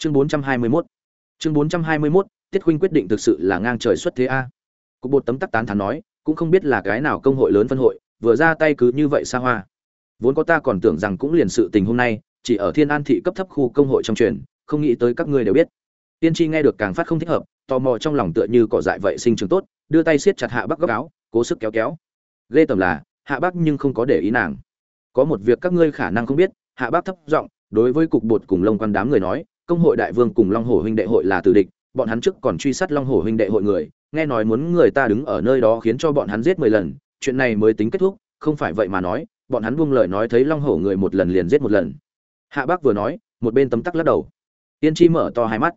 chương 421 chương 421 tiết huynh quyết định thực sự là ngang trời xuất thế a. Cục bột tấm tắc tán thán nói, cũng không biết là cái nào công hội lớn phân hội, vừa ra tay cứ như vậy xa hoa. Vốn có ta còn tưởng rằng cũng liền sự tình hôm nay, chỉ ở thiên an thị cấp thấp khu công hội trong truyền, không nghĩ tới các ngươi đều biết. Tiên tri nghe được càng phát không thích hợp, tò mò trong lòng tựa như cỏ dại vậy sinh trường tốt, đưa tay siết chặt hạ bắc góc áo, cố sức kéo kéo. Ghê tầm là, hạ bắc nhưng không có để ý nàng. Có một việc các ngươi khả năng không biết, hạ bắc thấp giọng, đối với cục bột cùng lông quan đám người nói công hội đại vương cùng long hồ huynh đệ hội là tử địch, bọn hắn trước còn truy sát long hồ huynh đệ hội người, nghe nói muốn người ta đứng ở nơi đó khiến cho bọn hắn giết mười lần, chuyện này mới tính kết thúc, không phải vậy mà nói, bọn hắn buông lời nói thấy long hổ người một lần liền giết một lần. Hạ bác vừa nói, một bên tấm tắc lắc đầu. Tiên tri mở to hai mắt.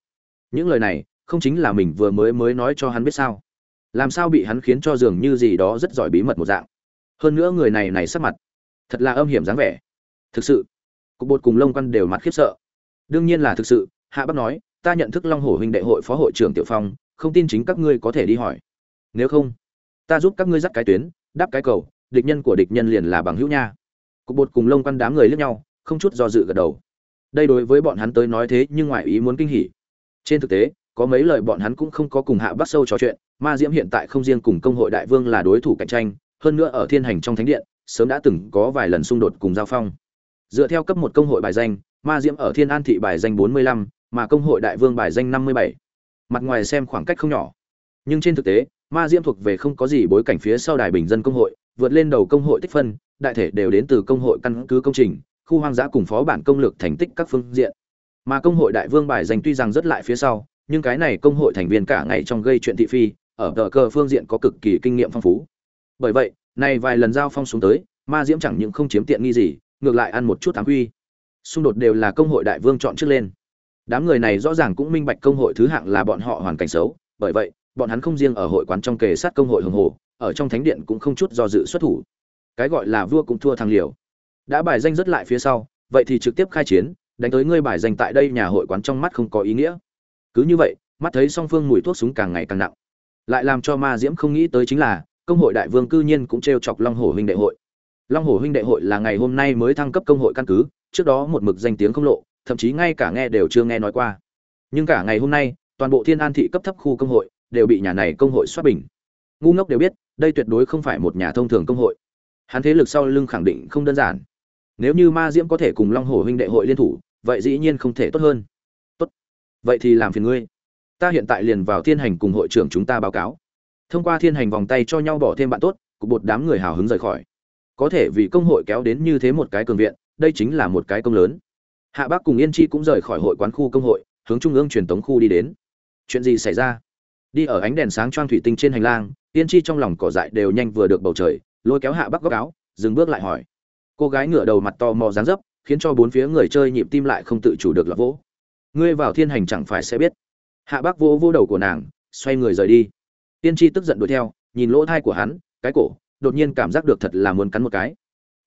Những lời này, không chính là mình vừa mới mới nói cho hắn biết sao? Làm sao bị hắn khiến cho dường như gì đó rất giỏi bí mật một dạng? Hơn nữa người này này sắc mặt, thật là âm hiểm dáng vẻ. Thực sự, cục bột cùng lông quan đều mặt khiếp sợ đương nhiên là thực sự, hạ bắc nói, ta nhận thức long hổ huynh đệ hội phó hội trưởng tiểu phong, không tin chính các ngươi có thể đi hỏi. Nếu không, ta giúp các ngươi dắt cái tuyến, đáp cái cầu, địch nhân của địch nhân liền là bằng hữu nha. Cục bột cùng lông quan đám người lướt nhau, không chút do dự gật đầu. Đây đối với bọn hắn tới nói thế nhưng ngoại ý muốn kinh hỉ. Trên thực tế, có mấy lời bọn hắn cũng không có cùng hạ bắc sâu trò chuyện, ma diễm hiện tại không riêng cùng công hội đại vương là đối thủ cạnh tranh, hơn nữa ở thiên hành trong thánh điện, sớm đã từng có vài lần xung đột cùng giao phong. Dựa theo cấp một công hội bài danh ma diễm ở thiên an thị bài danh 45, mà công hội đại vương bài danh 57. mặt ngoài xem khoảng cách không nhỏ nhưng trên thực tế ma diễm thuộc về không có gì bối cảnh phía sau đài bình dân công hội vượt lên đầu công hội tích phân đại thể đều đến từ công hội căn cứ công trình khu hoang dã cùng phó bản công lược thành tích các phương diện mà công hội đại vương bài danh tuy rằng rất lại phía sau nhưng cái này công hội thành viên cả ngày trong gây chuyện thị phi ở tờ cờ phương diện có cực kỳ kinh nghiệm phong phú bởi vậy này vài lần giao phong xuống tới ma diễm chẳng những không chiếm tiện nghi gì ngược lại ăn một chút thắng huy xung đột đều là công hội đại vương chọn trước lên. Đám người này rõ ràng cũng minh bạch công hội thứ hạng là bọn họ hoàn cảnh xấu, bởi vậy, bọn hắn không riêng ở hội quán trong kề sát công hội hồng hồ, ở trong thánh điện cũng không chút do dự xuất thủ. Cái gọi là vua cũng thua thằng liều. Đã bài danh rất lại phía sau, vậy thì trực tiếp khai chiến, đánh tới ngươi bài danh tại đây nhà hội quán trong mắt không có ý nghĩa. Cứ như vậy, mắt thấy song phương mùi thuốc súng càng ngày càng nặng. Lại làm cho ma diễm không nghĩ tới chính là, công hội đại vương cư nhiên cũng t r e o chọc long hồ huynh đệ hội. Long hồ huynh đệ hội là ngày hôm nay mới thăng cấp công hội căn cứ trước đó một mực danh tiếng không lộ, thậm chí ngay cả nghe đều chưa nghe nói qua. Nhưng cả ngày hôm nay, toàn bộ thiên an thị cấp thấp khu công hội đều bị nhà này công hội xoát bình. Ngu ngốc đều biết, đây tuyệt đối không phải một nhà thông thường công hội. Hắn thế lực sau lưng khẳng định không đơn giản. Nếu như ma diễm có thể cùng long hồ huynh đệ hội liên thủ, vậy dĩ nhiên không thể tốt hơn. Tốt. Vậy thì làm phiền ngươi. Ta hiện tại liền vào thiên hành cùng hội trưởng chúng ta báo cáo. Thông qua thiên hành vòng tay cho nhau bỏ thêm bạn tốt của bột đám người hào hứng rời khỏi. Có thể vì công hội kéo đến như thế một cái cường viện đây chính là một cái công lớn. Hạ bác cùng yên chi cũng rời khỏi hội quán khu công hội, hướng trung ương truyền tống khu đi đến. Chuyện gì xảy ra? Đi ở ánh đèn sáng choang thủy tinh trên hành lang, yên chi trong lòng cỏ dại đều nhanh vừa được bầu trời, lôi kéo hạ bác góc áo, dừng bước lại hỏi. Cô gái ngửa đầu mặt to mò dáng dấp, khiến cho bốn phía người chơi nhịp tim lại không tự chủ được là vỗ. Ngươi vào thiên hành chẳng phải sẽ biết. Hạ bác vô vô đầu của nàng, xoay người rời đi. Tiên tri tức giận đuổi theo, nhìn lỗ thai của hắn, cái cổ, đột nhiên cảm giác được thật là muốn cắn một cái.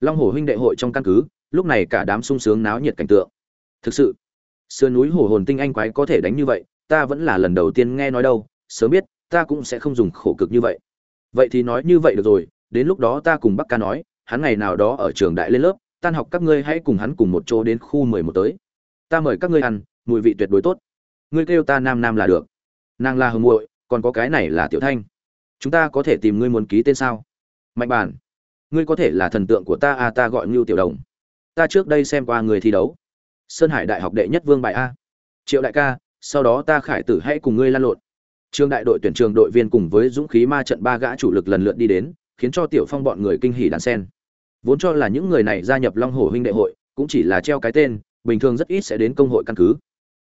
Long hồ huynh đệ hội trong căn cứ lúc này cả đám sung sướng náo nhiệt cảnh tượng. Thực sự, sườn núi hồ hồn tinh anh quái có thể đánh như vậy, ta vẫn là lần đầu tiên nghe nói đâu, sớm biết, ta cũng sẽ không dùng khổ cực như vậy. Vậy thì nói như vậy được rồi, đến lúc đó ta cùng bắc ca nói, hắn ngày nào đó ở trường đại lên lớp, tan học các ngươi hãy cùng hắn cùng một chỗ đến khu mười một tới. Ta mời các ngươi ăn, mùi vị tuyệt đối tốt. Ngươi kêu ta nam nam là được. Nàng là hồng muội, còn có cái này là tiểu thanh. Chúng ta có thể tìm ngươi muốn ký tên sao? Mạnh bản, ngươi có thể là thần tượng của ta à ta gọi ngưu tiểu đồng ta trước đây xem qua người thi đấu. Sơn hải đại học đệ nhất vương bài a. Triệu đại ca, sau đó ta khải tử hãy cùng ngươi lan lộn. Trường đại đội tuyển trường đội viên cùng với dũng khí ma trận ba gã chủ lực lần lượt đi đến, khiến cho tiểu phong bọn người kinh hỉ đàn sen vốn cho là những người này gia nhập long hồ huynh đệ hội, cũng chỉ là treo cái tên, bình thường rất ít sẽ đến công hội căn cứ.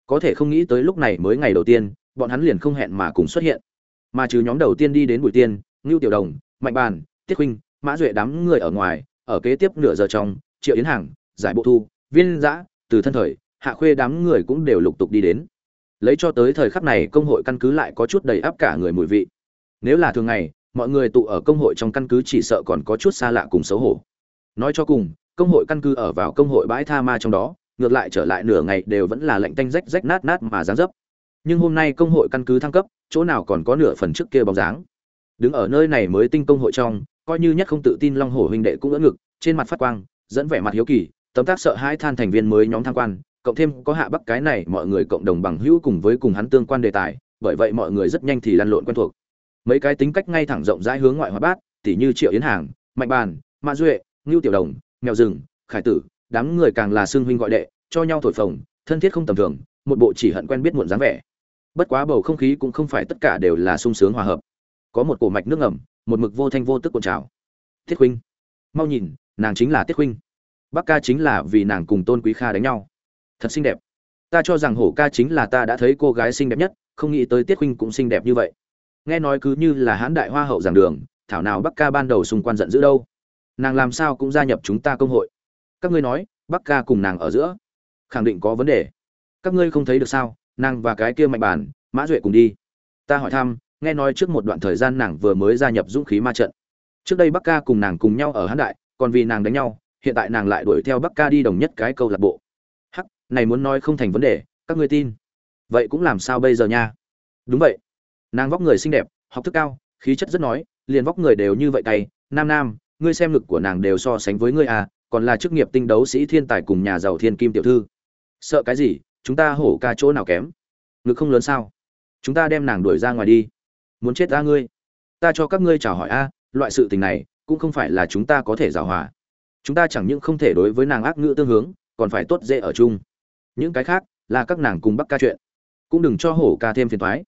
Có thể không nghĩ tới lúc này mới ngày đầu tiên, bọn hắn liền không hẹn mà cùng xuất hiện. Mà trừ nhóm đầu tiên đi đến buổi tiên, ngưu tiểu đồng, mạnh bàn, tiết huynh mã duệ đám người ở ngoài, ở kế tiếp nửa giờ trong, triệu yến hàng giải bộ thu, viên giã, từ thân thời, hạ khuê đám người cũng đều lục tục đi đến. Lấy cho tới thời khắc này công hội căn cứ lại có chút đầy áp cả người mùi vị. Nếu là thường ngày, mọi người tụ ở công hội trong căn cứ chỉ sợ còn có chút xa lạ cùng xấu hổ. Nói cho cùng, công hội căn cứ ở vào công hội bãi tha ma trong đó, ngược lại trở lại nửa ngày đều vẫn là lạnh tanh rách rách nát nát mà dáng dấp. Nhưng hôm nay công hội căn cứ thăng cấp, chỗ nào còn có nửa phần trước kia bóng dáng. Đứng ở nơi này mới tinh công hội trong, coi như nhất không tự tin long hổ huynh đệ cũng ưỡn ngực, trên mặt phát quang, dẫn vẻ mặt hiếu kỳ tấm tác sợ hai than thành viên mới nhóm tham quan, cộng thêm có hạ bắc cái này mọi người cộng đồng bằng hữu cùng với cùng hắn tương quan đề tài, bởi vậy mọi người rất nhanh thì lăn lộn quen thuộc. Mấy cái tính cách ngay thẳng rộng rãi hướng ngoại hóa bát, tỉ như triệu yến hàng, mạnh bàn mạ duệ, ngưu tiểu đồng, mèo rừng, khải tử, đám người càng là xương huynh gọi đệ, cho nhau thổi phồng, thân thiết không tầm thường, một bộ chỉ hận quen biết muộn dáng vẻ. Bất quá bầu không khí cũng không phải tất cả đều là sung sướng hòa hợp. Có một cổ mạch nước ngầm, một mực vô thanh vô tức cuộn trào. Tiết huynh mau nhìn, nàng chính là tiết huynh bắc ca chính là vì nàng cùng tôn quý kha đánh nhau. Thật xinh đẹp. Ta cho rằng hổ ca chính là ta đã thấy cô gái xinh đẹp nhất, không nghĩ tới tiết huynh cũng xinh đẹp như vậy. Nghe nói cứ như là hãn đại hoa hậu giảng đường, thảo nào bắc ca ban đầu xung quanh giận dữ đâu. Nàng làm sao cũng gia nhập chúng ta công hội. Các ngươi nói bắc ca cùng nàng ở giữa, khẳng định có vấn đề. Các ngươi không thấy được sao, nàng và cái kia mạnh bản mã duệ cùng đi. Ta hỏi thăm, nghe nói trước một đoạn thời gian nàng vừa mới gia nhập dũng khí ma trận. Trước đây bắc ca cùng nàng cùng nhau ở hãn đại, còn vì nàng đánh nhau hiện tại nàng lại đuổi theo bắc ca đi đồng nhất cái câu lạc bộ. Hắc, này muốn nói không thành vấn đề, các ngươi tin. Vậy cũng làm sao bây giờ nha? Đúng vậy. Nàng vóc người xinh đẹp, học thức cao, khí chất rất nói, liền vóc người đều như vậy tay nam nam, ngươi xem lực của nàng đều so sánh với ngươi à còn là chức nghiệp tinh đấu sĩ thiên tài cùng nhà giàu thiên kim tiểu thư. Sợ cái gì, chúng ta hổ ca chỗ nào kém? Ngực không lớn sao? Chúng ta đem nàng đuổi ra ngoài đi. Muốn chết ra ngươi? Ta cho các ngươi chào hỏi a, loại sự tình này, cũng không phải là chúng ta có thể giảo hòa chúng ta chẳng những không thể đối với nàng ác ngữ tương hướng, còn phải tốt dễ ở chung. Những cái khác là các nàng cùng bắc ca chuyện. Cũng đừng cho hổ ca thêm phiền thoái.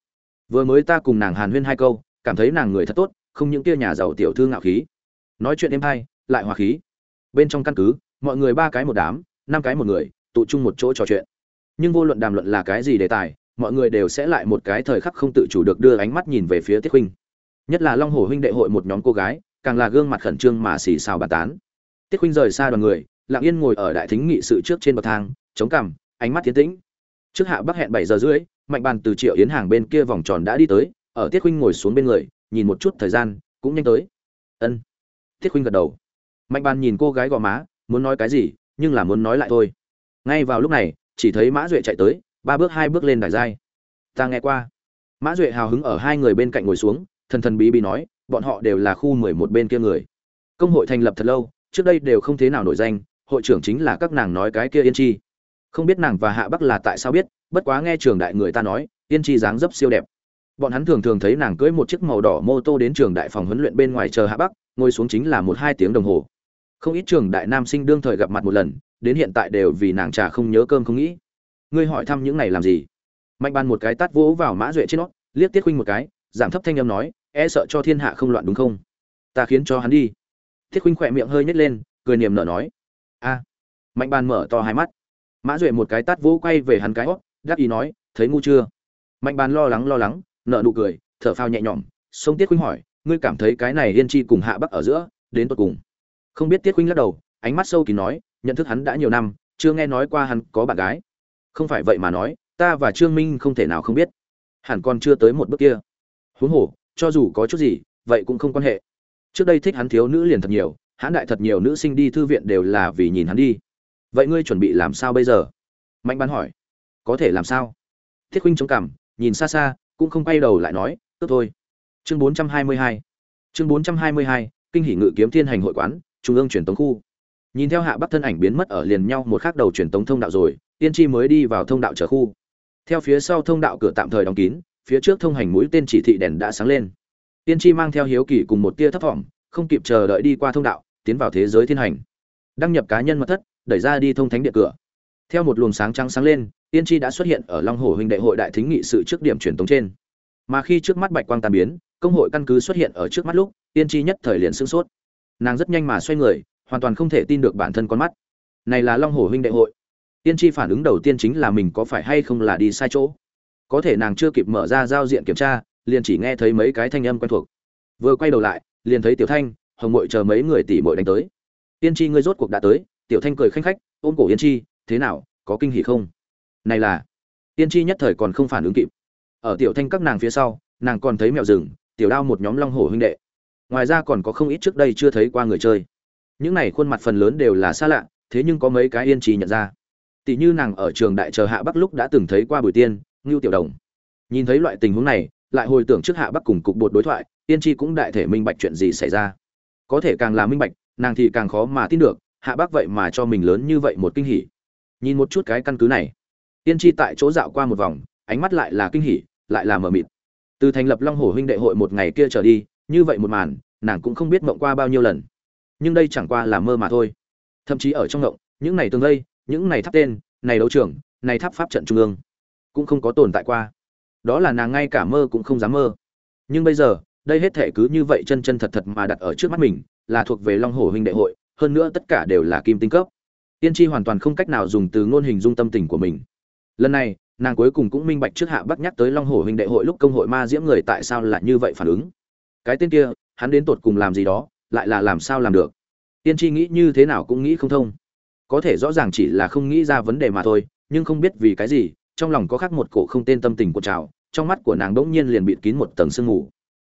Vừa mới ta cùng nàng hàn huyên hai câu, cảm thấy nàng người thật tốt, không những kia nhà giàu tiểu thư ngạo khí. Nói chuyện êm hay, lại hòa khí. Bên trong căn cứ, mọi người ba cái một đám, năm cái một người, tụ chung một chỗ trò chuyện. Nhưng vô luận đàm luận là cái gì đề tài, mọi người đều sẽ lại một cái thời khắc không tự chủ được đưa ánh mắt nhìn về phía tiết huynh. Nhất là long hồ huynh đệ hội một nhóm cô gái, càng là gương mặt khẩn trương mà xì xào bàn tán tiết khuynh rời xa đoàn người, lặng yên ngồi ở đại thính nghị sự trước trên bậc thang, chống cằm, ánh mắt tiến tĩnh. Trước hạ bắc hẹn bảy giờ rưỡi, mạnh bàn từ triệu yến hàng bên kia vòng tròn đã đi tới, ở tiết khuynh ngồi xuống bên người, nhìn một chút thời gian, cũng nhanh tới. Ân. Tiết khuynh gật đầu. Mạnh bàn nhìn cô gái gò má, muốn nói cái gì, nhưng là muốn nói lại thôi. Ngay vào lúc này, chỉ thấy mã duệ chạy tới, ba bước hai bước lên đài giai. Ta nghe qua. Mã duệ hào hứng ở hai người bên cạnh ngồi xuống, thần thần bí bí nói, bọn họ đều là khu mười một bên kia người. Công hội thành lập thật lâu trước đây đều không thế nào nổi danh, hội trưởng chính là các nàng nói cái kia yên chi. Không biết nàng và hạ bắc là tại sao biết, bất quá nghe trường đại người ta nói, yên chi dáng dấp siêu đẹp. Bọn hắn thường thường thấy nàng cưỡi một chiếc màu đỏ mô tô đến trường đại phòng huấn luyện bên ngoài chờ hạ bắc, ngồi xuống chính là một hai tiếng đồng hồ. Không ít trường đại nam sinh đương thời gặp mặt một lần, đến hiện tại đều vì nàng trà không nhớ cơm không nghĩ. Ngươi hỏi thăm những này làm gì? Mạnh ban một cái tát vỗ vào mã duệ trên nó, liếc tiết khuynh một cái giảm thấp thanh âm nói e sợ cho thiên hạ không loạn đúng không? Ta khiến cho hắn đi thiết khuynh khỏe miệng hơi nhếch lên, cười niềm nở nói. A. Mạnh ban mở to hai mắt. Mã duệ một cái tát vỗ quay về hắn cái hót đáp ý nói, thấy ngu chưa? Mạnh ban lo lắng lo lắng nợ nụ cười, thở phao nhẹ nhõm. Sông tiết khuynh hỏi, ngươi cảm thấy cái này yên chi cùng hạ bắc ở giữa, đến tột cùng? Không biết tiết khuynh lắc đầu, ánh mắt sâu kín nói, nhận thức hắn đã nhiều năm, chưa nghe nói qua hắn có bạn gái. Không phải vậy mà nói, ta và trương minh không thể nào không biết. Hẳn còn chưa tới một bước kia. Huống hồ, cho dù có chút gì, vậy cũng không quan hệ trước đây thích hắn thiếu nữ liền thật nhiều hắn đại thật nhiều nữ sinh đi thư viện đều là vì nhìn hắn đi. Vậy ngươi chuẩn bị làm sao bây giờ? Mạnh bán hỏi. Có thể làm sao? Thiết huynh chống cảm, nhìn xa xa cũng không quay đầu lại nói tức thôi. Chương 422 chương 422 kinh hỷ ngự kiếm thiên hành hội quán trung ương truyền tống khu. Nhìn theo hạ bắc thân ảnh biến mất ở liền nhau một khắc đầu truyền tống thông đạo rồi tiên tri mới đi vào thông đạo trở khu. Theo phía sau thông đạo cửa tạm thời đóng kín phía trước thông hành mũi tên chỉ thị đèn đã sáng lên tiên tri mang theo hiếu kỳ cùng một tia thấp thỏm không kịp chờ đợi đi qua thông đạo, tiến vào thế giới thiên hành. Đăng nhập cá nhân mật thất, đẩy ra đi thông thánh điện cửa. Theo một luồng sáng trắng sáng lên, tiên tri đã xuất hiện ở long hồ huynh đệ hội đại thính nghị sự trước điểm truyền tống trên. Mà khi trước mắt bạch quang tàn biến, công hội căn cứ xuất hiện ở trước mắt lúc, tiên tri nhất thời liền sửng sốt. Nàng rất nhanh mà xoay người, hoàn toàn không thể tin được bản thân con mắt. Này là long hồ huynh đệ hội. Tiên tri phản ứng đầu tiên chính là mình có phải hay không là đi sai chỗ. Có thể nàng chưa kịp mở ra giao diện kiểm tra liền chỉ nghe thấy mấy cái thanh âm quen thuộc. Vừa quay đầu lại, liền thấy tiểu thanh, hồng mội chờ mấy người tỷ mội đánh tới. Yên chi ngươi rốt cuộc đã tới, tiểu thanh cười khanh khách, ôm cổ yên chi, thế nào, có kinh hỉ không? Này là yên chi nhất thời còn không phản ứng kịp. Ở tiểu thanh các nàng phía sau, nàng còn thấy mèo rừng, tiểu đao một nhóm long hổ huynh đệ. Ngoài ra còn có không ít trước đây chưa thấy qua người chơi. Những này khuôn mặt phần lớn đều là xa lạ, thế nhưng có mấy cái yên trì nhận ra. Tỷ như nàng ở trường đại chờ hạ bắc lúc đã từng thấy qua buổi tiên, ngưu tiểu đồng. Nhìn thấy loại tình huống này lại hồi tưởng trước hạ bắc cùng cục bột đối thoại tiên tri cũng đại thể minh bạch chuyện gì xảy ra. Có thể càng là minh bạch, nàng thì càng khó mà tin được, hạ bắc vậy mà cho mình lớn như vậy một kinh hỉ. Nhìn một chút cái căn cứ này tiên tri tại chỗ dạo qua một vòng, ánh mắt lại là kinh hỉ, lại là mờ mịt. Từ thành lập long hồ huynh đệ hội một ngày kia trở đi, như vậy một màn, nàng cũng không biết mộng qua bao nhiêu lần. Nhưng đây chẳng qua là mơ mà thôi. Thậm chí ở trong ngộng những này tương lây những này tháp tên, này đấu trường, này tháp pháp trận trung ương, cũng không có tồn tại qua đó là nàng ngay cả mơ cũng không dám mơ. Nhưng bây giờ, đây hết thể cứ như vậy chân chân thật thật mà đặt ở trước mắt mình, là thuộc về long hồ huynh đệ hội, hơn nữa tất cả đều là kim tinh cấp. Tiên tri hoàn toàn không cách nào dùng từ ngôn hình dung tâm tình của mình. Lần này, nàng cuối cùng cũng minh bạch trước hạ bắc nhắc tới long hồ huynh đệ hội lúc công hội ma diễm người tại sao lại như vậy phản ứng. Cái tên kia, hắn đến tột cùng làm gì đó, lại là làm sao làm được? Tiên tri nghĩ như thế nào cũng nghĩ không thông. Có thể rõ ràng chỉ là không nghĩ ra vấn đề mà thôi, nhưng không biết vì cái gì trong lòng có khác một cổ không tên tâm tình của trào, trong mắt của nàng đỗng nhiên liền bịt kín một tầng sương mù.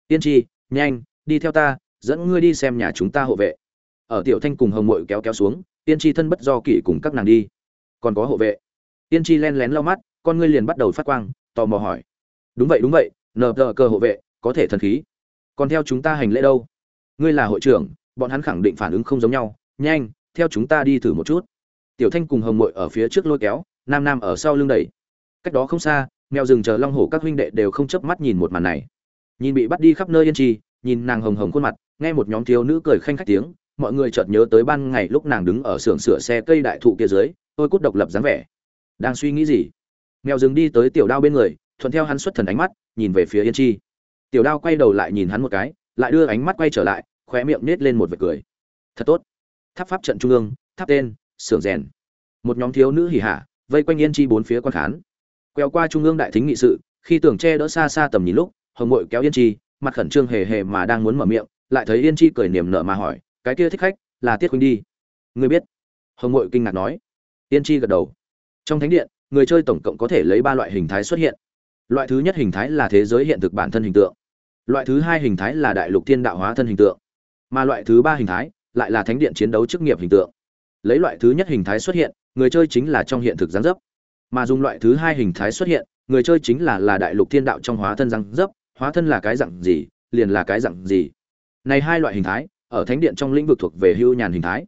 Tiên tri, nhanh, đi theo ta, dẫn ngươi đi xem nhà chúng ta hộ vệ. Ở tiểu thanh cùng hồng mội kéo kéo xuống, tiên tri thân bất do kỷ cùng các nàng đi. Còn có hộ vệ. Tiên tri len lén lau mắt, con ngươi liền bắt đầu phát quang, tò mò hỏi. Đúng vậy đúng vậy, nờ tờ cơ hộ vệ, có thể thần khí. Còn theo chúng ta hành lễ đâu? Ngươi là hội trưởng, bọn hắn khẳng định phản ứng không giống nhau. Nhanh, theo chúng ta đi thử một chút. Tiểu thanh cùng hồng mội ở phía trước lôi kéo, nam nam ở sau lưng đẩy cách đó không xa, mèo rừng chờ long hổ các huynh đệ đều không chớp mắt nhìn một màn này. Nhìn bị bắt đi khắp nơi yên trì, nhìn nàng hồng hồng khuôn mặt, nghe một nhóm thiếu nữ cười khanh khách tiếng, mọi người chợt nhớ tới ban ngày lúc nàng đứng ở xưởng sửa xe cây đại thụ kia dưới, tôi cút độc lập dáng vẻ. Đang suy nghĩ gì? Mèo rừng đi tới tiểu đao bên người, thuận theo hắn xuất thần ánh mắt, nhìn về phía yên chi tiểu đao quay đầu lại nhìn hắn một cái, lại đưa ánh mắt quay trở lại, khóe miệng nết lên một vệt cười. Thật tốt. Tháp pháp trận trung ương, tháp tên, xưởng rèn. Một nhóm thiếu nữ hỉ hả, vây quanh yên chi bốn phía quan khán quẹo qua trung ương đại thính nghị sự, khi tưởng che đỡ xa xa tầm nhìn lúc, hồng mội kéo yên chi, mặt khẩn trương hề hề mà đang muốn mở miệng, lại thấy yên chi cười niềm nở mà hỏi, cái kia thích khách là tiết huynh đi? Ngươi biết. Hồng mội kinh ngạc nói. Yên chi gật đầu. Trong thánh điện, người chơi tổng cộng có thể lấy ba loại hình thái xuất hiện. Loại thứ nhất hình thái là thế giới hiện thực bản thân hình tượng. Loại thứ hai hình thái là đại lục thiên đạo hóa thân hình tượng. Mà loại thứ ba hình thái lại là thánh điện chiến đấu chức nghiệp hình tượng. Lấy loại thứ nhất hình thái xuất hiện, người chơi chính là trong hiện thực gián dấp mà dùng loại thứ hai hình thái xuất hiện, người chơi chính là là đại lục thiên đạo trong hóa thân răng dấp, hóa thân là cái dạng gì, liền là cái dạng gì. Này hai loại hình thái, ở thánh điện trong lĩnh vực thuộc về hưu nhàn hình thái.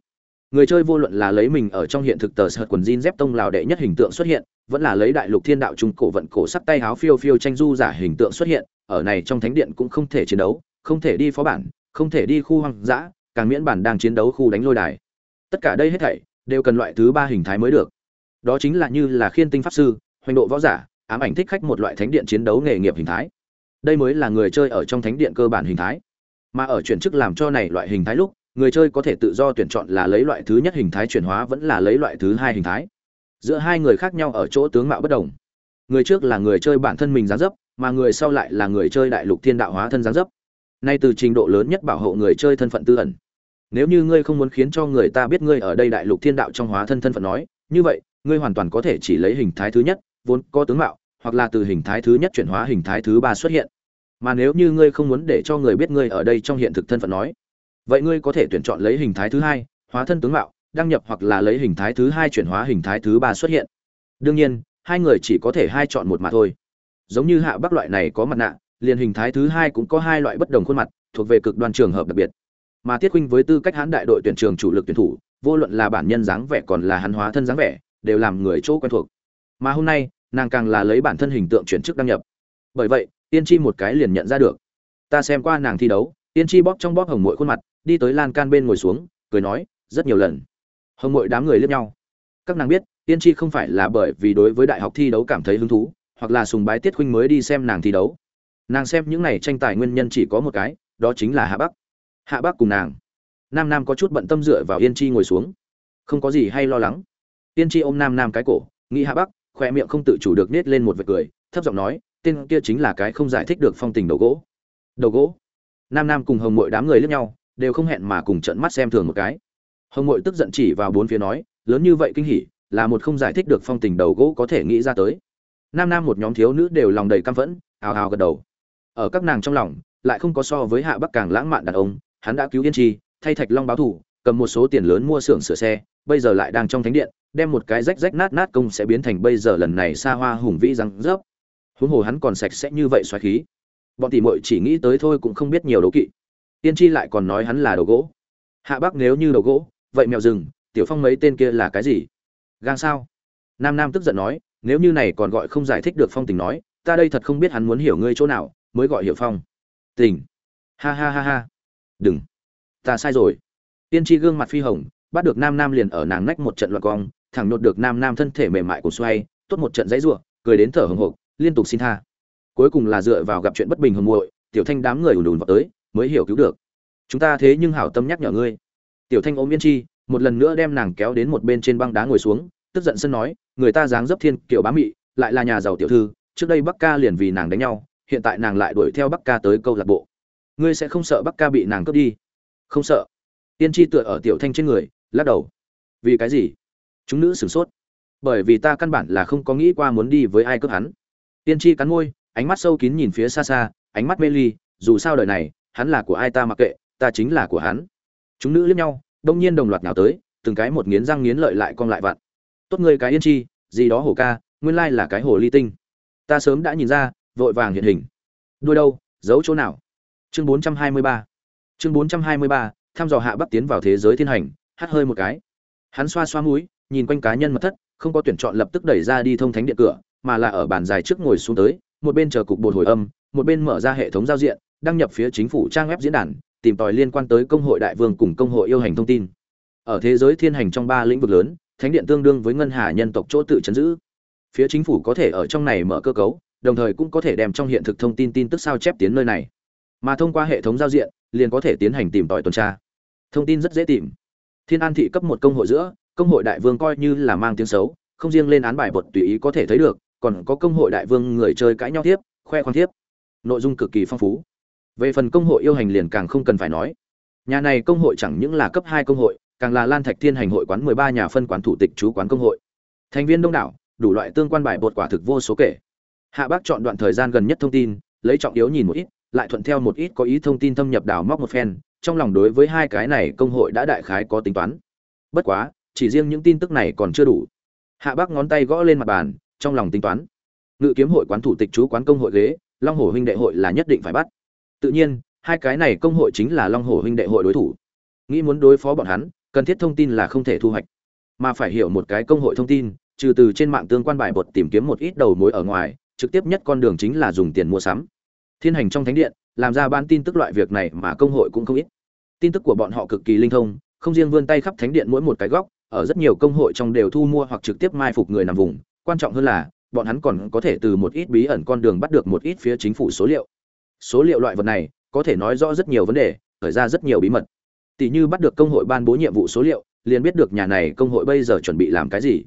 Người chơi vô luận là lấy mình ở trong hiện thực tờ sợt quần jean dép tông lào đệ nhất hình tượng xuất hiện, vẫn là lấy đại lục thiên đạo trung cổ vận cổ sắc tay háo phiêu phiêu tranh du giả hình tượng xuất hiện, ở này trong thánh điện cũng không thể chiến đấu, không thể đi phó bản, không thể đi khu hoang dã, càng miễn bản đang chiến đấu khu đánh lôi đài. Tất cả đây hết thảy, đều cần loại thứ ba hình thái mới được đó chính là như là khiên tinh pháp sư, hoành độ võ giả, ám ảnh thích khách một loại thánh điện chiến đấu nghề nghiệp hình thái. Đây mới là người chơi ở trong thánh điện cơ bản hình thái. Mà ở chuyển chức làm cho này loại hình thái lúc, người chơi có thể tự do tuyển chọn là lấy loại thứ nhất hình thái chuyển hóa vẫn là lấy loại thứ hai hình thái. Giữa hai người khác nhau ở chỗ tướng mạo bất đồng. Người trước là người chơi bản thân mình gián dấp, mà người sau lại là người chơi đại lục thiên đạo hóa thân gián dấp. Nay từ trình độ lớn nhất bảo hộ người chơi thân phận tư ẩn. Nếu như ngươi không muốn khiến cho người ta biết ngươi ở đây đại lục thiên đạo trong hóa thân thân phận nói, như vậy ngươi hoàn toàn có thể chỉ lấy hình thái thứ nhất, vốn có tướng mạo, hoặc là từ hình thái thứ nhất chuyển hóa hình thái thứ ba xuất hiện. Mà nếu như ngươi không muốn để cho người biết ngươi ở đây trong hiện thực thân phận nói, vậy ngươi có thể tuyển chọn lấy hình thái thứ hai, hóa thân tướng mạo, đăng nhập hoặc là lấy hình thái thứ hai chuyển hóa hình thái thứ ba xuất hiện. Đương nhiên, hai người chỉ có thể hai chọn một mà thôi. Giống như hạ bắc loại này có mặt nạ, liền hình thái thứ hai cũng có hai loại bất đồng khuôn mặt, thuộc về cực đoan trường hợp đặc biệt. Mà tiết huynh với tư cách hãn đại đội tuyển trường chủ lực tuyển thủ, vô luận là bản nhân dáng vẻ còn là hắn hóa thân dáng vẻ đều làm người chỗ quen thuộc. Mà hôm nay, nàng càng là lấy bản thân hình tượng chuyển chức đăng nhập. Bởi vậy, tiên tri một cái liền nhận ra được. Ta xem qua nàng thi đấu, tiên tri bóp trong bóp hồng mội khuôn mặt, đi tới lan can bên ngồi xuống, cười nói, rất nhiều lần. Hồng mội đám người liếc nhau. Các nàng biết, tiên tri không phải là bởi vì đối với đại học thi đấu cảm thấy hứng thú, hoặc là sùng bái tiết huynh mới đi xem nàng thi đấu. Nàng xem những này tranh tài nguyên nhân chỉ có một cái, đó chính là hạ bắc. Hạ bắc cùng nàng. Nam nam có chút bận tâm dựa vào yên chi ngồi xuống. Không có gì hay lo lắng. Tiên tri ôm nam nam cái cổ, nghĩ hạ bắc khoe miệng không tự chủ được nết lên một vệt cười, thấp giọng nói, tên kia chính là cái không giải thích được phong tình đầu gỗ. Đầu gỗ? Nam nam cùng hồng mội đám người lướt nhau, đều không hẹn mà cùng trận mắt xem thường một cái. Hồng mội tức giận chỉ vào bốn phía nói, lớn như vậy kinh hỉ, là một không giải thích được phong tình đầu gỗ có thể nghĩ ra tới. Nam nam một nhóm thiếu nữ đều lòng đầy căm phẫn ào ào gật đầu. Ở các nàng trong lòng, lại không có so với hạ bắc càng lãng mạn đàn ông, hắn đã cứu yên chi, thay thạch long báo thủ cầm một số tiền lớn mua xưởng sửa xe, bây giờ lại đang trong thánh điện, đem một cái rách rách nát nát công sẽ biến thành bây giờ lần này xa hoa hùng vĩ răng rớp. Huống hồ hắn còn sạch sẽ như vậy xoáy khí. Bọn tỷ muội chỉ nghĩ tới thôi cũng không biết nhiều đấu kỵ. Tiên tri lại còn nói hắn là đầu gỗ. Hạ bác nếu như đầu gỗ, vậy mèo rừng, tiểu phong mấy tên kia là cái gì? Gang sao? Nam nam tức giận nói, nếu như này còn gọi không giải thích được phong tình nói, ta đây thật không biết hắn muốn hiểu ngươi chỗ nào, mới gọi hiểu phong. Tình. Ha ha ha ha. Đừng. Ta sai rồi tiên tri gương mặt phi hồng, bắt được nam nam liền ở nàng nách một trận loạt cong, thẳng nhột được nam nam thân thể mềm mại của xoay, tốt một trận dãy rủa, cười đến thở hồng hộc, liên tục xin tha. Cuối cùng là dựa vào gặp chuyện bất bình hồng muội, tiểu thanh đám người ùn ùn vào tới, mới hiểu cứu được. Chúng ta thế nhưng hảo tâm nhắc nhở ngươi. Tiểu thanh ôm yên chi, một lần nữa đem nàng kéo đến một bên trên băng đá ngồi xuống, tức giận sân nói, người ta dáng dấp thiên kiểu bá mị, lại là nhà giàu tiểu thư, trước đây bắc ca liền vì nàng đánh nhau, hiện tại nàng lại đuổi theo bắc ca tới câu lạc bộ. Ngươi sẽ không sợ bắc ca bị nàng cướp đi? Không sợ tiên tri tựa ở tiểu thanh trên người, lắc đầu. Vì cái gì? Chúng nữ sửng sốt. Bởi vì ta căn bản là không có nghĩ qua muốn đi với ai cướp hắn. Tiên tri cắn môi, ánh mắt sâu kín nhìn phía xa xa, ánh mắt mê ly, dù sao đời này, hắn là của ai ta mặc kệ, ta chính là của hắn. Chúng nữ liếc nhau, đông nhiên đồng loạt nhào tới, từng cái một nghiến răng nghiến lợi lại con lại vặn. Tốt người cái yên chi gì đó hổ ca, nguyên lai là cái hồ ly tinh. Ta sớm đã nhìn ra, vội vàng hiện hình. Đuôi đâu, giấu chỗ nào? Chương 423 chương 423 thăm dò hạ bắc tiến vào thế giới thiên hành, hắt hơi một cái. Hắn xoa xoa mũi, nhìn quanh cá nhân mật thất, không có tuyển chọn lập tức đẩy ra đi thông thánh điện cửa, mà là ở bàn dài trước ngồi xuống tới, một bên chờ cục bột hồi âm, một bên mở ra hệ thống giao diện, đăng nhập phía chính phủ trang web diễn đàn, tìm tòi liên quan tới công hội đại vương cùng công hội yêu hành thông tin. Ở thế giới thiên hành trong ba lĩnh vực lớn, thánh điện tương đương với ngân hà nhân tộc chỗ tự chấn giữ. Phía chính phủ có thể ở trong này mở cơ cấu, đồng thời cũng có thể đem trong hiện thực thông tin tin tức sao chép tiến nơi này. Mà thông qua hệ thống giao diện liền có thể tiến hành tìm tòi tuần tra. Thông tin rất dễ tìm. Thiên an thị cấp một công hội giữa, công hội đại vương coi như là mang tiếng xấu, không riêng lên án bài bột tùy ý có thể thấy được, còn có công hội đại vương người chơi cãi nhau tiếp, khoe khoang tiếp. Nội dung cực kỳ phong phú. Về phần công hội yêu hành liền càng không cần phải nói. Nhà này công hội chẳng những là cấp hai công hội, càng là lan thạch thiên hành hội quán mười ba nhà phân quán thủ tịch chú quán công hội. Thành viên đông đảo, đủ loại tương quan bài bột quả thực vô số kể. Hạ bác chọn đoạn thời gian gần nhất thông tin, lấy trọng yếu nhìn một ít lại thuận theo một ít có ý thông tin thâm nhập đào móc một phen, trong lòng đối với hai cái này công hội đã đại khái có tính toán. Bất quá, chỉ riêng những tin tức này còn chưa đủ. Hạ bác ngón tay gõ lên mặt bàn, trong lòng tính toán. Ngự kiếm hội quán thủ tịch chú quán công hội ghế, long hổ huynh đệ hội là nhất định phải bắt. Tự nhiên, hai cái này công hội chính là long hổ huynh đệ hội đối thủ. Nghĩ muốn đối phó bọn hắn, cần thiết thông tin là không thể thu hoạch. Mà phải hiểu một cái công hội thông tin, trừ từ trên mạng tương quan bài bột tìm kiếm một ít đầu mối ở ngoài, trực tiếp nhất con đường chính là dùng tiền mua sắm thiên hành trong thánh điện, làm ra ban tin tức loại việc này mà công hội cũng không ít. Tin tức của bọn họ cực kỳ linh thông, không riêng vươn tay khắp thánh điện mỗi một cái góc, ở rất nhiều công hội trong đều thu mua hoặc trực tiếp mai phục người nằm vùng. Quan trọng hơn là, bọn hắn còn có thể từ một ít bí ẩn con đường bắt được một ít phía chính phủ số liệu. Số liệu loại vật này, có thể nói rõ rất nhiều vấn đề, khởi ra rất nhiều bí mật. Tỷ như bắt được công hội ban bố nhiệm vụ số liệu, liền biết được nhà này công hội bây giờ chuẩn bị làm cái gì.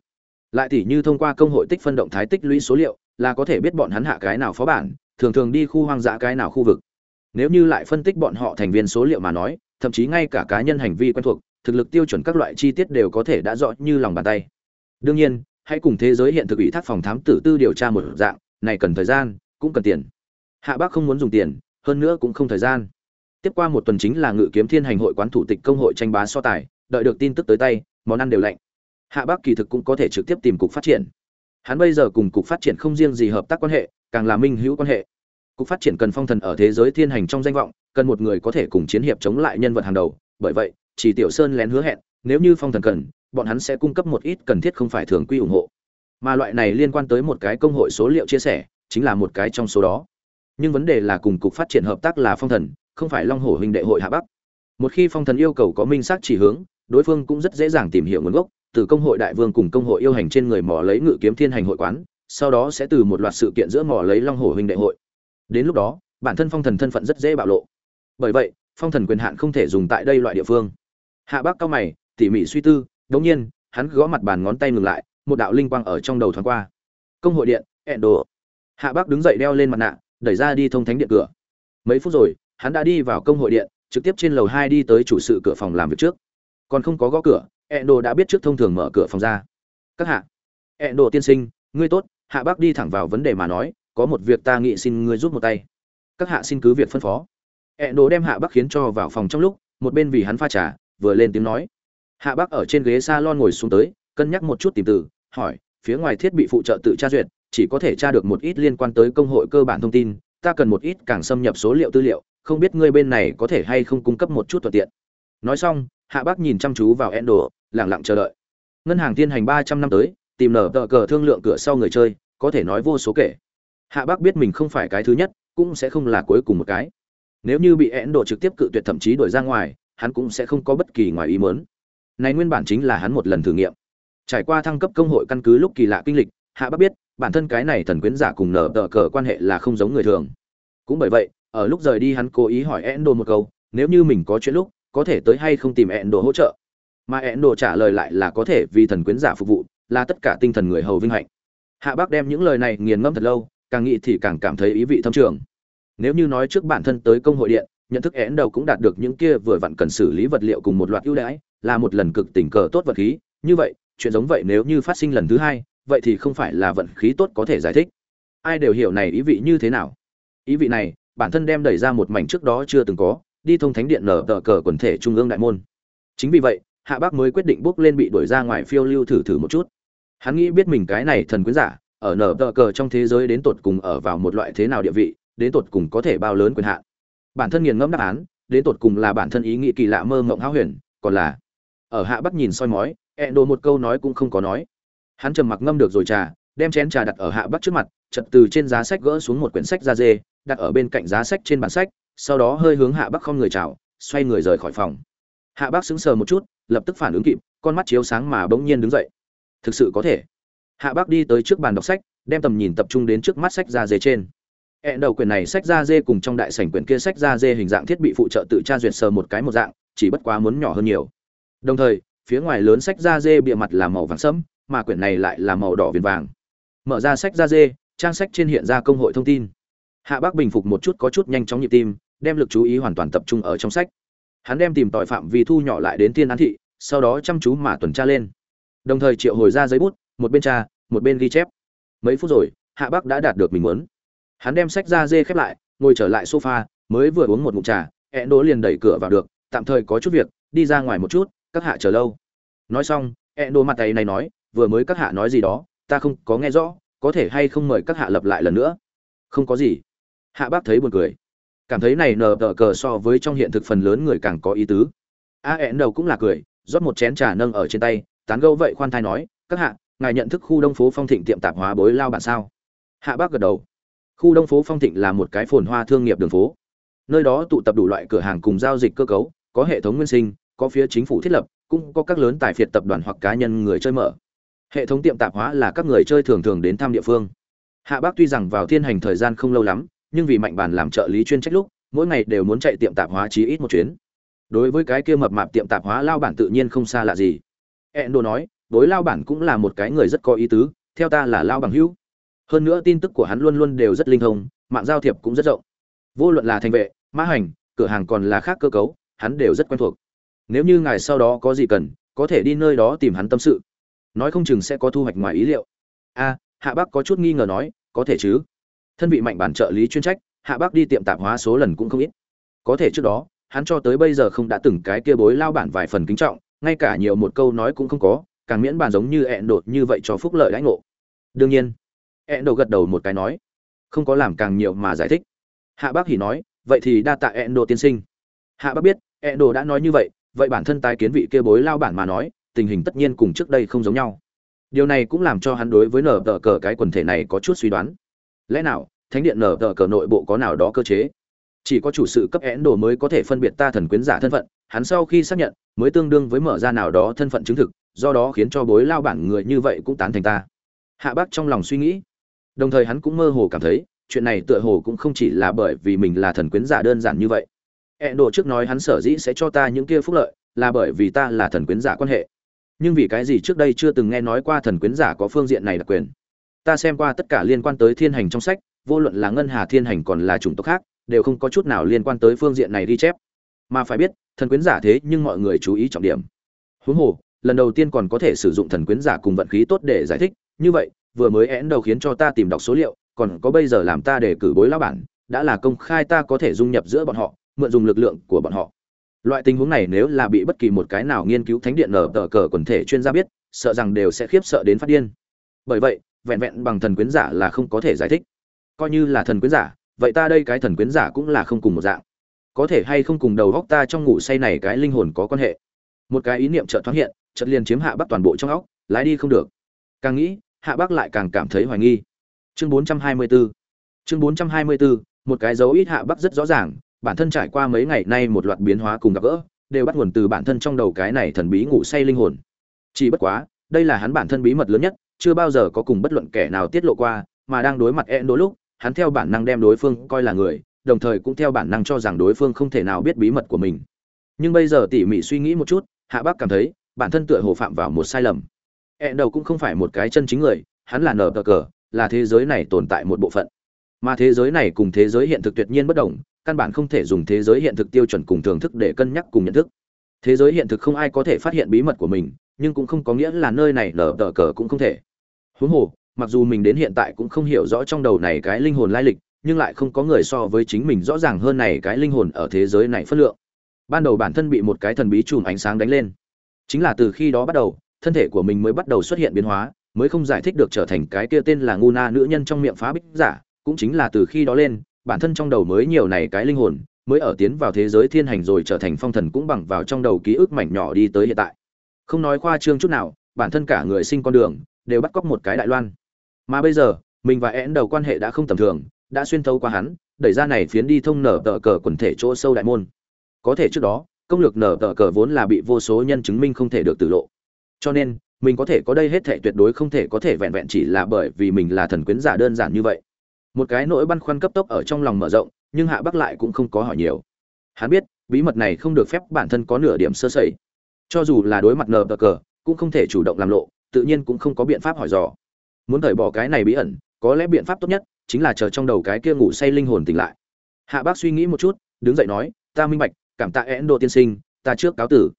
Lại tỷ như thông qua công hội tích phân động thái tích lũy số liệu, là có thể biết bọn hắn hạ cái nào phó bản thường thường đi khu hoang dã cái nào khu vực. Nếu như lại phân tích bọn họ thành viên số liệu mà nói, thậm chí ngay cả cá nhân hành vi quen thuộc, thực lực tiêu chuẩn các loại chi tiết đều có thể đã rõ như lòng bàn tay. Đương nhiên, hãy cùng thế giới hiện thực ủy thác phòng thám tử tư điều tra một dạng, này cần thời gian, cũng cần tiền. Hạ bác không muốn dùng tiền, hơn nữa cũng không thời gian. Tiếp qua một tuần chính là ngự kiếm thiên hành hội quán thủ tịch công hội tranh bá so tài, đợi được tin tức tới tay, món ăn đều lạnh. Hạ bác kỳ thực cũng có thể trực tiếp tìm cục phát triển hắn bây giờ cùng cục phát triển không riêng gì hợp tác quan hệ, càng là minh hữu quan hệ. Cục phát triển cần phong thần ở thế giới thiên hành trong danh vọng, cần một người có thể cùng chiến hiệp chống lại nhân vật hàng đầu. Bởi vậy, chỉ tiểu sơn lén hứa hẹn, nếu như phong thần cần, bọn hắn sẽ cung cấp một ít cần thiết không phải thường quy ủng hộ. Mà loại này liên quan tới một cái công hội số liệu chia sẻ, chính là một cái trong số đó. Nhưng vấn đề là cùng cục phát triển hợp tác là phong thần, không phải long hổ huynh đệ hội hạ bắc. Một khi phong thần yêu cầu có minh xác chỉ hướng, đối phương cũng rất dễ dàng tìm hiểu nguồn gốc từ công hội đại vương cùng công hội yêu hành trên người mỏ lấy ngự kiếm thiên hành hội quán, sau đó sẽ từ một loạt sự kiện giữa mỏ lấy long hồ huynh đệ hội. Đến lúc đó, bản thân phong thần thân phận rất dễ bạo lộ. Bởi vậy, phong thần quyền hạn không thể dùng tại đây loại địa phương. Hạ bác cao mày, tỉ mỉ suy tư, đống nhiên, hắn gõ mặt bàn ngón tay ngừng lại, một đạo linh quang ở trong đầu thoáng qua. Công hội điện, ẹn đồ. Hạ bác đứng dậy đeo lên mặt nạ, đẩy ra đi thông thánh điện cửa. Mấy phút rồi, hắn đã đi vào công hội điện, trực tiếp trên lầu hai đi tới chủ sự cửa phòng làm việc trước. Còn không có gõ cửa Endo đã biết trước thông thường mở cửa phòng ra. Các hạ. Endo tiên sinh, ngươi tốt, hạ bác đi thẳng vào vấn đề mà nói, có một việc ta nghĩ xin ngươi giúp một tay. Các hạ xin cứ việc phân phó. Endo đem hạ bác khiến cho vào phòng trong lúc, một bên vì hắn pha trà, vừa lên tiếng nói. Hạ bác ở trên ghế salon ngồi xuống tới, cân nhắc một chút tìm từ, hỏi, phía ngoài thiết bị phụ trợ tự tra duyệt, chỉ có thể tra được một ít liên quan tới công hội cơ bản thông tin, ta cần một ít càng xâm nhập số liệu tư liệu, không biết ngươi bên này có thể hay không cung cấp một chút thuận tiện. Nói xong, hạ bác nhìn chăm chú vào endo lẳng lặng chờ đợi. Ngân hàng tiên hành ba trăm năm tới, tìm nở tờ cờ thương lượng cửa sau người chơi, có thể nói vô số kể. Hạ bác biết mình không phải cái thứ nhất, cũng sẽ không là cuối cùng một cái. Nếu như bị én độ trực tiếp cự tuyệt thậm chí đuổi ra ngoài, hắn cũng sẽ không có bất kỳ ngoài ý mớn này nguyên bản chính là hắn một lần thử nghiệm. Trải qua thăng cấp công hội căn cứ lúc kỳ lạ kinh lịch, hạ bác biết, bản thân cái này thần quyến giả cùng nở tờ cờ quan hệ là không giống người thường. Cũng bởi vậy, ở lúc rời đi hắn cố ý hỏi én độ một câu, nếu như mình có chuyện lúc, có thể tới hay không tìm én độ hỗ trợ mà ẹn đồ trả lời lại là có thể vì thần quyến giả phục vụ, là tất cả tinh thần người hầu vinh hạnh. Hạ bác đem những lời này nghiền ngẫm thật lâu, càng nghĩ thì càng cảm thấy ý vị thâm trường. Nếu như nói trước bản thân tới công hội điện, nhận thức én đầu cũng đạt được những kia vừa vặn cần xử lý vật liệu cùng một loạt ưu đãi, là một lần cực tình cờ tốt vật khí. Như vậy, chuyện giống vậy nếu như phát sinh lần thứ hai, vậy thì không phải là vận khí tốt có thể giải thích. Ai đều hiểu này ý vị như thế nào. Ý vị này, bản thân đem đẩy ra một mảnh trước đó chưa từng có, đi thông thánh điện nở tờ cờ quần thể trung ương đại môn. Chính vì vậy hạ bác mới quyết định bước lên bị đuổi ra ngoài phiêu lưu thử thử một chút. Hắn nghĩ biết mình cái này thần quyến giả, ở nở tờ cờ trong thế giới đến tột cùng ở vào một loại thế nào địa vị, đến tột cùng có thể bao lớn quyền hạn. Bản thân nghiền ngẫm đáp án, đến tột cùng là bản thân ý nghĩ kỳ lạ mơ mộng háo huyền, còn là ở hạ bắc nhìn soi mói, ẹ đồ một câu nói cũng không có nói. Hắn trầm mặc ngâm được rồi trà, đem chén trà đặt ở hạ bắc trước mặt, chật từ trên giá sách gỡ xuống một quyển sách da dê, đặt ở bên cạnh giá sách trên bàn sách, sau đó hơi hướng hạ bắc không người chào, xoay người rời khỏi phòng. Hạ bắc sững sờ một chút lập tức phản ứng kịp, con mắt chiếu sáng mà bỗng nhiên đứng dậy. Thực sự có thể. Hạ bắc đi tới trước bàn đọc sách, đem tầm nhìn tập trung đến trước mắt sách da dê trên. Hẹn đầu quyển này sách da dê cùng trong đại sảnh quyển kia sách da dê hình dạng thiết bị phụ trợ tự tra duyệt sờ một cái một dạng, chỉ bất quá muốn nhỏ hơn nhiều. Đồng thời, phía ngoài lớn sách da dê bìa mặt là màu vàng sẫm, mà quyển này lại là màu đỏ viền vàng. Mở ra sách da dê, trang sách trên hiện ra công hội thông tin. Hạ bác bình phục một chút có chút nhanh chóng nhịp tim, đem lực chú ý hoàn toàn tập trung ở trong sách hắn đem tìm tội phạm vì thu nhỏ lại đến tiên án thị, sau đó chăm chú mà tuần tra lên. Đồng thời triệu hồi ra giấy bút, một bên tra, một bên ghi chép. Mấy phút rồi, hạ bác đã đạt được mình muốn. Hắn đem sách ra dê khép lại, ngồi trở lại sofa, mới vừa uống một ngụm trà hẹn đỗ liền đẩy cửa vào được, tạm thời có chút việc, đi ra ngoài một chút, các hạ chờ lâu. Nói xong hẹn đỗ mặt tay này nói, vừa mới các hạ nói gì đó, ta không có nghe rõ, có thể hay không mời các hạ lập lại lần nữa? Không có gì. Hạ bác thấy buồn cười cảm thấy này nờ tờ cờ so với trong hiện thực phần lớn người càng có ý tứ. A ẹn đầu cũng là cười, rót một chén trà nâng ở trên tay, tán gẫu vậy khoan thai nói, các hạ, ngài nhận thức khu đông phố phong thịnh tiệm tạp hóa bối lao bản sao? Hạ bác gật đầu. Khu đông phố phong thịnh là một cái phồn hoa thương nghiệp đường phố. Nơi đó tụ tập đủ loại cửa hàng cùng giao dịch cơ cấu, có hệ thống nguyên sinh, có phía chính phủ thiết lập, cũng có các lớn tài phiệt tập đoàn hoặc cá nhân người chơi mở. Hệ thống tiệm tạp hóa là các người chơi thường thường đến thăm địa phương. Hạ bác tuy rằng vào thiên hành thời gian không lâu lắm nhưng vì mạnh bàn làm trợ lý chuyên trách lúc, mỗi ngày đều muốn chạy tiệm tạp hóa chí ít một chuyến. Đối với cái kia mập mạp tiệm tạp hóa lao bản tự nhiên không xa lạ gì. Endo nói, đối lao bản cũng là một cái người rất có ý tứ, theo ta là lao bằng hữu. Hơn nữa tin tức của hắn luôn luôn đều rất linh thông, mạng giao thiệp cũng rất rộng. Vô luận là thành vệ, mã hành, cửa hàng còn là khác cơ cấu, hắn đều rất quen thuộc. Nếu như ngài sau đó có gì cần, có thể đi nơi đó tìm hắn tâm sự. Nói không chừng sẽ có thu hoạch ngoài ý liệu. A, hạ bác có chút nghi ngờ nói, có thể chứ? Thân vị mạnh bản trợ lý chuyên trách, hạ bác đi tiệm tạp hóa số lần cũng không ít. Có thể trước đó, hắn cho tới bây giờ không đã từng cái kia bối lao bản vài phần kính trọng, ngay cả nhiều một câu nói cũng không có, càng miễn bàn giống như ẹn đột như vậy cho phúc lợi đãi ngộ. Đương nhiên, ẹn đột gật đầu một cái nói, không có làm càng nhiều mà giải thích. Hạ bác hỉ nói, vậy thì đa tạ ẹn đột tiên sinh. Hạ bác biết, ẹn đột đã nói như vậy vậy bản thân tái kiến vị kia bối lao bản mà nói, tình hình tất nhiên cùng trước đây không giống nhau. Điều này cũng làm cho hắn đối với nở tờ cờ cái quần thể này có chút suy đoán lẽ nào, thánh điện nở tờ cờ nội bộ có nào đó cơ chế? Chỉ có chủ sự cấp én đồ mới có thể phân biệt ta thần quyến giả thân phận, hắn sau khi xác nhận, mới tương đương với mở ra nào đó thân phận chứng thực, do đó khiến cho bối lao bản người như vậy cũng tán thành ta. Hạ bác trong lòng suy nghĩ. Đồng thời hắn cũng mơ hồ cảm thấy, chuyện này tựa hồ cũng không chỉ là bởi vì mình là thần quyến giả đơn giản như vậy. Én đồ trước nói hắn sở dĩ sẽ cho ta những kia phúc lợi, là bởi vì ta là thần quyến giả quan hệ. Nhưng vì cái gì trước đây chưa từng nghe nói qua thần quyến giả có phương diện này đặc quyền? Ta xem qua tất cả liên quan tới thiên hành trong sách, vô luận là ngân hà thiên hành còn là chủng tộc khác, đều không có chút nào liên quan tới phương diện này ghi chép. Mà phải biết, thần quyến giả thế nhưng mọi người chú ý trọng điểm. Huống hồ, lần đầu tiên còn có thể sử dụng thần quyến giả cùng vận khí tốt để giải thích, như vậy, vừa mới én đầu khiến cho ta tìm đọc số liệu, còn có bây giờ làm ta để cử bối lão bản, đã là công khai ta có thể dung nhập giữa bọn họ, mượn dùng lực lượng của bọn họ. Loại tình huống này nếu là bị bất kỳ một cái nào nghiên cứu thánh điện nở tờ cờ quần thể chuyên gia biết, sợ rằng đều sẽ khiếp sợ đến phát điên. Bởi vậy vẹn vẹn bằng thần quyến giả là không có thể giải thích. Coi như là thần quyến giả, vậy ta đây cái thần quyến giả cũng là không cùng một dạng. Có thể hay không cùng đầu góc ta trong ngủ say này cái linh hồn có quan hệ? Một cái ý niệm chợt thoáng hiện, chợt liền chiếm hạ bắc toàn bộ trong óc, lái đi không được. Càng nghĩ, hạ bắc lại càng cảm thấy hoài nghi. Chương 424 chương 424 một cái dấu ít hạ bắc rất rõ ràng, bản thân trải qua mấy ngày nay một loạt biến hóa cùng gặp gỡ, đều bắt nguồn từ bản thân trong đầu cái này thần bí ngủ say linh hồn. Chỉ bất quá, đây là hắn bản thân bí mật lớn nhất chưa bao giờ có cùng bất luận kẻ nào tiết lộ qua, mà đang đối mặt ẹn đôi lúc, hắn theo bản năng đem đối phương coi là người, đồng thời cũng theo bản năng cho rằng đối phương không thể nào biết bí mật của mình. Nhưng bây giờ tỉ mỉ suy nghĩ một chút, hạ bác cảm thấy, bản thân tựa hồ phạm vào một sai lầm. Ẹn đầu cũng không phải một cái chân chính người, hắn là nở cờ, là thế giới này tồn tại một bộ phận. Mà thế giới này cùng thế giới hiện thực tuyệt nhiên bất đồng, căn bản không thể dùng thế giới hiện thực tiêu chuẩn cùng thưởng thức để cân nhắc cùng nhận thức. Thế giới hiện thực không ai có thể phát hiện bí mật của mình nhưng cũng không có nghĩa là nơi này nở tờ cờ cũng không thể. Huống hồ, mặc dù mình đến hiện tại cũng không hiểu rõ trong đầu này cái linh hồn lai lịch, nhưng lại không có người so với chính mình rõ ràng hơn này cái linh hồn ở thế giới này phất lượng. Ban đầu bản thân bị một cái thần bí chùm ánh sáng đánh lên. Chính là từ khi đó bắt đầu, thân thể của mình mới bắt đầu xuất hiện biến hóa, mới không giải thích được trở thành cái kia tên là ngu na nữ nhân trong miệng phá bích giả, cũng chính là từ khi đó lên, bản thân trong đầu mới nhiều này cái linh hồn, mới ở tiến vào thế giới thiên hành rồi trở thành phong thần cũng bằng vào trong đầu ký ức mảnh nhỏ đi tới hiện tại không nói khoa trương chút nào, bản thân cả người sinh con đường, đều bắt cóc một cái đại loan. Mà bây giờ, mình và én đầu quan hệ đã không tầm thường, đã xuyên thấu qua hắn, đẩy ra này phiến đi thông nở tờ cờ quần thể chỗ sâu đại môn. Có thể trước đó, công lược nở tờ cờ vốn là bị vô số nhân chứng minh không thể được tử lộ. Cho nên, mình có thể có đây hết thể tuyệt đối không thể có thể vẹn vẹn chỉ là bởi vì mình là thần quyến giả đơn giản như vậy. Một cái nỗi băn khoăn cấp tốc ở trong lòng mở rộng, nhưng hạ bắc lại cũng không có hỏi nhiều. Hắn biết, bí mật này không được phép bản thân có nửa điểm sơ sẩy cho dù là đối mặt nờ bờ cờ, cũng không thể chủ động làm lộ, tự nhiên cũng không có biện pháp hỏi dò. Muốn thời bỏ cái này bí ẩn, có lẽ biện pháp tốt nhất chính là chờ trong đầu cái kia ngủ say linh hồn tỉnh lại. Hạ bác suy nghĩ một chút, đứng dậy nói, ta minh bạch, cảm tạ endo tiên sinh, ta trước cáo tử.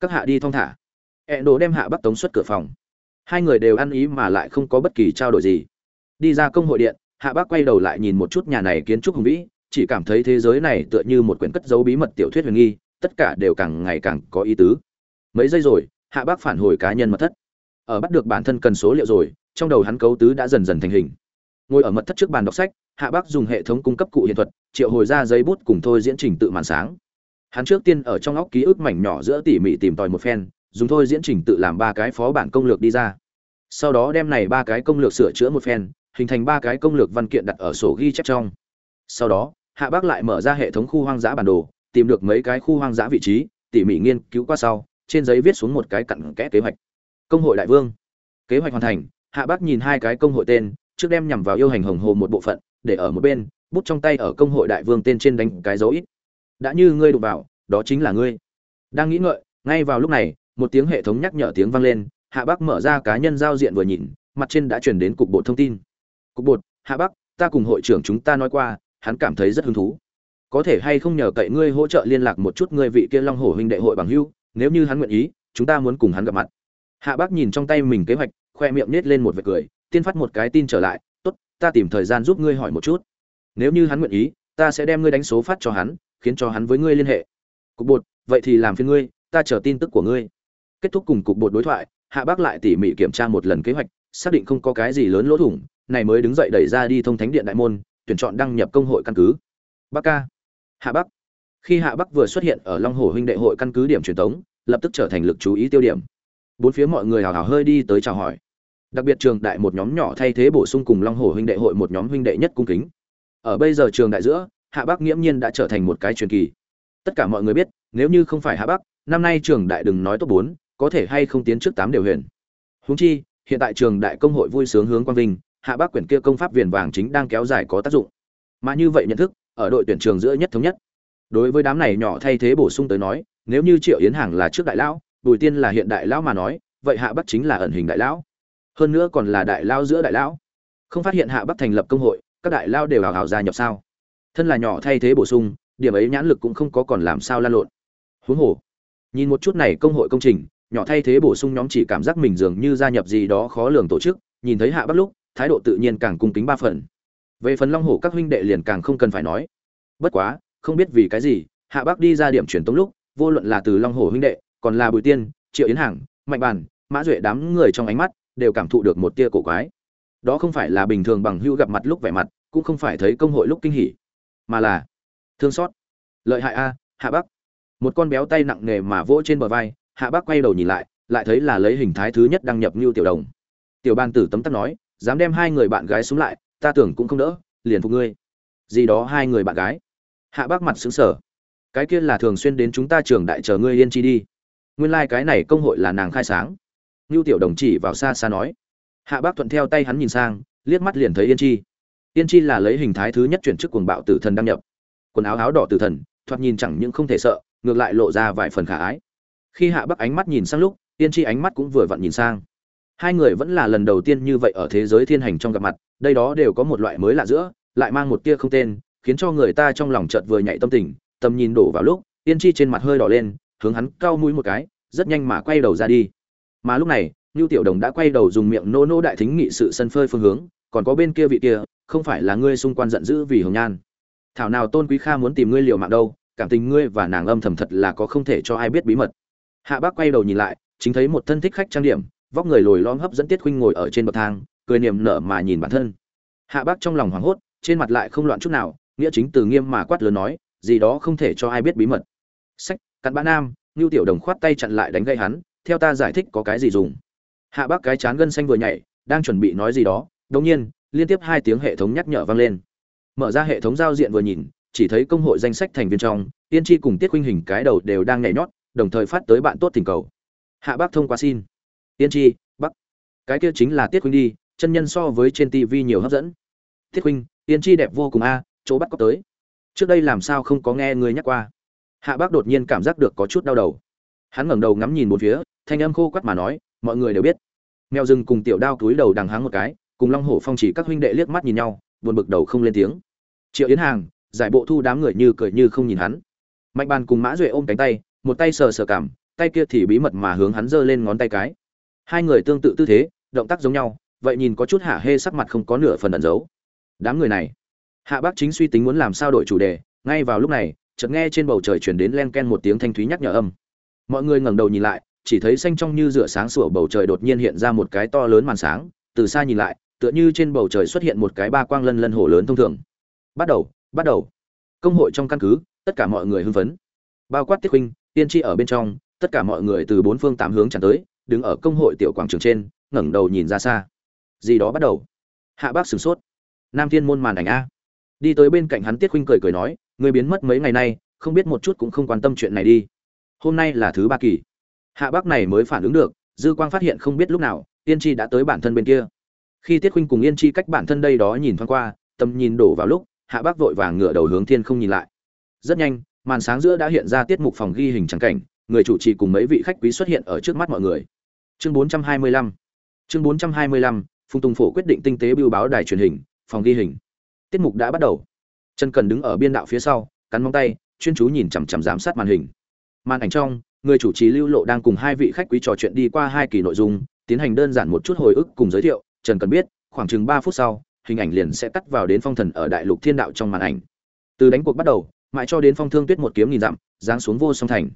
Các hạ đi thong thả. Endo đem hạ bác tống xuất cửa phòng. Hai người đều ăn ý mà lại không có bất kỳ trao đổi gì. Đi ra công hội điện, hạ bác quay đầu lại nhìn một chút nhà này kiến trúc hùng vĩ, chỉ cảm thấy thế giới này tựa như một quyển cất dấu bí mật tiểu thuyết huyền nghi, tất cả đều càng ngày càng có ý tứ mấy giây rồi, hạ bác phản hồi cá nhân mật thất. Ở bắt được bản thân cần số liệu rồi, trong đầu hắn cấu tứ đã dần dần thành hình. Ngồi ở mật thất trước bàn đọc sách, hạ bác dùng hệ thống cung cấp cụ hiện thuật, triệu hồi ra giấy bút cùng thôi diễn trình tự màn sáng. Hắn trước tiên ở trong óc ký ức mảnh nhỏ giữa tỉ mỉ tìm tòi một phen, dùng thôi diễn trình tự làm ba cái phó bản công lược đi ra. Sau đó đem này ba cái công lược sửa chữa một phen, hình thành ba cái công lược văn kiện đặt ở sổ ghi chép trong. Sau đó, hạ bác lại mở ra hệ thống khu hoang dã bản đồ, tìm được mấy cái khu hoang dã vị trí, tỉ mỉ nghiên cứu qua sau trên giấy viết xuống một cái cặn kẽ kế hoạch. Công hội đại vương. Kế hoạch hoàn thành, hạ bác nhìn hai cái công hội tên, trước đem nhằm vào yêu hành hồng hồ một bộ phận, để ở một bên, bút trong tay ở công hội đại vương tên trên đánh cái dấu ít. Đã như ngươi đụng vào, đó chính là ngươi. Đang nghĩ ngợi, ngay vào lúc này, một tiếng hệ thống nhắc nhở tiếng vang lên, hạ bác mở ra cá nhân giao diện vừa nhìn, mặt trên đã chuyển đến cục bộ thông tin. Cục bột, hạ bắc ta cùng hội trưởng chúng ta nói qua, hắn cảm thấy rất hứng thú. Có thể hay không nhờ cậy ngươi hỗ trợ liên lạc một chút ngươi vị kia long hổ huynh đệ hội bằng hưu? Nếu như hắn nguyện ý, chúng ta muốn cùng hắn gặp mặt. Hạ bác nhìn trong tay mình kế hoạch, khoe miệng nết lên một vệt cười, tiên phát một cái tin trở lại, tốt, ta tìm thời gian giúp ngươi hỏi một chút. Nếu như hắn nguyện ý, ta sẽ đem ngươi đánh số phát cho hắn, khiến cho hắn với ngươi liên hệ. Cục bột, vậy thì làm phiền ngươi, ta chờ tin tức của ngươi. Kết thúc cùng cục bột đối thoại, hạ bác lại tỉ mỉ kiểm tra một lần kế hoạch, xác định không có cái gì lớn lỗ thủng, này mới đứng dậy đẩy ra đi thông thánh điện đại môn, tuyển chọn đăng nhập công hội căn cứ. Bắc ca. Hạ bắc khi hạ bắc vừa xuất hiện ở long hồ huynh đệ hội căn cứ điểm truyền thống lập tức trở thành lực chú ý tiêu điểm. Bốn phía mọi người hào hào hơi đi tới chào hỏi. Đặc biệt trường đại một nhóm nhỏ thay thế bổ sung cùng long hồ huynh đệ hội một nhóm huynh đệ nhất cung kính. Ở bây giờ trường đại giữa, hạ bắc nghiễm nhiên đã trở thành một cái truyền kỳ. Tất cả mọi người biết, nếu như không phải hạ bắc, năm nay trường đại đừng nói top bốn, có thể hay không tiến trước tám đều huyền. Huống chi, hiện tại trường đại công hội vui sướng hướng quang vinh, hạ Bắc quyển kia công pháp viền vàng chính đang kéo dài có tác dụng. Mà như vậy nhận thức, ở đội tuyển trường giữa nhất thống nhất đối với đám này nhỏ thay thế bổ sung tới nói, nếu như triệu yến hàng là trước đại lão, bùi tiên là hiện đại lão mà nói, vậy hạ bắc chính là ẩn hình đại lão. Hơn nữa còn là đại lão giữa đại lão. Không phát hiện hạ bắc thành lập công hội, các đại lão đều hào hào gia nhập sao? Thân là nhỏ thay thế bổ sung, điểm ấy nhãn lực cũng không có còn làm sao lan lộn. Huống hồ, nhìn một chút này công hội công trình, nhỏ thay thế bổ sung nhóm chỉ cảm giác mình dường như gia nhập gì đó khó lường tổ chức, nhìn thấy hạ bắc lúc, thái độ tự nhiên càng cung kính ba phần. Về phần long hổ các huynh đệ liền càng không cần phải nói. Bất quá không biết vì cái gì, hạ bác đi ra điểm truyền tống lúc, vô luận là từ long hổ huynh đệ, còn là bùi tiên, triệu yến hàng mạnh bàn mã duệ đám người trong ánh mắt đều cảm thụ được một tia cổ quái. Đó không phải là bình thường bằng hữu gặp mặt lúc vẻ mặt, cũng không phải thấy công hội lúc kinh hỉ, mà là thương xót. Lợi hại a, hạ bắc. Một con béo tay nặng nề mà vỗ trên bờ vai, hạ bắc quay đầu nhìn lại lại thấy là lấy hình thái thứ nhất đăng nhập như tiểu đồng. Tiểu ban tử tấm tắc nói, dám đem hai người bạn gái xuống lại, ta tưởng cũng không đỡ, liền phục ngươi. Gì đó hai người bạn gái? Hạ bác mặt sững sờ, cái kia là thường xuyên đến chúng ta trường đại chờ ngươi yên chi đi. Nguyên lai、like、cái này công hội là nàng khai sáng. Ngưu tiểu đồng chỉ vào xa xa nói. Hạ bác thuận theo tay hắn nhìn sang liếc mắt liền thấy yên chi. Yên chi là lấy hình thái thứ nhất chuyển chức cuồng bạo tử thần đăng nhập. Quần áo áo đỏ tử thần thoạt nhìn chẳng những không thể sợ ngược lại lộ ra vài phần khả ái. Khi hạ bác ánh mắt nhìn sang lúc yên chi ánh mắt cũng vừa vặn nhìn sang. Hai người vẫn là lần đầu tiên như vậy ở thế giới thiên hành trong gặp mặt đây đó đều có một loại mới lạ giữa lại mang một tia không tên khiến cho người ta trong lòng chợt vừa nhạy tâm tình tầm nhìn đổ vào lúc yên chi trên mặt hơi đỏ lên hướng hắn cau mũi một cái rất nhanh mà quay đầu ra đi mà lúc này Nưu Tiểu Đồng đã quay đầu dùng miệng nô nô đại thính nghị sự sân phơi phương hướng, còn có bên kia vị kia, không phải là ngươi xung quanh giận dữ vì Hồng Nhan. Thảo nào Tôn Quý Kha muốn tìm ngươi liều mạng đâu, cảm tình ngươi và nàng âm thầm thật là có không thể cho ai biết bí mật. Hạ Bác quay đầu nhìn lại, chính thấy một thân thích khách trang điểm, vóc người lồi lõm hấp dẫn Tiết Khuynh ngồi ở trên bậc thang, cười niềm nở mà nhìn bản thân. Hạ Bác trong lòng hoảng hốt, trên mặt lại không loạn chút nào, nghĩa chính từ nghiêm mà quát lớn nói, gì đó không thể cho ai biết bí mật. Sách, cặn bã nam, ngưu Tiểu Đồng khoát tay chặn lại đánh gây hắn, theo ta giải thích có cái gì dùng. Hạ bác cái chán gân xanh vừa nhảy đang chuẩn bị nói gì đó đột nhiên liên tiếp hai tiếng hệ thống nhắc nhở vang lên. Mở ra hệ thống giao diện vừa nhìn chỉ thấy công hội danh sách thành viên trong tiên tri cùng tiết khuynh hình cái đầu đều đang nhảy nhót đồng thời phát tới bạn tốt thỉnh cầu. Hạ bác thông qua xin. Tiên tri bắc cái kia chính là tiết khuynh đi chân nhân so với trên tv nhiều hấp dẫn. Tiết khuynh tiên tri đẹp vô cùng a chỗ bắt cóc tới. Trước đây làm sao không có nghe người nhắc qua? Hạ bác đột nhiên cảm giác được có chút đau đầu. Hắn ngẩng đầu ngắm nhìn một phía, thanh âm khô quắt mà nói, mọi người đều biết. Mèo rừng cùng tiểu đao túi đầu đằng háng một cái, cùng long hổ phong chỉ các huynh đệ liếc mắt nhìn nhau, buồn bực đầu không lên tiếng. Triệu yến hàng, giải bộ thu đám người như cười như không nhìn hắn. Mạnh bàn cùng mã duệ ôm cánh tay, một tay sờ sờ cảm tay kia thì bí mật mà hướng hắn giơ lên ngón tay cái. Hai người tương tự tư thế, động tác giống nhau, vậy nhìn có chút hả hê sắc mặt không có nửa phần ẩn giấu. Đám người này hạ bác chính suy tính muốn làm sao đổi chủ đề, ngay vào lúc này, chợt nghe trên bầu trời chuyển đến len ken một tiếng thanh thúy nhắc nhở âm. Mọi người ngẩng đầu nhìn lại, chỉ thấy xanh trong như rửa sáng sủa bầu trời đột nhiên hiện ra một cái to lớn màn sáng, từ xa nhìn lại, tựa như trên bầu trời xuất hiện một cái ba quang lân lân hổ lớn thông thường. Bắt đầu bắt đầu. Công hội trong căn cứ, tất cả mọi người hưng phấn. Bao quát tiết huynh tiên tri ở bên trong, tất cả mọi người từ bốn phương tám hướng tràn tới, đứng ở công hội tiểu quảng trường trên, ngẩng đầu nhìn ra xa. Gì đó bắt đầu. Hạ bác sửng sốt. Nam thiên môn màn ảnh a đi tới bên cạnh hắn tiết huynh cười cười nói người biến mất mấy ngày nay, không biết một chút cũng không quan tâm chuyện này đi. Hôm nay là thứ ba kỳ. Hạ bác này mới phản ứng được, dư quang phát hiện không biết lúc nào, yên chi đã tới bản thân bên kia. Khi tiết khuynh cùng yên chi cách bản thân đây đó nhìn thoáng qua, tầm nhìn đổ vào lúc, hạ bác vội vàng ngửa đầu hướng thiên không nhìn lại. Rất nhanh, màn sáng giữa đã hiện ra tiết mục phòng ghi hình trắng cảnh, người chủ trì cùng mấy vị khách quý xuất hiện ở trước mắt mọi người. Chương 425 chương 425 phùng tùng phổ quyết định tinh tế bưu báo đài truyền hình, phòng ghi hình tiết mục đã bắt đầu. Trần cần đứng ở biên đạo phía sau, cắn móng tay, chuyên chú nhìn chằm chằm giám sát màn hình. Màn ảnh trong, người chủ trì lưu lộ đang cùng hai vị khách quý trò chuyện đi qua hai kỳ nội dung, tiến hành đơn giản một chút hồi ức cùng giới thiệu. Trần cần biết, khoảng chừng ba phút sau, hình ảnh liền sẽ cắt vào đến phong thần ở đại lục thiên đạo trong màn ảnh. Từ đánh cuộc bắt đầu, mãi cho đến phong thương tuyết một kiếm nghìn dặm, giáng xuống vô song thành.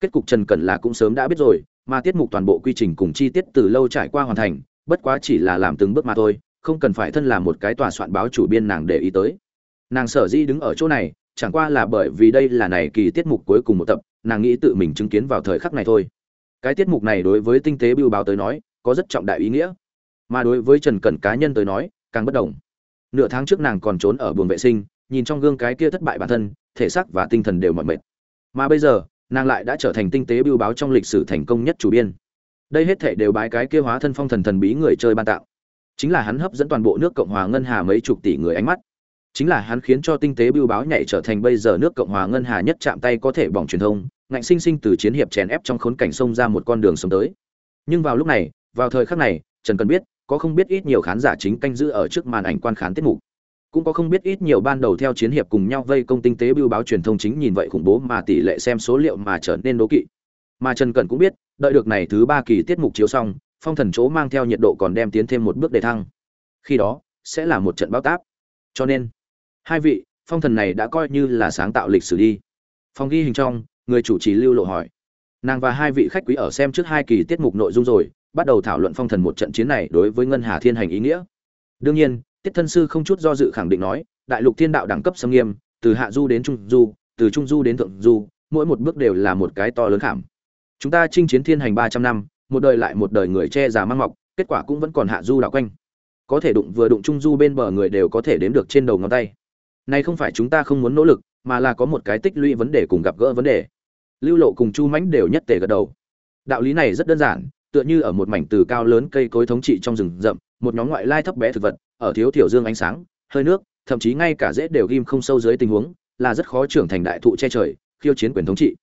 Kết cục trần cẩn là cũng sớm đã biết rồi, mà tiết mục toàn bộ quy trình cùng chi tiết từ lâu trải qua hoàn thành, bất quá chỉ là làm từng bước mà thôi không cần phải thân là một cái tòa soạn báo chủ biên nàng để ý tới. Nàng sở di đứng ở chỗ này, chẳng qua là bởi vì đây là này kỳ tiết mục cuối cùng một tập, nàng nghĩ tự mình chứng kiến vào thời khắc này thôi. Cái tiết mục này đối với tinh tế bưu báo tới nói, có rất trọng đại ý nghĩa. Mà đối với trần cẩn cá nhân tới nói, càng bất đồng. Nửa tháng trước nàng còn trốn ở buồng vệ sinh, nhìn trong gương cái kia thất bại bản thân, thể xác và tinh thần đều mỏi mệt. Mà bây giờ, nàng lại đã trở thành tinh tế bưu báo trong lịch sử thành công nhất chủ biên. Đây hết thể đều bái cái kia hóa thân phong thần thần bí người chơi ban tạo chính là hắn hấp dẫn toàn bộ nước cộng hòa ngân hà mấy chục tỷ người ánh mắt. Chính là hắn khiến cho tinh tế bưu báo nhảy trở thành bây giờ nước cộng hòa ngân hà nhất chạm tay có thể bỏng truyền thông, ngạnh sinh sinh từ chiến hiệp chèn ép trong khốn cảnh sông ra một con đường sống tới. Nhưng vào lúc này, vào thời khắc này, trần cần biết, có không biết ít nhiều khán giả chính canh giữ ở trước màn ảnh quan khán tiết mục. Cũng có không biết ít nhiều ban đầu theo chiến hiệp cùng nhau vây công tinh tế bưu báo truyền thông chính nhìn vậy khủng bố mà tỷ lệ xem số liệu mà trở nên đố kỵ. Mà trần cần cũng biết, đợi được này thứ ba kỳ tiết mục chiếu xong phong thần chỗ mang theo nhiệt độ còn đem tiến thêm một bước đề thăng. Khi đó, sẽ là một trận bao táp. Cho nên, hai vị, phong thần này đã coi như là sáng tạo lịch sử đi. Phong ghi hình trong, người chủ trì lưu lộ hỏi. Nàng và hai vị khách quý ở xem trước hai kỳ tiết mục nội dung rồi, bắt đầu thảo luận phong thần một trận chiến này đối với ngân hà thiên hành ý nghĩa. Đương nhiên, tiết thân sư không chút do dự khẳng định nói, đại lục thiên đạo đẳng cấp xâm nghiêm, từ hạ du đến trung du, từ trung du đến thượng du, mỗi một bước đều là một cái to lớn khảm. Chúng ta chinh chiến thiên hành ba trăm năm một đời lại một đời người che già mang mọc, kết quả cũng vẫn còn hạ du đảo quanh. Có thể đụng vừa đụng trung du bên bờ người đều có thể đếm được trên đầu ngón tay. Này không phải chúng ta không muốn nỗ lực, mà là có một cái tích lũy vấn đề cùng gặp gỡ vấn đề. Lưu lộ cùng chu mãnh đều nhất tề gật đầu. Đạo lý này rất đơn giản, tựa như ở một mảnh từ cao lớn cây cối thống trị trong rừng rậm, một nhóm ngoại lai thấp bé thực vật, ở thiếu thiểu dương ánh sáng, hơi nước, thậm chí ngay cả dễ đều ghim không sâu dưới tình huống, là rất khó trưởng thành đại thụ che trời, khiêu chiến quyền thống trị.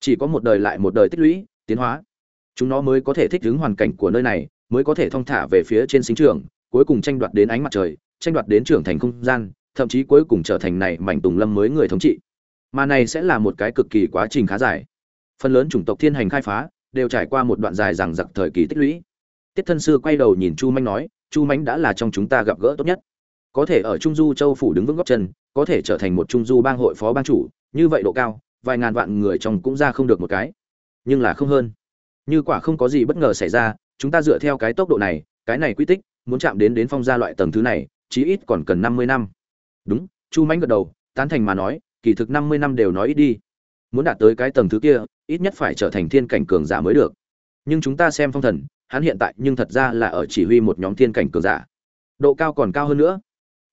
Chỉ có một đời lại một đời tích lũy, tiến hóa chúng nó mới có thể thích ứng hoàn cảnh của nơi này, mới có thể thong thả về phía trên sinh trường, cuối cùng tranh đoạt đến ánh mặt trời, tranh đoạt đến trưởng thành không gian, thậm chí cuối cùng trở thành này mảnh tùng lâm mới người thống trị. Mà này sẽ là một cái cực kỳ quá trình khá dài. Phần lớn chủng tộc thiên hành khai phá, đều trải qua một đoạn dài rằng giặc thời kỳ tích lũy. Tiết thân sư quay đầu nhìn chu manh nói, chu Mạnh đã là trong chúng ta gặp gỡ tốt nhất. Có thể ở trung du châu phủ đứng vững góc chân, có thể trở thành một trung du bang hội phó bang chủ, như vậy độ cao, vài ngàn vạn người trong cũng ra không được một cái. Nhưng là không hơn như quả không có gì bất ngờ xảy ra, chúng ta dựa theo cái tốc độ này, cái này quy tích, muốn chạm đến đến phong gia loại tầng thứ này, chí ít còn cần năm mươi năm. Đúng, chu mãnh gật đầu, tán thành mà nói, kỳ thực năm mươi năm đều nói ít đi. Muốn đạt tới cái tầng thứ kia, ít nhất phải trở thành thiên cảnh cường giả mới được. Nhưng chúng ta xem phong thần, hắn hiện tại nhưng thật ra là ở chỉ huy một nhóm thiên cảnh cường giả. Độ cao còn cao hơn nữa.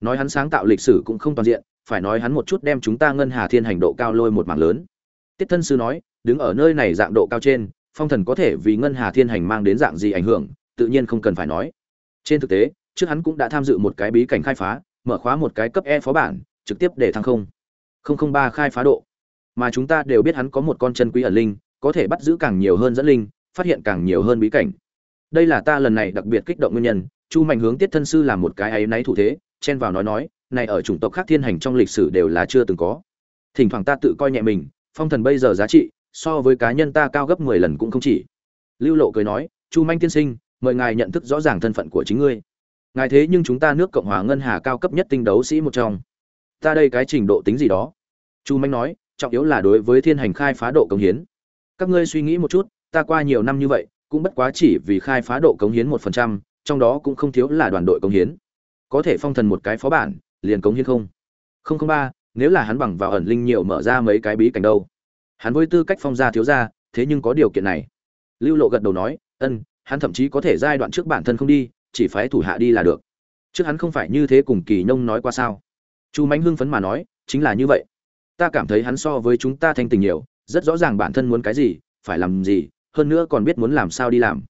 Nói hắn sáng tạo lịch sử cũng không toàn diện, phải nói hắn một chút đem chúng ta ngân hà thiên hành độ cao lôi một mảng lớn. Tiết thân sư nói, đứng ở nơi này dạng độ cao trên phong thần có thể vì ngân hà thiên hành mang đến dạng gì ảnh hưởng, tự nhiên không cần phải nói. Trên thực tế, trước hắn cũng đã tham dự một cái bí cảnh khai phá, mở khóa một cái cấp e phó bản, trực tiếp để thăng không. Không không ba khai phá độ. Mà chúng ta đều biết hắn có một con chân quý ẩn linh, có thể bắt giữ càng nhiều hơn dẫn linh, phát hiện càng nhiều hơn bí cảnh. Đây là ta lần này đặc biệt kích động nguyên nhân, chu mạnh hướng tiết thân sư làm một cái áy náy thủ thế, chen vào nói nói, này ở chủng tộc khác thiên hành trong lịch sử đều là chưa từng có. Thỉnh thoảng ta tự coi nhẹ mình, phong thần bây giờ giá trị so với cá nhân ta cao gấp mười lần cũng không chỉ. Lưu lộ cười nói, chu manh tiên sinh, mời ngài nhận thức rõ ràng thân phận của chính ngươi. Ngài thế nhưng chúng ta nước cộng hòa ngân hà cao cấp nhất tinh đấu sĩ một trong. Ta đây cái trình độ tính gì đó? Chu manh nói, trọng yếu là đối với thiên hành khai phá độ cống hiến. Các ngươi suy nghĩ một chút, ta qua nhiều năm như vậy, cũng bất quá chỉ vì khai phá độ cống hiến một phần trăm, trong đó cũng không thiếu là đoàn đội cống hiến. Có thể phong thần một cái phó bản, liền cống hiến không? Không không ba, nếu là hắn bằng vào ẩn linh nhiều mở ra mấy cái bí cảnh đâu? Hắn với tư cách phong gia thiếu gia, thế nhưng có điều kiện này. Lưu lộ gật đầu nói, ân, hắn thậm chí có thể giai đoạn trước bản thân không đi, chỉ phái thủ hạ đi là được. Trước hắn không phải như thế cùng kỳ nông nói qua sao? Chu mánh hưng phấn mà nói, chính là như vậy. Ta cảm thấy hắn so với chúng ta thanh tình nhiều, rất rõ ràng bản thân muốn cái gì, phải làm gì, hơn nữa còn biết muốn làm sao đi làm.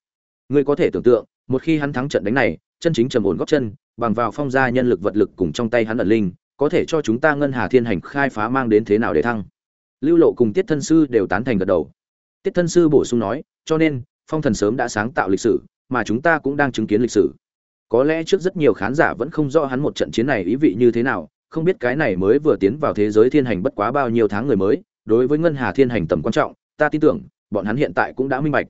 Ngươi có thể tưởng tượng, một khi hắn thắng trận đánh này, chân chính trầm ổn góp chân, bằng vào phong gia nhân lực vật lực cùng trong tay hắn ẩn linh, có thể cho chúng ta ngân hà thiên hành khai phá mang đến thế nào để thăng? Lưu lộ cùng tiết thân sư đều tán thành gật đầu. Tiết thân sư bổ sung nói, cho nên, phong thần sớm đã sáng tạo lịch sử, mà chúng ta cũng đang chứng kiến lịch sử. Có lẽ trước rất nhiều khán giả vẫn không rõ hắn một trận chiến này ý vị như thế nào, không biết cái này mới vừa tiến vào thế giới thiên hành bất quá bao nhiêu tháng người mới, đối với ngân hà thiên hành tầm quan trọng, ta tin tưởng, bọn hắn hiện tại cũng đã minh bạch.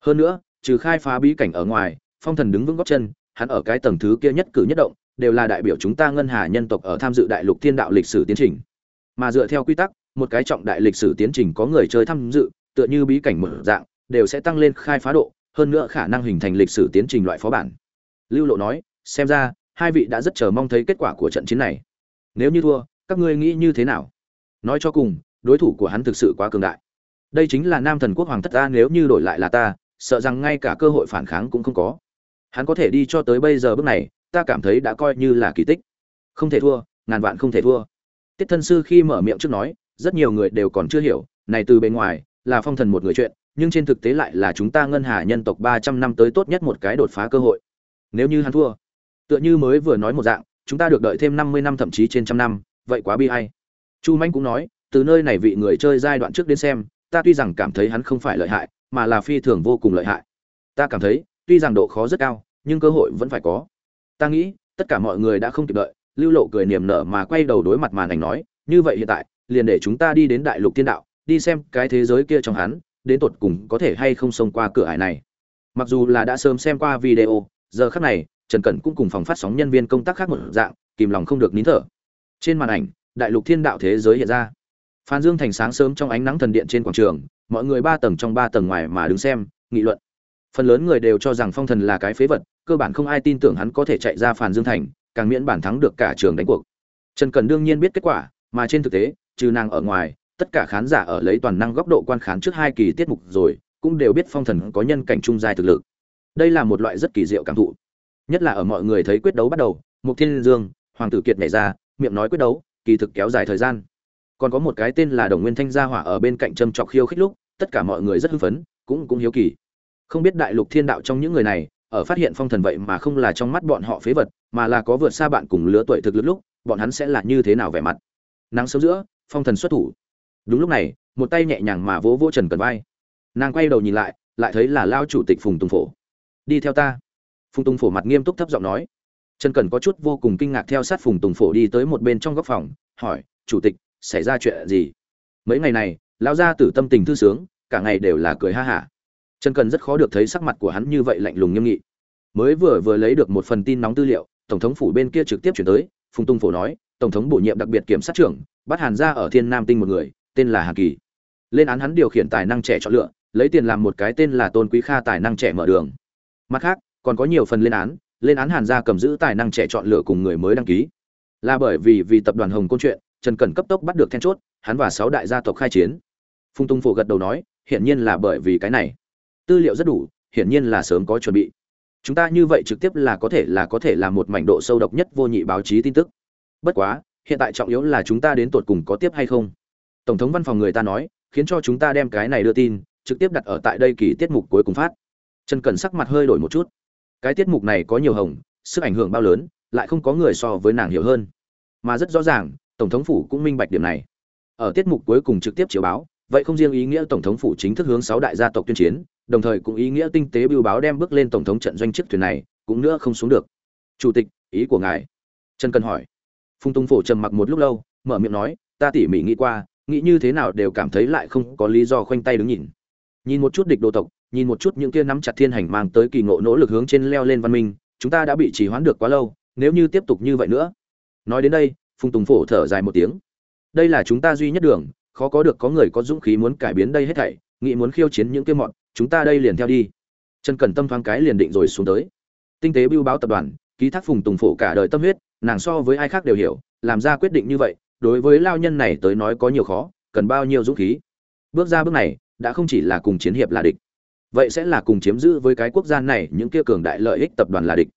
Hơn nữa, trừ khai phá bí cảnh ở ngoài, phong thần đứng vững góc chân, hắn ở cái tầng thứ kia nhất cử nhất động, đều là đại biểu chúng ta ngân hà nhân tộc ở tham dự đại lục thiên đạo lịch sử tiến trình. Mà dựa theo quy tắc một cái trọng đại lịch sử tiến trình có người chơi tham dự, tựa như bí cảnh mở dạng, đều sẽ tăng lên khai phá độ, hơn nữa khả năng hình thành lịch sử tiến trình loại phó bản. Lưu lộ nói, xem ra, hai vị đã rất chờ mong thấy kết quả của trận chiến này. Nếu như thua, các ngươi nghĩ như thế nào? Nói cho cùng, đối thủ của hắn thực sự quá cường đại. Đây chính là nam thần quốc hoàng thất ta, nếu như đổi lại là ta, sợ rằng ngay cả cơ hội phản kháng cũng không có. Hắn có thể đi cho tới bây giờ bước này, ta cảm thấy đã coi như là kỳ tích. Không thể thua, ngàn vạn không thể thua. Tiết thân sư khi mở miệng trước nói rất nhiều người đều còn chưa hiểu, này từ bên ngoài, là phong thần một người chuyện, nhưng trên thực tế lại là chúng ta ngân hà nhân tộc ba trăm năm tới tốt nhất một cái đột phá cơ hội. Nếu như hắn thua, tựa như mới vừa nói một dạng, chúng ta được đợi thêm năm mươi năm thậm chí trên trăm năm, vậy quá bi ai. Chu mạnh cũng nói, từ nơi này vị người chơi giai đoạn trước đến xem, ta tuy rằng cảm thấy hắn không phải lợi hại, mà là phi thường vô cùng lợi hại. Ta cảm thấy, tuy rằng độ khó rất cao, nhưng cơ hội vẫn phải có. Ta nghĩ, tất cả mọi người đã không kịp đợi, lưu lộ cười niềm nở mà quay đầu đối mặt màn ảnh nói, như vậy hiện tại liền để chúng ta đi đến đại lục thiên đạo, đi xem cái thế giới kia trong hắn, đến tột cùng có thể hay không xông qua cửa ải này. Mặc dù là đã sớm xem qua video, giờ khắc này, trần cẩn cũng cùng phòng phát sóng nhân viên công tác khác một dạng, kìm lòng không được nín thở. Trên màn ảnh, đại lục thiên đạo thế giới hiện ra. Phan dương thành sáng sớm trong ánh nắng thần điện trên quảng trường, mọi người ba tầng trong ba tầng ngoài mà đứng xem, nghị luận. Phần lớn người đều cho rằng phong thần là cái phế vật, cơ bản không ai tin tưởng hắn có thể chạy ra Phan dương thành, càng miễn bản thắng được cả trường đánh cuộc. Trần cần đương nhiên biết kết quả, mà trên thực tế trừ nàng ở ngoài, tất cả khán giả ở lấy toàn năng góc độ quan khán trước hai kỳ tiết mục rồi, cũng đều biết phong thần có nhân cảnh trung giai thực lực. Đây là một loại rất kỳ diệu cảm thụ. Nhất là ở mọi người thấy quyết đấu bắt đầu, mục thiên dương, hoàng tử kiệt nhảy ra, miệng nói quyết đấu, kỳ thực kéo dài thời gian. Còn có một cái tên là đồng nguyên thanh gia hỏa ở bên cạnh châm chọc khiêu khích lúc, tất cả mọi người rất hưng phấn, cũng cũng hiếu kỳ. Không biết đại lục thiên đạo trong những người này, ở phát hiện phong thần vậy mà không là trong mắt bọn họ phế vật, mà là có vượt xa bạn cùng lứa tuổi thực lực lúc, bọn hắn sẽ là như thế nào vẻ mặt? Nắng sớm giữa phong thần xuất thủ. Đúng lúc này, một tay nhẹ nhàng mà vỗ vỗ trần cần vai. Nàng quay đầu nhìn lại lại thấy là lao chủ tịch phùng tùng phổ. Đi theo ta. Phùng tùng phổ mặt nghiêm túc thấp giọng nói. Trần cần có chút vô cùng kinh ngạc theo sát phùng tùng phổ đi tới một bên trong góc phòng, hỏi, chủ tịch, xảy ra chuyện gì? Mấy ngày này, lão gia tử tâm tình thư sướng, cả ngày đều là cười ha hả. Trần cần rất khó được thấy sắc mặt của hắn như vậy lạnh lùng nghiêm nghị. Mới vừa vừa lấy được một phần tin nóng tư liệu, tổng thống phủ bên kia trực tiếp chuyển tới, phùng tùng phổ nói tổng thống bổ nhiệm đặc biệt kiểm sát trưởng, bắt hàn ra ở thiên nam tinh một người, tên là hàn kỳ. Lên án hắn điều khiển tài năng trẻ chọn lựa, lấy tiền làm một cái tên là tôn quý kha tài năng trẻ mở đường. Mặt khác, còn có nhiều phần lên án lên án hàn gia cầm giữ tài năng trẻ chọn lựa cùng người mới đăng ký. Là bởi vì vì tập đoàn hồng côn chuyện, trần cẩn cấp tốc bắt được then chốt, hắn và sáu đại gia tộc khai chiến. Phung tung phổ gật đầu nói, hiển nhiên là bởi vì cái này. Tư liệu rất đủ, hiển nhiên là sớm có chuẩn bị. Chúng ta như vậy trực tiếp là có thể là có thể là một mảnh độ sâu độc nhất vô nhị báo chí tin tức bất quá, hiện tại trọng yếu là chúng ta đến tột cùng có tiếp hay không? Tổng thống văn phòng người ta nói, khiến cho chúng ta đem cái này đưa tin, trực tiếp đặt ở tại đây kỳ tiết mục cuối cùng phát. Trần cần sắc mặt hơi đổi một chút. Cái tiết mục này có nhiều hồng, sức ảnh hưởng bao lớn, lại không có người so với nàng hiểu hơn. Mà rất rõ ràng, tổng thống phủ cũng minh bạch điểm này. Ở tiết mục cuối cùng trực tiếp chiếu báo, vậy không riêng ý nghĩa tổng thống phủ chính thức hướng sáu đại gia tộc tuyên chiến, đồng thời cũng ý nghĩa tinh tế biêu báo đem bước lên tổng thống trận doanh chiếc thuyền này, cũng nữa không xuống được. Chủ tịch, ý của ngài? Trần cần hỏi phùng tung phổ trầm mặc một lúc lâu, mở miệng nói, ta tỉ mỉ nghĩ qua, nghĩ như thế nào đều cảm thấy lại không có lý do khoanh tay đứng nhìn. Nhìn một chút địch đồ tộc, nhìn một chút những kia nắm chặt thiên hành mang tới kỳ ngộ nỗ lực hướng trên leo lên văn minh, chúng ta đã bị trì hoãn được quá lâu, nếu như tiếp tục như vậy nữa. Nói đến đây, phùng tùng phổ thở dài một tiếng. Đây là chúng ta duy nhất đường, khó có được có người có dũng khí muốn cải biến đây hết thảy, nghĩ muốn khiêu chiến những kia mọn, chúng ta đây liền theo đi. Trần cẩn tâm thoáng cái liền định rồi xuống tới. Tinh tế bưu báo tập đoàn, ký thác phùng tùng phổ cả đời tâm huyết nàng so với ai khác đều hiểu, làm ra quyết định như vậy, đối với lao nhân này tới nói có nhiều khó, cần bao nhiêu dũng khí. Bước ra bước này, đã không chỉ là cùng chiến hiệp là địch. Vậy sẽ là cùng chiếm giữ với cái quốc gia này những kia cường đại lợi ích tập đoàn là địch.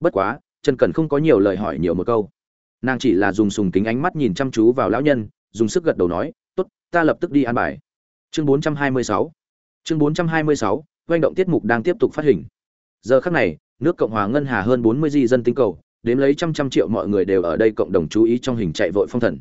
Bất quá, trần cần không có nhiều lời hỏi nhiều một câu. Nàng chỉ là dùng sùng kính ánh mắt nhìn chăm chú vào lão nhân, dùng sức gật đầu nói, tốt, ta lập tức đi an bài. Chương 426 chương 426 doanh động tiết mục đang tiếp tục phát hình. Giờ khắc này, nước cộng hòa ngân hà hơn 40 di dân tinh cầu đếm lấy trăm trăm triệu mọi người đều ở đây cộng đồng chú ý trong hình chạy vội phong thần.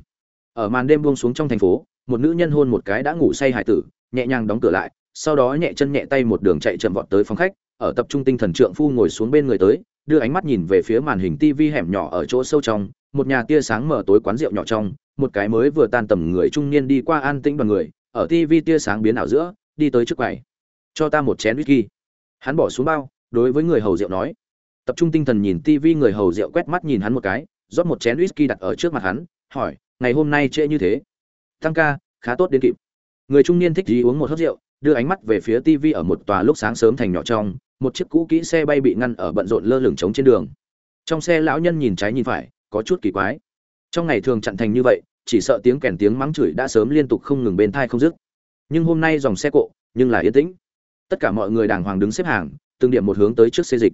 Ở màn đêm buông xuống trong thành phố, một nữ nhân hôn một cái đã ngủ say hải tử, nhẹ nhàng đóng cửa lại, sau đó nhẹ chân nhẹ tay một đường chạy chậm vọt tới phòng khách, ở tập trung tinh thần trượng phu ngồi xuống bên người tới, đưa ánh mắt nhìn về phía màn hình tivi hẻm nhỏ ở chỗ sâu trong, một nhà tia sáng mở tối quán rượu nhỏ trong, một cái mới vừa tan tầm người trung niên đi qua an tĩnh bằng người, ở tivi tia sáng biến ảo giữa, đi tới trước quầy. Cho ta một chén whisky. Hắn bỏ xuống bao, đối với người hầu rượu nói tập trung tinh thần nhìn tivi người hầu rượu quét mắt nhìn hắn một cái rót một chén whisky đặt ở trước mặt hắn hỏi ngày hôm nay trễ như thế tăng ca khá tốt đến kịp người trung niên thích gì uống một hớp rượu đưa ánh mắt về phía TV ở một tòa lúc sáng sớm thành nhỏ trong, một chiếc cũ kỹ xe bay bị ngăn ở bận rộn lơ lửng trống trên đường. Trong xe lão nhân nhìn trái nhìn phải, có chút kỳ quái. Trong ngày thường chặn thành như vậy, chỉ sợ tiếng kèn tiếng mắng chửi đã sớm liên tục không ngừng bên tai không dứt. Nhưng hôm nay dòng xe cộ, nhưng là yên tĩnh. Tất cả mọi người đàng hoàng đứng xếp hàng, từng điểm một hướng tới trước xe dịch.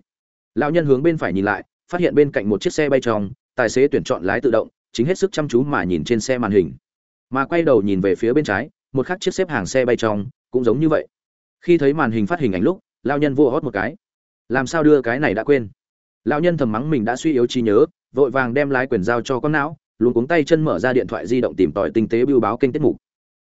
Lão nhân hướng bên phải nhìn lại, phát hiện bên cạnh một chiếc xe bay tròn, tài xế tuyển chọn lái tự động, chính hết sức chăm chú mà nhìn trên xe màn hình. Mà quay đầu nhìn về phía bên trái, một khắc chiếc xếp hàng xe bay tròn cũng giống như vậy. Khi thấy màn hình phát hình ảnh lúc lão nhân vô hót một cái. Làm sao đưa cái này đã quên? Lão nhân thầm mắng mình đã suy yếu trí nhớ vội vàng đem lái quyền giao cho con não luôn cuống tay chân mở ra điện thoại di động tìm tòi tinh tế bưu báo kênh tiết mục.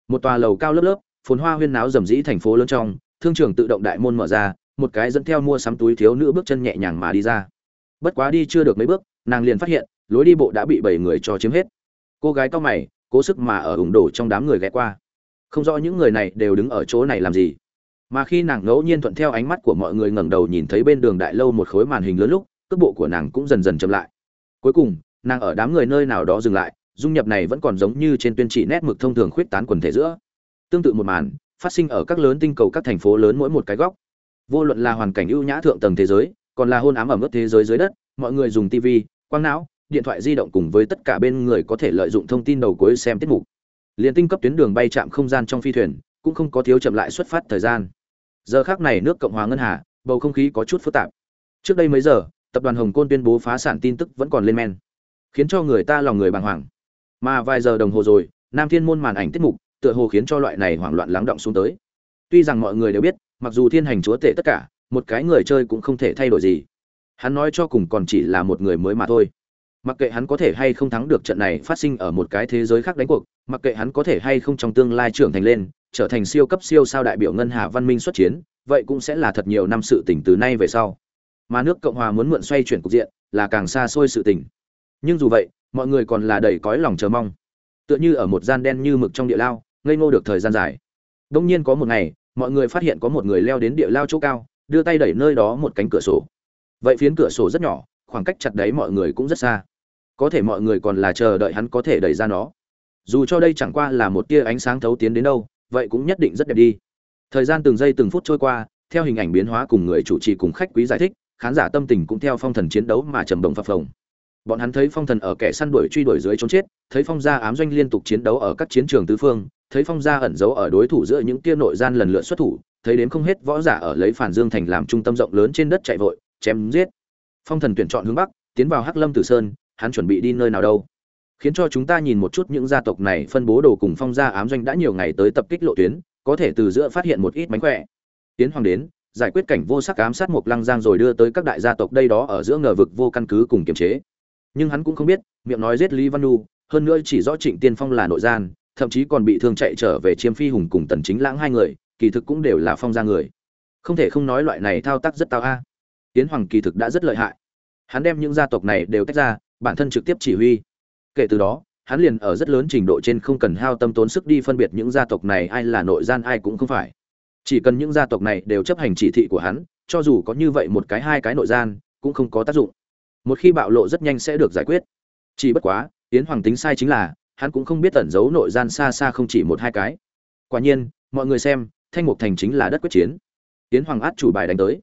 Một tòa lầu cao lớp lớp phồn hoa huyên náo rầm rĩ thành phố lớn trong thương trường tự động đại môn mở ra một cái dẫn theo mua sắm túi thiếu nữ bước chân nhẹ nhàng mà đi ra. Bất quá đi chưa được mấy bước, nàng liền phát hiện, lối đi bộ đã bị bảy người cho chiếm hết. Cô gái cao mày, cố sức mà ở ủng đổ trong đám người ghé qua. Không rõ những người này đều đứng ở chỗ này làm gì. Mà khi nàng ngẫu nhiên thuận theo ánh mắt của mọi người ngẩng đầu nhìn thấy bên đường đại lâu một khối màn hình lớn lúc, cước bộ của nàng cũng dần dần chậm lại. Cuối cùng, nàng ở đám người nơi nào đó dừng lại, dung nhập này vẫn còn giống như trên tuyên chỉ nét mực thông thường khuyết tán quần thể giữa. Tương tự một màn, phát sinh ở các lớn tinh cầu các thành phố lớn mỗi một cái góc vô luận là hoàn cảnh ưu nhã thượng tầng thế giới, còn là hôn ám ở mức thế giới dưới đất, mọi người dùng tv quang não, điện thoại di động cùng với tất cả bên người có thể lợi dụng thông tin đầu cuối xem tiết mục. Liền tinh cấp tuyến đường bay chạm không gian trong phi thuyền, cũng không có thiếu chậm lại xuất phát thời gian. Giờ khác này nước cộng hòa ngân hà, bầu không khí có chút phức tạp. Trước đây mấy giờ, tập đoàn hồng côn tuyên bố phá sản tin tức vẫn còn lên men, khiến cho người ta lòng người bàng hoàng. Mà vài giờ đồng hồ rồi, nam thiên môn màn ảnh tiết mục tựa hồ khiến cho loại này hoảng loạn lắng động xuống tới tuy rằng mọi người đều biết, mặc dù thiên hành chúa tể tất cả, một cái người chơi cũng không thể thay đổi gì. Hắn nói cho cùng còn chỉ là một người mới mà thôi. Mặc kệ hắn có thể hay không thắng được trận này phát sinh ở một cái thế giới khác đánh cuộc, mặc kệ hắn có thể hay không trong tương lai trưởng thành lên, trở thành siêu cấp siêu sao đại biểu ngân hà văn minh xuất chiến, vậy cũng sẽ là thật nhiều năm sự tỉnh từ nay về sau. Mà nước cộng hòa muốn mượn xoay chuyển cục diện, là càng xa xôi sự tỉnh nhưng dù vậy, mọi người còn là đầy cõi lòng chờ mong. Tựa như ở một gian đen như mực trong địa lao, ngây ngô được thời gian dài đông nhiên có một ngày, mọi người phát hiện có một người leo đến địa lao chỗ cao, đưa tay đẩy nơi đó một cánh cửa sổ. Vậy phiến cửa sổ rất nhỏ, khoảng cách chặt đấy mọi người cũng rất xa. Có thể mọi người còn là chờ đợi hắn có thể đẩy ra nó. Dù cho đây chẳng qua là một tia ánh sáng thấu tiến đến đâu, vậy cũng nhất định rất đẹp đi. Thời gian từng giây từng phút trôi qua, theo hình ảnh biến hóa cùng người chủ trì cùng khách quý giải thích, khán giả tâm tình cũng theo phong thần chiến đấu mà trầm động phập phồng. Bọn hắn thấy phong thần ở kẻ săn đuổi truy đuổi dưới trốn chết, thấy phong gia ám doanh liên tục chiến đấu ở các chiến trường tứ phương thấy phong gia ẩn giấu ở đối thủ giữa những tia nội gian lần lượt xuất thủ, thấy đến không hết võ giả ở lấy phản dương thành làm trung tâm rộng lớn trên đất chạy vội, chém giết. Phong thần tuyển chọn hướng bắc, tiến vào hắc lâm tử sơn, hắn chuẩn bị đi nơi nào đâu. Khiến cho chúng ta nhìn một chút những gia tộc này phân bố đồ cùng phong gia ám doanh đã nhiều ngày tới tập kích lộ tuyến, có thể từ giữa phát hiện một ít mánh khỏe. Tiến hoàng đến, giải quyết cảnh vô sắc ám sát một lăng giang rồi đưa tới các đại gia tộc đây đó ở giữa ngờ vực vô căn cứ cùng kiềm chế. Nhưng hắn cũng không biết, miệng nói giết lý văn nu hơn nữa chỉ rõ trịnh tiên phong là nội gian thậm chí còn bị thương chạy trở về chiêm phi hùng cùng tần chính lãng hai người, kỳ thực cũng đều là phong gia người. Không thể không nói loại này thao tác rất tao a. Tiến hoàng kỳ thực đã rất lợi hại. Hắn đem những gia tộc này đều tách ra, bản thân trực tiếp chỉ huy. Kể từ đó, hắn liền ở rất lớn trình độ trên không cần hao tâm tốn sức đi phân biệt những gia tộc này ai là nội gian ai cũng không phải. Chỉ cần những gia tộc này đều chấp hành chỉ thị của hắn, cho dù có như vậy một cái hai cái nội gian, cũng không có tác dụng. Một khi bạo lộ rất nhanh sẽ được giải quyết. Chỉ bất quá, tiến hoàng tính sai chính là hắn cũng không biết tẩn giấu nội gian xa xa không chỉ một hai cái. Quả nhiên, mọi người xem, thanh mục thành chính là đất quyết chiến. Tiến hoàng át chủ bài đánh tới.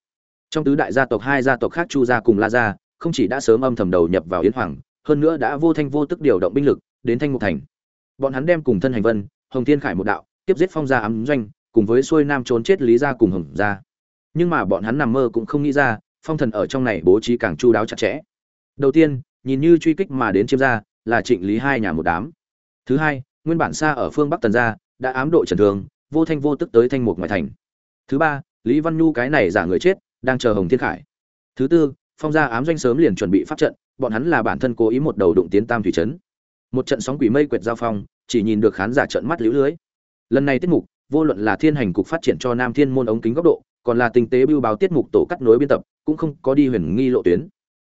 Trong tứ đại gia tộc, hai gia tộc khác chu gia cùng la gia, không chỉ đã sớm âm thầm đầu nhập vào yến hoàng, hơn nữa đã vô thanh vô tức điều động binh lực đến thanh mục thành. Bọn hắn đem cùng thân hành vân, hồng thiên khải một đạo, tiếp giết phong gia ám doanh, cùng với xuôi nam trốn chết lý gia cùng hồng gia. Nhưng mà bọn hắn nằm mơ cũng không nghĩ ra, phong thần ở trong này bố trí càng chu đáo chặt chẽ. Đầu tiên, nhìn như truy kích mà đến chiêm gia, là trịnh lý hai nhà một đám thứ hai, nguyên bản xa ở phương bắc tần gia, đã ám độ trần thường, vô thanh vô tức tới thanh mục ngoại thành. Thứ ba, lý văn nhu cái này giả người chết, đang chờ hồng thiên khải. Thứ tư, phong gia ám doanh sớm liền chuẩn bị pháp trận, bọn hắn là bản thân cố ý một đầu đụng tiến tam thủy trấn. Một trận sóng quỷ mây quệt giao phong, chỉ nhìn được khán giả trận mắt lũ lưới. Lần này tiết mục, vô luận là thiên hành cục phát triển cho nam thiên môn ống kính góc độ, còn là tinh tế bưu báo tiết mục tổ cắt nối biên tập, cũng không có đi huyền nghi lộ tuyến.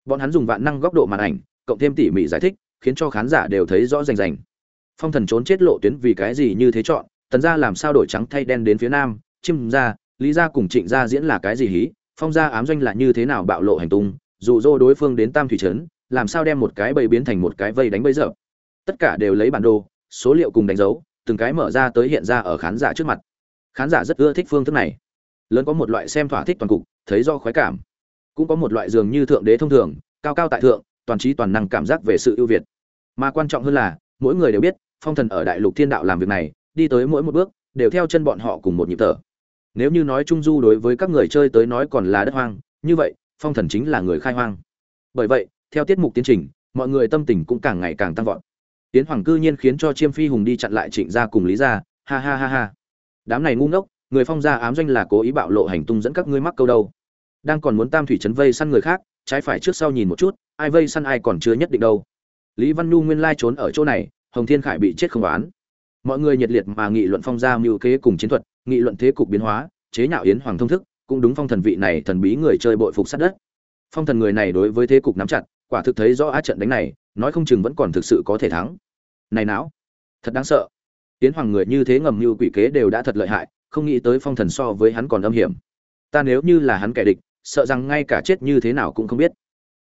Bọn hắn dùng vạn năng góc độ màn ảnh, cộng thêm tỉ mỉ giải thích, khiến cho khán giả đều thấy rõ rành rành phong thần trốn chết lộ tuyến vì cái gì như thế chọn, tần gia làm sao đổi trắng thay đen đến phía nam, chim gia, lý gia cùng trịnh gia diễn là cái gì hí, phong gia ám doanh là như thế nào bạo lộ hành tung dụ dỗ đối phương đến tam thủy trấn, làm sao đem một cái bầy biến thành một cái vây đánh bấy giờ. Tất cả đều lấy bản đồ, số liệu cùng đánh dấu, từng cái mở ra tới hiện ra ở khán giả trước mặt. Khán giả rất ưa thích phương thức này. Lớn có một loại xem thỏa thích toàn cục, thấy do khoái cảm. Cũng có một loại dường như thượng đế thông thường, cao cao tại thượng, toàn trí toàn năng cảm giác về sự ưu việt. Mà quan trọng hơn là, mỗi người đều biết phong thần ở đại lục thiên đạo làm việc này, đi tới mỗi một bước, đều theo chân bọn họ cùng một nhịp thở. Nếu như nói trung du đối với các người chơi tới nói còn là đất hoang, như vậy, phong thần chính là người khai hoang. Bởi vậy, theo tiết mục tiến trình, mọi người tâm tình cũng càng ngày càng tăng vọt. Tiến hoàng cư nhiên khiến cho chiêm phi hùng đi chặn lại trịnh gia cùng lý gia, ha ha ha ha. Đám này ngu ngốc, người phong gia ám doanh là cố ý bạo lộ hành tung dẫn các ngươi mắc câu đâu. Đang còn muốn tam thủy trấn vây săn người khác, trái phải trước sau nhìn một chút, ai vây săn ai còn chưa nhất định đâu. Lý văn nhu nguyên lai trốn ở chỗ này hồng thiên khải bị chết không bán mọi người nhiệt liệt mà nghị luận phong gia mưu kế cùng chiến thuật, nghị luận thế cục biến hóa, chế nhạo yến hoàng thông thức, cũng đúng phong thần vị này thần bí người chơi bội phục sát đất. Phong thần người này đối với thế cục nắm chặt, quả thực thấy rõ á trận đánh này, nói không chừng vẫn còn thực sự có thể thắng. Này não, thật đáng sợ. Yến hoàng người như thế ngầm như quỷ kế đều đã thật lợi hại, không nghĩ tới phong thần so với hắn còn âm hiểm. Ta nếu như là hắn kẻ địch, sợ rằng ngay cả chết như thế nào cũng không biết.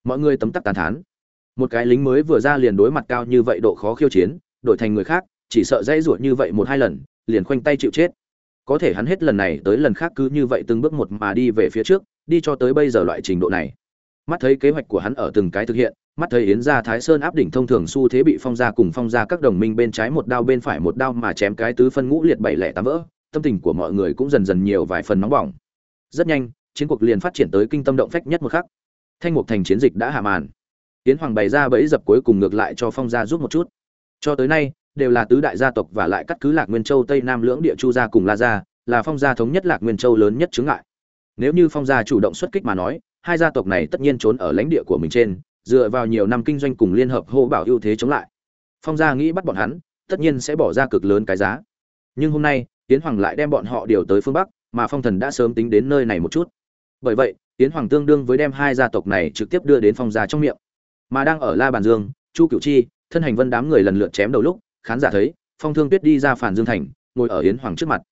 Mọi người tấm tắc tán thán một cái lính mới vừa ra liền đối mặt cao như vậy độ khó khiêu chiến, đổi thành người khác, chỉ sợ dây ruột như vậy một hai lần, liền khoanh tay chịu chết. Có thể hắn hết lần này tới lần khác cứ như vậy từng bước một mà đi về phía trước, đi cho tới bây giờ loại trình độ này. Mắt thấy kế hoạch của hắn ở từng cái thực hiện, mắt thấy yến gia thái sơn áp đỉnh thông thường xu thế bị phong gia cùng phong gia các đồng minh bên trái một đao bên phải một đao mà chém cái tứ phân ngũ liệt bảy lẻ tám vỡ, tâm tình của mọi người cũng dần dần nhiều vài phần nóng bỏng. Rất nhanh, chiến cuộc liền phát triển tới kinh tâm động phách nhất một khắc. Thanh mục thành chiến dịch đã hạ màn tiến hoàng bày ra bẫy dập cuối cùng ngược lại cho phong gia giúp một chút. Cho tới nay, đều là tứ đại gia tộc và lại cắt cứ lạc nguyên châu, tây nam lưỡng địa chu gia cùng la gia, là phong gia thống nhất lạc nguyên châu lớn nhất chướng ngại. Nếu như phong gia chủ động xuất kích mà nói, hai gia tộc này tất nhiên trốn ở lãnh địa của mình trên, dựa vào nhiều năm kinh doanh cùng liên hợp hô bảo ưu thế chống lại. Phong gia nghĩ bắt bọn hắn, tất nhiên sẽ bỏ ra cực lớn cái giá. Nhưng hôm nay Yến hoàng lại đem bọn họ điều tới phương bắc, mà phong thần đã sớm tính đến nơi này một chút. Bởi vậy Yến hoàng tương đương với đem hai gia tộc này trực tiếp đưa đến phong gia trong miệng mà đang ở la bàn dương, chu cửu chi, thân hành vân đám người lần lượt chém đầu lúc, khán giả thấy, phong thương tuyết đi ra phản dương thành, ngồi ở yến hoàng trước mặt.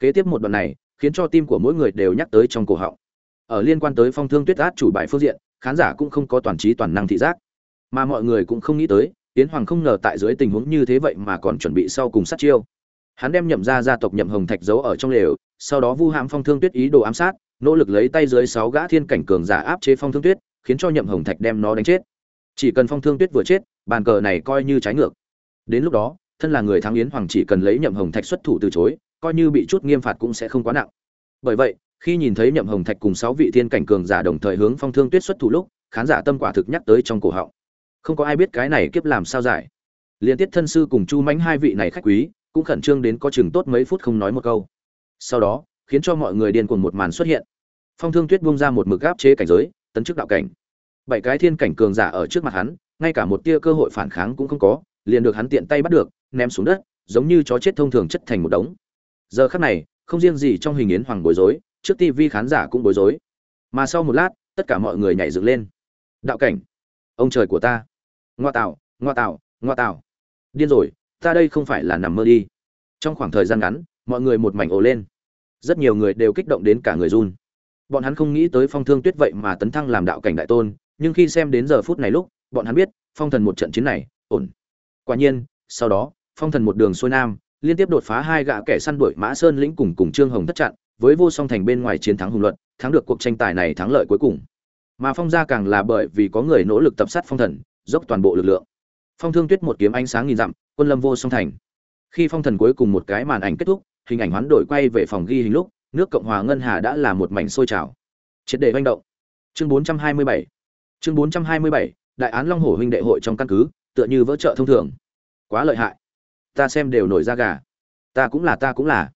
Kế tiếp một đoạn này, khiến cho tim của mỗi người đều nhắc tới trong cổ họng. Ở liên quan tới phong thương tuyết át chủ bài phương diện, khán giả cũng không có toàn trí toàn năng thị giác. Mà mọi người cũng không nghĩ tới, yến hoàng không ngờ tại dưới tình huống như thế vậy mà còn chuẩn bị sau cùng sát chiêu. Hắn đem nhậm ra gia tộc nhậm hồng thạch giấu ở trong lều, sau đó vu hãm phong thương tuyết ý đồ ám sát, nỗ lực lấy tay dưới sáu gã thiên cảnh cường giả áp chế phong thương tuyết, khiến cho nhậm hồng thạch đem nó đánh chết chỉ cần phong thương tuyết vừa chết, bàn cờ này coi như trái ngược. Đến lúc đó, thân là người thắng yến hoàng chỉ cần lấy nhậm hồng thạch xuất thủ từ chối, coi như bị chút nghiêm phạt cũng sẽ không quá nặng. Bởi vậy, khi nhìn thấy nhậm hồng thạch cùng sáu vị thiên cảnh cường giả đồng thời hướng phong thương tuyết xuất thủ lúc, khán giả tâm quả thực nhắc tới trong cổ họng. Không có ai biết cái này kiếp làm sao giải. Liên tiết thân sư cùng chu mãnh hai vị này khách quý, cũng khẩn trương đến có chừng tốt mấy phút không nói một câu. Sau đó, khiến cho mọi người điên cuồng một màn xuất hiện. Phong thương tuyết buông ra một mực áp chế cảnh giới, tấn chức đạo cảnh bảy cái thiên cảnh cường giả ở trước mặt hắn, ngay cả một tia cơ hội phản kháng cũng không có, liền được hắn tiện tay bắt được, ném xuống đất, giống như chó chết thông thường chất thành một đống. Giờ khắc này, không riêng gì trong hình yến hoàng bối rối, trước tivi khán giả cũng bối rối. Mà sau một lát, tất cả mọi người nhảy dựng lên. Đạo cảnh. Ông trời của ta. Ngoa tạo ngoa tạo ngoa tạo. Điên rồi, ta đây không phải là nằm mơ đi. Trong khoảng thời gian ngắn, mọi người một mảnh ồ lên. Rất nhiều người đều kích động đến cả người run. Bọn hắn không nghĩ tới phong thương tuyết vậy mà tấn thăng làm đạo cảnh đại tôn nhưng khi xem đến giờ phút này lúc, bọn hắn biết, phong thần một trận chiến này, ổn. Quả nhiên, sau đó, phong thần một đường xuôi nam, liên tiếp đột phá hai gã kẻ săn đuổi mã sơn lĩnh cùng cùng trương hồng thất chặn với vô song thành bên ngoài chiến thắng hùng luận, thắng được cuộc tranh tài này thắng lợi cuối cùng. Mà phong gia càng là bởi vì có người nỗ lực tập sát phong thần, dốc toàn bộ lực lượng. Phong thương tuyết một kiếm ánh sáng nghìn dặm, quân lâm vô song thành. Khi phong thần cuối cùng một cái màn ảnh kết thúc, hình ảnh hoán đổi quay về phòng ghi hình lúc, nước cộng hòa ngân hà đã là một mảnh sôi trào. Triệt đề manh động. Chương 427 chương 427 đại án long hổ huynh đệ hội trong căn cứ, tựa như vỡ trợ thông thường. Quá lợi hại. Ta xem đều nổi da gà. Ta cũng là, ta cũng là.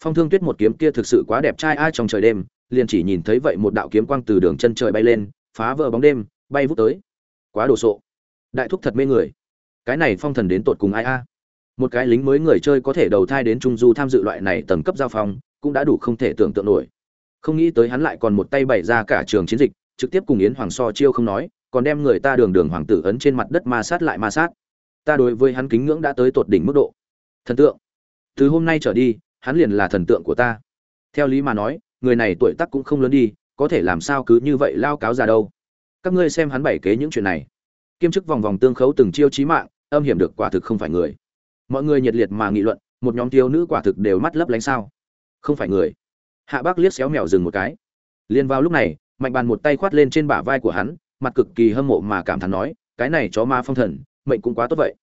Phong thương tuyết một kiếm kia thực sự quá đẹp trai ai trong trời đêm, liền chỉ nhìn thấy vậy một đạo kiếm quang từ đường chân trời bay lên, phá vỡ bóng đêm, bay vút tới. Quá đồ sộ. Đại thúc thật mê người. Cái này phong thần đến tột cùng ai a? Một cái lính mới người chơi có thể đầu thai đến trung du tham dự loại này tầng cấp giao phong, cũng đã đủ không thể tưởng tượng nổi. Không nghĩ tới hắn lại còn một tay bày ra cả trường chiến dịch trực tiếp cùng yến hoàng so chiêu không nói, còn đem người ta đường đường hoàng tử ấn trên mặt đất ma sát lại ma sát. Ta đối với hắn kính ngưỡng đã tới tột đỉnh mức độ. Thần tượng. Từ hôm nay trở đi, hắn liền là thần tượng của ta. Theo lý mà nói, người này tuổi tác cũng không lớn đi, có thể làm sao cứ như vậy lao cáo ra đâu. Các ngươi xem hắn bày kế những chuyện này. Kiêm chức vòng vòng tương khấu từng chiêu chí mạng, âm hiểm được quả thực không phải người. Mọi người nhiệt liệt mà nghị luận, một nhóm thiếu nữ quả thực đều mắt lấp lánh sao. Không phải người. Hạ bác liếc xéo mèo dừng một cái. Liền vào lúc này mạnh bàn một tay khoát lên trên bả vai của hắn, mặt cực kỳ hâm mộ mà cảm thán nói, cái này chó ma phong thần, mệnh cũng quá tốt vậy.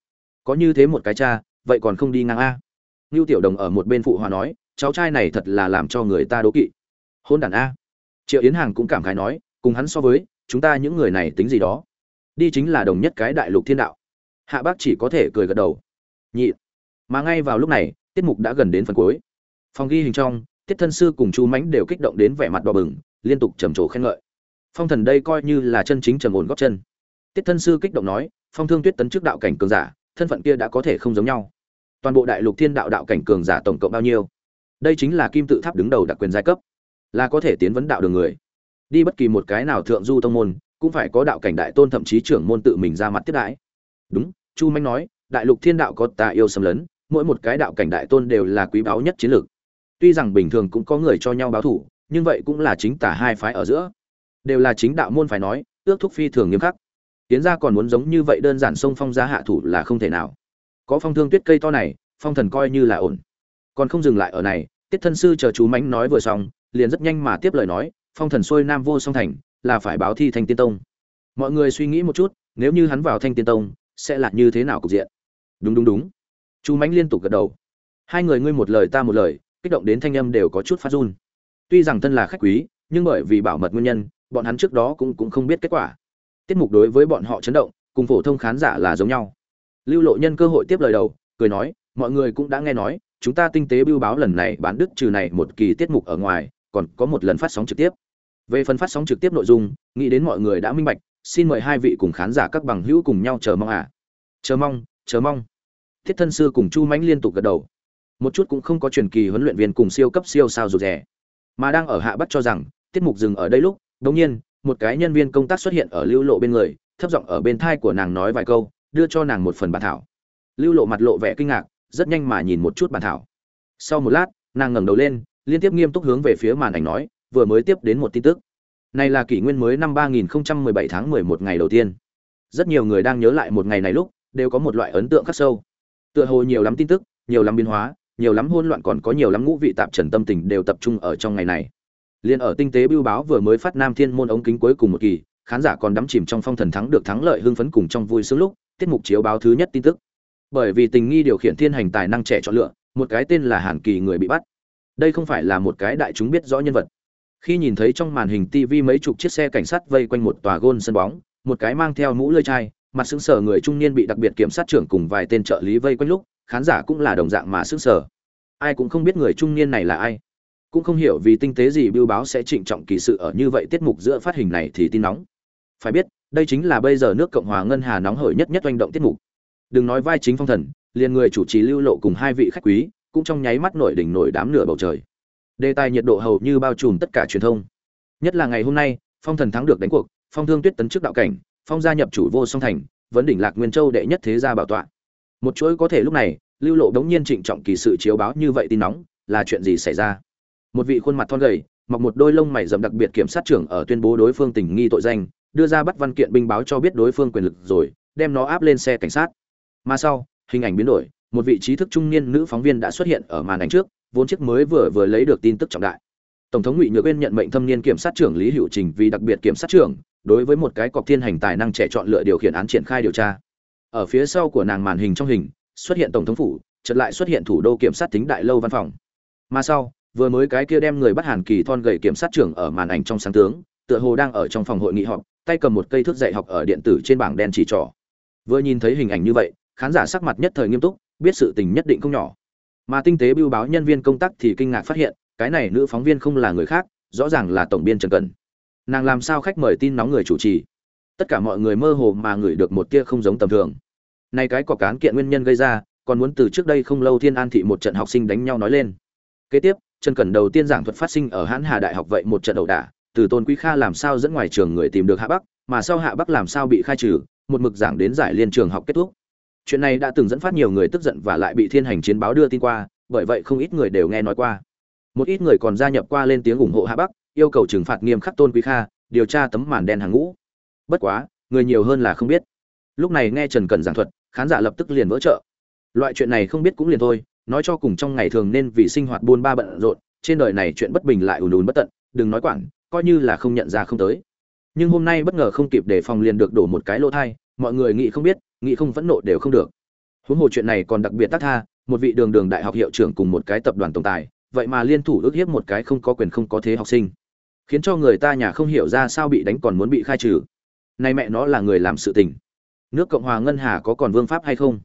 Có như thế một cái cha, vậy còn không đi ngang a? Ngưu tiểu đồng ở một bên phụ hòa nói, cháu trai này thật là làm cho người ta đố kỵ. Hôn đàn a? Triệu yến hàng cũng cảm khái nói, cùng hắn so với, chúng ta những người này tính gì đó? Đi chính là đồng nhất cái đại lục thiên đạo. Hạ bác chỉ có thể cười gật đầu. Nhị. Mà ngay vào lúc này, tiết mục đã gần đến phần cuối. Phòng ghi hình trong, tiết thân sư cùng chu mãnh đều kích động đến vẻ mặt đỏ bừng liên tục trầm trồ khen ngợi. Phong thần đây coi như là chân chính trầm ổn góp chân. Tiết thân sư kích động nói, phong thương tuyết tấn trước đạo cảnh cường giả, thân phận kia đã có thể không giống nhau. Toàn bộ đại lục thiên đạo đạo cảnh cường giả tổng cộng bao nhiêu? Đây chính là kim tự tháp đứng đầu đặc quyền giai cấp. Là có thể tiến vấn đạo đường người. Đi bất kỳ một cái nào thượng du tông môn, cũng phải có đạo cảnh đại tôn thậm chí trưởng môn tự mình ra mặt tiếp đãi. Đúng, chu manh nói, đại lục thiên đạo có tà yêu xâm lấn, mỗi một cái đạo cảnh đại tôn đều là quý báu nhất chiến lược. Tuy rằng bình thường cũng có người cho nhau báo thủ nhưng vậy cũng là chính tả hai phái ở giữa. Đều là chính đạo môn phải nói, ước thúc phi thường nghiêm khắc. Tiến ra còn muốn giống như vậy đơn giản sông phong giá hạ thủ là không thể nào. Có phong thương tuyết cây to này, phong thần coi như là ổn. Còn không dừng lại ở này, tiết thân sư chờ chú mánh nói vừa xong, liền rất nhanh mà tiếp lời nói, phong thần xuôi nam vô song thành, là phải báo thi thanh tiên tông. Mọi người suy nghĩ một chút, nếu như hắn vào thanh tiên tông, sẽ là như thế nào cục diện? Đúng đúng đúng. Chú mánh liên tục gật đầu. Hai người ngươi một lời ta một lời, kích động đến thanh âm đều có chút phát run tuy rằng thân là khách quý, nhưng bởi vì bảo mật nguyên nhân, bọn hắn trước đó cũng cũng không biết kết quả. Tiết mục đối với bọn họ chấn động, cùng phổ thông khán giả là giống nhau. Lưu lộ nhân cơ hội tiếp lời đầu, cười nói, mọi người cũng đã nghe nói, chúng ta tinh tế bưu báo lần này bán đứt trừ này một kỳ tiết mục ở ngoài, còn có một lần phát sóng trực tiếp. Về phần phát sóng trực tiếp nội dung, nghĩ đến mọi người đã minh bạch, xin mời hai vị cùng khán giả các bằng hữu cùng nhau chờ mong à chờ mong chờ mong. Thiết thân sư cùng chu mãnh liên tục gật đầu. Một chút cũng không có truyền kỳ huấn luyện viên cùng siêu cấp siêu sao rụt rẻ mà đang ở hạ bắt cho rằng, tiết mục dừng ở đây lúc đống nhiên, một cái nhân viên công tác xuất hiện ở lưu lộ bên người, thấp giọng ở bên thai của nàng nói vài câu, đưa cho nàng một phần bản thảo. Lưu lộ mặt lộ vẻ kinh ngạc, rất nhanh mà nhìn một chút bản thảo. Sau một lát, nàng ngẩng đầu lên, liên tiếp nghiêm túc hướng về phía màn ảnh nói, vừa mới tiếp đến một tin tức. Này là kỷ nguyên mới năm 3017 tháng 11 ngày đầu tiên. Rất nhiều người đang nhớ lại một ngày này lúc, đều có một loại ấn tượng khắc sâu. Tựa hồ nhiều lắm tin tức, nhiều lắm biến hóa nhiều lắm hỗn loạn còn có nhiều lắm ngũ vị tạp trần tâm tình đều tập trung ở trong ngày này. Liên ở tinh tế bưu báo vừa mới phát nam thiên môn ống kính cuối cùng một kỳ, khán giả còn đắm chìm trong phong thần thắng được thắng lợi hưng phấn cùng trong vui sướng lúc, tiết mục chiếu báo thứ nhất tin tức. Bởi vì tình nghi điều khiển thiên hành tài năng trẻ chọn lựa, một cái tên là hàn kỳ người bị bắt. Đây không phải là một cái đại chúng biết rõ nhân vật. Khi nhìn thấy trong màn hình tv mấy chục chiếc xe cảnh sát vây quanh một tòa gôn sân bóng, một cái mang theo mũ lơi chai, mặt sững sờ người trung niên bị đặc biệt kiểm sát trưởng cùng vài tên trợ lý vây quanh lúc khán giả cũng là đồng dạng mà sững sờ. Ai cũng không biết người trung niên này là ai, cũng không hiểu vì tinh tế gì bưu báo sẽ trịnh trọng kỳ sự ở như vậy tiết mục giữa phát hình này thì tin nóng. Phải biết, đây chính là bây giờ nước cộng hòa ngân hà nóng hởi nhất nhất oanh động tiết mục. Đừng nói vai chính phong thần, liền người chủ trì lưu lộ cùng hai vị khách quý, cũng trong nháy mắt nổi đỉnh nổi đám nửa bầu trời. Đề tài nhiệt độ hầu như bao trùm tất cả truyền thông. Nhất là ngày hôm nay, phong thần thắng được đánh cuộc, phong thương tuyết tấn trước đạo cảnh, phong gia nhập chủ vô song thành, vấn đỉnh lạc nguyên châu đệ nhất thế gia bảo tọa một chuỗi có thể lúc này, lưu lộ đống nhiên trịnh trọng kỳ sự chiếu báo như vậy tin nóng, là chuyện gì xảy ra? Một vị khuôn mặt thon gầy, mặc một đôi lông mày rậm đặc biệt kiểm sát trưởng ở tuyên bố đối phương tình nghi tội danh, đưa ra bắt văn kiện binh báo cho biết đối phương quyền lực rồi, đem nó áp lên xe cảnh sát. Mà sau, hình ảnh biến đổi, một vị trí thức trung niên nữ phóng viên đã xuất hiện ở màn ảnh trước, vốn chiếc mới vừa vừa lấy được tin tức trọng đại. Tổng thống ngụy nhược uyên nhận mệnh thâm niên kiểm sát trưởng lý hữu trình vì đặc biệt kiểm sát trưởng, đối với một cái cọc thiên hành tài năng trẻ chọn lựa điều khiển án triển khai điều tra ở phía sau của nàng màn hình trong hình, xuất hiện tổng thống phủ, chợt lại xuất hiện thủ đô kiểm sát tính đại lâu văn phòng. Mà sau, vừa mới cái kia đem người bắt hàn kỳ thon gầy kiểm sát trưởng ở màn ảnh trong sáng tướng, tựa hồ đang ở trong phòng hội nghị họp, tay cầm một cây thước dạy học ở điện tử trên bảng đen chỉ trỏ. Vừa nhìn thấy hình ảnh như vậy, khán giả sắc mặt nhất thời nghiêm túc, biết sự tình nhất định không nhỏ. Mà tinh tế bưu báo nhân viên công tác thì kinh ngạc phát hiện, cái này nữ phóng viên không là người khác, rõ ràng là tổng biên trần cần. Nàng làm sao khách mời tin nóng người chủ trì? Tất cả mọi người mơ hồ mà ngửi được một tia không giống tầm thường. Nay cái quả cán kiện nguyên nhân gây ra, còn muốn từ trước đây không lâu thiên an thị một trận học sinh đánh nhau nói lên. Kế tiếp, trần cẩn đầu tiên giảng thuật phát sinh ở hãn hà đại học vậy một trận ẩu đả, từ tôn quý kha làm sao dẫn ngoài trường người tìm được hạ bắc, mà sau hạ bắc làm sao bị khai trừ, một mực giảng đến giải liên trường học kết thúc. Chuyện này đã từng dẫn phát nhiều người tức giận và lại bị thiên hành chiến báo đưa tin qua, bởi vậy không ít người đều nghe nói qua. Một ít người còn gia nhập qua lên tiếng ủng hộ hạ bắc, yêu cầu trừng phạt nghiêm khắc tôn quý kha, điều tra tấm màn đen hàng ngũ bất quá, người nhiều hơn là không biết. Lúc này nghe trần cần giảng thuật, khán giả lập tức liền vỡ trợ loại chuyện này không biết cũng liền thôi, nói cho cùng trong ngày thường nên vì sinh hoạt buôn ba bận rộn, trên đời này chuyện bất bình lại ùn ùn bất tận, đừng nói quản coi như là không nhận ra không tới. Nhưng hôm nay bất ngờ không kịp để phòng liền được đổ một cái lỗ thai, mọi người nghĩ không biết, nghĩ không phẫn nộ đều không được. Huống hồ chuyện này còn đặc biệt tác tha, một vị đường đường đại học hiệu trưởng cùng một cái tập đoàn tổng tài, vậy mà liên thủ ước hiếp một cái không có quyền không có thế học sinh. Khiến cho người ta nhà không hiểu ra sao bị đánh còn muốn bị khai trừ nay mẹ nó là người làm sự tình. Nước cộng hòa ngân hà có còn vương pháp hay không?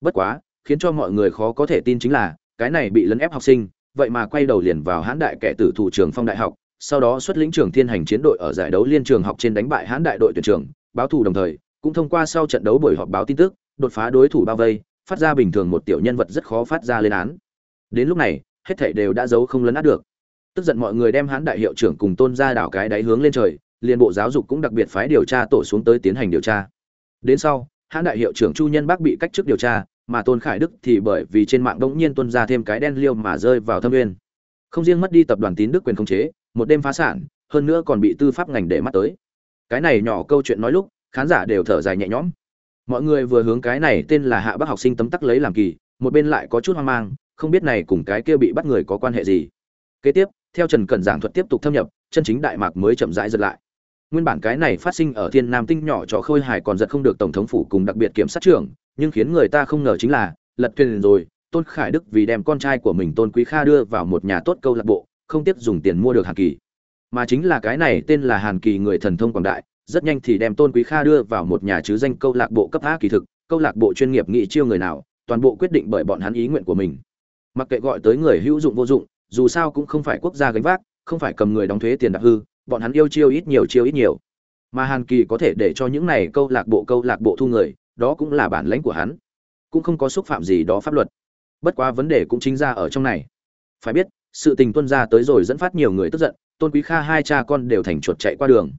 Bất quá, khiến cho mọi người khó có thể tin chính là, cái này bị lấn ép học sinh, vậy mà quay đầu liền vào hãn đại kẻ tử thủ trường phong đại học, sau đó xuất lĩnh trường thiên hành chiến đội ở giải đấu liên trường học trên đánh bại hãn đại đội tuyển trưởng báo thù đồng thời, cũng thông qua sau trận đấu buổi họp báo tin tức, đột phá đối thủ bao vây, phát ra bình thường một tiểu nhân vật rất khó phát ra lên án. Đến lúc này, hết thảy đều đã giấu không lấn át được. Tức giận mọi người đem hãn đại hiệu trưởng cùng tôn ra đảo cái đáy hướng lên trời liên bộ giáo dục cũng đặc biệt phái điều tra tổ xuống tới tiến hành điều tra. Đến sau hãn đại hiệu trưởng chu nhân bắc bị cách chức điều tra, mà tôn khải đức thì bởi vì trên mạng đống nhiên tuân ra thêm cái đen liêu mà rơi vào thâm nguyên. Không riêng mất đi tập đoàn tín đức quyền khống chế, một đêm phá sản, hơn nữa còn bị tư pháp ngành để mắt tới. Cái này nhỏ câu chuyện nói lúc, khán giả đều thở dài nhẹ nhõm. Mọi người vừa hướng cái này tên là hạ bắc học sinh tấm tắc lấy làm kỳ, một bên lại có chút hoang mang, không biết này cùng cái kia bị bắt người có quan hệ gì. Kế tiếp, theo trần cẩn giảng thuật tiếp tục thâm nhập, chân chính đại mạc mới chậm rãi giật lại nguyên bản cái này phát sinh ở thiên nam tinh nhỏ trò khôi hài còn giật không được tổng thống phủ cùng đặc biệt kiểm sát trưởng, nhưng khiến người ta không ngờ chính là, lật thuyền rồi, tôn khải đức vì đem con trai của mình tôn quý kha đưa vào một nhà tốt câu lạc bộ, không tiếp dùng tiền mua được hàn kỳ. Mà chính là cái này tên là hàn kỳ người thần thông quảng đại, rất nhanh thì đem tôn quý kha đưa vào một nhà chứ danh câu lạc bộ cấp a kỳ thực, câu lạc bộ chuyên nghiệp nghị chiêu người nào, toàn bộ quyết định bởi bọn hắn ý nguyện của mình. Mặc kệ gọi tới người hữu dụng vô dụng, dù sao cũng không phải quốc gia gánh vác, không phải cầm người đóng thuế tiền đặc hư bọn hắn yêu chiêu ít nhiều, chiêu ít nhiều. Mà hàn kỳ có thể để cho những này câu lạc bộ, câu lạc bộ thu người, đó cũng là bản lãnh của hắn. Cũng không có xúc phạm gì đó pháp luật. Bất quá vấn đề cũng chính ra ở trong này. Phải biết, sự tình tuân ra tới rồi dẫn phát nhiều người tức giận, tôn quý kha hai cha con đều thành chuột chạy qua đường.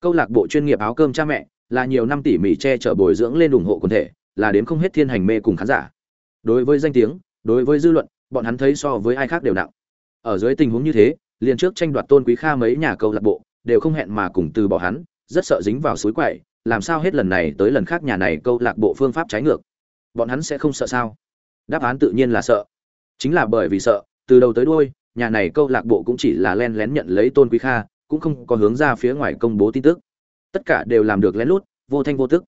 Câu lạc bộ chuyên nghiệp áo cơm cha mẹ, là nhiều năm tỉ mỉ che chở bồi dưỡng lên ủng hộ quần thể, là đến không hết thiên hành mê cùng khán giả. Đối với danh tiếng, đối với dư luận, bọn hắn thấy so với ai khác đều nặng. Ở dưới tình huống như thế liền trước tranh đoạt tôn quý kha mấy nhà câu lạc bộ, đều không hẹn mà cùng từ bỏ hắn, rất sợ dính vào suối quậy, làm sao hết lần này tới lần khác nhà này câu lạc bộ phương pháp trái ngược. Bọn hắn sẽ không sợ sao? Đáp án tự nhiên là sợ. Chính là bởi vì sợ, từ đầu tới đuôi, nhà này câu lạc bộ cũng chỉ là len lén nhận lấy tôn quý kha, cũng không có hướng ra phía ngoài công bố tin tức. Tất cả đều làm được lén lút, vô thanh vô tức.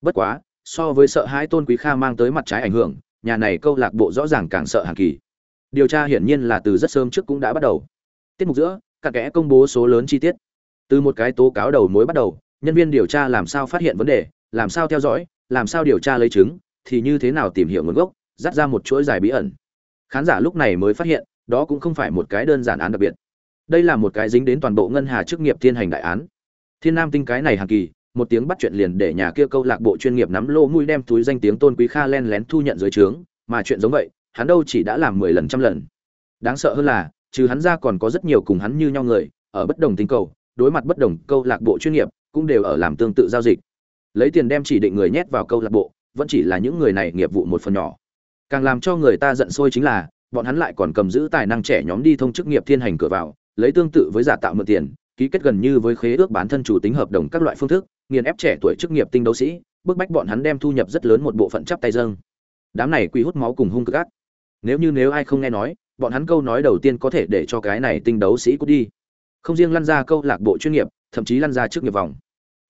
Bất quá, so với sợ hãi tôn quý kha mang tới mặt trái ảnh hưởng, nhà này câu lạc bộ rõ ràng càng sợ hàng kỳ. Điều tra hiển nhiên là từ rất sớm trước cũng đã bắt đầu tiết mục giữa cặn kẽ công bố số lớn chi tiết. Từ một cái tố cáo đầu mối bắt đầu, nhân viên điều tra làm sao phát hiện vấn đề, làm sao theo dõi, làm sao điều tra lấy chứng, thì như thế nào tìm hiểu nguồn gốc dắt ra một chuỗi dài bí ẩn. Khán giả lúc này mới phát hiện, đó cũng không phải một cái đơn giản án đặc biệt. Đây là một cái dính đến toàn bộ ngân hà chức nghiệp thiên hành đại án. Thiên nam tinh cái này hàng kỳ, một tiếng bắt chuyện liền để nhà kia câu lạc bộ chuyên nghiệp nắm lô mũi đem túi danh tiếng tôn quý kha len lén thu nhận dưới trướng, mà chuyện giống vậy, hắn đâu chỉ đã làm mười lần trăm lần. Đáng sợ hơn là trừ hắn ra còn có rất nhiều cùng hắn như nhau người, ở bất đồng tinh cầu, đối mặt bất đồng câu lạc bộ chuyên nghiệp, cũng đều ở làm tương tự giao dịch. Lấy tiền đem chỉ định người nhét vào câu lạc bộ, vẫn chỉ là những người này nghiệp vụ một phần nhỏ. Càng làm cho người ta giận sôi chính là, bọn hắn lại còn cầm giữ tài năng trẻ nhóm đi thông chức nghiệp thiên hành cửa vào, lấy tương tự với giả tạo mượn tiền, ký kết gần như với khế ước bán thân chủ tính hợp đồng các loại phương thức, nghiền ép trẻ tuổi chức nghiệp tinh đấu sĩ, bức bách bọn hắn đem thu nhập rất lớn một bộ phận chắp tay dâng. Đám này quy hút máu cùng hung cực ác. Nếu như nếu ai không nghe nói bọn hắn câu nói đầu tiên có thể để cho cái này tinh đấu sĩ cút đi. Không riêng lăn ra câu lạc bộ chuyên nghiệp, thậm chí lăn ra trước nghiệp vòng.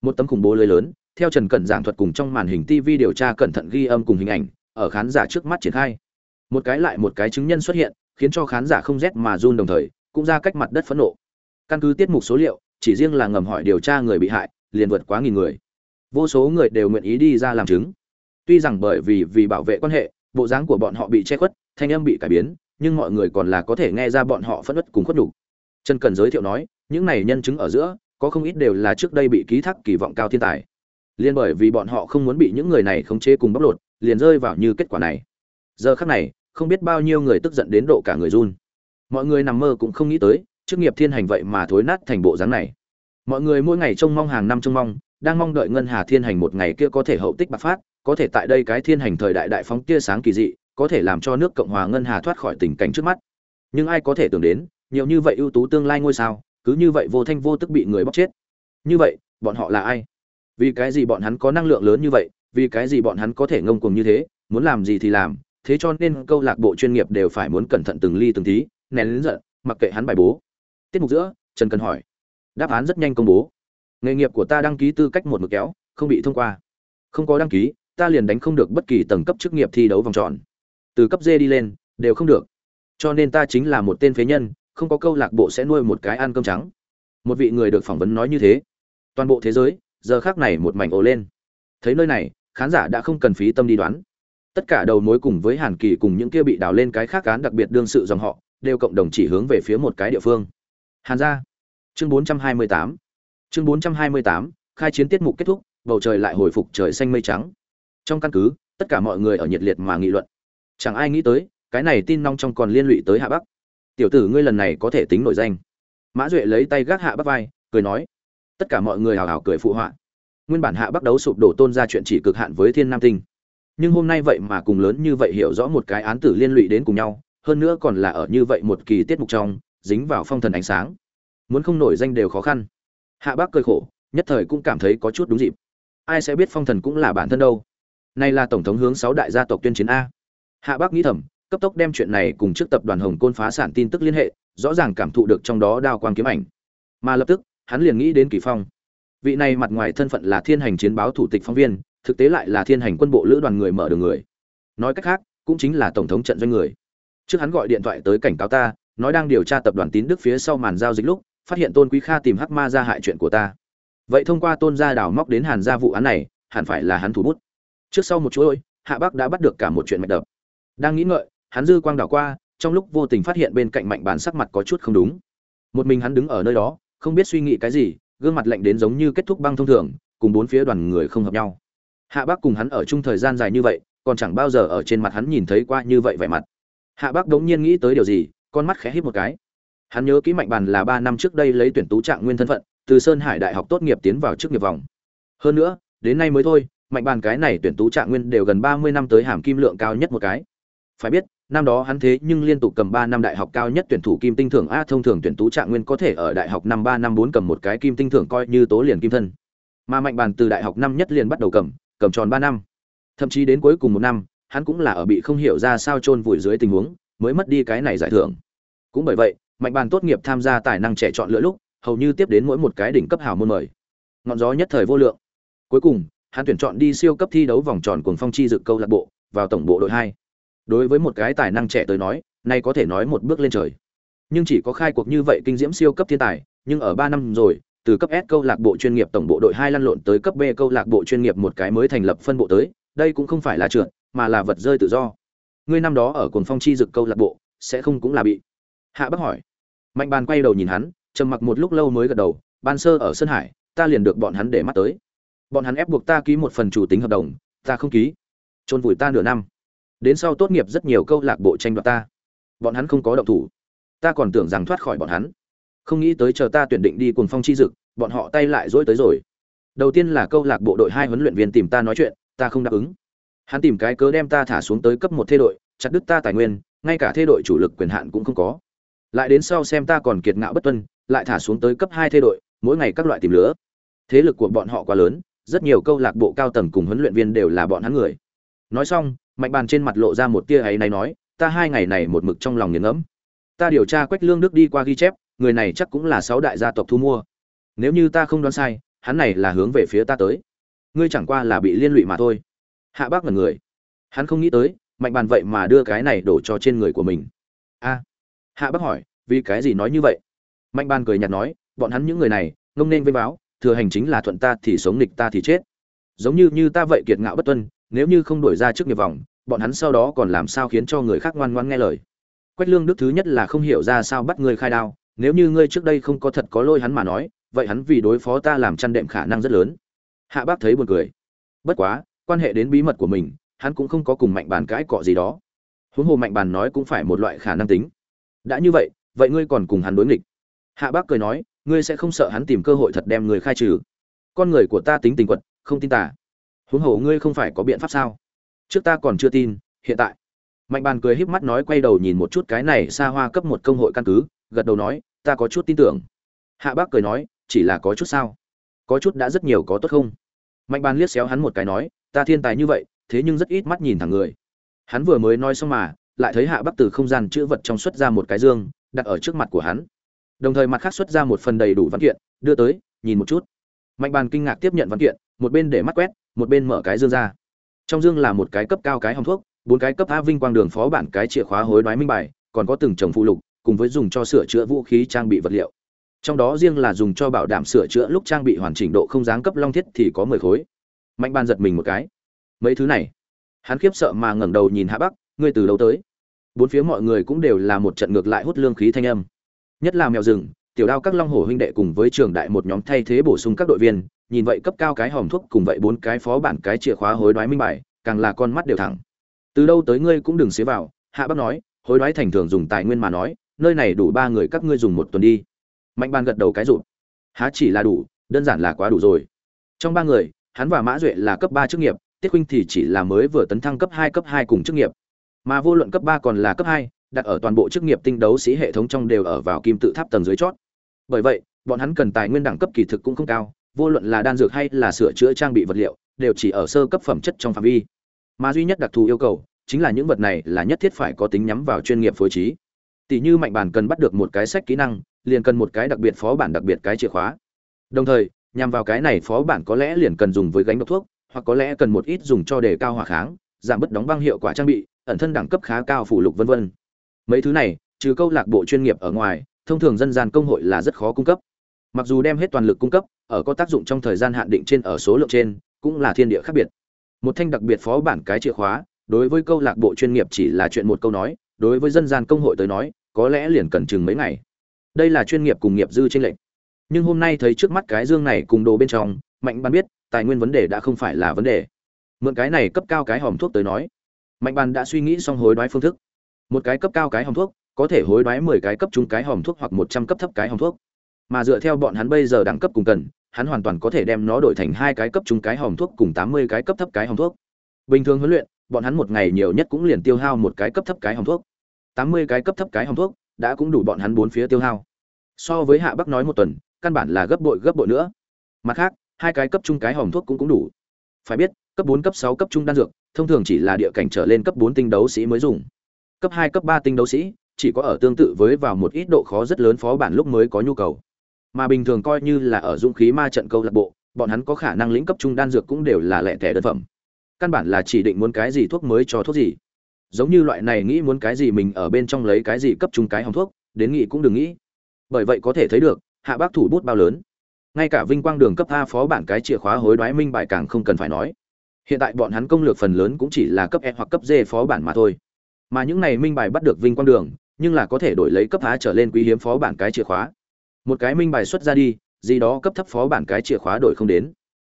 Một tấm khủng bố lưới lớn, theo trần cẩn giảng thuật cùng trong màn hình tv điều tra cẩn thận ghi âm cùng hình ảnh, ở khán giả trước mắt triển khai. Một cái lại một cái chứng nhân xuất hiện, khiến cho khán giả không rét mà run đồng thời, cũng ra cách mặt đất phẫn nộ. Căn cứ tiết mục số liệu, chỉ riêng là ngầm hỏi điều tra người bị hại, liền vượt quá nghìn người. Vô số người đều nguyện ý đi ra làm chứng. Tuy rằng bởi vì vì bảo vệ quan hệ, bộ dáng của bọn họ bị che khuất, thanh âm bị cải biến nhưng mọi người còn là có thể nghe ra bọn họ phẫn uất cùng khuất đủ. Trần Cần giới thiệu nói, những này nhân chứng ở giữa, có không ít đều là trước đây bị ký thác kỳ vọng cao thiên tài. Liên bởi vì bọn họ không muốn bị những người này khống chế cùng bóc lột, liền rơi vào như kết quả này. Giờ khắc này, không biết bao nhiêu người tức giận đến độ cả người run. Mọi người nằm mơ cũng không nghĩ tới, chức nghiệp thiên hành vậy mà thối nát thành bộ dáng này. Mọi người mỗi ngày trông mong hàng năm trông mong, đang mong đợi ngân hà thiên hành một ngày kia có thể hậu tích bạc phát, có thể tại đây cái thiên hành thời đại đại phóng tia sáng kỳ dị, có thể làm cho nước cộng hòa ngân hà thoát khỏi tình cảnh trước mắt. Nhưng ai có thể tưởng đến, nhiều như vậy ưu tú tương lai ngôi sao, cứ như vậy vô thanh vô tức bị người bóc chết. Như vậy, bọn họ là ai? Vì cái gì bọn hắn có năng lượng lớn như vậy, vì cái gì bọn hắn có thể ngông cuồng như thế, muốn làm gì thì làm, thế cho nên câu lạc bộ chuyên nghiệp đều phải muốn cẩn thận từng ly từng tí, nén lớn giận, mặc kệ hắn bài bố. Tiết mục giữa, trần cần hỏi. Đáp án rất nhanh công bố. Nghề nghiệp của ta đăng ký tư cách một mực kéo, không bị thông qua. Không có đăng ký, ta liền đánh không được bất kỳ tầng cấp chức nghiệp thi đấu vòng tròn từ cấp D đi lên đều không được. Cho nên ta chính là một tên phế nhân, không có câu lạc bộ sẽ nuôi một cái ăn cơm trắng. Một vị người được phỏng vấn nói như thế. Toàn bộ thế giới, giờ khắc này một mảnh ồ lên. Thấy nơi này, khán giả đã không cần phí tâm đi đoán. Tất cả đầu mối cùng với Hàn Kỳ cùng những kia bị đào lên cái khác cán đặc biệt đương sự dòng họ, đều cộng đồng chỉ hướng về phía một cái địa phương. Hàn gia. Chương 428. Chương 428, khai chiến tiết mục kết thúc, bầu trời lại hồi phục trời xanh mây trắng. Trong căn cứ, tất cả mọi người ở nhiệt liệt mà nghị luận chẳng ai nghĩ tới, cái này tin nong trong còn liên lụy tới hạ bắc. Tiểu tử ngươi lần này có thể tính nổi danh. Mã duệ lấy tay gác hạ bắc vai, cười nói, tất cả mọi người hào hào cười phụ họa. Nguyên bản hạ bắc đấu sụp đổ tôn ra chuyện chỉ cực hạn với thiên nam tinh. Nhưng hôm nay vậy mà cùng lớn như vậy hiểu rõ một cái án tử liên lụy đến cùng nhau, hơn nữa còn là ở như vậy một kỳ tiết mục trong, dính vào phong thần ánh sáng. Muốn không nổi danh đều khó khăn. Hạ bắc cười khổ, nhất thời cũng cảm thấy có chút đúng dịp. Ai sẽ biết phong thần cũng là bản thân đâu. Nay là tổng thống hướng sáu đại gia tộc tuyên chiến a hạ bác nghĩ thầm, cấp tốc đem chuyện này cùng trước tập đoàn hồng côn phá sản tin tức liên hệ, rõ ràng cảm thụ được trong đó đao quang kiếm ảnh. Mà lập tức, hắn liền nghĩ đến kỳ phong. Vị này mặt ngoài thân phận là thiên hành chiến báo thủ tịch phóng viên, thực tế lại là thiên hành quân bộ lữ đoàn người mở đường người. Nói cách khác, cũng chính là tổng thống trận doanh người. Trước hắn gọi điện thoại tới cảnh cáo ta, nói đang điều tra tập đoàn tín đức phía sau màn giao dịch lúc, phát hiện tôn quý kha tìm hắc ma ra hại chuyện của ta. Vậy thông qua tôn gia đào móc đến hàn gia vụ án này, hẳn phải là hắn thủ bút. Trước sau một chuỗi, hạ bắc đã bắt được cả một chuyện mạch đập đang nghĩ ngợi, hắn dư quang đảo qua, trong lúc vô tình phát hiện bên cạnh mạnh bàn sắc mặt có chút không đúng. Một mình hắn đứng ở nơi đó, không biết suy nghĩ cái gì, gương mặt lạnh đến giống như kết thúc băng thông thường, cùng bốn phía đoàn người không hợp nhau. Hạ bác cùng hắn ở chung thời gian dài như vậy, còn chẳng bao giờ ở trên mặt hắn nhìn thấy qua như vậy vẻ mặt. Hạ bác đống nhiên nghĩ tới điều gì, con mắt khẽ híp một cái. Hắn nhớ kỹ mạnh bàn là ba năm trước đây lấy tuyển tú trạng nguyên thân phận, từ sơn hải đại học tốt nghiệp tiến vào chức nghiệp vòng. Hơn nữa, đến nay mới thôi, mạnh bàn cái này tuyển tú trạng nguyên đều gần ba mươi năm tới hàm kim lượng cao nhất một cái phải biết, năm đó hắn thế nhưng liên tục cầm ba năm đại học cao nhất tuyển thủ kim tinh thưởng a, thông thường tuyển tú trạng nguyên có thể ở đại học năm ba, năm bốn cầm một cái kim tinh thưởng coi như tố liền kim thân. Mà mạnh bàn từ đại học năm nhất liền bắt đầu cầm cầm tròn ba năm. Thậm chí đến cuối cùng một năm, hắn cũng là ở bị không hiểu ra sao chôn vùi dưới tình huống, mới mất đi cái này giải thưởng. Cũng bởi vậy, mạnh bàn tốt nghiệp tham gia tài năng trẻ chọn lựa lúc, hầu như tiếp đến mỗi một cái đỉnh cấp hào môn mời. Ngọn gió nhất thời vô lượng. Cuối cùng, hắn tuyển chọn đi siêu cấp thi đấu vòng tròn cuồng phong chi dự câu lạc bộ, vào tổng bộ đội hai đối với một cái tài năng trẻ tới nói nay có thể nói một bước lên trời nhưng chỉ có khai cuộc như vậy kinh diễm siêu cấp thiên tài nhưng ở ba năm rồi từ cấp S câu lạc bộ chuyên nghiệp tổng bộ đội hai lăn lộn tới cấp B câu lạc bộ chuyên nghiệp một cái mới thành lập phân bộ tới, đây cũng không phải là trượt, mà là vật rơi tự do. Ngươi năm đó ở cuồng phong chi dực câu lạc bộ, sẽ không cũng là bị. Hạ Bắc hỏi. Mạnh Bàn quay đầu nhìn hắn, trầm mặc một lúc lâu mới gật đầu, ban sơ ở Sơn Hải, ta liền được bọn hắn để mắt tới. Bọn hắn ép buộc ta ký một phần chủ tính hợp đồng, ta không ký. Trôn vùi ta nửa năm. Đến sau tốt nghiệp rất nhiều câu lạc bộ tranh đoạt ta. Bọn hắn không có động thủ. Ta còn tưởng rằng thoát khỏi bọn hắn. Không nghĩ tới chờ ta tuyển định đi cùng phong chi dực, bọn họ tay lại dỗi tới rồi. Đầu tiên là câu lạc bộ đội hai huấn luyện viên tìm ta nói chuyện, ta không đáp ứng. Hắn tìm cái cớ đem ta thả xuống tới cấp một thê đội, chặt đứt ta tài nguyên, ngay cả thê đội chủ lực quyền hạn cũng không có. Lại đến sau xem ta còn kiệt ngạo bất tuân, lại thả xuống tới cấp hai thê đội, mỗi ngày các loại tìm lứa. Thế lực của bọn họ quá lớn, rất nhiều câu lạc bộ cao tầng cùng huấn luyện viên đều là bọn hắn người. Nói xong mạnh bàn trên mặt lộ ra một tia ấy này nói, ta hai ngày này một mực trong lòng nghiền ngẫm. Ta điều tra quách lương đức đi qua ghi chép, người này chắc cũng là sáu đại gia tộc thu mua. Nếu như ta không đoán sai, hắn này là hướng về phía ta tới. Ngươi chẳng qua là bị liên lụy mà thôi. Hạ bác là người. Hắn không nghĩ tới mạnh bàn vậy mà đưa cái này đổ cho trên người của mình. A. Hạ bác hỏi, vì cái gì nói như vậy? Mạnh bàn cười nhạt nói, bọn hắn những người này, ngông nên với báo, thừa hành chính là thuận ta thì sống nghịch ta thì chết. Giống như như ta vậy kiệt ngạo bất tuân nếu như không đổi ra trước nghiệp vòng, bọn hắn sau đó còn làm sao khiến cho người khác ngoan ngoan nghe lời? Quách lương đức thứ nhất là không hiểu ra sao bắt người khai đao, nếu như ngươi trước đây không có thật có lôi hắn mà nói, vậy hắn vì đối phó ta làm chăn đệm khả năng rất lớn. Hạ bác thấy buồn cười. Bất quá, quan hệ đến bí mật của mình, hắn cũng không có cùng mạnh bàn cãi cọ gì đó. Huống hồ mạnh bàn nói cũng phải một loại khả năng tính. Đã như vậy vậy ngươi còn cùng hắn đối nghịch? Hạ bác cười nói, ngươi sẽ không sợ hắn tìm cơ hội thật đem người khai trừ. Con người của ta tính tình quật, không tin tả huống hồ ngươi không phải có biện pháp sao? Trước ta còn chưa tin, hiện tại. Mạnh bàn cười híp mắt nói quay đầu nhìn một chút cái này xa hoa cấp một công hội căn cứ, gật đầu nói, ta có chút tin tưởng. Hạ bác cười nói, chỉ là có chút sao? Có chút đã rất nhiều có tốt không? Mạnh bàn liếc xéo hắn một cái nói, ta thiên tài như vậy, thế nhưng rất ít mắt nhìn thẳng người. Hắn vừa mới nói xong mà, lại thấy hạ bắc từ không gian chữ vật trong xuất ra một cái dương, đặt ở trước mặt của hắn. Đồng thời mặt khác xuất ra một phần đầy đủ văn kiện, đưa tới, nhìn một chút. Mạnh bàn kinh ngạc tiếp nhận văn kiện một bên để mắt quét, một bên mở cái dương ra. Trong dương là một cái cấp cao cái hòng thuốc, bốn cái cấp a vinh quang đường phó bản cái chìa khóa hối đoái minh bài, còn có từng chồng phụ lục, cùng với dùng cho sửa chữa vũ khí trang bị vật liệu. Trong đó riêng là dùng cho bảo đảm sửa chữa lúc trang bị hoàn chỉnh độ không dáng cấp long thiết thì có mười khối. Mạnh ban giật mình một cái. Mấy thứ này? Hắn khiếp sợ mà ngẩng đầu nhìn hạ bắc, ngươi từ đâu tới? Bốn phía mọi người cũng đều là một trận ngược lại hút lương khí thanh âm. Nhất là mèo rừng tiểu đao các long hổ huynh đệ cùng với trường đại một nhóm thay thế bổ sung các đội viên, nhìn vậy cấp cao cái hòm thuốc cùng vậy bốn cái phó bản cái chìa khóa hối đoái minh bài, càng là con mắt đều thẳng. Từ đâu tới ngươi cũng đừng xế vào, hạ bắc nói, hối đoái thành thường dùng tài nguyên mà nói, nơi này đủ ba người các ngươi dùng một tuần đi. Mạnh ban gật đầu cái rụt. Há chỉ là đủ, đơn giản là quá đủ rồi. Trong ba người, hắn và mã duệ là cấp ba chức nghiệp, tiết huynh thì chỉ là mới vừa tấn thăng cấp hai cấp hai cùng chức nghiệp. Mà vô luận cấp ba còn là cấp hai, đặt ở toàn bộ chức nghiệp tinh đấu sĩ hệ thống trong đều ở vào kim tự tháp tầng dưới chót bởi vậy, bọn hắn cần tài nguyên đẳng cấp kỳ thực cũng không cao, vô luận là đan dược hay là sửa chữa trang bị vật liệu, đều chỉ ở sơ cấp phẩm chất trong phạm vi. Mà duy nhất đặc thù yêu cầu, chính là những vật này là nhất thiết phải có tính nhắm vào chuyên nghiệp phối trí. Tỷ như mạnh bản cần bắt được một cái sách kỹ năng, liền cần một cái đặc biệt phó bản đặc biệt cái chìa khóa. Đồng thời, nhằm vào cái này phó bản có lẽ liền cần dùng với gánh độc thuốc, hoặc có lẽ cần một ít dùng cho đề cao hỏa kháng, giảm bớt đóng băng hiệu quả trang bị, ẩn thân đẳng cấp khá cao phủ lục vân vân. Mấy thứ này, trừ câu lạc bộ chuyên nghiệp ở ngoài thông thường dân gian công hội là rất khó cung cấp. Mặc dù đem hết toàn lực cung cấp, ở có tác dụng trong thời gian hạn định trên ở số lượng trên, cũng là thiên địa khác biệt. Một thanh đặc biệt phó bản cái chìa khóa, đối với câu lạc bộ chuyên nghiệp chỉ là chuyện một câu nói, đối với dân gian công hội tới nói, có lẽ liền cần chừng mấy ngày. Đây là chuyên nghiệp cùng nghiệp dư tranh lệch. Nhưng hôm nay thấy trước mắt cái dương này cùng đồ bên trong, mạnh bàn biết, tài nguyên vấn đề đã không phải là vấn đề. Mượn cái này cấp cao cái hòm thuốc tới nói, mạnh bàn đã suy nghĩ xong hối đoái phương thức. Một cái cấp cao cái hòm thuốc có thể hối đoái mười cái cấp trung cái hòm thuốc hoặc một trăm cấp thấp cái hòm thuốc. Mà dựa theo bọn hắn bây giờ đẳng cấp cùng cần, hắn hoàn toàn có thể đem nó đổi thành hai cái cấp trung cái hòm thuốc cùng tám mươi cái cấp thấp cái hòm thuốc. Bình thường huấn luyện, bọn hắn một ngày nhiều nhất cũng liền tiêu hao một cái cấp thấp cái hòm thuốc. Tám mươi cái cấp thấp cái hòm thuốc đã cũng đủ bọn hắn bốn phía tiêu hao. So với hạ bắc nói một tuần, căn bản là gấp bội gấp bội nữa. Mặt khác, hai cái cấp trung cái hòm thuốc cũng cũng đủ. Phải biết, cấp bốn, cấp sáu, cấp trung đan dược, thông thường chỉ là địa cảnh trở lên cấp bốn tinh đấu sĩ mới dùng. Cấp hai, cấp ba tinh đấu sĩ chỉ có ở tương tự với vào một ít độ khó rất lớn phó bản lúc mới có nhu cầu. Mà bình thường coi như là ở dũng khí ma trận câu lạc bộ, bọn hắn có khả năng lĩnh cấp trung đan dược cũng đều là lẻ tẻ đơn phẩm. Căn bản là chỉ định muốn cái gì thuốc mới cho thuốc gì. Giống như loại này nghĩ muốn cái gì mình ở bên trong lấy cái gì cấp trung cái hòng thuốc, đến nghĩ cũng đừng nghĩ. Bởi vậy có thể thấy được, hạ bác thủ bút bao lớn. Ngay cả vinh quang đường cấp a phó bản cái chìa khóa hối đoái minh bài càng không cần phải nói. Hiện tại bọn hắn công lược phần lớn cũng chỉ là cấp e hoặc cấp d phó bản mà thôi. Mà những này minh bài bắt được vinh quang đường nhưng là có thể đổi lấy cấp há trở lên quý hiếm phó bản cái chìa khóa. Một cái minh bài xuất ra đi, gì đó cấp thấp phó bản cái chìa khóa đổi không đến.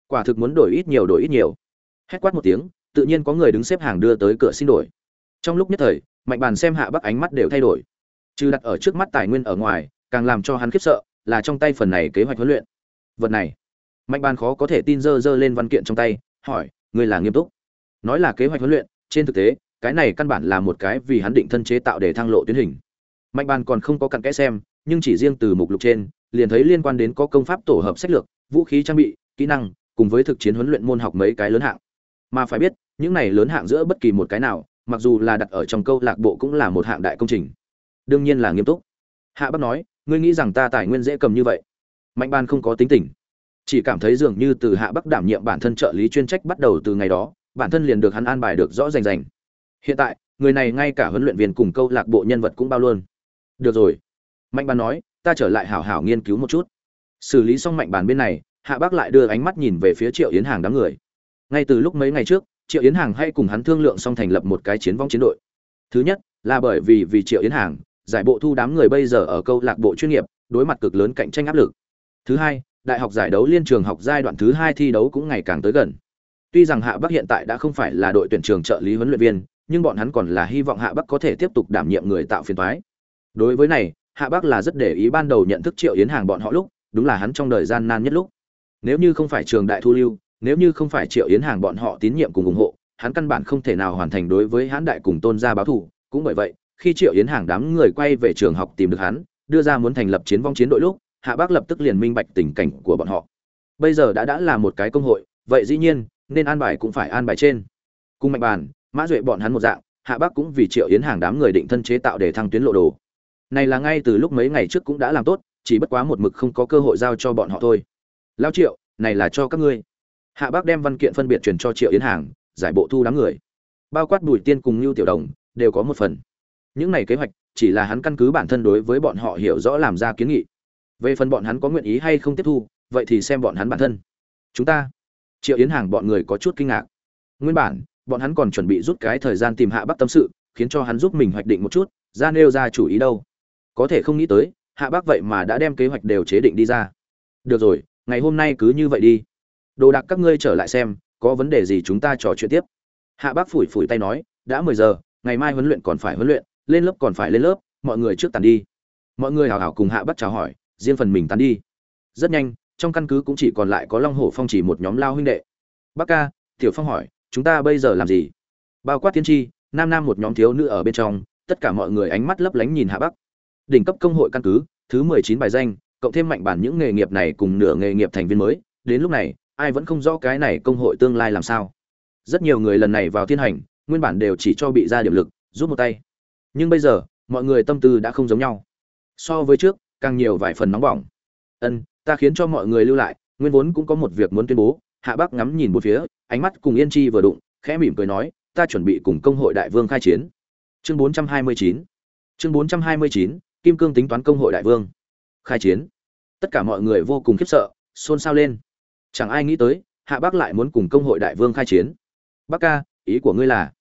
Quả thực muốn đổi ít nhiều đổi ít nhiều. Hét quát một tiếng, tự nhiên có người đứng xếp hàng đưa tới cửa xin đổi. Trong lúc nhất thời mạnh bàn xem hạ bắc ánh mắt đều thay đổi. Trừ đặt ở trước mắt tài nguyên ở ngoài, càng làm cho hắn khiếp sợ, là trong tay phần này kế hoạch huấn luyện. Vật này mạnh bàn khó có thể tin dơ dơ lên văn kiện trong tay, hỏi, ngươi là nghiêm túc? Nói là kế hoạch huấn luyện, trên thực tế cái này căn bản là một cái vì hắn định thân chế tạo để thăng lộ tuyến hình. Mạnh bàn còn không có cặn kẽ xem, nhưng chỉ riêng từ mục lục trên, liền thấy liên quan đến có công pháp tổ hợp sách lược, vũ khí trang bị, kỹ năng, cùng với thực chiến huấn luyện môn học mấy cái lớn hạng. Mà phải biết, những này lớn hạng giữa bất kỳ một cái nào, mặc dù là đặt ở trong câu lạc bộ cũng là một hạng đại công trình. Đương nhiên là nghiêm túc. Hạ bắc nói, ngươi nghĩ rằng ta tài nguyên dễ cầm như vậy? Mạnh ban không có tính tình. Chỉ cảm thấy dường như từ hạ bắc đảm nhiệm bản thân trợ lý chuyên trách bắt đầu từ ngày đó, bản thân liền được hắn an bài được rõ rành rành hiện tại, người này ngay cả huấn luyện viên cùng câu lạc bộ nhân vật cũng bao luôn. Được rồi. Mạnh bàn nói, ta trở lại hảo hảo nghiên cứu một chút. Xử lý xong mạnh bàn bên này, hạ bác lại đưa ánh mắt nhìn về phía triệu yến hàng đám người. Ngay từ lúc mấy ngày trước, triệu yến hàng hay cùng hắn thương lượng xong thành lập một cái chiến vong chiến đội. Thứ nhất, là bởi vì vì triệu yến hàng, giải bộ thu đám người bây giờ ở câu lạc bộ chuyên nghiệp, đối mặt cực lớn cạnh tranh áp lực. Thứ hai, đại học giải đấu liên trường học giai đoạn thứ hai thi đấu cũng ngày càng tới gần. Tuy rằng hạ bắc hiện tại đã không phải là đội tuyển trường trợ lý huấn luyện viên nhưng bọn hắn còn là hy vọng hạ bắc có thể tiếp tục đảm nhiệm người tạo phiền toái. đối với này, hạ bắc là rất để ý ban đầu nhận thức triệu yến hàng bọn họ lúc, đúng là hắn trong đời gian nan nhất lúc nếu như không phải trường đại thu lưu, nếu như không phải triệu yến hàng bọn họ tín nhiệm cùng ủng hộ, hắn căn bản không thể nào hoàn thành đối với hãn đại cùng tôn gia báo thủ. cũng bởi vậy, khi triệu yến hàng đám người quay về trường học tìm được hắn, đưa ra muốn thành lập chiến vong chiến đội lúc, hạ bác lập tức liền minh bạch tình cảnh của bọn họ bây giờ đã đã là một cái công hội, vậy dĩ nhiên, nên an bài cũng phải an bài trên cùng mạnh bàn mã duệ bọn hắn một dạng, hạ bác cũng vì triệu yến hàng đám người định thân chế tạo để thăng tuyến lộ đồ. Này là ngay từ lúc mấy ngày trước cũng đã làm tốt, chỉ bất quá một mực không có cơ hội giao cho bọn họ thôi. Lao triệu, này là cho các ngươi. Hạ bác đem văn kiện phân biệt truyền cho triệu yến hàng, giải bộ thu đám người. Bao quát bùi tiên cùng lưu tiểu đồng, đều có một phần. Những này kế hoạch, chỉ là hắn căn cứ bản thân đối với bọn họ hiểu rõ làm ra kiến nghị. Về phần bọn hắn có nguyện ý hay không tiếp thu, vậy thì xem bọn hắn bản thân. Chúng ta. Triệu yến hàng bọn người có chút kinh ngạc. Nguyên bản bọn hắn còn chuẩn bị rút cái thời gian tìm hạ bắc tâm sự, khiến cho hắn giúp mình hoạch định một chút, ra nêu ra chủ ý đâu. Có thể không nghĩ tới, hạ bác vậy mà đã đem kế hoạch đều chế định đi ra. Được rồi, ngày hôm nay cứ như vậy đi. Đồ đạc các ngươi trở lại xem, có vấn đề gì chúng ta trò chuyện tiếp. Hạ bác phủi phủi tay nói, đã mười giờ, ngày mai huấn luyện còn phải huấn luyện, lên lớp còn phải lên lớp, mọi người trước tàn đi. Mọi người hào hào cùng hạ bác chào hỏi, riêng phần mình tàn đi. Rất nhanh, trong căn cứ cũng chỉ còn lại có long hổ phong chỉ một nhóm lao huynh đệ. Bác ca, tiểu phong hỏi chúng ta bây giờ làm gì? Bao quát tiên tri, nam nam một nhóm thiếu nữ ở bên trong, tất cả mọi người ánh mắt lấp lánh nhìn hạ bắc. Đỉnh cấp công hội căn cứ, thứ mười chín bài danh, cộng thêm mạnh bản những nghề nghiệp này cùng nửa nghề nghiệp thành viên mới, đến lúc này, ai vẫn không rõ cái này công hội tương lai làm sao? Rất nhiều người lần này vào thiên hành, nguyên bản đều chỉ cho bị ra điểm lực, rút một tay. Nhưng bây giờ, mọi người tâm tư đã không giống nhau. So với trước, càng nhiều vài phần nóng bỏng. Ân, ta khiến cho mọi người lưu lại, nguyên vốn cũng có một việc muốn tuyên bố hạ Bác ngắm nhìn một phía ánh mắt cùng yên chi vừa đụng khẽ mỉm cười nói ta chuẩn bị cùng công hội đại vương khai chiến. Chương 429 chương 429, kim cương tính toán công hội đại vương. Khai chiến. Tất cả mọi người vô cùng khiếp sợ xôn xao lên. Chẳng ai nghĩ tới hạ bác lại muốn cùng công hội đại vương khai chiến. Bác ca ý của ngươi là?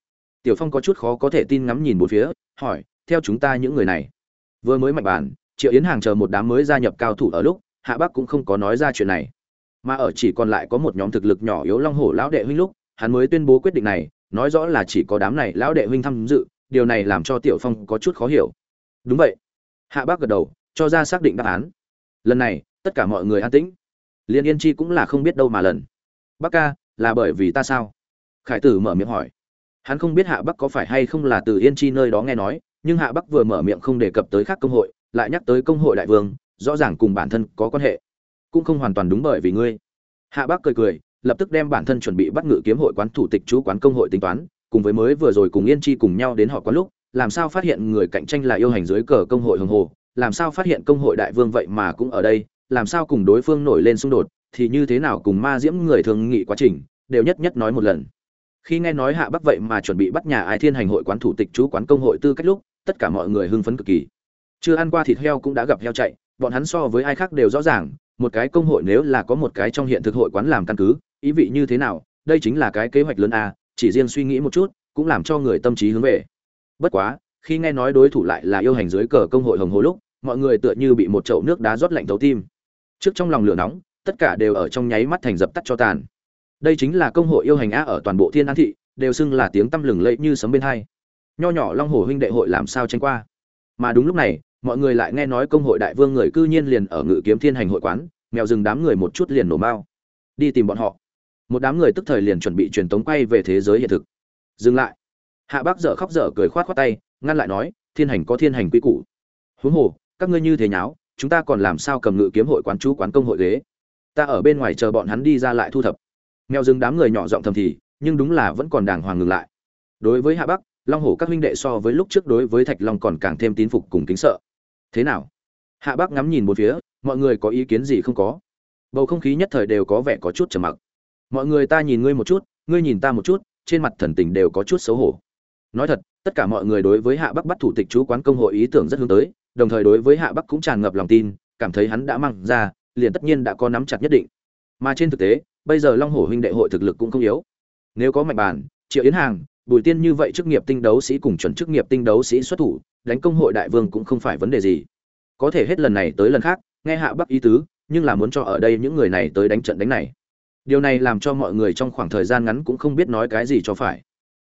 Tiểu phong có chút khó có thể tin ngắm nhìn một phía hỏi theo chúng ta những người này? Vừa mới mạnh bản triệu yến hàng chờ một đám mới gia nhập cao thủ ở lúc hạ bác cũng không có nói ra chuyện này mà ở chỉ còn lại có một nhóm thực lực nhỏ yếu long hổ lão đệ huynh lúc, hắn mới tuyên bố quyết định này, nói rõ là chỉ có đám này lão đệ huynh tham dự, điều này làm cho tiểu phong có chút khó hiểu. Đúng vậy. Hạ bác gật đầu, cho ra xác định đáp án. Lần này, tất cả mọi người an tĩnh. Liên yên chi cũng là không biết đâu mà lần. Bác ca, là bởi vì ta sao? Khải tử mở miệng hỏi. Hắn không biết hạ bắc có phải hay không là từ yên chi nơi đó nghe nói, nhưng hạ bắc vừa mở miệng không đề cập tới khác công hội, lại nhắc tới công hội đại vương, rõ ràng cùng bản thân có quan hệ cũng không hoàn toàn đúng bởi vì ngươi. Hạ bắc cười cười, lập tức đem bản thân chuẩn bị bắt ngự kiếm hội quán thủ tịch chú quán công hội tính toán, cùng với mới vừa rồi cùng yên chi cùng nhau đến họ quán lúc, làm sao phát hiện người cạnh tranh là yêu hành dưới cờ công hội hồng hồ, làm sao phát hiện công hội đại vương vậy mà cũng ở đây, làm sao cùng đối phương nổi lên xung đột, thì như thế nào cùng ma diễm người thường nghị quá trình, đều nhất nhất nói một lần. Khi nghe nói hạ bắc vậy mà chuẩn bị bắt nhà ai thiên hành hội quán thủ tịch chú quán công hội tư cách lúc, tất cả mọi người hưng phấn cực kỳ. Chưa ăn qua thịt heo cũng đã gặp heo chạy, bọn hắn so với ai khác đều rõ ràng một cái công hội nếu là có một cái trong hiện thực hội quán làm căn cứ, ý vị như thế nào, đây chính là cái kế hoạch lớn a, chỉ riêng suy nghĩ một chút, cũng làm cho người tâm trí hướng về. Bất quá, khi nghe nói đối thủ lại là yêu hành dưới cờ công hội hồng hồ lúc, mọi người tựa như bị một chậu nước đá rót lạnh thấu tim. Trước trong lòng lửa nóng, tất cả đều ở trong nháy mắt thành dập tắt cho tàn. Đây chính là công hội yêu hành á ở toàn bộ thiên an thị, đều xưng là tiếng tăm lừng lẫy như sấm bên hai. Nho nhỏ long hồ huynh đệ hội làm sao tranh qua? Mà đúng lúc này mọi người lại nghe nói công hội đại vương người cư nhiên liền ở ngự kiếm thiên hành hội quán, mèo rừng đám người một chút liền nổ mao đi tìm bọn họ. Một đám người tức thời liền chuẩn bị truyền tống quay về thế giới hiện thực. Dừng lại. Hạ bác dở khóc dở cười khoát khoát tay, ngăn lại nói, thiên hành có thiên hành quy củ. Huống hồ, các ngươi như thế nháo, chúng ta còn làm sao cầm ngự kiếm hội quán chú quán công hội ghế? Ta ở bên ngoài chờ bọn hắn đi ra lại thu thập. Mèo rừng đám người nhỏ giọng thầm thì, nhưng đúng là vẫn còn đàng hoàng ngừng lại. Đối với hạ bắc long hổ các huynh đệ so với lúc trước đối với thạch long còn càng thêm tín phục cùng kính sợ thế nào? Hạ bắc ngắm nhìn một phía mọi người có ý kiến gì không có? Bầu không khí nhất thời đều có vẻ có chút trầm mặc. Mọi người ta nhìn ngươi một chút ngươi nhìn ta một chút trên mặt thần tình đều có chút xấu hổ. Nói thật tất cả mọi người đối với hạ bắc bắt thủ tịch chú quán công hội ý tưởng rất hướng tới đồng thời đối với hạ bắc cũng tràn ngập lòng tin cảm thấy hắn đã mang ra liền tất nhiên đã có nắm chặt nhất định. Mà trên thực tế bây giờ long hổ huynh đệ hội thực lực cũng không yếu. Nếu có mạnh bản, triệu yến hàng bùi tiên như vậy chức nghiệp tinh đấu sĩ cùng chuẩn chức nghiệp tinh đấu sĩ xuất thủ, đánh công hội đại vương cũng không phải vấn đề gì. Có thể hết lần này tới lần khác, nghe hạ bắc ý tứ, nhưng là muốn cho ở đây những người này tới đánh trận đánh này. Điều này làm cho mọi người trong khoảng thời gian ngắn cũng không biết nói cái gì cho phải.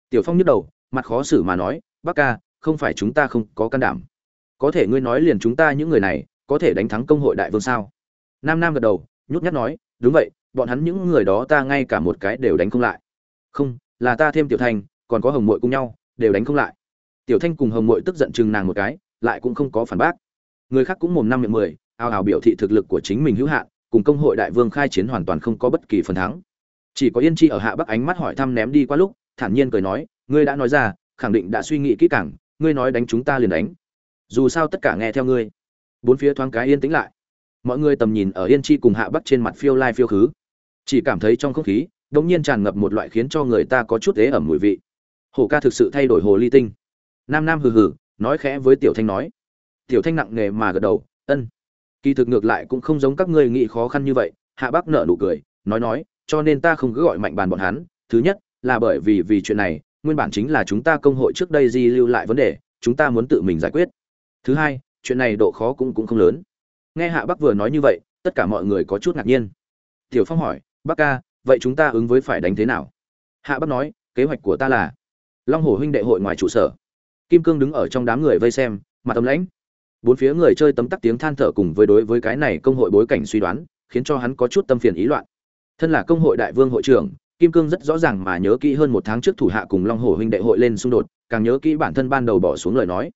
Tiểu phong nhức đầu, mặt khó xử mà nói bắc ca, không phải chúng ta không có can đảm. Có thể ngươi nói liền chúng ta những người này, có thể đánh thắng công hội đại vương sao? Nam nam gật đầu, nhút nhát nói, đúng vậy, bọn hắn những người đó ta ngay cả một cái đều đánh không lại. Không, là ta thêm tiểu thành còn có hồng muội cùng nhau, đều đánh không lại. Tiểu thanh cùng hồng muội tức giận chừng nàng một cái, lại cũng không có phản bác. Người khác cũng mồm năm miệng mười, ao ào biểu thị thực lực của chính mình hữu hạn, cùng công hội đại vương khai chiến hoàn toàn không có bất kỳ phần thắng. Chỉ có yên chi ở hạ bắc ánh mắt hỏi thăm ném đi qua lúc, thản nhiên cười nói, ngươi đã nói ra, khẳng định đã suy nghĩ kỹ càng, ngươi nói đánh chúng ta liền đánh. Dù sao tất cả nghe theo ngươi. Bốn phía thoáng cái yên tĩnh lại. Mọi người tầm nhìn ở yên chi cùng hạ bắc trên mặt phiêu lai phiêu khứ. Chỉ cảm thấy trong không khí, đột nhiên tràn ngập một loại khiến cho người ta có chút ế ẩm mùi vị. Hổ ca thực sự thay đổi hồ ly tinh. Nam nam hừ hừ, nói khẽ với tiểu thanh nói. Tiểu thanh nặng nề mà gật đầu, ân. Kỳ thực ngược lại cũng không giống các ngươi nghĩ khó khăn như vậy. Hạ bắc nở nụ cười, nói nói, cho nên ta không cứ gọi mạnh bàn bọn hắn. Thứ nhất là bởi vì vì chuyện này, nguyên bản chính là chúng ta công hội trước đây di lưu lại vấn đề, chúng ta muốn tự mình giải quyết. Thứ hai, chuyện này độ khó cũng cũng không lớn. Nghe hạ bắc vừa nói như vậy, tất cả mọi người có chút ngạc nhiên. Tiểu phong hỏi, bắc ca, vậy chúng ta ứng với phải đánh thế nào? Hạ bắc nói, kế hoạch của ta là long hồ huynh đệ hội ngoài trụ sở. Kim cương đứng ở trong đám người vây xem, mặt tấm lãnh. Bốn phía người chơi tấm tắc tiếng than thở cùng với đối với cái này công hội bối cảnh suy đoán, khiến cho hắn có chút tâm phiền ý loạn. Thân là công hội đại vương hội trưởng, kim cương rất rõ ràng mà nhớ kỹ hơn một tháng trước thủ hạ cùng long hồ huynh đệ hội lên xung đột, càng nhớ kỹ bản thân ban đầu bỏ xuống lời nói.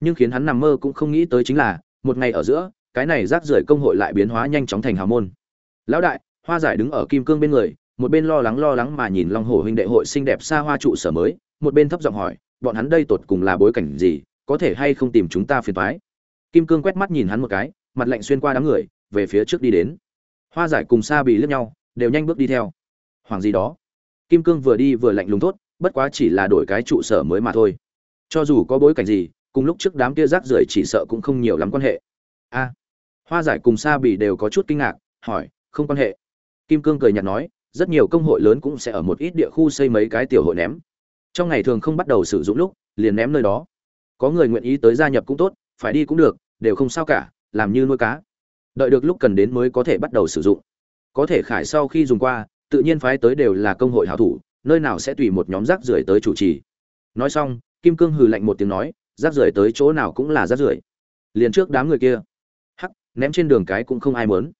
Nhưng khiến hắn nằm mơ cũng không nghĩ tới chính là, một ngày ở giữa, cái này rác rưởi công hội lại biến hóa nhanh chóng thành hào môn. Lão đại, hoa giải đứng ở kim cương bên người, một bên lo lắng lo lắng mà nhìn long hồ huynh đệ hội xinh đẹp xa hoa trụ sở mới một bên thấp giọng hỏi, bọn hắn đây tột cùng là bối cảnh gì, có thể hay không tìm chúng ta phiền toái? Kim cương quét mắt nhìn hắn một cái, mặt lạnh xuyên qua đám người, về phía trước đi đến. Hoa giải cùng sa bị liếc nhau, đều nhanh bước đi theo. Hoàng gì đó. Kim cương vừa đi vừa lạnh lùng tốt bất quá chỉ là đổi cái trụ sở mới mà thôi. Cho dù có bối cảnh gì, cùng lúc trước đám kia rác rưởi chỉ sợ cũng không nhiều lắm quan hệ. A. Hoa giải cùng sa bì đều có chút kinh ngạc, hỏi, không quan hệ. Kim cương cười nhạt nói, rất nhiều công hội lớn cũng sẽ ở một ít địa khu xây mấy cái tiểu hội ném trong ngày thường không bắt đầu sử dụng lúc, liền ném nơi đó. Có người nguyện ý tới gia nhập cũng tốt, phải đi cũng được, đều không sao cả, làm như nuôi cá. Đợi được lúc cần đến mới có thể bắt đầu sử dụng. Có thể khải sau khi dùng qua, tự nhiên phái tới đều là công hội hảo thủ, nơi nào sẽ tùy một nhóm rác rưởi tới chủ trì. Nói xong, kim cương hừ lạnh một tiếng nói, rác rưởi tới chỗ nào cũng là rác rưởi. Liền trước đám người kia. Hắc, ném trên đường cái cũng không ai muốn.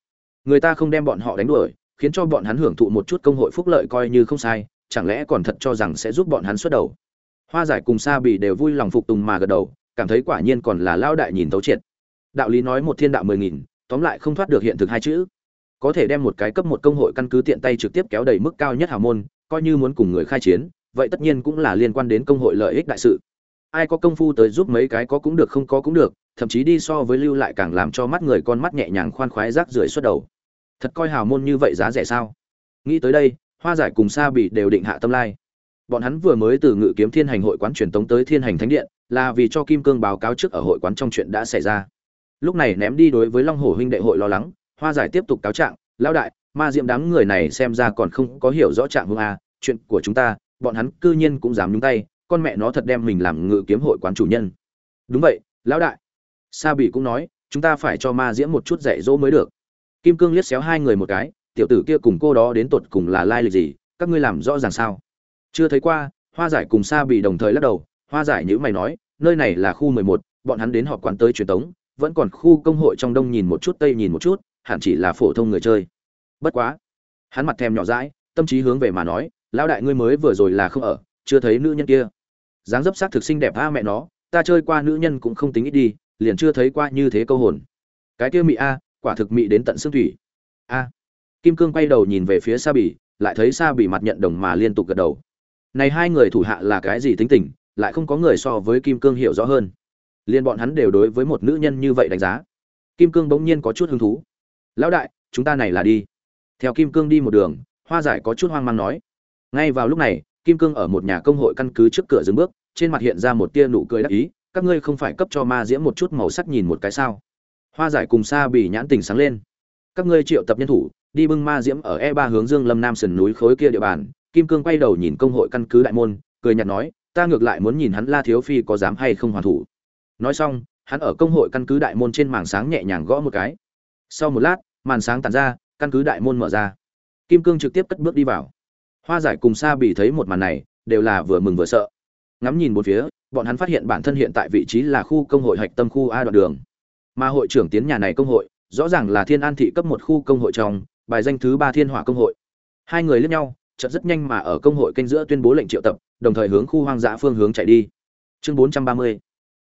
Người ta không đem bọn họ đánh đuổi, khiến cho bọn hắn hưởng thụ một chút công hội phúc lợi coi như không sai chẳng lẽ còn thật cho rằng sẽ giúp bọn hắn xuất đầu? Hoa giải cùng sa bị đều vui lòng phục tùng mà gật đầu, cảm thấy quả nhiên còn là lao đại nhìn tấu triệt. Đạo lý nói một thiên đạo mười nghìn, tóm lại không thoát được hiện thực hai chữ. Có thể đem một cái cấp một công hội căn cứ tiện tay trực tiếp kéo đầy mức cao nhất hào môn, coi như muốn cùng người khai chiến, vậy tất nhiên cũng là liên quan đến công hội lợi ích đại sự. Ai có công phu tới giúp mấy cái có cũng được không có cũng được, thậm chí đi so với lưu lại càng làm cho mắt người con mắt nhẹ nhàng khoan khoái rác rưởi xuất đầu. Thật coi hào môn như vậy giá rẻ sao? Nghĩ tới đây hoa giải cùng sa bị đều định hạ tâm lai. Bọn hắn vừa mới từ ngự kiếm thiên hành hội quán truyền tống tới thiên hành thánh điện, là vì cho kim cương báo cáo trước ở hội quán trong chuyện đã xảy ra. Lúc này ném đi đối với long hổ huynh đệ hội lo lắng, hoa giải tiếp tục cáo trạng, lão đại, ma diệm đám người này xem ra còn không có hiểu rõ trạng hương a, chuyện của chúng ta, bọn hắn cư nhiên cũng dám nhúng tay, con mẹ nó thật đem mình làm ngự kiếm hội quán chủ nhân. Đúng vậy, lão đại. Sa bị cũng nói, chúng ta phải cho ma diễm một chút dạy dỗ mới được. Kim cương liếc xéo hai người một cái tiểu tử kia cùng cô đó đến tột cùng là lai lịch gì, các ngươi làm rõ ràng sao? Chưa thấy qua, hoa giải cùng sa bị đồng thời lắc đầu, hoa giải nhữ mày nói, nơi này là khu mười một, bọn hắn đến họp quán tới truyền tống, vẫn còn khu công hội trong đông nhìn một chút, tây nhìn một chút, hẳn chỉ là phổ thông người chơi. Bất quá, hắn mặt thèm nhỏ rãi tâm trí hướng về mà nói, lão đại ngươi mới vừa rồi là không ở, chưa thấy nữ nhân kia. Dáng dấp sắc thực xinh đẹp a mẹ nó, ta chơi qua nữ nhân cũng không tính ít đi, liền chưa thấy qua như thế câu hồn. Cái kia mị a, quả thực mị đến tận xương thủy. A kim cương quay đầu nhìn về phía sa bỉ lại thấy sa bỉ mặt nhận đồng mà liên tục gật đầu. Này hai người thủ hạ là cái gì tính tình, lại không có người so với kim cương hiểu rõ hơn. Liên bọn hắn đều đối với một nữ nhân như vậy đánh giá. Kim cương bỗng nhiên có chút hứng thú. Lão đại, chúng ta này là đi. Theo kim cương đi một đường, hoa giải có chút hoang mang nói. Ngay vào lúc này, kim cương ở một nhà công hội căn cứ trước cửa dừng bước, trên mặt hiện ra một tia nụ cười đắc ý, các ngươi không phải cấp cho ma diễm một chút màu sắc nhìn một cái sao? Hoa giải cùng Sa bị nhãn tình sáng lên. Các ngươi triệu tập nhân thủ đi bưng ma diễm ở e ba hướng dương lâm nam sườn núi khối kia địa bàn, kim cương quay đầu nhìn công hội căn cứ đại môn, cười nhạt nói, ta ngược lại muốn nhìn hắn la thiếu phi có dám hay không hoàn thủ. Nói xong, hắn ở công hội căn cứ đại môn trên màn sáng nhẹ nhàng gõ một cái. Sau một lát, màn sáng tàn ra, căn cứ đại môn mở ra. Kim cương trực tiếp cất bước đi vào. Hoa giải cùng sa bị thấy một màn này, đều là vừa mừng vừa sợ. Ngắm nhìn một phía, bọn hắn phát hiện bản thân hiện tại vị trí là khu công hội hạch tâm khu a đoạn đường. Mà hội trưởng tiến nhà này công hội, rõ ràng là thiên an thị cấp một khu công hội trong bài danh thứ ba thiên hỏa công hội. Hai người lướt nhau, chợt rất nhanh mà ở công hội kênh giữa tuyên bố lệnh triệu tập, đồng thời hướng khu hoang dã phương hướng chạy đi. Chương 430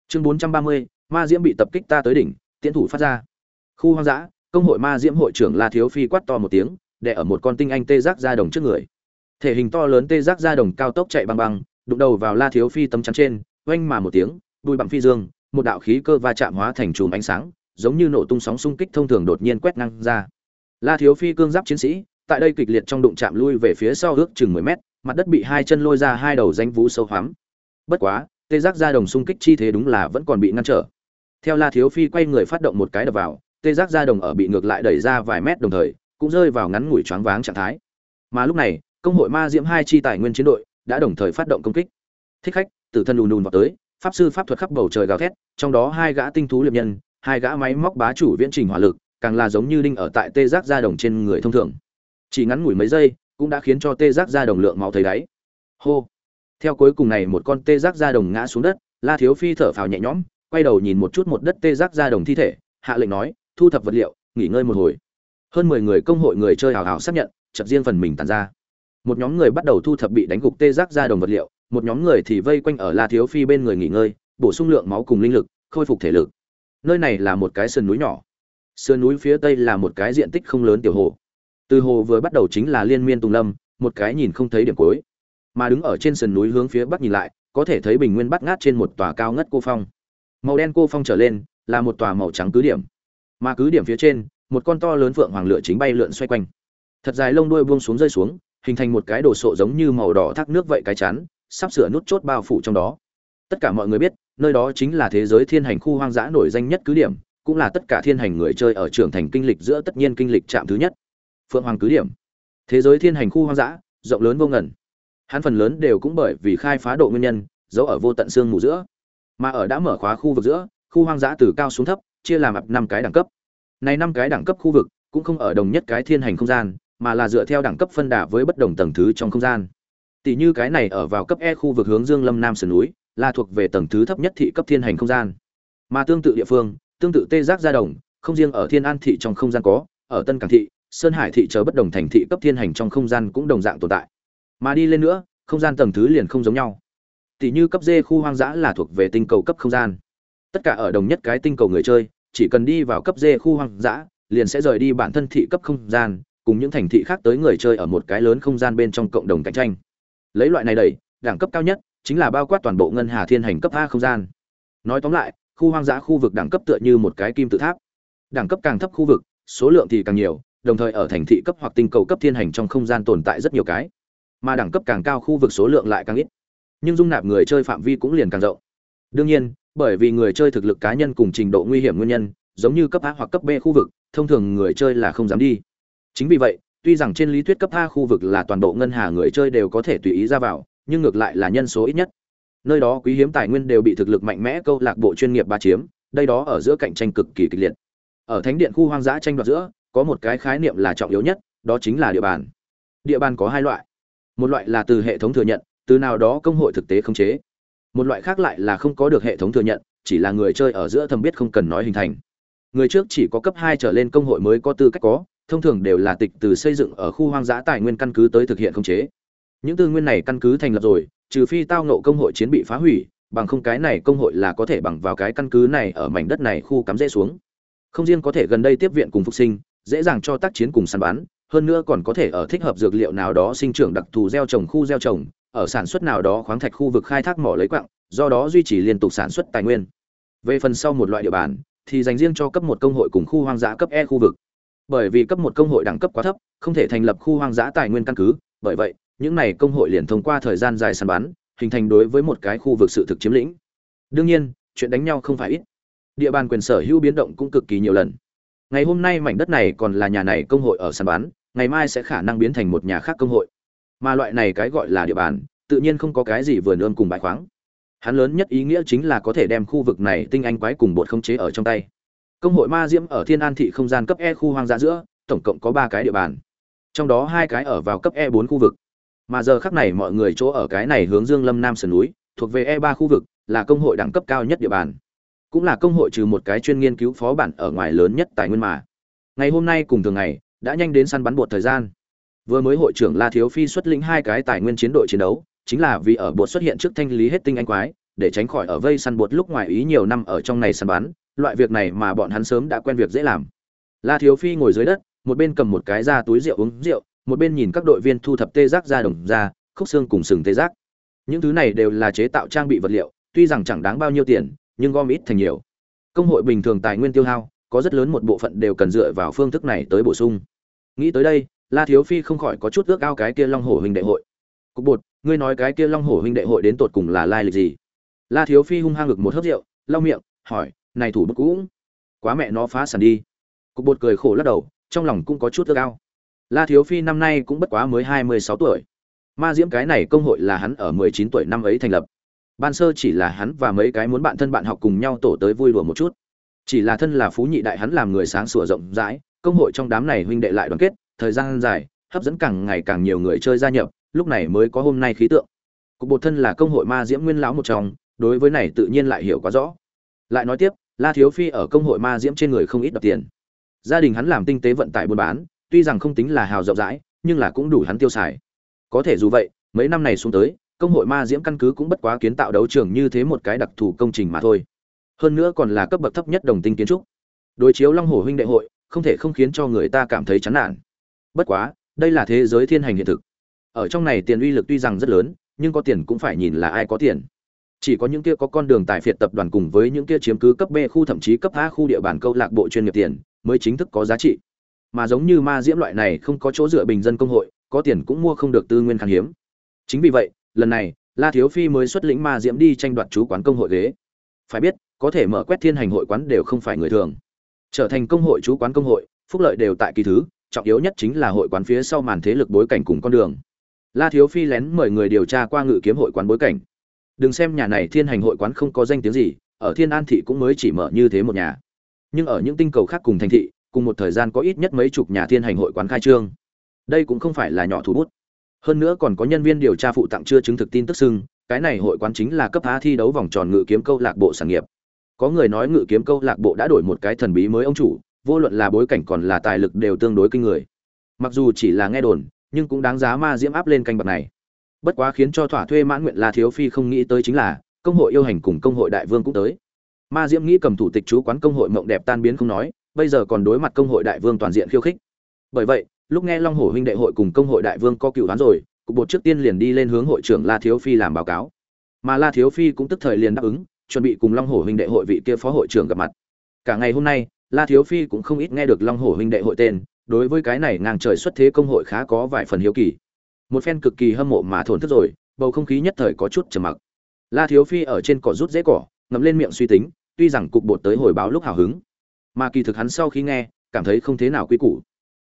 chương 430 ma diễm bị tập kích ta tới đỉnh, tiến thủ phát ra. Khu hoang dã, công hội ma diễm hội trưởng la thiếu phi quát to một tiếng để ở một con tinh anh tê giác ra đồng trước người. Thể hình to lớn tê giác ra đồng cao tốc chạy băng băng, đụng đầu vào la thiếu phi tấm chắn trên, oanh mà một tiếng đuôi bằng phi dương, một đạo khí cơ va chạm hóa thành chùm ánh sáng, giống như nổ tung sóng xung kích thông thường đột nhiên quét ngang ra la thiếu phi cương giáp chiến sĩ, tại đây kịch liệt trong đụng chạm lui về phía sau ước chừng mười mét, mặt đất bị hai chân lôi ra hai đầu danh vũ sâu hoắm. Bất quá, tê giác ra đồng xung kích chi thế đúng là vẫn còn bị ngăn trở. Theo la thiếu phi quay người phát động một cái đập vào, tê giác ra đồng ở bị ngược lại đẩy ra vài mét đồng thời, cũng rơi vào ngắn ngủi choáng váng trạng thái. Mà lúc này, công hội ma diễm hai chi tài nguyên chiến đội đã đồng thời phát động công kích. Thích khách, tử thân lùn lùn vào tới, pháp sư pháp thuật khắp bầu trời gào thét, trong đó hai gã tinh thú liệp nhân, hai gã máy móc bá chủ viễn trình hỏa lực càng là giống như đinh ở tại tê giác da đồng trên người thông thường. Chỉ ngắn ngủi mấy giây, cũng đã khiến cho tê giác da đồng lượng máu thấy đáy. Hô. Theo cuối cùng này một con tê giác da đồng ngã xuống đất, la thiếu phi thở phào nhẹ nhõm, quay đầu nhìn một chút một đất tê giác da đồng thi thể, hạ lệnh nói, thu thập vật liệu, nghỉ ngơi một hồi. Hơn mười người công hội người chơi hào hào xác nhận chập riêng phần mình tàn ra. Một nhóm người bắt đầu thu thập bị đánh gục tê giác da đồng vật liệu, một nhóm người thì vây quanh ở la thiếu phi bên người nghỉ ngơi, bổ sung lượng máu cùng linh lực, khôi phục thể lực. Nơi này là một cái sườn núi nhỏ sườn núi phía tây là một cái diện tích không lớn tiểu hồ. Từ hồ vừa bắt đầu chính là liên miên tùng lâm, một cái nhìn không thấy điểm cuối. Mà đứng ở trên sườn núi hướng phía bắc nhìn lại, có thể thấy bình nguyên bắt ngát trên một tòa cao ngất cô phong. Màu đen cô phong trở lên, là một tòa màu trắng cứ điểm. Mà cứ điểm phía trên, một con to lớn phượng hoàng lửa chính bay lượn xoay quanh. Thật dài lông đuôi buông xuống rơi xuống, hình thành một cái đồ sộ giống như màu đỏ thác nước vậy cái chắn sắp sửa nút chốt bao phủ trong đó. Tất cả mọi người biết, nơi đó chính là thế giới thiên hành khu hoang dã nổi danh nhất cứ điểm cũng là tất cả thiên hành người chơi ở trưởng thành kinh lịch giữa tất nhiên kinh lịch trạm thứ nhất. Phượng hoàng cứ điểm. Thế giới thiên hành khu hoang dã, rộng lớn vô ngần. Hắn phần lớn đều cũng bởi vì khai phá độ nguyên nhân, giấu ở vô tận xương mù giữa. Mà ở đã mở khóa khu vực giữa, khu hoang dã từ cao xuống thấp, chia làm năm cái đẳng cấp. Này năm cái đẳng cấp khu vực cũng không ở đồng nhất cái thiên hành không gian, mà là dựa theo đẳng cấp phân đà với bất đồng tầng thứ trong không gian. Tỷ như cái này ở vào cấp e khu vực hướng dương lâm nam sườn núi, là thuộc về tầng thứ thấp nhất thị cấp thiên hành không gian. Mà tương tự địa phương tương tự tê giác gia đồng, không riêng ở thiên an thị trong không gian có, ở tân cảng thị, sơn hải thị chờ bất đồng thành thị cấp thiên hành trong không gian cũng đồng dạng tồn tại. Mà đi lên nữa, không gian tầng thứ liền không giống nhau. Tỷ như cấp D khu hoang dã là thuộc về tinh cầu cấp không gian. Tất cả ở đồng nhất cái tinh cầu người chơi, chỉ cần đi vào cấp D khu hoang dã, liền sẽ rời đi bản thân thị cấp không gian, cùng những thành thị khác tới người chơi ở một cái lớn không gian bên trong cộng đồng cạnh tranh. Lấy loại này đẩy, đẳng cấp cao nhất chính là bao quát toàn bộ ngân hà thiên hành cấp a không gian. Nói tóm lại khu hoang dã khu vực đẳng cấp tựa như một cái kim tự tháp. Đẳng cấp càng thấp khu vực, số lượng thì càng nhiều, đồng thời ở thành thị cấp hoặc tinh cầu cấp thiên hành trong không gian tồn tại rất nhiều cái. Mà đẳng cấp càng cao khu vực số lượng lại càng ít. Nhưng dung nạp người chơi phạm vi cũng liền càng rộng. Đương nhiên, bởi vì người chơi thực lực cá nhân cùng trình độ nguy hiểm nguyên nhân, giống như cấp a hoặc cấp b khu vực, thông thường người chơi là không dám đi. Chính vì vậy, tuy rằng trên lý thuyết cấp a khu vực là toàn bộ ngân hà người chơi đều có thể tùy ý ra vào, nhưng ngược lại là nhân số ít nhất nơi đó quý hiếm tài nguyên đều bị thực lực mạnh mẽ câu lạc bộ chuyên nghiệp ba chiếm, đây đó ở giữa cạnh tranh cực kỳ kịch liệt. Ở thánh điện khu hoang dã tranh đoạt giữa, có một cái khái niệm là trọng yếu nhất, đó chính là địa bàn. Địa bàn có hai loại. Một loại là từ hệ thống thừa nhận, từ nào đó công hội thực tế khống chế. Một loại khác lại là không có được hệ thống thừa nhận, chỉ là người chơi ở giữa thầm biết không cần nói hình thành. Người trước chỉ có cấp hai trở lên công hội mới có tư cách có, thông thường đều là tịch từ xây dựng ở khu hoang dã tài nguyên căn cứ tới thực hiện khống chế. Những tư nguyên này căn cứ thành lập rồi trừ phi tao nộ công hội chiến bị phá hủy, bằng không cái này công hội là có thể bằng vào cái căn cứ này ở mảnh đất này khu cắm rễ xuống. Không riêng có thể gần đây tiếp viện cùng phục sinh, dễ dàng cho tác chiến cùng săn bắn, hơn nữa còn có thể ở thích hợp dược liệu nào đó sinh trưởng đặc thù gieo trồng khu gieo trồng, ở sản xuất nào đó khoáng thạch khu vực khai thác mỏ lấy quặng, do đó duy trì liên tục sản xuất tài nguyên. Về phần sau một loại địa bàn, thì dành riêng cho cấp một công hội cùng khu hoang dã cấp e khu vực. Bởi vì cấp một công hội đẳng cấp quá thấp, không thể thành lập khu hoang dã tài nguyên căn cứ, bởi vậy những này công hội liền thông qua thời gian dài săn bắn, hình thành đối với một cái khu vực sự thực chiếm lĩnh. Đương nhiên, chuyện đánh nhau không phải ít. Địa bàn quyền sở hữu biến động cũng cực kỳ nhiều lần. Ngày hôm nay mảnh đất này còn là nhà này công hội ở săn bắn, ngày mai sẽ khả năng biến thành một nhà khác công hội. Mà loại này cái gọi là địa bàn, tự nhiên không có cái gì vườn ươm cùng bãi khoáng. Hắn lớn nhất ý nghĩa chính là có thể đem khu vực này tinh anh quái cùng bột không chế ở trong tay. Công hội ma diễm ở thiên an thị không gian cấp e khu hoang dã giữa, tổng cộng có ba cái địa bàn. Trong đó hai cái ở vào cấp e bốn khu vực mà giờ khắc này mọi người chỗ ở cái này hướng dương lâm nam sườn núi, thuộc về e ba khu vực, là công hội đẳng cấp cao nhất địa bàn. Cũng là công hội trừ một cái chuyên nghiên cứu phó bản ở ngoài lớn nhất tài nguyên mà. Ngày hôm nay cùng thường ngày, đã nhanh đến săn bắn bột thời gian. Vừa mới hội trưởng la thiếu phi xuất lĩnh hai cái tài nguyên chiến đội chiến đấu, chính là vì ở bột xuất hiện trước thanh lý hết tinh anh quái, để tránh khỏi ở vây săn bột lúc ngoài ý nhiều năm ở trong này săn bắn, loại việc này mà bọn hắn sớm đã quen việc dễ làm. La thiếu phi ngồi dưới đất, một bên cầm một cái ra túi rượu uống rượu một bên nhìn các đội viên thu thập tê giác ra đồng ra, khúc xương cùng sừng tê giác. Những thứ này đều là chế tạo trang bị vật liệu, tuy rằng chẳng đáng bao nhiêu tiền, nhưng gom ít thành nhiều. Công hội bình thường tài nguyên tiêu hao, có rất lớn một bộ phận đều cần dựa vào phương thức này tới bổ sung. Nghĩ tới đây, la thiếu phi không khỏi có chút ước ao cái kia long hổ huynh đệ hội. Cục bột, ngươi nói cái kia long hổ huynh đệ hội đến tột cùng là lai lịch gì? La thiếu phi hung hăng ngực một hớp rượu, lau miệng, hỏi, này thủ bức cũng quá mẹ nó phá sản đi. Cục bột cười khổ lắc đầu, trong lòng cũng có chút ước ao la thiếu phi năm nay cũng bất quá mới hai mươi sáu tuổi. Ma diễm cái này công hội là hắn ở mười chín tuổi năm ấy thành lập. Ban sơ chỉ là hắn và mấy cái muốn bạn thân bạn học cùng nhau tổ tới vui đùa một chút. Chỉ là thân là phú nhị đại hắn làm người sáng sủa rộng rãi, công hội trong đám này huynh đệ lại đoàn kết, thời gian dài, hấp dẫn càng ngày càng nhiều người chơi gia nhập, lúc này mới có hôm nay khí tượng. Cục bột thân là công hội ma diễm nguyên lão một trong, đối với này tự nhiên lại hiểu quá rõ. Lại nói tiếp, la thiếu phi ở công hội ma diễm trên người không ít đập tiền. Gia đình hắn làm tinh tế vận tải buôn bán tuy rằng không tính là hào rộng rãi, nhưng là cũng đủ hắn tiêu xài. Có thể dù vậy, mấy năm này xuống tới, công hội ma diễm căn cứ cũng bất quá kiến tạo đấu trường như thế một cái đặc thù công trình mà thôi. Hơn nữa còn là cấp bậc thấp nhất đồng tinh kiến trúc. Đối chiếu long hồ huynh đệ hội, không thể không khiến cho người ta cảm thấy chán nản. Bất quá, đây là thế giới thiên hành hiện thực. Ở trong này tiền uy lực tuy rằng rất lớn, nhưng có tiền cũng phải nhìn là ai có tiền. Chỉ có những kia có con đường tài phiệt tập đoàn cùng với những kia chiếm cứ cấp b khu thậm chí cấp a khu địa bàn câu lạc bộ chuyên nghiệp tiền, mới chính thức có giá trị mà giống như ma diễm loại này không có chỗ dựa bình dân công hội, có tiền cũng mua không được tư nguyên khan hiếm. Chính vì vậy, lần này, la thiếu phi mới xuất lĩnh ma diễm đi tranh đoạt chú quán công hội ghế. Phải biết, có thể mở quét thiên hành hội quán đều không phải người thường. Trở thành công hội chú quán công hội, phúc lợi đều tại kỳ thứ, trọng yếu nhất chính là hội quán phía sau màn thế lực bối cảnh cùng con đường. La thiếu phi lén mời người điều tra qua ngự kiếm hội quán bối cảnh. Đừng xem nhà này thiên hành hội quán không có danh tiếng gì, ở thiên an thị cũng mới chỉ mở như thế một nhà. Nhưng ở những tinh cầu khác cùng thành thị cùng một thời gian có ít nhất mấy chục nhà thiên hành hội quán khai trương. Đây cũng không phải là nhỏ thủ bút. Hơn nữa còn có nhân viên điều tra phụ tặng chưa chứng thực tin tức xưng, cái này hội quán chính là cấp á thi đấu vòng tròn ngự kiếm câu lạc bộ sản nghiệp. Có người nói ngự kiếm câu lạc bộ đã đổi một cái thần bí mới ông chủ, vô luận là bối cảnh còn là tài lực đều tương đối kinh người. Mặc dù chỉ là nghe đồn, nhưng cũng đáng giá ma diễm áp lên canh bạc này. Bất quá khiến cho thỏa thuê mãn nguyện la thiếu phi không nghĩ tới chính là, công hội yêu hành cùng công hội đại vương cũng tới. Ma diễm nghĩ cầm thủ tịch chú quán công hội mộng đẹp tan biến không nói bây giờ còn đối mặt công hội đại vương toàn diện khiêu khích. Bởi vậy, lúc nghe long hổ huynh đệ hội cùng công hội đại vương có cựu đoán rồi, cục bột trước tiên liền đi lên hướng hội trưởng la thiếu phi làm báo cáo. Mà la thiếu phi cũng tức thời liền đáp ứng, chuẩn bị cùng long hổ huynh đệ hội vị kia phó hội trưởng gặp mặt. Cả ngày hôm nay, la thiếu phi cũng không ít nghe được long hổ huynh đệ hội tên, đối với cái này ngang trời xuất thế công hội khá có vài phần hiếu kỳ. Một phen cực kỳ hâm mộ mà thổn thức rồi, bầu không khí nhất thời có chút trầm mặc. La thiếu phi ở trên cỏ rút dễ cỏ, ngậm lên miệng suy tính, tuy rằng cục bột tới hồi báo lúc hào hứng mà kỳ thực hắn sau khi nghe, cảm thấy không thế nào quy củ.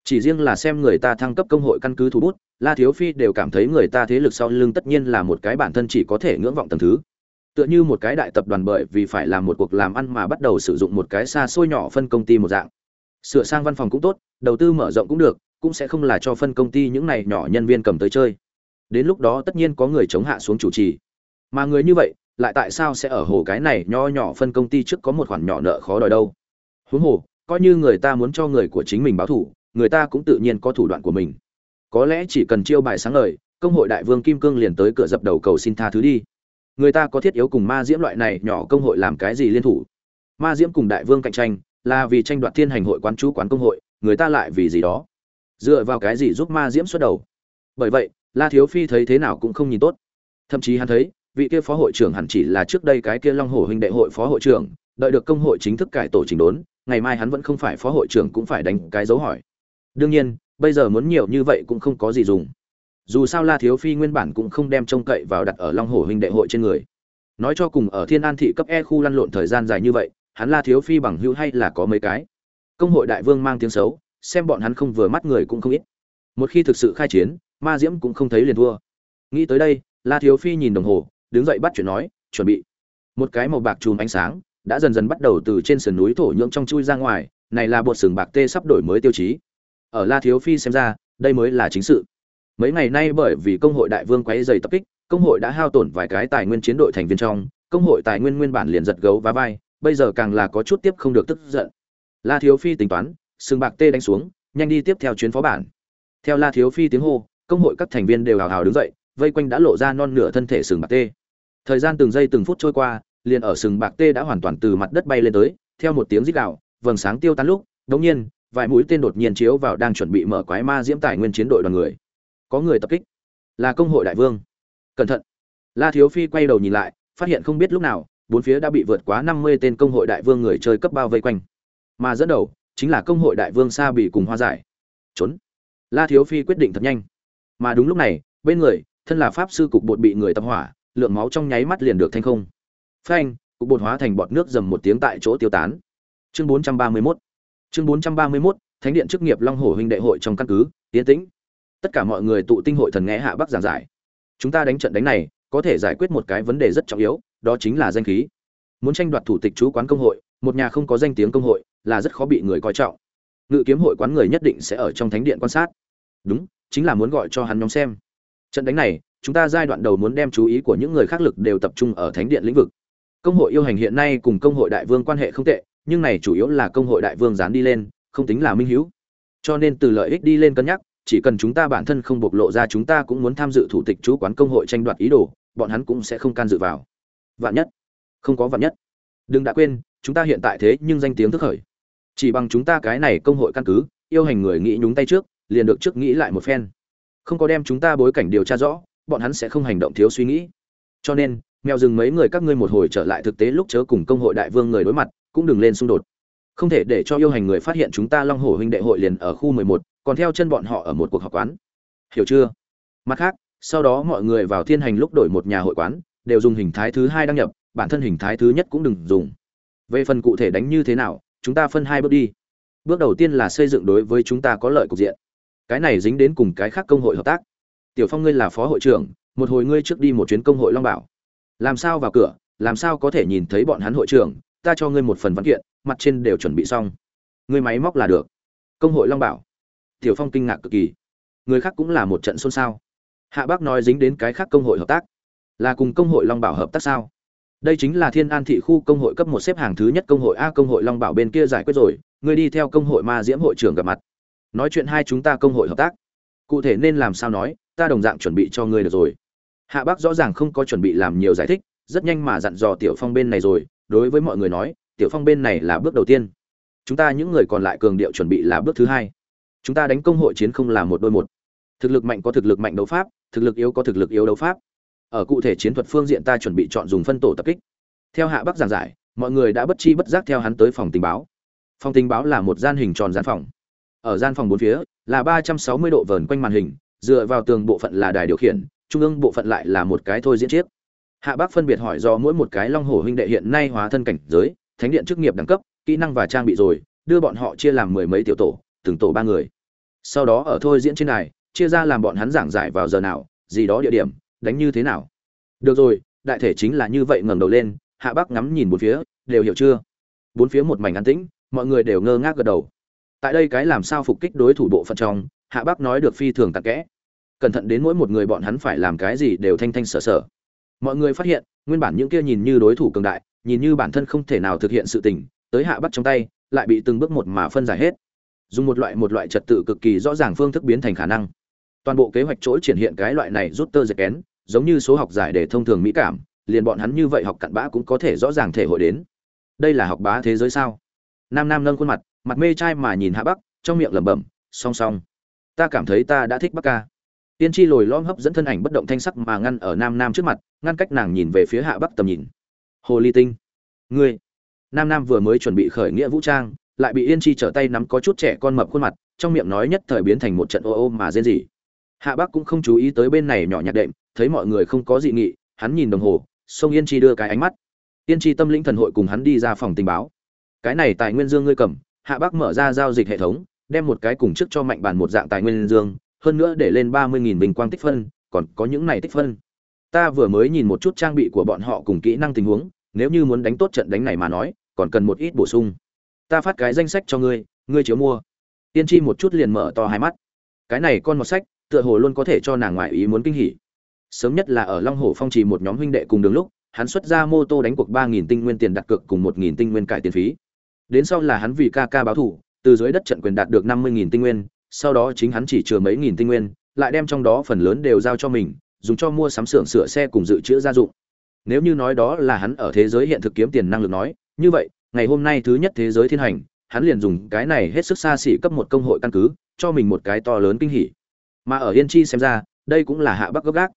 Chỉ riêng là xem người ta thăng cấp công hội căn cứ thủ bút, la thiếu phi đều cảm thấy người ta thế lực sau lưng tất nhiên là một cái bản thân chỉ có thể ngưỡng vọng tầm thứ. Tựa như một cái đại tập đoàn bởi vì phải làm một cuộc làm ăn mà bắt đầu sử dụng một cái xa xôi nhỏ phân công ty một dạng. Sửa sang văn phòng cũng tốt, đầu tư mở rộng cũng được, cũng sẽ không là cho phân công ty những này nhỏ nhân viên cầm tới chơi. Đến lúc đó tất nhiên có người chống hạ xuống chủ trì. Mà người như vậy, lại tại sao sẽ ở hồ cái này nho nhỏ phân công ty trước có một khoản nhỏ nợ khó đòi đâu? Huống hồ, coi như người ta muốn cho người của chính mình báo thủ, người ta cũng tự nhiên có thủ đoạn của mình. Có lẽ chỉ cần chiêu bài sáng lời, công hội đại vương kim cương liền tới cửa dập đầu cầu xin tha thứ đi. Người ta có thiết yếu cùng ma diễm loại này nhỏ công hội làm cái gì liên thủ? Ma diễm cùng đại vương cạnh tranh, là vì tranh đoạt thiên hành hội quán chú quán công hội, người ta lại vì gì đó? Dựa vào cái gì giúp ma diễm xuất đầu? Bởi vậy, la thiếu phi thấy thế nào cũng không nhìn tốt. Thậm chí hắn thấy, vị kia phó hội trưởng hẳn chỉ là trước đây cái kia long hổ huynh đệ hội phó hội trưởng đợi được công hội chính thức cải tổ chỉnh đốn, ngày mai hắn vẫn không phải phó hội trưởng cũng phải đánh cái dấu hỏi. Đương nhiên, bây giờ muốn nhiều như vậy cũng không có gì dùng. Dù sao la thiếu phi nguyên bản cũng không đem trông cậy vào đặt ở long hổ huynh đệ hội trên người. Nói cho cùng ở thiên an thị cấp e khu lăn lộn thời gian dài như vậy, hắn la thiếu phi bằng hữu hay là có mấy cái? Công hội đại vương mang tiếng xấu, xem bọn hắn không vừa mắt người cũng không ít. Một khi thực sự khai chiến, ma diễm cũng không thấy liền thua. Nghĩ tới đây, la thiếu phi nhìn đồng hồ, đứng dậy bắt chuyện nói, chuẩn bị. Một cái màu bạc chùm ánh sáng đã dần dần bắt đầu từ trên sườn núi thổ nhưỡng trong chui ra ngoài, này là bột sừng bạc tê sắp đổi mới tiêu chí. Ở la thiếu phi xem ra, đây mới là chính sự. Mấy ngày nay bởi vì công hội đại vương quấy dày tập kích, công hội đã hao tổn vài cái tài nguyên chiến đội thành viên trong, công hội tài nguyên nguyên bản liền giật gấu và vai, bây giờ càng là có chút tiếp không được tức giận. La thiếu phi tính toán, sừng bạc tê đánh xuống, nhanh đi tiếp theo chuyến phó bản. Theo la thiếu phi tiếng hô, công hội các thành viên đều hào hào đứng dậy, vây quanh đã lộ ra non nửa thân thể sừng bạc tê. Thời gian từng giây từng phút trôi qua liền ở sừng bạc tê đã hoàn toàn từ mặt đất bay lên tới, theo một tiếng rít gạo vầng sáng tiêu tan lúc đống nhiên, vài mũi tên đột nhiên chiếu vào đang chuẩn bị mở quái ma diễm tài nguyên chiến đội đoàn người. Có người tập kích. Là công hội đại vương. Cẩn thận. La thiếu phi quay đầu nhìn lại, phát hiện không biết lúc nào, bốn phía đã bị vượt quá năm mươi tên công hội đại vương người chơi cấp bao vây quanh. Mà dẫn đầu, chính là công hội đại vương sa bị cùng hoa giải. Trốn. La thiếu phi quyết định thật nhanh. Mà đúng lúc này, bên người, thân là pháp sư cục bột bị người tập hỏa, lượng máu trong nháy mắt liền được thanh không phanh, cục bột hóa thành bọt nước dầm một tiếng tại chỗ tiêu tán. Chương 431 chương 431 thánh điện chức nghiệp long hổ huynh đệ hội trong căn cứ tiến tĩnh. Tất cả mọi người tụ tinh hội thần nghe hạ bắc giảng giải. Chúng ta đánh trận đánh này, có thể giải quyết một cái vấn đề rất trọng yếu, đó chính là danh khí. Muốn tranh đoạt thủ tịch chú quán công hội, một nhà không có danh tiếng công hội, là rất khó bị người coi trọng. Ngự kiếm hội quán người nhất định sẽ ở trong thánh điện quan sát. Đúng, chính là muốn gọi cho hắn nhóm xem. Trận đánh này, chúng ta giai đoạn đầu muốn đem chú ý của những người khác lực đều tập trung ở thánh điện lĩnh vực công hội yêu hành hiện nay cùng công hội đại vương quan hệ không tệ, nhưng này chủ yếu là công hội đại vương dán đi lên, không tính là minh hữu cho nên từ lợi ích đi lên cân nhắc, chỉ cần chúng ta bản thân không bộc lộ ra chúng ta cũng muốn tham dự thủ tịch chú quán công hội tranh đoạt ý đồ, bọn hắn cũng sẽ không can dự vào. Vạn nhất. Không có vạn nhất. Đừng đã quên, chúng ta hiện tại thế nhưng danh tiếng thức khởi. Chỉ bằng chúng ta cái này công hội căn cứ, yêu hành người nghĩ nhúng tay trước, liền được trước nghĩ lại một phen. Không có đem chúng ta bối cảnh điều tra rõ, bọn hắn sẽ không hành động thiếu suy nghĩ. Cho nên mèo dừng mấy người các ngươi một hồi trở lại thực tế lúc chớ cùng công hội đại vương người đối mặt, cũng đừng lên xung đột. Không thể để cho yêu hành người phát hiện chúng ta long hổ huynh đệ hội liền ở khu mười một, còn theo chân bọn họ ở một cuộc họp quán. Hiểu chưa? Mặt khác, sau đó mọi người vào thiên hành lúc đổi một nhà hội quán, đều dùng hình thái thứ hai đăng nhập, bản thân hình thái thứ nhất cũng đừng dùng. Về phần cụ thể đánh như thế nào, chúng ta phân hai bước đi. Bước đầu tiên là xây dựng đối với chúng ta có lợi cục diện. Cái này dính đến cùng cái khác công hội hợp tác. Tiểu phong ngươi là phó hội trưởng, một hồi ngươi trước đi một chuyến công hội long bảo làm sao vào cửa, làm sao có thể nhìn thấy bọn hắn hội trưởng, ta cho ngươi một phần văn kiện, mặt trên đều chuẩn bị xong. Ngươi máy móc là được. Công hội long bảo. Tiểu phong kinh ngạc cực kỳ. Người khác cũng là một trận xôn xao. Hạ bác nói dính đến cái khác công hội hợp tác. Là cùng công hội long bảo hợp tác sao? Đây chính là thiên an thị khu công hội cấp một xếp hàng thứ nhất công hội a, công hội long bảo bên kia giải quyết rồi, ngươi đi theo công hội ma diễm hội trưởng gặp mặt. Nói chuyện hai chúng ta công hội hợp tác. Cụ thể nên làm sao nói, ta đồng dạng chuẩn bị cho ngươi được rồi hạ bác rõ ràng không có chuẩn bị làm nhiều giải thích, rất nhanh mà dặn dò tiểu phong bên này rồi, đối với mọi người nói, tiểu phong bên này là bước đầu tiên. Chúng ta những người còn lại cường điệu chuẩn bị là bước thứ hai. Chúng ta đánh công hội chiến không là một đôi một. Thực lực mạnh có thực lực mạnh đấu pháp, thực lực yếu có thực lực yếu đấu pháp. Ở cụ thể chiến thuật phương diện ta chuẩn bị chọn dùng phân tổ tập kích. Theo hạ bắc giảng giải, mọi người đã bất chi bất giác theo hắn tới phòng tình báo. Phòng tình báo là một gian hình tròn gian phòng. Ở gian phòng bốn phía là ba trăm sáu mươi độ vờn quanh màn hình, dựa vào tường bộ phận là đài điều khiển trung ương bộ phận lại là một cái thôi diễn chiếc. Hạ bác phân biệt hỏi do mỗi một cái long hổ huynh đệ hiện nay hóa thân cảnh giới thánh điện chức nghiệp đẳng cấp kỹ năng và trang bị rồi đưa bọn họ chia làm mười mấy tiểu tổ từng tổ ba người. Sau đó ở thôi diễn trên này, chia ra làm bọn hắn giảng giải vào giờ nào gì đó địa điểm đánh như thế nào. Được rồi đại thể chính là như vậy ngẩng đầu lên hạ bác ngắm nhìn bốn phía đều hiểu chưa? Bốn phía một mảnh an tĩnh mọi người đều ngơ ngác gật đầu. Tại đây cái làm sao phục kích đối thủ bộ phận trong hạ bác nói được phi thường tạc kẽ cẩn thận đến mỗi một người bọn hắn phải làm cái gì đều thanh thanh sở sở. Mọi người phát hiện, nguyên bản những kia nhìn như đối thủ cường đại, nhìn như bản thân không thể nào thực hiện sự tình, tới hạ bắt trong tay, lại bị từng bước một mà phân giải hết. Dùng một loại một loại trật tự cực kỳ rõ ràng phương thức biến thành khả năng. Toàn bộ kế hoạch chỗ triển hiện cái loại này rút tơ dệt kén, giống như số học giải để thông thường mỹ cảm, liền bọn hắn như vậy học cặn bã cũng có thể rõ ràng thể hội đến. Đây là học bá thế giới sao? Nam nam nâng khuôn mặt mặt mê trai mà nhìn hạ bắc, trong miệng lẩm bẩm, song song, ta cảm thấy ta đã thích bắc ca tiên tri lồi lõm hấp dẫn thân ảnh bất động thanh sắc mà ngăn ở nam nam trước mặt, ngăn cách nàng nhìn về phía hạ bắc tầm nhìn. Hồ ly tinh, ngươi. Nam nam vừa mới chuẩn bị khởi nghĩa vũ trang, lại bị yên chi trở tay nắm có chút trẻ con mập khuôn mặt, trong miệng nói nhất thời biến thành một trận ô ô mà rên rỉ. Hạ bắc cũng không chú ý tới bên này nhỏ nhạt đệm, thấy mọi người không có dị nghị, hắn nhìn đồng hồ sông yên chi đưa cái ánh mắt. Yên chi tâm lĩnh thần hội cùng hắn đi ra phòng tình báo. Cái này tài nguyên dương ngươi cầm, hạ bắc mở ra giao dịch hệ thống, đem một cái cùng trước cho mạnh bàn một dạng tài nguyên dương hơn nữa để lên ba mươi nghìn bình quang tích phân, còn có những này tích phân. Ta vừa mới nhìn một chút trang bị của bọn họ cùng kỹ năng tình huống, nếu như muốn đánh tốt trận đánh này mà nói, còn cần một ít bổ sung. Ta phát cái danh sách cho ngươi ngươi chiếu mua. Tiên tri một chút liền mở to hai mắt. Cái này con một sách, tựa hồ luôn có thể cho nàng ngoại ý muốn kinh hỉ. Sớm nhất là ở long hồ phong trì một nhóm huynh đệ cùng đường lúc, hắn xuất ra mô tô đánh cuộc ba nghìn tinh nguyên tiền đặt cược cùng một nghìn tinh nguyên cải tiền phí. Đến sau là hắn vì ca ca báo thủ từ dưới đất trận quyền đạt được năm mươi nghìn tinh nguyên sau đó chính hắn chỉ chừa mấy nghìn tinh nguyên, lại đem trong đó phần lớn đều giao cho mình, dùng cho mua sắm xưởng sửa xe cùng dự trữ gia dụng. Nếu như nói đó là hắn ở thế giới hiện thực kiếm tiền năng lực nói, như vậy, ngày hôm nay thứ nhất thế giới thiên hành, hắn liền dùng cái này hết sức xa xỉ cấp một công hội căn cứ, cho mình một cái to lớn kinh hỉ. Mà ở yên chi xem ra, đây cũng là hạ bắc gấp gác.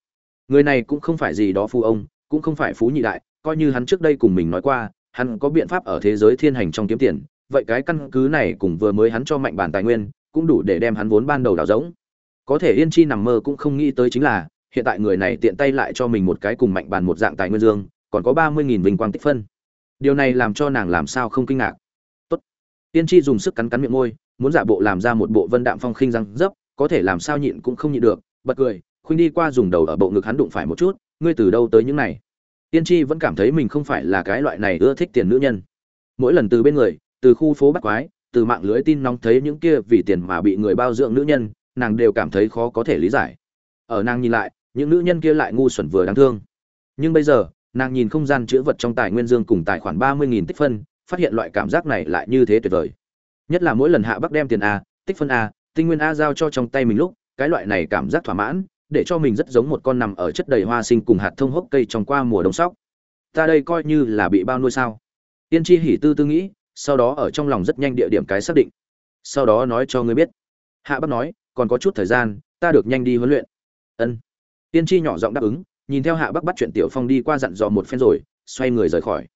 Người này cũng không phải gì đó phu ông, cũng không phải phú nhị đại, coi như hắn trước đây cùng mình nói qua, hắn có biện pháp ở thế giới thiên hành trong kiếm tiền, vậy cái căn cứ này cùng vừa mới hắn cho mạnh bản tài nguyên cũng đủ để đem hắn vốn ban đầu đào rỗng có thể yên chi nằm mơ cũng không nghĩ tới chính là, hiện tại người này tiện tay lại cho mình một cái cùng mạnh bàn một dạng tài nguyên dương, còn có ba mươi nghìn vinh quang tích phân. Điều này làm cho nàng làm sao không kinh ngạc. Tốt. Yên chi dùng sức cắn cắn miệng môi, muốn giả bộ làm ra một bộ vân đạm phong khinh răng dấp, có thể làm sao nhịn cũng không nhịn được, bật cười khuynh đi qua dùng đầu ở bộ ngực hắn đụng phải một chút, ngươi từ đâu tới những này? Yên chi vẫn cảm thấy mình không phải là cái loại này ưa thích tiền nữ nhân. Mỗi lần từ bên người, từ khu phố bắt quái từ mạng lưới tin nóng thấy những kia vì tiền mà bị người bao dưỡng nữ nhân, nàng đều cảm thấy khó có thể lý giải. Ở nàng nhìn lại, những nữ nhân kia lại ngu xuẩn vừa đáng thương. Nhưng bây giờ, nàng nhìn không gian chữ vật trong tài nguyên dương cùng tài khoản ba mươi nghìn tích phân, phát hiện loại cảm giác này lại như thế tuyệt vời. Nhất là mỗi lần hạ bắc đem tiền a, tích phân a, tinh nguyên a giao cho trong tay mình lúc, cái loại này cảm giác thỏa mãn, để cho mình rất giống một con nằm ở chất đầy hoa sinh cùng hạt thông hốc cây trong qua mùa đông sóc. Ta đây coi như là bị bao nuôi sao? Tiên tri hỉ tư tư nghĩ sau đó ở trong lòng rất nhanh địa điểm cái xác định. Sau đó nói cho ngươi biết. Hạ bắc nói, còn có chút thời gian, ta được nhanh đi huấn luyện. Ân. Tiên tri nhỏ giọng đáp ứng, nhìn theo hạ bắc bắt chuyện tiểu phong đi qua dặn dò một phen rồi, xoay người rời khỏi.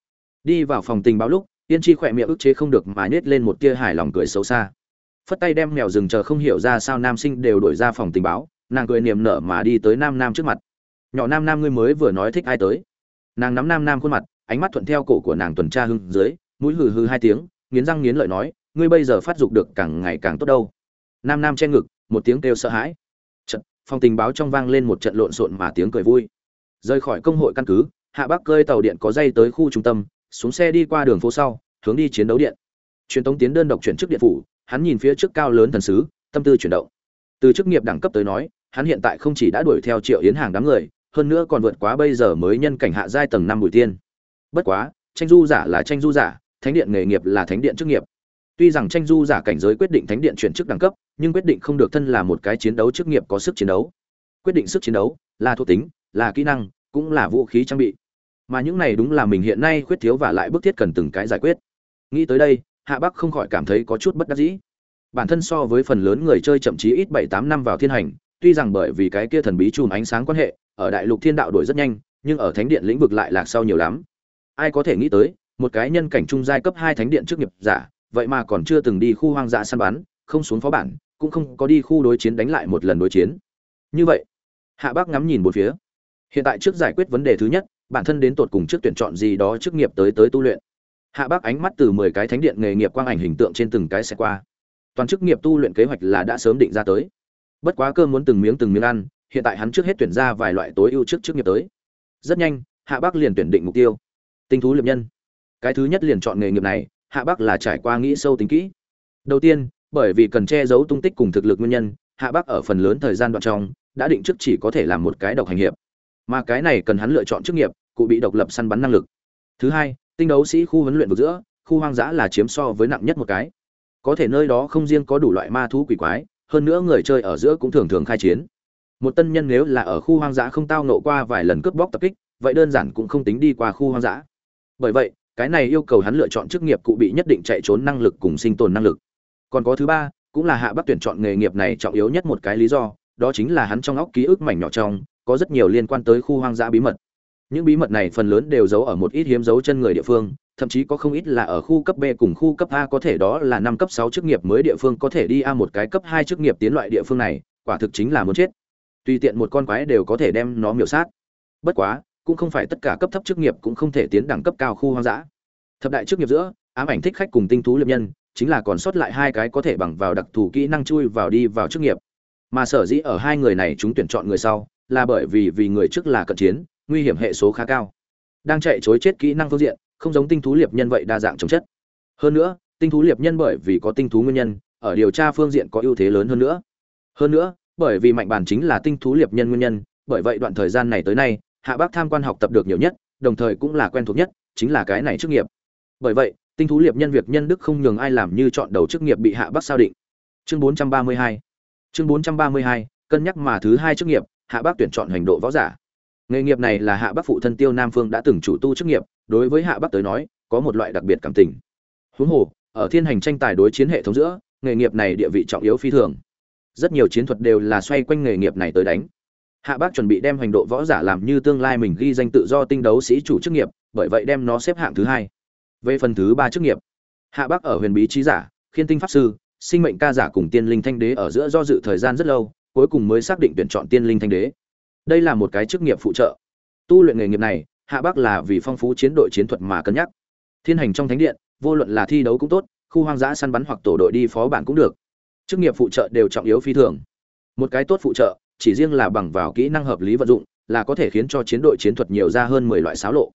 Đi vào phòng tình báo lúc, tiên tri khỏe miệng ức chế không được mà nhét lên một tia hài lòng cười xấu xa. Phất tay đem mèo rừng chờ không hiểu ra sao nam sinh đều đổi ra phòng tình báo, nàng cười niềm nở mà đi tới nam nam trước mặt. Nhỏ nam nam ngươi mới vừa nói thích ai tới? Nàng nắm nam nam khuôn mặt, ánh mắt thuận theo cổ của nàng tuần tra hưng dưới mũi hừ hừ hai tiếng, nghiến răng nghiến lợi nói, ngươi bây giờ phát dục được càng ngày càng tốt đâu. Nam nam che ngực, một tiếng kêu sợ hãi. Trận phòng tình báo trong vang lên một trận lộn xộn mà tiếng cười vui. Rời khỏi công hội căn cứ, hạ bác cơi tàu điện có dây tới khu trung tâm, xuống xe đi qua đường phố sau, hướng đi chiến đấu điện. Truyền tống tiến đơn độc chuyển chức điện phủ, hắn nhìn phía trước cao lớn thần sứ, tâm tư chuyển động. Từ chức nghiệp đẳng cấp tới nói, hắn hiện tại không chỉ đã đuổi theo triệu yến hàng đám người, hơn nữa còn vượt quá bây giờ mới nhân cảnh hạ giai tầng năm bùi tiên. Bất quá, tranh du giả là tranh du giả thánh điện nghề nghiệp là thánh điện chức nghiệp. Tuy rằng tranh du giả cảnh giới quyết định thánh điện chuyển chức đẳng cấp, nhưng quyết định không được thân là một cái chiến đấu chức nghiệp có sức chiến đấu. Quyết định sức chiến đấu là thuộc tính, là kỹ năng, cũng là vũ khí trang bị. Mà những này đúng là mình hiện nay khuyết thiếu và lại bức thiết cần từng cái giải quyết. Nghĩ tới đây, hạ bắc không khỏi cảm thấy có chút bất đắc dĩ. Bản thân so với phần lớn người chơi chậm chí ít bảy tám năm vào thiên hành, tuy rằng bởi vì cái kia thần bí chùm ánh sáng quan hệ, ở đại lục thiên đạo đổi rất nhanh, nhưng ở thánh điện lĩnh vực lại lạc sau nhiều lắm. Ai có thể nghĩ tới một cái nhân cảnh trung giai cấp hai thánh điện trước nghiệp giả, vậy mà còn chưa từng đi khu hoang dã săn bắn, không xuống phó bản, cũng không có đi khu đối chiến đánh lại một lần đối chiến. Như vậy, hạ bác ngắm nhìn một phía. Hiện tại trước giải quyết vấn đề thứ nhất, bản thân đến tột cùng trước tuyển chọn gì đó trước nghiệp tới tới tu luyện. Hạ bác ánh mắt từ mười cái thánh điện nghề nghiệp quang ảnh hình tượng trên từng cái xe qua. Toàn chức nghiệp tu luyện kế hoạch là đã sớm định ra tới. Bất quá cơm muốn từng miếng từng miếng ăn, hiện tại hắn trước hết tuyển ra vài loại tối ưu trước chức nghiệp tới. Rất nhanh, hạ bác liền tuyển định mục tiêu. Tinh thú liệp nhân cái thứ nhất liền chọn nghề nghiệp này, hạ bắc là trải qua nghĩ sâu tính kỹ. Đầu tiên, bởi vì cần che giấu tung tích cùng thực lực nguyên nhân, hạ bắc ở phần lớn thời gian đoạn trong, đã định trước chỉ có thể làm một cái độc hành hiệp. Mà cái này cần hắn lựa chọn chức nghiệp, cụ bị độc lập săn bắn năng lực. Thứ hai, tinh đấu sĩ khu huấn luyện vực giữa, khu hoang dã là chiếm so với nặng nhất một cái. Có thể nơi đó không riêng có đủ loại ma thú quỷ quái, hơn nữa người chơi ở giữa cũng thường thường khai chiến. Một tân nhân nếu là ở khu hoang dã không tao nộ qua vài lần cướp bóc tập kích, vậy đơn giản cũng không tính đi qua khu hoang dã. Bởi vậy cái này yêu cầu hắn lựa chọn chức nghiệp cụ bị nhất định chạy trốn năng lực cùng sinh tồn năng lực còn có thứ ba cũng là hạ bắc tuyển chọn nghề nghiệp này trọng yếu nhất một cái lý do đó chính là hắn trong óc ký ức mảnh nhỏ trong có rất nhiều liên quan tới khu hoang dã bí mật những bí mật này phần lớn đều giấu ở một ít hiếm dấu chân người địa phương thậm chí có không ít là ở khu cấp B cùng khu cấp A có thể đó là năm cấp 6 chức nghiệp mới địa phương có thể đi A một cái cấp 2 chức nghiệp tiến loại địa phương này, quả thực chính là muốn chết. Tùy tiện một con quái đều có thể đem nó miểu sát. Bất quá, cũng không phải tất cả cấp thấp chức nghiệp cũng không thể tiến đẳng cấp cao khu hoang dã. Thập đại chức nghiệp giữa, ám ảnh thích khách cùng tinh thú liệp nhân, chính là còn sót lại hai cái có thể bằng vào đặc thù kỹ năng chui vào đi vào chức nghiệp. Mà sở dĩ ở hai người này chúng tuyển chọn người sau, là bởi vì vì người trước là cận chiến, nguy hiểm hệ số khá cao. Đang chạy chối chết kỹ năng phương diện, không giống tinh thú liệp nhân vậy đa dạng chống chất hơn nữa tinh thú liệp nhân bởi vì có tinh thú nguyên nhân ở điều tra phương diện có ưu thế lớn hơn nữa hơn nữa bởi vì mạnh bản chính là tinh thú liệp nhân nguyên nhân bởi vậy đoạn thời gian này tới nay hạ bác tham quan học tập được nhiều nhất, đồng thời cũng là quen thuộc nhất, chính là cái này chức nghiệp. Bởi vậy, tinh thú liệp nhân việc nhân đức không nhường ai làm như chọn đầu chức nghiệp bị hạ bác sao định. Chương 432 chương 432 cân nhắc mà thứ hai chức nghiệp, hạ bác tuyển chọn hành độ võ giả. Nghề nghiệp này là hạ bác phụ thân tiêu nam phương đã từng chủ tu chức nghiệp, đối với hạ Bác tới nói, có một loại đặc biệt cảm tình. Huống hồ, ở thiên hành tranh tài đối chiến hệ thống giữa, nghề nghiệp này địa vị trọng yếu phi thường. Rất nhiều chiến thuật đều là xoay quanh nghề nghiệp này tới đánh hạ bác chuẩn bị đem hành độ võ giả làm như tương lai mình ghi danh tự do tinh đấu sĩ chủ chức nghiệp, bởi vậy đem nó xếp hạng thứ hai. Về phần thứ ba chức nghiệp, hạ bác ở huyền bí trí giả, khiên tinh pháp sư, sinh mệnh ca giả cùng tiên linh thanh đế ở giữa do dự thời gian rất lâu, cuối cùng mới xác định tuyển chọn tiên linh thanh đế. Đây là một cái chức nghiệp phụ trợ. Tu luyện nghề nghiệp này, hạ Bác là vì phong phú chiến đội chiến thuật mà cân nhắc. Thiên hành trong thánh điện, vô luận là thi đấu cũng tốt, khu hoang dã săn bắn hoặc tổ đội đi phó bản cũng được. Chức nghiệp phụ trợ đều trọng yếu phi thường. Một cái tốt phụ trợ chỉ riêng là bằng vào kỹ năng hợp lý vận dụng, là có thể khiến cho chiến đội chiến thuật nhiều ra hơn mười loại xáo lộ.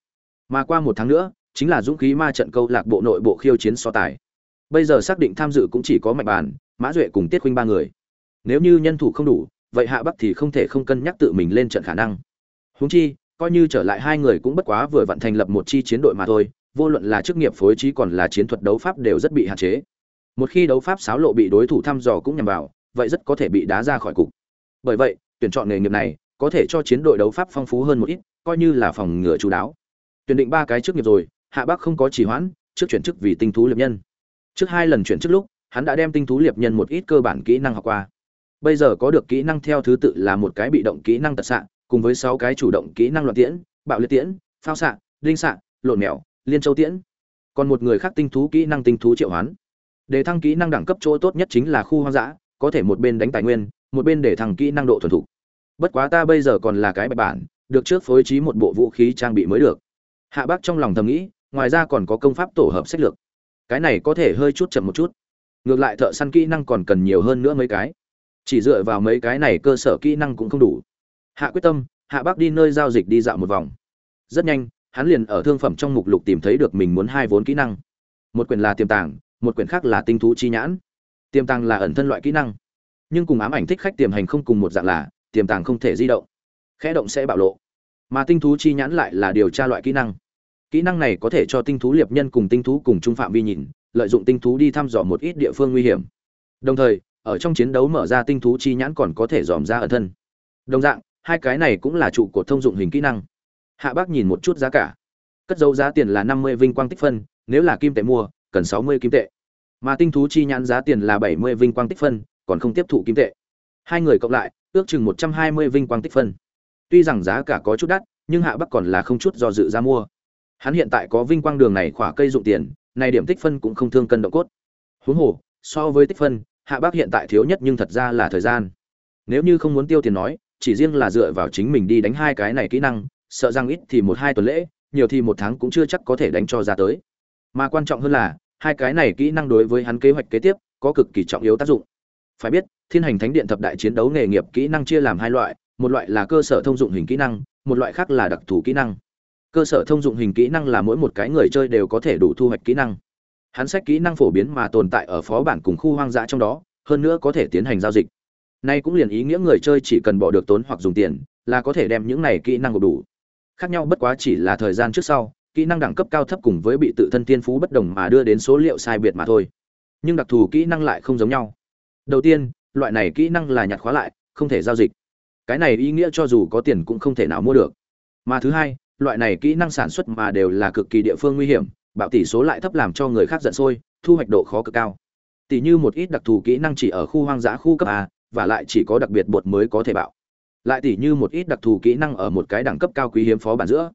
Mà qua một tháng nữa, chính là dũng khí ma trận câu lạc bộ nội bộ khiêu chiến so tài. Bây giờ xác định tham dự cũng chỉ có mạnh bản mã duệ cùng tiết huynh ba người. Nếu như nhân thủ không đủ, vậy hạ bắc thì không thể không cân nhắc tự mình lên trận khả năng. Huống chi, coi như trở lại hai người cũng bất quá vừa vận thành lập một chi chiến đội mà thôi, vô luận là chức nghiệp phối trí còn là chiến thuật đấu pháp đều rất bị hạn chế. Một khi đấu pháp xáo lộ bị đối thủ thăm dò cũng nhằm vào, vậy rất có thể bị đá ra khỏi cục bởi vậy, tuyển chọn nghề nghiệp này có thể cho chiến đội đấu pháp phong phú hơn một ít, coi như là phòng ngừa chú đáo. Tuyển định ba cái trước nghiệp rồi, hạ bắc không có chỉ hoãn, trước chuyển chức vì tinh thú liệp nhân. Trước hai lần chuyển chức lúc, hắn đã đem tinh thú liệp nhân một ít cơ bản kỹ năng học qua. Bây giờ có được kỹ năng theo thứ tự là một cái bị động kỹ năng tật xạ, cùng với sáu cái chủ động kỹ năng loạn tiễn, bạo liệt tiễn, phao xạ linh xạ, lộn mèo, liên châu tiễn. Còn một người khác tinh thú kỹ năng tinh thú triệu hoán. Để thăng kỹ năng đẳng cấp chỗ tốt nhất chính là khu hoang dã, có thể một bên đánh tài nguyên một bên để thằng kỹ năng độ thuần thục. Bất quá ta bây giờ còn là cái bài bản, được trước phối trí một bộ vũ khí trang bị mới được. Hạ bác trong lòng thầm nghĩ, ngoài ra còn có công pháp tổ hợp sách lược. Cái này có thể hơi chút chậm một chút. Ngược lại thợ săn kỹ năng còn cần nhiều hơn nữa mấy cái. Chỉ dựa vào mấy cái này cơ sở kỹ năng cũng không đủ. Hạ quyết tâm, hạ bác đi nơi giao dịch đi dạo một vòng. Rất nhanh, hắn liền ở thương phẩm trong mục lục tìm thấy được mình muốn hai vốn kỹ năng. Một quyển là tiềm tàng, một quyển khác là tinh thú chi nhãn. Tiềm tàng là ẩn thân loại kỹ năng nhưng cùng ám ảnh thích khách tiềm hành không cùng một dạng là, tiềm tàng không thể di động. Khẽ động sẽ bạo lộ. Mà tinh thú chi nhãn lại là điều tra loại kỹ năng. Kỹ năng này có thể cho tinh thú liệp nhân cùng tinh thú cùng trung phạm vi nhìn, lợi dụng tinh thú đi thăm dò một ít địa phương nguy hiểm. Đồng thời, ở trong chiến đấu mở ra tinh thú chi nhãn còn có thể dòm ra ở thân. Đồng dạng, hai cái này cũng là trụ cột thông dụng hình kỹ năng. Hạ bác nhìn một chút giá cả. Cất dấu giá tiền là năm mươi vinh quang tích phân, nếu là kim tệ mua, cần sáu mươi kim tệ. Mà tinh thú chi nhãn giá tiền là bảy mươi vinh quang tích phân còn không tiếp thụ kim tệ. Hai người cộng lại, ước chừng một trăm hai mươi vinh quang tích phân. Tuy rằng giá cả có chút đắt, nhưng hạ bắc còn là không chút do dự ra mua. Hắn hiện tại có vinh quang đường này khỏa cây dụng tiền, này điểm tích phân cũng không thương cân động cốt. Huống hồ, so với tích phân, hạ bắc hiện tại thiếu nhất nhưng thật ra là thời gian. Nếu như không muốn tiêu tiền nói, chỉ riêng là dựa vào chính mình đi đánh hai cái này kỹ năng, sợ rằng ít thì một hai tuần lễ, nhiều thì một tháng cũng chưa chắc có thể đánh cho ra tới. Mà quan trọng hơn là, hai cái này kỹ năng đối với hắn kế hoạch kế tiếp có cực kỳ trọng yếu tác dụng phải biết, thiên hành thánh điện thập đại chiến đấu nghề nghiệp kỹ năng chia làm hai loại, một loại là cơ sở thông dụng hình kỹ năng, một loại khác là đặc thù kỹ năng. Cơ sở thông dụng hình kỹ năng là mỗi một cái người chơi đều có thể đủ thu hoạch kỹ năng. Hắn sách kỹ năng phổ biến mà tồn tại ở phó bản cùng khu hoang dã trong đó, hơn nữa có thể tiến hành giao dịch. Nay cũng liền ý nghĩa người chơi chỉ cần bỏ được tốn hoặc dùng tiền, là có thể đem những này kỹ năng gộp đủ. Khác nhau bất quá chỉ là thời gian trước sau, kỹ năng đẳng cấp cao thấp cùng với bị tự thân tiên phú bất đồng mà đưa đến số liệu sai biệt mà thôi. Nhưng đặc thù kỹ năng lại không giống nhau đầu tiên, loại này kỹ năng là nhặt khóa lại, không thể giao dịch. Cái này ý nghĩa cho dù có tiền cũng không thể nào mua được. Mà thứ hai, loại này kỹ năng sản xuất mà đều là cực kỳ địa phương nguy hiểm, bạo tỷ số lại thấp làm cho người khác giận sôi, thu hoạch độ khó cực cao. Tỷ như một ít đặc thù kỹ năng chỉ ở khu hoang dã khu cấp a, và lại chỉ có đặc biệt bột mới có thể bạo. Lại tỷ như một ít đặc thù kỹ năng ở một cái đẳng cấp cao quý hiếm phó bản giữa,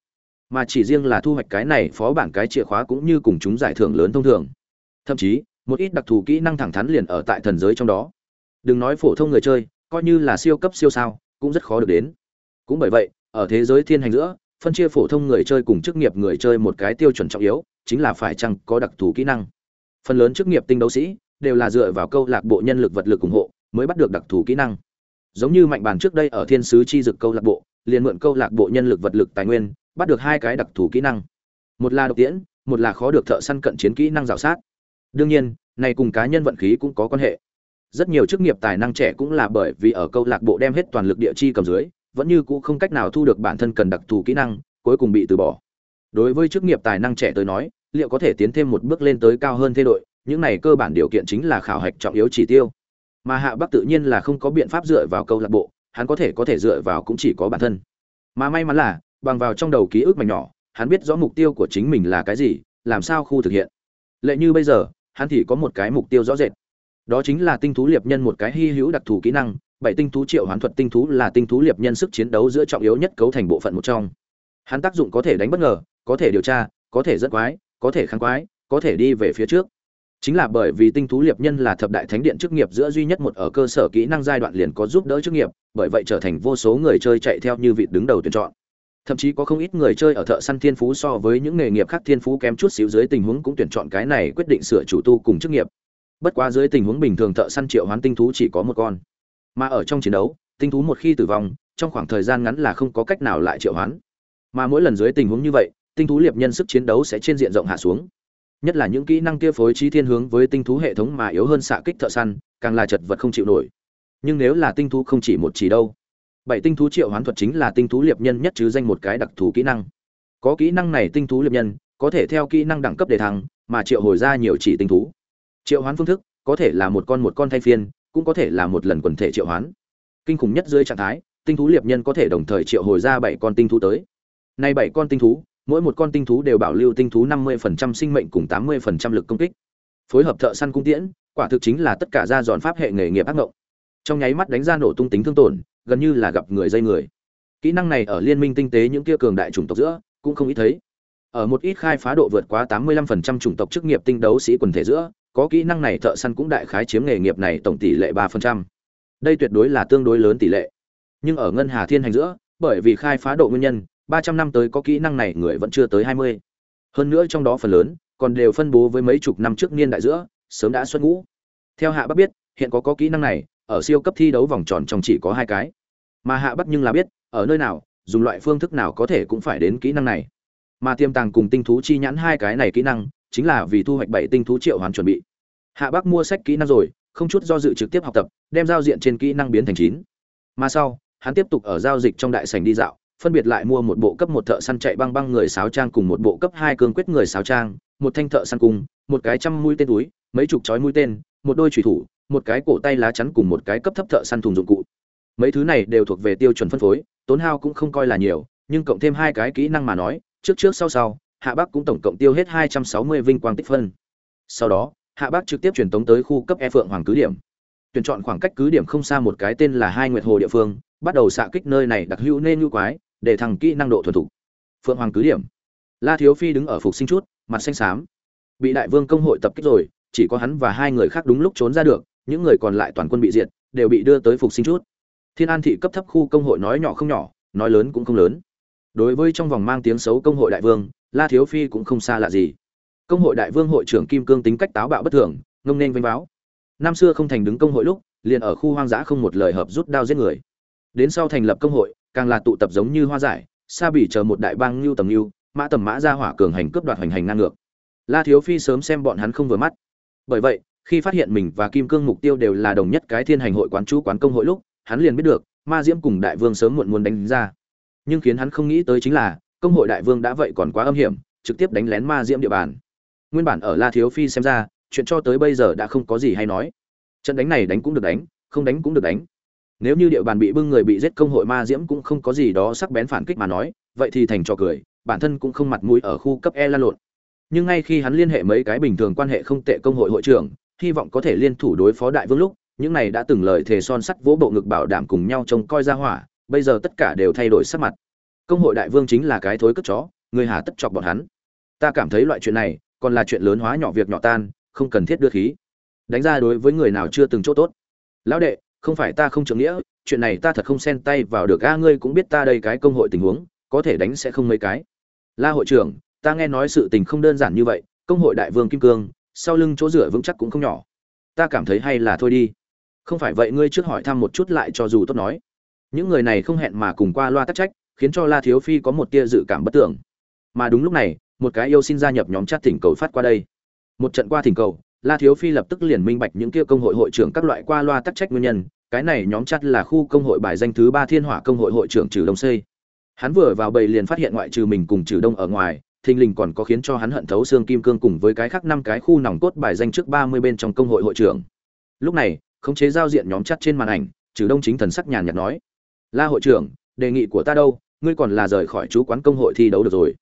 mà chỉ riêng là thu hoạch cái này phó bản cái chìa khóa cũng như cùng chúng giải thưởng lớn thông thường. Thậm chí một ít đặc thù kỹ năng thẳng thắn liền ở tại thần giới trong đó. Đừng nói phổ thông người chơi, coi như là siêu cấp siêu sao, cũng rất khó được đến. Cũng bởi vậy, ở thế giới thiên hành giữa, phân chia phổ thông người chơi cùng chức nghiệp người chơi một cái tiêu chuẩn trọng yếu, chính là phải chăng có đặc thù kỹ năng. Phần lớn chức nghiệp tinh đấu sĩ, đều là dựa vào câu lạc bộ nhân lực vật lực ủng hộ, mới bắt được đặc thù kỹ năng. Giống như mạnh bàn trước đây ở thiên sứ chi dực câu lạc bộ, liền mượn câu lạc bộ nhân lực vật lực tài nguyên, bắt được hai cái đặc thù kỹ năng. Một là độc tiễn, một là khó được thợ săn cận chiến kỹ năng rào sát đương nhiên, này cùng cá nhân vận khí cũng có quan hệ. Rất nhiều chức nghiệp tài năng trẻ cũng là bởi vì ở câu lạc bộ đem hết toàn lực địa chi cầm dưới, vẫn như cũ không cách nào thu được bản thân cần đặc thù kỹ năng, cuối cùng bị từ bỏ. Đối với chức nghiệp tài năng trẻ tới nói, liệu có thể tiến thêm một bước lên tới cao hơn thế đội, những này cơ bản điều kiện chính là khảo hạch trọng yếu chỉ tiêu. Mà hạ bắc tự nhiên là không có biện pháp dựa vào câu lạc bộ, hắn có thể có thể dựa vào cũng chỉ có bản thân. Mà may mắn là, bằng vào trong đầu ký ức mảnh nhỏ, hắn biết rõ mục tiêu của chính mình là cái gì, làm sao khu thực hiện. Lệ như bây giờ hắn thì có một cái mục tiêu rõ rệt. Đó chính là tinh thú liệp nhân một cái hy hữu đặc thù kỹ năng, bảy tinh thú triệu hoán thuật tinh thú là tinh thú liệp nhân sức chiến đấu giữa trọng yếu nhất cấu thành bộ phận một trong. Hắn tác dụng có thể đánh bất ngờ, có thể điều tra, có thể dẫn quái, có thể kháng quái, có thể đi về phía trước. Chính là bởi vì tinh thú liệp nhân là thập đại thánh điện chức nghiệp giữa duy nhất một ở cơ sở kỹ năng giai đoạn liền có giúp đỡ chức nghiệp, bởi vậy trở thành vô số người chơi chạy theo như vị đứng đầu tuyển chọn thậm chí có không ít người chơi ở thợ săn thiên phú so với những nghề nghiệp khác thiên phú kém chút xíu dưới tình huống cũng tuyển chọn cái này quyết định sửa chủ tu cùng chức nghiệp. Bất quá dưới tình huống bình thường thợ săn triệu hoán tinh thú chỉ có một con. Mà ở trong chiến đấu, tinh thú một khi tử vong, trong khoảng thời gian ngắn là không có cách nào lại triệu hoán. Mà mỗi lần dưới tình huống như vậy, tinh thú liệp nhân sức chiến đấu sẽ trên diện rộng hạ xuống. Nhất là những kỹ năng kia phối trí thiên hướng với tinh thú hệ thống mà yếu hơn xạ kích thợ săn, càng là chật vật không chịu nổi. Nhưng nếu là tinh thú không chỉ một chỉ đâu bảy tinh thú triệu hoán thuật chính là tinh thú liệp nhân nhất chứ danh một cái đặc thù kỹ năng. Có kỹ năng này tinh thú liệp nhân, có thể theo kỹ năng đẳng cấp để thăng, mà triệu hồi ra nhiều chỉ tinh thú. Triệu hoán phương thức, có thể là một con một con thay phiên, cũng có thể là một lần quần thể triệu hoán. Kinh khủng nhất dưới trạng thái, tinh thú liệp nhân có thể đồng thời triệu hồi ra bảy con tinh thú tới. Nay bảy con tinh thú, mỗi một con tinh thú đều bảo lưu tinh thú năm mươi phần trăm sinh mệnh cùng tám mươi phần trăm lực công kích. Phối hợp thợ săn cung tiễn, quả thực chính là tất cả ra dọn pháp hệ nghề nghiệp ác ngộng. Trong nháy mắt đánh ra nổ tung tính thương tổn gần như là gặp người dây người. Kỹ năng này ở liên minh tinh tế những kia cường đại chủng tộc giữa, cũng không ít thấy. Ở một ít khai phá độ vượt quá 85% chủng tộc chức nghiệp tinh đấu sĩ quần thể giữa, có kỹ năng này thợ săn cũng đại khái chiếm nghề nghiệp này tổng tỷ lệ 3%. đây tuyệt đối là tương đối lớn tỷ lệ. Nhưng ở ngân hà thiên hành giữa, bởi vì khai phá độ nguyên nhân, ba trăm năm tới có kỹ năng này người vẫn chưa tới hai mươi. Hơn nữa trong đó phần lớn còn đều phân bố với mấy chục năm trước niên đại giữa, sớm đã xuất ngũ. Theo hạ bắc biết, hiện có có kỹ năng này, ở siêu cấp thi đấu vòng tròn trong chỉ có hai cái mà hạ bắc nhưng là biết, ở nơi nào, dùng loại phương thức nào có thể cũng phải đến kỹ năng này. Mà tiềm tàng cùng tinh thú chi nhãn hai cái này kỹ năng, chính là vì thu hoạch bảy tinh thú triệu hoàn chuẩn bị. Hạ bắc mua sách kỹ năng rồi, không chút do dự trực tiếp học tập, đem giao diện trên kỹ năng biến thành chín. Mà sau, hắn tiếp tục ở giao dịch trong đại sảnh đi dạo, phân biệt lại mua một bộ cấp một thợ săn chạy băng băng người sáo trang cùng một bộ cấp hai cương quyết người sáo trang, một thanh thợ săn cung, một cái trăm mũi tên túi, mấy chục chói mũi tên, một đôi chủy thủ, một cái cổ tay lá chắn cùng một cái cấp thấp thợ săn thùng dụng cụ mấy thứ này đều thuộc về tiêu chuẩn phân phối, tốn hao cũng không coi là nhiều, nhưng cộng thêm hai cái kỹ năng mà nói, trước trước sau sau, hạ bắc cũng tổng cộng tiêu hết hai trăm sáu mươi vinh quang tích phân. Sau đó, hạ bắc trực tiếp truyền tống tới khu cấp e phượng hoàng cứ điểm. Tuyển chọn khoảng cách cứ điểm không xa một cái tên là hai nguyệt hồ địa phương, bắt đầu xạ kích nơi này đặc hữu nên nhu quái, để thằng kỹ năng độ thuần thục. Phượng hoàng cứ điểm. La thiếu phi đứng ở phục sinh chút, mặt xanh xám. Bị đại vương công hội tập kích rồi, chỉ có hắn và hai người khác đúng lúc trốn ra được, những người còn lại toàn quân bị diệt, đều bị đưa tới phục sinh chút thiên an thị cấp thấp khu công hội nói nhỏ không nhỏ, nói lớn cũng không lớn. Đối với trong vòng mang tiếng xấu công hội đại vương, la thiếu phi cũng không xa lạ gì. Công hội đại vương hội trưởng kim cương tính cách táo bạo bất thường, ngông nên vênh báo năm xưa không thành đứng công hội lúc, liền ở khu hoang dã không một lời hợp rút đao giết người. Đến sau thành lập công hội, càng là tụ tập giống như hoa giải sa bỉ chờ một đại bang lưu tầm lưu mã tầm mã ra hỏa cường hành cướp đoạt hành hành ngang ngược. La thiếu phi sớm xem bọn hắn không vừa mắt. Bởi vậy, khi phát hiện mình và kim cương mục tiêu đều là đồng nhất cái thiên hành hội quán chú quán công hội lúc hắn liền biết được, ma diễm cùng đại vương sớm muộn muốn đánh ra. Nhưng khiến hắn không nghĩ tới chính là, công hội đại vương đã vậy còn quá âm hiểm, trực tiếp đánh lén ma diễm địa bàn. Nguyên bản ở la thiếu phi xem ra, chuyện cho tới bây giờ đã không có gì hay nói. Trận đánh này đánh cũng được đánh, không đánh cũng được đánh. Nếu như địa bàn bị bưng người bị giết công hội ma diễm cũng không có gì đó sắc bén phản kích mà nói, vậy thì thành trò cười, bản thân cũng không mặt mũi ở khu cấp e lan lộn. Nhưng ngay khi hắn liên hệ mấy cái bình thường quan hệ không tệ công hội hội trưởng, hy vọng có thể liên thủ đối phó đại vương lúc những này đã từng lời thề son sắt vỗ bộ ngực bảo đảm cùng nhau trông coi ra hỏa, bây giờ tất cả đều thay đổi sắc mặt. Công hội đại vương chính là cái thối cất chó, người hà tất chọc bọn hắn. Ta cảm thấy loại chuyện này, còn là chuyện lớn hóa nhỏ việc nhỏ tan, không cần thiết đưa khí. Đánh ra đối với người nào chưa từng chỗ tốt. Lão đệ, không phải ta không trưởng nghĩa, chuyện này ta thật không xen tay vào được. A, ngươi cũng biết ta đây cái công hội tình huống, có thể đánh sẽ không mấy cái. La hội trưởng, ta nghe nói sự tình không đơn giản như vậy, công hội đại vương kim cương, sau lưng chỗ dựa vững chắc cũng không nhỏ. Ta cảm thấy hay là thôi đi không phải vậy ngươi trước hỏi thăm một chút lại cho dù tốt nói. Những người này không hẹn mà cùng qua loa tắc trách, khiến cho la thiếu phi có một tia dự cảm bất tưởng mà đúng lúc này, một cái yêu xin gia nhập nhóm chat thỉnh cầu phát qua đây. Một trận qua thỉnh cầu, la thiếu phi lập tức liền minh bạch những kia công hội hội trưởng các loại qua loa tắc trách nguyên nhân. Cái này nhóm chat là khu công hội bài danh thứ ba thiên hỏa công hội hội trưởng trừ đông xây. Hắn vừa vào bầy liền phát hiện ngoại trừ mình cùng trừ đông ở ngoài, thình lình còn có khiến cho hắn hận thấu xương kim cương cùng với cái khác năm cái khu nòng cốt bài danh trước ba mươi bên trong công hội hội trưởng. Lúc này khống chế giao diện nhóm chat trên màn ảnh, trừ đông chính thần sắc nhàn nhạt nói. La hội trưởng, đề nghị của ta đâu? Ngươi còn là rời khỏi chú quán công hội thi đấu được rồi.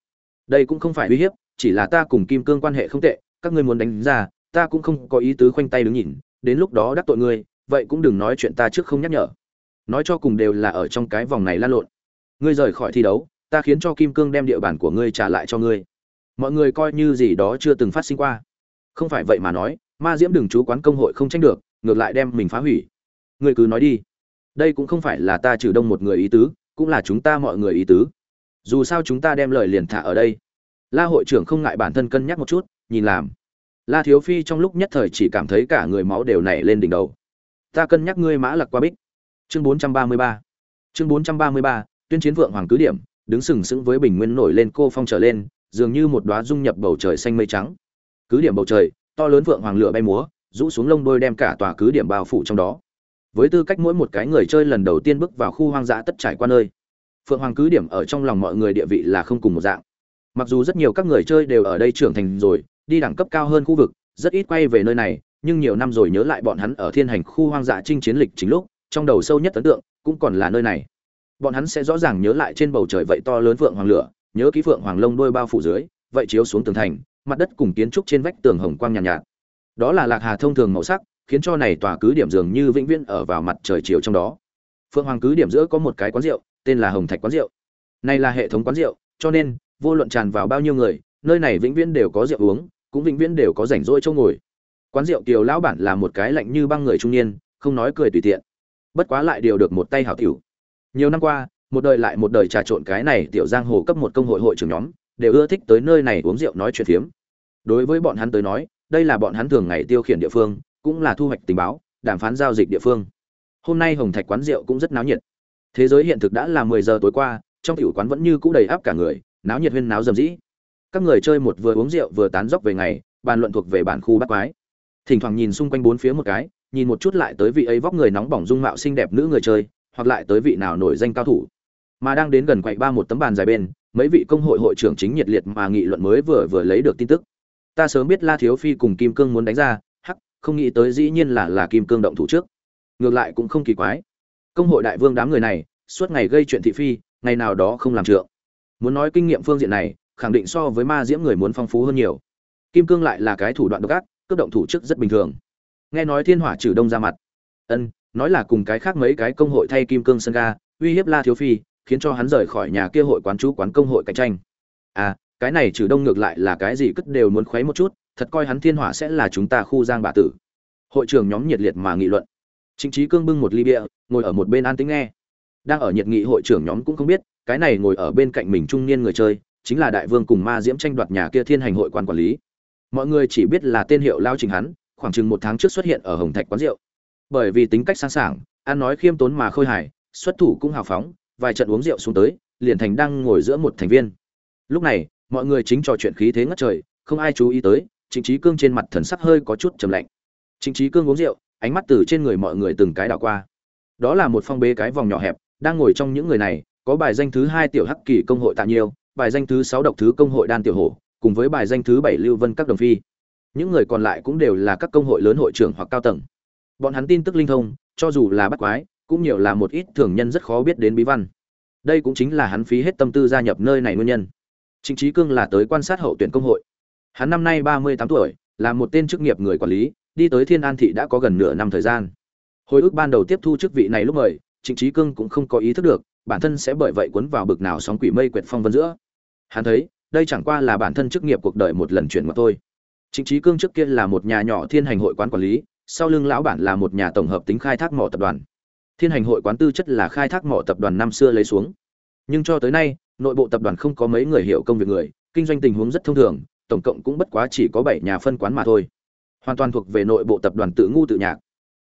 Đây cũng không phải uy hiếp, chỉ là ta cùng kim cương quan hệ không tệ, các ngươi muốn đánh ra, ta cũng không có ý tứ khoanh tay đứng nhìn, đến lúc đó đắc tội ngươi, vậy cũng đừng nói chuyện ta trước không nhắc nhở. Nói cho cùng đều là ở trong cái vòng này lan lộn. Ngươi rời khỏi thi đấu, ta khiến cho kim cương đem địa bàn của ngươi trả lại cho ngươi. Mọi người coi như gì đó chưa từng phát sinh qua. Không phải vậy mà nói, ma diễm đừng chú quán công hội không tranh được ngược lại đem mình phá hủy. Ngươi cứ nói đi. Đây cũng không phải là ta trừ đông một người ý tứ, cũng là chúng ta mọi người ý tứ. Dù sao chúng ta đem lời liền thả ở đây. La hội trưởng không ngại bản thân cân nhắc một chút, nhìn làm. La thiếu phi trong lúc nhất thời chỉ cảm thấy cả người máu đều nảy lên đỉnh đầu. Ta cân nhắc ngươi mã lặc qua bích. Chương 433 chương 433 tuyên chiến vượng hoàng cứ điểm, đứng sừng sững với bình nguyên nổi lên cô phong trở lên, dường như một đóa dung nhập bầu trời xanh mây trắng. Cứ điểm bầu trời, to lớn vượng hoàng lửa bay múa rũ xuống lông đôi đem cả tòa cứ điểm bao phủ trong đó. Với tư cách mỗi một cái người chơi lần đầu tiên bước vào khu hoang dã tất trải qua nơi phượng hoàng cứ điểm ở trong lòng mọi người địa vị là không cùng một dạng. Mặc dù rất nhiều các người chơi đều ở đây trưởng thành rồi đi đẳng cấp cao hơn khu vực rất ít quay về nơi này nhưng nhiều năm rồi nhớ lại bọn hắn ở thiên hành khu hoang dã chinh chiến lịch chính lúc trong đầu sâu nhất ấn tượng cũng còn là nơi này. Bọn hắn sẽ rõ ràng nhớ lại trên bầu trời vậy to lớn phượng hoàng lửa nhớ ký phượng hoàng lông đôi bao phủ dưới vậy chiếu xuống tường thành mặt đất cùng kiến trúc trên vách tường hồng quang nhàn nhạt, nhạt đó là lạc hà thông thường màu sắc, khiến cho này tòa cứ điểm dường như vĩnh viễn ở vào mặt trời chiều trong đó. Phượng hoàng cứ điểm giữa có một cái quán rượu, tên là hồng thạch quán rượu. Này là hệ thống quán rượu, cho nên, vô luận tràn vào bao nhiêu người, nơi này vĩnh viễn đều có rượu uống, cũng vĩnh viễn đều có rảnh rỗi chỗ ngồi. Quán rượu kiều lão bản là một cái lạnh như băng người trung niên, không nói cười tùy tiện. Bất quá lại điều được một tay hảo tiểu. Nhiều năm qua, một đời lại một đời trà trộn cái này tiểu giang hồ cấp một công hội hội trưởng nhóm, đều ưa thích tới nơi này uống rượu nói chuyện phiếm. Đối với bọn hắn tới nói đây là bọn hắn thường ngày tiêu khiển địa phương, cũng là thu hoạch tình báo, đàm phán giao dịch địa phương. Hôm nay hồng thạch quán rượu cũng rất náo nhiệt. Thế giới hiện thực đã là mười giờ tối qua, trong tiểu quán vẫn như cũ đầy áp cả người, náo nhiệt huyên náo rầm rĩ. Các người chơi một vừa uống rượu vừa tán dóc về ngày, bàn luận thuộc về bản khu bắt quái. Thỉnh thoảng nhìn xung quanh bốn phía một cái, nhìn một chút lại tới vị ấy vóc người nóng bỏng dung mạo xinh đẹp nữ người chơi, hoặc lại tới vị nào nổi danh cao thủ. Mà đang đến gần quậy ba một tấm bàn dài bên, mấy vị công hội hội trưởng chính nhiệt liệt mà nghị luận mới vừa vừa lấy được tin tức ta sớm biết la thiếu phi cùng kim cương muốn đánh ra, hắc, không nghĩ tới dĩ nhiên là là kim cương động thủ trước. Ngược lại cũng không kỳ quái. Công hội đại vương đám người này, suốt ngày gây chuyện thị phi, ngày nào đó không làm trượng. Muốn nói kinh nghiệm phương diện này, khẳng định so với ma diễm người muốn phong phú hơn nhiều. Kim cương lại là cái thủ đoạn độc ác, cướp động thủ trước rất bình thường. Nghe nói thiên hỏa trừ đông ra mặt. Ân, nói là cùng cái khác mấy cái công hội thay kim cương sân ga, uy hiếp la thiếu phi, khiến cho hắn rời khỏi nhà kia hội quán chú quán công hội cạnh tranh. À cái này trừ đông ngược lại là cái gì cất đều muốn khuấy một chút, thật coi hắn thiên hỏa sẽ là chúng ta khu giang bà tử. Hội trưởng nhóm nhiệt liệt mà nghị luận. Chính trí cương bưng một ly bia, ngồi ở một bên an tĩnh nghe. Đang ở nhiệt nghị hội trưởng nhóm cũng không biết, cái này ngồi ở bên cạnh mình trung niên người chơi, chính là đại vương cùng ma diễm tranh đoạt nhà kia thiên hành hội quan quản lý. Mọi người chỉ biết là tên hiệu lao trình hắn, khoảng chừng một tháng trước xuất hiện ở hồng thạch quán rượu. Bởi vì tính cách sáng sảng, ăn nói khiêm tốn mà khôi hài, xuất thủ cũng hào phóng, vài trận uống rượu xuống tới, liền thành đang ngồi giữa một thành viên. Lúc này mọi người chính trò chuyện khí thế ngất trời, không ai chú ý tới, trịnh trí cương trên mặt thần sắc hơi có chút trầm lạnh. Trịnh trí cương uống rượu, ánh mắt từ trên người mọi người từng cái đảo qua. Đó là một phong bế cái vòng nhỏ hẹp, đang ngồi trong những người này, có bài danh thứ hai tiểu hắc kỳ công hội tạ nhiêu, bài danh thứ sáu độc thứ công hội đan tiểu hổ, cùng với bài danh thứ bảy lưu vân các đồng phi. Những người còn lại cũng đều là các công hội lớn hội trưởng hoặc cao tầng. Bọn hắn tin tức linh thông, cho dù là bắt quái, cũng nhiều là một ít thường nhân rất khó biết đến bí văn. Đây cũng chính là hắn phí hết tâm tư gia nhập nơi này nguyên nhân. Trịnh Chí Cương là tới quan sát hậu tuyển công hội. Hắn năm nay 38 tuổi, là một tên chức nghiệp người quản lý, đi tới Thiên An thị đã có gần nửa năm thời gian. Hồi ức ban đầu tiếp thu chức vị này lúc mời, Trịnh Chí Cương cũng không có ý thức được, bản thân sẽ bởi vậy cuốn vào bực nào sóng quỷ mây quệt phong vân giữa. Hắn thấy, đây chẳng qua là bản thân chức nghiệp cuộc đời một lần chuyển mà thôi. Trịnh Chí Cương trước kia là một nhà nhỏ Thiên Hành hội quán quản lý, sau lưng lão bản là một nhà tổng hợp tính khai thác mỏ tập đoàn. Thiên Hành hội quán tư chất là khai thác mỏ tập đoàn năm xưa lấy xuống. Nhưng cho tới nay, nội bộ tập đoàn không có mấy người hiểu công việc người kinh doanh tình huống rất thông thường tổng cộng cũng bất quá chỉ có bảy nhà phân quán mà thôi hoàn toàn thuộc về nội bộ tập đoàn tự ngu tự nhạc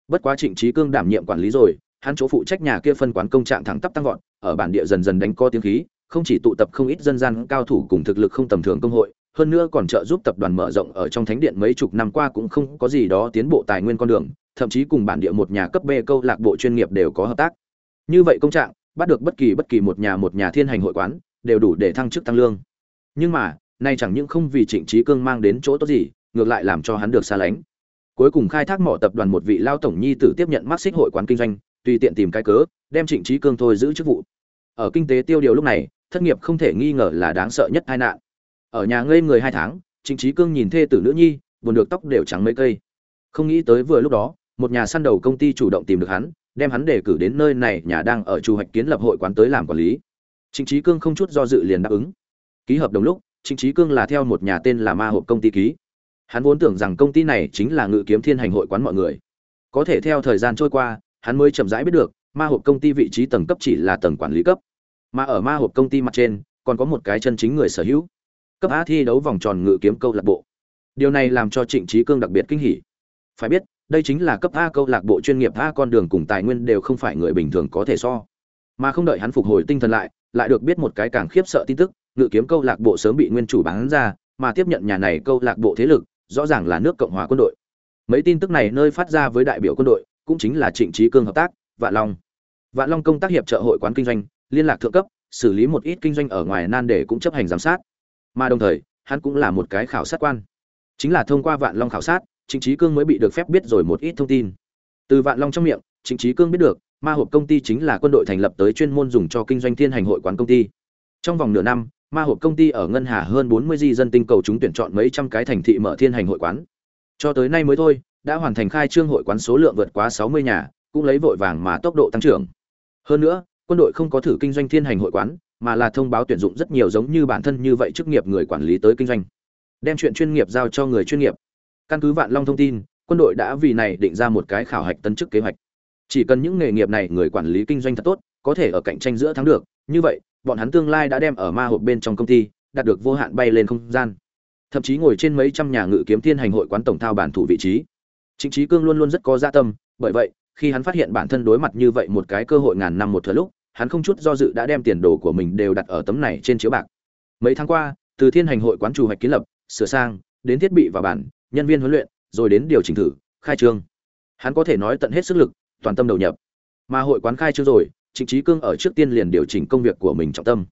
bất quá trịnh trí cương đảm nhiệm quản lý rồi hắn chỗ phụ trách nhà kia phân quán công trạng thẳng tắp tăng vọt ở bản địa dần dần đánh co tiếng khí không chỉ tụ tập không ít dân gian cao thủ cùng thực lực không tầm thường công hội hơn nữa còn trợ giúp tập đoàn mở rộng ở trong thánh điện mấy chục năm qua cũng không có gì đó tiến bộ tài nguyên con đường thậm chí cùng bản địa một nhà cấp B câu lạc bộ chuyên nghiệp đều có hợp tác. Như vậy công trạng, bắt được bất kỳ bất kỳ một nhà một nhà thiên hành hội quán, đều đủ để thăng chức tăng lương. Nhưng mà, nay chẳng những không vì trịnh trí cương mang đến chỗ tốt gì, ngược lại làm cho hắn được xa lánh. Cuối cùng khai thác mỏ tập đoàn một vị lao tổng nhi tử tiếp nhận mắc xích hội quán kinh doanh, tùy tiện tìm cái cớ, đem trịnh trí cương thôi giữ chức vụ. Ở kinh tế tiêu điều lúc này, thất nghiệp không thể nghi ngờ là đáng sợ nhất tai nạn. Ở nhà ngây người hai tháng, trịnh trí cương nhìn thê tử nữ nhi, buồn được tóc đều trắng mấy cây. Không nghĩ tới vừa lúc đó, một nhà săn đầu công ty chủ động tìm được hắn đem hắn đề cử đến nơi này nhà đang ở chu hoạch kiến lập hội quán tới làm quản lý. Trịnh trí cương không chút do dự liền đáp ứng. Ký hợp đồng lúc, trịnh trí cương là theo một nhà tên là ma hộp công ty ký. Hắn vốn tưởng rằng công ty này chính là ngự kiếm thiên hành hội quán mọi người. Có thể theo thời gian trôi qua, hắn mới chậm rãi biết được, ma hộp công ty vị trí tầng cấp chỉ là tầng quản lý cấp. Mà ở ma hộp công ty mặt trên, còn có một cái chân chính người sở hữu. Cấp a thi đấu vòng tròn ngự kiếm câu lạc bộ. Điều này làm cho trịnh trí cương đặc biệt kinh hỉ. Phải biết đây chính là cấp A câu lạc bộ chuyên nghiệp A con đường cùng tài nguyên đều không phải người bình thường có thể so. Mà không đợi hắn phục hồi tinh thần lại, lại được biết một cái càng khiếp sợ tin tức, ngự kiếm câu lạc bộ sớm bị nguyên chủ bán ra, mà tiếp nhận nhà này câu lạc bộ thế lực, rõ ràng là nước Cộng hòa quân đội. Mấy tin tức này nơi phát ra với đại biểu quân đội, cũng chính là Trịnh Chí Cương hợp tác, Vạn Long. Vạn Long công tác hiệp trợ hội quán kinh doanh, liên lạc thượng cấp, xử lý một ít kinh doanh ở ngoài nan để cũng chấp hành giám sát. Mà đồng thời, hắn cũng là một cái khảo sát quan. Chính là thông qua Vạn Long khảo sát, Trịnh Chí Cương mới bị được phép biết rồi một ít thông tin. Từ Vạn Long trong miệng, Trịnh Chí Cương biết được, Ma Hộp công ty chính là quân đội thành lập tới chuyên môn dùng cho kinh doanh thiên hành hội quán công ty. Trong vòng nửa năm, Ma Hộp công ty ở ngân hà hơn 40 di dân tinh cầu chúng tuyển chọn mấy trăm cái thành thị mở thiên hành hội quán. Cho tới nay mới thôi, đã hoàn thành khai trương hội quán số lượng vượt quá 60 nhà, cũng lấy vội vàng mà tốc độ tăng trưởng. Hơn nữa, quân đội không có thử kinh doanh thiên hành hội quán, mà là thông báo tuyển dụng rất nhiều giống như bản thân như vậy chức nghiệp người quản lý tới kinh doanh. Đem chuyện chuyên nghiệp giao cho người chuyên nghiệp căn cứ vạn long thông tin, quân đội đã vì này định ra một cái khảo hạch tấn chức kế hoạch. Chỉ cần những nghề nghiệp này người quản lý kinh doanh thật tốt, có thể ở cạnh tranh giữa thắng được, như vậy, bọn hắn tương lai đã đem ở ma hộp bên trong công ty, đạt được vô hạn bay lên không gian. Thậm chí ngồi trên mấy trăm nhà ngự kiếm thiên hành hội quán tổng thao bản thủ vị trí. Chính trí cương luôn luôn rất có gia tâm, bởi vậy, khi hắn phát hiện bản thân đối mặt như vậy một cái cơ hội ngàn năm một thời lúc, hắn không chút do dự đã đem tiền đồ của mình đều đặt ở tấm này trên chiếu bạc. Mấy tháng qua, từ thiên hành hội quán chủ hoạch kiến lập, sửa sang, đến thiết bị và bản nhân viên huấn luyện, rồi đến điều chỉnh thử, khai trương. Hắn có thể nói tận hết sức lực, toàn tâm đầu nhập. Mà hội quán khai trương rồi, trịnh chí cương ở trước tiên liền điều chỉnh công việc của mình trọng tâm.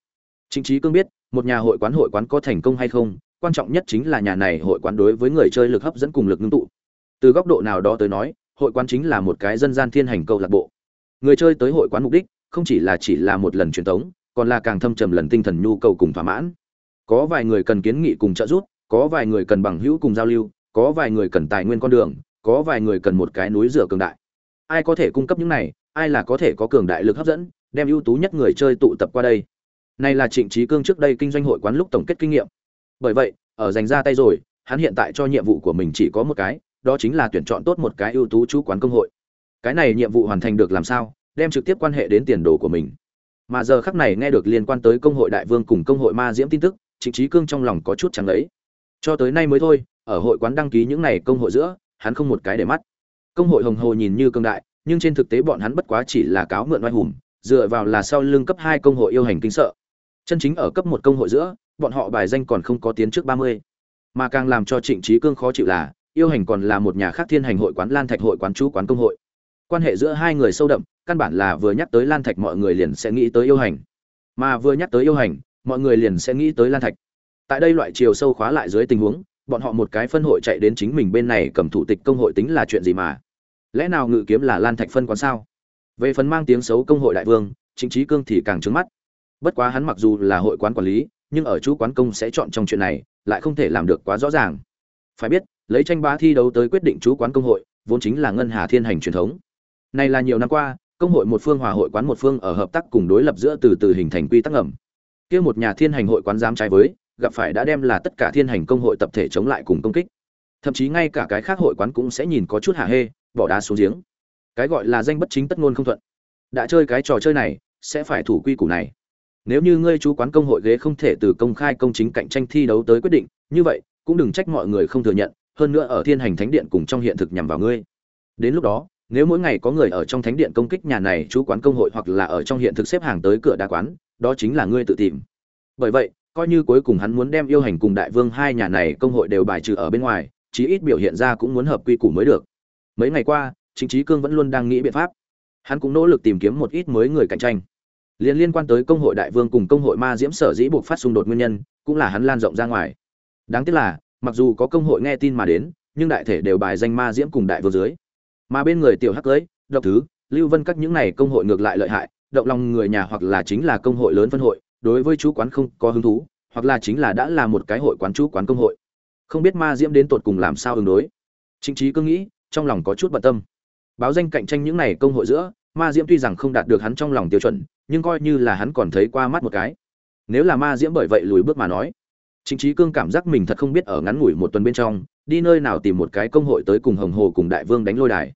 Trịnh chí cương biết, một nhà hội quán hội quán có thành công hay không, quan trọng nhất chính là nhà này hội quán đối với người chơi lực hấp dẫn cùng lực ngưng tụ. Từ góc độ nào đó tới nói, hội quán chính là một cái dân gian thiên hành câu lạc bộ. Người chơi tới hội quán mục đích, không chỉ là chỉ là một lần truyền thống còn là càng thâm trầm lần tinh thần nhu cầu cùng thỏa mãn. Có vài người cần kiến nghị cùng trợ giúp, có vài người cần bằng hữu cùng giao lưu có vài người cần tài nguyên con đường, có vài người cần một cái núi rửa cường đại. Ai có thể cung cấp những này, ai là có thể có cường đại lực hấp dẫn, đem ưu tú nhất người chơi tụ tập qua đây. Này là trịnh Chí cương trước đây kinh doanh hội quán lúc tổng kết kinh nghiệm. Bởi vậy, ở dành ra tay rồi, hắn hiện tại cho nhiệm vụ của mình chỉ có một cái, đó chính là tuyển chọn tốt một cái ưu tú chú quán công hội. Cái này nhiệm vụ hoàn thành được làm sao, đem trực tiếp quan hệ đến tiền đồ của mình. Mà giờ khắc này nghe được liên quan tới công hội đại vương cùng công hội ma diễm tin tức, trịnh Chí cương trong lòng có chút chẳng lấy cho tới nay mới thôi ở hội quán đăng ký những này công hội giữa, hắn không một cái để mắt. Công hội hồng hồ nhìn như cương đại, nhưng trên thực tế bọn hắn bất quá chỉ là cáo mượn oai hùng, dựa vào là sau lưng cấp hai công hội yêu hành kinh sợ. Chân chính ở cấp một công hội giữa, bọn họ bài danh còn không có tiến trước ba mươi. Mà càng làm cho trịnh trí cương khó chịu là, yêu hành còn là một nhà khác thiên hành hội quán, lan thạch hội quán, chú quán công hội. Quan hệ giữa hai người sâu đậm, căn bản là vừa nhắc tới lan thạch mọi người liền sẽ nghĩ tới yêu hành. Mà vừa nhắc tới yêu hành, mọi người liền sẽ nghĩ tới lan thạch. Tại đây loại chiều sâu khóa lại dưới tình huống bọn họ một cái phân hội chạy đến chính mình bên này cầm thủ tịch công hội tính là chuyện gì mà? Lẽ nào ngự kiếm là lan thạch phân quán sao? Về phần mang tiếng xấu công hội đại vương chính trí cương thì càng trứng mắt. Bất quá hắn mặc dù là hội quán quản lý, nhưng ở chú quán công sẽ chọn trong chuyện này, lại không thể làm được quá rõ ràng. Phải biết, lấy tranh bá thi đấu tới quyết định chú quán công hội, vốn chính là ngân hà thiên hành truyền thống. Này là nhiều năm qua, công hội một phương hòa hội quán một phương ở hợp tác cùng đối lập giữa từ từ hình thành quy tắc ngầm. Kia một nhà thiên hành hội quán dám trái với gặp phải đã đem là tất cả thiên hành công hội tập thể chống lại cùng công kích. Thậm chí ngay cả cái khác hội quán cũng sẽ nhìn có chút hạ hê, bỏ đá xuống giếng. Cái gọi là danh bất chính tất ngôn không thuận. Đã chơi cái trò chơi này, sẽ phải thủ quy củ này. Nếu như ngươi chú quán công hội ghế không thể từ công khai công chính cạnh tranh thi đấu tới quyết định, như vậy, cũng đừng trách mọi người không thừa nhận, hơn nữa ở thiên hành thánh điện cùng trong hiện thực nhằm vào ngươi. Đến lúc đó, nếu mỗi ngày có người ở trong thánh điện công kích nhà này chú quán công hội hoặc là ở trong hiện thực xếp hàng tới cửa đa quán, đó chính là ngươi tự tìm. Bởi vậy coi như cuối cùng hắn muốn đem yêu hành cùng đại vương hai nhà này công hội đều bài trừ ở bên ngoài, chí ít biểu hiện ra cũng muốn hợp quy củ mới được. Mấy ngày qua, chính trí cương vẫn luôn đang nghĩ biện pháp. Hắn cũng nỗ lực tìm kiếm một ít mới người cạnh tranh. Liên liên quan tới công hội đại vương cùng công hội ma diễm sở dĩ buộc phát xung đột nguyên nhân, cũng là hắn lan rộng ra ngoài. Đáng tiếc là, mặc dù có công hội nghe tin mà đến, nhưng đại thể đều bài danh ma diễm cùng đại vương dưới. Mà bên người tiểu hắc cưới, độc thứ, lưu vân các những này công hội ngược lại lợi hại, động lòng người nhà hoặc là chính là công hội lớn phân hội đối với chú quán không có hứng thú, hoặc là chính là đã là một cái hội quán chú quán công hội. Không biết ma diễm đến tột cùng làm sao ứng đối. Chính trí cương nghĩ, trong lòng có chút bận tâm. Báo danh cạnh tranh những này công hội giữa, ma diễm tuy rằng không đạt được hắn trong lòng tiêu chuẩn, nhưng coi như là hắn còn thấy qua mắt một cái. Nếu là ma diễm bởi vậy lùi bước mà nói chính trí cương cảm giác mình thật không biết ở ngắn ngủi một tuần bên trong, đi nơi nào tìm một cái công hội tới cùng hồng hồ cùng đại vương đánh lôi đài.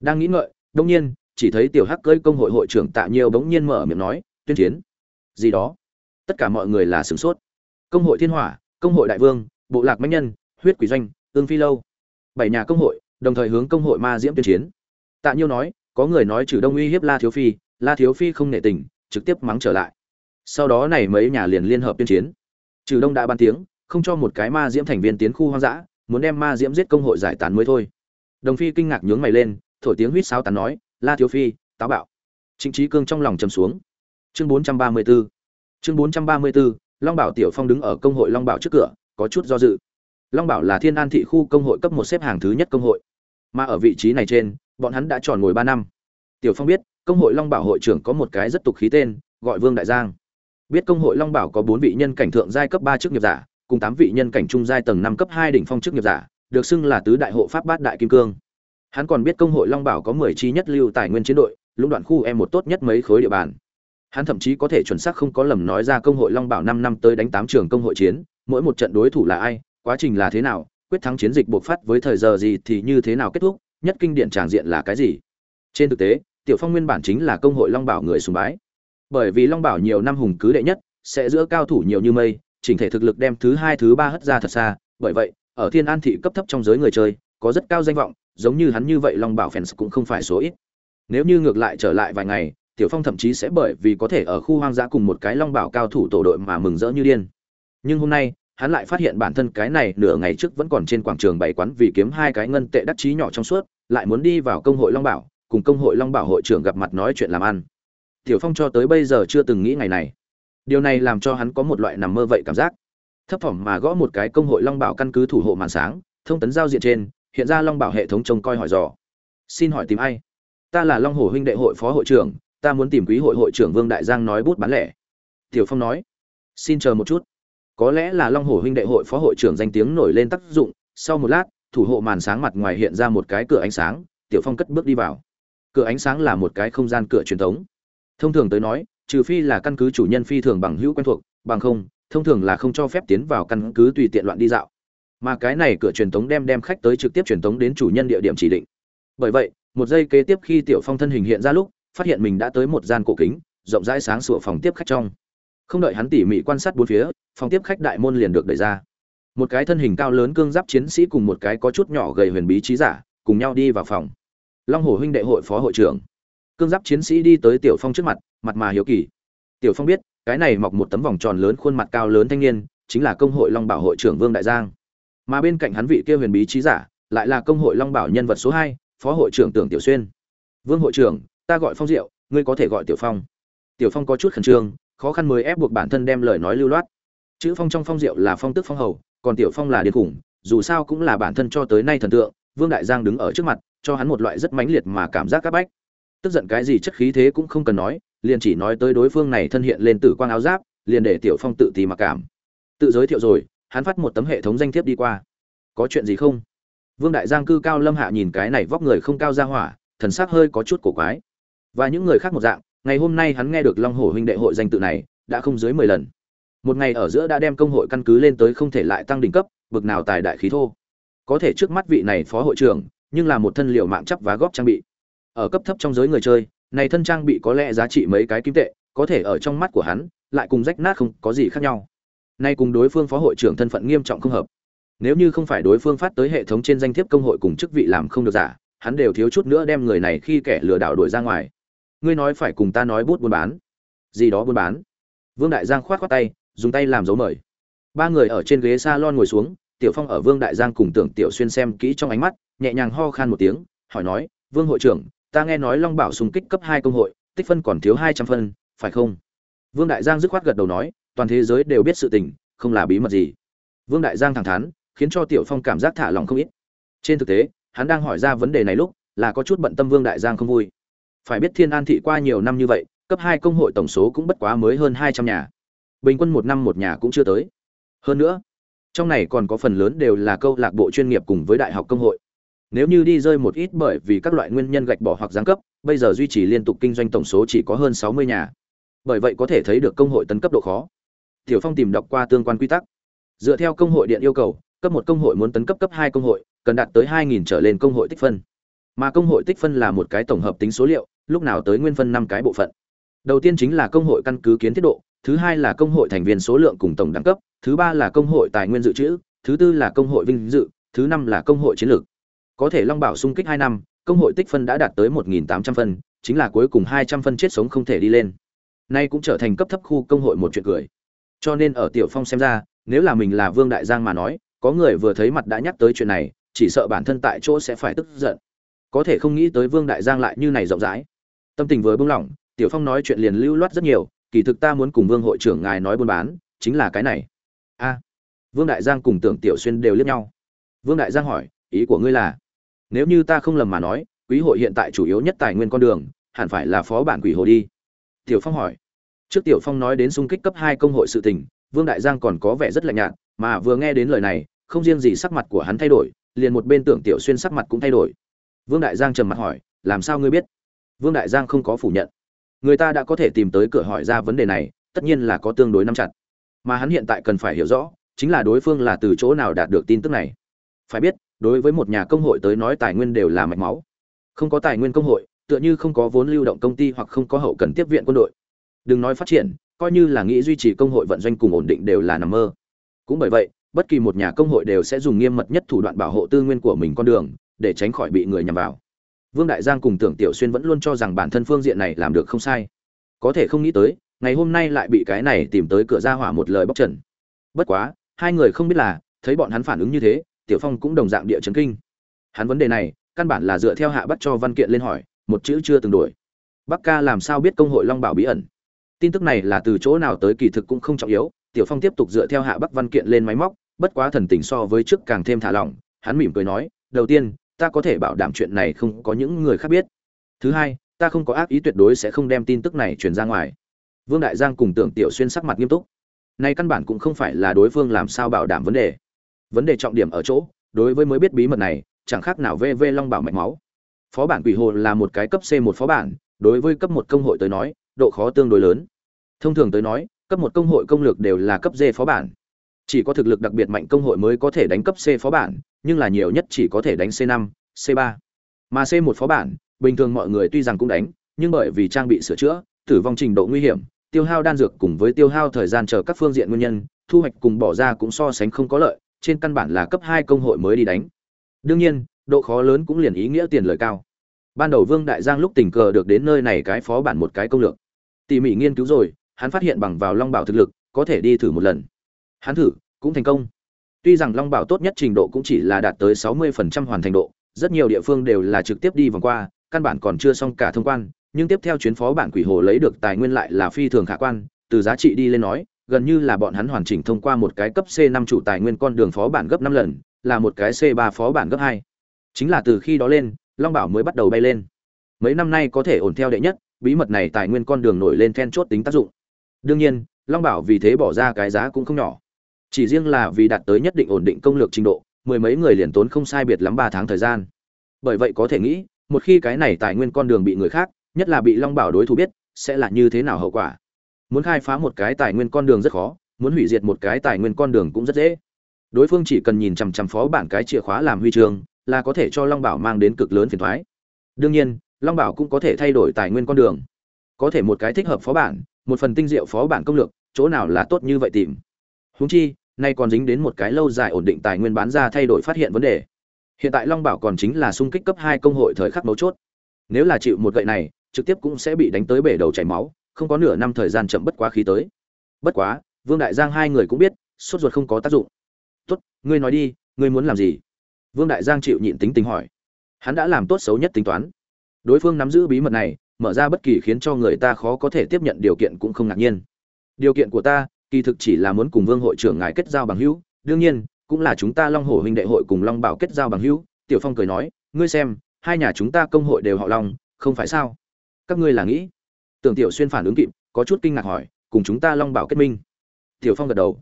Đang nghĩ ngợi đông nhiên, chỉ thấy tiểu hắc cơi công hội hội trưởng tạ nhiều bỗng nhiên mở miệng nói, tuyên chiến. Gì đó? Tất cả mọi người là sửng sốt. Công hội thiên hỏa, công hội đại vương, bộ lạc mạnh nhân, huyết quỷ doanh, ương phi lâu. Bảy nhà công hội, đồng thời hướng công hội ma diễm tuyên chiến. Tạ nhiêu nói, có người nói trừ đông uy hiếp la thiếu phi, la thiếu phi không nể tình, trực tiếp mắng trở lại. Sau đó này mấy nhà liền liên hợp tuyên chiến. Trừ đông đã ban tiếng, không cho một cái ma diễm thành viên tiến khu hoang dã, muốn đem ma diễm giết công hội giải tán mới thôi. Đồng phi kinh ngạc nhướng mày lên, thổi tiếng huýt sao tán nói, la thiếu phi, táo bạo. Trịnh trí cương trong lòng trầm xuống. Chương 434 chương 434 long bảo tiểu phong đứng ở công hội long bảo trước cửa, có chút do dự. Long bảo là thiên an thị khu công hội cấp một xếp hàng thứ nhất công hội. Mà ở vị trí này trên, bọn hắn đã tròn ngồi ba năm. Tiểu phong biết, công hội long bảo hội trưởng có một cái rất tục khí tên, gọi vương đại giang. Biết công hội long bảo có bốn vị nhân cảnh thượng giai cấp ba chức nghiệp giả, cùng tám vị nhân cảnh trung giai tầng năm cấp hai đỉnh phong chức nghiệp giả, được xưng là tứ đại hộ pháp bát đại kim cương. Hắn còn biết công hội long bảo có mười chi nhất lưu tài nguyên chiến đội, lũng đoạn khu em một tốt nhất mấy khối địa bàn hắn thậm chí có thể chuẩn xác không có lầm nói ra công hội long bảo năm năm tới đánh tám trường công hội chiến, mỗi một trận đối thủ là ai, quá trình là thế nào, quyết thắng chiến dịch buộc phát với thời giờ gì thì như thế nào kết thúc, nhất kinh điển tràng diện là cái gì. Trên thực tế, tiểu phong nguyên bản chính là công hội long bảo người sùng bái. Bởi vì long bảo nhiều năm hùng cứ đệ nhất, sẽ giữa cao thủ nhiều như mây, chỉnh thể thực lực đem thứ hai, thứ ba hất ra thật xa. Bởi vậy, ở thiên an thị cấp thấp trong giới người chơi, có rất cao danh vọng, giống như hắn như vậy long bảo fans cũng không phải số ít. Nếu như ngược lại trở lại vài ngày tiểu phong thậm chí sẽ bởi vì có thể ở khu hoang dã cùng một cái long bảo cao thủ tổ đội mà mừng rỡ như điên. Nhưng hôm nay, hắn lại phát hiện bản thân cái này nửa ngày trước vẫn còn trên quảng trường bày quán vì kiếm hai cái ngân tệ đắc chí nhỏ trong suốt, lại muốn đi vào công hội long bảo, cùng công hội long bảo hội trưởng gặp mặt nói chuyện làm ăn. Tiểu phong cho tới bây giờ chưa từng nghĩ ngày này. Điều này làm cho hắn có một loại nằm mơ vậy cảm giác. Thấp thỏm mà gõ một cái công hội long bảo căn cứ thủ hộ màn sáng, thông tấn giao diện trên, hiện ra long bảo hệ thống trông coi hỏi dò. Xin hỏi tìm ai? Ta là long hồ huynh đệ hội phó hội trưởng ta muốn tìm quý hội hội trưởng vương đại giang nói bút bán lẻ. Tiểu phong nói, xin chờ một chút. Có lẽ là long hồ huynh đệ hội phó hội trưởng danh tiếng nổi lên tác dụng. Sau một lát, thủ hộ màn sáng mặt ngoài hiện ra một cái cửa ánh sáng. Tiểu phong cất bước đi vào. Cửa ánh sáng là một cái không gian cửa truyền thống. Thông thường tới nói, trừ phi là căn cứ chủ nhân phi thường bằng hữu quen thuộc, bằng không, thông thường là không cho phép tiến vào căn cứ tùy tiện loạn đi dạo. Mà cái này cửa truyền thống đem đem khách tới trực tiếp truyền thống đến chủ nhân địa điểm chỉ định. Bởi vậy, một giây kế tiếp khi tiểu phong thân hình hiện ra lúc phát hiện mình đã tới một gian cổ kính, rộng rãi sáng sủa phòng tiếp khách trong. Không đợi hắn tỉ mỉ quan sát bốn phía, phòng tiếp khách đại môn liền được đẩy ra. Một cái thân hình cao lớn cương giáp chiến sĩ cùng một cái có chút nhỏ gầy huyền bí trí giả cùng nhau đi vào phòng. Long hồ huynh đệ hội phó hội trưởng. Cương giáp chiến sĩ đi tới tiểu phong trước mặt mặt mà hiếu kỳ. Tiểu phong biết, cái này mọc một tấm vòng tròn lớn khuôn mặt cao lớn thanh niên, chính là công hội long bảo hội trưởng vương đại giang. Mà bên cạnh hắn vị kia huyền bí trí giả, lại là công hội long bảo nhân vật số hai, phó hội trưởng tưởng tiểu xuyên. Vương hội trưởng ta gọi phong diệu, ngươi có thể gọi tiểu phong. Tiểu phong có chút khẩn trương, khó khăn mới ép buộc bản thân đem lời nói lưu loát. Chữ phong trong phong diệu là phong tức phong hầu, còn tiểu phong là điên khủng, dù sao cũng là bản thân cho tới nay thần tượng, vương đại giang đứng ở trước mặt, cho hắn một loại rất mãnh liệt mà cảm giác các bách. Tức giận cái gì chất khí thế cũng không cần nói, liền chỉ nói tới đối phương này thân hiện lên tử quang áo giáp, liền để tiểu phong tự tì mặc cảm. Tự giới thiệu rồi, hắn phát một tấm hệ thống danh thiếp đi qua. Có chuyện gì không? Vương đại giang cư cao lâm hạ nhìn cái này vóc người không cao ra hỏa, thần sắc hơi có chút cổ quái và những người khác một dạng, ngày hôm nay hắn nghe được long hổ huynh đệ hội danh tự này, đã không dưới mười lần. Một ngày ở giữa đã đem công hội căn cứ lên tới không thể lại tăng đỉnh cấp, bực nào tài đại khí thô. Có thể trước mắt vị này phó hội trưởng, nhưng là một thân liệu mạng chấp và góp trang bị. Ở cấp thấp trong giới người chơi, này thân trang bị có lẽ giá trị mấy cái kim tệ, có thể ở trong mắt của hắn, lại cùng rách nát không có gì khác nhau. Nay cùng đối phương phó hội trưởng thân phận nghiêm trọng không hợp. Nếu như không phải đối phương phát tới hệ thống trên danh thiếp công hội cùng chức vị làm không được giả, hắn đều thiếu chút nữa đem người này khi kẻ lừa đảo đuổi ra ngoài ngươi nói phải cùng ta nói bút buôn bán. Gì đó buôn bán. Vương đại giang khoát khoát tay, dùng tay làm dấu mời. Ba người ở trên ghế salon ngồi xuống, tiểu phong ở vương đại giang cùng tưởng tiểu xuyên xem kỹ trong ánh mắt, nhẹ nhàng ho khan một tiếng, hỏi nói, vương hội trưởng, ta nghe nói long bảo xung kích cấp hai công hội, tích phân còn thiếu hai trăm phân, phải không? Vương đại giang dứt khoát gật đầu nói, toàn thế giới đều biết sự tình, không là bí mật gì. Vương đại giang thẳng thắn, khiến cho tiểu phong cảm giác thả lòng không ít. Trên thực tế, hắn đang hỏi ra vấn đề này lúc, là có chút bận tâm vương đại giang không vui phải biết thiên an thị qua nhiều năm như vậy, cấp hai công hội tổng số cũng bất quá mới hơn hai trăm nhà. Bình quân một năm một nhà cũng chưa tới. Hơn nữa, trong này còn có phần lớn đều là câu lạc bộ chuyên nghiệp cùng với đại học công hội. Nếu như đi rơi một ít bởi vì các loại nguyên nhân gạch bỏ hoặc giáng cấp, bây giờ duy trì liên tục kinh doanh tổng số chỉ có hơn sáu mươi nhà. Bởi vậy có thể thấy được công hội tấn cấp độ khó. Tiểu phong tìm đọc qua tương quan quy tắc. Dựa theo công hội điện yêu cầu, cấp một công hội muốn tấn cấp cấp hai công hội, cần đạt tới hai nghìn trở lên công hội tích phân. Mà công hội tích phân là một cái tổng hợp tính số liệu lúc nào tới nguyên phân năm cái bộ phận. Đầu tiên chính là công hội căn cứ kiến thiết độ, thứ hai là công hội thành viên số lượng cùng tổng đẳng cấp, thứ ba là công hội tài nguyên dự trữ, thứ tư là công hội vinh dự, thứ năm là công hội chiến lược. Có thể long bảo sung kích hai năm, công hội tích phân đã đạt tới một nghìn tám trăm phân, chính là cuối cùng hai trăm phân chết sống không thể đi lên. Nay cũng trở thành cấp thấp khu công hội một chuyện cười. Cho nên ở tiểu phong xem ra, nếu là mình là vương đại giang mà nói, có người vừa thấy mặt đã nhắc tới chuyện này, chỉ sợ bản thân tại chỗ sẽ phải tức giận. Có thể không nghĩ tới vương đại giang lại như này rộng rãi tâm tình vừa bung lỏng, tiểu phong nói chuyện liền lưu loát rất nhiều, kỳ thực ta muốn cùng vương hội trưởng ngài nói buôn bán, chính là cái này. A. Vương đại giang cùng tưởng tiểu xuyên đều liếc nhau. Vương đại giang hỏi, ý của ngươi là? Nếu như ta không lầm mà nói, quý hội hiện tại chủ yếu nhất tài nguyên con đường, hẳn phải là phó bản quỷ hồ đi. Tiểu phong hỏi. Trước tiểu phong nói đến xung kích cấp hai công hội sự tình, vương đại giang còn có vẻ rất lạnh nhạt, mà vừa nghe đến lời này, không riêng gì sắc mặt của hắn thay đổi, liền một bên tưởng tiểu xuyên sắc mặt cũng thay đổi. Vương đại giang trầm mặt hỏi, làm sao ngươi biết? Vương đại giang không có phủ nhận. Người ta đã có thể tìm tới cửa hỏi ra vấn đề này, tất nhiên là có tương đối nắm chặt. Mà hắn hiện tại cần phải hiểu rõ, chính là đối phương là từ chỗ nào đạt được tin tức này. Phải biết, đối với một nhà công hội tới nói tài nguyên đều là mạch máu. Không có tài nguyên công hội, tựa như không có vốn lưu động công ty hoặc không có hậu cần tiếp viện quân đội. Đừng nói phát triển, coi như là nghĩ duy trì công hội vận doanh cùng ổn định đều là nằm mơ. Cũng bởi vậy, bất kỳ một nhà công hội đều sẽ dùng nghiêm mật nhất thủ đoạn bảo hộ tư nguyên của mình con đường, để tránh khỏi bị người nhằm vào vương đại giang cùng tưởng tiểu xuyên vẫn luôn cho rằng bản thân phương diện này làm được không sai. Có thể không nghĩ tới, ngày hôm nay lại bị cái này tìm tới cửa ra hỏa một lời bóc trần. Bất quá, hai người không biết là, thấy bọn hắn phản ứng như thế, tiểu phong cũng đồng dạng địa chấn kinh. Hắn vấn đề này, căn bản là dựa theo hạ bắt cho văn kiện lên hỏi, một chữ chưa từng đổi. Bắc ca làm sao biết công hội long bảo bí ẩn? Tin tức này là từ chỗ nào tới kỳ thực cũng không trọng yếu, tiểu phong tiếp tục dựa theo hạ bắc văn kiện lên máy móc, bất quá thần tình so với trước càng thêm thả lỏng, hắn mỉm cười nói, đầu tiên ta có thể bảo đảm chuyện này không có những người khác biết. Thứ hai, ta không có ác ý tuyệt đối sẽ không đem tin tức này truyền ra ngoài. Vương đại giang cùng tưởng tiểu xuyên sắc mặt nghiêm túc. Nay căn bản cũng không phải là đối phương làm sao bảo đảm vấn đề. Vấn đề trọng điểm ở chỗ, đối với mới biết bí mật này, chẳng khác nào vv long bảo mạch máu. Phó bản quỷ hồ là một cái cấp c một phó bản, đối với cấp một công hội tới nói, độ khó tương đối lớn. Thông thường tới nói, cấp một công hội công lược đều là cấp d phó bản. Chỉ có thực lực đặc biệt mạnh công hội mới có thể đánh cấp c phó bản nhưng là nhiều nhất chỉ có thể đánh c 5 c 3 mà c 1 phó bản, bình thường mọi người tuy rằng cũng đánh, nhưng bởi vì trang bị sửa chữa, tử vong trình độ nguy hiểm, tiêu hao đan dược cùng với tiêu hao thời gian chờ các phương diện nguyên nhân, thu hoạch cùng bỏ ra cũng so sánh không có lợi, trên căn bản là cấp hai công hội mới đi đánh. Đương nhiên, độ khó lớn cũng liền ý nghĩa tiền lời cao. Ban đầu vương đại giang lúc tình cờ được đến nơi này cái phó bản một cái công lược. Tỉ mỉ nghiên cứu rồi, hắn phát hiện bằng vào long bảo thực lực, có thể đi thử một lần. Hắn thử, cũng thành công tuy rằng long bảo tốt nhất trình độ cũng chỉ là đạt tới 60% hoàn thành độ, rất nhiều địa phương đều là trực tiếp đi vòng qua, căn bản còn chưa xong cả thông quan, nhưng tiếp theo chuyến phó bản quỷ hồ lấy được tài nguyên lại là phi thường khả quan, từ giá trị đi lên nói, gần như là bọn hắn hoàn chỉnh thông qua một cái cấp c 5 chủ tài nguyên con đường phó bản gấp 5 lần, là một cái c 3 phó bản gấp 2. chính là từ khi đó lên, long bảo mới bắt đầu bay lên. Mấy năm nay có thể ổn theo đệ nhất, bí mật này tài nguyên con đường nổi lên then chốt tính tác dụng. Đương nhiên, long bảo vì thế bỏ ra cái giá cũng không nhỏ chỉ riêng là vì đạt tới nhất định ổn định công lược trình độ, mười mấy người liền tốn không sai biệt lắm ba tháng thời gian. Bởi vậy có thể nghĩ, một khi cái này tài nguyên con đường bị người khác, nhất là bị long bảo đối thủ biết, sẽ là như thế nào hậu quả. Muốn khai phá một cái tài nguyên con đường rất khó, muốn hủy diệt một cái tài nguyên con đường cũng rất dễ. Đối phương chỉ cần nhìn chằm chằm phó bản cái chìa khóa làm huy chương, là có thể cho long bảo mang đến cực lớn phiền thoái đương nhiên, long bảo cũng có thể thay đổi tài nguyên con đường. Có thể một cái thích hợp phó bản, một phần tinh diệu phó bản công lược, chỗ nào là tốt như vậy tìm. Huống chi, nay còn dính đến một cái lâu dài ổn định tài nguyên bán ra thay đổi phát hiện vấn đề. Hiện tại long bảo còn chính là xung kích cấp hai công hội thời khắc mấu chốt. Nếu là chịu một gậy này, trực tiếp cũng sẽ bị đánh tới bể đầu chảy máu, không có nửa năm thời gian chậm bất quá khí tới. Bất quá, vương đại giang hai người cũng biết, sốt ruột không có tác dụng. Tốt, ngươi nói đi, ngươi muốn làm gì? Vương đại giang chịu nhịn tính tình hỏi. Hắn đã làm tốt xấu nhất tính toán. Đối phương nắm giữ bí mật này, mở ra bất kỳ khiến cho người ta khó có thể tiếp nhận điều kiện cũng không ngạc nhiên. Điều kiện của ta kỳ thực chỉ là muốn cùng vương hội trưởng ngài kết giao bằng hữu, đương nhiên, cũng là chúng ta long hồ huynh đệ hội cùng long bảo kết giao bằng hữu. Tiểu phong cười nói, ngươi xem, hai nhà chúng ta công hội đều họ long, không phải sao? Các ngươi là nghĩ? Tưởng tiểu xuyên phản ứng kịp, có chút kinh ngạc hỏi, cùng chúng ta long bảo kết minh? Tiểu phong gật đầu.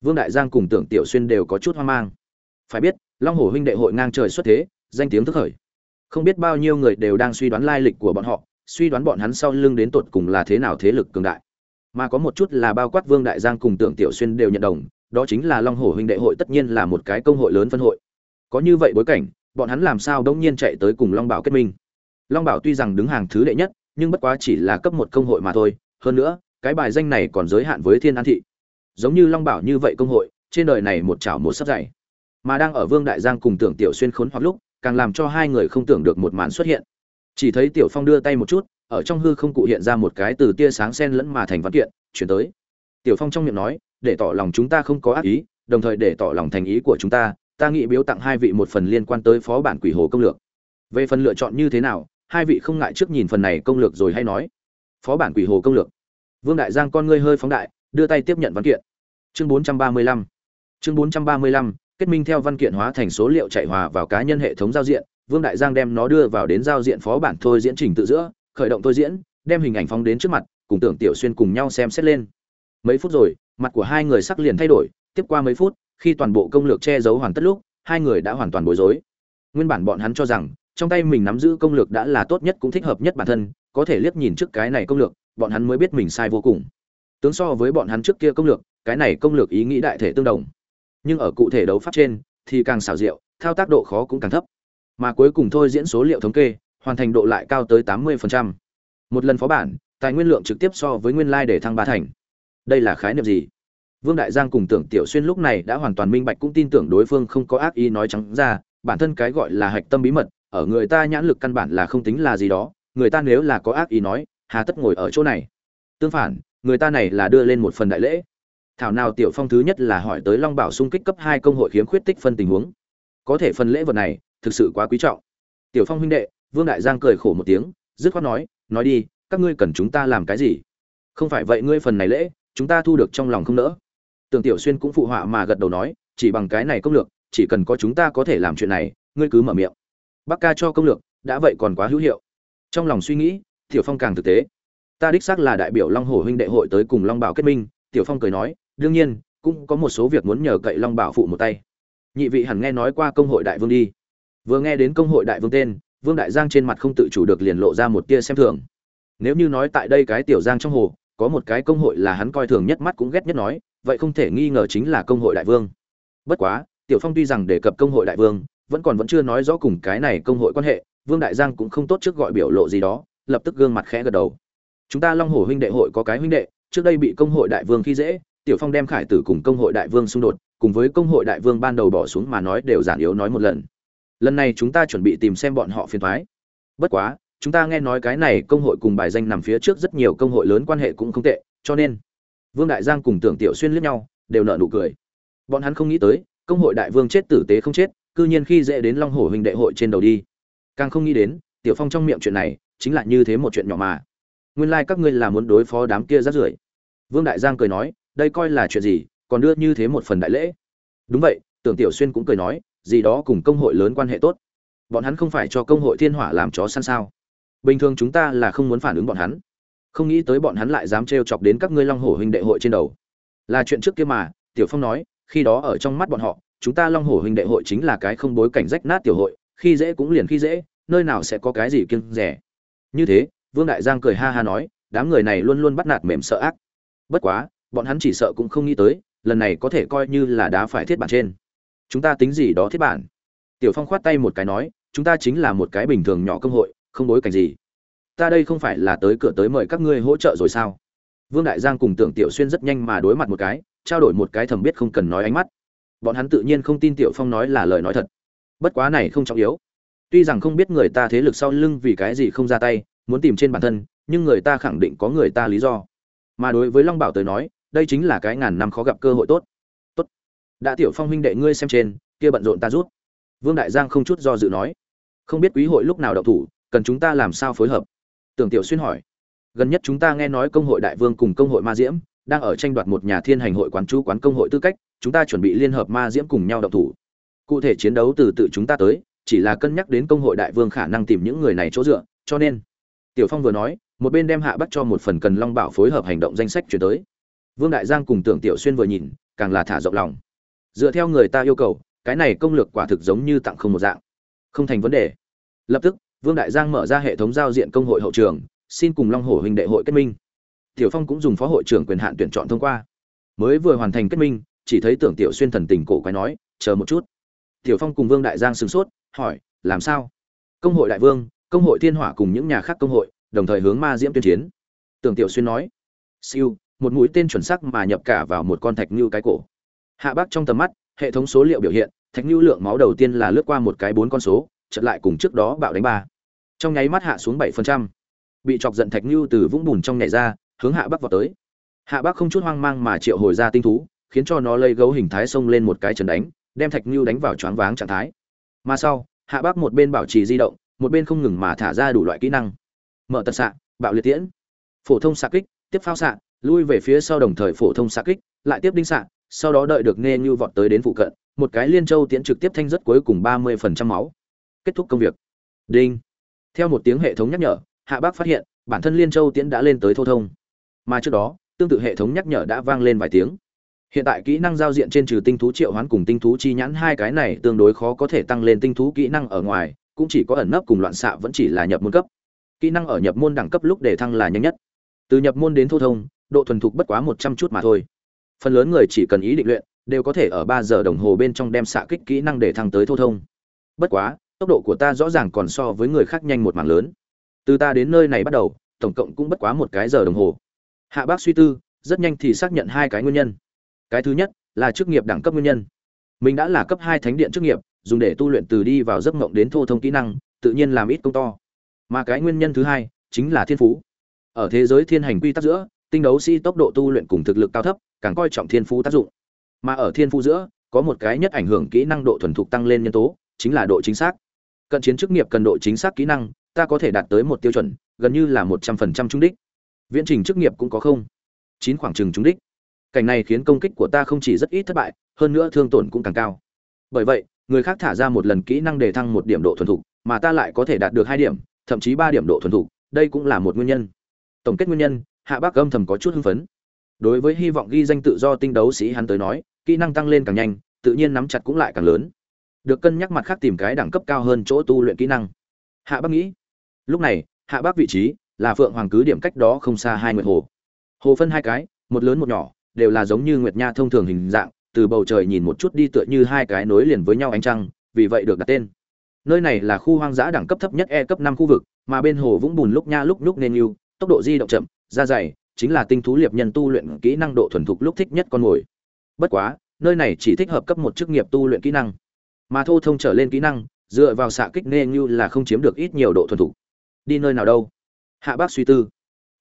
Vương đại giang cùng tưởng tiểu xuyên đều có chút hoang mang. Phải biết, long hồ huynh đệ hội ngang trời xuất thế, danh tiếng thức khởi. Không biết bao nhiêu người đều đang suy đoán lai lịch của bọn họ, suy đoán bọn hắn sau lưng đến tột cùng là thế nào thế lực cường đại mà có một chút là bao quát vương đại giang cùng tưởng tiểu xuyên đều nhận đồng, đó chính là long hổ huynh đệ hội tất nhiên là một cái công hội lớn phân hội. Có như vậy bối cảnh, bọn hắn làm sao đông nhiên chạy tới cùng long bảo kết minh? Long bảo tuy rằng đứng hàng thứ đệ nhất, nhưng bất quá chỉ là cấp một công hội mà thôi, hơn nữa, cái bài danh này còn giới hạn với thiên an thị. Giống như long bảo như vậy công hội, trên đời này một chảo một sắp dày. Mà đang ở vương đại giang cùng tưởng tiểu xuyên khốn hoặc lúc, càng làm cho hai người không tưởng được một màn xuất hiện. Chỉ thấy tiểu phong đưa tay một chút ở trong hư không cụ hiện ra một cái từ tia sáng sen lẫn mà thành văn kiện, chuyển tới. Tiểu phong trong miệng nói, để tỏ lòng chúng ta không có ác ý, đồng thời để tỏ lòng thành ý của chúng ta ta nghĩ biếu tặng hai vị một phần liên quan tới phó bản quỷ hồ công lược. Về phần lựa chọn như thế nào, hai vị không ngại trước nhìn phần này công lược rồi hay nói. Phó bản quỷ hồ công lược. Vương đại giang con ngươi hơi phóng đại, đưa tay tiếp nhận văn kiện. Chương 435 chương 435 kết minh theo văn kiện hóa thành số liệu chạy hòa vào cá nhân hệ thống giao diện, vương đại giang đem nó đưa vào đến giao diện phó bản thôi diễn trình tự giữa khởi động tôi diễn, đem hình ảnh phóng đến trước mặt, cùng tưởng tiểu xuyên cùng nhau xem xét lên. Mấy phút rồi, mặt của hai người sắc liền thay đổi, tiếp qua mấy phút, khi toàn bộ công lược che giấu hoàn tất lúc, hai người đã hoàn toàn bối rối. Nguyên bản bọn hắn cho rằng, trong tay mình nắm giữ công lược đã là tốt nhất cũng thích hợp nhất bản thân, có thể liếc nhìn trước cái này công lược, bọn hắn mới biết mình sai vô cùng. Tướng so với bọn hắn trước kia công lược, cái này công lược ý nghĩ đại thể tương đồng. Nhưng ở cụ thể đấu pháp trên, thì càng xảo diệu, thao tác độ khó cũng càng thấp. Mà cuối cùng thôi diễn số liệu thống kê hoàn thành độ lại cao tới 80%. một lần phó bản, tài nguyên lượng trực tiếp so với nguyên lai để thăng ba thành. Đây là khái niệm gì? Vương đại giang cùng tưởng tiểu xuyên lúc này đã hoàn toàn minh bạch cũng tin tưởng đối phương không có ác ý nói trắng ra, bản thân cái gọi là hạch tâm bí mật, ở người ta nhãn lực căn bản là không tính là gì đó, người ta nếu là có ác ý nói, hà tất ngồi ở chỗ này. Tương phản, người ta này là đưa lên một phần đại lễ. Thảo nào tiểu phong thứ nhất là hỏi tới long bảo xung kích cấp hai công hội khiếm khuyết tích phân tình huống. Có thể phần lễ vật này thực sự quá quý trọng. Tiểu phong huynh đệ vương đại giang cười khổ một tiếng, dứt khoát nói nói đi, các ngươi cần chúng ta làm cái gì? Không phải vậy ngươi phần này lễ, chúng ta thu được trong lòng không nỡ. Tưởng tiểu xuyên cũng phụ họa mà gật đầu nói, chỉ bằng cái này công lược, chỉ cần có chúng ta có thể làm chuyện này, ngươi cứ mở miệng. Bác ca cho công lược, đã vậy còn quá hữu hiệu. Trong lòng suy nghĩ, tiểu phong càng thực tế. Ta đích xác là đại biểu long Hổ huynh đệ hội tới cùng long bảo kết minh, tiểu phong cười nói, đương nhiên, cũng có một số việc muốn nhờ cậy long bảo phụ một tay. Nhị vị hẳn nghe nói qua công hội đại vương đi. Vừa nghe đến công hội đại vương tên vương đại giang trên mặt không tự chủ được liền lộ ra một tia xem thường. Nếu như nói tại đây cái tiểu giang trong hồ, có một cái công hội là hắn coi thường nhất mắt cũng ghét nhất nói, vậy không thể nghi ngờ chính là công hội đại vương. Bất quá, tiểu phong tuy rằng đề cập công hội đại vương, vẫn còn vẫn chưa nói rõ cùng cái này công hội quan hệ, vương đại giang cũng không tốt trước gọi biểu lộ gì đó, lập tức gương mặt khẽ gật đầu. Chúng ta long hồ huynh đệ hội có cái huynh đệ, trước đây bị công hội đại vương khi dễ, tiểu phong đem khải tử cùng công hội đại vương xung đột, cùng với công hội đại vương ban đầu bỏ xuống mà nói đều giản yếu nói một lần lần này chúng ta chuẩn bị tìm xem bọn họ phiền thoái bất quá, chúng ta nghe nói cái này công hội cùng bài danh nằm phía trước rất nhiều công hội lớn quan hệ cũng không tệ, cho nên vương đại giang cùng tưởng tiểu xuyên liếc nhau, đều nợ nụ cười. Bọn hắn không nghĩ tới, công hội đại vương chết tử tế không chết, cư nhiên khi dễ đến long hổ huynh đệ hội trên đầu đi. Càng không nghĩ đến, tiểu phong trong miệng chuyện này, chính là như thế một chuyện nhỏ mà. Nguyên lai các ngươi là muốn đối phó đám kia rát rưởi. Vương đại giang cười nói, đây coi là chuyện gì, còn đưa như thế một phần đại lễ. Đúng vậy, tưởng tiểu xuyên cũng cười nói gì đó cùng công hội lớn quan hệ tốt. Bọn hắn không phải cho công hội thiên hỏa làm chó săn sao? Bình thường chúng ta là không muốn phản ứng bọn hắn. Không nghĩ tới bọn hắn lại dám trêu chọc đến các ngươi long hổ huynh đệ hội trên đầu. Là chuyện trước kia mà, tiểu phong nói, khi đó ở trong mắt bọn họ, chúng ta long hổ huynh đệ hội chính là cái không bối cảnh rách nát tiểu hội, khi dễ cũng liền khi dễ, nơi nào sẽ có cái gì kiêng rẻ. Như thế, vương đại giang cười ha ha nói, đám người này luôn luôn bắt nạt mềm sợ ác. Bất quá, bọn hắn chỉ sợ cũng không nghĩ tới, lần này có thể coi như là đá phải thiết bản trên chúng ta tính gì đó thiết bản. Tiểu phong khoát tay một cái nói, chúng ta chính là một cái bình thường nhỏ công hội, không bối cảnh gì. Ta đây không phải là tới cửa tới mời các ngươi hỗ trợ rồi sao? Vương đại giang cùng tưởng tiểu xuyên rất nhanh mà đối mặt một cái, trao đổi một cái thầm biết không cần nói ánh mắt. Bọn hắn tự nhiên không tin tiểu phong nói là lời nói thật. Bất quá này không trọng yếu. Tuy rằng không biết người ta thế lực sau lưng vì cái gì không ra tay, muốn tìm trên bản thân, nhưng người ta khẳng định có người ta lý do. Mà đối với long bảo tới nói, đây chính là cái ngàn năm khó gặp cơ hội tốt. tốt đã tiểu phong huynh đệ ngươi xem trên, kia bận rộn ta rút. Vương đại giang không chút do dự nói. Không biết quý hội lúc nào đậu thủ, cần chúng ta làm sao phối hợp? Tưởng tiểu xuyên hỏi. Gần nhất chúng ta nghe nói công hội đại vương cùng công hội ma diễm, đang ở tranh đoạt một nhà thiên hành hội quán chú quán công hội tư cách, chúng ta chuẩn bị liên hợp ma diễm cùng nhau đậu thủ. Cụ thể chiến đấu từ tự chúng ta tới, chỉ là cân nhắc đến công hội đại vương khả năng tìm những người này chỗ dựa, cho nên. Tiểu phong vừa nói, một bên đem hạ bắt cho một phần cần long bảo phối hợp hành động danh sách chuyển tới. Vương đại giang cùng tưởng tiểu xuyên vừa nhìn, càng là thả rộng lòng dựa theo người ta yêu cầu, cái này công lược quả thực giống như tặng không một dạng. Không thành vấn đề. Lập tức, vương đại giang mở ra hệ thống giao diện công hội hậu trường, xin cùng long hổ huynh đệ hội kết minh. Tiểu phong cũng dùng phó hội trưởng quyền hạn tuyển chọn thông qua. Mới vừa hoàn thành kết minh, chỉ thấy tưởng tiểu xuyên thần tình cổ quái nói, chờ một chút. Tiểu phong cùng vương đại giang sửng sốt, hỏi, làm sao? Công hội đại vương, công hội thiên hỏa cùng những nhà khác công hội, đồng thời hướng ma diễm tuyên chiến. Tưởng tiểu xuyên nói, siêu, một mũi tên chuẩn xác mà nhập cả vào một con thạch như cái cổ hạ bác trong tầm mắt, hệ thống số liệu biểu hiện, thạch như lượng máu đầu tiên là lướt qua một cái bốn con số chật lại cùng trước đó bạo đánh ba. Trong nháy mắt hạ xuống bảy phần trăm. Bị chọc giận thạch như từ vũng bùn trong nhảy ra, hướng hạ bắc vào tới. Hạ bắc không chút hoang mang mà triệu hồi ra tinh thú, khiến cho nó lây gấu hình thái xông lên một cái trần đánh, đem thạch như đánh vào choáng váng trạng thái. Mà sau, hạ bắc một bên bảo trì di động, một bên không ngừng mà thả ra đủ loại kỹ năng. Mở tật xạ, bạo liệt tiễn. Phổ thông xạ kích, tiếp phao xạ, lui về phía sau đồng thời phổ thông xạ kích, lại tiếp đinh xạ sau đó đợi được nghe như vọt tới đến phụ cận, một cái liên châu tiễn trực tiếp thanh rất cuối cùng ba mươi phần trăm máu. Kết thúc công việc. Đinh. Theo một tiếng hệ thống nhắc nhở, hạ bác phát hiện, bản thân liên châu tiễn đã lên tới thô thông. Mà trước đó, tương tự hệ thống nhắc nhở đã vang lên vài tiếng. Hiện tại kỹ năng giao diện trên trừ tinh thú triệu hoán cùng tinh thú chi nhãn hai cái này tương đối khó có thể tăng lên tinh thú kỹ năng ở ngoài, cũng chỉ có ẩn nấp cùng loạn xạ vẫn chỉ là nhập môn cấp. Kỹ năng ở nhập môn đẳng cấp lúc để thăng là nhanh nhất. Từ nhập môn đến thô thông, độ thuần thục bất quá một trăm chút mà thôi phần lớn người chỉ cần ý định luyện, đều có thể ở ba giờ đồng hồ bên trong đem xạ kích kỹ năng để thăng tới thô thông. Bất quá, tốc độ của ta rõ ràng còn so với người khác nhanh một mảng lớn. Từ ta đến nơi này bắt đầu, tổng cộng cũng bất quá một cái giờ đồng hồ. Hạ bác suy tư, rất nhanh thì xác nhận hai cái nguyên nhân. Cái thứ nhất là chức nghiệp đẳng cấp nguyên nhân. Mình đã là cấp hai thánh điện chức nghiệp, dùng để tu luyện từ đi vào giấc mộng đến thô thông kỹ năng, tự nhiên làm ít công to. Mà cái nguyên nhân thứ hai chính là thiên phú. Ở thế giới thiên hành quy tắc giữa tinh đấu sĩ tốc độ tu luyện cùng thực lực cao thấp, càng coi trọng thiên phú tác dụng. Mà ở thiên phú giữa, có một cái nhất ảnh hưởng kỹ năng độ thuần thục tăng lên nhân tố, chính là độ chính xác. Cận chiến chức nghiệp cần độ chính xác kỹ năng, ta có thể đạt tới một tiêu chuẩn, gần như là một trăm phần trăm trúng đích. Viễn trình chức nghiệp cũng có không? Chín khoảng trừng trúng đích. Cảnh này khiến công kích của ta không chỉ rất ít thất bại, hơn nữa thương tổn cũng càng cao. Bởi vậy, người khác thả ra một lần kỹ năng để thăng một điểm độ thuần thục, mà ta lại có thể đạt được hai điểm, thậm chí ba điểm độ thuần thục, đây cũng là một nguyên nhân. Tổng kết nguyên nhân hạ bác âm thầm có chút hưng phấn. Đối với hy vọng ghi danh tự do tinh đấu sĩ hắn tới nói, kỹ năng tăng lên càng nhanh, tự nhiên nắm chặt cũng lại càng lớn. Được cân nhắc mặt khác tìm cái đẳng cấp cao hơn chỗ tu luyện kỹ năng. Hạ bác nghĩ, lúc này, hạ bác vị trí là phượng hoàng cứ điểm cách đó không xa hai nguyệt hồ. Hồ phân hai cái, một lớn một nhỏ, đều là giống như nguyệt nha thông thường hình dạng, từ bầu trời nhìn một chút đi tựa như hai cái nối liền với nhau ánh trăng, vì vậy được đặt tên. Nơi này là khu hoang dã đẳng cấp thấp nhất e cấp năm khu vực, mà bên hồ vũng bùn lúc nha lúc lúc nên yêu tốc độ di động chậm, da dày, chính là tinh thú liệp nhân tu luyện kỹ năng độ thuần thục lúc thích nhất con mồi. Bất quá, nơi này chỉ thích hợp cấp một chức nghiệp tu luyện kỹ năng. Mà thô thông trở lên kỹ năng, dựa vào xạ kích nên như là không chiếm được ít nhiều độ thuần thục. Đi nơi nào đâu? Hạ bác suy tư.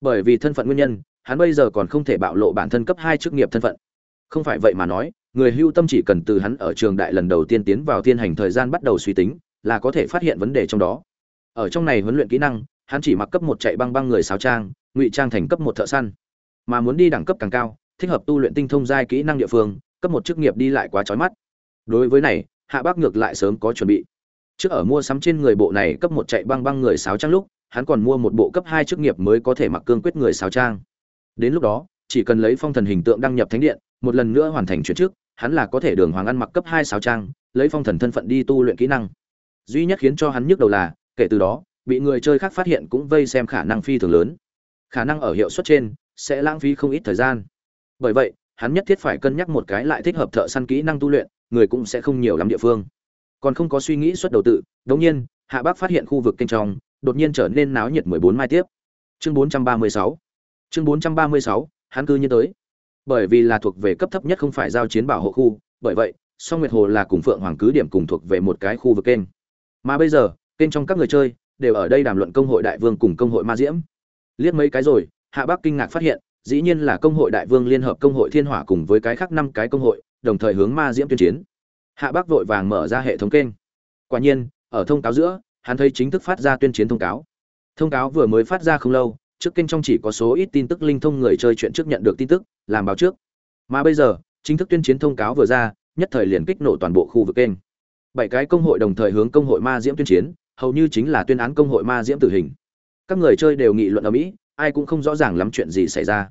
Bởi vì thân phận nguyên nhân, hắn bây giờ còn không thể bạo lộ bản thân cấp hai chức nghiệp thân phận. Không phải vậy mà nói, người hưu tâm chỉ cần từ hắn ở trường đại lần đầu tiên tiến vào thiên hành thời gian bắt đầu suy tính, là có thể phát hiện vấn đề trong đó. Ở trong này huấn luyện kỹ năng hắn chỉ mặc cấp một chạy băng băng người sáo trang, ngụy trang thành cấp một thợ săn. Mà muốn đi đẳng cấp càng cao, thích hợp tu luyện tinh thông giai kỹ năng địa phương, cấp một chức nghiệp đi lại quá trói mắt. Đối với này, hạ bác ngược lại sớm có chuẩn bị. Trước ở mua sắm trên người bộ này cấp một chạy băng băng người sáo trang lúc, hắn còn mua một bộ cấp hai chức nghiệp mới có thể mặc cương quyết người sáo trang. Đến lúc đó, chỉ cần lấy phong thần hình tượng đăng nhập thánh điện, một lần nữa hoàn thành chuyển trước hắn là có thể đường hoàng ăn mặc cấp hai sáo trang, lấy phong thần thân phận đi tu luyện kỹ năng. Duy nhất khiến cho hắn nhức đầu là, kể từ đó bị người chơi khác phát hiện cũng vây xem khả năng phi thường lớn. Khả năng ở hiệu suất trên sẽ lãng phí không ít thời gian. Bởi vậy, hắn nhất thiết phải cân nhắc một cái lại thích hợp thợ săn kỹ năng tu luyện, người cũng sẽ không nhiều lắm địa phương. Còn không có suy nghĩ xuất đầu tự, đống nhiên, hạ bác phát hiện khu vực kênh trong, đột nhiên trở nên náo nhiệt 14 mai tiếp. Chương 436 chương 436 hắn cư nhiên tới. Bởi vì là thuộc về cấp thấp nhất không phải giao chiến bảo hộ khu, bởi vậy, song nguyệt hồ là cùng phượng hoàng cứ điểm cùng thuộc về một cái khu vực kênh. Mà bây giờ, kênh trong các người chơi đều ở đây đàm luận công hội đại vương cùng công hội ma diễm. Liếc mấy cái rồi, hạ bắc kinh ngạc phát hiện, dĩ nhiên là công hội đại vương liên hợp công hội thiên hỏa cùng với cái khác năm cái công hội, đồng thời hướng ma diễm tuyên chiến. Hạ bắc vội vàng mở ra hệ thống kênh. Quả nhiên, ở thông cáo giữa, hắn thấy chính thức phát ra tuyên chiến thông cáo. Thông cáo vừa mới phát ra không lâu, trước kênh trong chỉ có số ít tin tức linh thông người chơi chuyện trước nhận được tin tức, làm báo trước. Mà bây giờ, chính thức tuyên chiến thông cáo vừa ra, nhất thời liền kích nổ toàn bộ khu vực kênh. Bảy cái công hội đồng thời hướng công hội ma diễm tuyên chiến hầu như chính là tuyên án công hội ma diễm tử hình. Các người chơi đều nghị luận ở mỹ, ai cũng không rõ ràng lắm chuyện gì xảy ra.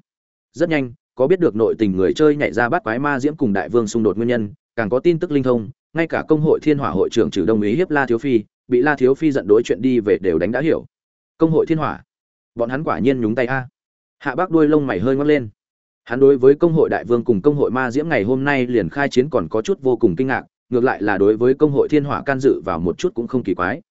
Rất nhanh, có biết được nội tình người chơi nhảy ra bắt quái ma diễm cùng đại vương xung đột nguyên nhân, càng có tin tức linh thông, ngay cả công hội thiên hỏa hội trưởng trừ đồng ý hiếp la thiếu phi, bị la thiếu phi giận đối chuyện đi về đều đánh đã hiểu. Công hội thiên hỏa, bọn hắn quả nhiên nhúng tay a. Hạ bác đuôi lông mày hơi ngót lên. Hắn đối với công hội đại vương cùng công hội ma diễm ngày hôm nay liền khai chiến còn có chút vô cùng kinh ngạc, ngược lại là đối với công hội thiên hỏa can dự vào một chút cũng không kỳ quái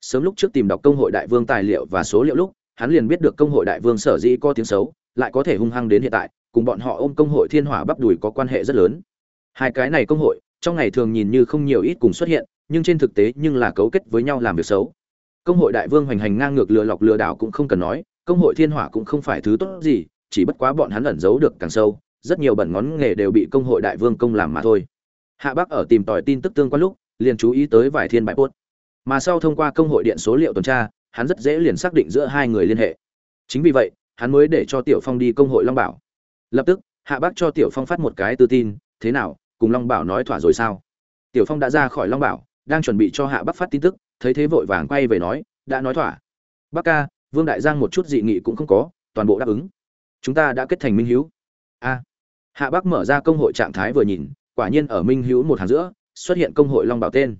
sớm lúc trước tìm đọc công hội đại vương tài liệu và số liệu lúc, hắn liền biết được công hội đại vương sở dĩ có tiếng xấu, lại có thể hung hăng đến hiện tại, cùng bọn họ ôm công hội thiên hỏa bắp đùi có quan hệ rất lớn. Hai cái này công hội, trong ngày thường nhìn như không nhiều ít cùng xuất hiện, nhưng trên thực tế nhưng là cấu kết với nhau làm việc xấu. Công hội đại vương hoành hành ngang ngược lừa lọc lừa đảo cũng không cần nói, công hội thiên hỏa cũng không phải thứ tốt gì, chỉ bất quá bọn hắn ẩn giấu được càng sâu, rất nhiều bẩn ngón nghề đều bị công hội đại vương công làm mà thôi. Hạ bắc ở tìm tòi tin tức tương quan lúc, liền chú ý tới vài thiên bại bốt mà sau thông qua công hội điện số liệu tuần tra, hắn rất dễ liền xác định giữa hai người liên hệ. Chính vì vậy, hắn mới để cho tiểu phong đi công hội long bảo. Lập tức, hạ bác cho tiểu phong phát một cái tư tin, thế nào, cùng long bảo nói thỏa rồi sao? Tiểu phong đã ra khỏi long bảo, đang chuẩn bị cho hạ bác phát tin tức, thấy thế vội vàng quay về nói, đã nói thỏa. Bác ca, vương đại giang một chút dị nghị cũng không có, toàn bộ đáp ứng. Chúng ta đã kết thành minh hữu a. Hạ bác mở ra công hội trạng thái vừa nhìn, quả nhiên ở minh hữu một hàng giữa, xuất hiện công hội long bảo tên.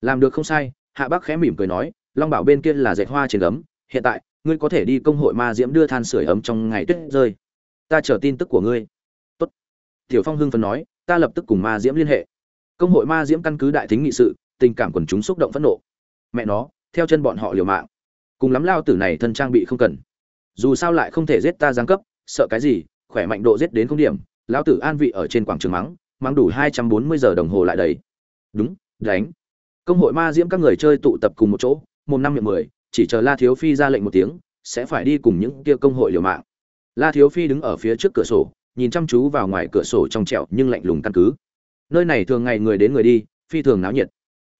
Làm được không sai hạ bác khẽ mỉm cười nói, long bảo bên kia là dệt hoa trên gấm, hiện tại, ngươi có thể đi công hội ma diễm đưa than sửa ấm trong ngày tuyết rơi. Ta chờ tin tức của ngươi. Tốt. tiểu phong hưng phấn nói, ta lập tức cùng ma diễm liên hệ. Công hội ma diễm căn cứ đại thính nghị sự, tình cảm quần chúng xúc động phẫn nộ. Mẹ nó, theo chân bọn họ liều mạng. Cùng lắm lao tử này thân trang bị không cần. Dù sao lại không thể giết ta giáng cấp, sợ cái gì, khỏe mạnh độ giết đến không điểm lão tử an vị ở trên quảng trường mắng mắng đủ hai trăm bốn mươi giờ đồng hồ lại đầy. Đúng, đánh công hội ma diễm các người chơi tụ tập cùng một chỗ một năm miệng mười, chỉ chờ la thiếu phi ra lệnh một tiếng, sẽ phải đi cùng những kia công hội liều mạng. La thiếu phi đứng ở phía trước cửa sổ, nhìn chăm chú vào ngoài cửa sổ trong trẹo nhưng lạnh lùng căn cứ. Nơi này thường ngày người đến người đi, phi thường náo nhiệt.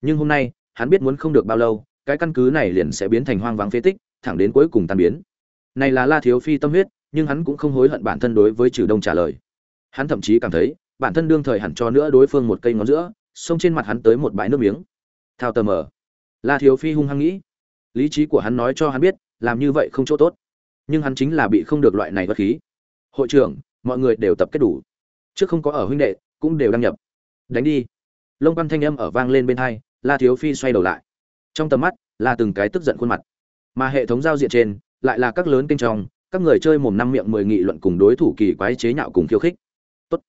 Nhưng hôm nay, hắn biết muốn không được bao lâu, cái căn cứ này liền sẽ biến thành hoang vắng phế tích, thẳng đến cuối cùng tan biến. Này là la thiếu phi tâm huyết, nhưng hắn cũng không hối hận bản thân đối với trừ đông trả lời. Hắn thậm chí cảm thấy, bản thân đương thời hẳn cho nữa đối phương một cây ngón giữa, xông trên mặt hắn tới một bãi nước miếng thao tờ mờ. La thiếu phi hung hăng nghĩ. Lý trí của hắn nói cho hắn biết, làm như vậy không chỗ tốt. Nhưng hắn chính là bị không được loại này bất khí. Hội trưởng, mọi người đều tập kết đủ. Trước không có ở huynh đệ, cũng đều đăng nhập. Đánh đi. Lông quan thanh âm ở vang lên bên hai, la thiếu phi xoay đầu lại. Trong tầm mắt, là từng cái tức giận khuôn mặt. Mà hệ thống giao diện trên, lại là các lớn kênh trong, các người chơi mồm năm miệng mười nghị luận cùng đối thủ kỳ quái chế nhạo cùng khiêu khích. Tốt.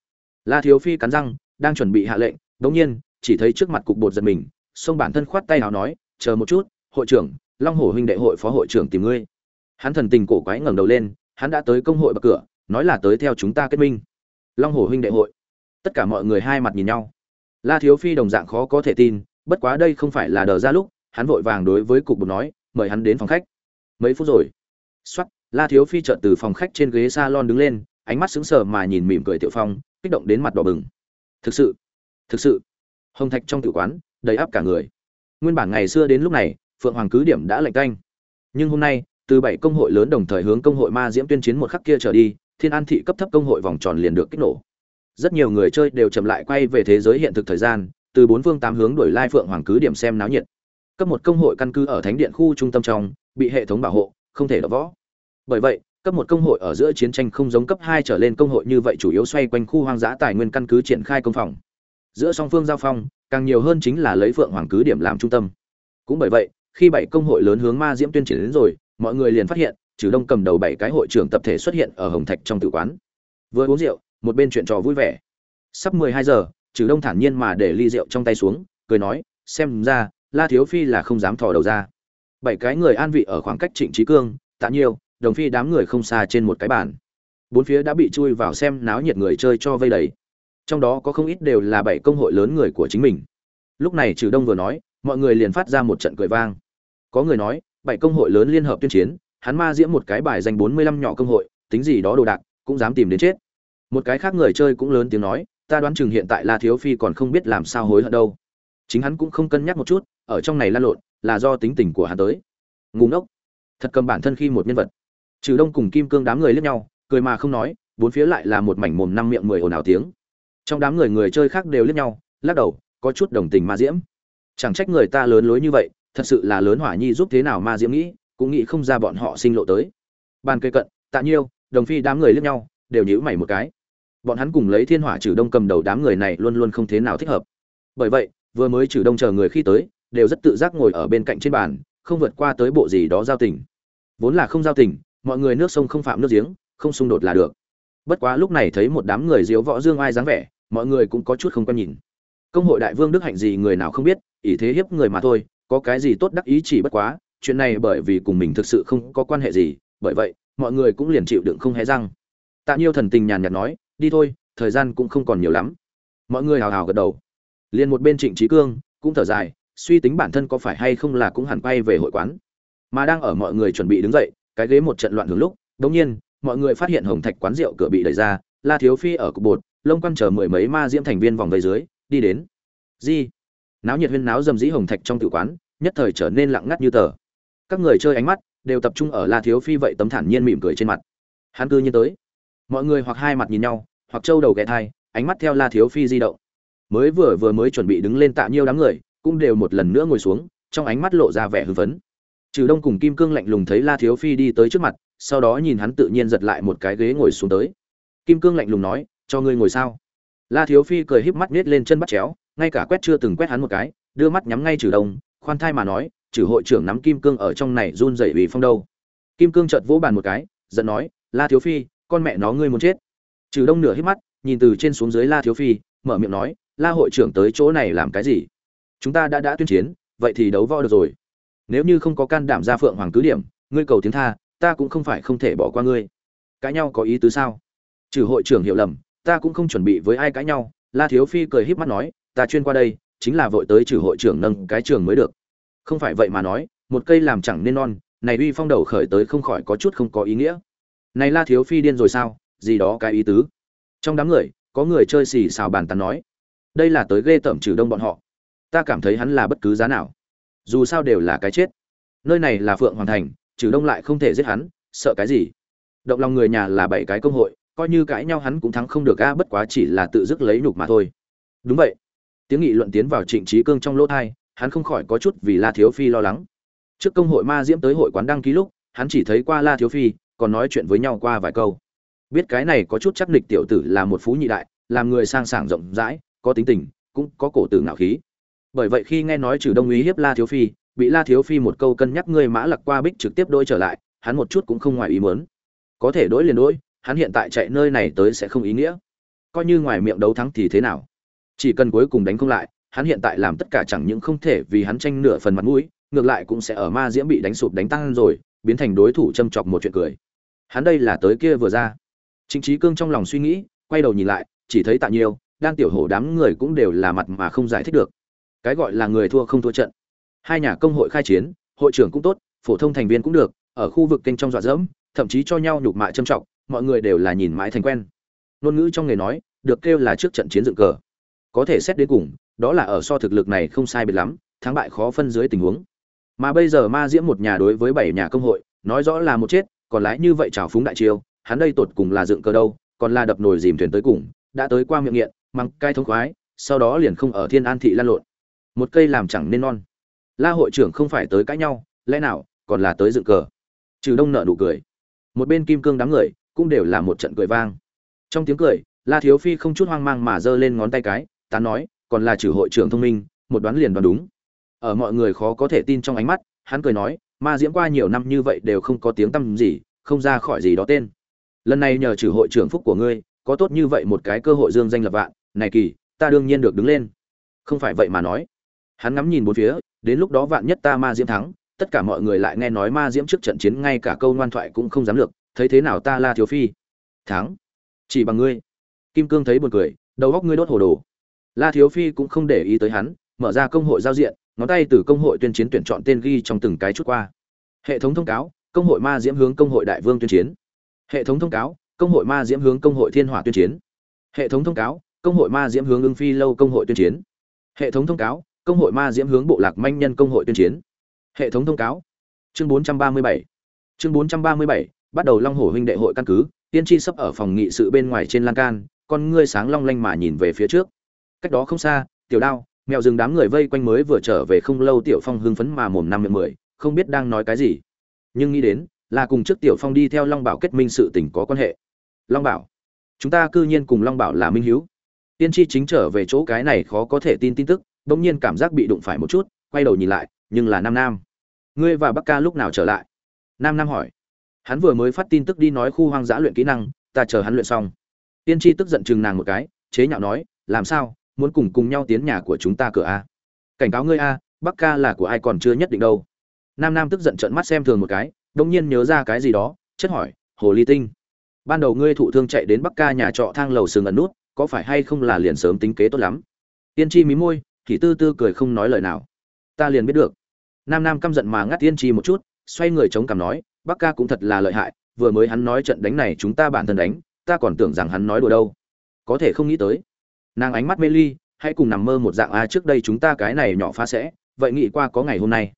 La thiếu phi cắn răng, đang chuẩn bị hạ lệnh, đống nhiên, chỉ thấy trước mặt cục bột giật mình xông bản thân khoát tay nào nói, chờ một chút, hội trưởng, long hổ huynh đệ hội phó hội trưởng tìm ngươi. Hắn thần tình cổ quái ngẩng đầu lên, hắn đã tới công hội bậc cửa, nói là tới theo chúng ta kết minh. Long hổ huynh đệ hội. Tất cả mọi người hai mặt nhìn nhau. La thiếu phi đồng dạng khó có thể tin, bất quá đây không phải là đờ ra lúc, hắn vội vàng đối với cục bột nói, mời hắn đến phòng khách. Mấy phút rồi xoắt la thiếu phi chợt từ phòng khách trên ghế salon đứng lên, ánh mắt sững sờ mà nhìn mỉm cười tiểu phong, kích động đến mặt đỏ bừng. Thực sự thực sự. Hồng thạch trong tự quán đầy áp cả người. Nguyên bản ngày xưa đến lúc này, phượng hoàng cứ điểm đã lạnh canh nhưng hôm nay, từ bảy công hội lớn đồng thời hướng công hội ma diễm tuyên chiến một khắc kia trở đi, thiên an thị cấp thấp công hội vòng tròn liền được kích nổ. Rất nhiều người chơi đều chậm lại quay về thế giới hiện thực thời gian, từ bốn phương tám hướng đổi lai phượng hoàng cứ điểm xem náo nhiệt. Cấp một công hội căn cứ ở thánh điện khu trung tâm trong, bị hệ thống bảo hộ, không thể đỡ võ. Bởi vậy, cấp một công hội ở giữa chiến tranh không giống cấp hai trở lên công hội như vậy chủ yếu xoay quanh khu hoang dã tài nguyên căn cứ triển khai công phòng. Giữa song phương giao phong càng nhiều hơn chính là lấy phượng hoàng cứ điểm làm trung tâm. Cũng bởi vậy, khi bảy công hội lớn hướng ma diễm tuyên triển đến rồi, mọi người liền phát hiện, trừ đông cầm đầu bảy cái hội trưởng tập thể xuất hiện ở hồng thạch trong tử quán. Vừa uống rượu, một bên chuyện trò vui vẻ. Sắp mười hai giờ, trừ đông thản nhiên mà để ly rượu trong tay xuống, cười nói, xem ra, la thiếu phi là không dám thò đầu ra. Bảy cái người an vị ở khoảng cách trịnh trí cương, tạ nhiêu, đồng phi đám người không xa trên một cái bàn. Bốn phía đã bị chui vào xem náo nhiệt người chơi cho vây đầy trong đó có không ít đều là bảy công hội lớn người của chính mình. Lúc này trừ đông vừa nói, mọi người liền phát ra một trận cười vang. Có người nói, bảy công hội lớn liên hợp tuyên chiến, hắn ma diễm một cái bài danh bốn mươi lăm nhỏ công hội, tính gì đó đồ đạc, cũng dám tìm đến chết. Một cái khác người chơi cũng lớn tiếng nói, ta đoán chừng hiện tại la thiếu phi còn không biết làm sao hối hận đâu. Chính hắn cũng không cân nhắc một chút, ở trong này lan lộn, là do tính tình của hắn tới. Ngủ ngốc. Thật cầm bản thân khi một nhân vật. Trừ đông cùng kim cương đám người liếc nhau, cười mà không nói, bốn phía lại là một mảnh mồm năm miệng mười ồn ào tiếng trong đám người người chơi khác đều liếc nhau, lắc đầu, có chút đồng tình ma diễm. Chẳng trách người ta lớn lối như vậy, thật sự là lớn hỏa nhi giúp thế nào ma diễm nghĩ, cũng nghĩ không ra bọn họ sinh lộ tới. Bàn cây cận, tạ nhiêu, đồng phi đám người liếc nhau, đều nhíu mày một cái. Bọn hắn cùng lấy thiên hỏa trừ đông cầm đầu đám người này luôn luôn không thế nào thích hợp. Bởi vậy, vừa mới trừ đông chờ người khi tới, đều rất tự giác ngồi ở bên cạnh trên bàn, không vượt qua tới bộ gì đó giao tình. Vốn là không giao tình, mọi người nước sông không phạm nước giếng, không xung đột là được. Bất quá lúc này thấy một đám người diếu võ dương ai dáng vẻ mọi người cũng có chút không quen nhìn. Công hội đại vương đức hạnh gì người nào không biết ý thế hiếp người mà thôi, có cái gì tốt đắc ý chỉ bất quá, chuyện này bởi vì cùng mình thực sự không có quan hệ gì, bởi vậy, mọi người cũng liền chịu đựng không hé răng. Tạ nhiêu thần tình nhàn nhạt nói, đi thôi, thời gian cũng không còn nhiều lắm. Mọi người hào hào gật đầu. Liền một bên trịnh trí cương, cũng thở dài, suy tính bản thân có phải hay không là cũng hẳn quay về hội quán. Mà đang ở mọi người chuẩn bị đứng dậy, cái ghế một trận loạn hướng lúc đống nhiên, mọi người phát hiện hồng thạch quán rượu cửa bị đẩy ra, la thiếu phi ở cục bột lông quan chờ mười mấy ma diễm thành viên vòng về dưới, đi đến. Di, náo nhiệt huyên náo dầm dĩ hồng thạch trong tử quán, nhất thời trở nên lặng ngắt như tờ. Các người chơi ánh mắt đều tập trung ở la thiếu phi vậy tấm thản nhiên mỉm cười trên mặt. Hắn cư nhiên tới. Mọi người hoặc hai mặt nhìn nhau, hoặc trâu đầu ghé thai, ánh mắt theo la thiếu phi di động. Mới vừa vừa mới chuẩn bị đứng lên tạ nhiêu đám người, cũng đều một lần nữa ngồi xuống, trong ánh mắt lộ ra vẻ hưng phấn. Trừ đông cùng kim cương lạnh lùng thấy la thiếu phi đi tới trước mặt, sau đó nhìn hắn tự nhiên giật lại một cái ghế ngồi xuống tới. Kim cương lạnh lùng nói cho ngươi ngồi sao? La thiếu phi cười híp mắt nết lên chân bắt chéo, ngay cả quét chưa từng quét hắn một cái, đưa mắt nhắm ngay trừ đông, khoan thai mà nói trừ hội trưởng nắm kim cương ở trong này run rẩy vì phong đâu. Kim cương chợt vỗ bàn một cái, giận nói, la thiếu phi, con mẹ nó ngươi muốn chết. Trừ đông nửa híp mắt, nhìn từ trên xuống dưới la thiếu phi, mở miệng nói, la hội trưởng tới chỗ này làm cái gì? Chúng ta đã đã tuyên chiến, vậy thì đấu võ được rồi. Nếu như không có can đảm ra phượng hoàng cứ điểm, ngươi cầu tiếng tha, ta cũng không phải không thể bỏ qua ngươi. Cãi nhau có ý tứ sao? Trừ hội trưởng hiểu lầm ta cũng không chuẩn bị với ai cãi nhau, la thiếu phi cười híp mắt nói, ta chuyên qua đây, chính là vội tới trừ hội trưởng nâng cái trường mới được. Không phải vậy mà nói, một cây làm chẳng nên non, này uy phong đầu khởi tới không khỏi có chút không có ý nghĩa. Này la thiếu phi điên rồi sao, gì đó cái ý tứ. Trong đám người, có người chơi xì xào bàn tán nói, đây là tới ghê tởm trừ đông bọn họ. Ta cảm thấy hắn là bất cứ giá nào. Dù sao đều là cái chết. Nơi này là phượng hoàn thành, trừ đông lại không thể giết hắn, sợ cái gì? Động lòng người nhà là bảy cái công hội coi như cãi nhau hắn cũng thắng không được a, bất quá chỉ là tự dứt lấy nhục mà thôi. Đúng vậy. Tiếng nghị luận tiến vào trịnh trí cương trong lỗ thai hắn không khỏi có chút vì la thiếu phi lo lắng. Trước công hội ma diễm tới hội quán đăng ký lúc, hắn chỉ thấy qua la thiếu phi, còn nói chuyện với nhau qua vài câu. Biết cái này có chút chắc nịch tiểu tử là một phú nhị đại, làm người sang sảng rộng rãi, có tính tình, cũng có cổ tử ngạo khí. Bởi vậy khi nghe nói trừ đông ý hiếp la thiếu phi, bị la thiếu phi một câu cân nhắc ngươi mã lặc qua bích trực tiếp đôi trở lại, hắn một chút cũng không ngoài ý muốn. Có thể đối liền đối hắn hiện tại chạy nơi này tới sẽ không ý nghĩa. Coi như ngoài miệng đấu thắng thì thế nào? Chỉ cần cuối cùng đánh không lại, hắn hiện tại làm tất cả chẳng những không thể vì hắn tranh nửa phần mặt mũi, ngược lại cũng sẽ ở ma diễm bị đánh sụp đánh tăng rồi, biến thành đối thủ châm chọc một chuyện cười. Hắn đây là tới kia vừa ra. Chính trí cương trong lòng suy nghĩ, quay đầu nhìn lại, chỉ thấy tạ nhiêu, đang tiểu hổ đám người cũng đều là mặt mà không giải thích được. Cái gọi là người thua không thua trận. Hai nhà công hội khai chiến, hội trưởng cũng tốt, phổ thông thành viên cũng được, ở khu vực kênh trong dọa dẫm, thậm chí cho nhau nhục mạ trâm trọng mọi người đều là nhìn mãi thành quen. Ngôn ngữ trong nghề nói, được kêu là trước trận chiến dựng cờ. Có thể xét đến cùng, đó là ở so thực lực này không sai biệt lắm, thắng bại khó phân dưới tình huống. Mà bây giờ ma diễm một nhà đối với bảy nhà công hội, nói rõ là một chết, còn lái như vậy trào phúng đại chiêu, hắn đây tột cùng là dựng cờ đâu, còn là đập nồi dìm thuyền tới cùng, đã tới qua miệng nghiện, mang cai thông khoái, sau đó liền không ở thiên an thị lan lộn. Một cây làm chẳng nên non. La hội trưởng không phải tới cãi nhau, lẽ nào, còn là tới dựng cờ? Trừ đông nợ nụ cười. Một bên kim cương đám người cũng đều là một trận cười vang. Trong tiếng cười, la thiếu phi không chút hoang mang mà giơ lên ngón tay cái, tán nói, còn là trừ hội trưởng thông minh, một đoán liền đoán đúng. Ở mọi người khó có thể tin trong ánh mắt, hắn cười nói, ma diễm qua nhiều năm như vậy đều không có tiếng tăm gì, không ra khỏi gì đó tên. Lần này nhờ trừ hội trưởng phúc của ngươi, có tốt như vậy một cái cơ hội dương danh lập vạn, này kỳ, ta đương nhiên được đứng lên. Không phải vậy mà nói. Hắn ngắm nhìn bốn phía, đến lúc đó vạn nhất ta ma diễm thắng, tất cả mọi người lại nghe nói ma diễm trước trận chiến, ngay cả câu ngoan thoại cũng không dám được thấy thế nào ta la thiếu phi thắng chỉ bằng ngươi kim cương thấy buồn cười đầu góc ngươi đốt hồ đồ la thiếu phi cũng không để ý tới hắn mở ra công hội giao diện ngón tay từ công hội tuyên chiến tuyển chọn tên ghi trong từng cái chút qua hệ thống thông cáo công hội ma diễm hướng công hội đại vương tuyên chiến hệ thống thông cáo công hội ma diễm hướng công hội thiên hỏa tuyên chiến hệ thống thông cáo công hội ma diễm hướng ưng phi lâu công hội tuyên chiến hệ thống thông cáo công hội ma diễm hướng bộ lạc manh nhân công hội tuyên chiến hệ thống thông cáo chương 437 chương 437 bắt đầu long hổ huynh đệ hội căn cứ tiên tri sắp ở phòng nghị sự bên ngoài trên lan can, con ngươi sáng long lanh mà nhìn về phía trước. Cách đó không xa, tiểu đao, mèo rừng đám người vây quanh mới vừa trở về không lâu tiểu phong hưng phấn mà mồm năm miệng mười, không biết đang nói cái gì. Nhưng nghĩ đến, là cùng trước tiểu phong đi theo long bảo kết minh sự tình có quan hệ. Long bảo, chúng ta cư nhiên cùng long bảo là minh hiếu. Tiên tri chính trở về chỗ cái này khó có thể tin tin tức, bỗng nhiên cảm giác bị đụng phải một chút, quay đầu nhìn lại, nhưng là nam nam. Ngươi và bắc ca lúc nào trở lại? Nam nam hỏi hắn vừa mới phát tin tức đi nói khu hoang dã luyện kỹ năng, ta chờ hắn luyện xong. Tiên tri tức giận chừng nàng một cái, chế nhạo nói, làm sao? Muốn cùng cùng nhau tiến nhà của chúng ta cửa a? Cảnh cáo ngươi a, bắc ca là của ai còn chưa nhất định đâu. Nam nam tức giận trợn mắt xem thường một cái đông nhiên nhớ ra cái gì đó, chất hỏi, hồ ly tinh, ban đầu ngươi thụ thương chạy đến bắc ca nhà trọ thang lầu sừng ẩn nút, có phải hay không là liền sớm tính kế tốt lắm? Tiên tri mí môi, thì tư tư cười không nói lời nào. Ta liền biết được. Nam nam căm giận mà ngắt tiên tri một chút, xoay người chống cằm nói bắc ca cũng thật là lợi hại, vừa mới hắn nói trận đánh này chúng ta bản thân đánh, ta còn tưởng rằng hắn nói đùa đâu. Có thể không nghĩ tới. Nàng ánh mắt mê ly, hãy cùng nằm mơ một dạng a trước đây chúng ta cái này nhỏ phá sẽ, vậy nghĩ qua có ngày hôm nay.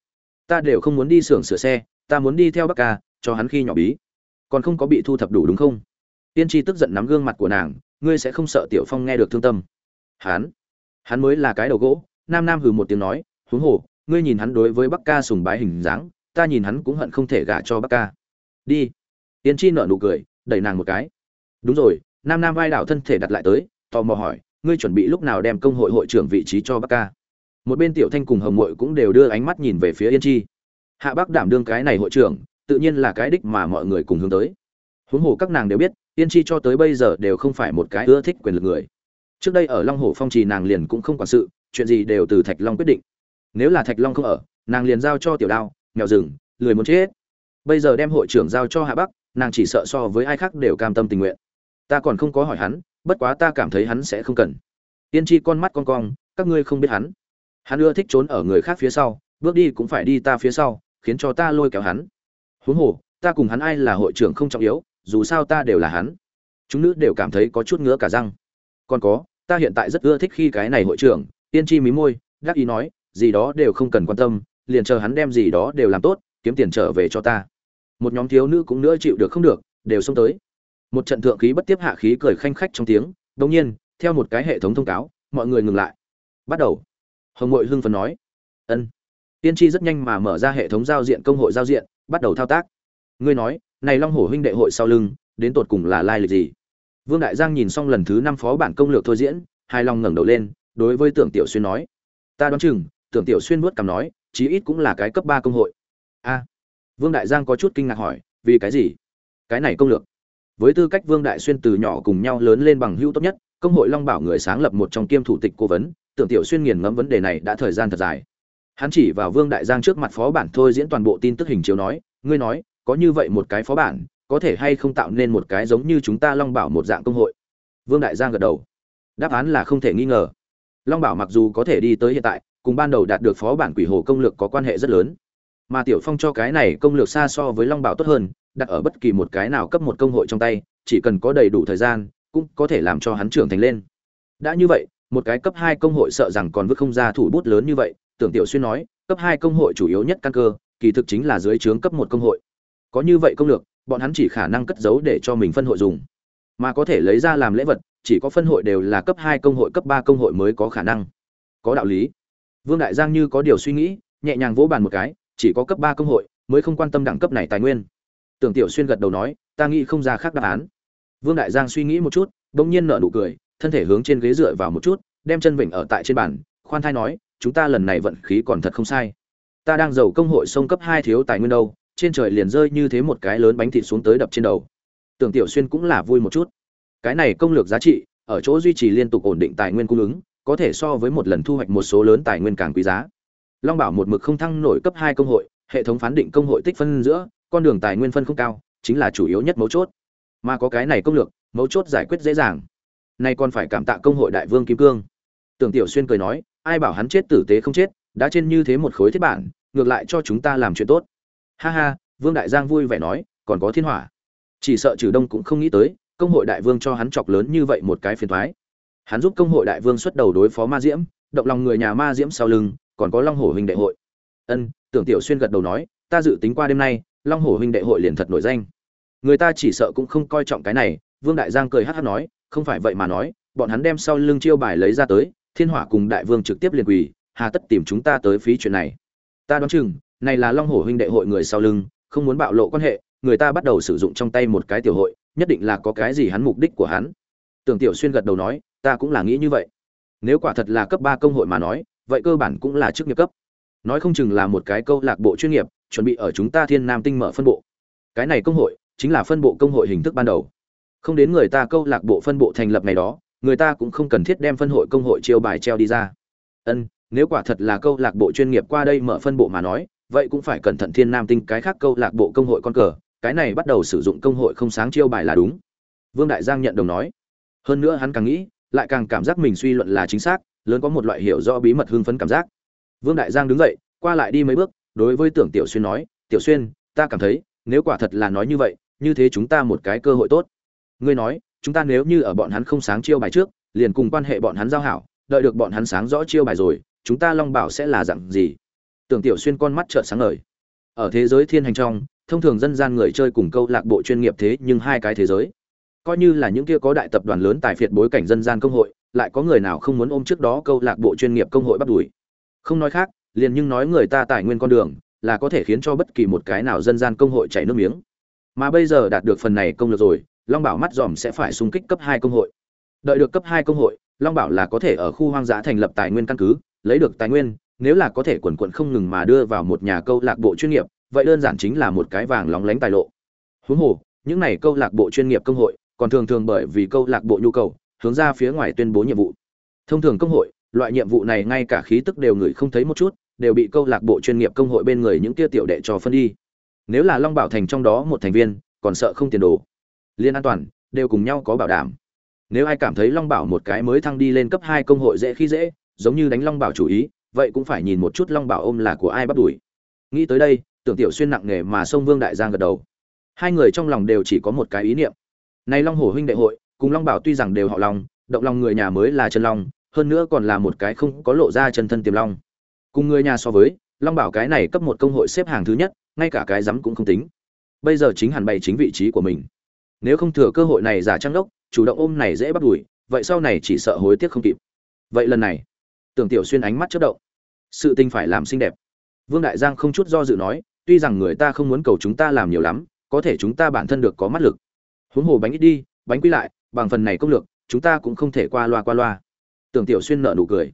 Ta đều không muốn đi xưởng sửa xe, ta muốn đi theo bắc ca, cho hắn khi nhỏ bí. Còn không có bị thu thập đủ đúng không? Tiên tri tức giận nắm gương mặt của nàng, ngươi sẽ không sợ tiểu phong nghe được thương tâm. Hắn hắn mới là cái đầu gỗ, nam nam hừ một tiếng nói, huống hồ, ngươi nhìn hắn đối với bắc ca sùng bái hình dáng ta nhìn hắn cũng hận không thể gả cho bác ca. Đi. Tiến chi nợ nụ cười, đẩy nàng một cái. Đúng rồi, nam nam vai đảo thân thể đặt lại tới, tò mò hỏi, ngươi chuẩn bị lúc nào đem công hội hội trưởng vị trí cho bác ca? Một bên tiểu thanh cùng hồng mội cũng đều đưa ánh mắt nhìn về phía yên chi. Hạ bắc đảm đương cái này hội trưởng, tự nhiên là cái đích mà mọi người cùng hướng tới. Huống hồ các nàng đều biết yên chi cho tới bây giờ đều không phải một cái ưa thích quyền lực người. Trước đây ở long hồ phong trì nàng liền cũng không quản sự, chuyện gì đều từ thạch long quyết định. Nếu là thạch long không ở, nàng liền giao cho tiểu đao mèo rừng, lười muốn chết. Bây giờ đem hội trưởng giao cho hạ bắc, nàng chỉ sợ so với ai khác đều cam tâm tình nguyện. Ta còn không có hỏi hắn, bất quá ta cảm thấy hắn sẽ không cần. Tiên tri con mắt con cong, các ngươi không biết hắn. Hắn ưa thích trốn ở người khác phía sau, bước đi cũng phải đi ta phía sau, khiến cho ta lôi kéo hắn. Huống hồ, ta cùng hắn ai là hội trưởng không trọng yếu, dù sao ta đều là hắn. Chúng nữ đều cảm thấy có chút ngứa cả răng. Còn có, ta hiện tại rất ưa thích khi cái này hội trưởng, tiên tri mí môi gác ý nói, gì đó đều không cần quan tâm liền chờ hắn đem gì đó đều làm tốt, kiếm tiền trở về cho ta. Một nhóm thiếu nữ cũng nữa chịu được không được, đều xông tới. Một trận thượng khí bất tiếp hạ khí cười khanh khách trong tiếng đống nhiên, theo một cái hệ thống thông cáo, mọi người ngừng lại. Bắt đầu. Hồng ngội hưng phấn nói. Ân. Tiên tri rất nhanh mà mở ra hệ thống giao diện công hội giao diện, bắt đầu thao tác. Ngươi nói, này long hổ huynh đệ hội sau lưng, đến tột cùng là lai lịch gì? Vương đại giang nhìn xong lần thứ năm phó bản công lược thôi diễn hai lòng ngẩng đầu lên, đối với tưởng tiểu xuyên nói. Ta đoán chừng, tưởng tiểu xuyên vuốt cằm nói chí ít cũng là cái cấp ba công hội. A, vương đại giang có chút kinh ngạc hỏi, vì cái gì? Cái này công lược. Với tư cách vương đại xuyên từ nhỏ cùng nhau lớn lên bằng hữu tốt nhất, công hội long bảo người sáng lập một trong kiêm thủ tịch cố vấn, tưởng tiểu xuyên nghiền ngẫm vấn đề này đã thời gian thật dài. Hắn chỉ vào vương đại giang trước mặt phó bản thôi diễn toàn bộ tin tức hình chiếu nói, ngươi nói, có như vậy một cái phó bản, có thể hay không tạo nên một cái giống như chúng ta long bảo một dạng công hội? Vương đại giang gật đầu. Đáp án là không thể nghi ngờ. Long bảo mặc dù có thể đi tới hiện tại cùng ban đầu đạt được phó bản quỷ hồ công lược có quan hệ rất lớn. Mà tiểu phong cho cái này công lược xa so với long bảo tốt hơn, đặt ở bất kỳ một cái nào cấp một công hội trong tay, chỉ cần có đầy đủ thời gian, cũng có thể làm cho hắn trưởng thành lên. Đã như vậy, một cái cấp hai công hội sợ rằng còn vứt không ra thủ bút lớn như vậy, tưởng tiểu xuyên nói, cấp hai công hội chủ yếu nhất căn cơ, kỳ thực chính là dưới trướng cấp một công hội. Có như vậy công lược, bọn hắn chỉ khả năng cất giấu để cho mình phân hội dùng. Mà có thể lấy ra làm lễ vật, chỉ có phân hội đều là cấp hai công hội, cấp ba công hội mới có khả năng. Có đạo lý vương đại giang như có điều suy nghĩ, nhẹ nhàng vỗ bàn một cái, chỉ có cấp ba công hội, mới không quan tâm đẳng cấp này tài nguyên. Tưởng tiểu xuyên gật đầu nói, ta nghĩ không ra khác đáp án. Vương đại giang suy nghĩ một chút bỗng nhiên nở nụ cười, thân thể hướng trên ghế dựa vào một chút, đem chân vịnh ở tại trên bàn, khoan thai nói, chúng ta lần này vận khí còn thật không sai. Ta đang giàu công hội sông cấp hai thiếu tài nguyên đâu, trên trời liền rơi như thế một cái lớn bánh thịt xuống tới đập trên đầu. Tưởng tiểu xuyên cũng là vui một chút. Cái này công lược giá trị, ở chỗ duy trì liên tục ổn định tài nguyên cung ứng có thể so với một lần thu hoạch một số lớn tài nguyên càng quý giá. Long bảo một mực không thăng nổi cấp hai công hội, hệ thống phán định công hội tích phân giữa, con đường tài nguyên phân không cao, chính là chủ yếu nhất mấu chốt. Mà có cái này công lược, mấu chốt giải quyết dễ dàng. Nay còn phải cảm tạ công hội đại vương kim cương. Tưởng tiểu xuyên cười nói, ai bảo hắn chết tử tế không chết, đã trên như thế một khối thiết bản, ngược lại cho chúng ta làm chuyện tốt. Ha ha, vương đại giang vui vẻ nói, còn có thiên hỏa. Chỉ sợ trừ đông cũng không nghĩ tới, công hội đại vương cho hắn chọc lớn như vậy một cái phiền thoái hắn giúp công hội đại vương xuất đầu đối phó ma diễm, động lòng người nhà ma diễm sau lưng, còn có long hổ huynh đệ hội. Ân, tưởng tiểu xuyên gật đầu nói, ta dự tính qua đêm nay, long hổ huynh đệ hội liền thật nổi danh. Người ta chỉ sợ cũng không coi trọng cái này, vương đại giang cười hát hát nói, không phải vậy mà nói, bọn hắn đem sau lưng chiêu bài lấy ra tới, thiên hỏa cùng đại vương trực tiếp liền quỳ, hà tất tìm chúng ta tới phí chuyện này. Ta đoán chừng, này là long hổ huynh đệ hội người sau lưng, không muốn bạo lộ quan hệ, người ta bắt đầu sử dụng trong tay một cái tiểu hội, nhất định là có cái gì hắn mục đích của hắn. Tưởng tiểu xuyên gật đầu nói ta cũng là nghĩ như vậy. Nếu quả thật là cấp ba công hội mà nói, vậy cơ bản cũng là chức nghiệp cấp. Nói không chừng là một cái câu lạc bộ chuyên nghiệp, chuẩn bị ở chúng ta thiên nam tinh mở phân bộ. Cái này công hội chính là phân bộ công hội hình thức ban đầu. Không đến người ta câu lạc bộ phân bộ thành lập ngày đó, người ta cũng không cần thiết đem phân hội công hội chiêu bài treo đi ra. Ân, nếu quả thật là câu lạc bộ chuyên nghiệp qua đây mở phân bộ mà nói, vậy cũng phải cẩn thận thiên nam tinh cái khác câu lạc bộ công hội con cờ, cái này bắt đầu sử dụng công hội không sáng chiêu bài là đúng. Vương đại giang nhận đồng nói. Hơn nữa hắn càng nghĩ lại càng cảm giác mình suy luận là chính xác, lớn có một loại hiểu rõ bí mật hưng phấn cảm giác. Vương đại giang đứng dậy, qua lại đi mấy bước, đối với tưởng tiểu xuyên nói, tiểu xuyên, ta cảm thấy, nếu quả thật là nói như vậy, như thế chúng ta một cái cơ hội tốt. Ngươi nói, chúng ta nếu như ở bọn hắn không sáng chiêu bài trước, liền cùng quan hệ bọn hắn giao hảo, đợi được bọn hắn sáng rõ chiêu bài rồi, chúng ta long bảo sẽ là dạng gì? Tưởng tiểu xuyên con mắt trợn sáng ngời. Ở thế giới thiên hành trong, thông thường dân gian người chơi cùng câu lạc bộ chuyên nghiệp thế nhưng hai cái thế giới coi như là những kia có đại tập đoàn lớn tài phiệt bối cảnh dân gian công hội, lại có người nào không muốn ôm trước đó câu lạc bộ chuyên nghiệp công hội bắt đuổi. Không nói khác, liền nhưng nói người ta tài nguyên con đường, là có thể khiến cho bất kỳ một cái nào dân gian công hội chảy nước miếng. Mà bây giờ đạt được phần này công lực rồi, long bảo mắt dòm sẽ phải xung kích cấp hai công hội. Đợi được cấp hai công hội, long bảo là có thể ở khu hoang dã thành lập tài nguyên căn cứ, lấy được tài nguyên, nếu là có thể quần quận không ngừng mà đưa vào một nhà câu lạc bộ chuyên nghiệp, vậy đơn giản chính là một cái vàng lóng lánh tài lộ. Huống hồ, những này câu lạc bộ chuyên nghiệp công hội còn thường thường bởi vì câu lạc bộ nhu cầu, hướng ra phía ngoài tuyên bố nhiệm vụ. Thông thường công hội, loại nhiệm vụ này ngay cả khí tức đều người không thấy một chút, đều bị câu lạc bộ chuyên nghiệp công hội bên người những tia tiểu đệ cho phân đi. Nếu là long bảo thành trong đó một thành viên, còn sợ không tiền đồ. Liên an toàn, đều cùng nhau có bảo đảm. Nếu ai cảm thấy long bảo một cái mới thăng đi lên cấp hai công hội dễ khi dễ, giống như đánh long bảo chủ ý, vậy cũng phải nhìn một chút long bảo ôm là của ai bắt đuổi. Nghĩ tới đây, tưởng tiểu xuyên nặng nề mà sông vương đại giang gật đầu. Hai người trong lòng đều chỉ có một cái ý niệm nay long hổ huynh đệ hội, cùng long bảo tuy rằng đều họ long, động lòng người nhà mới là chân long, hơn nữa còn là một cái không có lộ ra chân thân tiềm long. Cùng người nhà so với, long bảo cái này cấp một công hội xếp hàng thứ nhất, ngay cả cái giấm cũng không tính. Bây giờ chính hẳn bày chính vị trí của mình. Nếu không thừa cơ hội này giả trăng đốc, chủ động ôm này dễ bắt đuổi, vậy sau này chỉ sợ hối tiếc không kịp. Vậy lần này, tưởng tiểu xuyên ánh mắt chớp động. Sự tình phải làm xinh đẹp. Vương đại giang không chút do dự nói, tuy rằng người ta không muốn cầu chúng ta làm nhiều lắm, có thể chúng ta bản thân được có mắt lực huống hồ bánh ít đi, bánh quy lại, bằng phần này công lược, chúng ta cũng không thể qua loa qua loa. Tưởng tiểu xuyên nợ nụ cười.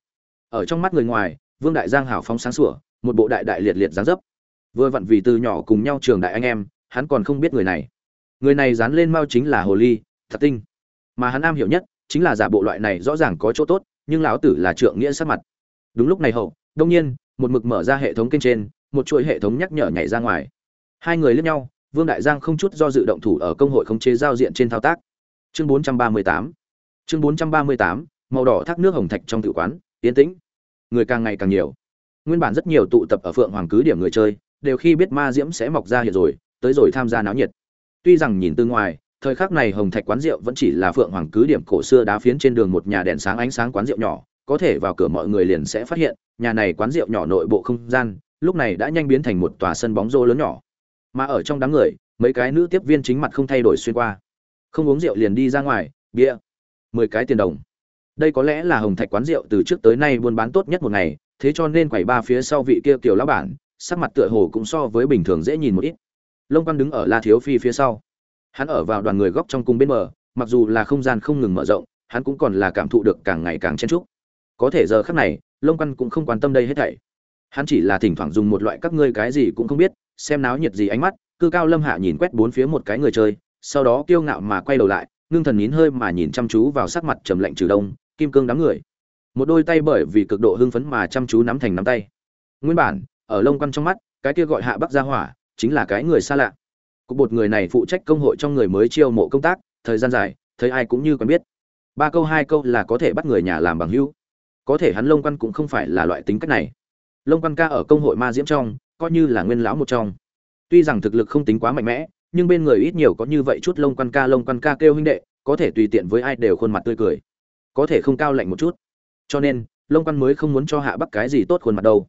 Ở trong mắt người ngoài, vương đại giang hào phóng sáng sủa, một bộ đại đại liệt liệt dáng dấp. Vừa vặn vì từ nhỏ cùng nhau trường đại anh em, hắn còn không biết người này. Người này dán lên mao chính là hồ ly, thật tinh. Mà hắn am hiểu nhất chính là giả bộ loại này rõ ràng có chỗ tốt, nhưng lão tử là trượng nghĩa sát mặt. Đúng lúc này hậu đông nhiên, một mực mở ra hệ thống kênh trên, một chuỗi hệ thống nhắc nhở nhảy ra ngoài. Hai người liếc nhau vương đại giang không chút do dự động thủ ở công hội khống chế giao diện trên thao tác. Chương 438 chương 438 màu đỏ thác nước hồng thạch trong tự quán, yên tĩnh. Người càng ngày càng nhiều. Nguyên bản rất nhiều tụ tập ở phượng hoàng cứ điểm người chơi, đều khi biết ma diễm sẽ mọc ra hiện rồi, tới rồi tham gia náo nhiệt. Tuy rằng nhìn từ ngoài, thời khắc này hồng thạch quán rượu vẫn chỉ là phượng hoàng cứ điểm cổ xưa đá phiến trên đường một nhà đèn sáng ánh sáng quán rượu nhỏ, có thể vào cửa mọi người liền sẽ phát hiện, nhà này quán rượu nhỏ nội bộ không gian, lúc này đã nhanh biến thành một tòa sân bóng rô lớn nhỏ mà ở trong đám người, mấy cái nữ tiếp viên chính mặt không thay đổi xuyên qua. Không uống rượu liền đi ra ngoài, bia, mười cái tiền đồng. Đây có lẽ là hồng thạch quán rượu từ trước tới nay buôn bán tốt nhất một ngày, thế cho nên quầy ba phía sau vị kia kiểu lão bản, sắc mặt tựa hồ cũng so với bình thường dễ nhìn một ít. Lông quan đứng ở la thiếu phi phía sau. Hắn ở vào đoàn người góc trong cung bên mở mặc dù là không gian không ngừng mở rộng, hắn cũng còn là cảm thụ được càng ngày càng chen trúc có thể giờ khắc này, lông quan cũng không quan tâm đây hết thảy. Hắn chỉ là thỉnh thoảng dùng một loại các ngươi cái gì cũng không biết xem náo nhiệt gì ánh mắt, cư cao lâm hạ nhìn quét bốn phía một cái người chơi, sau đó kiêu ngạo mà quay đầu lại, ngưng thần nín hơi mà nhìn chăm chú vào sắc mặt trầm lạnh trừ đông, kim cương đám người. Một đôi tay bởi vì cực độ hưng phấn mà chăm chú nắm thành nắm tay. Nguyên bản, ở lông quăn trong mắt, cái kia gọi hạ bắc gia hỏa, chính là cái người xa lạ. Cục bột người này phụ trách công hội trong người mới chiêu mộ công tác, thời gian dài, thấy ai cũng như quen biết. Ba câu hai câu là có thể bắt người nhà làm bằng hữu. Có thể hắn lông quăn cũng không phải là loại tính cách này. Lông quăn ca ở công hội ma diễm trong coi như là nguyên lão một trong. Tuy rằng thực lực không tính quá mạnh mẽ, nhưng bên người ít nhiều có như vậy chút lông quan ca, lông quan ca kêu huynh đệ, có thể tùy tiện với ai đều khuôn mặt tươi cười. Có thể không cao lạnh một chút. Cho nên, lông quan mới không muốn cho hạ bắc cái gì tốt khuôn mặt đâu.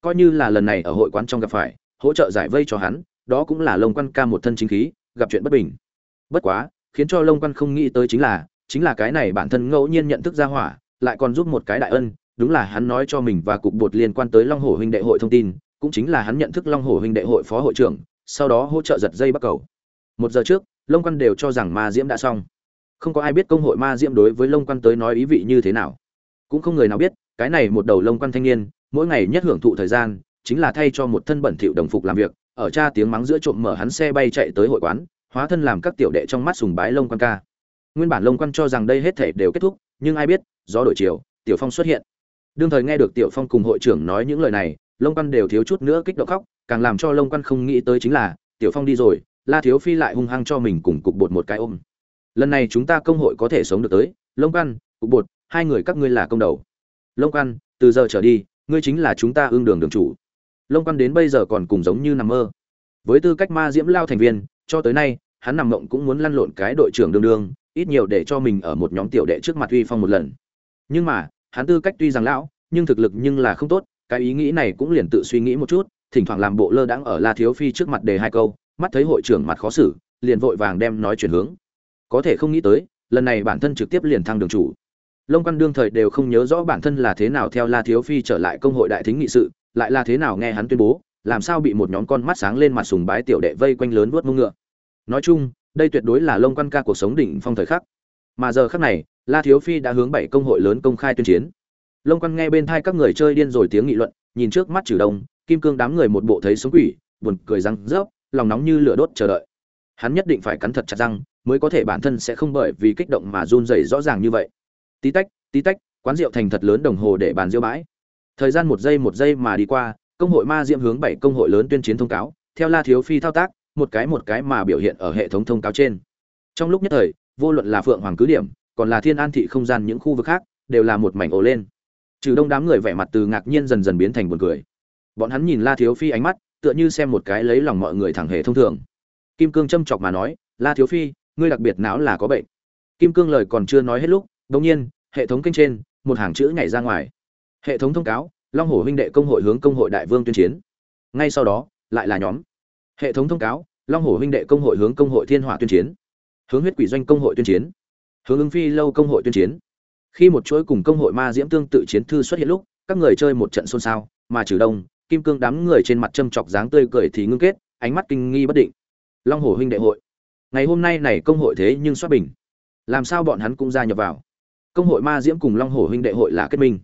Coi như là lần này ở hội quán trong gặp phải, hỗ trợ giải vây cho hắn, đó cũng là lông quan ca một thân chính khí, gặp chuyện bất bình. Bất quá, khiến cho lông quan không nghĩ tới chính là chính là cái này bản thân ngẫu nhiên nhận thức ra hỏa, lại còn giúp một cái đại ân, đúng là hắn nói cho mình và cục bột liên quan tới long hồ huynh đệ hội thông tin cũng chính là hắn nhận thức long hồ huynh đệ hội phó hội trưởng, sau đó hỗ trợ giật dây bắt cầu. Một giờ trước lông quan đều cho rằng ma diễm đã xong. Không có ai biết công hội ma diễm đối với lông quan tới nói ý vị như thế nào. Cũng không người nào biết, cái này một đầu lông quan thanh niên, mỗi ngày nhất hưởng thụ thời gian, chính là thay cho một thân bẩn thỉu đồng phục làm việc, ở cha tiếng mắng giữa trộm mở hắn xe bay chạy tới hội quán, hóa thân làm các tiểu đệ trong mắt sùng bái lông quan ca. Nguyên bản lông quan cho rằng đây hết thể đều kết thúc, nhưng ai biết do đổi chiều, tiểu phong xuất hiện. Đương thời nghe được tiểu phong cùng hội trưởng nói những lời này lông quan đều thiếu chút nữa kích động khóc, càng làm cho lông quan không nghĩ tới chính là, tiểu phong đi rồi, la thiếu phi lại hung hăng cho mình cùng cục bột một cái ôm. Lần này chúng ta công hội có thể sống được tới, lông quan cục bột, hai người các ngươi là công đầu. Lông quan từ giờ trở đi, ngươi chính là chúng ta ương đường đường chủ. Lông quan đến bây giờ còn cùng giống như nằm mơ. Với tư cách ma diễm lao thành viên, cho tới nay, hắn nằm mộng cũng muốn lăn lộn cái đội trưởng đương đương ít nhiều để cho mình ở một nhóm tiểu đệ trước mặt uy phong một lần. Nhưng mà, hắn tư cách tuy rằng lão, nhưng thực lực nhưng là không tốt cái ý nghĩ này cũng liền tự suy nghĩ một chút, thỉnh thoảng làm bộ lơ đãng ở la thiếu phi trước mặt đề hai câu, mắt thấy hội trưởng mặt khó xử, liền vội vàng đem nói chuyển hướng. Có thể không nghĩ tới, lần này bản thân trực tiếp liền thăng đường chủ. Lông quan đương thời đều không nhớ rõ bản thân là thế nào theo la thiếu phi trở lại công hội đại thính nghị sự, lại là thế nào nghe hắn tuyên bố, làm sao bị một nhóm con mắt sáng lên mặt sùng bái tiểu đệ vây quanh lớn vuốt mông ngựa. Nói chung, đây tuyệt đối là lông quan ca cuộc sống đỉnh phong thời khắc. Mà giờ khắc này, la thiếu phi đã hướng bảy công hội lớn công khai tuyên chiến lông quan nghe bên thai các người chơi điên rồi tiếng nghị luận, nhìn trước mắt trừ đông, kim cương đám người một bộ thấy sống quỷ, buồn cười răng rớp, lòng nóng như lửa đốt chờ đợi. Hắn nhất định phải cắn thật chặt răng, mới có thể bản thân sẽ không bởi vì kích động mà run rẩy rõ ràng như vậy. Tí tách tí tách, quán rượu thành thật lớn đồng hồ để bàn rượu bãi. Thời gian một giây một giây mà đi qua, công hội ma diễm hướng bảy công hội lớn tuyên chiến thông cáo, theo la thiếu phi thao tác, một cái một cái mà biểu hiện ở hệ thống thông cáo trên. Trong lúc nhất thời, vô luận là phượng hoàng cứ điểm, còn là thiên an thị không gian những khu vực khác, đều là một mảnh ồ lên trừ đông đám người vẻ mặt từ ngạc nhiên dần dần biến thành buồn cười. Bọn hắn nhìn la thiếu phi ánh mắt, tựa như xem một cái lấy lòng mọi người thẳng hề thông thường. Kim cương châm chọc mà nói, la thiếu phi, ngươi đặc biệt não là có bệnh. Kim cương lời còn chưa nói hết lúc, đột nhiên, hệ thống kênh trên, một hàng chữ nhảy ra ngoài. Hệ thống thông cáo, long hổ huynh đệ công hội hướng công hội đại vương tuyên chiến. Ngay sau đó, lại là nhóm. Hệ thống thông cáo, long hổ huynh đệ công hội hướng công hội thiên hỏa tuyên chiến. Hướng huyết quỷ doanh công hội tuyên chiến. Hướng ứng phi lâu công hội tuyên chiến khi một chuỗi cùng công hội ma diễm tương tự chiến thư xuất hiện lúc, các người chơi một trận xôn xao, mà trừ đông, kim cương đám người trên mặt châm chọc dáng tươi cười thì ngưng kết, ánh mắt kinh nghi bất định. Long hổ huynh đệ hội. Ngày hôm nay này công hội thế nhưng xuất bình. Làm sao bọn hắn cũng gia nhập vào? Công hội ma diễm cùng long hổ huynh đệ hội là kết minh.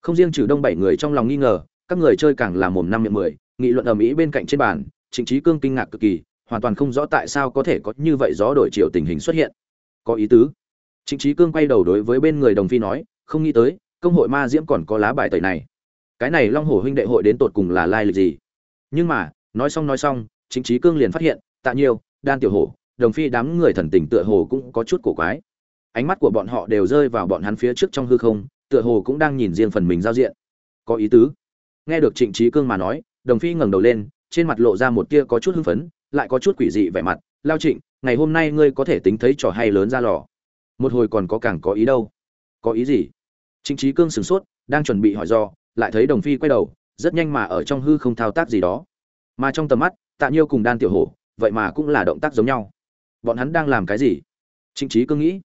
Không riêng trừ đông bảy người trong lòng nghi ngờ, các người chơi càng là mồm năm miệng mười, nghị luận ầm ĩ bên cạnh trên bàn, trịnh trí cương kinh ngạc cực kỳ, hoàn toàn không rõ tại sao có thể có như vậy gió đổi chiều tình hình xuất hiện. Có ý tứ trịnh Chí cương quay đầu đối với bên người đồng phi nói, không nghĩ tới, công hội ma diễm còn có lá bài tẩy này. Cái này long hổ huynh đệ hội đến tột cùng là lai lịch gì? Nhưng mà, nói xong nói xong, trịnh Chí cương liền phát hiện, tạ nhiêu, đan tiểu hổ, đồng phi đám người thần tình tựa hồ cũng có chút cổ quái. Ánh mắt của bọn họ đều rơi vào bọn hắn phía trước trong hư không, tựa hồ cũng đang nhìn riêng phần mình giao diện. Có ý tứ. Nghe được trịnh Chí cương mà nói, đồng phi ngẩng đầu lên, trên mặt lộ ra một tia có chút hưng phấn, lại có chút quỷ dị vẻ mặt. Lao trịnh, ngày hôm nay ngươi có thể tính thấy trò hay lớn ra lò một hồi còn có càng có ý đâu. Có ý gì? Chính trí cương sửng sốt, đang chuẩn bị hỏi do, lại thấy đồng phi quay đầu, rất nhanh mà ở trong hư không thao tác gì đó. Mà trong tầm mắt, tạ nhiêu cùng đan tiểu hổ, vậy mà cũng là động tác giống nhau. Bọn hắn đang làm cái gì? Trịnh trí cương nghĩ.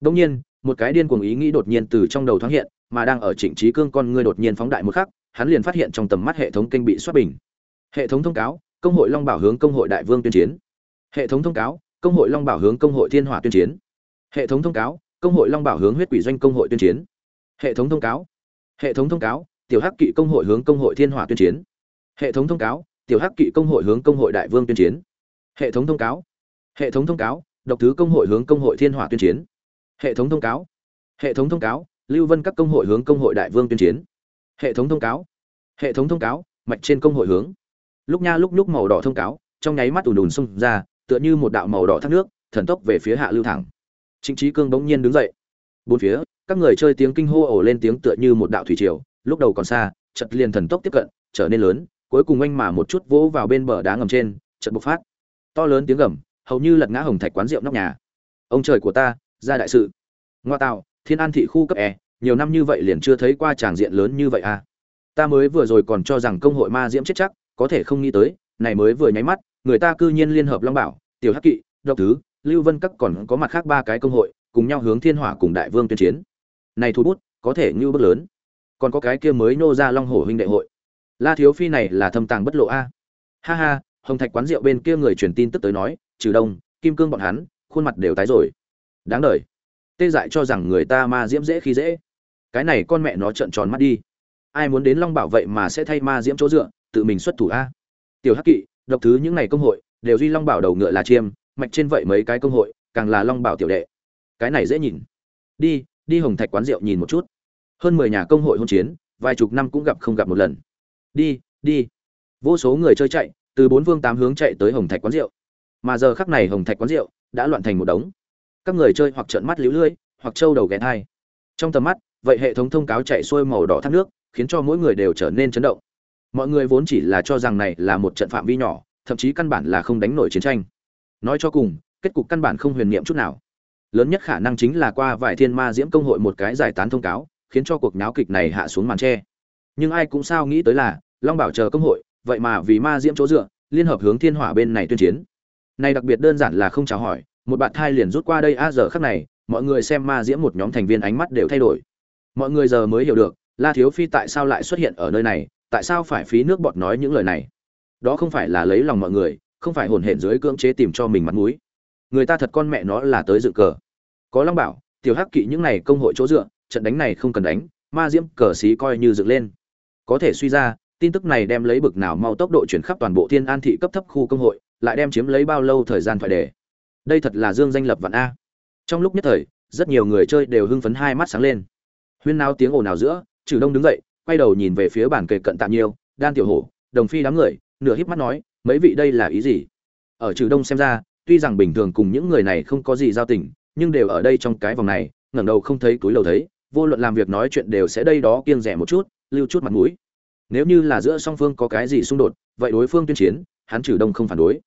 Đông nhiên, một cái điên cuồng ý nghĩ đột nhiên từ trong đầu thoáng hiện, mà đang ở trịnh trí cương con ngươi đột nhiên phóng đại một khắc, hắn liền phát hiện trong tầm mắt hệ thống kênh bị xuất bình. Hệ thống thông cáo, công hội long bảo hướng công hội đại vương tuyên chiến. Hệ thống thông cáo, công hội long bảo hướng công hội thiên hỏa tuyên chiến hệ thống thông cáo công hội long bảo hướng huyết quỷ doanh công hội tuyên chiến hệ thống thông cáo hệ thống thông cáo tiểu hắc kỵ công hội hướng công hội thiên hỏa tuyên chiến hệ thống thông cáo tiểu hắc kỵ công hội hướng công hội đại vương tuyên chiến hệ thống thông cáo hệ thống thông cáo độc thứ công hội hướng công hội thiên hỏa tuyên chiến hệ thống thông cáo hệ thống thông cáo lưu vân các công hội hướng công hội đại vương tuyên chiến hệ thống thông cáo hệ thống thông cáo mạch trên công hội hướng lúc nha lúc lúc màu đỏ thông cáo trong nháy mắt ùn ùn xông ra tựa như một đạo màu đỏ thác nước thần tốc về phía hạ lưu thẳng trịnh Chí cương bỗng nhiên đứng dậy. Bốn phía, các người chơi tiếng kinh hô ổ lên tiếng tựa như một đạo thủy triều, lúc đầu còn xa, chợt liền thần tốc tiếp cận, trở nên lớn, cuối cùng anh mà một chút vỗ vào bên bờ đá ngầm trên, chợt bộc phát. To lớn tiếng gầm, hầu như lật ngã hồng thạch quán rượu nóc nhà. Ông trời của ta, ra đại sự. Ngoa tạo, thiên an thị khu cấp e nhiều năm như vậy liền chưa thấy qua tràng diện lớn như vậy à. Ta mới vừa rồi còn cho rằng công hội ma diễm chết chắc, có thể không nghĩ tới, này mới vừa nháy mắt, người ta cư nhiên liên hợp long bảo, tiểu hắc kỵ, độc thứ lưu vân các còn có mặt khác ba cái công hội, cùng nhau hướng thiên hỏa cùng đại vương tuyên chiến. Này thu bút, có thể như bước lớn. Còn có cái kia mới nô ra long hổ huynh đệ hội. La thiếu phi này là thâm tàng bất lộ a. Ha ha, hồng thạch quán rượu bên kia người truyền tin tức tới nói, trừ đông, kim cương bọn hắn, khuôn mặt đều tái rồi. Đáng đời. Tê dại cho rằng người ta ma diễm dễ khi dễ. Cái này con mẹ nó trợn tròn mắt đi. Ai muốn đến long bảo vậy mà sẽ thay ma diễm chỗ dựa, tự mình xuất thủ a. Tiểu hắc kỵ, độc thứ những ngày công hội, đều duy long bảo đầu ngựa là chiêm mạch trên vậy mấy cái công hội, càng là long bảo tiểu đệ. Cái này dễ nhìn. Đi đi hồng thạch quán rượu nhìn một chút. Hơn mười nhà công hội hôn chiến, vài chục năm cũng gặp không gặp một lần. Đi đi. Vô số người chơi chạy, từ bốn vương tám hướng chạy tới hồng thạch quán rượu. Mà giờ khắc này hồng thạch quán rượu đã loạn thành một đống. Các người chơi hoặc trợn mắt liễu lưỡi hoặc trâu đầu ghé hai. trong tầm mắt, vậy hệ thống thông cáo chạy xuôi màu đỏ thác nước, khiến cho mỗi người đều trở nên chấn động. Mọi người vốn chỉ là cho rằng này là một trận phạm vi nhỏ, thậm chí căn bản là không đánh nổi chiến tranh nói cho cùng, kết cục căn bản không huyền niệm chút nào. Lớn nhất khả năng chính là qua vài thiên ma diễm công hội một cái giải tán thông cáo, khiến cho cuộc náo kịch này hạ xuống màn tre. Nhưng ai cũng sao nghĩ tới là, long bảo chờ công hội, vậy mà vì ma diễm chỗ dựa, liên hợp hướng thiên hỏa bên này tuyên chiến. Này đặc biệt đơn giản là không chào hỏi, một bạn thai liền rút qua đây a giờ khắc này, mọi người xem ma diễm một nhóm thành viên ánh mắt đều thay đổi. Mọi người giờ mới hiểu được, la thiếu phi tại sao lại xuất hiện ở nơi này, tại sao phải phí nước bọt nói những lời này. Đó không phải là lấy lòng mọi người không phải hồn hển dưới cưỡng chế tìm cho mình mặt mũi. Người ta thật con mẹ nó là tới dự cờ. Có long bảo, tiểu hắc kỵ những này công hội chỗ dựa, trận đánh này không cần đánh, ma diễm cờ xí coi như dựng lên. Có thể suy ra, tin tức này đem lấy bực nào mau tốc độ chuyển khắp toàn bộ thiên an thị cấp thấp khu công hội, lại đem chiếm lấy bao lâu thời gian phải để đây thật là dương danh lập vạn a. Trong lúc nhất thời, rất nhiều người chơi đều hưng phấn hai mắt sáng lên. Huyên náo tiếng ồn nào giữa trừ đông đứng dậy, quay đầu nhìn về phía bản kề cận tạm nhiêu, đan tiểu hổ, đồng phi đám người, nửa híp mắt nói mấy vị đây là ý gì? Ở trừ đông xem ra, tuy rằng bình thường cùng những người này không có gì giao tình, nhưng đều ở đây trong cái vòng này, ngẩng đầu không thấy túi lầu thấy, vô luận làm việc nói chuyện đều sẽ đây đó kiêng rẻ một chút, lưu chút mặt mũi. Nếu như là giữa song phương có cái gì xung đột, vậy đối phương tuyên chiến, hắn trừ đông không phản đối.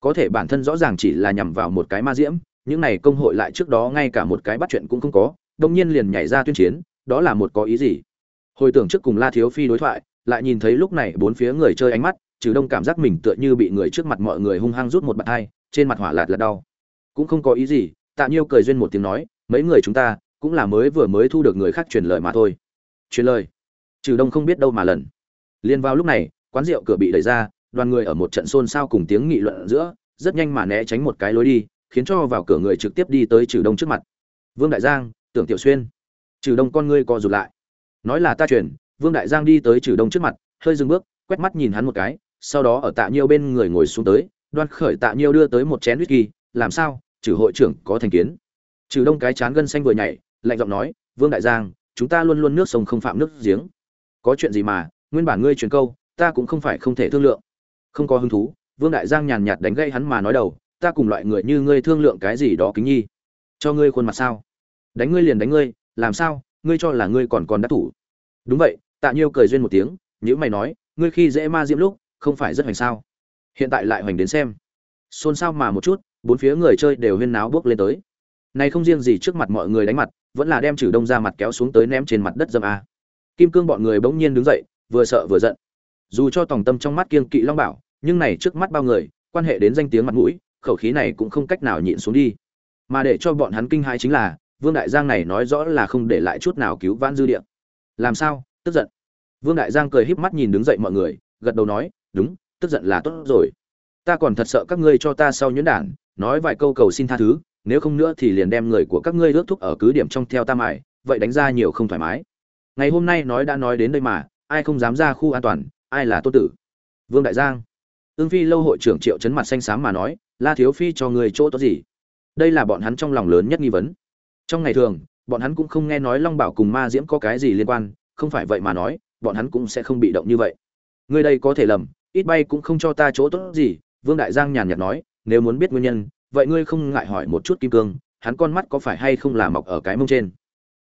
Có thể bản thân rõ ràng chỉ là nhằm vào một cái ma diễm, những này công hội lại trước đó ngay cả một cái bắt chuyện cũng không có, đông nhiên liền nhảy ra tuyên chiến, đó là một có ý gì? Hồi tưởng trước cùng la thiếu phi đối thoại, lại nhìn thấy lúc này bốn phía người chơi ánh mắt trừ đông cảm giác mình tựa như bị người trước mặt mọi người hung hăng rút một bàn hai, trên mặt hỏa lạt là đau. Cũng không có ý gì, tạ nhiêu cười duyên một tiếng nói, mấy người chúng ta cũng là mới vừa mới thu được người khác truyền lời mà thôi. Truyền lời? Trừ đông không biết đâu mà lần. Liền vào lúc này, quán rượu cửa bị đẩy ra, đoàn người ở một trận xôn xao cùng tiếng nghị luận giữa, rất nhanh mà né tránh một cái lối đi, khiến cho vào cửa người trực tiếp đi tới trừ đông trước mặt. Vương đại giang, tưởng tiểu xuyên. Trừ đông con ngươi co rụt lại. Nói là ta chuyển vương đại giang đi tới trừ đông trước mặt, hơi dừng bước, quét mắt nhìn hắn một cái sau đó ở tạ nhiêu bên người ngồi xuống tới, đoan khởi tạ nhiêu đưa tới một chén whisky, làm sao, trừ hội trưởng có thành kiến. Trừ đông cái chán gân xanh vừa nhảy, lạnh giọng nói, vương đại giang, chúng ta luôn luôn nước sông không phạm nước giếng. Có chuyện gì mà, nguyên bản ngươi truyền câu, ta cũng không phải không thể thương lượng. Không có hứng thú. Vương đại giang nhàn nhạt đánh gây hắn mà nói đầu, ta cùng loại người như ngươi thương lượng cái gì đó kính nhi. Cho ngươi khuôn mặt sao? Đánh ngươi liền đánh ngươi, làm sao, ngươi cho là ngươi còn còn đắc thủ. Đúng vậy. Tạ nhiêu cười duyên một tiếng nhữ mày nói, ngươi khi dễ ma diễm lúc không phải rất hoành sao. Hiện tại lại hoành đến xem. Xôn xao mà một chút, bốn phía người chơi đều huyên náo bước lên tới. Này không riêng gì trước mặt mọi người đánh mặt, vẫn là đem trừ đông ra mặt kéo xuống tới ném trên mặt đất dâm a. Kim cương bọn người bỗng nhiên đứng dậy, vừa sợ vừa giận. Dù cho tòng tâm trong mắt kiên kỵ long bảo, nhưng này trước mắt bao người, quan hệ đến danh tiếng mặt mũi, khẩu khí này cũng không cách nào nhịn xuống đi. Mà để cho bọn hắn kinh hãi chính là, vương đại giang này nói rõ là không để lại chút nào cứu vãn dư địa. Làm sao? Tức giận. Vương đại giang cười híp mắt nhìn đứng dậy mọi người, gật đầu nói đúng, tức giận là tốt rồi. Ta còn thật sợ các ngươi cho ta sau nhuyễn đản nói vài câu cầu xin tha thứ, nếu không nữa thì liền đem người của các ngươi ước thúc ở cứ điểm trong theo ta mải vậy đánh ra nhiều không thoải mái. Ngày hôm nay nói đã nói đến đây mà, ai không dám ra khu an toàn, ai là tô tử? Vương đại giang. Ương phi lâu hội trưởng triệu chấn mặt xanh xám mà nói, la thiếu phi cho người chỗ tốt gì? Đây là bọn hắn trong lòng lớn nhất nghi vấn. Trong ngày thường, bọn hắn cũng không nghe nói long bảo cùng ma diễm có cái gì liên quan, không phải vậy mà nói, bọn hắn cũng sẽ không bị động như vậy. Người đây có thể lầm ít bay cũng không cho ta chỗ tốt gì, vương đại giang nhàn nhạt nói, nếu muốn biết nguyên nhân, vậy ngươi không ngại hỏi một chút kim cương, hắn con mắt có phải hay không là mọc ở cái mông trên?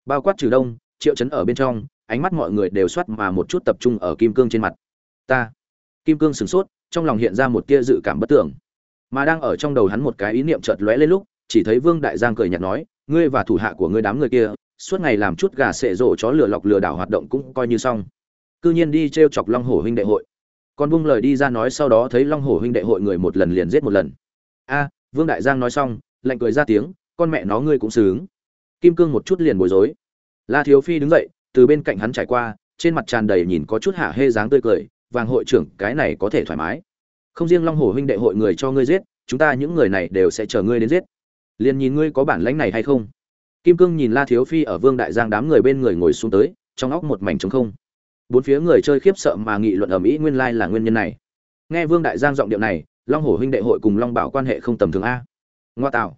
Bao quát trừ đông, triệu chấn ở bên trong, ánh mắt mọi người đều soát mà một chút tập trung ở kim cương trên mặt. Ta. Kim cương sửng sốt, trong lòng hiện ra một tia dự cảm bất tưởng. Mà đang ở trong đầu hắn một cái ý niệm chợt lóe lên lúc, chỉ thấy vương đại giang cười nhạt nói, ngươi và thủ hạ của ngươi đám người kia, suốt ngày làm chút gà sệ rổ chó lừa lọc lừa đảo hoạt động cũng coi như xong. Cư nhiên đi t chọc long hổ huynh đệ hội. Con buông lời đi ra nói sau đó thấy long hổ huynh đệ hội người một lần liền giết một lần. A, vương đại giang nói xong, lạnh cười ra tiếng, con mẹ nó ngươi cũng sướng kim cương một chút liền bối rối. La thiếu phi đứng dậy, từ bên cạnh hắn trải qua, trên mặt tràn đầy nhìn có chút hạ hê dáng tươi cười, vàng hội trưởng, cái này có thể thoải mái. Không riêng long hổ huynh đệ hội người cho ngươi giết, chúng ta những người này đều sẽ chờ ngươi đến giết. Liền nhìn ngươi có bản lãnh này hay không. Kim cương nhìn la thiếu phi ở vương đại giang đám người bên người ngồi xuống tới, trong óc một mảnh trống không bốn phía người chơi khiếp sợ mà nghị luận ở mỹ nguyên lai là nguyên nhân này. Nghe vương đại giang giọng điệu này, long hồ huynh đệ hội cùng long bảo quan hệ không tầm thường a. Ngoa tạo.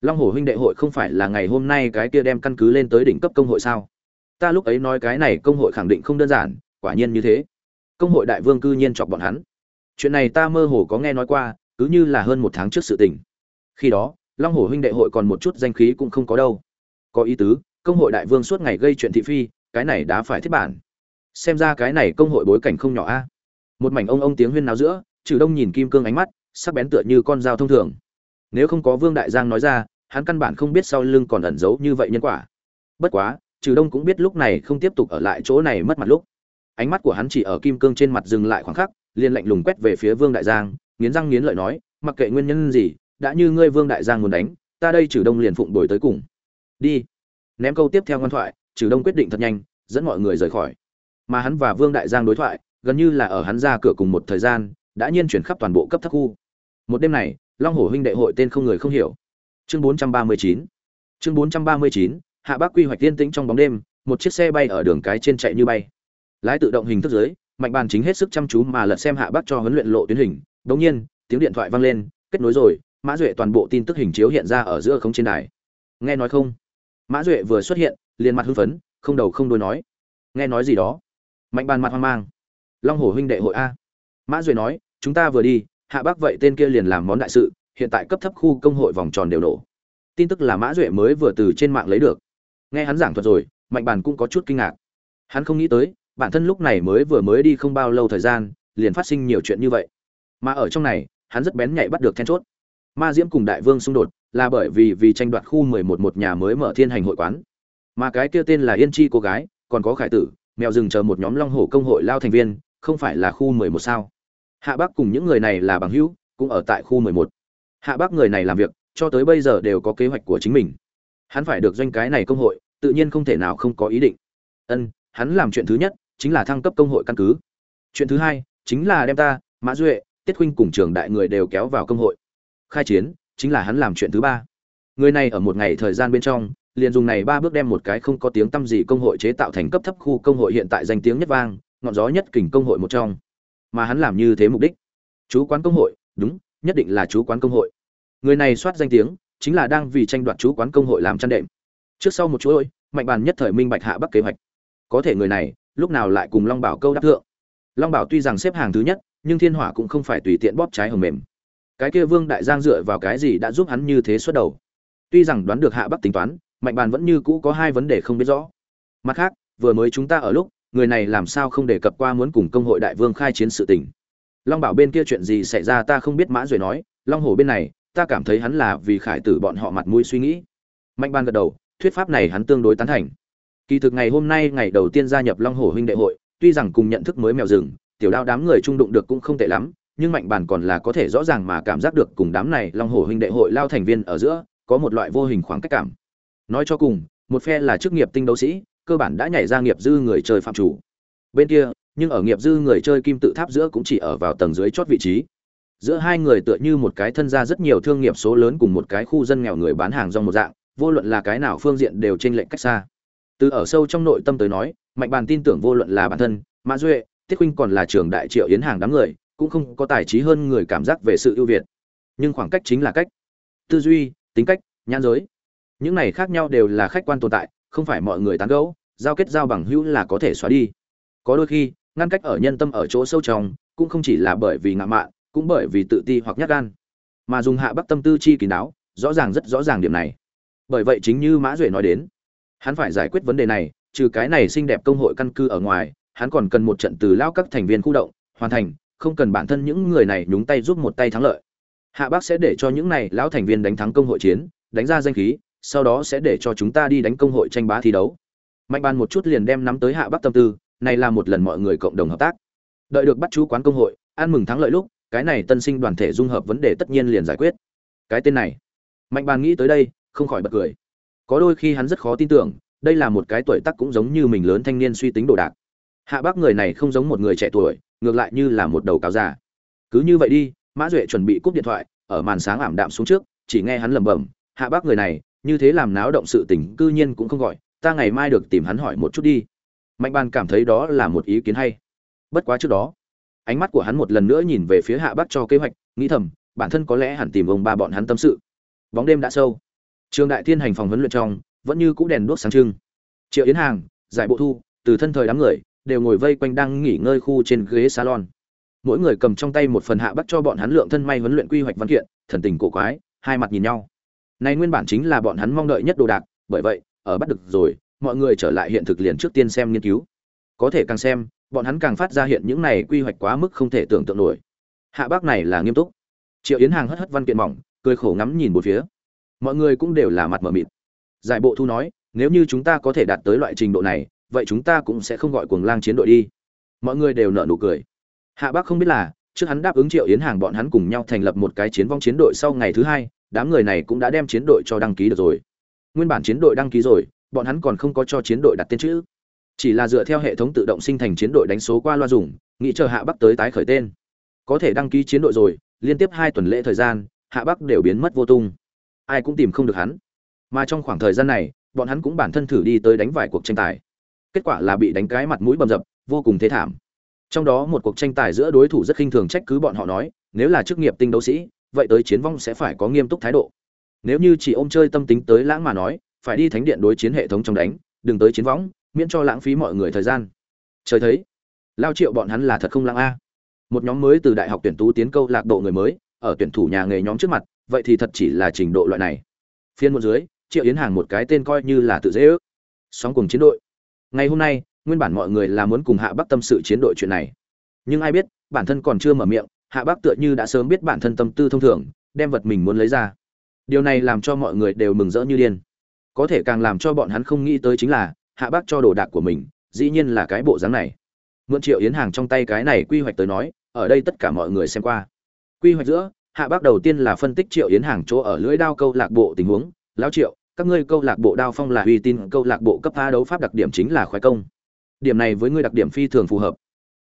Long hồ huynh đệ hội không phải là ngày hôm nay cái kia đem căn cứ lên tới đỉnh cấp công hội sao? Ta lúc ấy nói cái này công hội khẳng định không đơn giản, quả nhiên như thế. Công hội đại vương cư nhiên chọc bọn hắn. Chuyện này ta mơ hồ có nghe nói qua, cứ như là hơn một tháng trước sự tình. Khi đó, long hồ huynh đệ hội còn một chút danh khí cũng không có đâu. Có ý tứ, công hội đại vương suốt ngày gây chuyện thị phi, cái này đã phải thiết bản xem ra cái này công hội bối cảnh không nhỏ a. Một mảnh ông ông tiếng huyên náo giữa trừ đông nhìn kim cương ánh mắt, sắc bén tựa như con dao thông thường. Nếu không có vương đại giang nói ra, hắn căn bản không biết sau lưng còn ẩn giấu như vậy nhân quả. Bất quá trừ đông cũng biết lúc này không tiếp tục ở lại chỗ này mất mặt lúc. Ánh mắt của hắn chỉ ở kim cương trên mặt dừng lại khoảng khắc, liền lạnh lùng quét về phía vương đại giang, nghiến răng nghiến lợi nói, mặc kệ nguyên nhân gì, đã như ngươi vương đại giang muốn đánh, ta đây trừ đông liền phụng đổi tới cùng. Đi. Ném câu tiếp theo ngoan thoại trừ đông quyết định thật nhanh, dẫn mọi người rời khỏi mà hắn và vương đại giang đối thoại, gần như là ở hắn ra cửa cùng một thời gian, đã nhiên chuyển khắp toàn bộ cấp thấp khu. Một đêm này, long hổ huynh đệ hội tên không người không hiểu. Chương 439 chương 439 hạ bác quy hoạch tiên tĩnh trong bóng đêm, một chiếc xe bay ở đường cái trên chạy như bay. Lái tự động hình thức dưới mạnh bàn chính hết sức chăm chú mà lật xem hạ bác cho huấn luyện lộ tuyến hình. Đống nhiên, tiếng điện thoại vang lên, kết nối rồi, mã duệ toàn bộ tin tức hình chiếu hiện ra ở giữa không trên đài. Nghe nói không? Mã duệ vừa xuất hiện, liền mặt hưng phấn, không đầu không đuôi nói. Nghe nói gì đó? Mạnh bàn mặt hoang mang. Long hổ huynh đệ hội a. Mã duệ nói, chúng ta vừa đi, hạ bác vậy tên kia liền làm món đại sự, hiện tại cấp thấp khu công hội vòng tròn đều nổ. Tin tức là mã duệ mới vừa từ trên mạng lấy được. Nghe hắn giảng thuật rồi, mạnh bàn cũng có chút kinh ngạc. Hắn không nghĩ tới, bản thân lúc này mới vừa mới đi không bao lâu thời gian, liền phát sinh nhiều chuyện như vậy. Mà ở trong này, hắn rất bén nhạy bắt được then chốt. Ma diễm cùng đại vương xung đột là bởi vì vì tranh đoạt khu mười một một nhà mới mở thiên hành hội quán. Mà cái kia tên là yên chi cô gái, còn có khải tử mèo rừng chờ một nhóm long hổ công hội lao thành viên, không phải là khu mười một sao? Hạ bắc cùng những người này là bằng hữu, cũng ở tại khu mười một. Hạ bắc người này làm việc, cho tới bây giờ đều có kế hoạch của chính mình. Hắn phải được doanh cái này công hội, tự nhiên không thể nào không có ý định. Ân, hắn làm chuyện thứ nhất, chính là thăng cấp công hội căn cứ. Chuyện thứ hai, chính là đem ta, mã duệ, tiết huynh cùng trường đại người đều kéo vào công hội. Khai chiến, chính là hắn làm chuyện thứ ba. Người này ở một ngày thời gian bên trong liền dùng này ba bước đem một cái không có tiếng tăm gì công hội chế tạo thành cấp thấp khu công hội hiện tại danh tiếng nhất vang, ngọn gió nhất kình công hội một trong. Mà hắn làm như thế mục đích. Chú quán công hội, đúng, nhất định là chú quán công hội. Người này soát danh tiếng, chính là đang vì tranh đoạt chú quán công hội làm chăn đệm. Trước sau một chuỗi mạnh bàn nhất thời minh bạch hạ bắc kế hoạch. Có thể người này, lúc nào lại cùng long bảo câu đáp thượng. Long bảo tuy rằng xếp hàng thứ nhất, nhưng thiên hỏa cũng không phải tùy tiện bóp trái hồng mềm. Cái kia vương đại giang dựa vào cái gì đã giúp hắn như thế xuất đầu? Tuy rằng đoán được hạ bắc tính toán mạnh bàn vẫn như cũ có hai vấn đề không biết rõ. Mặt khác, vừa mới chúng ta ở lúc, người này làm sao không đề cập qua muốn cùng công hội đại vương khai chiến sự tình. Long bảo bên kia chuyện gì xảy ra ta không biết mã duệ nói, long hồ bên này, ta cảm thấy hắn là vì khải tử bọn họ mặt mũi suy nghĩ. Mạnh ban gật đầu, thuyết pháp này hắn tương đối tán thành. Kỳ thực ngày hôm nay ngày đầu tiên gia nhập long hồ huynh đệ hội, tuy rằng cùng nhận thức mới mèo rừng, tiểu đao đám người trung đụng được cũng không tệ lắm, nhưng mạnh bàn còn là có thể rõ ràng mà cảm giác được cùng đám này long hồ huynh đệ hội lao thành viên ở giữa, có một loại vô hình khoảng cách cảm nói cho cùng, một phe là chức nghiệp tinh đấu sĩ, cơ bản đã nhảy ra nghiệp dư người chơi phạm chủ. Bên kia, nhưng ở nghiệp dư người chơi kim tự tháp giữa cũng chỉ ở vào tầng dưới chót vị trí. Giữa hai người tựa như một cái thân gia rất nhiều thương nghiệp số lớn cùng một cái khu dân nghèo người bán hàng rong một dạng, vô luận là cái nào phương diện đều trên lệnh cách xa. Từ ở sâu trong nội tâm tới nói, mạnh bàn tin tưởng vô luận là bản thân, mã duệ tiết huynh còn là trường đại triệu yến hàng đám người, cũng không có tài trí hơn người cảm giác về sự ưu việt. Nhưng khoảng cách chính là cách. Tư duy, tính cách, nhãn giới những này khác nhau đều là khách quan tồn tại, không phải mọi người tán gẫu, giao kết giao bằng hữu là có thể xóa đi. Có đôi khi, ngăn cách ở nhân tâm ở chỗ sâu trong, cũng không chỉ là bởi vì ngạo mạn, cũng bởi vì tự ti hoặc nhát gan. Mà dùng hạ bắc tâm tư chi kín đáo, rõ ràng rất rõ ràng điểm này. Bởi vậy chính như mã duệ nói đến, hắn phải giải quyết vấn đề này, trừ cái này xinh đẹp công hội căn cư ở ngoài, hắn còn cần một trận từ lao các thành viên khu động, hoàn thành, không cần bản thân những người này nhúng tay giúp một tay thắng lợi. Hạ bắc sẽ để cho những này lão thành viên đánh thắng công hội chiến, đánh ra danh khí sau đó sẽ để cho chúng ta đi đánh công hội tranh bá thi đấu. Mạnh ban một chút liền đem nắm tới hạ bắc tâm tư, này là một lần mọi người cộng đồng hợp tác. Đợi được bắt chú quán công hội, ăn mừng thắng lợi lúc, cái này tân sinh đoàn thể dung hợp vấn đề tất nhiên liền giải quyết. Cái tên này, mạnh bàn nghĩ tới đây, không khỏi bật cười. Có đôi khi hắn rất khó tin tưởng, đây là một cái tuổi tác cũng giống như mình lớn thanh niên suy tính đồ đạc. Hạ bác người này không giống một người trẻ tuổi, ngược lại như là một đầu cáo già. Cứ như vậy đi, mã duệ chuẩn bị cúp điện thoại, ở màn sáng ảm đạm xuống trước, chỉ nghe hắn lẩm bẩm, hạ bác người này như thế làm náo động sự tình, cư nhiên cũng không gọi, ta ngày mai được tìm hắn hỏi một chút đi. Mạnh bàn cảm thấy đó là một ý kiến hay. Bất quá trước đó, ánh mắt của hắn một lần nữa nhìn về phía hạ bắc cho kế hoạch, nghĩ thầm, bản thân có lẽ hẳn tìm ông ba bọn hắn tâm sự. Bóng đêm đã sâu. Trường đại thiên hành phòng huấn luyện trong, vẫn như cũ đèn đuốc sáng trưng. Triệu yến hàng, giải bộ thu, từ thân thời đám người, đều ngồi vây quanh đang nghỉ ngơi khu trên ghế salon. Mỗi người cầm trong tay một phần hạ bắc cho bọn hắn lượng thân may huấn luyện quy hoạch văn kiện, thần tình cổ quái, hai mặt nhìn nhau này nguyên bản chính là bọn hắn mong đợi nhất đồ đạc, bởi vậy, ở bắt được rồi, mọi người trở lại hiện thực liền trước tiên xem nghiên cứu. Có thể càng xem, bọn hắn càng phát ra hiện những này quy hoạch quá mức không thể tưởng tượng nổi. Hạ bác này là nghiêm túc. Triệu yến hàng hất hất văn kiện mỏng, cười khổ ngắm nhìn một phía. Mọi người cũng đều là mặt mở mịt. Giải bộ thu nói, nếu như chúng ta có thể đạt tới loại trình độ này, vậy chúng ta cũng sẽ không gọi cuồng lang chiến đội đi. Mọi người đều nở nụ cười. Hạ bác không biết là, trước hắn đáp ứng triệu yến hàng bọn hắn cùng nhau thành lập một cái chiến vong chiến đội sau ngày thứ hai đám người này cũng đã đem chiến đội cho đăng ký được rồi. Nguyên bản chiến đội đăng ký rồi, bọn hắn còn không có cho chiến đội đặt tên chữ. Chỉ là dựa theo hệ thống tự động sinh thành chiến đội đánh số qua loa dùng, nghĩ chờ hạ bắc tới tái khởi tên. Có thể đăng ký chiến đội rồi, liên tiếp hai tuần lễ thời gian, hạ bắc đều biến mất vô tung. Ai cũng tìm không được hắn. Mà trong khoảng thời gian này, bọn hắn cũng bản thân thử đi tới đánh vài cuộc tranh tài. Kết quả là bị đánh cái mặt mũi bầm dập, vô cùng thế thảm. Trong đó một cuộc tranh tài giữa đối thủ rất khinh thường trách cứ bọn họ nói, nếu là chức nghiệp tinh đấu sĩ vậy tới chiến vong sẽ phải có nghiêm túc thái độ. Nếu như chỉ ôm chơi tâm tính tới lãng mà nói, phải đi thánh điện đối chiến hệ thống trong đánh, đừng tới chiến võng miễn cho lãng phí mọi người thời gian. Trời thấy, lao triệu bọn hắn là thật không lãng a. Một nhóm mới từ đại học tuyển tú tiến câu lạc bộ người mới, ở tuyển thủ nhà nghề nhóm trước mặt, vậy thì thật chỉ là trình độ loại này. Phiên một dưới, triệu yến hàng một cái tên coi như là tự dễ ước. Sóng cùng chiến đội. Ngày hôm nay, nguyên bản mọi người là muốn cùng hạ bắc tâm sự chiến đội chuyện này. Nhưng ai biết, bản thân còn chưa mở miệng hạ bác tựa như đã sớm biết bản thân tâm tư thông thường, đem vật mình muốn lấy ra. Điều này làm cho mọi người đều mừng rỡ như điên. Có thể càng làm cho bọn hắn không nghĩ tới chính là, hạ bác cho đồ đạc của mình, dĩ nhiên là cái bộ dáng này. Mượn triệu yến hàng trong tay cái này quy hoạch tới nói, ở đây tất cả mọi người xem qua. Quy hoạch giữa, hạ bác đầu tiên là phân tích triệu yến hàng chỗ ở lưỡi đao câu lạc bộ tình huống. Lão triệu, các ngươi câu lạc bộ đao phong là uy tín, câu lạc bộ cấp phá đấu pháp đặc điểm chính là khoái công. Điểm này với ngươi đặc điểm phi thường phù hợp.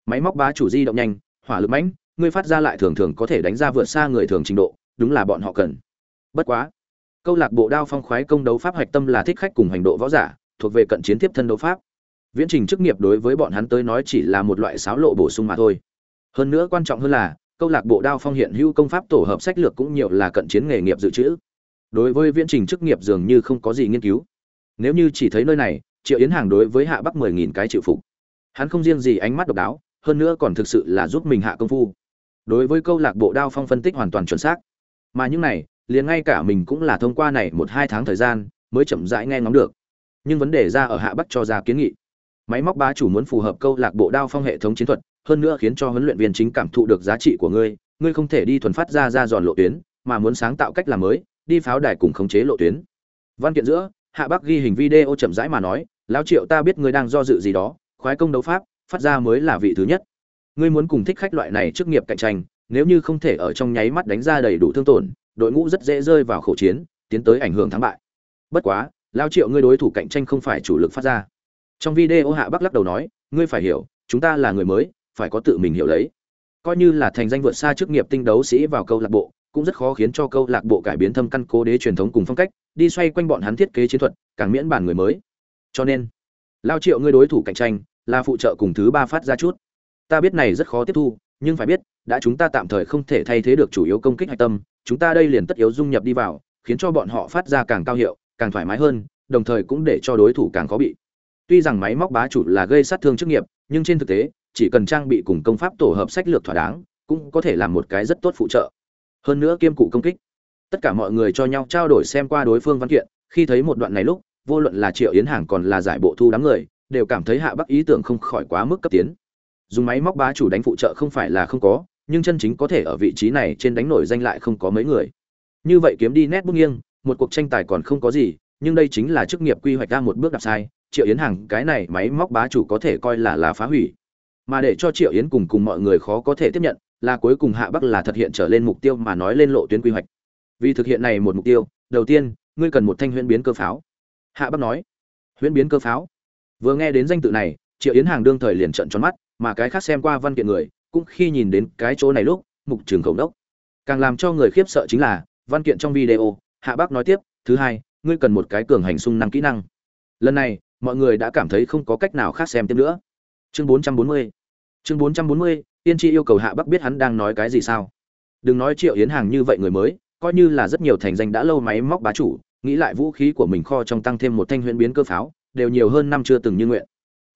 Máy móc bá chủ di động nhanh, hỏa lực mãnh ngươi phát ra lại thường thường có thể đánh ra vượt xa người thường trình độ, đúng là bọn họ cần. Bất quá, câu lạc bộ đao phong khoái công đấu pháp hạch tâm là thích khách cùng hành độ võ giả, thuộc về cận chiến tiếp thân đấu pháp. Viễn trình chức nghiệp đối với bọn hắn tới nói chỉ là một loại xáo lộ bổ sung mà thôi. Hơn nữa quan trọng hơn là, câu lạc bộ đao phong hiện hữu công pháp tổ hợp sách lược cũng nhiều là cận chiến nghề nghiệp dự trữ. Đối với viễn trình chức nghiệp dường như không có gì nghiên cứu. Nếu như chỉ thấy nơi này, triệu yến hàng đối với hạ bắc mười nghìn cái chịu phục. Hắn không riêng gì ánh mắt độc đáo, hơn nữa còn thực sự là giúp mình hạ công phu đối với câu lạc bộ đao phong phân tích hoàn toàn chuẩn xác. Mà những này, liền ngay cả mình cũng là thông qua này một hai tháng thời gian mới chậm rãi nghe ngóng được. Nhưng vấn đề ra ở hạ bắc cho ra kiến nghị. Máy móc bá chủ muốn phù hợp câu lạc bộ đao phong hệ thống chiến thuật, hơn nữa khiến cho huấn luyện viên chính cảm thụ được giá trị của ngươi ngươi không thể đi thuần phát ra ra giòn lộ tuyến, mà muốn sáng tạo cách làm mới, đi pháo đài cùng khống chế lộ tuyến. Văn kiện giữa, hạ bắc ghi hình video chậm rãi mà nói, lão triệu, ta biết ngươi đang do dự gì đó, khoái công đấu pháp, phát ra mới là vị thứ nhất ngươi muốn cùng thích khách loại này trước nghiệp cạnh tranh, nếu như không thể ở trong nháy mắt đánh ra đầy đủ thương tổn, đội ngũ rất dễ rơi vào khẩu chiến, tiến tới ảnh hưởng thắng bại. Bất quá, lao triệu ngươi đối thủ cạnh tranh không phải chủ lực phát ra. Trong video hạ bắc lắc đầu nói, ngươi phải hiểu, chúng ta là người mới, phải có tự mình hiểu lấy. Coi như là thành danh vượt xa chức nghiệp tinh đấu sĩ vào câu lạc bộ, cũng rất khó khiến cho câu lạc bộ cải biến thâm căn cố đế truyền thống cùng phong cách, đi xoay quanh bọn hắn thiết kế chiến thuật, càng miễn bản người mới. Cho nên, lao triệu ngươi đối thủ cạnh tranh là phụ trợ cùng thứ ba phát ra chút ta biết này rất khó tiếp thu, nhưng phải biết, đã chúng ta tạm thời không thể thay thế được chủ yếu công kích hạch tâm, chúng ta đây liền tất yếu dung nhập đi vào, khiến cho bọn họ phát ra càng cao hiệu, càng thoải mái hơn, đồng thời cũng để cho đối thủ càng khó bị. Tuy rằng máy móc bá chủ là gây sát thương chức nghiệp, nhưng trên thực tế, chỉ cần trang bị cùng công pháp tổ hợp sách lược thỏa đáng, cũng có thể làm một cái rất tốt phụ trợ. Hơn nữa kiêm cụ công kích, tất cả mọi người cho nhau trao đổi xem qua đối phương văn kiện, khi thấy một đoạn này lúc, vô luận là triệu yến hàng còn là giải bộ thu đám người, đều cảm thấy hạ bắc ý tưởng không khỏi quá mức cấp tiến dùng máy móc bá chủ đánh phụ trợ không phải là không có nhưng chân chính có thể ở vị trí này trên đánh nổi danh lại không có mấy người. Như vậy kiếm đi nét bước nghiêng một cuộc tranh tài còn không có gì nhưng đây chính là chức nghiệp quy hoạch ra một bước đạp sai triệu yến Hằng, cái này máy móc bá chủ có thể coi là là phá hủy. Mà để cho triệu yến cùng cùng mọi người khó có thể tiếp nhận là cuối cùng hạ bắc là thực hiện trở lên mục tiêu mà nói lên lộ tuyến quy hoạch. Vì thực hiện này một mục tiêu đầu tiên ngươi cần một thanh huyễn biến cơ pháo. Hạ bắc nói. Huyễn biến cơ pháo. Vừa nghe đến danh tự này triệu yến hàng đương thời liền trận tròn mắt mà cái khác xem qua văn kiện người cũng khi nhìn đến cái chỗ này lúc mục trường khổng đốc. Càng làm cho người khiếp sợ chính là văn kiện trong video hạ bắc nói tiếp thứ hai ngươi cần một cái cường hành sung năng kỹ năng. Lần này mọi người đã cảm thấy không có cách nào khác xem tiếp nữa. Chương 440 chương 440, tiên tri yêu cầu hạ bắc biết hắn đang nói cái gì sao. Đừng nói triệu yến hàng như vậy người mới coi như là rất nhiều thành danh đã lâu máy móc bá chủ nghĩ lại vũ khí của mình kho trong tăng thêm một thanh huyễn biến cơ pháo đều nhiều hơn năm chưa từng như nguyện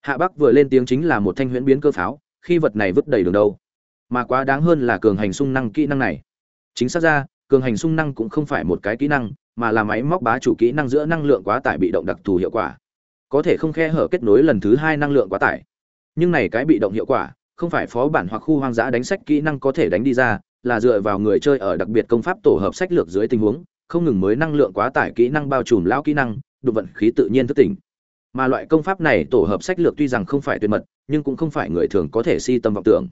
hạ bắc vừa lên tiếng chính là một thanh huyễn biến cơ pháo, khi vật này vứt đầy đường đâu. Mà quá đáng hơn là cường hành sung năng kỹ năng này. Chính xác ra, cường hành sung năng cũng không phải một cái kỹ năng, mà là máy móc bá chủ kỹ năng giữa năng lượng quá tải bị động đặc thù hiệu quả. Có thể không khe hở kết nối lần thứ hai năng lượng quá tải. Nhưng này cái bị động hiệu quả, không phải phó bản hoặc khu hoang dã đánh sách kỹ năng có thể đánh đi ra, là dựa vào người chơi ở đặc biệt công pháp tổ hợp sách lược dưới tình huống, không ngừng mới năng lượng quá tải kỹ năng bao trùm lao kỹ năng, đụng vận khí tự nhiên thức tỉnh mà loại công pháp này tổ hợp sách lược tuy rằng không phải tuyệt mật, nhưng cũng không phải người thường có thể si tâm vọng tưởng.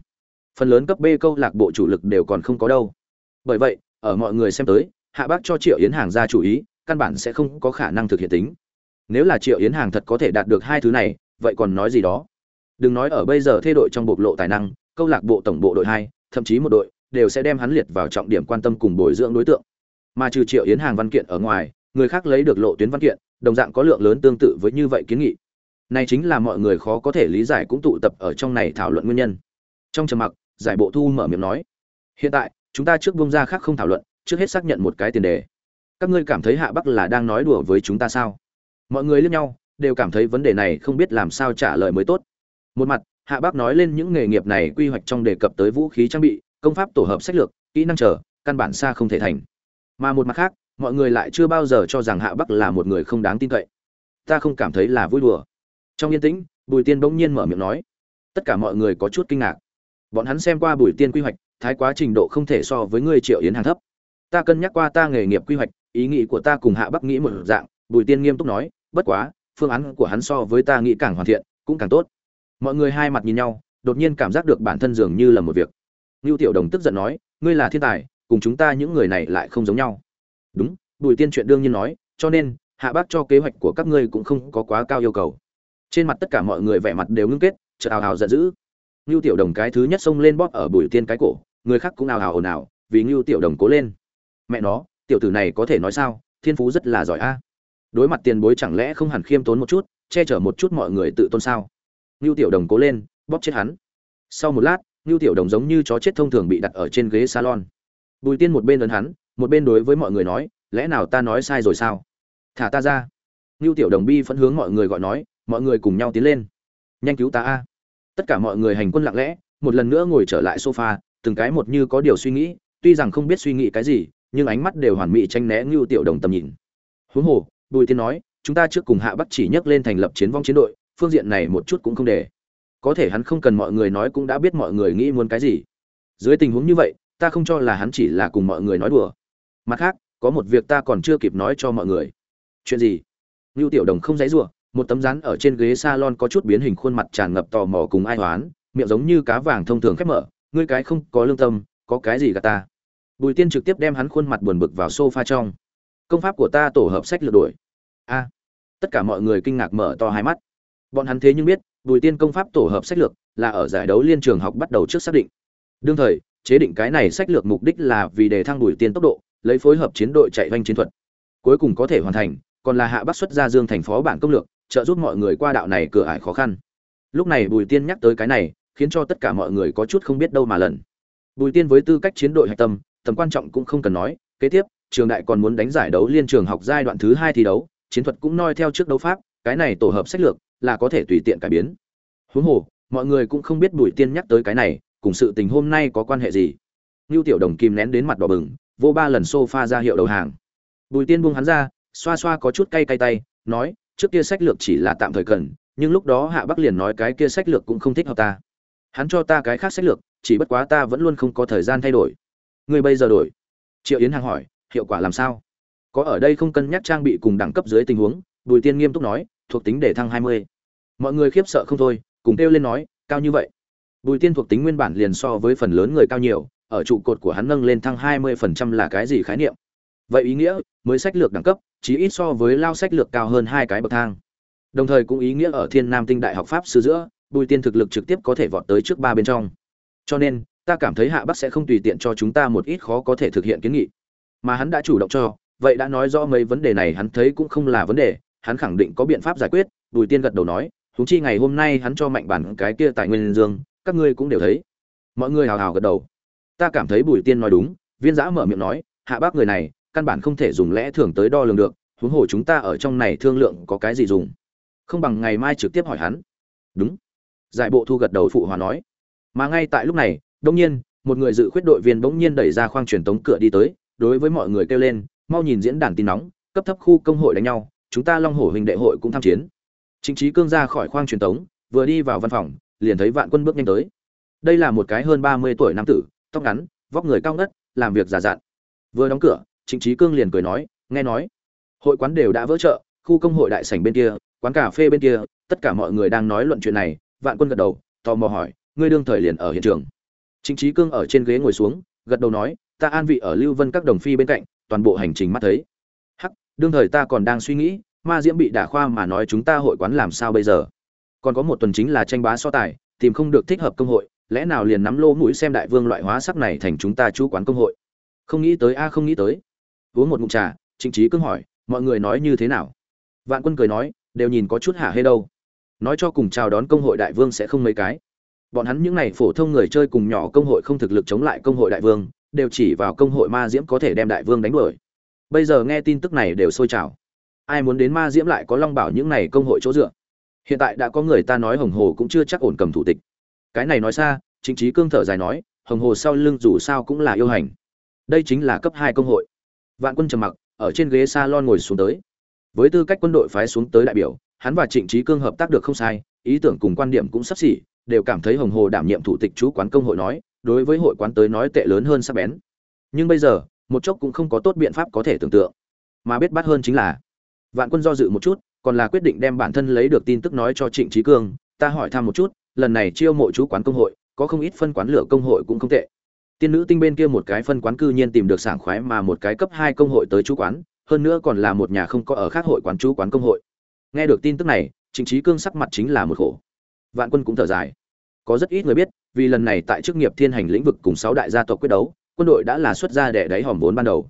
Phần lớn cấp b câu lạc bộ chủ lực đều còn không có đâu. Bởi vậy, ở mọi người xem tới, hạ bác cho triệu yến hàng ra chủ ý, căn bản sẽ không có khả năng thực hiện tính. Nếu là triệu yến hàng thật có thể đạt được hai thứ này, vậy còn nói gì đó? Đừng nói ở bây giờ thay đổi trong bộc lộ tài năng, câu lạc bộ tổng bộ đội hai, thậm chí một đội, đều sẽ đem hắn liệt vào trọng điểm quan tâm cùng bồi dưỡng đối tượng. Mà trừ triệu yến hàng văn kiện ở ngoài, người khác lấy được lộ tuyến văn kiện đồng dạng có lượng lớn tương tự với như vậy kiến nghị. Này chính là mọi người khó có thể lý giải cũng tụ tập ở trong này thảo luận nguyên nhân. Trong trầm mặc, giải bộ thu mở miệng nói, hiện tại, chúng ta trước bông ra khác không thảo luận, trước hết xác nhận một cái tiền đề. Các ngươi cảm thấy hạ bắc là đang nói đùa với chúng ta sao? Mọi người liếc nhau, đều cảm thấy vấn đề này không biết làm sao trả lời mới tốt. Một mặt, hạ bắc nói lên những nghề nghiệp này quy hoạch trong đề cập tới vũ khí trang bị, công pháp tổ hợp sách lược, kỹ năng trở căn bản xa không thể thành. Mà một mặt khác mọi người lại chưa bao giờ cho rằng hạ bắc là một người không đáng tin cậy. Ta không cảm thấy là vui đùa. Trong yên tĩnh, bùi tiên bỗng nhiên mở miệng nói. Tất cả mọi người có chút kinh ngạc. Bọn hắn xem qua bùi tiên quy hoạch, thái quá trình độ không thể so với ngươi triệu yến hàng thấp. Ta cân nhắc qua ta nghề nghiệp quy hoạch, ý nghĩ của ta cùng hạ bắc nghĩ một dạng, bùi tiên nghiêm túc nói, bất quá, phương án của hắn so với ta nghĩ càng hoàn thiện, cũng càng tốt. Mọi người hai mặt nhìn nhau, đột nhiên cảm giác được bản thân dường như là một việc. Ngưu tiểu đồng tức giận nói, ngươi là thiên tài, cùng chúng ta những người này lại không giống nhau đúng, bùi tiên chuyện đương nhiên nói, cho nên, hạ bác cho kế hoạch của các ngươi cũng không có quá cao yêu cầu. Trên mặt tất cả mọi người vẻ mặt đều ngưng kết, chợt ào ào giận dữ. Lưu tiểu đồng cái thứ nhất xông lên bóp ở bùi tiên cái cổ, người khác cũng ào ào ồn ào, vì Lưu tiểu đồng cố lên. Mẹ nó, tiểu tử này có thể nói sao, thiên phú rất là giỏi a. Đối mặt tiền bối chẳng lẽ không hẳn khiêm tốn một chút, che chở một chút mọi người tự tôn sao? Lưu tiểu đồng cố lên, bóp chết hắn. Sau một lát Lưu tiểu đồng giống như chó chết thông thường bị đặt ở trên ghế salon. Bùi tiên một bên ấn hắn một bên đối với mọi người nói, lẽ nào ta nói sai rồi sao? Thả ta ra. Ngưu tiểu đồng bi phẫn hướng mọi người gọi nói, mọi người cùng nhau tiến lên. Nhanh cứu ta a. Tất cả mọi người hành quân lặng lẽ, một lần nữa ngồi trở lại sofa, từng cái một như có điều suy nghĩ, tuy rằng không biết suy nghĩ cái gì, nhưng ánh mắt đều hoàn mỹ tranh né ngưu tiểu đồng tầm nhìn. Huống hồ, bùi tiên nói, chúng ta trước cùng hạ bắc chỉ nhắc lên thành lập chiến vong chiến đội, phương diện này một chút cũng không để. Có thể hắn không cần mọi người nói cũng đã biết mọi người nghĩ muốn cái gì. Dưới tình huống như vậy, ta không cho là hắn chỉ là cùng mọi người nói đùa mặt khác, có một việc ta còn chưa kịp nói cho mọi người. Chuyện gì? Ngưu tiểu đồng không dãy rủa, một tấm rán ở trên ghế salon có chút biến hình khuôn mặt tràn ngập tò mò cùng ai hoán miệng giống như cá vàng thông thường khép mở, ngươi cái không có lương tâm, có cái gì cả ta? Bùi tiên trực tiếp đem hắn khuôn mặt buồn bực vào sofa trong. Công pháp của ta tổ hợp sách lược đổi. A. Tất cả mọi người kinh ngạc mở to hai mắt. Bọn hắn thế nhưng biết, bùi tiên công pháp tổ hợp sách lược là ở giải đấu liên trường học bắt đầu trước xác định. Đương thời, chế định cái này sách lược mục đích là vì để thăng bùi tiên tốc độ lấy phối hợp chiến đội chạy doanh chiến thuật. Cuối cùng có thể hoàn thành, còn là hạ bắc xuất ra dương thành phó bản công lược, trợ giúp mọi người qua đạo này cửa ải khó khăn. Lúc này bùi tiên nhắc tới cái này, khiến cho tất cả mọi người có chút không biết đâu mà lần bùi tiên với tư cách chiến đội hạch tâm, tầm quan trọng cũng không cần nói, kế tiếp, trường đại còn muốn đánh giải đấu liên trường học giai đoạn thứ hai thi đấu, chiến thuật cũng noi theo trước đấu pháp, cái này tổ hợp sách lược là có thể tùy tiện cải biến. Huống hồ, mọi người cũng không biết bùi tiên nhắc tới cái này, cùng sự tình hôm nay có quan hệ gì. Ngưu tiểu đồng kim nén đến mặt đỏ bừng vô ba lần sofa ra hiệu đầu hàng. Bùi tiên buông hắn ra, xoa xoa có chút cay cay tay, nói, trước kia sách lược chỉ là tạm thời cần, nhưng lúc đó hạ bắc liền nói cái kia sách lược cũng không thích hợp ta. Hắn cho ta cái khác sách lược, chỉ bất quá ta vẫn luôn không có thời gian thay đổi. Người bây giờ đổi? Triệu yến hàng hỏi, hiệu quả làm sao? Có ở đây không cân nhắc trang bị cùng đẳng cấp dưới tình huống? Bùi tiên nghiêm túc nói, thuộc tính để thăng hai mươi. Mọi người khiếp sợ không thôi, cùng kêu lên nói, cao như vậy? Bùi tiên thuộc tính nguyên bản liền so với phần lớn người cao nhiều ở trụ cột của hắn nâng lên thăng hai mươi phần trăm là cái gì khái niệm? Vậy ý nghĩa, mới sách lược đẳng cấp chỉ ít so với lao sách lược cao hơn hai cái bậc thang. Đồng thời cũng ý nghĩa ở thiên nam tinh đại học pháp sư giữa, bùi tiên thực lực trực tiếp có thể vọt tới trước ba bên trong. Cho nên, ta cảm thấy hạ bắc sẽ không tùy tiện cho chúng ta một ít khó có thể thực hiện kiến nghị. Mà hắn đã chủ động cho, vậy đã nói rõ mấy vấn đề này hắn thấy cũng không là vấn đề, hắn khẳng định có biện pháp giải quyết, bùi tiên gật đầu nói, huống chi ngày hôm nay hắn cho mạnh bản cái kia tại nguyên dương, các ngươi cũng đều thấy. Mọi người hào hào gật đầu ta cảm thấy bùi tiên nói đúng, viên giã mở miệng nói, hạ bác người này, căn bản không thể dùng lẽ thường tới đo lường được, huống hồ chúng ta ở trong này thương lượng có cái gì dùng. Không bằng ngày mai trực tiếp hỏi hắn. Đúng. Giải bộ thu gật đầu phụ hòa nói. Mà ngay tại lúc này đông nhiên, một người dự khuyết đội viên bỗng nhiên đẩy ra khoang truyền tống cửa đi tới, đối với mọi người kêu lên, mau nhìn diễn đàn tin nóng, cấp thấp khu công hội đánh nhau, chúng ta long hổ hình đệ hội cũng tham chiến. Chính trí cương ra khỏi khoang truyền tống, vừa đi vào văn phòng, liền thấy vạn quân bước nhanh tới. Đây là một cái hơn ba mươi tuổi nam tử tóc ngắn, vóc người cao ngất, làm việc giả dặn. Vừa đóng cửa, trịnh trí cương liền cười nói, nghe nói, hội quán đều đã vỡ trợ khu công hội đại sảnh bên kia, quán cà phê bên kia, tất cả mọi người đang nói luận chuyện này. Vạn quân gật đầu, tò mò hỏi, ngươi đương thời liền ở hiện trường? Trịnh trí cương ở trên ghế ngồi xuống, gật đầu nói, ta an vị ở lưu vân các đồng phi bên cạnh, toàn bộ hành trình mắt thấy. Hắc, đương thời ta còn đang suy nghĩ, ma diễm bị đả khoa mà nói chúng ta hội quán làm sao bây giờ? Còn có một tuần chính là tranh bá so tài, tìm không được thích hợp công hội lẽ nào liền nắm lô mũi xem đại vương loại hóa sắc này thành chúng ta chú quán công hội? Không nghĩ tới a, không nghĩ tới. Uống một ngụm trà, trịnh trí cưng hỏi, mọi người nói như thế nào? Vạn quân cười nói, đều nhìn có chút hả hê đâu. Nói cho cùng chào đón công hội đại vương sẽ không mấy cái. Bọn hắn những n à y phổ thông người chơi cùng nhỏ công hội không thực lực chống lại công hội đại vương, đều chỉ vào công hội ma diễm có thể đem đại vương đánh đuổi. Bây giờ nghe tin tức này đều sôi trào. Ai muốn đến ma diễm lại có long bảo những n à y công hội chỗ dựa? Hiện tại đã có người ta nói hồng hồ cũng chưa chắc ổn cầm thủ tịch cái này nói xa chính trí cương thở dài nói, hồng hồ sau lưng dù sao cũng là yêu hành. Đây chính là cấp hai công hội. Vạn quân trầm mặc, ở trên ghế salon ngồi xuống tới. Với tư cách quân đội phái xuống tới đại biểu, hắn và trịnh trí cương hợp tác được không sai, ý tưởng cùng quan điểm cũng sắp xỉ, đều cảm thấy hồng hồ đảm nhiệm thủ tịch chú quán công hội nói, đối với hội quán tới nói tệ lớn hơn sắp bén. Nhưng bây giờ, một chốc cũng không có tốt biện pháp có thể tưởng tượng. Mà biết bắt hơn chính là, vạn quân do dự một chút, còn là quyết định đem bản thân lấy được tin tức nói cho trịnh trí cương, ta hỏi thăm một chút lần này chiêu mộ chú quán công hội, có không ít phân quán lửa công hội cũng không tệ. Tiên nữ tinh bên kia một cái phân quán cư nhiên tìm được sảng khoái mà một cái cấp hai công hội tới chú quán, hơn nữa còn là một nhà không có ở khác hội quán chú quán công hội. Nghe được tin tức này, trịnh trí cương sắc mặt chính là một khổ. Vạn quân cũng thở dài. Có rất ít người biết, vì lần này tại chức nghiệp thiên hành lĩnh vực cùng sáu đại gia tộc quyết đấu, quân đội đã là xuất ra để đáy hòm vốn ban đầu.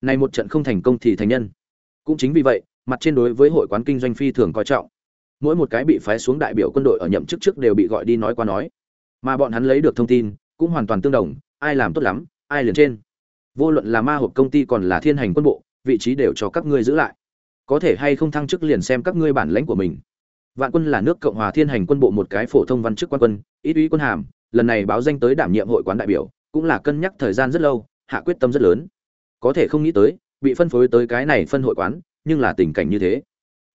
Này một trận không thành công thì thành nhân. Cũng chính vì vậy, mặt trên đối với hội quán kinh doanh phi thường coi trọng mỗi một cái bị phái xuống đại biểu quân đội ở nhậm chức trước đều bị gọi đi nói qua nói. Mà bọn hắn lấy được thông tin, cũng hoàn toàn tương đồng, ai làm tốt lắm, ai liền trên. Vô luận là ma hộp công ty còn là thiên hành quân bộ, vị trí đều cho các ngươi giữ lại. Có thể hay không thăng chức liền xem các ngươi bản lãnh của mình. Vạn quân là nước cộng hòa thiên hành quân bộ một cái phổ thông văn chức quan quân, ít uy quân hàm, lần này báo danh tới đảm nhiệm hội quán đại biểu, cũng là cân nhắc thời gian rất lâu, hạ quyết tâm rất lớn. Có thể không nghĩ tới, bị phân phối tới cái này phân hội quán, nhưng là tình cảnh như thế.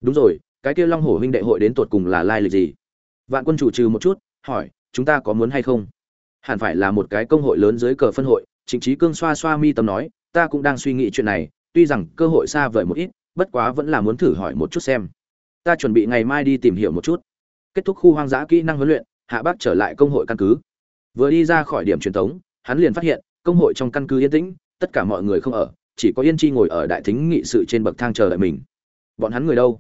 Đúng rồi cái kia long hổ huynh đệ hội đến tột cùng là lai lịch gì? Vạn quân chủ trừ một chút, hỏi, chúng ta có muốn hay không? Hẳn phải là một cái công hội lớn dưới cờ phân hội chính trí cương xoa xoa mi tâm nói, ta cũng đang suy nghĩ chuyện này, tuy rằng cơ hội xa vời một ít, bất quá vẫn là muốn thử hỏi một chút xem. Ta chuẩn bị ngày mai đi tìm hiểu một chút. Kết thúc khu hoang dã kỹ năng huấn luyện, hạ bác trở lại công hội căn cứ. Vừa đi ra khỏi điểm truyền thống, hắn liền phát hiện, công hội trong căn cứ yên tĩnh, tất cả mọi người không ở, chỉ có yên chi ngồi ở đại thính nghị sự trên bậc thang chờ đợi mình. Bọn hắn người đâu?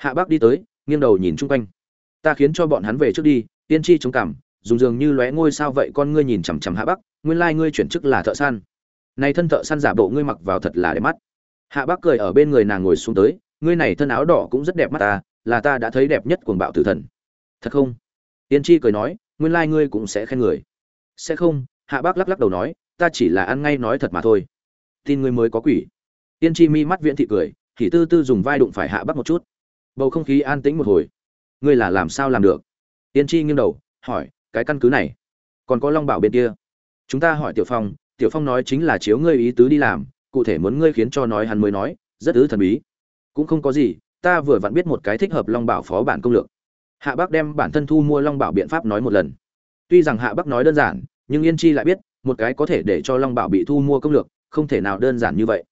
Hạ bác đi tới, nghiêng đầu nhìn chung quanh. Ta khiến cho bọn hắn về trước đi, tiên chi chống cằm dùng dường như lóe ngôi sao vậy con ngươi nhìn chằm chằm hạ bắc, nguyên lai ngươi chuyển chức là thợ săn. Này thân thợ săn giả bộ ngươi mặc vào thật là đẹp mắt. Hạ bắc cười ở bên người nàng ngồi xuống tới, ngươi này thân áo đỏ cũng rất đẹp mắt ta, là ta đã thấy đẹp nhất cuồng bạo tử thần. Thật không? Tiên chi cười nói, nguyên lai ngươi cũng sẽ khen người. Sẽ không? Hạ bác lắc lắc đầu nói, ta chỉ là ăn ngay nói thật mà thôi. Tin ngươi mới có quỷ. Tiên chi mi mắt viễn thị cười, thì tư tư dùng vai đụng phải hạ bác một chút bầu không khí an tĩnh một hồi. Ngươi là làm sao làm được? Yên chi nghiêng đầu, hỏi, cái căn cứ này, còn có long bảo bên kia? Chúng ta hỏi tiểu phong tiểu phong nói chính là chiếu ngươi ý tứ đi làm, cụ thể muốn ngươi khiến cho nói hắn mới nói, rất ứ thần bí. Cũng không có gì, ta vừa vặn biết một cái thích hợp long bảo phó bản công lược. Hạ bắc đem bản thân thu mua long bảo biện pháp nói một lần. Tuy rằng hạ bắc nói đơn giản, nhưng yên chi lại biết, một cái có thể để cho long bảo bị thu mua công lược, không thể nào đơn giản như vậy.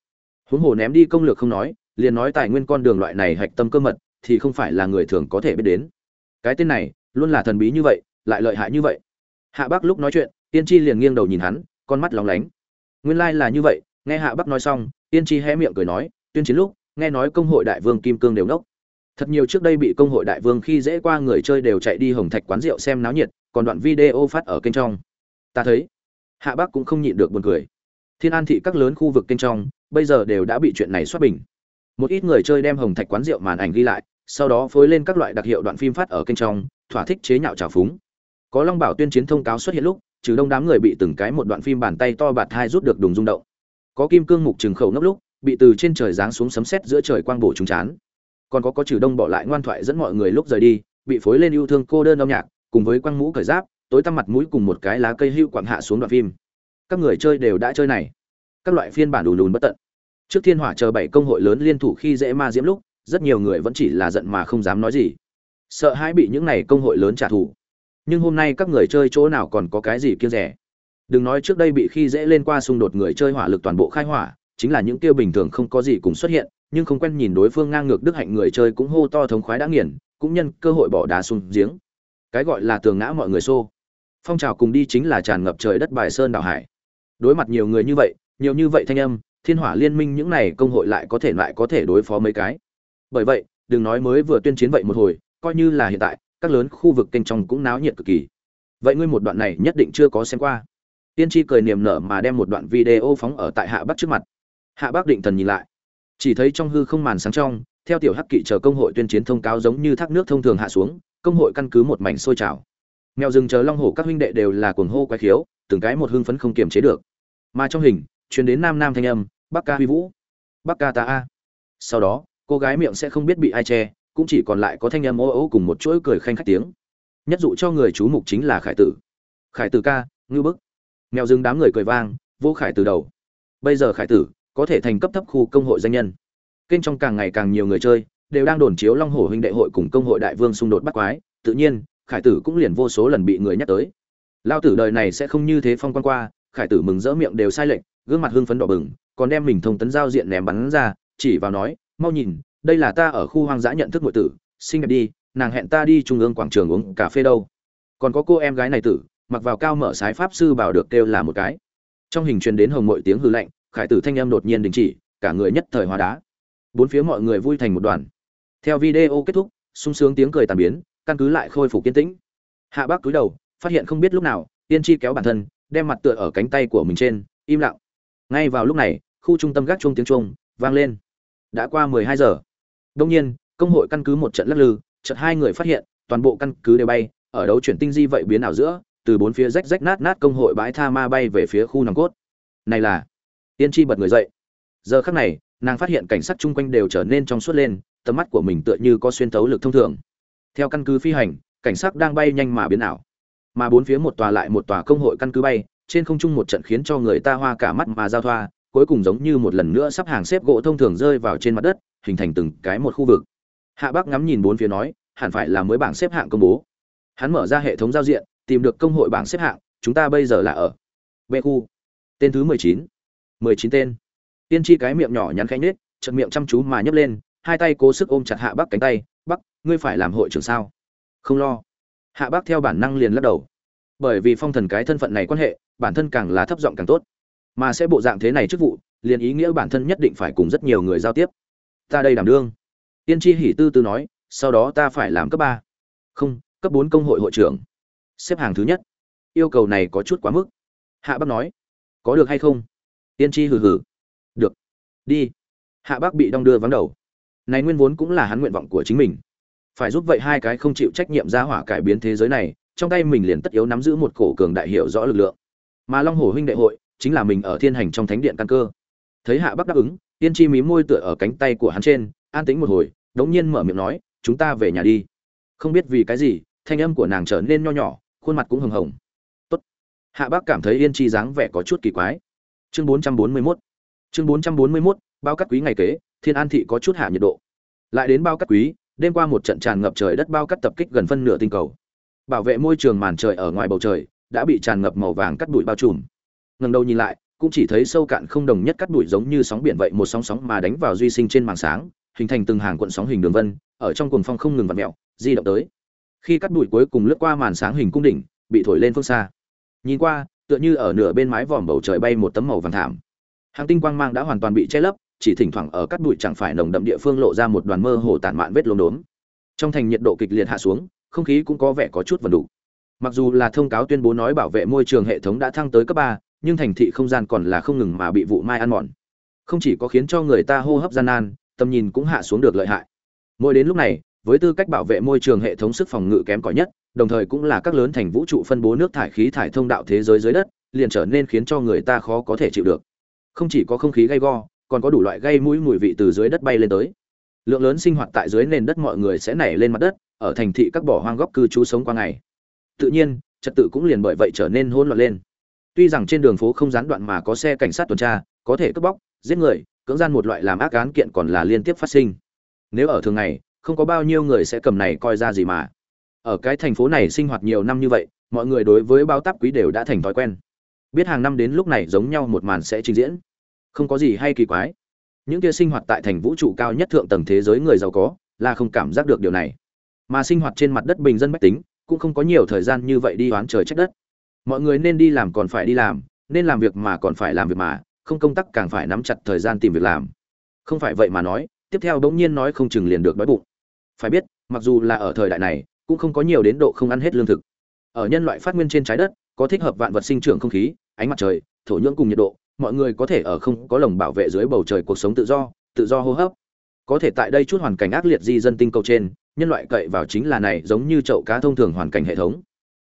Huống hồ ném đi công lược không nói, liền nói tài nguyên con đường loại này hạch tâm cơ mật thì không phải là người thường có thể biết đến. Cái tên này, luôn là thần bí như vậy, lại lợi hại như vậy. Hạ bắc lúc nói chuyện tiên chi liền nghiêng đầu nhìn hắn, con mắt lóng lánh. Nguyên lai là như vậy, nghe hạ bắc nói xong tiên chi hé miệng cười nói, tuyên chiến lúc, nghe nói công hội đại vương kim cương đều nốc. Thật nhiều trước đây bị công hội đại vương khi dễ qua người chơi đều chạy đi hồng thạch quán rượu xem náo nhiệt, còn đoạn video phát ở kênh trong. Ta thấy, hạ bắc cũng không nhịn được buồn cười. Thiên an thị các lớn khu vực kênh trong, bây giờ đều đã bị chuyện này xóa bình một ít người chơi đem hồng thạch quán rượu màn ảnh ghi lại, sau đó phối lên các loại đặc hiệu đoạn phim phát ở kênh trong, thỏa thích chế nhạo trào phúng. Có long bảo tuyên chiến thông cáo xuất hiện lúc, trừ đông đám người bị từng cái một đoạn phim bàn tay to bạt hai rút được đùng rung động. Có kim cương mục trừng khẩu nốc lúc, bị từ trên trời giáng xuống sấm sét giữa trời quang bổ trúng chán. Còn có có trừ đông bỏ lại ngoan thoại dẫn mọi người lúc rời đi, bị phối lên yêu thương cô đơn âm nhạc, cùng với quăng mũ cởi giáp, tối tăm mặt mũi cùng một cái lá cây hưu quặng hạ xuống đoạn phim. Các người chơi đều đã chơi này. Các loại phiên bản đùn lùn bất tận trước thiên hỏa chờ bảy công hội lớn liên thủ khi dễ ma diễm lúc, rất nhiều người vẫn chỉ là giận mà không dám nói gì. Sợ hãi bị những này công hội lớn trả thù. Nhưng hôm nay các người chơi chỗ nào còn có cái gì kiêng rẻ? Đừng nói trước đây bị khi dễ lên qua xung đột người chơi hỏa lực toàn bộ khai hỏa, chính là những tiêu bình thường không có gì cùng xuất hiện, nhưng không quen nhìn đối phương ngang ngược đức hạnh người chơi cũng hô to thống khoái đã nghiền, cũng nhân cơ hội bỏ đá xuống giếng. Cái gọi là tường ngã mọi người xô. Phong trào cùng đi chính là tràn ngập trời đất bài sơn đảo hải. Đối mặt nhiều người như vậy, nhiều như vậy thanh âm thiên hỏa liên minh những này công hội lại có thể lại có thể đối phó mấy cái. Bởi vậy, đừng nói mới vừa tuyên chiến vậy một hồi, coi như là hiện tại, các lớn khu vực kênh trong cũng náo nhiệt cực kỳ. Vậy ngươi một đoạn này nhất định chưa có xem qua. Tiên tri cười niềm nở mà đem một đoạn video phóng ở tại hạ bắc trước mặt. Hạ bắc định thần nhìn lại. Chỉ thấy trong hư không màn sáng trong, theo tiểu hắc kỵ chờ công hội tuyên chiến thông cáo giống như thác nước thông thường hạ xuống, công hội căn cứ một mảnh sôi trào. Mèo rừng chờ long hổ các huynh đệ đều là cuồng hô quái khiếu, từng cái một hưng phấn không kiềm chế được. Mà trong hình truyền đến nam nam thanh âm, bắc ca huy vũ, bắc ca ta a. Sau đó, cô gái miệng sẽ không biết bị ai che, cũng chỉ còn lại có thanh âm ô ô cùng một chuỗi cười khanh khách tiếng. Nhất dụ cho người chú mục chính là khải tử. Khải tử ca, ngưu bức. Mèo rừng đám người cười vang, vô khải từ đầu. Bây giờ khải tử có thể thành cấp thấp khu công hội danh nhân. Kênh trong càng ngày càng nhiều người chơi đều đang đồn chiếu long hổ huynh đệ hội cùng công hội đại vương xung đột bắt quái. Tự nhiên, khải tử cũng liền vô số lần bị người nhắc tới. Lao tử đời này sẽ không như thế phong quan qua, khải tử mừng rỡ miệng đều sai lệch gương mặt hưng phấn đỏ bừng, còn đem mình thông tấn giao diện ném bắn ra, chỉ vào nói, mau nhìn, đây là ta ở khu hoang dã nhận thức muội tử, xinh đẹp đi, nàng hẹn ta đi trung ương quảng trường uống cà phê đâu. Còn có cô em gái này tử, mặc vào cao mở sái pháp sư bảo được kêu là một cái. Trong hình truyền đến hồng muội tiếng hư lạnh, khải tử thanh em đột nhiên đình chỉ, cả người nhất thời hóa đá. Bốn phía mọi người vui thành một đoàn. Theo video kết thúc, sung sướng tiếng cười tàn biến, căn cứ lại khôi phục kiên tĩnh. Hạ bác cúi đầu, phát hiện không biết lúc nào, tiên tri kéo bản thân, đem mặt tựa ở cánh tay của mình trên, im lặng ngay vào lúc này, khu trung tâm gác chuông tiếng chuông vang lên. Đã qua mười hai giờ. Đông nhiên, công hội căn cứ một trận lắc lư, chợt hai người phát hiện, toàn bộ căn cứ đều bay, ở đấu chuyển tinh di vậy biến ảo giữa, từ bốn phía rách rách nát nát công hội bãi tha ma bay về phía khu nòng cốt. Này là, tiên tri bật người dậy. Giờ khắc này, nàng phát hiện cảnh sát chung quanh đều trở nên trong suốt lên, tầm mắt của mình tựa như có xuyên tấu lực thông thường. Theo căn cứ phi hành, cảnh sát đang bay nhanh mà biến ảo. Mà bốn phía một tòa lại một tòa công hội căn cứ bay trên không trung một trận khiến cho người ta hoa cả mắt mà giao thoa cuối cùng giống như một lần nữa sắp hàng xếp gỗ thông thường rơi vào trên mặt đất hình thành từng cái một khu vực. Hạ bác ngắm nhìn bốn phía nói hẳn phải là mới bảng xếp hạng công bố. Hắn mở ra hệ thống giao diện tìm được công hội bảng xếp hạng chúng ta bây giờ là ở b khu. Tên thứ mười chín. mười chín tên. Tiên tri cái miệng nhỏ nhắn khẽ nhếch, chợt miệng chăm chú mà nhấp lên hai tay cố sức ôm chặt hạ bắc cánh tay bắc ngươi phải làm hội trưởng sao? Không lo. Hạ bắc theo bản năng liền lắc đầu bởi vì phong thần cái thân phận này quan hệ, bản thân càng là thấp giọng càng tốt. Mà sẽ bộ dạng thế này chức vụ, liền ý nghĩa bản thân nhất định phải cùng rất nhiều người giao tiếp. Ta đây đảm đương. Tiên tri hỉ tư tư nói, sau đó ta phải làm cấp ba. Không, cấp bốn công hội hội trưởng. Xếp hàng thứ nhất. Yêu cầu này có chút quá mức. Hạ bác nói, có được hay không? Tiên tri hừ hừ. Được. Đi. Hạ bác bị đong đưa vắng đầu. Này nguyên vốn cũng là hắn nguyện vọng của chính mình. Phải giúp vậy hai cái không chịu trách nhiệm ra hỏa cải biến thế giới này trong tay mình liền tất yếu nắm giữ một cổ cường đại hiểu rõ lực lượng. Mà long hồ huynh đệ hội, chính là mình ở thiên hành trong thánh điện căn cơ. Thấy hạ bắc đáp ứng tiên Chi mí môi tựa ở cánh tay của hắn trên, an tĩnh một hồi, đống nhiên mở miệng nói, chúng ta về nhà đi. Không biết vì cái gì, thanh âm của nàng trở nên nho nhỏ, khuôn mặt cũng hồng hồng. Tốt. hạ bác cảm thấy yên chi dáng vẻ có chút kỳ quái. Chương 441 chương 441 bao cát quý ngày kế, thiên an thị có chút hạ nhiệt độ. Lại đến bao cát quý, đêm qua một trận tràn ngập trời đất bao cát tập kích gần phân nửa tinh cầu bảo vệ môi trường màn trời ở ngoài bầu trời, đã bị tràn ngập màu vàng cắt bụi bao trùm. Ngần đầu nhìn lại, cũng chỉ thấy sâu cạn không đồng nhất cắt bụi giống như sóng biển vậy một sóng sóng mà đánh vào duy sinh trên màn sáng, hình thành từng hàng cuộn sóng hình đường vân, ở trong cuồng phong không ngừng vặn mẹo di động tới. Khi cắt bụi cuối cùng lướt qua màn sáng hình cung đỉnh, bị thổi lên phương xa. Nhìn qua, tựa như ở nửa bên mái vòm bầu trời bay một tấm màu vàng thảm. Hàng tinh quang mang đã hoàn toàn bị che lấp, chỉ thỉnh thoảng ở cắt bụi chẳng phải nồng đậm địa phương lộ ra một đoàn mơ hồ tản mạn vết lốm đốm. Trong thành nhiệt độ kịch liệt hạ xuống không khí cũng có vẻ có chút vần đủ. Mặc dù là thông cáo tuyên bố nói bảo vệ môi trường hệ thống đã thăng tới cấp ba, nhưng thành thị không gian còn là không ngừng mà bị vụ mai ăn mòn. Không chỉ có khiến cho người ta hô hấp gian nan, tầm nhìn cũng hạ xuống được lợi hại. Mỗi đến lúc này, với tư cách bảo vệ môi trường hệ thống sức phòng ngự kém cỏi nhất, đồng thời cũng là các lớn thành vũ trụ phân bố nước thải khí thải thông đạo thế giới dưới đất, liền trở nên khiến cho người ta khó có thể chịu được. Không chỉ có không khí gay go, còn có đủ loại gây mũi mùi vị từ dưới đất bay lên tới. Lượng lớn sinh hoạt tại dưới nền đất mọi người sẽ nảy lên mặt đất ở thành thị các bỏ hoang góc cư trú sống qua ngày. Tự nhiên, trật tự cũng liền bởi vậy trở nên hỗn loạn lên. Tuy rằng trên đường phố không gián đoạn mà có xe cảnh sát tuần tra, có thể cướp bóc, giết người, cưỡng gian một loại làm ác án kiện còn là liên tiếp phát sinh. Nếu ở thường ngày, không có bao nhiêu người sẽ cầm này coi ra gì mà. Ở cái thành phố này sinh hoạt nhiều năm như vậy, mọi người đối với báo táp quý đều đã thành thói quen. Biết hàng năm đến lúc này giống nhau một màn sẽ trình diễn. Không có gì hay kỳ quái. Những kia sinh hoạt tại thành vũ trụ cao nhất thượng tầng thế giới người giàu có, là không cảm giác được điều này mà sinh hoạt trên mặt đất bình dân bách tính, cũng không có nhiều thời gian như vậy đi oán trời trách đất. Mọi người nên đi làm còn phải đi làm, nên làm việc mà còn phải làm việc mà, không công tác càng phải nắm chặt thời gian tìm việc làm. Không phải vậy mà nói, tiếp theo bỗng nhiên nói không chừng liền được đói bụng. Phải biết, mặc dù là ở thời đại này, cũng không có nhiều đến độ không ăn hết lương thực. Ở nhân loại phát nguyên trên trái đất, có thích hợp vạn vật sinh trưởng không khí, ánh mặt trời, thổ nhưỡng cùng nhiệt độ, mọi người có thể ở không có lồng bảo vệ dưới bầu trời cuộc sống tự do tự do hô hấp. Có thể tại đây chút hoàn cảnh ác liệt di dân tinh cầu trên nhân loại cậy vào chính là này giống như chậu cá thông thường hoàn cảnh hệ thống.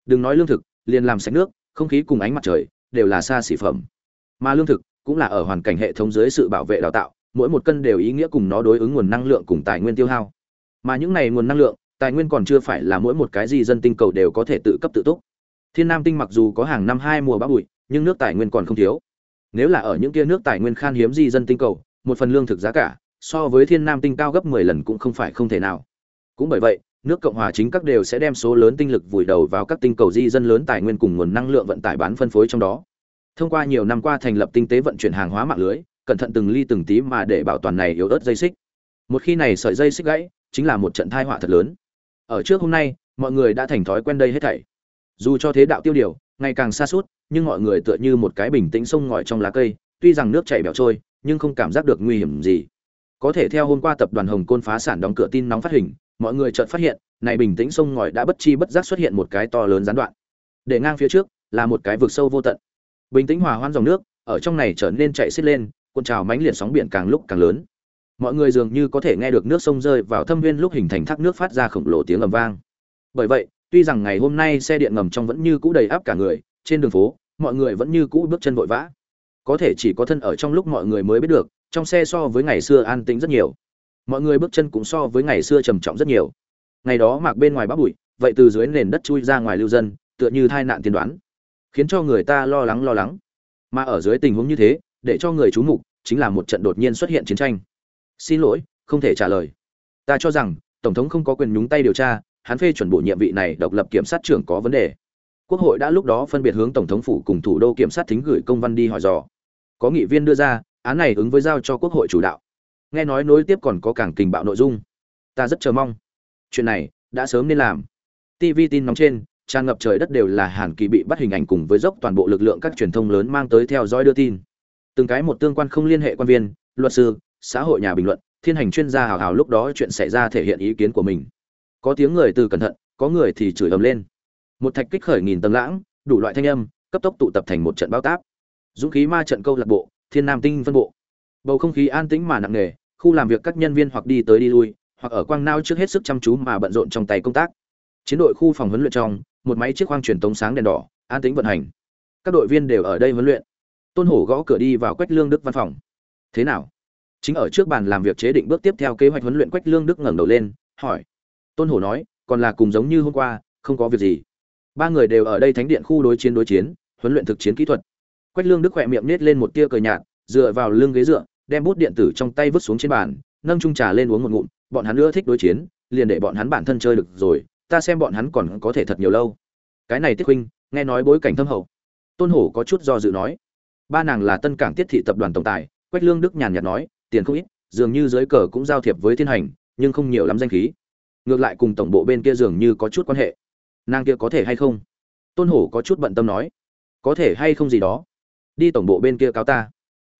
Đừng nói lương thực, liền làm sạch nước, không khí cùng ánh mặt trời đều là xa xỉ phẩm. Mà lương thực cũng là ở hoàn cảnh hệ thống dưới sự bảo vệ đào tạo, mỗi một cân đều ý nghĩa cùng nó đối ứng nguồn năng lượng cùng tài nguyên tiêu hao. Mà những này nguồn năng lượng, tài nguyên còn chưa phải là mỗi một cái gì dân tinh cầu đều có thể tự cấp tự túc. Thiên nam tinh mặc dù có hàng năm hai mùa bão bụi, nhưng nước tài nguyên còn không thiếu. Nếu là ở những kia nước tài nguyên khan hiếm di dân tinh cầu, một phần lương thực giá cả, so với thiên nam tinh cao gấp 10 lần cũng không phải không thể nào cũng bởi vậy, nước cộng hòa chính các đều sẽ đem số lớn tinh lực vùi đầu vào các tinh cầu di dân lớn tài nguyên cùng nguồn năng lượng vận tải bán phân phối trong đó. Thông qua nhiều năm qua thành lập tinh tế vận chuyển hàng hóa mạng lưới, cẩn thận từng ly từng tí mà để bảo toàn này yếu ớt dây xích. Một khi này sợi dây xích gãy, chính là một trận tai họa thật lớn. Ở trước hôm nay, mọi người đã thành thói quen đây hết thảy. Dù cho thế đạo tiêu điều, ngày càng xa suốt, nhưng mọi người tựa như một cái bình tĩnh sông ngòi trong lá cây, tuy rằng nước chảy bẻo trôi, nhưng không cảm giác được nguy hiểm gì. Có thể theo hôm qua tập đoàn hồng côn phá sản đóng cửa tin nóng phát hình mọi người chợt phát hiện, này bình tĩnh sông ngòi đã bất chi bất giác xuất hiện một cái to lớn gián đoạn. Để ngang phía trước, là một cái vực sâu vô tận. Bình tĩnh hòa hoan dòng nước, ở trong này trở nên chạy xiết lên, cuộn trào mãnh liệt sóng biển càng lúc càng lớn. Mọi người dường như có thể nghe được nước sông rơi vào thâm viên lúc hình thành thác nước phát ra khổng lồ tiếng ầm vang. Bởi vậy, tuy rằng ngày hôm nay xe điện ngầm trong vẫn như cũ đầy áp cả người, trên đường phố, mọi người vẫn như cũ bước chân vội vã. Có thể chỉ có thân ở trong lúc mọi người mới biết được, trong xe so với ngày xưa an tĩnh rất nhiều mọi người bước chân cũng so với ngày xưa trầm trọng rất nhiều. Ngày đó mặc bên ngoài bắp bụi, vậy từ dưới nền đất chui ra ngoài lưu dân, tựa như tai nạn tiên đoán, khiến cho người ta lo lắng lo lắng. Mà ở dưới tình huống như thế, để cho người chú mục, chính là một trận đột nhiên xuất hiện chiến tranh. Xin lỗi, không thể trả lời. Ta cho rằng, tổng thống không có quyền nhúng tay điều tra, hắn phê chuẩn bổ nhiệm vị này độc lập kiểm sát trưởng có vấn đề. Quốc hội đã lúc đó phân biệt hướng tổng thống phủ cùng thủ đô kiểm sát thính gửi công văn đi hỏi dò. Có nghị viên đưa ra, án này ứng với giao cho quốc hội chủ đạo nghe nói nối tiếp còn có càng kình bạo nội dung. Ta rất chờ mong. Chuyện này đã sớm nên làm. Tv tin nóng trên, tràn ngập trời đất đều là hàn kỳ bị bắt hình ảnh cùng với dốc toàn bộ lực lượng các truyền thông lớn mang tới theo dõi đưa tin. Từng cái một tương quan không liên hệ quan viên, luật sư, xã hội nhà bình luận, thiên hành chuyên gia hào hào lúc đó chuyện xảy ra thể hiện ý kiến của mình. Có tiếng người từ cẩn thận, có người thì chửi ầm lên. Một thạch kích khởi nghìn tầng lãng, đủ loại thanh âm, cấp tốc tụ tập thành một trận bao táp. Dũng khí ma trận câu lạc bộ, thiên nam tinh phân bộ bầu không khí an tĩnh mà nặng nề, khu làm việc các nhân viên hoặc đi tới đi lui, hoặc ở quang nao trước hết sức chăm chú mà bận rộn trong tay công tác. Chiến đội khu phòng huấn luyện trong, một máy chiếc khoang truyền tống sáng đèn đỏ, an tĩnh vận hành. Các đội viên đều ở đây huấn luyện. Tôn hổ gõ cửa đi vào quách lương đức văn phòng. Thế nào? Chính ở trước bàn làm việc chế định bước tiếp theo kế hoạch huấn luyện quách lương đức ngẩng đầu lên, hỏi. Tôn hổ nói, còn là cùng giống như hôm qua, không có việc gì. Ba người đều ở đây thánh điện khu đối chiến đối chiến, huấn luyện thực chiến kỹ thuật. Quách lương đức khỏe miệng nết lên một tia cười nhạt dựa vào lưng ghế dựa, đem bút điện tử trong tay vứt xuống trên bàn, nâng trung trà lên uống một ngụm, bọn hắn nữa thích đối chiến, liền để bọn hắn bản thân chơi được rồi, ta xem bọn hắn còn có thể thật nhiều lâu. Cái này tiết huynh nghe nói bối cảnh thâm hậu. Tôn hổ có chút do dự nói. Ba nàng là tân cảng tiết thị tập đoàn tổng tài, quách lương đức nhàn nhạt nói, tiền không ít, dường như dưới cờ cũng giao thiệp với thiên hành, nhưng không nhiều lắm danh khí. Ngược lại cùng tổng bộ bên kia dường như có chút quan hệ. Nàng kia có thể hay không? Tôn hổ có chút bận tâm nói. Có thể hay không gì đó? Đi tổng bộ bên kia cáo ta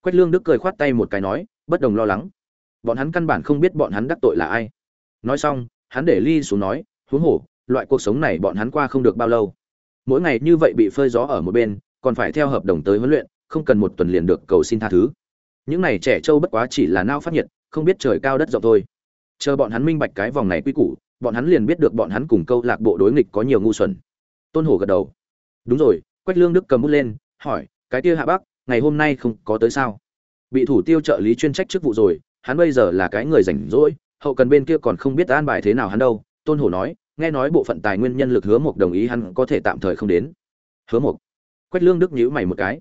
quách lương đức cười khoát tay một cái nói, bất đồng lo lắng. Bọn hắn căn bản không biết bọn hắn đắc tội là ai. Nói xong, hắn để ly xuống nói, huống hổ loại cuộc sống này bọn hắn qua không được bao lâu. Mỗi ngày như vậy bị phơi gió ở một bên, còn phải theo hợp đồng tới huấn luyện, không cần một tuần liền được cầu xin tha thứ. Những này trẻ trâu bất quá chỉ là nao phát nhiệt, không biết trời cao đất rộng thôi. Chờ bọn hắn minh bạch cái vòng này quy củ, bọn hắn liền biết được bọn hắn cùng câu lạc bộ đối nghịch có nhiều ngu xuẩn. Tôn hổ gật đầu. Đúng rồi, quách lương đức cầm bút lên, hỏi, cái kia hạ bắc ngày hôm nay không có tới sao? Bị thủ tiêu trợ lý chuyên trách chức vụ rồi, hắn bây giờ là cái người rảnh rỗi, hậu cần bên kia còn không biết an bài thế nào hắn đâu. Tôn hổ nói, nghe nói bộ phận tài nguyên nhân lực hứa mộc đồng ý hắn có thể tạm thời không đến. Hứa mộc, quách lương đức nhíu mày một cái.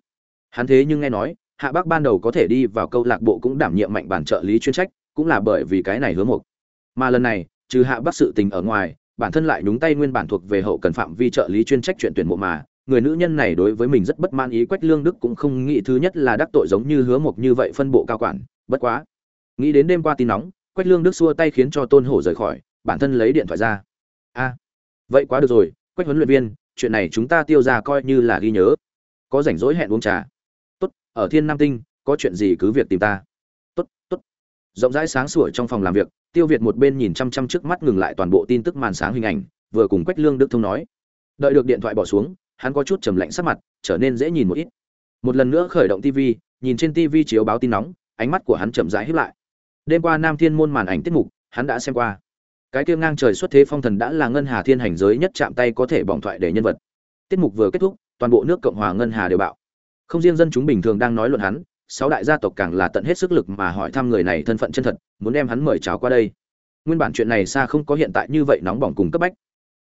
Hắn thế nhưng nghe nói, hạ bắc ban đầu có thể đi vào câu lạc bộ cũng đảm nhiệm mạnh bản trợ lý chuyên trách, cũng là bởi vì cái này hứa mộc. Mà lần này, trừ hạ bắc sự tình ở ngoài, bản thân lại nhúng tay nguyên bản thuộc về hậu cần phạm vi trợ lý chuyên trách chuyện tuyển mộ mà người nữ nhân này đối với mình rất bất mãn, ý quách lương đức cũng không nghĩ thứ nhất là đắc tội giống như hứa mộc như vậy phân bộ cao quản, bất quá. Nghĩ đến đêm qua tin nóng, quách lương đức xua tay khiến cho tôn hổ rời khỏi, bản thân lấy điện thoại ra. A, vậy quá được rồi, quách huấn luyện viên, chuyện này chúng ta tiêu ra coi như là ghi nhớ. Có rảnh rỗi hẹn uống trà. Tốt, ở thiên nam tinh, có chuyện gì cứ việc tìm ta. Tốt tốt. Rộng rãi sáng sủa trong phòng làm việc, tiêu việt một bên nhìn chăm chăm trước mắt ngừng lại toàn bộ tin tức màn sáng hình ảnh, vừa cùng quách lương đức thông nói. Đợi được điện thoại bỏ xuống hắn có chút trầm lạnh sắc mặt, trở nên dễ nhìn một ít. Một lần nữa khởi động tv nhìn trên tv chiếu báo tin nóng, ánh mắt của hắn chậm rãi híp lại. Đêm qua nam thiên môn màn ảnh tiết mục, hắn đã xem qua. Cái kia ngang trời xuất thế phong thần đã là ngân hà thiên hành giới nhất chạm tay có thể bỏng thoại để nhân vật. Tiết mục vừa kết thúc, toàn bộ nước cộng hòa ngân hà đều bạo. Không riêng dân chúng bình thường đang nói luận hắn, sáu đại gia tộc càng là tận hết sức lực mà hỏi thăm người này thân phận chân thật, muốn đem hắn mời chào qua đây. Nguyên bản chuyện này xa không có hiện tại như vậy nóng bỏng cùng cấp bách.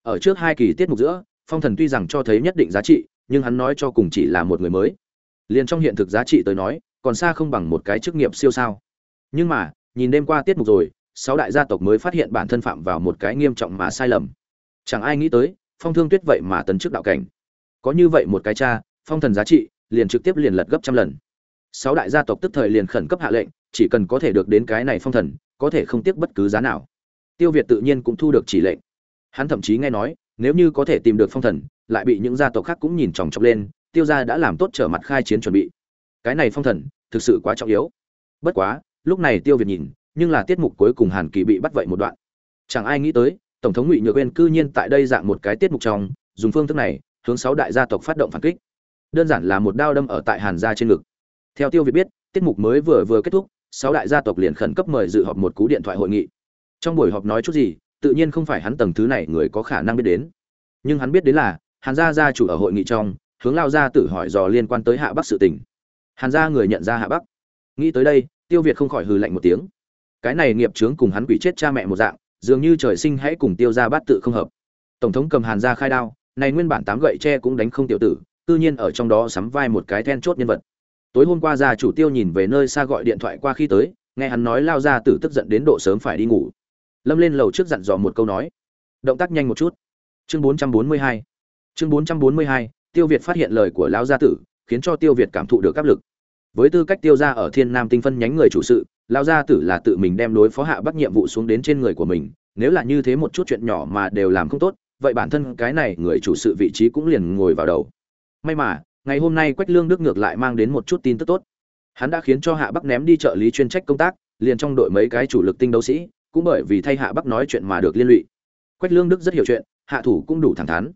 Ở trước hai kỳ tiết mục giữa phong thần tuy rằng cho thấy nhất định giá trị, nhưng hắn nói cho cùng chỉ là một người mới. Liền trong hiện thực giá trị tới nói, còn xa không bằng một cái chức nghiệp siêu sao. Nhưng mà, nhìn đêm qua tiết mục rồi, sáu đại gia tộc mới phát hiện bản thân phạm vào một cái nghiêm trọng mà sai lầm. Chẳng ai nghĩ tới, phong thương tuyết vậy mà tấn chức đạo cảnh. Có như vậy một cái cha, phong thần giá trị, liền trực tiếp liền lật gấp trăm lần. Sáu đại gia tộc tức thời liền khẩn cấp hạ lệnh, chỉ cần có thể được đến cái này phong thần, có thể không tiếc bất cứ giá nào. Tiêu việt tự nhiên cũng thu được chỉ lệnh. Hắn thậm chí nghe nói nếu như có thể tìm được phong thần, lại bị những gia tộc khác cũng nhìn chòng chọc lên, tiêu gia đã làm tốt trở mặt khai chiến chuẩn bị. Cái này phong thần, thực sự quá trọng yếu. Bất quá, lúc này tiêu việt nhìn, nhưng là tiết mục cuối cùng hàn kỳ bị bắt vậy một đoạn. Chẳng ai nghĩ tới, tổng thống ngụy nhược quên cư nhiên tại đây dạng một cái tiết mục trong, dùng phương thức này, hướng sáu đại gia tộc phát động phản kích. Đơn giản là một đao đâm ở tại hàn gia trên ngực. Theo tiêu việt biết, tiết mục mới vừa vừa kết thúc, sáu đại gia tộc liền khẩn cấp mời dự họp một cú điện thoại hội nghị. Trong buổi họp nói chút gì tự nhiên không phải hắn tầng thứ này người có khả năng biết đến. Nhưng hắn biết đến là, hàn gia gia chủ ở hội nghị trong, hướng lao gia tử hỏi dò liên quan tới hạ bắc sự tình. Hàn gia người nhận ra hạ bắc. Nghĩ tới đây, tiêu việt không khỏi hừ lạnh một tiếng. Cái này nghiệp chướng cùng hắn quỷ chết cha mẹ một dạng, dường như trời sinh hãy cùng tiêu ra bát tự không hợp. Tổng thống cầm hàn gia khai đao, này nguyên bản tám gậy tre cũng đánh không tiểu tử tự nhiên ở trong đó sắm vai một cái then chốt nhân vật. Tối hôm qua gia chủ tiêu nhìn về nơi xa gọi điện thoại qua khi tới, nghe hắn nói lao ra tử tức giận đến độ sớm phải đi ngủ lâm lên lầu trước dặn dò một câu nói. Động tác nhanh một chút. Chương 442 chương 442 tiêu việt phát hiện lời của lão gia tử, khiến cho tiêu việt cảm thụ được áp lực. Với tư cách tiêu gia ở thiên nam tinh phân nhánh người chủ sự, lão gia tử là tự mình đem đối phó hạ bắt nhiệm vụ xuống đến trên người của mình, nếu là như thế một chút chuyện nhỏ mà đều làm không tốt, vậy bản thân cái này người chủ sự vị trí cũng liền ngồi vào đầu. May mà, ngày hôm nay quách lương đức ngược lại mang đến một chút tin tức tốt. Hắn đã khiến cho hạ bắc ném đi trợ lý chuyên trách công tác, liền trong đội mấy cái chủ lực tinh đấu sĩ cũng bởi vì thay hạ bắc nói chuyện mà được liên lụy. Quách lương đức rất hiểu chuyện, hạ thủ cũng đủ thẳng thắn.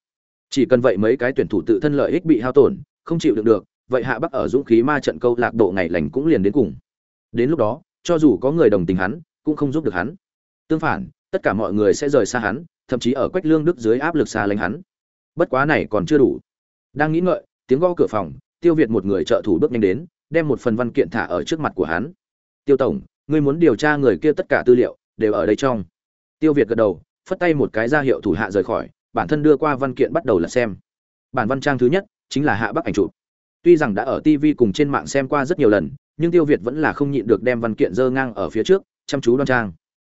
Chỉ cần vậy mấy cái tuyển thủ tự thân lợi ích bị hao tổn, không chịu được được, vậy hạ bắc ở dũng khí ma trận câu lạc bộ ngày lành cũng liền đến cùng. Đến lúc đó, cho dù có người đồng tình hắn, cũng không giúp được hắn. Tương phản, tất cả mọi người sẽ rời xa hắn, thậm chí ở quách lương đức dưới áp lực xa lánh hắn. Bất quá này còn chưa đủ. Đang nghĩ ngợi, tiếng gõ cửa phòng, tiêu việt một người trợ thủ bước nhanh đến, đem một phần văn kiện thả ở trước mặt của hắn. Tiêu tổng, ngươi muốn điều tra người kia tất cả tư liệu đều ở đây trong. Tiêu việt gật đầu, phất tay một cái ra hiệu thủ hạ rời khỏi, bản thân đưa qua văn kiện bắt đầu là xem. Bản văn trang thứ nhất chính là hạ bắc ảnh chụp. Tuy rằng đã ở tv cùng trên mạng xem qua rất nhiều lần, nhưng tiêu việt vẫn là không nhịn được đem văn kiện dơ ngang ở phía trước, chăm chú đoan trang.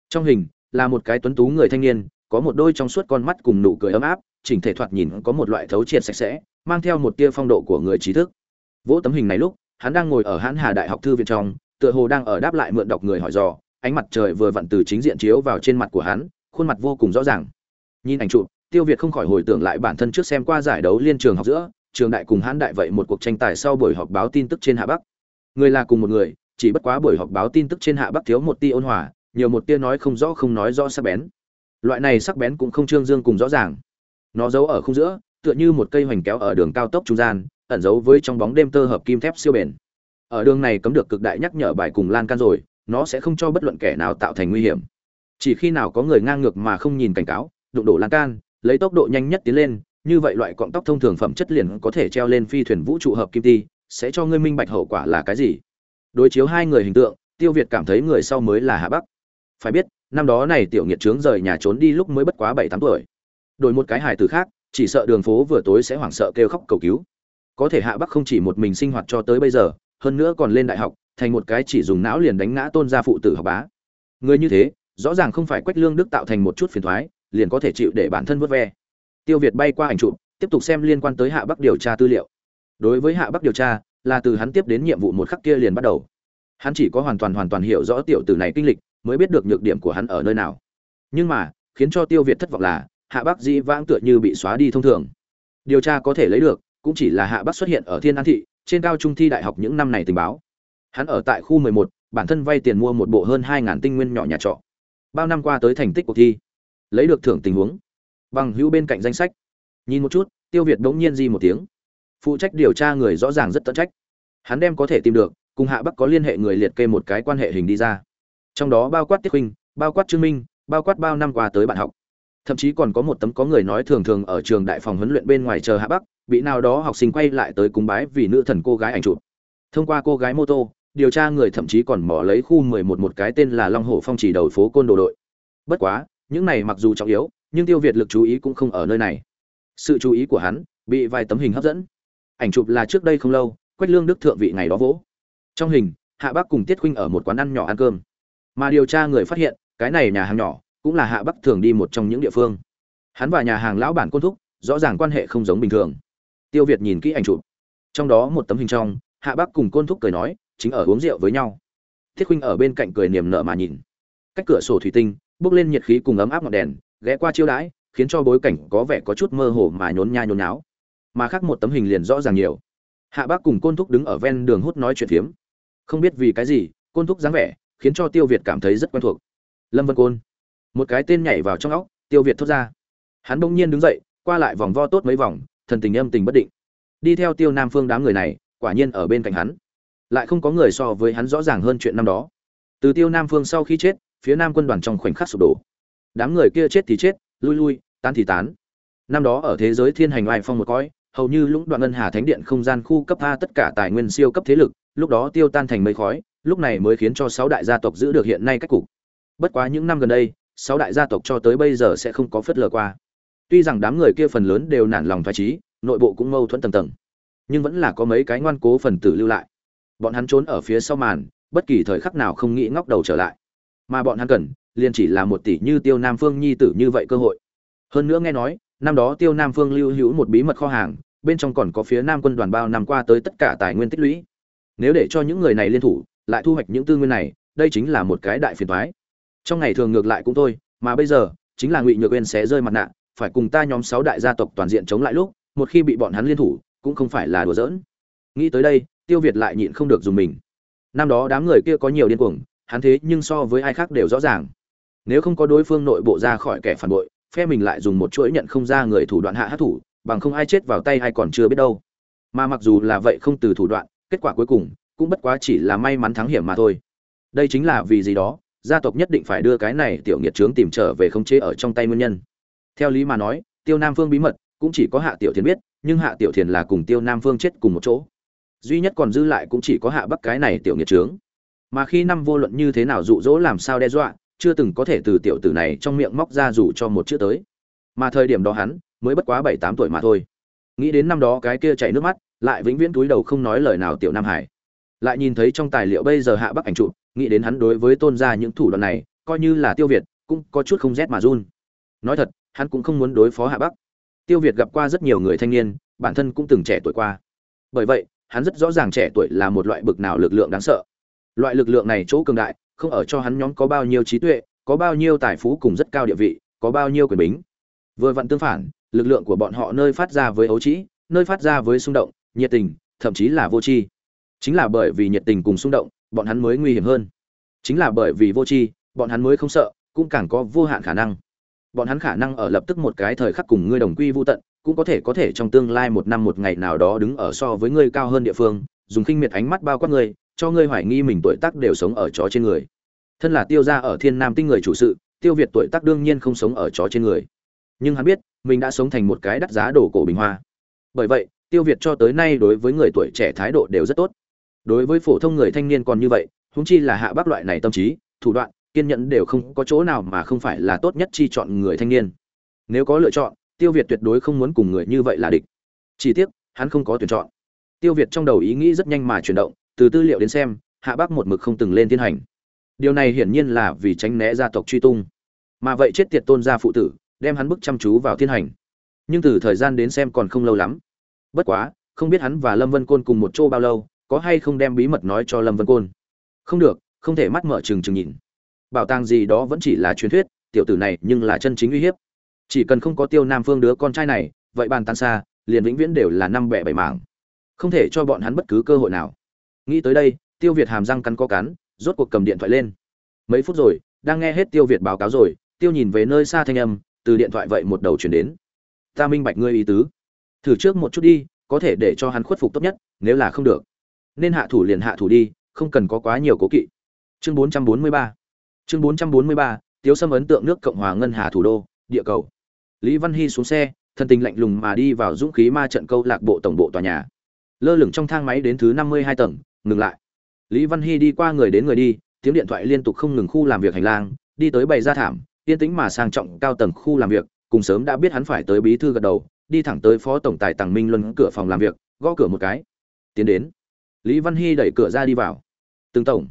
Trong hình, là một cái tuấn tú người thanh niên, có một đôi trong suốt con mắt cùng nụ cười ấm áp, chỉnh thể thoạt nhìn có một loại thấu triệt sạch sẽ, mang theo một tia phong độ của người trí thức. Vỗ tấm hình này lúc, hắn đang ngồi ở hãn hà đại học thư viện trong, tựa hồ đang ở đáp lại mượn đọc người hỏi dò ánh mặt trời vừa vặn từ chính diện chiếu vào trên mặt của hắn, khuôn mặt vô cùng rõ ràng. Nhìn ảnh chụp, tiêu việt không khỏi hồi tưởng lại bản thân trước xem qua giải đấu liên trường học giữa, trường đại cùng hãn đại vậy một cuộc tranh tài sau buổi họp báo tin tức trên hạ bắc. Người là cùng một người, chỉ bất quá buổi họp báo tin tức trên hạ bắc thiếu một tia ôn hòa, nhiều một tia nói không rõ không nói rõ sắc bén. Loại này sắc bén cũng không trương dương cùng rõ ràng. Nó giấu ở không giữa, tựa như một cây hoành kéo ở đường cao tốc trung gian, ẩn giấu với trong bóng đêm tơ hợp kim thép siêu bền. Ở đường này cấm được cực đại nhắc nhở bài cùng lan can rồi nó sẽ không cho bất luận kẻ nào tạo thành nguy hiểm. Chỉ khi nào có người ngang ngược mà không nhìn cảnh cáo, đụng đổ lan can, lấy tốc độ nhanh nhất tiến lên, như vậy loại cọng tóc thông thường phẩm chất liền có thể treo lên phi thuyền vũ trụ hợp kim ti, sẽ cho ngươi minh bạch hậu quả là cái gì. Đối chiếu hai người hình tượng, tiêu việt cảm thấy người sau mới là hạ bắc. Phải biết, năm đó này tiểu nghiệt trướng rời nhà trốn đi lúc mới bất quá bảy tám tuổi. Đổi một cái hài từ khác, chỉ sợ đường phố vừa tối sẽ hoảng sợ kêu khóc cầu cứu. Có thể hạ bắc không chỉ một mình sinh hoạt cho tới bây giờ, hơn nữa còn lên đại học thành một cái chỉ dùng não liền đánh ngã tôn gia phụ tử học bá. Người như thế, rõ ràng không phải quách lương đức tạo thành một chút phiền thoái, liền có thể chịu để bản thân vớt ve. Tiêu việt bay qua ảnh chụp, tiếp tục xem liên quan tới hạ bắc điều tra tư liệu. Đối với hạ bắc điều tra, là từ hắn tiếp đến nhiệm vụ một khắc kia liền bắt đầu. Hắn chỉ có hoàn toàn hoàn toàn hiểu rõ tiểu tử này kinh lịch, mới biết được nhược điểm của hắn ở nơi nào. Nhưng mà, khiến cho tiêu việt thất vọng là, hạ bắc dĩ vãng tựa như bị xóa đi thông thường. Điều tra có thể lấy được, cũng chỉ là hạ bắc xuất hiện ở thiên an thị, trên cao trung thi đại học những năm này tình báo hắn ở tại khu 11, bản thân vay tiền mua một bộ hơn 2000 tinh nguyên nhỏ nhà trọ. Bao năm qua tới thành tích cuộc thi. Lấy được thưởng tình huống. Bằng hữu bên cạnh danh sách. Nhìn một chút tiêu việt đống nhiên di một tiếng. Phụ trách điều tra người rõ ràng rất tận trách. Hắn đem có thể tìm được cùng hạ bắc có liên hệ người liệt kê một cái quan hệ hình đi ra. Trong đó bao quát tiết huynh bao quát trương minh bao quát bao năm qua tới bạn học. Thậm chí còn có một tấm có người nói thường thường ở trường đại phòng huấn luyện bên ngoài chờ hạ bắc bị nào đó học sinh quay lại tới cúng bái vì nữ thần cô gái ảnh chụp. Thông qua cô gái mô tô điều tra người thậm chí còn mỏ lấy khu 11 một cái tên là long hổ phong chỉ đầu phố côn đồ đội. Bất quá, những này mặc dù trọng yếu, nhưng tiêu việt lực chú ý cũng không ở nơi này. Sự chú ý của hắn bị vài tấm hình hấp dẫn. Ảnh chụp là trước đây không lâu, quách lương đức thượng vị ngày đó vỗ. Trong hình, hạ bắc cùng tiết khuynh ở một quán ăn nhỏ ăn cơm. Mà điều tra người phát hiện, cái này nhà hàng nhỏ cũng là hạ bắc thường đi một trong những địa phương. Hắn và nhà hàng lão bản côn thúc, rõ ràng quan hệ không giống bình thường. Tiêu việt nhìn kỹ ảnh chụp. Trong đó một tấm hình trong, hạ bắc cùng côn thúc cười nói chính ở uống rượu với nhau. Thiết khuynh ở bên cạnh cười niềm nở mà nhìn. Cách cửa sổ thủy tinh, bước lên nhiệt khí cùng ấm áp ngọn đèn, ghé qua chiêu đãi, khiến cho bối cảnh có vẻ có chút mơ hồ mà nhốn nha nhốn nháo. Mà khác một tấm hình liền rõ ràng nhiều. Hạ bác cùng côn thúc đứng ở ven đường hút nói chuyện phiếm. Không biết vì cái gì, côn thúc dáng vẻ khiến cho tiêu việt cảm thấy rất quen thuộc. Lâm vân côn. Một cái tên nhảy vào trong óc, tiêu việt thốt ra. Hắn bỗng nhiên đứng dậy, qua lại vòng vo tốt mấy vòng, thần tình âm tình bất định. Đi theo tiêu nam phương đám người này, quả nhiên ở bên cạnh hắn lại không có người so với hắn rõ ràng hơn chuyện năm đó. Từ tiêu nam phương sau khi chết, phía nam quân đoàn trong khoảnh khắc sụp đổ. Đám người kia chết thì chết, lui lui, tán thì tán. Năm đó ở thế giới thiên hành oai phong một cõi, hầu như lũng đoạn ngân hà thánh điện không gian khu cấp a tất cả tài nguyên siêu cấp thế lực, lúc đó tiêu tan thành mây khói, lúc này mới khiến cho sáu đại gia tộc giữ được hiện nay cách cục. Bất quá những năm gần đây, sáu đại gia tộc cho tới bây giờ sẽ không có phất lờ qua. Tuy rằng đám người kia phần lớn đều nản lòng thoái trí nội bộ cũng mâu thuẫn tầng tầng, nhưng vẫn là có mấy cái ngoan cố phần tử lưu lại bọn hắn trốn ở phía sau màn, bất kỳ thời khắc nào không nghĩ ngóc đầu trở lại. Mà bọn hắn cần, liền chỉ là một tỷ như tiêu nam phương nhi tử như vậy cơ hội. Hơn nữa nghe nói, năm đó tiêu nam phương lưu hữu một bí mật kho hàng, bên trong còn có phía nam quân đoàn bao năm qua tới tất cả tài nguyên tích lũy. Nếu để cho những người này liên thủ, lại thu hoạch những tư nguyên này, đây chính là một cái đại phiền thoái trong ngày thường ngược lại cũng thôi, mà bây giờ, chính là ngụy nhược quên sẽ rơi mặt nạ, phải cùng ta nhóm sáu đại gia tộc toàn diện chống lại lúc, một khi bị bọn hắn liên thủ, cũng không phải là đùa giỡn. Nghĩ tới đây tiêu việt lại nhịn không được dùng mình. Năm đó đám người kia có nhiều điên cuồng, hắn thế nhưng so với ai khác đều rõ ràng. Nếu không có đối phương nội bộ ra khỏi kẻ phản bội, phe mình lại dùng một chuỗi nhận không ra người thủ đoạn hạ hát thủ, bằng không ai chết vào tay hay còn chưa biết đâu. Mà mặc dù là vậy không từ thủ đoạn, kết quả cuối cùng cũng bất quá chỉ là may mắn thắng hiểm mà thôi. Đây chính là vì gì đó, gia tộc nhất định phải đưa cái này tiểu nghiệt trướng tìm trở về không chế ở trong tay nguyên nhân. Theo lý mà nói, tiêu nam phương bí mật cũng chỉ có hạ tiểu thiền biết, nhưng hạ tiểu thiền là cùng tiêu nam phương chết cùng một chỗ duy nhất còn dư lại cũng chỉ có hạ bắc cái này tiểu nghiệt trướng. Mà khi năm vô luận như thế nào dụ dỗ làm sao đe dọa, chưa từng có thể từ tiểu tử này trong miệng móc ra dù cho một chữ tới. Mà thời điểm đó hắn, mới bất quá bảy tám tuổi mà thôi. Nghĩ đến năm đó cái kia chảy nước mắt, lại vĩnh viễn túi đầu không nói lời nào tiểu nam hải. Lại nhìn thấy trong tài liệu bây giờ hạ bắc ảnh chụp, nghĩ đến hắn đối với tôn gia những thủ đoạn này, coi như là tiêu việt, cũng có chút không rét mà run. Nói thật, hắn cũng không muốn đối phó hạ bắc. Tiêu việt gặp qua rất nhiều người thanh niên, bản thân cũng từng trẻ tuổi qua. Bởi vậy hắn rất rõ ràng trẻ tuổi là một loại bực nào lực lượng đáng sợ. Loại lực lượng này chỗ cường đại, không ở cho hắn nhóm có bao nhiêu trí tuệ, có bao nhiêu tài phú cùng rất cao địa vị, có bao nhiêu quyền bính. Vừa vặn tương phản, lực lượng của bọn họ nơi phát ra với ấu trĩ, nơi phát ra với xung động, nhiệt tình, thậm chí là vô tri. Chính là bởi vì nhiệt tình cùng xung động, bọn hắn mới nguy hiểm hơn. Chính là bởi vì vô tri, bọn hắn mới không sợ, cũng càng có vô hạn khả năng bọn hắn khả năng ở lập tức một cái thời khắc cùng ngươi đồng quy vô tận, cũng có thể có thể trong tương lai một năm một ngày nào đó đứng ở so với ngươi cao hơn địa phương, dùng khinh miệt ánh mắt bao quát ngươi, cho ngươi hoài nghi mình tuổi tác đều sống ở chó trên người. Thân là tiêu gia ở thiên nam tinh người chủ sự, tiêu việt tuổi tác đương nhiên không sống ở chó trên người. Nhưng hắn biết, mình đã sống thành một cái đắt giá đổ cổ bình hoa. Bởi vậy, tiêu việt cho tới nay đối với người tuổi trẻ thái độ đều rất tốt. Đối với phổ thông người thanh niên còn như vậy húng chi là hạ bác loại này tâm trí, thủ đoạn kiên nhẫn đều không có chỗ nào mà không phải là tốt nhất chi chọn người thanh niên. Nếu có lựa chọn, tiêu việt tuyệt đối không muốn cùng người như vậy là địch. Chỉ tiếc, hắn không có tuyển chọn. Tiêu việt trong đầu ý nghĩ rất nhanh mà chuyển động, từ tư liệu đến xem, hạ bác một mực không từng lên tiến hành. Điều này hiển nhiên là vì tránh né gia tộc truy tung. Mà vậy chết tiệt tôn gia phụ tử, đem hắn bức chăm chú vào thiên hành. Nhưng từ thời gian đến xem còn không lâu lắm. Bất quá, không biết hắn và lâm vân côn cùng một chỗ bao lâu, có hay không đem bí mật nói cho lâm vân côn. Không được, không thể mắt mở trừng trừng nhìn bảo tàng gì đó vẫn chỉ là truyền thuyết, tiểu tử này nhưng là chân chính uy hiếp. Chỉ cần không có tiêu nam phương đứa con trai này, vậy bàn tan xa, liền vĩnh viễn đều là năm bẻ bảy mảng. Không thể cho bọn hắn bất cứ cơ hội nào. Nghĩ tới đây, tiêu việt hàm răng cắn có cắn, rốt cuộc cầm điện thoại lên. Mấy phút rồi, đang nghe hết tiêu việt báo cáo rồi, tiêu nhìn về nơi xa thanh âm, từ điện thoại vậy một đầu chuyển đến. Ta minh bạch ngươi ý tứ. Thử trước một chút đi, có thể để cho hắn khuất phục tốt nhất, nếu là không được. Nên hạ thủ liền hạ thủ đi, không cần có quá nhiều cố kỵ. Chương 443 chương 443 tiếu sâm ấn tượng nước cộng hòa ngân hà thủ đô, địa cầu. Lý văn hy xuống xe thân tình lạnh lùng mà đi vào dũng khí ma trận câu lạc bộ tổng bộ tòa nhà. Lơ lửng trong thang máy đến thứ năm mươi hai tầng, ngừng lại. Lý văn hy đi qua người đến người đi, tiếng điện thoại liên tục không ngừng khu làm việc hành lang, đi tới bày ra thảm, yên tĩnh mà sang trọng cao tầng khu làm việc, cùng sớm đã biết hắn phải tới bí thư gật đầu, đi thẳng tới phó tổng tài tàng minh luân cửa phòng làm việc, gõ cửa một cái. Tiến đến. Lý văn hy đẩy cửa ra đi vào. Từng tổng,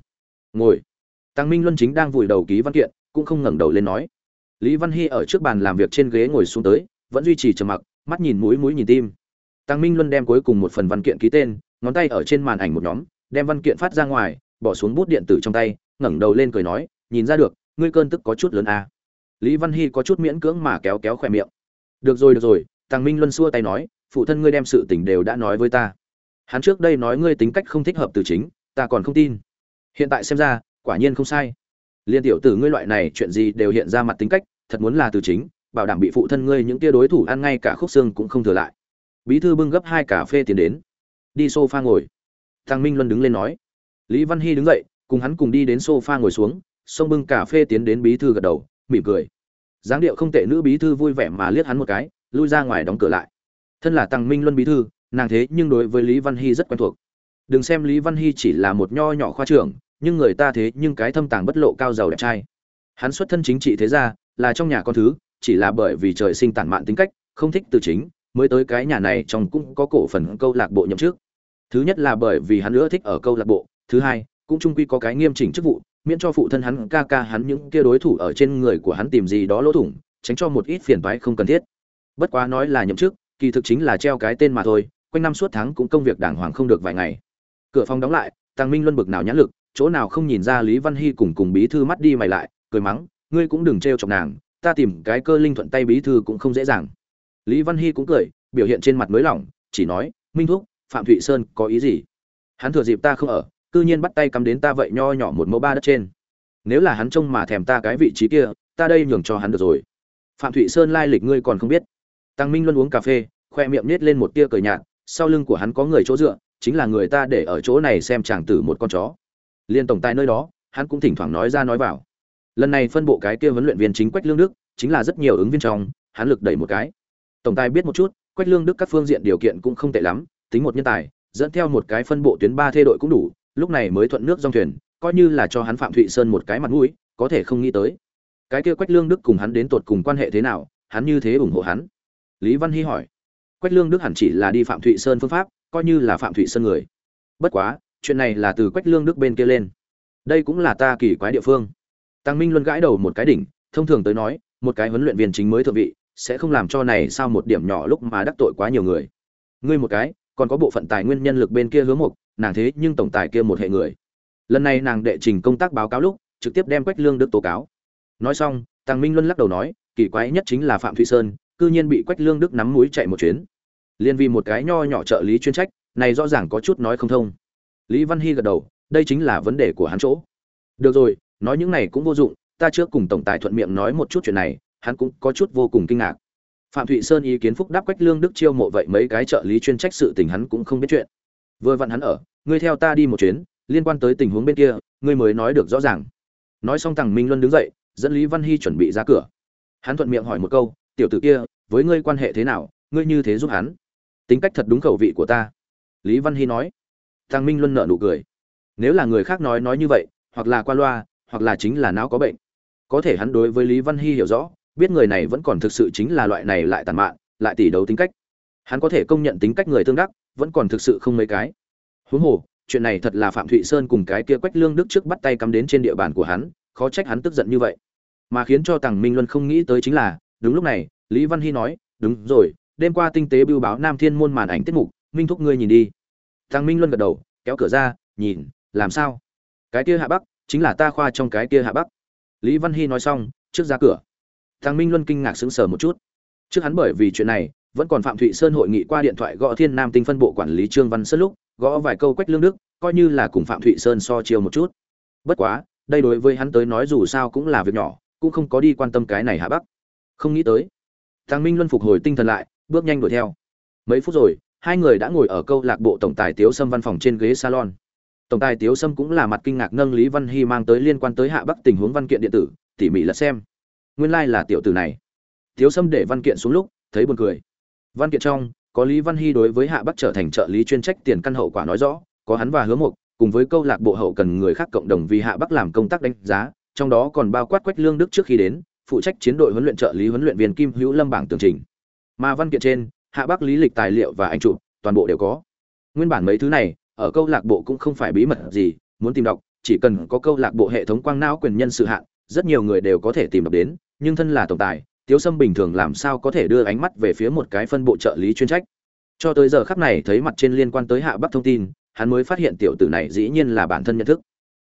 ngồi. Tăng minh luân chính đang vùi đầu ký văn kiện, cũng không ngẩng đầu lên nói. Lý văn Hi ở trước bàn làm việc trên ghế ngồi xuống tới, vẫn duy trì trầm mặc, mắt nhìn mũi mũi nhìn tim. Tăng minh luân đem cuối cùng một phần văn kiện ký tên, ngón tay ở trên màn ảnh một nhóm, đem văn kiện phát ra ngoài, bỏ xuống bút điện tử trong tay, ngẩng đầu lên cười nói, nhìn ra được, ngươi cơn tức có chút lớn à. lý văn Hi có chút miễn cưỡng mà kéo kéo khỏe miệng. Được rồi được rồi Tăng minh luân xua tay nói, phụ thân ngươi đem sự tình đều đã nói với ta. Hắn trước đây nói ngươi tính cách không thích hợp từ chính, ta còn không tin. Hiện tại xem ra quả nhiên không sai. Liên tiểu tử ngươi loại này chuyện gì đều hiện ra mặt tính cách, thật muốn là từ chính, bảo đảm bị phụ thân ngươi những tia đối thủ ăn ngay cả khúc xương cũng không thừa lại. Bí thư bưng gấp hai cà phê tiến đến. Đi sofa ngồi. Thằng minh luân đứng lên nói. Lý văn hy đứng dậy, cùng hắn cùng đi đến sofa ngồi xuống xông bưng cà phê tiến đến bí thư gật đầu, mỉm cười. Dáng điệu không tệ nữ bí thư vui vẻ mà liếc hắn một cái, lui ra ngoài đóng cửa lại. Thân là tăng minh luân bí thư, nàng thế nhưng đối với lý văn hy rất quen thuộc. Đừng xem lý văn hy chỉ là một nho nhỏ khoa trưởng nhưng người ta thế nhưng cái thâm tàng bất lộ cao giàu đẹp trai. Hắn xuất thân chính trị thế gia, là trong nhà con thứ chỉ là bởi vì trời sinh tản mạn tính cách không thích từ chính mới tới cái nhà này trong cũng có cổ phần câu lạc bộ nhậm chức. thứ nhất là bởi vì hắn nữa thích ở câu lạc bộ thứ hai cũng trung quy có cái nghiêm chỉnh chức vụ miễn cho phụ thân hắn ca ca hắn những kia đối thủ ở trên người của hắn tìm gì đó lỗ thủng tránh cho một ít phiền toái không cần thiết. Bất quá nói là nhậm chức kỳ thực chính là treo cái tên mà thôi quanh năm suốt tháng cũng công việc đàng hoàng không được vài ngày. Cửa phòng đóng lại tăng minh luân bực nào nhãn lực chỗ nào không nhìn ra lý văn hy cùng cùng bí thư mắt đi mày lại, cười mắng, ngươi cũng đừng trêu chọc nàng, ta tìm cái cơ linh thuận tay bí thư cũng không dễ dàng. Lý văn hy cũng cười, biểu hiện trên mặt mới lỏng, chỉ nói, minh thúc, phạm thụy sơn có ý gì? Hắn thừa dịp ta không ở, cư nhiên bắt tay cắm đến ta vậy nho nhỏ một mẫu ba đất trên. Nếu là hắn trông mà thèm ta cái vị trí kia, ta đây nhường cho hắn được rồi. Phạm thụy sơn lai lịch ngươi còn không biết. Tăng minh luôn uống cà phê, khoe miệng nết lên một tia cười nhạt, sau lưng của hắn có người chỗ dựa, chính là người ta để ở chỗ này xem chàng tử một con chó liên tổng tài nơi đó, hắn cũng thỉnh thoảng nói ra nói vào. Lần này phân bộ cái kia huấn luyện viên chính quách lương đức, chính là rất nhiều ứng viên trong, hắn lực đẩy một cái. Tổng tài biết một chút, quách lương đức các phương diện điều kiện cũng không tệ lắm, tính một nhân tài, dẫn theo một cái phân bộ tuyến ba thê đội cũng đủ, lúc này mới thuận nước dòng thuyền, coi như là cho hắn phạm thụy sơn một cái mặt mũi, có thể không nghĩ tới. Cái kia quách lương đức cùng hắn đến tột cùng quan hệ thế nào, hắn như thế ủng hộ hắn? Lý văn hy hỏi. Quách lương đức hẳn chỉ là đi phạm thụy sơn phương pháp, coi như là phạm thụy sơn người. Bất quá chuyện này là từ quách lương đức bên kia lên. Đây cũng là ta kỳ quái địa phương. Tăng minh luân gãi đầu một cái đỉnh, thông thường tới nói, một cái huấn luyện viên chính mới thượng vị, sẽ không làm cho này sao một điểm nhỏ lúc mà đắc tội quá nhiều người. Ngươi một cái, còn có bộ phận tài nguyên nhân lực bên kia hướng mục, nàng thế nhưng tổng tài kia một hệ người. Lần này nàng đệ trình công tác báo cáo lúc, trực tiếp đem quách lương đức tố cáo. Nói xong, tăng minh luân lắc đầu nói, kỳ quái nhất chính là phạm thụy sơn, cư nhiên bị quách lương đức nắm mũi chạy một chuyến. Liên vì một cái nho nhỏ trợ lý chuyên trách, này rõ ràng có chút nói không thông lý văn hy gật đầu, đây chính là vấn đề của hắn chỗ. Được rồi, nói những này cũng vô dụng, ta trước cùng tổng tài thuận miệng nói một chút chuyện này, hắn cũng có chút vô cùng kinh ngạc. Phạm thụy sơn ý kiến phúc đáp quách lương đức chiêu mộ vậy mấy cái trợ lý chuyên trách sự tình hắn cũng không biết chuyện. Vừa vặn hắn ở, ngươi theo ta đi một chuyến, liên quan tới tình huống bên kia, ngươi mới nói được rõ ràng. Nói xong tằng minh luân đứng dậy, dẫn lý văn hy chuẩn bị ra cửa. Hắn thuận miệng hỏi một câu, tiểu tử kia, với ngươi quan hệ thế nào, ngươi như thế giúp hắn? Tính cách thật đúng khẩu vị của ta. Lý văn hy nói tăng minh luân nở nụ cười. Nếu là người khác nói nói như vậy, hoặc là qua loa, hoặc là chính là não có bệnh, có thể hắn đối với lý văn hy hiểu rõ, biết người này vẫn còn thực sự chính là loại này lại tàn mạn, lại tỉ đấu tính cách. Hắn có thể công nhận tính cách người tương đắc, vẫn còn thực sự không mấy cái. Huống hồ, chuyện này thật là phạm thụy sơn cùng cái kia quách lương đức trước bắt tay cắm đến trên địa bàn của hắn, khó trách hắn tức giận như vậy. Mà khiến cho tằng minh luân không nghĩ tới chính là, đúng lúc này, lý văn hy nói, đúng rồi, đêm qua tinh tế bưu báo nam thiên môn màn ảnh tiết mục, minh thúc ngươi nhìn đi tằng minh luân gật đầu, kéo cửa ra, nhìn, làm sao? Cái kia hạ bắc, chính là ta khoa trong cái kia hạ bắc. Lý văn hy nói xong, trước ra cửa. Thằng minh luân kinh ngạc sững sờ một chút. Trước hắn bởi vì chuyện này, vẫn còn phạm thụy sơn hội nghị qua điện thoại gõ thiên nam tinh phân bộ quản lý trương văn sơn lúc, gõ vài câu quách lương đức, coi như là cùng phạm thụy sơn so chiều một chút. Bất quá, đây đối với hắn tới nói dù sao cũng là việc nhỏ, cũng không có đi quan tâm cái này hạ bắc. Không nghĩ tới thằng minh luân phục hồi tinh thần lại, bước nhanh đuổi theo. Mấy phút rồi hai người đã ngồi ở câu lạc bộ tổng tài tiếu sâm văn phòng trên ghế salon. Tổng tài tiếu sâm cũng là mặt kinh ngạc nâng lý văn hy mang tới liên quan tới hạ bắc tình huống văn kiện điện tử, tỉ mỉ lật xem. Nguyên lai、like、là tiểu tử này. Tiếu sâm để văn kiện xuống lúc, thấy buồn cười. Văn kiện trong, có lý văn hy đối với hạ bắc trở thành trợ lý chuyên trách tiền căn hậu quả nói rõ, có hắn và hứa mục cùng với câu lạc bộ hậu cần người khác cộng đồng vì hạ bắc làm công tác đánh giá, trong đó còn bao quát quách lương đức trước khi đến, phụ trách chiến đội huấn luyện trợ lý huấn luyện viên kim hữu lâm bảng tường trình. Mà văn kiện trên hạ bắc lý lịch tài liệu và ảnh chụp, toàn bộ đều có. Nguyên bản mấy thứ này, ở câu lạc bộ cũng không phải bí mật gì, muốn tìm đọc, chỉ cần có câu lạc bộ hệ thống quang não quyền nhân sự hạn, rất nhiều người đều có thể tìm đọc đến, nhưng thân là tổng tài, tiếu sâm bình thường làm sao có thể đưa ánh mắt về phía một cái phân bộ trợ lý chuyên trách. Cho tới giờ khắc này thấy mặt trên liên quan tới hạ bắc thông tin, hắn mới phát hiện tiểu tử này dĩ nhiên là bản thân nhận thức.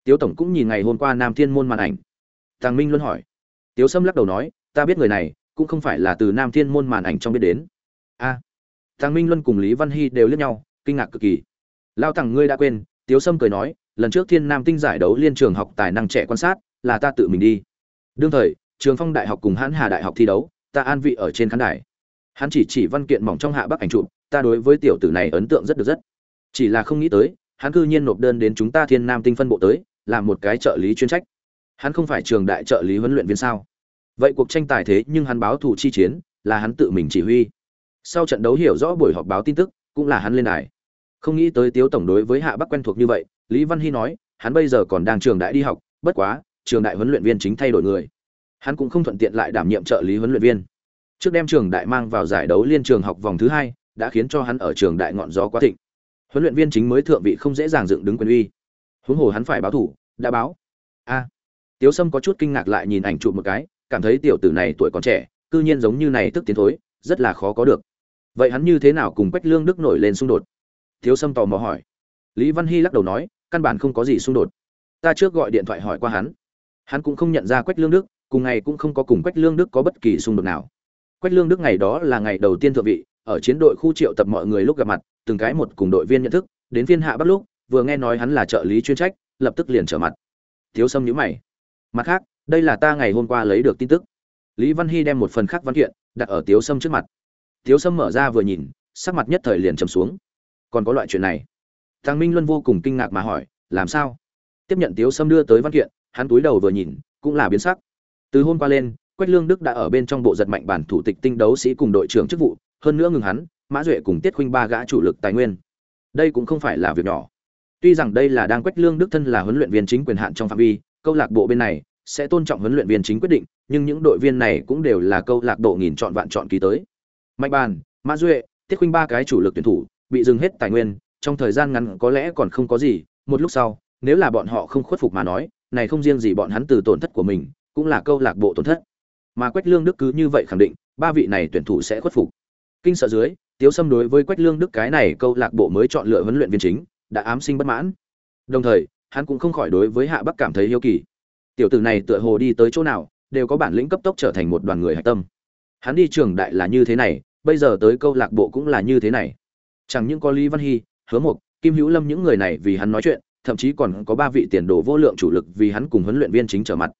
Tiếu tổng cũng nhìn ngày hôm qua nam thiên môn màn ảnh. Tàng minh luôn hỏi. Tiếu sâm lắc đầu nói, ta biết người này, cũng không phải là từ nam thiên môn màn ảnh trong biết đến a à, tàng minh luân cùng lý văn hy đều liếc nhau kinh ngạc cực kỳ. Lao tằng ngươi đã quên tiếu sâm cười nói lần trước thiên nam tinh giải đấu liên trường học tài năng trẻ quan sát là ta tự mình đi. Đương thời trường phong đại học cùng hãn hà đại học thi đấu ta an vị ở trên khán đài. Hắn chỉ chỉ văn kiện mỏng trong hạ bắc ảnh chụp ta đối với tiểu tử này ấn tượng rất được rất. Chỉ là không nghĩ tới hắn cư nhiên nộp đơn đến chúng ta thiên nam tinh phân bộ tới làm một cái trợ lý chuyên trách. Hắn không phải trường đại trợ lý huấn luyện viên sao? Vậy cuộc tranh tài thế nhưng hắn báo thủ chi chiến là hắn tự mình chỉ huy sau trận đấu hiểu rõ buổi họp báo tin tức, cũng là hắn lên đài. Không nghĩ tới tiếu tổng đối với hạ bắc quen thuộc như vậy, lý văn hy nói, hắn bây giờ còn đang trường đại đi học, bất quá, trường đại huấn luyện viên chính thay đổi người. Hắn cũng không thuận tiện lại đảm nhiệm trợ lý huấn luyện viên. Trước đem trường đại mang vào giải đấu liên trường học vòng thứ hai, đã khiến cho hắn ở trường đại ngọn gió quá thịnh. Huấn luyện viên chính mới thượng vị không dễ dàng dựng đứng quyền uy. Huống hồ hắn phải báo thủ, đã báo. A. Tiếu sâm có chút kinh ngạc lại nhìn ảnh chụp một cái, cảm thấy tiểu tử này tuổi còn trẻ, cư nhiên giống như này tức tiến thối, rất là khó có được vậy hắn như thế nào cùng quách lương đức nổi lên xung đột? Thiếu sâm tò mò hỏi. Lý văn hy lắc đầu nói, căn bản không có gì xung đột. Ta trước gọi điện thoại hỏi qua hắn. Hắn cũng không nhận ra quách lương đức, cùng ngày cũng không có cùng quách lương đức có bất kỳ xung đột nào. Quách lương đức ngày đó là ngày đầu tiên thượng vị, ở chiến đội khu triệu tập mọi người lúc gặp mặt, từng cái một cùng đội viên nhận thức, đến phiên hạ bắt lúc, vừa nghe nói hắn là trợ lý chuyên trách, lập tức liền trở mặt. Thiếu sâm nhíu mày. Mặt khác, đây là ta ngày hôm qua lấy được tin tức. Lý văn hy đem một phần khác văn kiện đặt ở tiếu sâm trước mặt tiếu sâm mở ra vừa nhìn sắc mặt nhất thời liền trầm xuống còn có loại chuyện này Tăng Minh Luân vô cùng kinh ngạc mà hỏi, làm sao? Tiếp nhận Tiếu Sâm đưa tới văn kiện, hắn túi đầu vừa nhìn, cũng là biến sắc. Từ hôm qua lên, Quách Lương Đức đã ở bên trong bộ giật mạnh bản thủ tịch tinh đấu sĩ cùng đội trưởng chức vụ, hơn nữa ngừng hắn, Mã Duệ cùng Tiết Khuynh ba gã chủ lực tài nguyên. Đây cũng không phải là việc nhỏ. Tuy rằng đây là đang Quách Lương Đức thân là huấn luyện viên chính quyền hạn trong phạm vi, câu lạc bộ bên này sẽ tôn trọng huấn luyện viên chính quyết định, nhưng những đội viên này cũng đều là câu lạc bộ nghìn chọn vạn chọn ký tới. Mạnh bàn, Mã Duệ, Tiết Khuynh ba cái chủ lực tuyển thủ, bị dừng hết tài nguyên, trong thời gian ngắn có lẽ còn không có gì, một lúc sau, nếu là bọn họ không khuất phục mà nói, này không riêng gì bọn hắn từ tổn thất của mình, cũng là câu lạc bộ tổn thất. Mà Quách Lương Đức cứ như vậy khẳng định, ba vị này tuyển thủ sẽ khuất phục. Kinh sợ dưới, Tiếu Sâm đối với Quách Lương Đức cái này câu lạc bộ mới chọn lựa huấn luyện viên chính, đã ám sinh bất mãn. Đồng thời, hắn cũng không khỏi đối với Hạ Bắc cảm thấy yêu kỳ. Tiểu tử này tựa hồ đi tới chỗ nào, đều có bản lĩnh cấp tốc trở thành một đoàn người hạch tâm. Hắn đi trường đại là như thế này, bây giờ tới câu lạc bộ cũng là như thế này. Chẳng những có Lý Văn Hy, hứa mộc kim hữu lâm những người này vì hắn nói chuyện thậm chí còn có ba vị tiền đồ vô lượng chủ lực vì hắn cùng huấn luyện viên chính trở mặt.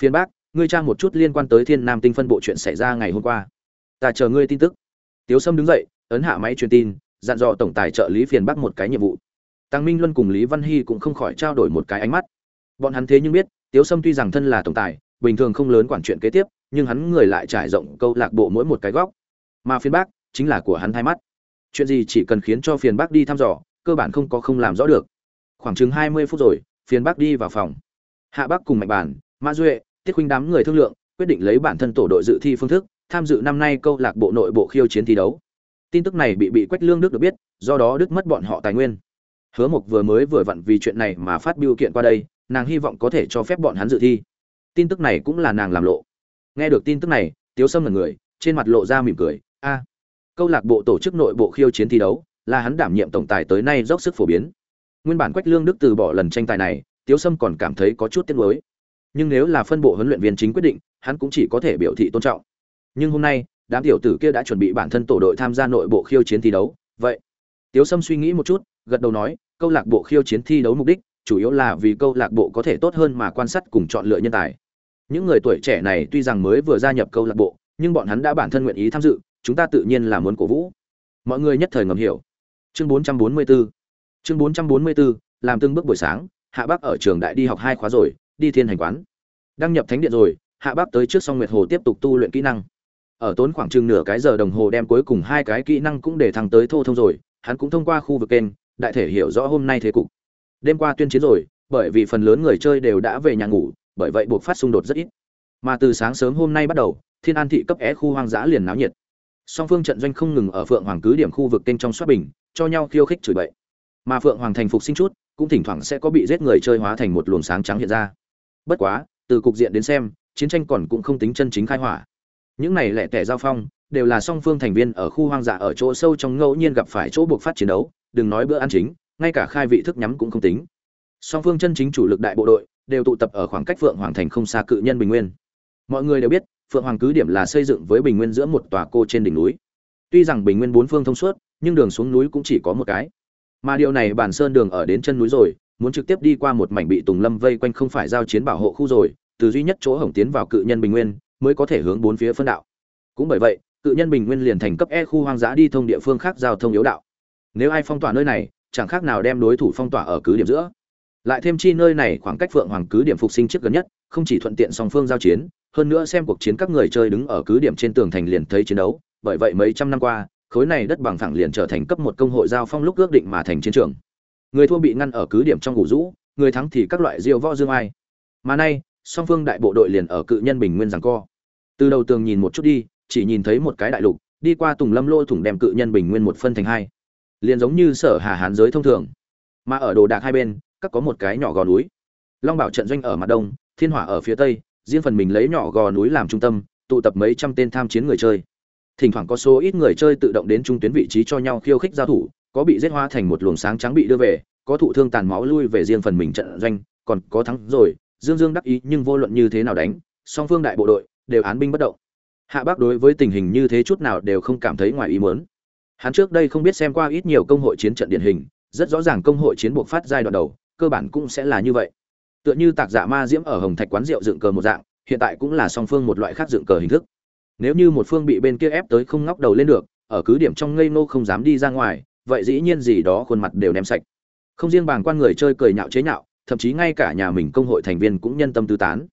Phiên bác ngươi trang một chút liên quan tới thiên nam tinh phân bộ chuyện xảy ra ngày hôm qua. Ta chờ ngươi tin tức. Tiếu sâm đứng dậy ấn hạ máy truyền tin dặn dò tổng tài trợ lý phiền bắc một cái nhiệm vụ. Tăng minh luân cùng lý văn hy cũng không khỏi trao đổi một cái ánh mắt. Bọn hắn thế nhưng biết tiếu sâm tuy rằng thân là tổng tài bình thường không lớn quản chuyện kế tiếp nhưng hắn người lại trải rộng câu lạc bộ mỗi một cái góc mà phiền bác chính là của hắn thay mắt. Chuyện gì chỉ cần khiến cho phiền bác đi thăm dò, cơ bản không có không làm rõ được. Khoảng chừng hai mươi phút rồi, phiền bác đi vào phòng. Hạ bác cùng mạnh bản mã duệ, tiết khuynh đám người thương lượng, quyết định lấy bản thân tổ đội dự thi phương thức, tham dự năm nay câu lạc bộ nội bộ khiêu chiến thi đấu. Tin tức này bị bị quách lương đức được biết, do đó đức mất bọn họ tài nguyên. Hứa mộc vừa mới vừa vặn vì chuyện này mà phát biểu kiện qua đây, nàng hy vọng có thể cho phép bọn hắn dự thi. Tin tức này cũng là nàng làm lộ. Nghe được tin tức này, tiếu sâm là người, trên mặt lộ ra mỉm cười a. Câu lạc bộ tổ chức nội bộ khiêu chiến thi đấu, là hắn đảm nhiệm tổng tài tới nay dốc sức phổ biến. Nguyên bản quách lương đức từ bỏ lần tranh tài này, tiếu sâm còn cảm thấy có chút tiếc nuối. Nhưng nếu là phân bộ huấn luyện viên chính quyết định, hắn cũng chỉ có thể biểu thị tôn trọng. Nhưng hôm nay, đám tiểu tử kia đã chuẩn bị bản thân tổ đội tham gia nội bộ khiêu chiến thi đấu, vậy tiếu sâm suy nghĩ một chút, gật đầu nói, câu lạc bộ khiêu chiến thi đấu mục đích, chủ yếu là vì câu lạc bộ có thể tốt hơn mà quan sát cùng chọn lựa nhân tài. Những người tuổi trẻ này tuy rằng mới vừa gia nhập câu lạc bộ, nhưng bọn hắn đã bản thân nguyện ý tham dự chúng ta tự nhiên là muốn cổ vũ. Mọi người nhất thời ngầm hiểu. Chương 444. Chương 444, làm từng bước buổi sáng, Hạ Bác ở trường đại đi học hai khóa rồi, đi thiên hành quán. Đăng nhập thánh điện rồi, Hạ Bác tới trước Song Nguyệt Hồ tiếp tục tu luyện kỹ năng. Ở tốn khoảng chừng nửa cái giờ đồng hồ đem cuối cùng hai cái kỹ năng cũng để thăng tới thô thông rồi, hắn cũng thông qua khu vực kênh, đại thể hiểu rõ hôm nay thế cục. Đêm qua tuyên chiến rồi, bởi vì phần lớn người chơi đều đã về nhà ngủ, bởi vậy buộc phát xung đột rất ít. Mà từ sáng sớm hôm nay bắt đầu, Thiên An thị cấp é khu hoang dã liền náo nhiệt song phương trận doanh không ngừng ở phượng hoàng cứ điểm khu vực kênh trong xoát bình, cho nhau khiêu khích chửi bậy. Mà phượng hoàng thành phục sinh chút, cũng thỉnh thoảng sẽ có bị giết người chơi hóa thành một luồng sáng trắng hiện ra. Bất quá, từ cục diện đến xem, chiến tranh còn cũng không tính chân chính khai hỏa. Những này lẻ tẻ giao phong, đều là song phương thành viên ở khu hoang dã ở chỗ sâu trong ngẫu nhiên gặp phải chỗ buộc phát chiến đấu, đừng nói bữa ăn chính, ngay cả khai vị thức nhắm cũng không tính. Song phương chân chính chủ lực đại bộ đội, đều tụ tập ở khoảng cách phượng hoàng thành không xa cự nhân bình nguyên. Mọi người đều biết phượng hoàng cứ điểm là xây dựng với bình nguyên giữa một tòa cô trên đỉnh núi. Tuy rằng bình nguyên bốn phương thông suốt, nhưng đường xuống núi cũng chỉ có một cái. Mà điều này bản sơn đường ở đến chân núi rồi, muốn trực tiếp đi qua một mảnh bị tùng lâm vây quanh không phải giao chiến bảo hộ khu rồi, từ duy nhất chỗ hổng tiến vào cự nhân bình nguyên, mới có thể hướng bốn phía phân đạo. Cũng bởi vậy, cự nhân bình nguyên liền thành cấp e khu hoang dã đi thông địa phương khác giao thông yếu đạo. Nếu ai phong tỏa nơi này, chẳng khác nào đem đối thủ phong tỏa ở cứ điểm giữa. Lại thêm chi nơi này khoảng cách phượng hoàng cứ điểm phục sinh trước gần nhất, không chỉ thuận tiện song phương giao chiến hơn nữa xem cuộc chiến các người chơi đứng ở cứ điểm trên tường thành liền thấy chiến đấu, bởi vậy mấy trăm năm qua, khối này đất bằng phẳng liền trở thành cấp một công hội giao phong lúc ước định mà thành chiến trường. Người thua bị ngăn ở cứ điểm trong ngủ rũ, người thắng thì các loại diêu võ dương ai. Mà nay, song phương đại bộ đội liền ở cự nhân bình nguyên rằng co. Từ đầu tường nhìn một chút đi, chỉ nhìn thấy một cái đại lục, đi qua tùng lâm lô thủng đem cự nhân bình nguyên một phân thành hai. Liền giống như sở hà hán giới thông thường. Mà ở đồ đạc hai bên, các có một cái nhỏ gò núi. Long bảo trận doanh ở mặt đông, thiên hỏa ở phía tây riêng phần mình lấy nhỏ gò núi làm trung tâm, tụ tập mấy trăm tên tham chiến người chơi. Thỉnh thoảng có số ít người chơi tự động đến trung tuyến vị trí cho nhau khiêu khích giao thủ, có bị giết hoa thành một luồng sáng trắng bị đưa về, có thụ thương tàn máu lui về riêng phần mình trận doanh, còn có thắng rồi, dương dương đắc ý nhưng vô luận như thế nào đánh, song phương đại bộ đội đều án binh bất động. Hạ bác đối với tình hình như thế chút nào đều không cảm thấy ngoài ý muốn. Hắn trước đây không biết xem qua ít nhiều công hội chiến trận điển hình, rất rõ ràng công hội chiến buộc phát giai đoạn đầu, cơ bản cũng sẽ là như vậy tựa như tạc dạ ma diễm ở hồng thạch quán rượu dựng cờ một dạng, hiện tại cũng là song phương một loại khác dựng cờ hình thức. Nếu như một phương bị bên kia ép tới không ngóc đầu lên được, ở cứ điểm trong ngây nô không dám đi ra ngoài, vậy dĩ nhiên gì đó khuôn mặt đều ném sạch. Không riêng bàng quan người chơi cười nhạo chế nhạo, thậm chí ngay cả nhà mình công hội thành viên cũng nhân tâm tư tán.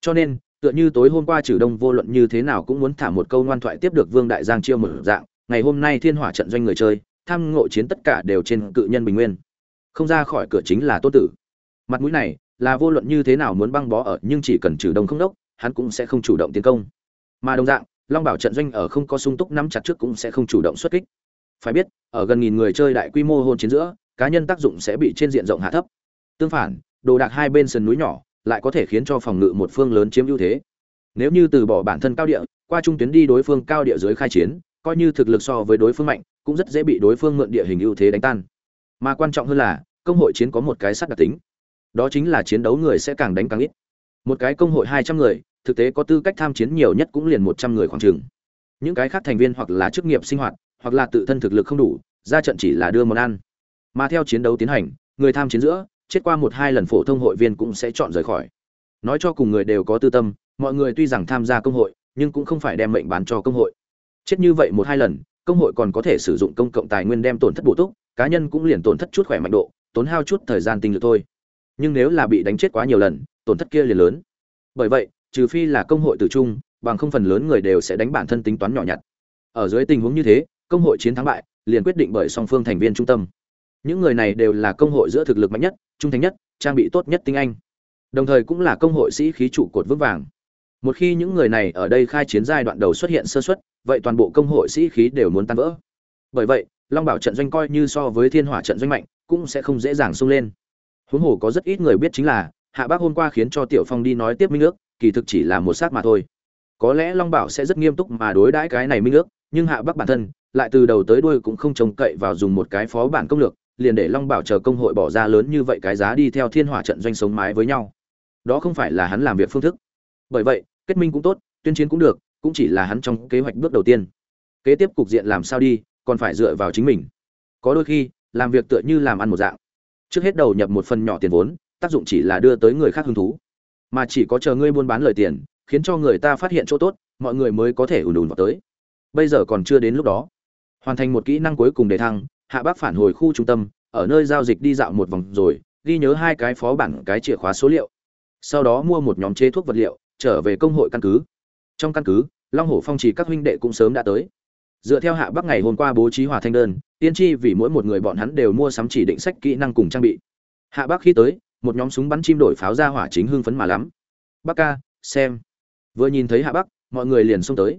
Cho nên, tựa như tối hôm qua trừ đông vô luận như thế nào cũng muốn thả một câu ngoan thoại tiếp được vương đại giang chiêu một dạng, ngày hôm nay thiên hỏa trận doanh người chơi, tham ngộ chiến tất cả đều trên cự nhân bình nguyên. Không ra khỏi cửa chính là tốt tử. Mặt mũi này là vô luận như thế nào muốn băng bó ở, nhưng chỉ cần trừ đông không đốc, hắn cũng sẽ không chủ động tiến công. Mà đồng dạng, long bảo trận doanh ở không có sung túc nắm chặt trước cũng sẽ không chủ động xuất kích. Phải biết, ở gần nghìn người chơi đại quy mô hôn chiến giữa, cá nhân tác dụng sẽ bị trên diện rộng hạ thấp. Tương phản, đồ đạc hai bên sườn núi nhỏ lại có thể khiến cho phòng ngự một phương lớn chiếm ưu thế. Nếu như từ bỏ bản thân cao địa, qua trung tuyến đi đối phương cao địa dưới khai chiến, coi như thực lực so với đối phương mạnh, cũng rất dễ bị đối phương mượn địa hình ưu thế đánh tan. Mà quan trọng hơn là, công hội chiến có một cái sắt đặc tính đó chính là chiến đấu người sẽ càng đánh càng ít. Một cái công hội hai trăm người, thực tế có tư cách tham chiến nhiều nhất cũng liền một trăm người khoảng chừng. Những cái khác thành viên hoặc là chức nghiệp sinh hoạt, hoặc là tự thân thực lực không đủ, ra trận chỉ là đưa món ăn. Mà theo chiến đấu tiến hành, người tham chiến giữa, chết qua một hai lần phổ thông hội viên cũng sẽ chọn rời khỏi. Nói cho cùng người đều có tư tâm, mọi người tuy rằng tham gia công hội, nhưng cũng không phải đem mệnh bán cho công hội. Chết như vậy một hai lần, công hội còn có thể sử dụng công cộng tài nguyên đem tổn thất bổ túc, cá nhân cũng liền tổn thất chút khỏe mạnh độ, tốn hao chút thời gian tinh lực thôi nhưng nếu là bị đánh chết quá nhiều lần, tổn thất kia liền lớn. Bởi vậy, trừ phi là công hội tử trung, bằng không phần lớn người đều sẽ đánh bản thân tính toán nhỏ nhặt. Ở dưới tình huống như thế, công hội chiến thắng bại, liền quyết định bởi song phương thành viên trung tâm. Những người này đều là công hội giữa thực lực mạnh nhất, trung thành nhất, trang bị tốt nhất tinh anh. Đồng thời cũng là công hội sĩ khí trụ cột vững vàng. Một khi những người này ở đây khai chiến giai đoạn đầu xuất hiện sơ xuất vậy toàn bộ công hội sĩ khí đều muốn tan vỡ. Bởi vậy, long bảo trận doanh coi như so với thiên hỏa trận doanh mạnh, cũng sẽ không dễ dàng sung lên huống hồ có rất ít người biết chính là, hạ bác hôm qua khiến cho tiểu phong đi nói tiếp minh ước, kỳ thực chỉ là một sát mà thôi. Có lẽ long bảo sẽ rất nghiêm túc mà đối đãi cái này minh ước, nhưng hạ bác bản thân, lại từ đầu tới đuôi cũng không trông cậy vào dùng một cái phó bản công lược, liền để long bảo chờ công hội bỏ ra lớn như vậy cái giá đi theo thiên hỏa trận doanh sống mái với nhau. Đó không phải là hắn làm việc phương thức. Bởi vậy, kết minh cũng tốt, tuyên chiến cũng được, cũng chỉ là hắn trong kế hoạch bước đầu tiên. Kế tiếp cục diện làm sao đi, còn phải dựa vào chính mình. Có đôi khi, làm việc tựa như làm ăn một dạng trước hết đầu nhập một phần nhỏ tiền vốn, tác dụng chỉ là đưa tới người khác hứng thú. Mà chỉ có chờ ngươi buôn bán lời tiền, khiến cho người ta phát hiện chỗ tốt, mọi người mới có thể ùn ùn vào tới. Bây giờ còn chưa đến lúc đó. Hoàn thành một kỹ năng cuối cùng để thăng, hạ bác phản hồi khu trung tâm, ở nơi giao dịch đi dạo một vòng rồi, ghi nhớ hai cái phó bản, cái chìa khóa số liệu. Sau đó mua một nhóm chế thuốc vật liệu, trở về công hội căn cứ. Trong căn cứ, long hổ phong trì các huynh đệ cũng sớm đã tới dựa theo hạ bắc ngày hôm qua bố trí hòa thanh đơn tiên tri vì mỗi một người bọn hắn đều mua sắm chỉ định sách kỹ năng cùng trang bị. Hạ bắc khi tới, một nhóm súng bắn chim đổi pháo ra hỏa chính hưng phấn mà lắm. Bắc ca, xem. Vừa nhìn thấy hạ bắc, mọi người liền xông tới.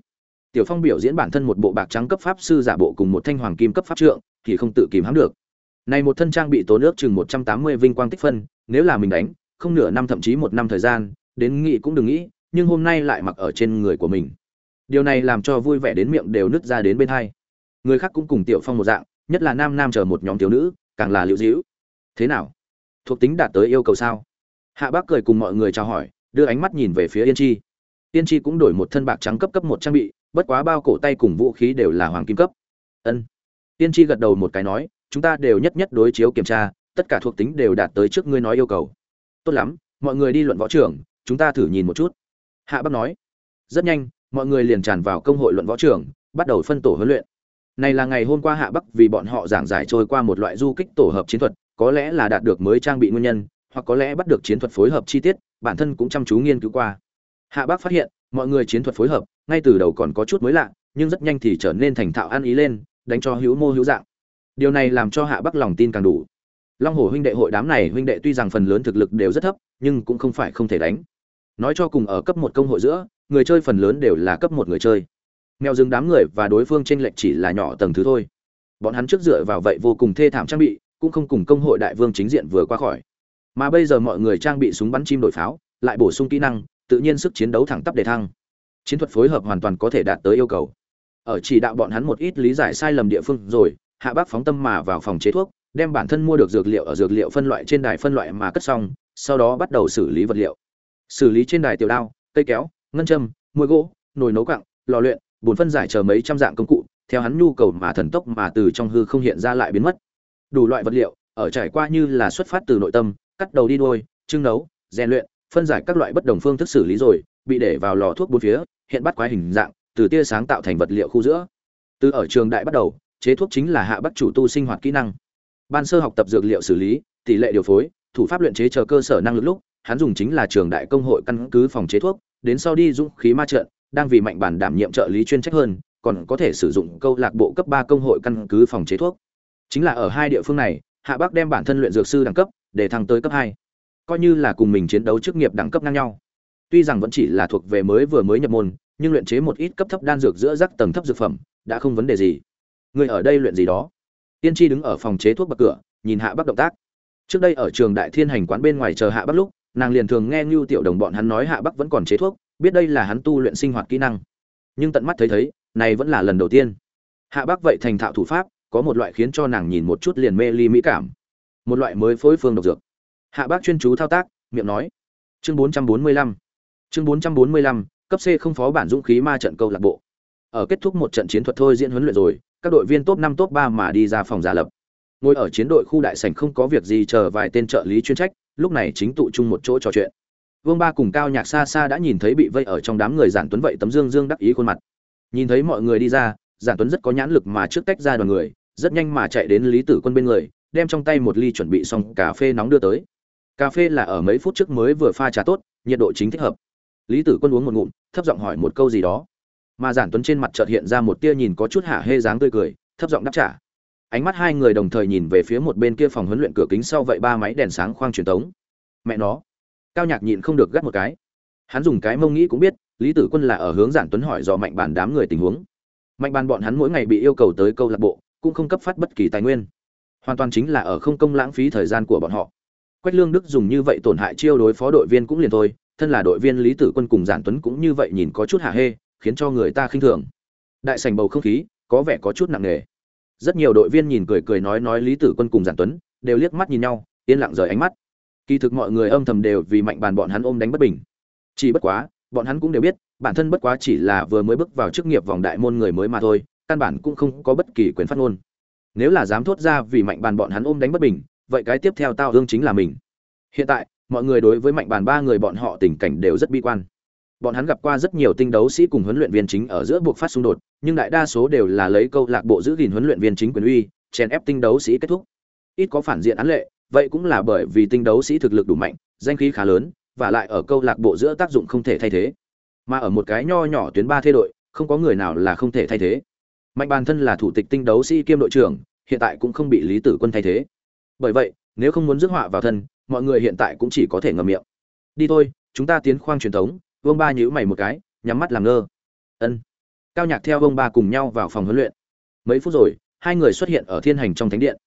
Tiểu phong biểu diễn bản thân một bộ bạc trắng cấp pháp sư giả bộ cùng một thanh hoàng kim cấp pháp trượng, thì không tự kìm hãm được. Này một thân trang bị tố nước chừng một trăm tám mươi vinh quang tích phân, nếu là mình đánh, không nửa năm thậm chí một năm thời gian, đến nghị cũng đừng nghĩ, nhưng hôm nay lại mặc ở trên người của mình điều này làm cho vui vẻ đến miệng đều nứt ra đến bên hai. Người khác cũng cùng tiểu phong một dạng, nhất là nam nam chờ một nhóm thiếu nữ, càng là liệu dĩu thế nào? Thuộc tính đạt tới yêu cầu sao? Hạ bác cười cùng mọi người chào hỏi, đưa ánh mắt nhìn về phía yên chi. Yên chi cũng đổi một thân bạc trắng cấp cấp một trang bị, bất quá bao cổ tay cùng vũ khí đều là hoàng kim cấp. Ân. Yên chi gật đầu một cái nói, chúng ta đều nhất nhất đối chiếu kiểm tra, tất cả thuộc tính đều đạt tới trước ngươi nói yêu cầu. Tốt lắm, mọi người đi luận võ trưởng, chúng ta thử nhìn một chút. Hạ bác nói. Rất nhanh mọi người liền tràn vào công hội luận võ trường, bắt đầu phân tổ huấn luyện. Này là ngày hôm qua hạ bắc vì bọn họ giảng giải trôi qua một loại du kích tổ hợp chiến thuật có lẽ là đạt được mới trang bị nguyên nhân hoặc có lẽ bắt được chiến thuật phối hợp chi tiết bản thân cũng chăm chú nghiên cứu qua. Hạ bắc phát hiện mọi người chiến thuật phối hợp ngay từ đầu còn có chút mới lạ nhưng rất nhanh thì trở nên thành thạo ăn ý lên đánh cho hữu mô hữu dạng. Điều này làm cho hạ bắc lòng tin càng đủ. Long hồ huynh đệ hội đám này huynh đệ tuy rằng phần lớn thực lực đều rất thấp nhưng cũng không phải không thể đánh. Nói cho cùng ở cấp một công hội giữa người chơi phần lớn đều là cấp một người chơi. Mèo rừng đám người và đối phương tranh lệch chỉ là nhỏ tầng thứ thôi. Bọn hắn trước dựa vào vậy vô cùng thê thảm trang bị, cũng không cùng công hội đại vương chính diện vừa qua khỏi. Mà bây giờ mọi người trang bị súng bắn chim đổi pháo, lại bổ sung kỹ năng, tự nhiên sức chiến đấu thẳng tắp đề thăng. Chiến thuật phối hợp hoàn toàn có thể đạt tới yêu cầu. Ở chỉ đạo bọn hắn một ít lý giải sai lầm địa phương rồi, hạ bác phóng tâm mà vào phòng chế thuốc, đem bản thân mua được dược liệu ở dược liệu phân loại trên đài phân loại mà cất xong, sau đó bắt đầu xử lý vật liệu. Xử lý trên đài tiểu đao, cây kéo ngân châm mũi gỗ, nồi nấu quặng, lò luyện bùn phân giải chờ mấy trăm dạng công cụ, theo hắn nhu cầu mà thần tốc mà từ trong hư không hiện ra lại biến mất. Đủ loại vật liệu, ở trải qua như là xuất phát từ nội tâm, cắt đầu đi đuôi trưng nấu, rèn luyện, phân giải các loại bất đồng phương thức xử lý rồi, bị để vào lò thuốc bốn phía, hiện bắt quái hình dạng, từ tia sáng tạo thành vật liệu khu giữa. Từ ở trường đại bắt đầu, chế thuốc chính là hạ bắt chủ tu sinh hoạt kỹ năng. Ban sơ học tập dược liệu xử lý, tỷ lệ điều phối, thủ pháp luyện chế chờ cơ sở năng lực lúc, hắn dùng chính là trường đại công hội căn cứ phòng chế thuốc đến sau đi dũng khí ma trận, đang vì mạnh bản đảm nhiệm trợ lý chuyên trách hơn, còn có thể sử dụng câu lạc bộ cấp ba công hội căn cứ phòng chế thuốc. Chính là ở hai địa phương này, hạ bắc đem bản thân luyện dược sư đẳng cấp, để thăng tới cấp hai. Coi như là cùng mình chiến đấu chức nghiệp đẳng cấp ngang nhau. Tuy rằng vẫn chỉ là thuộc về mới vừa mới nhập môn, nhưng luyện chế một ít cấp thấp đan dược giữa rắc tầng thấp dược phẩm, đã không vấn đề gì. Người ở đây luyện gì đó? Tiên tri đứng ở phòng chế thuốc bậc cửa, nhìn hạ bắc động tác. Trước đây ở trường đại thiên hành quán bên ngoài chờ hạ bắc lúc nàng liền thường nghe Nưu tiểu đồng bọn hắn nói hạ bắc vẫn còn chế thuốc, biết đây là hắn tu luyện sinh hoạt kỹ năng. Nhưng tận mắt thấy thấy, này vẫn là lần đầu tiên. Hạ bắc vậy thành thạo thủ pháp, có một loại khiến cho nàng nhìn một chút liền mê ly mỹ cảm. Một loại mới phối phương độc dược. Hạ bắc chuyên chú thao tác, miệng nói. Chương 445 chương 445 cấp c không phó bản dũng khí ma trận câu lạc bộ. Ở kết thúc một trận chiến thuật thôi diễn huấn luyện rồi, các đội viên top năm, top ba mà đi ra phòng giả lập. Ngồi ở chiến đội khu đại sảnh không có việc gì chờ vài tên trợ lý chuyên trách lúc này chính tụ chung một chỗ trò chuyện. Vương ba cùng cao nhạc xa xa đã nhìn thấy bị vây ở trong đám người giản tuấn vậy tấm dương dương đắc ý khuôn mặt. Nhìn thấy mọi người đi ra, giản tuấn rất có nhãn lực mà trước tách ra đoàn người, rất nhanh mà chạy đến lý tử quân bên người, đem trong tay một ly chuẩn bị xong cà phê nóng đưa tới. Cà phê là ở mấy phút trước mới vừa pha trà tốt, nhiệt độ chính thích hợp. Lý tử quân uống một ngụm, thấp giọng hỏi một câu gì đó. Mà giản tuấn trên mặt chợt hiện ra một tia nhìn có chút hạ hê dáng tươi cười, thấp giọng đáp trả ánh mắt hai người đồng thời nhìn về phía một bên kia phòng huấn luyện cửa kính sau vậy ba máy đèn sáng khoang truyền tống. Mẹ nó, cao nhạc nhịn không được gắt một cái. Hắn dùng cái mông nghĩ cũng biết, lý tử quân là ở hướng giản tuấn hỏi do mạnh bàn đám người tình huống. Mạnh bàn bọn hắn mỗi ngày bị yêu cầu tới câu lạc bộ, cũng không cấp phát bất kỳ tài nguyên. Hoàn toàn chính là ở không công lãng phí thời gian của bọn họ. Quách lương đức dùng như vậy tổn hại chiêu đối phó đội viên cũng liền thôi, thân là đội viên lý tử quân cùng giản tuấn cũng như vậy nhìn có chút hạ hê, khiến cho người ta khinh thường. Đại sành bầu không khí có vẻ có chút nặng nề rất nhiều đội viên nhìn cười cười nói nói lý tử quân cùng giản tuấn, đều liếc mắt nhìn nhau, yên lặng rời ánh mắt. Kỳ thực mọi người âm thầm đều vì mạnh bàn bọn hắn ôm đánh bất bình. Chỉ bất quá, bọn hắn cũng đều biết, bản thân bất quá chỉ là vừa mới bước vào chức nghiệp vòng đại môn người mới mà thôi, căn bản cũng không có bất kỳ quyền phát ngôn. Nếu là dám thốt ra vì mạnh bàn bọn hắn ôm đánh bất bình, vậy cái tiếp theo tao hương chính là mình. Hiện tại, mọi người đối với mạnh bàn ba người bọn họ tình cảnh đều rất bi quan bọn hắn gặp qua rất nhiều tinh đấu sĩ cùng huấn luyện viên chính ở giữa buộc phát xung đột, nhưng đại đa số đều là lấy câu lạc bộ giữ gìn huấn luyện viên chính quyền uy, chèn ép tinh đấu sĩ kết thúc. Ít có phản diện án lệ, vậy cũng là bởi vì tinh đấu sĩ thực lực đủ mạnh, danh khí khá lớn, và lại ở câu lạc bộ giữa tác dụng không thể thay thế. Mà ở một cái nho nhỏ tuyến ba thế đội, không có người nào là không thể thay thế. Mạnh bản thân là thủ tịch tinh đấu sĩ kiêm đội trưởng, hiện tại cũng không bị lý tử quân thay thế. Bởi vậy, nếu không muốn rước họa vào thân, mọi người hiện tại cũng chỉ có thể ngậm miệng. Đi thôi, chúng ta tiến khoang truyền thống vương ba nhíu mày một cái, nhắm mắt làm ngơ. Ân. Cao nhạc theo Vương ba cùng nhau vào phòng huấn luyện. Mấy phút rồi, hai người xuất hiện ở thiên hành trong thánh điện.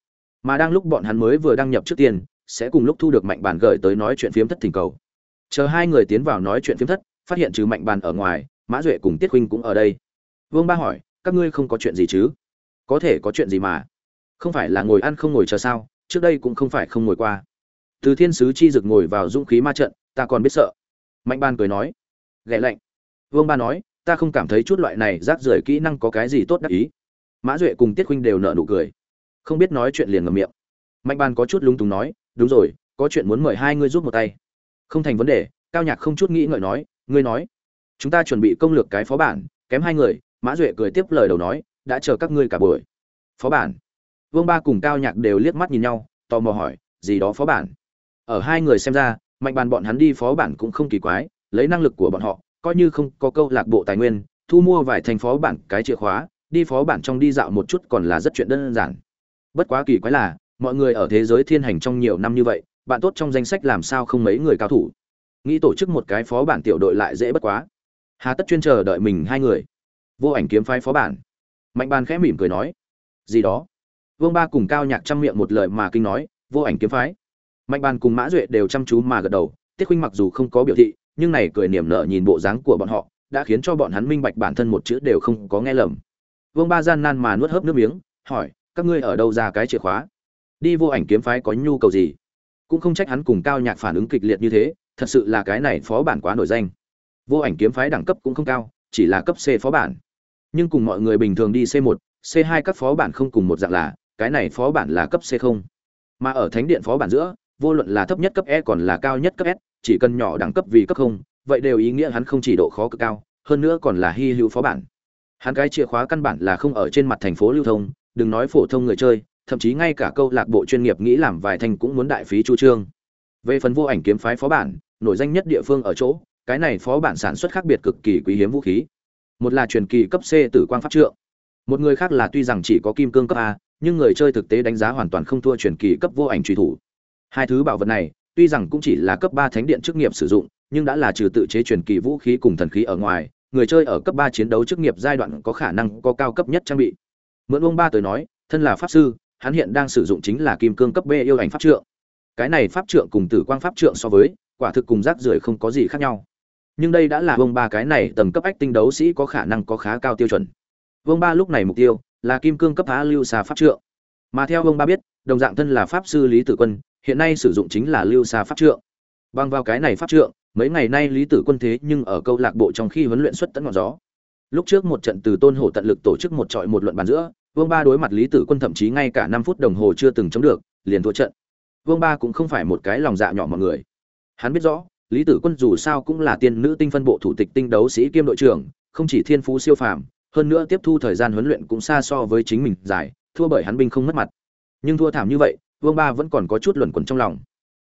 Mà đang lúc bọn hắn mới vừa đăng nhập trước tiên, sẽ cùng lúc thu được mạnh bàn gửi tới nói chuyện phiếm thất thỉnh cầu. Chờ hai người tiến vào nói chuyện phiếm thất, phát hiện trừ mạnh bàn ở ngoài, mã duệ cùng tiết huynh cũng ở đây. Vương ba hỏi, các ngươi không có chuyện gì chứ? Có thể có chuyện gì mà? Không phải là ngồi ăn không ngồi chờ sao? Trước đây cũng không phải không ngồi qua. Từ thiên sứ chi dực ngồi vào dũng khí ma trận, ta còn biết sợ. Mạnh ban cười nói ghẻ lạnh. Vương ba nói, ta không cảm thấy chút loại này rác rưởi kỹ năng có cái gì tốt đắc ý. Mã duệ cùng tiết huynh đều nợ nụ cười. Không biết nói chuyện liền ngầm miệng. Mạnh ban có chút lung túng nói, đúng rồi, có chuyện muốn mời hai ngươi giúp một tay. Không thành vấn đề. Cao nhạc không chút nghĩ ngợi nói, ngươi nói. Chúng ta chuẩn bị công lược cái phó bản, kém hai người. Mã duệ cười tiếp lời đầu nói, đã chờ các ngươi cả buổi. Phó bản? Vương ba cùng cao nhạc đều liếc mắt nhìn nhau, tò mò hỏi, gì đó phó bản? Ở hai người xem ra, mạnh bàn bọn hắn đi phó bản cũng không kỳ quái lấy năng lực của bọn họ, coi như không có câu lạc bộ tài nguyên, thu mua vài thành phó bản cái chìa khóa, đi phó bản trong đi dạo một chút còn là rất chuyện đơn giản. Bất quá kỳ quái là, mọi người ở thế giới thiên hành trong nhiều năm như vậy, bạn tốt trong danh sách làm sao không mấy người cao thủ. Nghĩ tổ chức một cái phó bản tiểu đội lại dễ bất quá. Hà tất chuyên chờ đợi mình hai người. Vô ảnh kiếm phái phó bản. Mạnh bàn khẽ mỉm cười nói. Gì đó? Vương ba cùng cao nhạc chăm miệng một lời mà kinh nói, vô ảnh kiếm phái. Mạnh bàn cùng mã duệ đều chăm chú mà gật đầu, tiết khuynh mặc dù không có biểu thị nhưng này cười niềm nở nhìn bộ dáng của bọn họ, đã khiến cho bọn hắn minh bạch bản thân một chữ đều không có nghe lầm. Vương ba gian nan mà nuốt hớp nước miếng, hỏi, các ngươi ở đâu ra cái chìa khóa? Đi vô ảnh kiếm phái có nhu cầu gì? Cũng không trách hắn cùng cao nhạc phản ứng kịch liệt như thế, thật sự là cái này phó bản quá nổi danh. Vô ảnh kiếm phái đẳng cấp cũng không cao, chỉ là cấp c phó bản. Nhưng cùng mọi người bình thường đi c 1 c 2 các phó bản không cùng một dạng là, cái này phó bản là cấp c không. Mà ở thánh điện phó bản giữa, vô luận là thấp nhất cấp e còn là cao nhất cấp s chỉ cần nhỏ đẳng cấp vì cấp không, vậy đều ý nghĩa hắn không chỉ độ khó cực cao, hơn nữa còn là hy hữu phó bản. Hắn cái chìa khóa căn bản là không ở trên mặt thành phố lưu thông, đừng nói phổ thông người chơi, thậm chí ngay cả câu lạc bộ chuyên nghiệp nghĩ làm vài thành cũng muốn đại phí chu trương. Về phần vô ảnh kiếm phái phó bản, nổi danh nhất địa phương ở chỗ, cái này phó bản sản xuất khác biệt cực kỳ quý hiếm vũ khí. Một là truyền kỳ cấp c tử quang pháp trượng. Một người khác là tuy rằng chỉ có kim cương cấp a, nhưng người chơi thực tế đánh giá hoàn toàn không thua truyền kỳ cấp vô ảnh truy thủ. Hai thứ bảo vật này tuy rằng cũng chỉ là cấp ba thánh điện chức nghiệp sử dụng, nhưng đã là trừ tự chế truyền kỳ vũ khí cùng thần khí ở ngoài, người chơi ở cấp ba chiến đấu chức nghiệp giai đoạn có khả năng có cao cấp nhất trang bị. Mượn ông ba tới nói, thân là pháp sư, hắn hiện đang sử dụng chính là kim cương cấp b yêu ảnh pháp trượng. Cái này pháp trượng cùng tử quang pháp trượng so với, quả thực cùng rác rưởi không có gì khác nhau. Nhưng đây đã là Vương ba cái này tầm cấp ách tinh đấu sĩ có khả năng có khá cao tiêu chuẩn. Vương ba lúc này mục tiêu là kim cương cấp phá lưu xà pháp trượng. Mà theo Vương ba biết, đồng dạng thân là pháp sư lý tử quân hiện nay sử dụng chính là lưu xa pháp trượng. Bằng vào cái này pháp trượng, mấy ngày nay lý tử quân thế nhưng ở câu lạc bộ trong khi huấn luyện xuất tấn ngọn gió. Lúc trước một trận từ tôn hổ tận lực tổ chức một trọi một luận bàn giữa, vương ba đối mặt lý tử quân thậm chí ngay cả năm phút đồng hồ chưa từng chống được, liền thua trận. Vương ba cũng không phải một cái lòng dạ nhỏ mọi người. Hắn biết rõ, lý tử quân dù sao cũng là tiên nữ tinh phân bộ thủ tịch tinh đấu sĩ kiêm đội trưởng, không chỉ thiên phú siêu phàm, hơn nữa tiếp thu thời gian huấn luyện cũng xa so với chính mình dài, thua bởi hắn binh không mất mặt. Nhưng thua thảm như vậy vương ba vẫn còn có chút luẩn quẩn trong lòng.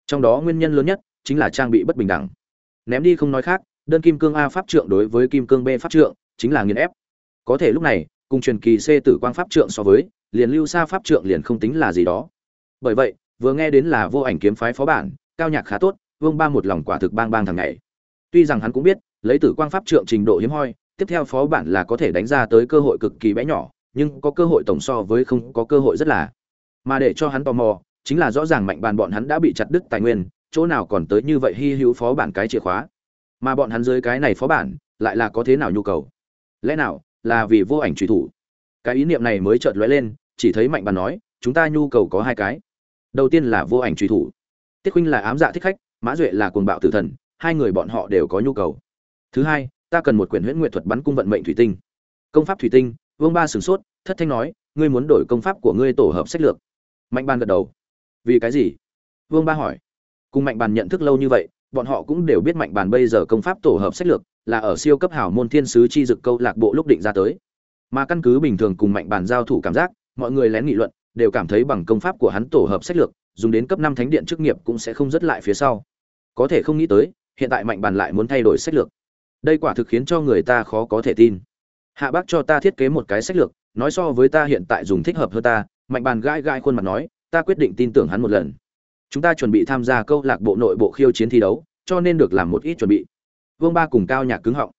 Trong đó nguyên nhân lớn nhất chính là trang bị bất bình đẳng. Ném đi không nói khác, đơn kim cương a pháp trượng đối với kim cương b pháp trượng chính là nghiền ép. Có thể lúc này, cùng truyền kỳ c tử quang pháp trượng so với, liền lưu xa pháp trượng liền không tính là gì đó. Bởi vậy, vừa nghe đến là vô ảnh kiếm phái phó bản, cao nhạc khá tốt, vương ba một lòng quả thực bang bang thằng ngày tuy rằng hắn cũng biết, lấy tử quang pháp trượng trình độ hiếm hoi, tiếp theo phó bản là có thể đánh ra tới cơ hội cực kỳ bé nhỏ, nhưng có cơ hội tổng so với không có cơ hội rất là mà để cho hắn tò mò, chính là rõ ràng mạnh bàn bọn hắn đã bị chặt đứt tài nguyên, chỗ nào còn tới như vậy hy hữu phó bản cái chìa khóa. Mà bọn hắn dưới cái này phó bản, lại là có thế nào nhu cầu? Lẽ nào là vì vô ảnh truy thủ? Cái ý niệm này mới chợt lóe lên, chỉ thấy mạnh bàn nói, chúng ta nhu cầu có hai cái. Đầu tiên là vô ảnh truy thủ. Tiết khuynh là ám dạ thích khách, mã duệ là cuồng bạo tử thần, hai người bọn họ đều có nhu cầu. Thứ hai, ta cần một quyển huyễn nguyện thuật bắn cung vận mệnh thủy tinh. Công pháp thủy tinh? Vương ba sửng sốt, thất thanh nói, ngươi muốn đổi công pháp của ngươi tổ hợp sách lược mạnh ban gật đầu. Vì cái gì? Vương ba hỏi. Cùng mạnh bàn nhận thức lâu như vậy, bọn họ cũng đều biết mạnh bàn bây giờ công pháp tổ hợp sách lược là ở siêu cấp hảo môn thiên sứ chi dực câu lạc bộ lúc định ra tới. Mà căn cứ bình thường cùng mạnh bàn giao thủ cảm giác, mọi người lén nghị luận, đều cảm thấy bằng công pháp của hắn tổ hợp sách lược, dùng đến cấp năm thánh điện chức nghiệp cũng sẽ không dứt lại phía sau. Có thể không nghĩ tới, hiện tại mạnh bàn lại muốn thay đổi sách lược. Đây quả thực khiến cho người ta khó có thể tin. Hạ bác cho ta thiết kế một cái sách lược, nói so với ta hiện tại dùng thích hợp hơn ta mạnh bàn gãi gãi khuôn mặt nói, ta quyết định tin tưởng hắn một lần. Chúng ta chuẩn bị tham gia câu lạc bộ nội bộ khiêu chiến thi đấu, cho nên được làm một ít chuẩn bị. Vương ba cùng cao nhạc cứng họng.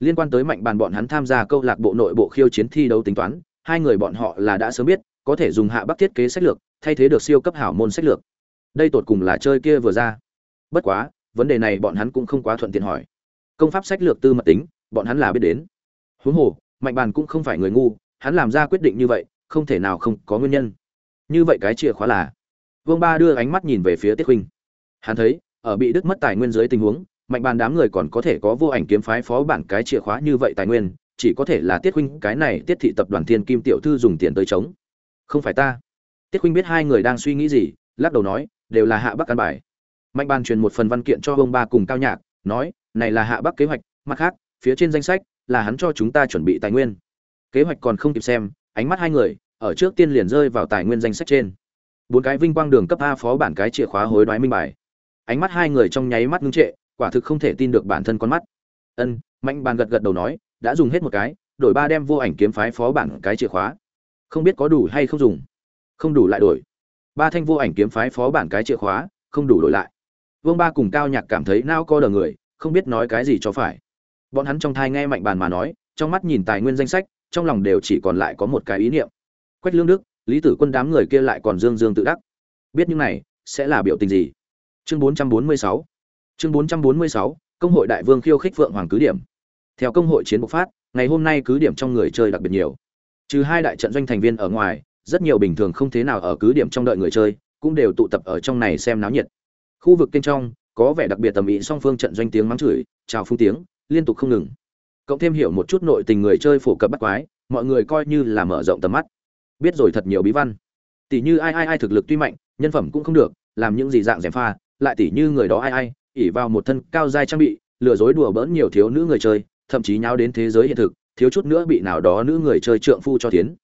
Liên quan tới mạnh bàn bọn hắn tham gia câu lạc bộ nội bộ khiêu chiến thi đấu tính toán, hai người bọn họ là đã sớm biết, có thể dùng hạ bắc thiết kế sách lược, thay thế được siêu cấp hảo môn sách lược. Đây tột cùng là chơi kia vừa ra. Bất quá, vấn đề này bọn hắn cũng không quá thuận tiện hỏi. Công pháp sách lược tư mật tính, bọn hắn là biết đến. Huống hồ, mạnh bàn cũng không phải người ngu, hắn làm ra quyết định như vậy không thể nào không có nguyên nhân. Như vậy cái chìa khóa là, vương ba đưa ánh mắt nhìn về phía tiết huynh. Hắn thấy, ở bị đứt mất tài nguyên dưới tình huống, mạnh bàn đám người còn có thể có vô ảnh kiếm phái phó bản cái chìa khóa như vậy tài nguyên, chỉ có thể là tiết huynh, cái này tiết thị tập đoàn thiên kim tiểu thư dùng tiền tới chống. Không phải ta. Tiết huynh biết hai người đang suy nghĩ gì, lắc đầu nói, đều là hạ bắc căn bài. Mạnh bàn truyền một phần văn kiện cho ông ba cùng cao nhạc, nói, này là hạ bắc kế hoạch, mặt khác, phía trên danh sách, là hắn cho chúng ta chuẩn bị tài nguyên. Kế hoạch còn không kịp xem ánh mắt hai người, ở trước tiên liền rơi vào tài nguyên danh sách trên. Bốn cái vinh quang đường cấp a phó bản cái chìa khóa hối đoái minh bài. Ánh mắt hai người trong nháy mắt ngưng trệ, quả thực không thể tin được bản thân con mắt. Ân, mạnh bàn gật gật đầu nói, đã dùng hết một cái, đổi ba đem vô ảnh kiếm phái phó bản cái chìa khóa. Không biết có đủ hay không dùng. Không đủ lại đổi. Ba thanh vô ảnh kiếm phái phó bản cái chìa khóa, không đủ đổi lại. Vương ba cùng cao nhạc cảm thấy nao co đờ người, không biết nói cái gì cho phải. Bọn hắn trong thai nghe mạnh bàn mà nói, trong mắt nhìn tài nguyên danh sách trong lòng đều chỉ còn lại có một cái ý niệm. Quách lương đức, lý tử quân đám người kia lại còn dương dương tự đắc. Biết những này sẽ là biểu tình gì? Chương 446 chương 446 công hội đại vương khiêu khích vượng hoàng cứ điểm. Theo công hội chiến bộc phát, ngày hôm nay cứ điểm trong người chơi đặc biệt nhiều. Trừ hai đại trận doanh thành viên ở ngoài, rất nhiều bình thường không thế nào ở cứ điểm trong đợi người chơi, cũng đều tụ tập ở trong này xem náo nhiệt. Khu vực bên trong, có vẻ đặc biệt tầm ý song phương trận doanh tiếng mắng chửi, chào phung tiếng, liên tục không ngừng cộng thêm hiểu một chút nội tình người chơi phổ cập bắt quái, mọi người coi như là mở rộng tầm mắt. Biết rồi thật nhiều bí văn. Tỷ như ai ai ai thực lực tuy mạnh, nhân phẩm cũng không được, làm những gì dạng dèm pha, lại tỷ như người đó ai ai ỉ vào một thân cao giai trang bị, lừa dối đùa bỡn nhiều thiếu nữ người chơi, thậm chí nháo đến thế giới hiện thực, thiếu chút nữa bị nào đó nữ người chơi trượng phu cho tiến.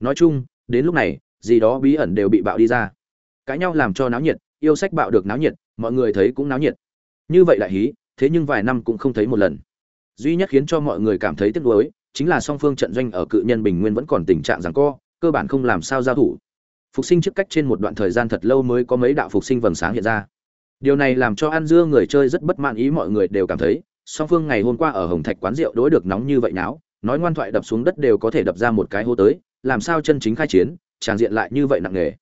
Nói chung, đến lúc này, gì đó bí ẩn đều bị bạo đi ra. Cãi nhau làm cho náo nhiệt, yêu sách bạo được náo nhiệt, mọi người thấy cũng náo nhiệt. Như vậy lại hí, thế nhưng vài năm cũng không thấy một lần duy nhất khiến cho mọi người cảm thấy tiếc nuối chính là song phương trận doanh ở cự nhân bình nguyên vẫn còn tình trạng rằng co, cơ bản không làm sao giao thủ. Phục sinh trước cách trên một đoạn thời gian thật lâu mới có mấy đạo phục sinh vầng sáng hiện ra. Điều này làm cho ăn dưa người chơi rất bất mãn ý mọi người đều cảm thấy, song phương ngày hôm qua ở hồng thạch quán rượu đối được nóng như vậy náo, nói ngoan thoại đập xuống đất đều có thể đập ra một cái hô tới, làm sao chân chính khai chiến, tràng diện lại như vậy nặng nề.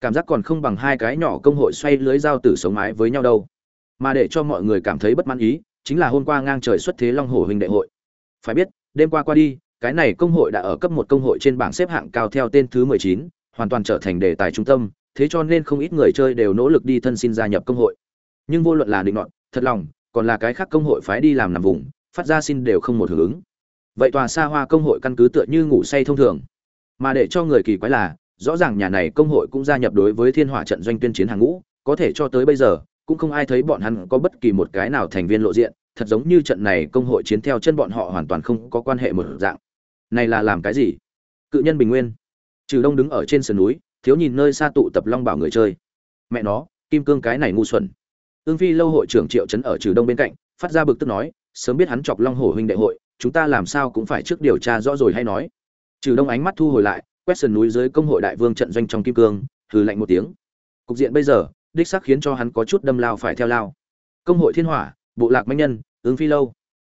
Cảm giác còn không bằng hai cái nhỏ công hội xoay lưới dao tử sống mái với nhau đâu. Mà để cho mọi người cảm thấy bất mãn ý chính là hôm qua ngang trời xuất thế long hổ huynh đệ hội. Phải biết, đêm qua qua đi, cái này công hội đã ở cấp một công hội trên bảng xếp hạng cao theo tên thứ mười chín, hoàn toàn trở thành đề tài trung tâm, thế cho nên không ít người chơi đều nỗ lực đi thân xin gia nhập công hội. Nhưng vô luận là định nọt, thật lòng, còn là cái khác công hội phái đi làm nằm vùng, phát ra xin đều không một hưởng ứng. Vậy tòa xa hoa công hội căn cứ tựa như ngủ say thông thường. Mà để cho người kỳ quái là, rõ ràng nhà này công hội cũng gia nhập đối với thiên hỏa trận doanh tuyên chiến hàng ngũ, có thể cho tới bây giờ cũng không ai thấy bọn hắn có bất kỳ một cái nào thành viên lộ diện, thật giống như trận này công hội chiến theo chân bọn họ hoàn toàn không có quan hệ một dạng. Này là làm cái gì? Cự nhân bình nguyên. Trừ đông đứng ở trên sườn núi, thiếu nhìn nơi xa tụ tập long bảo người chơi. Mẹ nó, kim cương cái này ngu xuẩn. Ương phi lâu hội trưởng triệu trấn ở trừ đông bên cạnh, phát ra bực tức nói, sớm biết hắn chọc long hổ huynh đệ hội, chúng ta làm sao cũng phải trước điều tra rõ rồi hay nói. Trừ đông ánh mắt thu hồi lại, quét sườn núi dưới công hội đại vương trận doanh trong kim cương, hừ lạnh một tiếng. Cục diện bây giờ đích xác khiến cho hắn có chút đâm lao phải theo lao. Công hội thiên hỏa, bộ lạc manh nhân, ứng phi lâu.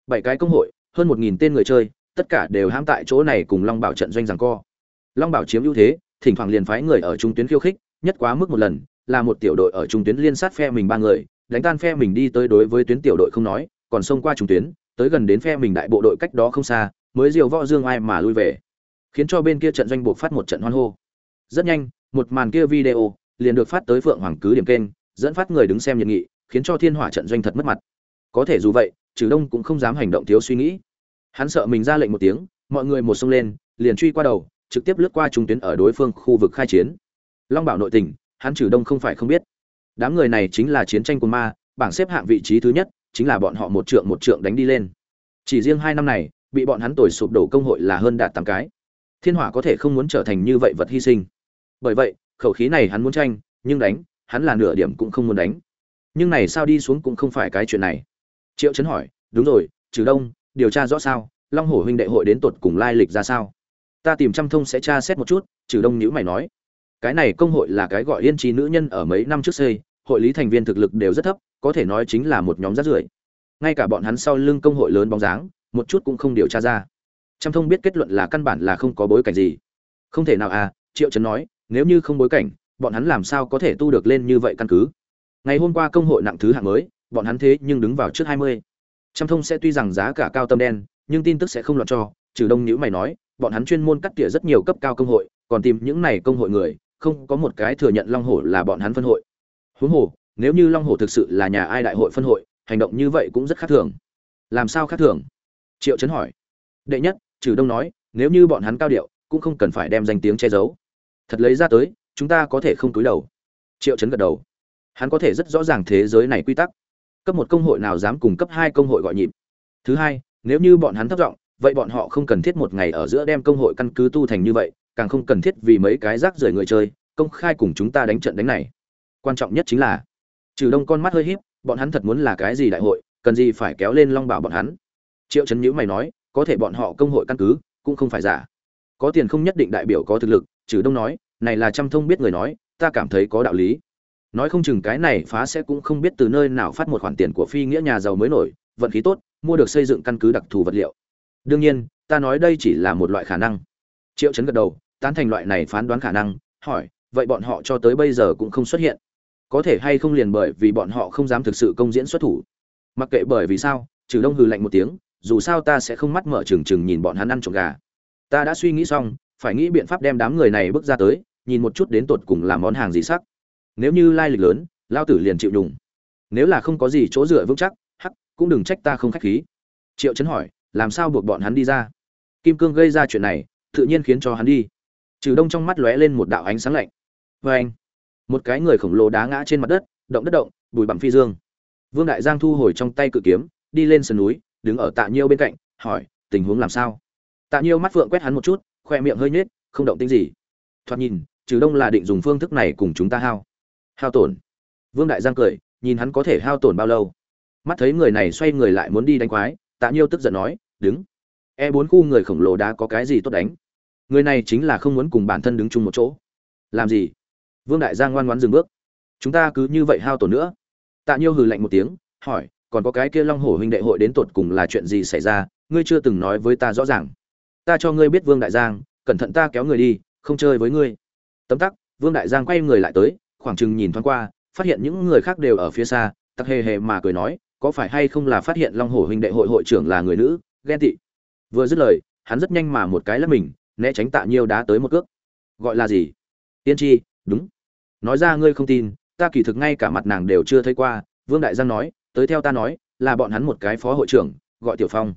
Bảy cái công hội, hơn một nghìn tên người chơi, tất cả đều ham tại chỗ này cùng long bảo trận doanh rằng co. Long bảo chiếm ưu thế, thỉnh thoảng liền phái người ở trung tuyến khiêu khích, nhất quá mức một lần, là một tiểu đội ở trung tuyến liên sát phe mình ba người, đánh tan phe mình đi tới đối với tuyến tiểu đội không nói, còn xông qua trung tuyến, tới gần đến phe mình đại bộ đội cách đó không xa, mới diều võ dương ai mà lui về. Khiến cho bên kia trận doanh buộc phát một trận hoan hô. Rất nhanh, một màn kia video liền được phát tới phượng hoàng cứ điểm kênh, dẫn phát người đứng xem nhiệt nghị, khiến cho thiên hỏa trận doanh thật mất mặt. Có thể dù vậy trừ đông cũng không dám hành động thiếu suy nghĩ. Hắn sợ mình ra lệnh một tiếng, mọi người một xông lên, liền truy qua đầu, trực tiếp lướt qua trung tuyến ở đối phương khu vực khai chiến. Long bảo nội tình, hắn trừ đông không phải không biết. Đám người này chính là chiến tranh của ma, bảng xếp hạng vị trí thứ nhất, chính là bọn họ một trượng một trượng đánh đi lên. Chỉ riêng hai năm này, bị bọn hắn tồi sụp đổ công hội là hơn đạt tám cái. Thiên hỏa có thể không muốn trở thành như vậy vật hy sinh. Bởi vậy khẩu khí này hắn muốn tranh, nhưng đánh, hắn là nửa điểm cũng không muốn đánh. Nhưng này sao đi xuống cũng không phải cái chuyện này. Triệu chấn hỏi, đúng rồi, trừ đông, điều tra rõ sao? Long hổ huynh đệ hội đến tột cùng lai lịch ra sao? Ta tìm trăm thông sẽ tra xét một chút. Trừ đông nhữ mày nói, cái này công hội là cái gọi yên trí nữ nhân ở mấy năm trước xây, hội lý thành viên thực lực đều rất thấp, có thể nói chính là một nhóm rác rưởi. Ngay cả bọn hắn sau lưng công hội lớn bóng dáng, một chút cũng không điều tra ra. Trăm thông biết kết luận là căn bản là không có bối cảnh gì. Không thể nào à? Triệu trấn nói nếu như không bối cảnh, bọn hắn làm sao có thể tu được lên như vậy căn cứ? Ngày hôm qua công hội nặng thứ hạng mới, bọn hắn thế nhưng đứng vào trước hai mươi. Trăm thông sẽ tuy rằng giá cả cao tâm đen, nhưng tin tức sẽ không lọt cho, trừ đông nhữ mày nói, bọn hắn chuyên môn cắt tỉa rất nhiều cấp cao công hội, còn tìm những này công hội người, không có một cái thừa nhận long hổ là bọn hắn phân hội. Huống hồ, nếu như long hổ thực sự là nhà ai đại hội phân hội, hành động như vậy cũng rất khác thường. Làm sao khác thường? Triệu chấn hỏi. Đệ nhất, trừ đông nói, nếu như bọn hắn cao điệu, cũng không cần phải đem danh tiếng che giấu thật lấy ra tới, chúng ta có thể không túi đầu. Triệu chấn gật đầu. Hắn có thể rất rõ ràng thế giới này quy tắc. Cấp một công hội nào dám cùng cấp hai công hội gọi nhịp? Thứ hai, nếu như bọn hắn thất vọng, vậy bọn họ không cần thiết một ngày ở giữa đem công hội căn cứ tu thành như vậy, càng không cần thiết vì mấy cái rác rưởi người chơi, công khai cùng chúng ta đánh trận đánh này. Quan trọng nhất chính là, trừ đông con mắt hơi híp, bọn hắn thật muốn là cái gì đại hội, cần gì phải kéo lên long bảo bọn hắn? Triệu trấn nhữ mày nói, có thể bọn họ công hội căn cứ, cũng không phải giả. Có tiền không nhất định đại biểu có thực lực trừ đông nói, này là trăm thông biết người nói, ta cảm thấy có đạo lý. Nói không chừng cái này phá sẽ cũng không biết từ nơi nào phát một khoản tiền của phi nghĩa nhà giàu mới nổi, vận khí tốt, mua được xây dựng căn cứ đặc thù vật liệu. Đương nhiên, ta nói đây chỉ là một loại khả năng. Triệu chấn gật đầu, tán thành loại này phán đoán khả năng, hỏi, vậy bọn họ cho tới bây giờ cũng không xuất hiện. Có thể hay không liền bởi vì bọn họ không dám thực sự công diễn xuất thủ. Mặc kệ bởi vì sao, trừ đông hừ lạnh một tiếng, dù sao ta sẽ không mắt mở trừng trừng nhìn bọn hắn ăn trộm gà. Ta đã suy nghĩ xong phải nghĩ biện pháp đem đám người này bước ra tới, nhìn một chút đến tột cùng làm món hàng gì sắc. Nếu như lai lịch lớn, lao tử liền chịu đùng nếu là không có gì chỗ dựa vững chắc, hắc, cũng đừng trách ta không khách khí. Triệu chấn hỏi, làm sao buộc bọn hắn đi ra? Kim cương gây ra chuyện này, tự nhiên khiến cho hắn đi. Trừ đông trong mắt lóe lên một đạo ánh sáng lạnh. Vê anh, một cái người khổng lồ đá ngã trên mặt đất, động đất động bùi bặm phi dương. Vương đại giang thu hồi trong tay cự kiếm, đi lên sườn núi, đứng ở tạ nhiêu bên cạnh, hỏi, tình huống làm sao? Tạ nhiêu mắt phượng quét hắn một chút khoe miệng hơi nhếch, không động tĩnh gì. Thoạt nhìn, trừ đông là định dùng phương thức này cùng chúng ta hao. Hao tổn. Vương đại giang cười, nhìn hắn có thể hao tổn bao lâu. Mắt thấy người này xoay người lại muốn đi đánh quái, tạ nhiêu tức giận nói, đứng. E bốn khu người khổng lồ đã có cái gì tốt đánh? Người này chính là không muốn cùng bản thân đứng chung một chỗ. Làm gì? Vương đại giang ngoan ngoãn dừng bước. Chúng ta cứ như vậy hao tổn nữa. Tạ nhiêu hừ lạnh một tiếng, hỏi, còn có cái kia long hổ huynh đệ hội đến tột cùng là chuyện gì xảy ra? Ngươi chưa từng nói với ta rõ ràng ta cho ngươi biết vương đại giang, cẩn thận ta kéo người đi, không chơi với ngươi. Tấm tắc, vương đại giang quay người lại tới, khoảng chừng nhìn thoáng qua, phát hiện những người khác đều ở phía xa tắc hề hề mà cười nói, có phải hay không là phát hiện long hổ huynh đệ hội hội trưởng là người nữ, ghen tị. Vừa dứt lời, hắn rất nhanh mà một cái lắp mình, né tránh tạ nhiêu đá tới một cước. Gọi là gì? Tiên tri, đúng. Nói ra ngươi không tin, ta kỳ thực ngay cả mặt nàng đều chưa thấy qua, vương đại giang nói, tới theo ta nói, là bọn hắn một cái phó hội trưởng, gọi tiểu phong.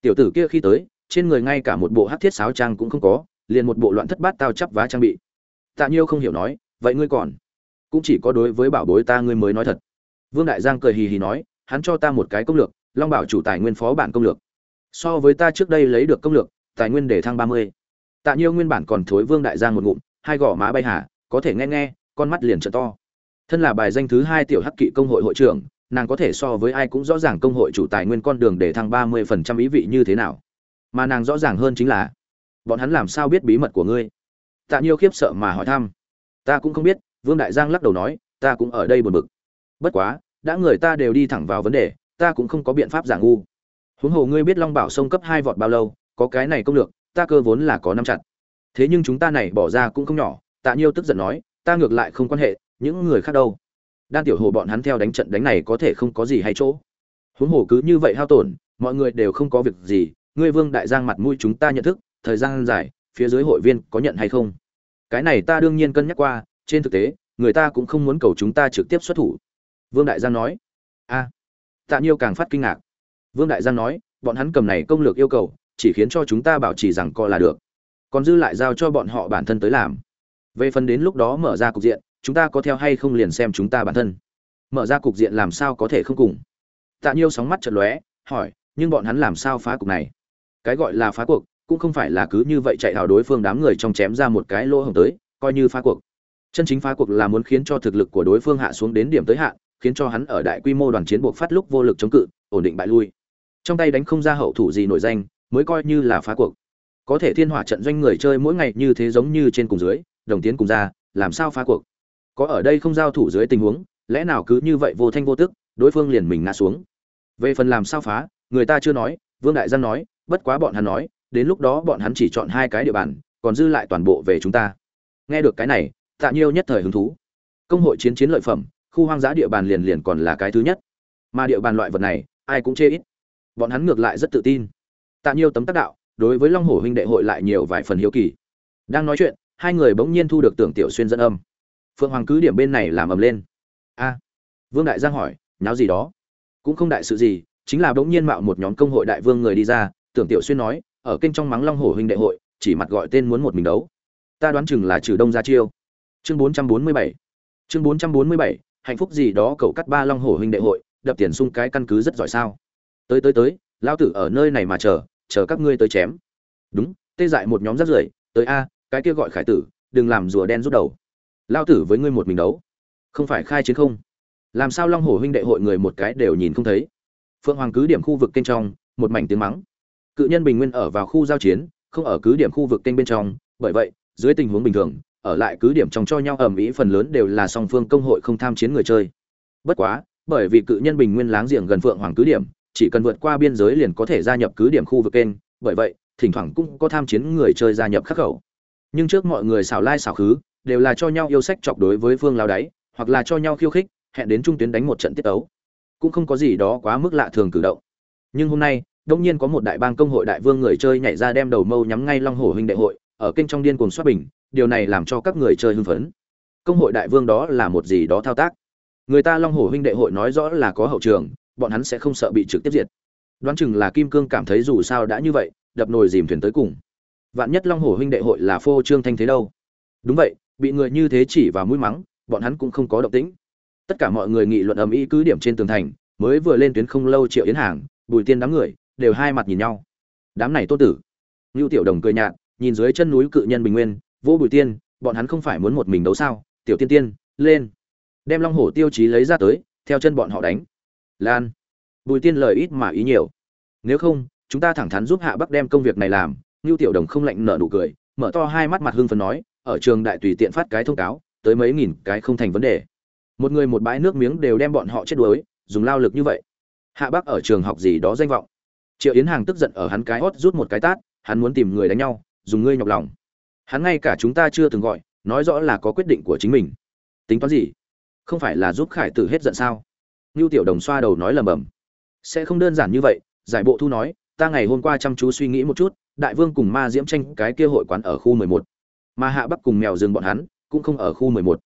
Tiểu tử kia khi tới trên người ngay cả một bộ hắc thiết sáo trang cũng không có, liền một bộ loạn thất bát tao chắp vá trang bị. Tạ nhiêu không hiểu nói, vậy ngươi còn? Cũng chỉ có đối với bảo bối ta ngươi mới nói thật. Vương đại giang cười hì hì nói, hắn cho ta một cái công lược, long bảo chủ tài nguyên phó bản công lược. So với ta trước đây lấy được công lược, tài nguyên để thăng ba mươi. Tạ nhiêu nguyên bản còn thối vương đại giang một ngụm, hai gò má bay hà, có thể nghe nghe, con mắt liền trợ to. Thân là bài danh thứ hai tiểu hắc kỵ công hội hội trưởng, nàng có thể so với ai cũng rõ ràng công hội chủ tài nguyên con đường để thăng ba mươi phần trăm ý vị như thế nào mà nàng rõ ràng hơn chính là, bọn hắn làm sao biết bí mật của ngươi? Tạ nhiêu khiếp sợ mà hỏi thăm. Ta cũng không biết, vương đại giang lắc đầu nói, ta cũng ở đây buồn bực. Bất quá, đã người ta đều đi thẳng vào vấn đề, ta cũng không có biện pháp giả ngu. Huống hồ ngươi biết long bảo sông cấp hai vọt bao lâu, có cái này công lược, ta cơ vốn là có năm chặt. Thế nhưng chúng ta này bỏ ra cũng không nhỏ, tạ nhiêu tức giận nói, ta ngược lại không quan hệ, những người khác đâu. Đan tiểu hồ bọn hắn theo đánh trận đánh này có thể không có gì hay chỗ. Huống hồ cứ như vậy hao tổn, mọi người đều không có việc gì ngươi vương đại giang mặt mũi chúng ta nhận thức, thời gian dài, phía dưới hội viên có nhận hay không? Cái này ta đương nhiên cân nhắc qua, trên thực tế, người ta cũng không muốn cầu chúng ta trực tiếp xuất thủ. Vương đại giang nói. A. Tạ nhiêu càng phát kinh ngạc. Vương đại giang nói, bọn hắn cầm này công lược yêu cầu, chỉ khiến cho chúng ta bảo trì rằng co là được. Còn dư lại giao cho bọn họ bản thân tới làm. Về phần đến lúc đó mở ra cục diện, chúng ta có theo hay không liền xem chúng ta bản thân. Mở ra cục diện làm sao có thể không cùng? Tạ nhiêu sóng mắt chật lóe, hỏi, nhưng bọn hắn làm sao phá cục này? Cái gọi là phá cuộc, cũng không phải là cứ như vậy chạy hào đối phương đám người trong chém ra một cái lỗ hổng tới, coi như phá cuộc. Chân chính phá cuộc là muốn khiến cho thực lực của đối phương hạ xuống đến điểm tới hạn, khiến cho hắn ở đại quy mô đoàn chiến buộc phát lúc vô lực chống cự, ổn định bại lui. Trong tay đánh không ra hậu thủ gì nổi danh, mới coi như là phá cuộc. Có thể thiên hỏa trận doanh người chơi mỗi ngày như thế giống như trên cùng dưới, đồng tiến cùng ra, làm sao phá cuộc? Có ở đây không giao thủ dưới tình huống, lẽ nào cứ như vậy vô thanh vô tức, đối phương liền mình ngã xuống? Về phần làm sao phá, người ta chưa nói, vương đại giang nói bất quá bọn hắn nói, đến lúc đó bọn hắn chỉ chọn hai cái địa bàn, còn dư lại toàn bộ về chúng ta. Nghe được cái này, tạ nhiêu nhất thời hứng thú. Công hội chiến chiến lợi phẩm, khu hoang dã địa bàn liền liền còn là cái thứ nhất. Mà địa bàn loại vật này, ai cũng chê ít. Bọn hắn ngược lại rất tự tin. Tạ nhiêu tấm tác đạo, đối với long hổ huynh đệ hội lại nhiều vài phần hiếu kỳ. Đang nói chuyện, hai người bỗng nhiên thu được tưởng tiểu xuyên dẫn âm. Phượng hoàng cứ điểm bên này làm ầm lên. A. Vương đại giang hỏi, nháo gì đó? Cũng không đại sự gì, chính là bỗng nhiên mạo một nhóm công hội đại vương người đi ra tưởng tiểu xuyên nói, ở kênh trong mắng long hổ huynh đệ hội, chỉ mặt gọi tên muốn một mình đấu. Ta đoán chừng là trừ đông ra chiêu. Chương bốn trăm bốn mươi bảy. Chương bốn trăm bốn mươi bảy, hạnh phúc gì đó cậu cắt ba long hổ huynh đệ hội, đập tiền sung cái căn cứ rất giỏi sao? Tới tới tới lao tử ở nơi này mà chờ chờ các ngươi tới chém. Đúng, tê dại một nhóm rất rưởi, tới a, cái kia gọi khải tử, đừng làm rùa đen rút đầu. Lao tử với ngươi một mình đấu. Không phải khai chiến không? Làm sao long hổ huynh đệ hội người một cái đều nhìn không thấy? Phượng hoàng cứ điểm khu vực kênh trong, một mảnh tiếng mắng cự nhân bình nguyên ở vào khu giao chiến, không ở cứ điểm khu vực kênh bên trong, bởi vậy, dưới tình huống bình thường, ở lại cứ điểm trong cho nhau ẩm ý phần lớn đều là song phương công hội không tham chiến người chơi. Bất quá, bởi vì cự nhân bình nguyên láng giềng gần phượng hoàng cứ điểm, chỉ cần vượt qua biên giới liền có thể gia nhập cứ điểm khu vực kênh, bởi vậy, thỉnh thoảng cũng có tham chiến người chơi gia nhập khắc khẩu. Nhưng trước mọi người xảo lai xào khứ, đều là cho nhau yêu sách chọc đối với phương lao đáy, hoặc là cho nhau khiêu khích, hẹn đến trung tuyến đánh một trận tiết ấu cũng không có gì đó quá mức lạ thường cử động. Nhưng hôm nay đông nhiên có một đại bang công hội đại vương người chơi nhảy ra đem đầu mâu nhắm ngay long hồ huynh đệ hội, ở kênh trong điên cuồng xoát bình, điều này làm cho các người chơi hưng phấn. Công hội đại vương đó là một gì đó thao tác. Người ta long hồ huynh đệ hội nói rõ là có hậu trường, bọn hắn sẽ không sợ bị trực tiếp diệt. Đoán chừng là kim cương cảm thấy dù sao đã như vậy, đập nồi dìm thuyền tới cùng. Vạn nhất long hồ huynh đệ hội là phô trương thanh thế đâu. Đúng vậy, bị người như thế chỉ vào mũi mắng, bọn hắn cũng không có động tĩnh. Tất cả mọi người nghị luận ầm ĩ cứ điểm trên tường thành, mới vừa lên tuyến không lâu triệu yến hàng, bùi tiên đám người đều hai mặt nhìn nhau. Đám này tôn tử. Ngưu tiểu đồng cười nhạt, nhìn dưới chân núi cự nhân bình nguyên vô bùi tiên, bọn hắn không phải muốn một mình đấu sao? Tiểu tiên tiên, lên. Đem long hổ tiêu chí lấy ra tới, theo chân bọn họ đánh. Lan. Bùi tiên lời ít mà ý nhiều. Nếu không, chúng ta thẳng thắn giúp hạ bắc đem công việc này làm. Ngưu tiểu đồng không lạnh nở nụ cười, mở to hai mắt mặt hưng phấn nói, ở trường đại tùy tiện phát cái thông cáo, tới mấy nghìn cái không thành vấn đề. Một người một bãi nước miếng đều đem bọn họ chết đuối, dùng lao lực như vậy. Hạ bắc ở trường học gì đó danh vọng triệu yến hàng tức giận ở hắn cái hót rút một cái tát, hắn muốn tìm người đánh nhau, dùng ngươi nhọc lòng. Hắn ngay cả chúng ta chưa từng gọi, nói rõ là có quyết định của chính mình. Tính toán gì? Không phải là giúp khải tử hết giận sao? Ngưu tiểu đồng xoa đầu nói lầm bầm. Sẽ không đơn giản như vậy, giải bộ thu nói, ta ngày hôm qua chăm chú suy nghĩ một chút, đại vương cùng ma diễm tranh, cái kia hội quán ở khu mười một. Mà hạ bắc cùng mèo rừng bọn hắn, cũng không ở khu mười một.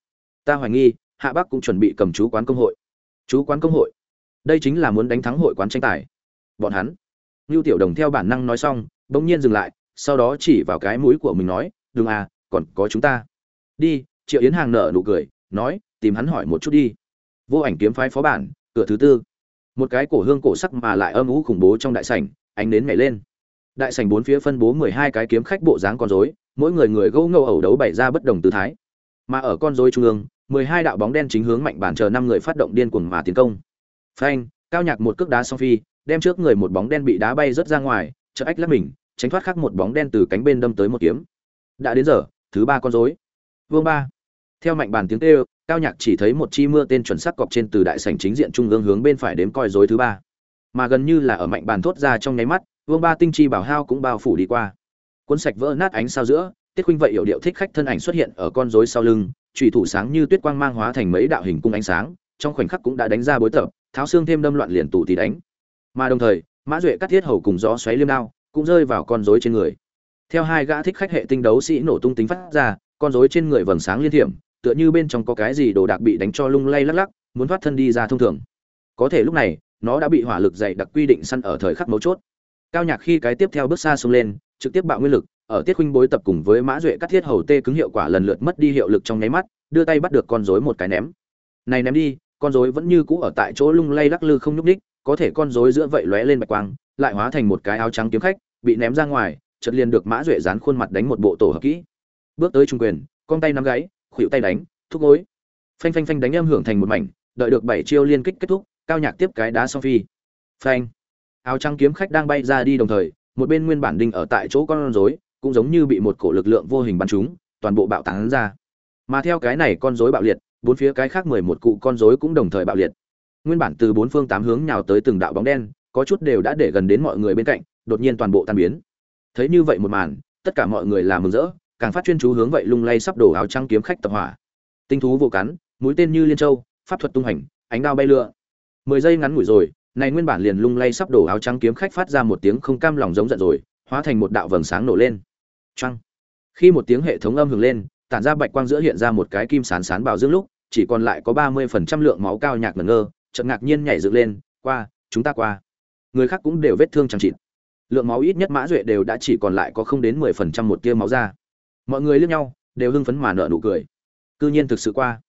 Ta hoài nghi, hạ bắc cũng chuẩn bị cầm chú quán công hội. Chú quán công hội? Đây chính là muốn đánh thắng hội quán tranh tài. Bọn hắn? Nưu tiểu đồng theo bản năng nói xong, bỗng nhiên dừng lại, sau đó chỉ vào cái mũi của mình nói "Đường à còn có chúng ta. Đi. Triệu yến hàng nở nụ cười, nói, tìm hắn hỏi một chút đi. Vô ảnh kiếm phái phó bản, cửa thứ tư. Một cái cổ hương cổ sắc mà lại âm u khủng bố trong đại sảnh, ánh đến nhảy lên. Đại sảnh bốn phía phân bố mười hai cái kiếm khách bộ dáng con rối, mỗi người người gấu ngâu ẩu đấu bày ra bất đồng tư thái. Mà ở con rối trung ương, mười hai đạo bóng đen chính hướng mạnh bản chờ năm người phát động điên cuồng mà tiến công. Phanh, cao nhạc một cước đá song phi đem trước người một bóng đen bị đá bay rớt ra ngoài chợ ách lắp mình, tránh thoát khác một bóng đen từ cánh bên đâm tới một kiếm. Đã đến giờ, thứ ba con rối. Vương ba. Theo mạnh bàn tiếng kêu, cao nhạc chỉ thấy một chi mưa tên chuẩn sắc cọp trên từ đại sảnh chính diện trung ương hướng bên phải đếm coi rối thứ ba. Mà gần như là ở mạnh bàn thốt ra trong nháy mắt, vương ba tinh chi bảo hao cũng bao phủ đi qua. Cuốn sạch vỡ nát ánh sao giữa, tiết khuynh vậy hiểu điệu thích khách thân ảnh xuất hiện ở con rối sau lưng trùy thủ sáng như tuyết quang mang hóa thành mấy đạo hình cung ánh sáng, trong khoảnh khắc cũng đã đánh ra bối tập, tháo xương thêm đâm loạn liền tủ tì đánh mà đồng thời, mã duệ cắt thiết hầu cùng gió xoáy liêm đao cũng rơi vào con rối trên người. Theo hai gã thích khách hệ tinh đấu sĩ nổ tung tính phát ra, con rối trên người vầng sáng liên thiểm, tựa như bên trong có cái gì đồ đạc bị đánh cho lung lay lắc lắc, muốn thoát thân đi ra thông thường. Có thể lúc này, nó đã bị hỏa lực dày đặc quy định săn ở thời khắc mấu chốt. Cao nhạc khi cái tiếp theo bước xa xông lên, trực tiếp bạo nguyên lực, ở tiết huynh bối tập cùng với mã duệ cắt thiết hầu tê cứng hiệu quả lần lượt mất đi hiệu lực trong nháy mắt, đưa tay bắt được con rối một cái ném. Này ném đi, con rối vẫn như cũ ở tại chỗ lung lay lắc lư không nhúc ních có thể con rối giữa vậy lóe lên bạch quang, lại hóa thành một cái áo trắng kiếm khách, bị ném ra ngoài, chợt liền được mã duệ dán khuôn mặt đánh một bộ tổ hợp kỹ. Bước tới trung quyền, con tay nắm gáy, khuỷu tay đánh, thúc gối. Phanh phanh phanh đánh âm hưởng thành một mảnh, đợi được bảy chiêu liên kích kết thúc, cao nhạc tiếp cái đá song phi. Phanh. Áo trắng kiếm khách đang bay ra đi đồng thời, một bên nguyên bản đinh ở tại chỗ con rối, cũng giống như bị một cổ lực lượng vô hình bắn trúng, toàn bộ bạo tán ra. Mà theo cái này con rối bạo liệt, bốn phía cái khác mười một cụ con rối cũng đồng thời bạo liệt nguyên bản từ bốn phương tám hướng nhào tới từng đạo bóng đen, có chút đều đã để gần đến mọi người bên cạnh, đột nhiên toàn bộ tan biến. Thấy như vậy một màn, tất cả mọi người là mừng rỡ, càng phát chuyên chú hướng vậy lung lay sắp đổ áo trắng kiếm khách tập hỏa. Tinh thú vô cắn, mũi tên như liên châu, pháp thuật tung hành, ánh đao bay lượn. Mười giây ngắn ngủi rồi, này nguyên bản liền lung lay sắp đổ áo trắng kiếm khách phát ra một tiếng không cam lòng giống giận rồi, hóa thành một đạo vầng sáng nổ lên. Trăng khi một tiếng hệ thống âm hưởng lên, tản ra bạch quang giữa hiện ra một cái kim sán sán bào dương lúc, chỉ còn lại có ba mươi phần trăm lượng máu cao nhạc ngẩn ngơ chợt ngạc nhiên nhảy dựng lên, qua, chúng ta qua. Người khác cũng đều vết thương chẳng chịt. Lượng máu ít nhất mã duệ đều đã chỉ còn lại có không đến mười phần trăm một tia máu ra mọi người liếc nhau, đều hưng phấn mà nở nụ cười. Cư nhiên thực sự qua.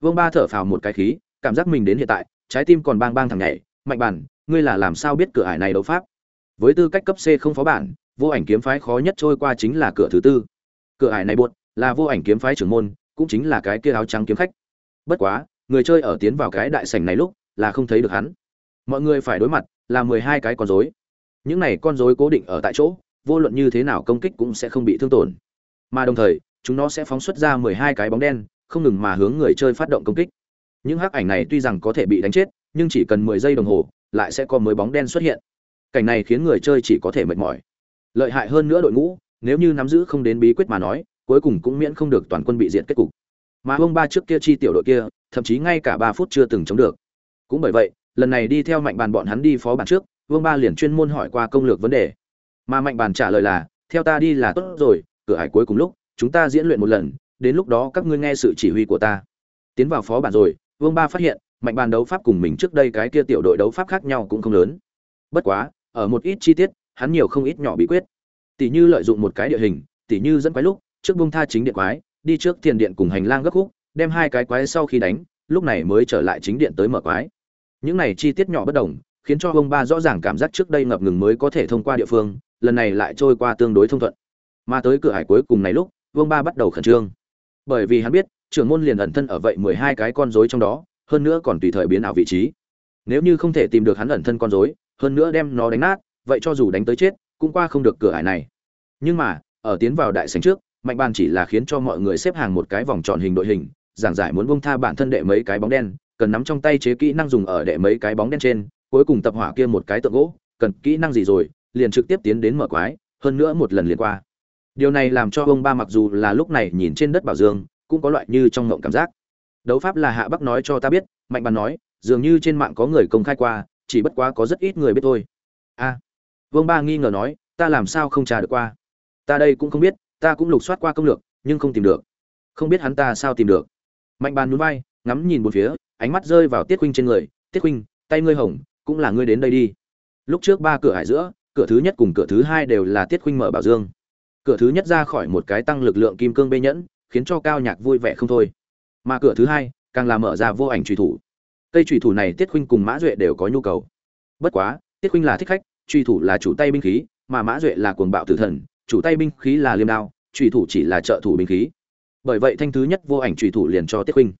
Vương ba thở phào một cái khí, cảm giác mình đến hiện tại, trái tim còn bang bang thằng nhảy, mạnh bản, ngươi là làm sao biết cửa ải này đấu pháp? Với tư cách cấp c không phó bản, vô ảnh kiếm phái khó nhất trôi qua chính là cửa thứ tư. Cửa ải này buột là vô ảnh kiếm phái trưởng môn, cũng chính là cái kia áo trắng kiếm khách. Bất quá, người chơi ở tiến vào cái đại sảnh này lúc là không thấy được hắn. Mọi người phải đối mặt là mười hai cái con rối. Những này con rối cố định ở tại chỗ, vô luận như thế nào công kích cũng sẽ không bị thương tổn. Mà đồng thời, chúng nó sẽ phóng xuất ra mười hai cái bóng đen, không ngừng mà hướng người chơi phát động công kích. Những hắc ảnh này tuy rằng có thể bị đánh chết, nhưng chỉ cần mười giây đồng hồ, lại sẽ có mới bóng đen xuất hiện. Cảnh này khiến người chơi chỉ có thể mệt mỏi. Lợi hại hơn nữa đội ngũ, nếu như nắm giữ không đến bí quyết mà nói, cuối cùng cũng miễn không được toàn quân bị diện kết cục. Mà ông ba trước kia chi tiểu đội kia, thậm chí ngay cả ba phút chưa từng chống được cũng bởi vậy, lần này đi theo mạnh bàn bọn hắn đi phó bản trước, vương ba liền chuyên môn hỏi qua công lược vấn đề. Mà mạnh bàn trả lời là, theo ta đi là tốt rồi, cửa hải cuối cùng lúc, chúng ta diễn luyện một lần, đến lúc đó các ngươi nghe sự chỉ huy của ta. Tiến vào phó bản rồi, vương ba phát hiện, mạnh bàn đấu pháp cùng mình trước đây cái kia tiểu đội đấu pháp khác nhau cũng không lớn. Bất quá, ở một ít chi tiết, hắn nhiều không ít nhỏ bí quyết. Tỷ như lợi dụng một cái địa hình tỷ như dẫn quái lúc, trước bung tha chính điện quái, đi trước tiền điện cùng hành lang gấp khúc, đem hai cái quái sau khi đánh, lúc này mới trở lại chính điện tới mở quái những này chi tiết nhỏ bất đồng, khiến cho ông ba rõ ràng cảm giác trước đây ngập ngừng mới có thể thông qua địa phương, lần này lại trôi qua tương đối thông thuận. Mà tới cửa hải cuối cùng này lúc vương ba bắt đầu khẩn trương. Bởi vì hắn biết, trưởng môn liền ẩn thân ở vậy mười hai cái con rối trong đó, hơn nữa còn tùy thời biến ảo vị trí. Nếu như không thể tìm được hắn ẩn thân con rối, hơn nữa đem nó đánh nát, vậy cho dù đánh tới chết, cũng qua không được cửa hải này. Nhưng mà, ở tiến vào đại sành trước, mạnh bàn chỉ là khiến cho mọi người xếp hàng một cái vòng tròn hình đội hình, giảng giải muốn bông tha bản thân đệ mấy cái bóng đen cần nắm trong tay chế kỹ năng dùng ở đệ mấy cái bóng đen trên, cuối cùng tập hỏa kia một cái tượng gỗ, cần kỹ năng gì rồi, liền trực tiếp tiến đến mở quái, hơn nữa một lần liền qua. Điều này làm cho ông ba mặc dù là lúc này nhìn trên đất bảo dương, cũng có loại như trong ngộng cảm giác. Đấu pháp là hạ bắc nói cho ta biết, mạnh bàn nói, dường như trên mạng có người công khai qua, chỉ bất quá có rất ít người biết thôi. A. Vương ba nghi ngờ nói, ta làm sao không trả được qua? Ta đây cũng không biết, ta cũng lục soát qua công lược, nhưng không tìm được. Không biết hắn ta sao tìm được. Mạnh bàn núi bay ngắm nhìn bốn phía ánh mắt rơi vào tiết huynh trên người. Tiết huynh tay ngươi hồng cũng là ngươi đến đây đi. Lúc trước ba cửa hải giữa, cửa thứ nhất cùng cửa thứ hai đều là tiết huynh mở bảo dương. Cửa thứ nhất ra khỏi một cái tăng lực lượng kim cương bê nhẫn, khiến cho cao nhạc vui vẻ không thôi. Mà cửa thứ hai, càng là mở ra vô ảnh truy thủ. Cây truy thủ này tiết huynh cùng mã duệ đều có nhu cầu. Bất quá, tiết huynh là thích khách truy thủ là chủ tay binh khí, mà mã duệ là cuồng bạo tử thần, chủ tay binh khí là liêm đao truy thủ chỉ là trợ thủ binh khí. Bởi vậy thanh thứ nhất vô ảnh truy thủ liền cho tiết huynh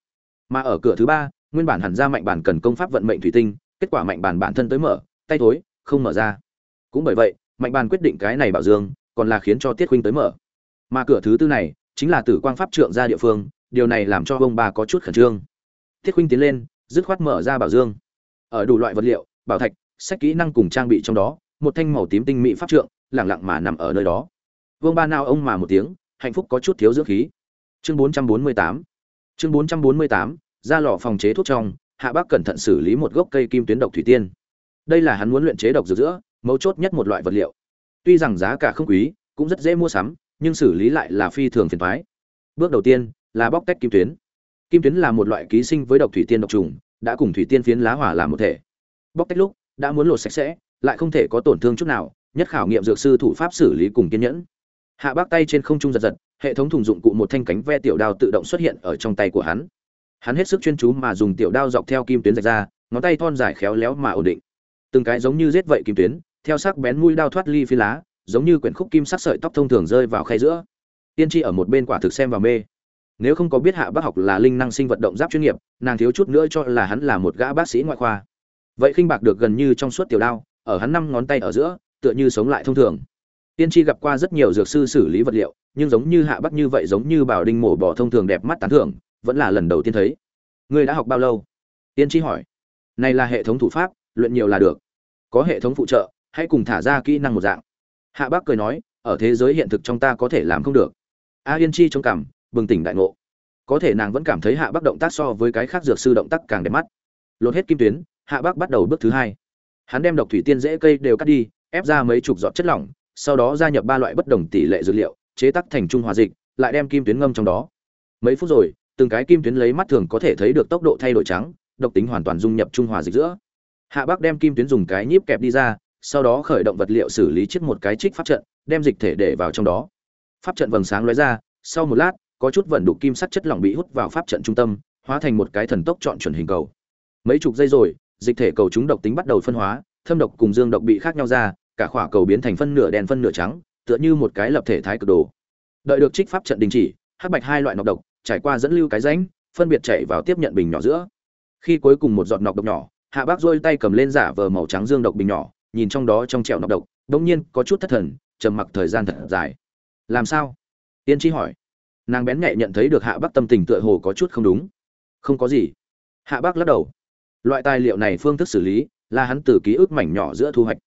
mà ở cửa thứ ba nguyên bản hẳn ra mạnh bản cần công pháp vận mệnh thủy tinh, kết quả mạnh bản bản thân tới mở, tay thối, không mở ra. Cũng bởi vậy, mạnh bản quyết định cái này bảo dương, còn là khiến cho tiết huynh tới mở. Mà cửa thứ tư này, chính là tử quang pháp trượng ra địa phương, điều này làm cho ông bà có chút khẩn trương. Tiết huynh tiến lên, dứt khoát mở ra bảo dương. Ở đủ loại vật liệu, bảo thạch, sách kỹ năng cùng trang bị trong đó, một thanh màu tím tinh mỹ pháp trượng, lẳng lặng mà nằm ở nơi đó. Vương ba nao ông mà một tiếng, hạnh phúc có chút thiếu dưỡng khí. Chương 448 chương 448 ra lò phòng chế thuốc trong, hạ bác cẩn thận xử lý một gốc cây kim tuyến độc thủy tiên. Đây là hắn muốn luyện chế độc dược giữa, mấu chốt nhất một loại vật liệu. Tuy rằng giá cả không quý, cũng rất dễ mua sắm, nhưng xử lý lại là phi thường phiền toái. Bước đầu tiên là bóc tách kim tuyến. Kim tuyến là một loại ký sinh với độc thủy tiên độc trùng, đã cùng thủy tiên phiến lá hỏa làm một thể. Bóc tách lúc, đã muốn lột sạch sẽ, lại không thể có tổn thương chút nào, nhất khảo nghiệm dược sư thủ pháp xử lý cùng kiên nhẫn. Hạ bác tay trên không trung giật giật, hệ thống thùng dụng cụ một thanh cánh ve tiểu đao tự động xuất hiện ở trong tay của hắn hắn hết sức chuyên chú mà dùng tiểu đao dọc theo kim tuyến rạch ra, ngón tay thon dài khéo léo mà ổn định. Từng cái giống như giết vậy kim tuyến, theo sắc bén mũi đao thoát ly phi lá, giống như quyển khúc kim sắc sợi tóc thông thường rơi vào khay giữa. Tiên tri ở một bên quả thực xem vào mê. Nếu không có biết hạ bác học là linh năng sinh vật động giáp chuyên nghiệp, nàng thiếu chút nữa cho là hắn là một gã bác sĩ ngoại khoa. Vậy khinh bạc được gần như trong suốt tiểu đao, ở hắn năm ngón tay ở giữa, tựa như sống lại thông thường. Tiên tri gặp qua rất nhiều dược sư xử lý vật liệu, nhưng giống như hạ bắc như vậy giống như bảo đinh mổ bỏ thông thường đẹp mắt tán thưởng vẫn là lần đầu tiên thấy. Ngươi đã học bao lâu? Tiên tri hỏi. Này là hệ thống thủ pháp, luyện nhiều là được. Có hệ thống phụ trợ, hãy cùng thả ra kỹ năng một dạng. Hạ bác cười nói, ở thế giới hiện thực trong ta có thể làm không được. A yên chi trong cảm, bừng tỉnh đại ngộ. Có thể nàng vẫn cảm thấy hạ bác động tác so với cái khác dược sư động tác càng đẹp mắt. Lột hết kim tuyến, hạ bác bắt đầu bước thứ hai. Hắn đem độc thủy tiên dễ cây đều cắt đi, ép ra mấy chục giọt chất lỏng, sau đó gia nhập ba loại bất đồng tỷ lệ dược liệu, chế tác thành trung hòa dịch, lại đem kim tuyến ngâm trong đó. Mấy phút rồi từng cái kim tuyến lấy mắt thường có thể thấy được tốc độ thay đổi trắng, độc tính hoàn toàn dung nhập trung hòa dịch giữa. Hạ bác đem kim tuyến dùng cái nhíp kẹp đi ra, sau đó khởi động vật liệu xử lý chiếc một cái trích pháp trận, đem dịch thể để vào trong đó. Pháp trận vầng sáng lóe ra, sau một lát, có chút vận đục kim sắt chất lỏng bị hút vào pháp trận trung tâm, hóa thành một cái thần tốc chọn chuẩn hình cầu. Mấy chục giây rồi, dịch thể cầu chúng độc tính bắt đầu phân hóa, thâm độc cùng dương độc bị khác nhau ra, cả khỏa cầu biến thành phân nửa đen phân nửa trắng, tựa như một cái lập thể thái cực đồ. Đợi được trích pháp trận đình chỉ, hắc bạch hai loại nọc độc trải qua dẫn lưu cái rãnh, phân biệt chảy vào tiếp nhận bình nhỏ giữa. Khi cuối cùng một giọt nọc độc nhỏ, hạ bác rôi tay cầm lên giả vờ màu trắng dương độc bình nhỏ, nhìn trong đó trong trẻo nọc độc, đột nhiên có chút thất thần, trầm mặc thời gian thật dài. Làm sao? Tiên tri hỏi. Nàng bén nhạy nhận thấy được hạ bác tâm tình tựa hồ có chút không đúng. Không có gì. Hạ bác lắc đầu. Loại tài liệu này phương thức xử lý là hắn từ ký ức mảnh nhỏ giữa thu hoạch.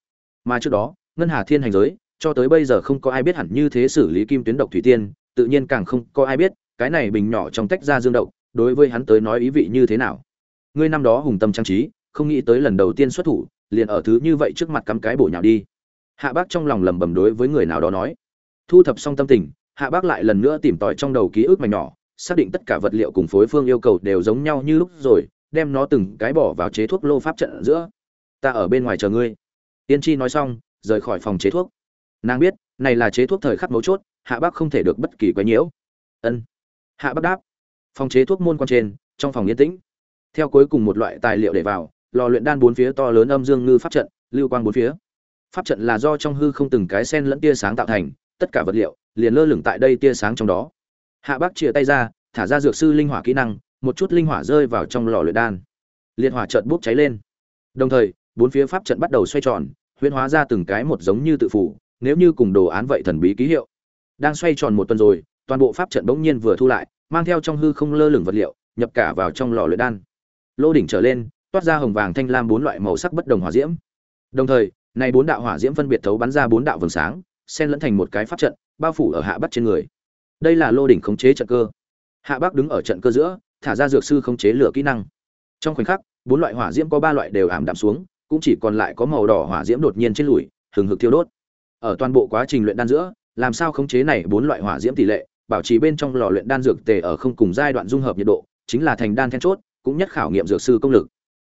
Mà trước đó, ngân hà thiên hành giới, cho tới bây giờ không có ai biết hẳn như thế xử lý kim tuyến độc thủy tiên, tự nhiên càng không có ai biết cái này bình nhỏ trong tách ra dương đậu đối với hắn tới nói ý vị như thế nào? Ngươi năm đó hùng tâm trang trí, không nghĩ tới lần đầu tiên xuất thủ, liền ở thứ như vậy trước mặt cắm cái bổ nhào đi. Hạ bác trong lòng lẩm bẩm đối với người nào đó nói. Thu thập xong tâm tình, hạ bác lại lần nữa tìm tòi trong đầu ký ức mảnh nhỏ, xác định tất cả vật liệu cùng phối phương yêu cầu đều giống nhau như lúc rồi, đem nó từng cái bỏ vào chế thuốc lô pháp trận giữa. Ta ở bên ngoài chờ ngươi. Tiên tri nói xong, rời khỏi phòng chế thuốc. Nàng biết, này là chế thuốc thời khắc mấu chốt, hạ bác không thể được bất kỳ quấy nhiễu. Ân hạ bắc đáp. Phòng chế thuốc môn quan trên, trong phòng yên tĩnh. Theo cuối cùng một loại tài liệu để vào, lò luyện đan bốn phía to lớn âm dương ngư pháp trận, lưu quang bốn phía. Pháp trận là do trong hư không từng cái sen lẫn tia sáng tạo thành, tất cả vật liệu liền lơ lửng tại đây tia sáng trong đó. Hạ bác chia tay ra, thả ra dược sư linh hỏa kỹ năng, một chút linh hỏa rơi vào trong lò luyện đan. Liệt hỏa trận bốc cháy lên. Đồng thời, bốn phía pháp trận bắt đầu xoay tròn, huyễn hóa ra từng cái một giống như tự phủ, nếu như cùng đồ án vậy thần bí ký hiệu. Đang xoay tròn một tuần rồi toàn bộ pháp trận bỗng nhiên vừa thu lại, mang theo trong hư không lơ lửng vật liệu, nhập cả vào trong lò luyện đan. Lô đỉnh trở lên, toát ra hồng vàng thanh lam bốn loại màu sắc bất đồng hỏa diễm. Đồng thời, này bốn đạo hỏa diễm phân biệt thấu bắn ra bốn đạo vầng sáng, xen lẫn thành một cái pháp trận, bao phủ ở hạ bắc trên người. Đây là lô đỉnh khống chế trận cơ. Hạ bắc đứng ở trận cơ giữa, thả ra dược sư khống chế lửa kỹ năng. Trong khoảnh khắc, bốn loại hỏa diễm có ba loại đều ảm đạm xuống, cũng chỉ còn lại có màu đỏ hỏa diễm đột nhiên trên lùi, hừng hực thiêu đốt. Ở toàn bộ quá trình luyện đan giữa, làm sao khống chế này bốn loại hỏa diễm tỷ lệ bảo trì bên trong lò luyện đan dược tề ở không cùng giai đoạn dung hợp nhiệt độ, chính là thành đan then chốt, cũng nhất khảo nghiệm dược sư công lực.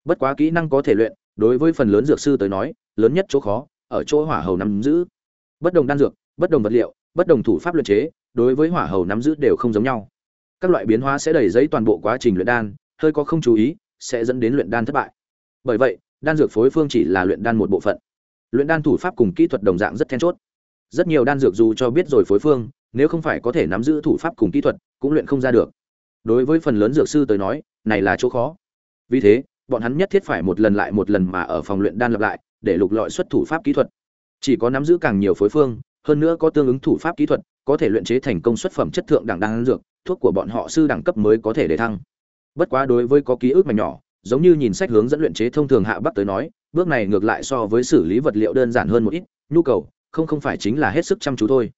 Bất quá kỹ năng có thể luyện, đối với phần lớn dược sư tới nói, lớn nhất chỗ khó, ở chỗ hỏa hầu nắm giữ. Bất đồng đan dược, bất đồng vật liệu, bất đồng thủ pháp luyện chế, đối với hỏa hầu nắm giữ đều không giống nhau. Các loại biến hóa sẽ đẩy giấy toàn bộ quá trình luyện đan, hơi có không chú ý, sẽ dẫn đến luyện đan thất bại. Bởi vậy, đan dược phối phương chỉ là luyện đan một bộ phận. Luyện đan thủ pháp cùng kỹ thuật đồng dạng rất then chốt. Rất nhiều đan dược dù cho biết rồi phối phương nếu không phải có thể nắm giữ thủ pháp cùng kỹ thuật, cũng luyện không ra được. Đối với phần lớn dược sư tới nói, này là chỗ khó. Vì thế, bọn hắn nhất thiết phải một lần lại một lần mà ở phòng luyện đan lập lại, để lục lọi xuất thủ pháp kỹ thuật. Chỉ có nắm giữ càng nhiều phối phương, hơn nữa có tương ứng thủ pháp kỹ thuật, có thể luyện chế thành công xuất phẩm chất thượng đẳng đan dược, thuốc của bọn họ sư đẳng cấp mới có thể để thăng. Bất quá đối với có ký ức mà nhỏ, giống như nhìn sách hướng dẫn luyện chế thông thường hạ bắc tới nói, bước này ngược lại so với xử lý vật liệu đơn giản hơn một ít, nhu cầu không không phải chính là hết sức chăm chú thôi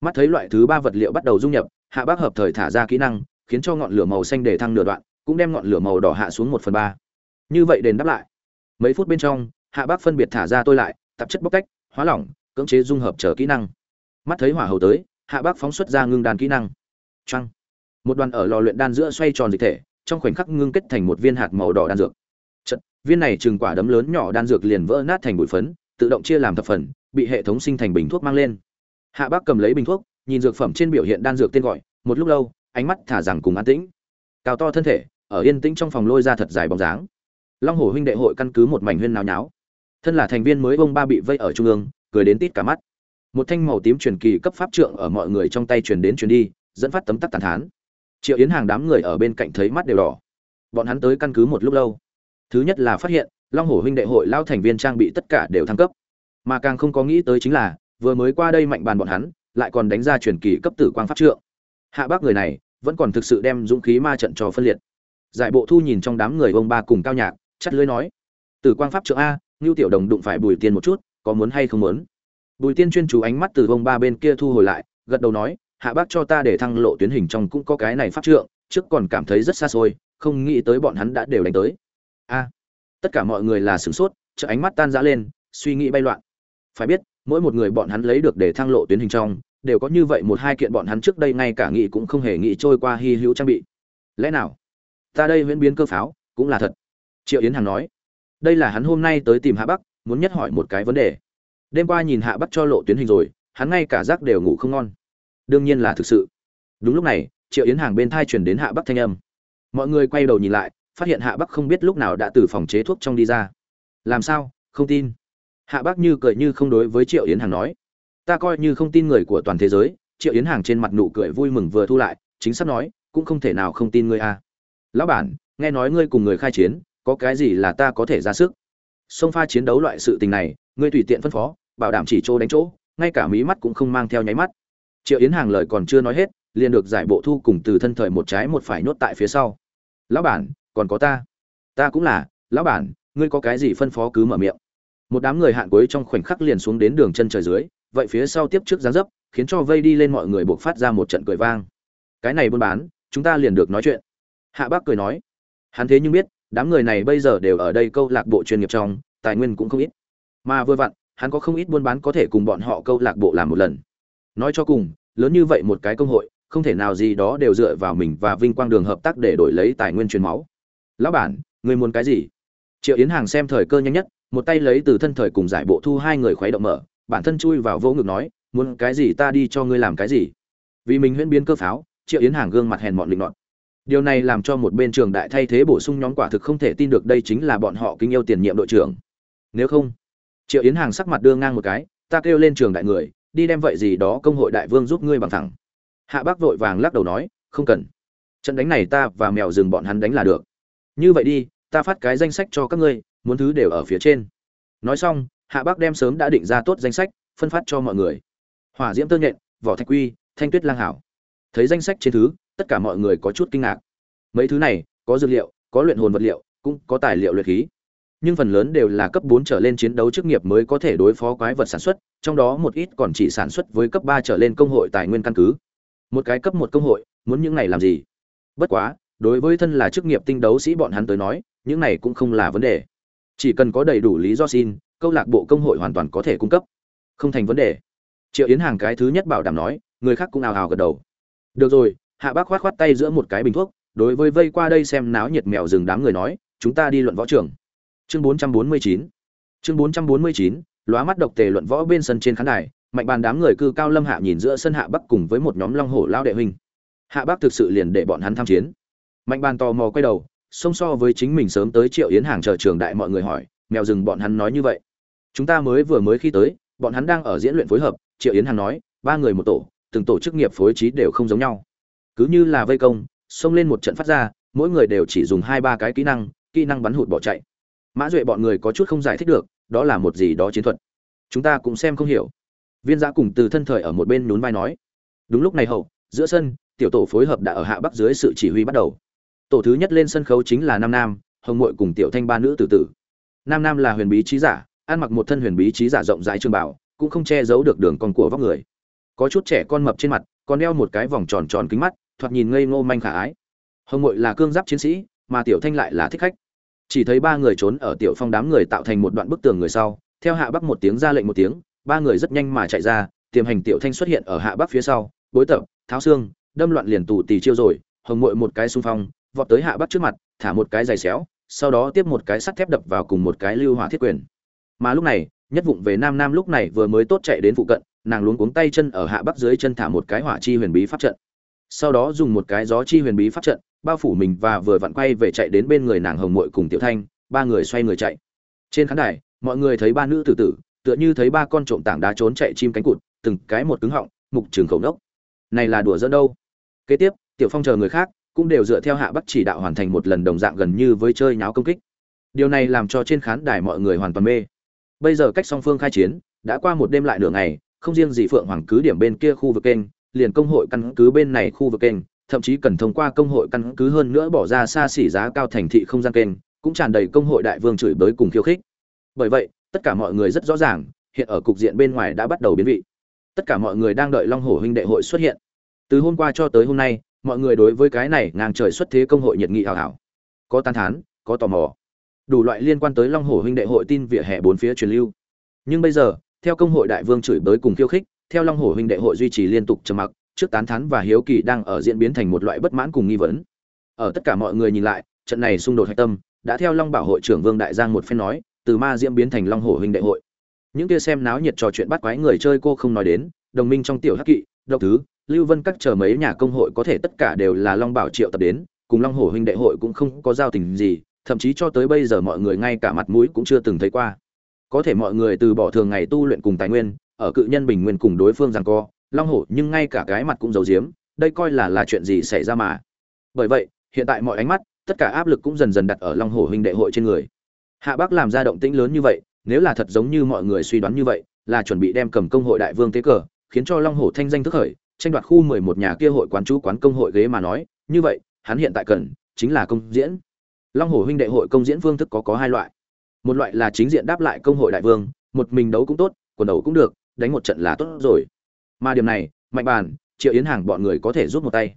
mắt thấy loại thứ ba vật liệu bắt đầu dung nhập hạ bác hợp thời thả ra kỹ năng khiến cho ngọn lửa màu xanh để thăng nửa đoạn cũng đem ngọn lửa màu đỏ hạ xuống một phần ba. Như vậy đền đáp lại. Mấy phút bên trong hạ bác phân biệt thả ra tôi lại tạp chất bóc cách hóa lỏng cưỡng chế dung hợp trở kỹ năng. Mắt thấy hỏa hầu tới hạ bác phóng xuất ra ngưng đàn kỹ năng. Trăng một đoàn ở lò luyện đan giữa xoay tròn dịch thể trong khoảnh khắc ngưng kết thành một viên hạt màu đỏ đan dược. Chật, viên này chừng quả đấm lớn nhỏ đan dược liền vỡ nát thành bụi phấn tự động chia làm thập phần bị hệ thống sinh thành bình thuốc mang lên hạ bác cầm lấy bình thuốc, nhìn dược phẩm trên biểu hiện đan dược tên gọi, một lúc lâu, ánh mắt thả rằng cùng an tĩnh. Cao to thân thể, ở yên tĩnh trong phòng lôi ra thật dài bóng dáng. Long hồ huynh đệ hội căn cứ một mảnh huyên náo nháo. Thân là thành viên mới bông ba bị vây ở trung ương, cười đến tít cả mắt. Một thanh màu tím truyền kỳ cấp pháp trượng ở mọi người trong tay truyền đến truyền đi, dẫn phát tấm tắc tàn thán. Triệu yến hàng đám người ở bên cạnh thấy mắt đều đỏ. Bọn hắn tới căn cứ một lúc lâu. Thứ nhất là phát hiện, long hồ huynh đệ hội lao thành viên trang bị tất cả đều thăng cấp. Mà càng không có nghĩ tới chính là vừa mới qua đây mạnh bàn bọn hắn, lại còn đánh ra truyền kỳ cấp tử quang pháp trượng. Hạ bác người này, vẫn còn thực sự đem dũng khí ma trận cho phân liệt. Giải bộ thu nhìn trong đám người ông ba cùng cao nhạc, chắt lưới nói, tử quang pháp trượng a, ngưu tiểu đồng đụng phải bùi tiên một chút, có muốn hay không muốn? Bùi tiên chuyên chú ánh mắt từ ông ba bên kia thu hồi lại, gật đầu nói, hạ bác cho ta để thăng lộ tuyến hình trong cũng có cái này pháp trượng, trước còn cảm thấy rất xa xôi, không nghĩ tới bọn hắn đã đều đánh tới. A. Tất cả mọi người là sửng sốt chợ ánh mắt tan rã lên, suy nghĩ bay loạn. Phải biết mỗi một người bọn hắn lấy được để thăng lộ tuyến hình trong, đều có như vậy một hai kiện bọn hắn trước đây ngay cả nghĩ cũng không hề nghĩ trôi qua hy hữu trang bị. Lẽ nào? Ta đây huyễn biến cơ pháo, cũng là thật. Triệu yến hằng nói. Đây là hắn hôm nay tới tìm hạ bắc, muốn nhất hỏi một cái vấn đề. Đêm qua nhìn hạ bắc cho lộ tuyến hình rồi, hắn ngay cả giác đều ngủ không ngon. Đương nhiên là thực sự. Đúng lúc này, triệu yến hàng bên thai truyền đến hạ bắc thanh âm. Mọi người quay đầu nhìn lại, phát hiện hạ bắc không biết lúc nào đã từ phòng chế thuốc trong đi ra. Làm sao? Không tin hạ bác như cười như không đối với triệu yến hàng nói, ta coi như không tin người của toàn thế giới. Triệu yến hàng trên mặt nụ cười vui mừng vừa thu lại, chính xác nói, cũng không thể nào không tin ngươi a. À. lão bản, nghe nói ngươi cùng người khai chiến, có cái gì là ta có thể ra sức? Xông pha chiến đấu loại sự tình này, ngươi tùy tiện phân phó, bảo đảm chỉ chỗ đánh chỗ, ngay cả mí mắt cũng không mang theo nháy mắt. Triệu yến hàng lời còn chưa nói hết, liền được giải bộ thu cùng từ thân thời một trái một phải nhốt tại phía sau. Lão bản, còn có ta. Ta cũng là, lão bản, ngươi có cái gì phân phó cứ mở miệng một đám người hạn cuối trong khoảnh khắc liền xuống đến đường chân trời dưới, vậy phía sau tiếp trước giáng dấp, khiến cho vây đi lên mọi người buộc phát ra một trận cười vang. Cái này buôn bán, chúng ta liền được nói chuyện. Hạ bác cười nói. Hắn thế nhưng biết, đám người này bây giờ đều ở đây câu lạc bộ chuyên nghiệp trong, tài nguyên cũng không ít. Mà vừa vặn, hắn có không ít buôn bán có thể cùng bọn họ câu lạc bộ làm một lần. Nói cho cùng, lớn như vậy một cái công hội, không thể nào gì đó đều dựa vào mình và vinh quang đường hợp tác để đổi lấy tài nguyên truyền máu. Lão bản, người muốn cái gì? Triệu yến hàng xem thời cơ nhanh nhất một tay lấy từ thân thời cùng giải bộ thu hai người khuấy động mở, bản thân chui vào vô ngực nói, muốn cái gì ta đi cho ngươi làm cái gì? Vì mình huyễn biến cơ pháo, triệu yến hàng gương mặt hèn mọn định nọt điều này làm cho một bên trường đại thay thế bổ sung nhóm quả thực không thể tin được đây chính là bọn họ kính yêu tiền nhiệm đội trưởng. Nếu không, triệu yến hàng sắc mặt đưa ngang một cái, ta kêu lên trường đại người, đi đem vậy gì đó công hội đại vương giúp ngươi bằng thẳng. Hạ bác vội vàng lắc đầu nói, không cần. Trận đánh này ta và mèo rừng bọn hắn đánh là được. Như vậy đi, ta phát cái danh sách cho các ngươi muốn thứ đều ở phía trên nói xong hạ bác đem sớm đã định ra tốt danh sách phân phát cho mọi người hỏa diễm tơ nhện vỏ thạch quy thanh tuyết lang hảo thấy danh sách trên thứ tất cả mọi người có chút kinh ngạc mấy thứ này có dược liệu có luyện hồn vật liệu cũng có tài liệu luyện khí nhưng phần lớn đều là cấp 4 trở lên chiến đấu chức nghiệp mới có thể đối phó quái vật sản xuất, trong đó một ít còn chỉ sản xuất với cấp 3 trở lên công hội tài nguyên căn cứ. Một cái cấp 1 công hội, muốn những này làm gì? Bất quá, đối với thân là chức nghiệp tinh đấu sĩ bọn hắn tới nói, những này cũng không là vấn đề. Chỉ cần có đầy đủ lý do xin, câu lạc bộ công hội hoàn toàn có thể cung cấp. Không thành vấn đề. Triệu Yến Hàng cái thứ nhất bảo đảm nói, người khác cũng ào ào gật đầu. Được rồi, Hạ Bác khoát khoát tay giữa một cái bình thuốc, đối với vây qua đây xem náo nhiệt mèo rừng đám người nói, chúng ta đi luận võ trường chương 449 chương 449 lóa mắt độc tề luận võ bên sân trên khán đài mạnh bàn đám người cư cao lâm hạ nhìn giữa sân hạ bắc cùng với một nhóm long hổ lao đệ huynh hạ bắc thực sự liền để bọn hắn tham chiến mạnh bàn tò mò quay đầu Song so với chính mình sớm tới triệu yến hàng chờ trường đại mọi người hỏi, mèo rừng bọn hắn nói như vậy. Chúng ta mới vừa mới khi tới, bọn hắn đang ở diễn luyện phối hợp, triệu yến hàng nói, ba người một tổ, từng tổ chức nghiệp phối trí đều không giống nhau. Cứ như là vây công, xông lên một trận phát ra, mỗi người đều chỉ dùng hai ba cái kỹ năng kỹ năng bắn hụt bỏ chạy. Mã duệ bọn người có chút không giải thích được, đó là một gì đó chiến thuật. Chúng ta cũng xem không hiểu. Viên giã cùng từ thân thời ở một bên nhún vai nói, đúng lúc này hậu, giữa sân, tiểu tổ phối hợp đã ở hạ bắc dưới sự chỉ huy bắt đầu tổ thứ nhất lên sân khấu chính là nam nam, hồng mội cùng tiểu thanh ba nữ tử tử. Nam nam là huyền bí trí giả, ăn mặc một thân huyền bí trí giả rộng rãi trường bảo cũng không che giấu được đường con của vóc người. Có chút trẻ con mập trên mặt, còn đeo một cái vòng tròn tròn kính mắt, thoạt nhìn ngây ngô manh khả ái. Hồng mội là cương giáp chiến sĩ, mà tiểu thanh lại là thích khách. Chỉ thấy ba người trốn ở tiểu phong đám người tạo thành một đoạn bức tường người sau, theo hạ bắc một tiếng ra lệnh một tiếng, ba người rất nhanh mà chạy ra, tiềm hành tiểu thanh xuất hiện ở hạ bắc phía sau, bối tập, tháo xương, đâm loạn liền tù tì chiêu rồi, hồng mội một cái xung phong vọt tới hạ bắc trước mặt, thả một cái giày xéo, sau đó tiếp một cái sắt thép đập vào cùng một cái lưu hỏa thiết quyền. Mà lúc này, nhất vụng về nam nam lúc này vừa mới tốt chạy đến phụ cận, nàng luống cuống tay chân ở hạ bắc dưới chân thả một cái hỏa chi huyền bí pháp trận. Sau đó dùng một cái gió chi huyền bí pháp trận, bao phủ mình và vừa vặn quay về chạy đến bên người nàng hồng muội cùng tiểu thanh, ba người xoay người chạy. Trên khán đài, mọi người thấy ba nữ tử tử, tựa như thấy ba con trộm tảng đá trốn chạy chim cánh cụt, từng cái một cứng họng, mục trường khẩu nốc. Này là đùa dẫn đâu? Kế tiếp, tiểu phong chờ người khác cũng đều dựa theo hạ bắc chỉ đạo hoàn thành một lần đồng dạng gần như với chơi nháo công kích. Điều này làm cho trên khán đài mọi người hoàn toàn mê. Bây giờ cách song phương khai chiến, đã qua một đêm lại nửa ngày, không riêng gì phượng hoàng cứ điểm bên kia khu vực kênh, liền công hội căn cứ bên này khu vực kênh, thậm chí cần thông qua công hội căn cứ hơn nữa bỏ ra xa xỉ giá cao thành thị không gian kênh, cũng tràn đầy công hội đại vương chửi bới cùng khiêu khích. Bởi vậy, tất cả mọi người rất rõ ràng, hiện ở cục diện bên ngoài đã bắt đầu biến vị. Tất cả mọi người đang đợi long hổ huynh đệ hội xuất hiện. Từ hôm qua cho tới hôm nay mọi người đối với cái này ngang trời xuất thế công hội nhiệt nghị hào hảo. Có tan thán, có tò mò. Đủ loại liên quan tới long hổ huynh đệ hội tin vỉa hè bốn phía truyền lưu. Nhưng bây giờ, theo công hội đại vương chửi bới cùng khiêu khích, theo long hổ huynh đệ hội duy trì liên tục trầm mặc, trước tán thán và hiếu kỳ đang ở diễn biến thành một loại bất mãn cùng nghi vấn. Ở tất cả mọi người nhìn lại, trận này xung đột hạch tâm, đã theo long bảo hội trưởng vương đại giang một phen nói, từ ma diễm biến thành long hổ huynh đệ hội. Những kia xem náo nhiệt trò chuyện bắt quái người chơi cô không nói đến, đồng minh trong tiểu hắc kỵ, độc thứ lưu vân các chờ mấy nhà công hội có thể tất cả đều là long bảo triệu tập đến, cùng long hổ huynh đệ hội cũng không có giao tình gì, thậm chí cho tới bây giờ mọi người ngay cả mặt mũi cũng chưa từng thấy qua. Có thể mọi người từ bỏ thường ngày tu luyện cùng tài nguyên, ở cự nhân bình nguyên cùng đối phương rằng co, long hổ nhưng ngay cả cái mặt cũng giấu giếm, đây coi là là chuyện gì xảy ra mà. Bởi vậy, hiện tại mọi ánh mắt, tất cả áp lực cũng dần dần đặt ở long hổ huynh đệ hội trên người. Hạ bác làm ra động tĩnh lớn như vậy, nếu là thật giống như mọi người suy đoán như vậy, là chuẩn bị đem cầm công hội đại vương tế cờ, khiến cho long hổ thanh danh thức khởi tranh đoạt khu mười một nhà kia hội quán chú quán công hội ghế mà nói, như vậy, hắn hiện tại cần chính là công diễn. Long hổ huynh đệ hội công diễn phương thức có có hai loại. Một loại là chính diện đáp lại công hội đại vương, một mình đấu cũng tốt, quần đấu cũng được, đánh một trận là tốt rồi. Mà điểm này, mạnh bàn, triệu yến hàng bọn người có thể giúp một tay.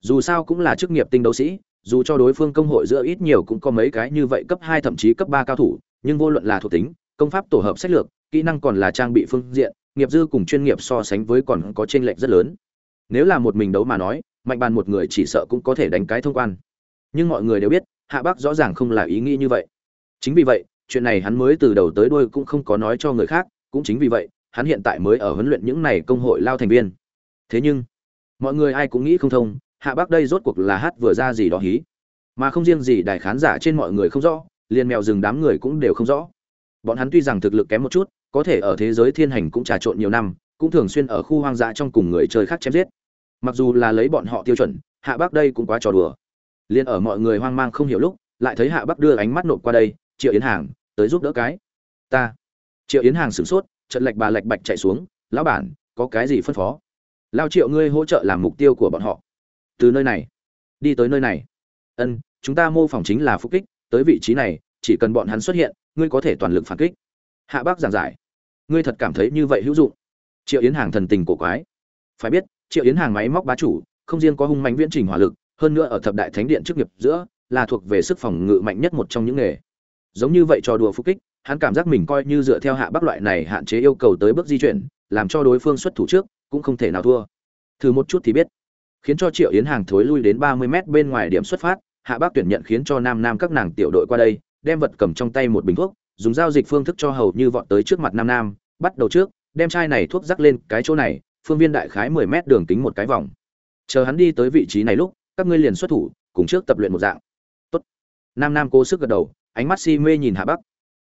Dù sao cũng là chức nghiệp tinh đấu sĩ, dù cho đối phương công hội giữa ít nhiều cũng có mấy cái như vậy cấp hai thậm chí cấp ba cao thủ, nhưng vô luận là thuộc tính, công pháp tổ hợp sách lược, kỹ năng còn là trang bị phương diện, nghiệp dư cùng chuyên nghiệp so sánh với còn có chênh lệch rất lớn nếu là một mình đấu mà nói, mạnh bàn một người chỉ sợ cũng có thể đánh cái thông quan. Nhưng mọi người đều biết, hạ bắc rõ ràng không là ý nghĩ như vậy. Chính vì vậy, chuyện này hắn mới từ đầu tới đuôi cũng không có nói cho người khác, cũng chính vì vậy, hắn hiện tại mới ở huấn luyện những này công hội lao thành viên. Thế nhưng, mọi người ai cũng nghĩ không thông, hạ bắc đây rốt cuộc là hát vừa ra gì đó hí. Mà không riêng gì đại khán giả trên mọi người không rõ, liền mèo rừng đám người cũng đều không rõ. Bọn hắn tuy rằng thực lực kém một chút, có thể ở thế giới thiên hành cũng trà trộn nhiều năm, cũng thường xuyên ở khu hoang dã trong cùng người chơi khác chém giết mặc dù là lấy bọn họ tiêu chuẩn, hạ bắc đây cũng quá trò đùa. Liền ở mọi người hoang mang không hiểu lúc, lại thấy hạ bắc đưa ánh mắt nộp qua đây, triệu yến hàng, tới giúp đỡ cái. Ta. Triệu yến hàng sửng sốt trận lệch bà lệch bạch chạy xuống, lão bản, có cái gì phân phó? Lao triệu ngươi hỗ trợ làm mục tiêu của bọn họ. Từ nơi này. Đi tới nơi này. Ân, chúng ta mô phỏng chính là phục kích, tới vị trí này, chỉ cần bọn hắn xuất hiện, ngươi có thể toàn lực phản kích. Hạ bác giảng giải. Ngươi thật cảm thấy như vậy hữu dụng. Triệu yến hàng thần tình cổ quái. Phải biết triệu yến hàng máy móc bá chủ, không riêng có hung mạnh viễn trình hỏa lực, hơn nữa ở thập đại thánh điện trước nghiệp giữa, là thuộc về sức phòng ngự mạnh nhất một trong những nghề. Giống như vậy trò đùa phục kích, hắn cảm giác mình coi như dựa theo hạ bắc loại này hạn chế yêu cầu tới bước di chuyển, làm cho đối phương xuất thủ trước, cũng không thể nào thua. Thử một chút thì biết. Khiến cho triệu yến hàng thối lui đến ba mươi mét bên ngoài điểm xuất phát, hạ bác tuyển nhận khiến cho nam nam các nàng tiểu đội qua đây, đem vật cầm trong tay một bình thuốc, dùng giao dịch phương thức cho hầu như vọt tới trước mặt nam nam, bắt đầu trước, đem chai này thuốc rắc lên cái chỗ này phương viên đại khái mười mét đường kính một cái vòng. Chờ hắn đi tới vị trí này lúc, các ngươi liền xuất thủ, cùng trước tập luyện một dạng. Tốt. nam nam cố sức gật đầu, ánh mắt si mê nhìn hạ bắc.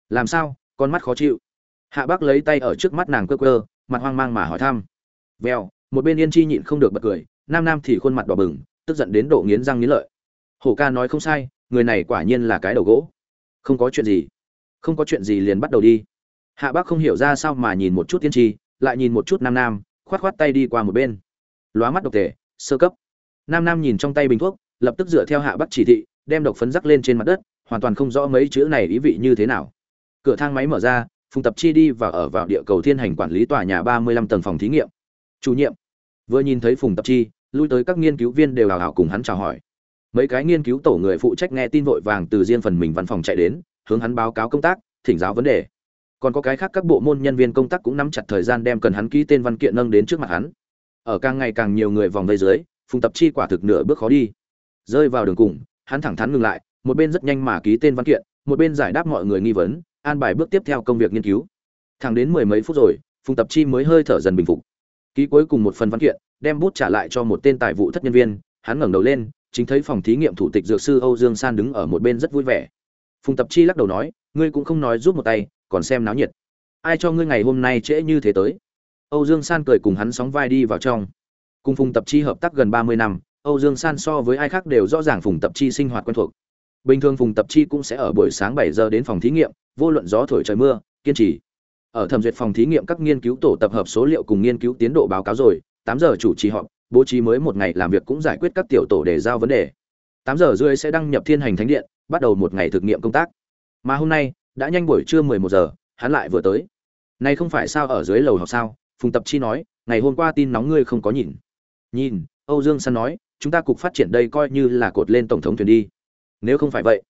Làm sao? Con mắt khó chịu. Hạ bắc lấy tay ở trước mắt nàng cơ cơ mặt hoang mang mà hỏi thăm. Vèo, một bên yên chi nhịn không được bật cười, nam nam thì khuôn mặt đỏ bừng, tức giận đến độ nghiến răng nghiến lợi. Hổ ca nói không sai, người này quả nhiên là cái đầu gỗ. Không có chuyện gì. Không có chuyện gì liền bắt đầu đi. Hạ bác không hiểu ra sao mà nhìn một chút tiên tri lại nhìn một chút nam nam khoát khoát tay đi qua một bên. Lóa mắt độc tề, sơ cấp. Nam nam nhìn trong tay bình thuốc, lập tức dựa theo hạ bắc chỉ thị, đem độc phấn rắc lên trên mặt đất, hoàn toàn không rõ mấy chữ này ý vị như thế nào. Cửa thang máy mở ra, phùng tập chi đi và ở vào địa cầu thiên hành quản lý tòa nhà ba mươi lăm tầng phòng thí nghiệm. Chủ nhiệm. Vừa nhìn thấy phùng tập chi, lui tới các nghiên cứu viên đều hào hào cùng hắn chào hỏi. Mấy cái nghiên cứu tổ người phụ trách nghe tin vội vàng từ riêng phần mình văn phòng chạy đến, hướng hắn báo cáo công tác, thỉnh giáo vấn đề còn có cái khác các bộ môn nhân viên công tác cũng nắm chặt thời gian đem cần hắn ký tên văn kiện nâng đến trước mặt hắn. Ở càng ngày càng nhiều người vòng vây dưới, phùng tập chi quả thực nửa bước khó đi. Rơi vào đường cùng, hắn thẳng thắn ngừng lại, một bên rất nhanh mà ký tên văn kiện, một bên giải đáp mọi người nghi vấn, an bài bước tiếp theo công việc nghiên cứu. Thẳng đến mười mấy phút rồi, phùng tập chi mới hơi thở dần bình phục. Ký cuối cùng một phần văn kiện, đem bút trả lại cho một tên tài vụ thất nhân viên, hắn ngẩng đầu lên, chính thấy phòng thí nghiệm thủ tịch dược sư âu dương san đứng ở một bên rất vui vẻ. Phùng tập chi lắc đầu nói, ngươi cũng không nói giúp một tay còn xem náo nhiệt. Ai cho ngươi ngày hôm nay trễ như thế tới? Âu dương san cười cùng hắn sóng vai đi vào trong. Cùng phùng tập chi hợp tác gần ba mươi năm, âu dương san so với ai khác đều rõ ràng phùng tập chi sinh hoạt quen thuộc. Bình thường phùng tập chi cũng sẽ ở buổi sáng bảy giờ đến phòng thí nghiệm, vô luận gió thổi trời mưa, kiên trì. Ở thẩm duyệt phòng thí nghiệm các nghiên cứu tổ tập hợp số liệu cùng nghiên cứu tiến độ báo cáo rồi, tám giờ chủ trì họp, bố trí mới một ngày làm việc cũng giải quyết các tiểu tổ để giao vấn đề. Tám giờ rưỡi sẽ đăng nhập thiên hành thánh điện, bắt đầu một ngày thực nghiệm công tác. Mà hôm nay đã nhanh buổi trưa mười một giờ, hắn lại vừa tới. Nay không phải sao ở dưới lầu học sao? Phùng tập chi nói, ngày hôm qua tin nóng ngươi không có nhìn. Nhìn, âu dương san nói, chúng ta cục phát triển đây coi như là cột lên tổng thống thuyền đi. Nếu không phải vậy,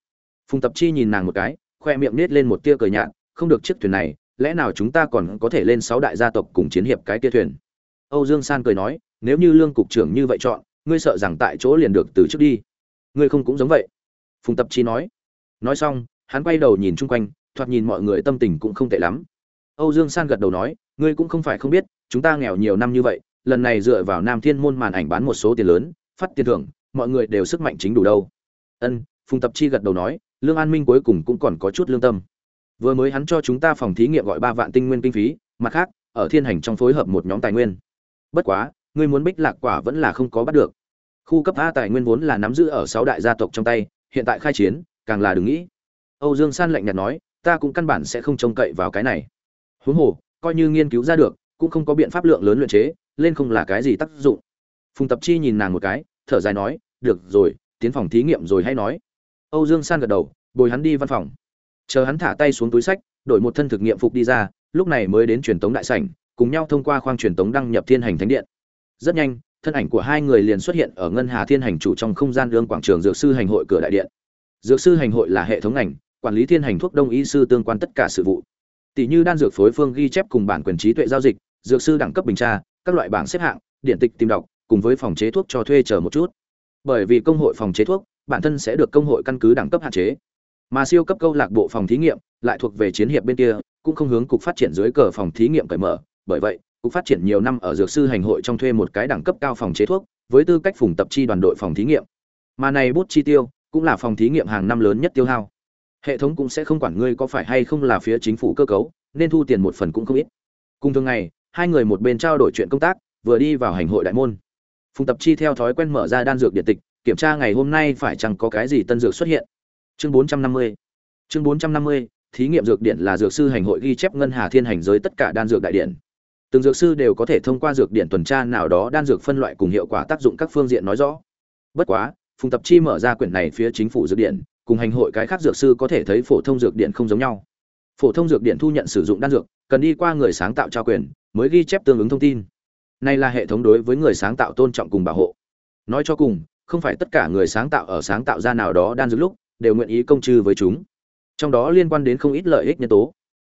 phùng tập chi nhìn nàng một cái, khoe miệng nết lên một tia cười nhạt, không được chiếc thuyền này, lẽ nào chúng ta còn có thể lên sáu đại gia tộc cùng chiến hiệp cái tia thuyền? Âu dương san cười nói, nếu như lương cục trưởng như vậy chọn, ngươi sợ rằng tại chỗ liền được từ trước đi. Ngươi không cũng giống vậy. Phùng tập chi nói. Nói xong, hắn quay đầu nhìn chung quanh thoạt nhìn mọi người tâm tình cũng không tệ lắm. Âu dương san gật đầu nói, ngươi cũng không phải không biết, chúng ta nghèo nhiều năm như vậy, lần này dựa vào nam thiên môn màn ảnh bán một số tiền lớn, phát tiền thưởng, mọi người đều sức mạnh chính đủ đâu. Ân, phùng tập chi gật đầu nói, lương an minh cuối cùng cũng còn có chút lương tâm. Vừa mới hắn cho chúng ta phòng thí nghiệm gọi ba vạn tinh nguyên kinh phí, mặt khác, ở thiên hành trong phối hợp một nhóm tài nguyên. Bất quá, ngươi muốn bích lạc quả vẫn là không có bắt được. Khu cấp a tài nguyên vốn là nắm giữ ở sáu đại gia tộc trong tay, hiện tại khai chiến, càng là đừng nghĩ. Âu dương san lạnh nhạt nói ta cũng căn bản sẽ không trông cậy vào cái này. Huống hồ, coi như nghiên cứu ra được, cũng không có biện pháp lượng lớn luyện chế, lên không là cái gì tác dụng. Phùng tập chi nhìn nàng một cái, thở dài nói, được rồi, tiến phòng thí nghiệm rồi hay nói. Âu dương san gật đầu, bồi hắn đi văn phòng. Chờ hắn thả tay xuống túi sách, đổi một thân thực nghiệm phục đi ra, lúc này mới đến truyền tống đại sảnh, cùng nhau thông qua khoang truyền tống đăng nhập thiên hành thánh điện. Rất nhanh, thân ảnh của hai người liền xuất hiện ở ngân hà thiên hành chủ trong không gian lương quảng trường dược sư hành hội cửa đại điện. Dược sư hành hội là hệ thống ngành quản lý thiên hành thuốc đông y sư tương quan tất cả sự vụ. Tỷ như đan dược phối phương ghi chép cùng bản quyền trí tuệ giao dịch, dược sư đẳng cấp bình tra, các loại bảng xếp hạng, điện tịch tìm đọc, cùng với phòng chế thuốc cho thuê chờ một chút. Bởi vì công hội phòng chế thuốc, bản thân sẽ được công hội căn cứ đẳng cấp hạn chế. Mà siêu cấp câu lạc bộ phòng thí nghiệm lại thuộc về chiến hiệp bên kia, cũng không hướng cục phát triển dưới cờ phòng thí nghiệm cởi mở. Bởi vậy, cục phát triển nhiều năm ở dược sư hành hội trong thuê một cái đẳng cấp cao phòng chế thuốc, với tư cách phùng tập chi đoàn đội phòng thí nghiệm. Mà này bút chi tiêu cũng là phòng thí nghiệm hàng năm lớn nhất tiêu hao hệ thống cũng sẽ không quản ngươi có phải hay không là phía chính phủ cơ cấu, nên thu tiền một phần cũng không ít. Cùng thường ngày, hai người một bên trao đổi chuyện công tác, vừa đi vào hành hội đại môn. Phùng tập chi theo thói quen mở ra đan dược điện tịch, kiểm tra ngày hôm nay phải chăng có cái gì tân dược xuất hiện. Chương 450 chương 450 thí nghiệm dược điện là dược sư hành hội ghi chép ngân hà thiên hành giới tất cả đan dược đại điện. Từng dược sư đều có thể thông qua dược điện tuần tra nào đó đan dược phân loại cùng hiệu quả tác dụng các phương diện nói rõ. Bất quá, phùng tập chi mở ra quyển này phía chính phủ dược điện cùng hành hội cái khác dược sư có thể thấy phổ thông dược điện không giống nhau. Phổ thông dược điện thu nhận sử dụng đan dược, cần đi qua người sáng tạo trao quyền, mới ghi chép tương ứng thông tin. Này là hệ thống đối với người sáng tạo tôn trọng cùng bảo hộ. Nói cho cùng, không phải tất cả người sáng tạo ở sáng tạo ra nào đó đan dược lúc, đều nguyện ý công trừ với chúng. Trong đó liên quan đến không ít lợi ích nhân tố.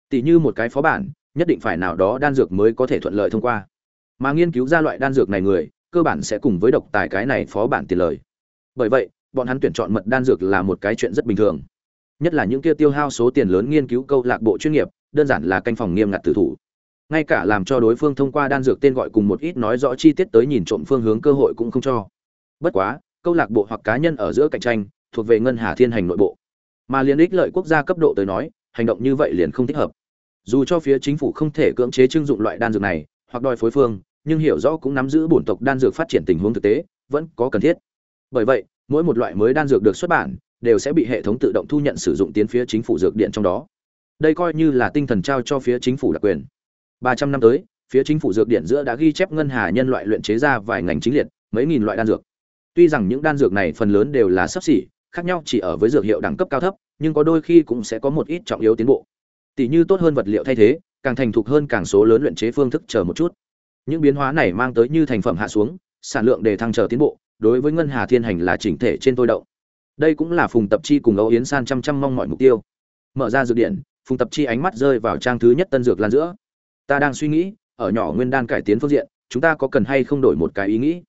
Tỷ như một cái phó bản, nhất định phải nào đó đan dược mới có thể thuận lợi thông qua. Mà nghiên cứu ra loại đan dược này người, cơ bản sẽ cùng với độc tài cái này phó bản tiền lời. Bởi vậy bọn hắn tuyển chọn mật đan dược là một cái chuyện rất bình thường. Nhất là những kia tiêu hao số tiền lớn nghiên cứu câu lạc bộ chuyên nghiệp, đơn giản là canh phòng nghiêm ngặt tử thủ. Ngay cả làm cho đối phương thông qua đan dược tên gọi cùng một ít nói rõ chi tiết tới nhìn trộm phương hướng cơ hội cũng không cho. Bất quá, câu lạc bộ hoặc cá nhân ở giữa cạnh tranh, thuộc về ngân hà thiên hành nội bộ. Mà liên ích lợi quốc gia cấp độ tới nói, hành động như vậy liền không thích hợp. Dù cho phía chính phủ không thể cưỡng chế trưng dụng loại đan dược này, hoặc đòi phối phương, nhưng hiểu rõ cũng nắm giữ bổn tộc đan dược phát triển tình huống thực tế, vẫn có cần thiết. Bởi vậy mỗi một loại mới đan dược được xuất bản, đều sẽ bị hệ thống tự động thu nhận sử dụng tiến phía chính phủ dược điện trong đó. Đây coi như là tinh thần trao cho phía chính phủ đặc quyền. Ba trăm năm tới, phía chính phủ dược điện giữa đã ghi chép ngân hà nhân loại luyện chế ra vài ngành chính liệt, mấy nghìn loại đan dược. Tuy rằng những đan dược này phần lớn đều là sấp xỉ, khác nhau chỉ ở với dược hiệu đẳng cấp cao thấp, nhưng có đôi khi cũng sẽ có một ít trọng yếu tiến bộ. Tỷ như tốt hơn vật liệu thay thế, càng thành thục hơn càng số lớn luyện chế phương thức chờ một chút. Những biến hóa này mang tới như thành phẩm hạ xuống, sản lượng để thăng chờ tiến bộ đối với ngân hà thiên hành là chỉnh thể trên tôi động. Đây cũng là phùng tập chi cùng âu yến san chăm chăm mong mọi mục tiêu. Mở ra dược điện, phùng tập chi ánh mắt rơi vào trang thứ nhất tân dược lan giữa. Ta đang suy nghĩ, ở nhỏ nguyên đan cải tiến phương diện, chúng ta có cần hay không đổi một cái ý nghĩ?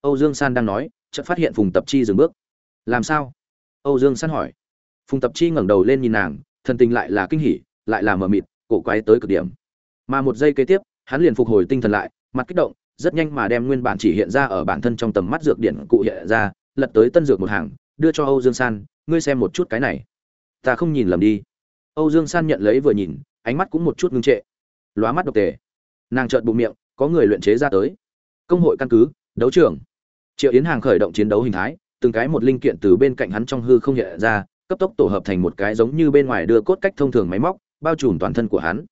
Âu dương san đang nói, chợt phát hiện phùng tập chi dừng bước. Làm sao? Âu dương san hỏi. Phùng tập chi ngẩng đầu lên nhìn nàng, thần tình lại là kinh hỉ, lại là mờ mịt, cổ quái tới cực điểm. Mà một giây kế tiếp, hắn liền phục hồi tinh thần lại, mặt kích động rất nhanh mà đem nguyên bản chỉ hiện ra ở bản thân trong tầm mắt dược điển cụ hiện ra, lật tới tân dược một hàng, đưa cho âu dương san, ngươi xem một chút cái này. Ta không nhìn lầm đi. Âu dương san nhận lấy vừa nhìn, ánh mắt cũng một chút ngưng trệ. Lóa mắt độc tề. Nàng trợn bụng miệng, có người luyện chế ra tới. Công hội căn cứ, đấu trường. Triệu yến hàng khởi động chiến đấu hình thái, từng cái một linh kiện từ bên cạnh hắn trong hư không hiện ra, cấp tốc tổ hợp thành một cái giống như bên ngoài đưa cốt cách thông thường máy móc, bao trùm toàn thân của hắn.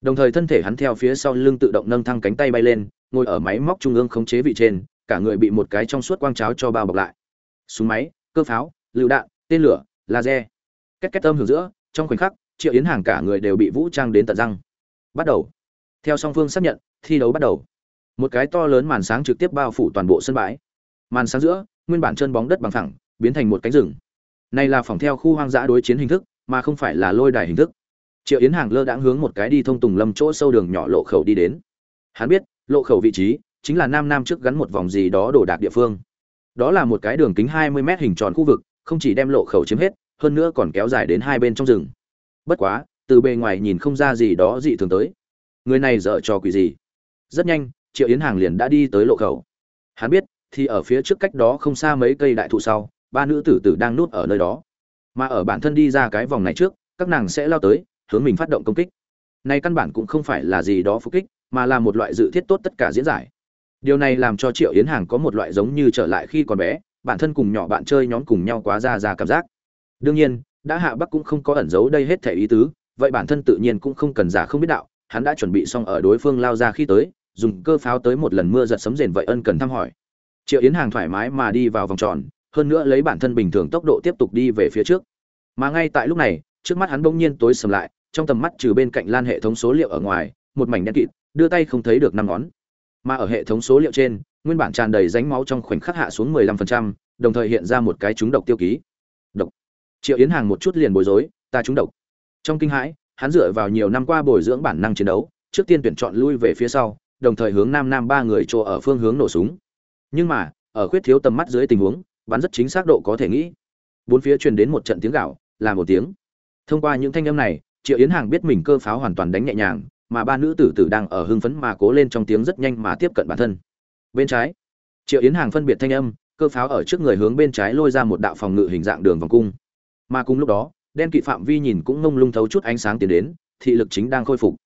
Đồng thời thân thể hắn theo phía sau lưng tự động nâng thăng cánh tay bay lên ngồi ở máy móc trung ương khống chế vị trên, cả người bị một cái trong suốt quang cháo cho bao bọc lại. Súng máy, cơ pháo, lựu đạn, tên lửa, laser. Két két âm hưởng giữa, trong khoảnh khắc, triệu yến hàng cả người đều bị vũ trang đến tận răng. Bắt đầu. Theo song phương xác nhận, thi đấu bắt đầu. Một cái to lớn màn sáng trực tiếp bao phủ toàn bộ sân bãi. Màn sáng giữa, nguyên bản chân bóng đất bằng phẳng, biến thành một cánh rừng. Này là phòng theo khu hoang dã đối chiến hình thức, mà không phải là lôi đài hình thức. Triệu yến hàng lơ đãng hướng một cái đi thông tùng lâm chỗ sâu đường nhỏ lộ khẩu đi đến. Hắn biết lộ khẩu vị trí, chính là nam nam trước gắn một vòng gì đó đổ đạc địa phương. Đó là một cái đường kính hai mươi mét hình tròn khu vực, không chỉ đem lộ khẩu chiếm hết, hơn nữa còn kéo dài đến hai bên trong rừng. Bất quá, từ bề ngoài nhìn không ra gì đó dị thường tới. Người này dở trò quỷ gì? Rất nhanh, triệu yến hàng liền đã đi tới lộ khẩu. Hắn biết, thì ở phía trước cách đó không xa mấy cây đại thụ sau, ba nữ tử tử đang núp ở nơi đó. Mà ở bản thân đi ra cái vòng này trước, các nàng sẽ lao tới, hướng mình phát động công kích. Nay căn bản cũng không phải là gì đó phục kích mà là một loại dự thiết tốt tất cả diễn giải. Điều này làm cho triệu yến hàng có một loại giống như trở lại khi còn bé, bản thân cùng nhỏ bạn chơi nhóm cùng nhau quá ra ra cảm giác. Đương nhiên, đã hạ bắc cũng không có ẩn giấu đây hết thể ý tứ, vậy bản thân tự nhiên cũng không cần giả không biết đạo, hắn đã chuẩn bị xong ở đối phương lao ra khi tới, dùng cơ pháo tới một lần mưa giật sấm rền vậy ân cần thăm hỏi. Triệu yến hàng thoải mái mà đi vào vòng tròn, hơn nữa lấy bản thân bình thường tốc độ tiếp tục đi về phía trước. Mà ngay tại lúc này, trước mắt hắn bỗng nhiên tối sầm lại, trong tầm mắt trừ bên cạnh lan hệ thống số liệu ở ngoài, một mảnh đen kịt đưa tay không thấy được năm ngón. Mà ở hệ thống số liệu trên nguyên bản tràn đầy ránh máu trong khoảnh khắc hạ xuống 15%, đồng thời hiện ra một cái trúng độc tiêu ký. Độc. Triệu yến hàng một chút liền bối rối ta trúng độc. Trong kinh hãi hắn dựa vào nhiều năm qua bồi dưỡng bản năng chiến đấu trước tiên tuyển chọn lui về phía sau đồng thời hướng nam nam ba người chỗ ở phương hướng nổ súng. Nhưng mà ở khuyết thiếu tầm mắt dưới tình huống bắn rất chính xác độ có thể nghĩ. Bốn phía truyền đến một trận tiếng gạo là một tiếng. Thông qua những thanh âm này triệu yến hàng biết mình cơ pháo hoàn toàn đánh nhẹ nhàng mà ba nữ tử tử đang ở hưng phấn mà cố lên trong tiếng rất nhanh mà tiếp cận bản thân. Bên trái, triệu yến hàng phân biệt thanh âm, cơ pháo ở trước người hướng bên trái lôi ra một đạo phòng ngự hình dạng đường vòng cung. Mà cùng lúc đó, đen kỵ phạm vi nhìn cũng ngông lung thấu chút ánh sáng tiến đến, thị lực chính đang khôi phục.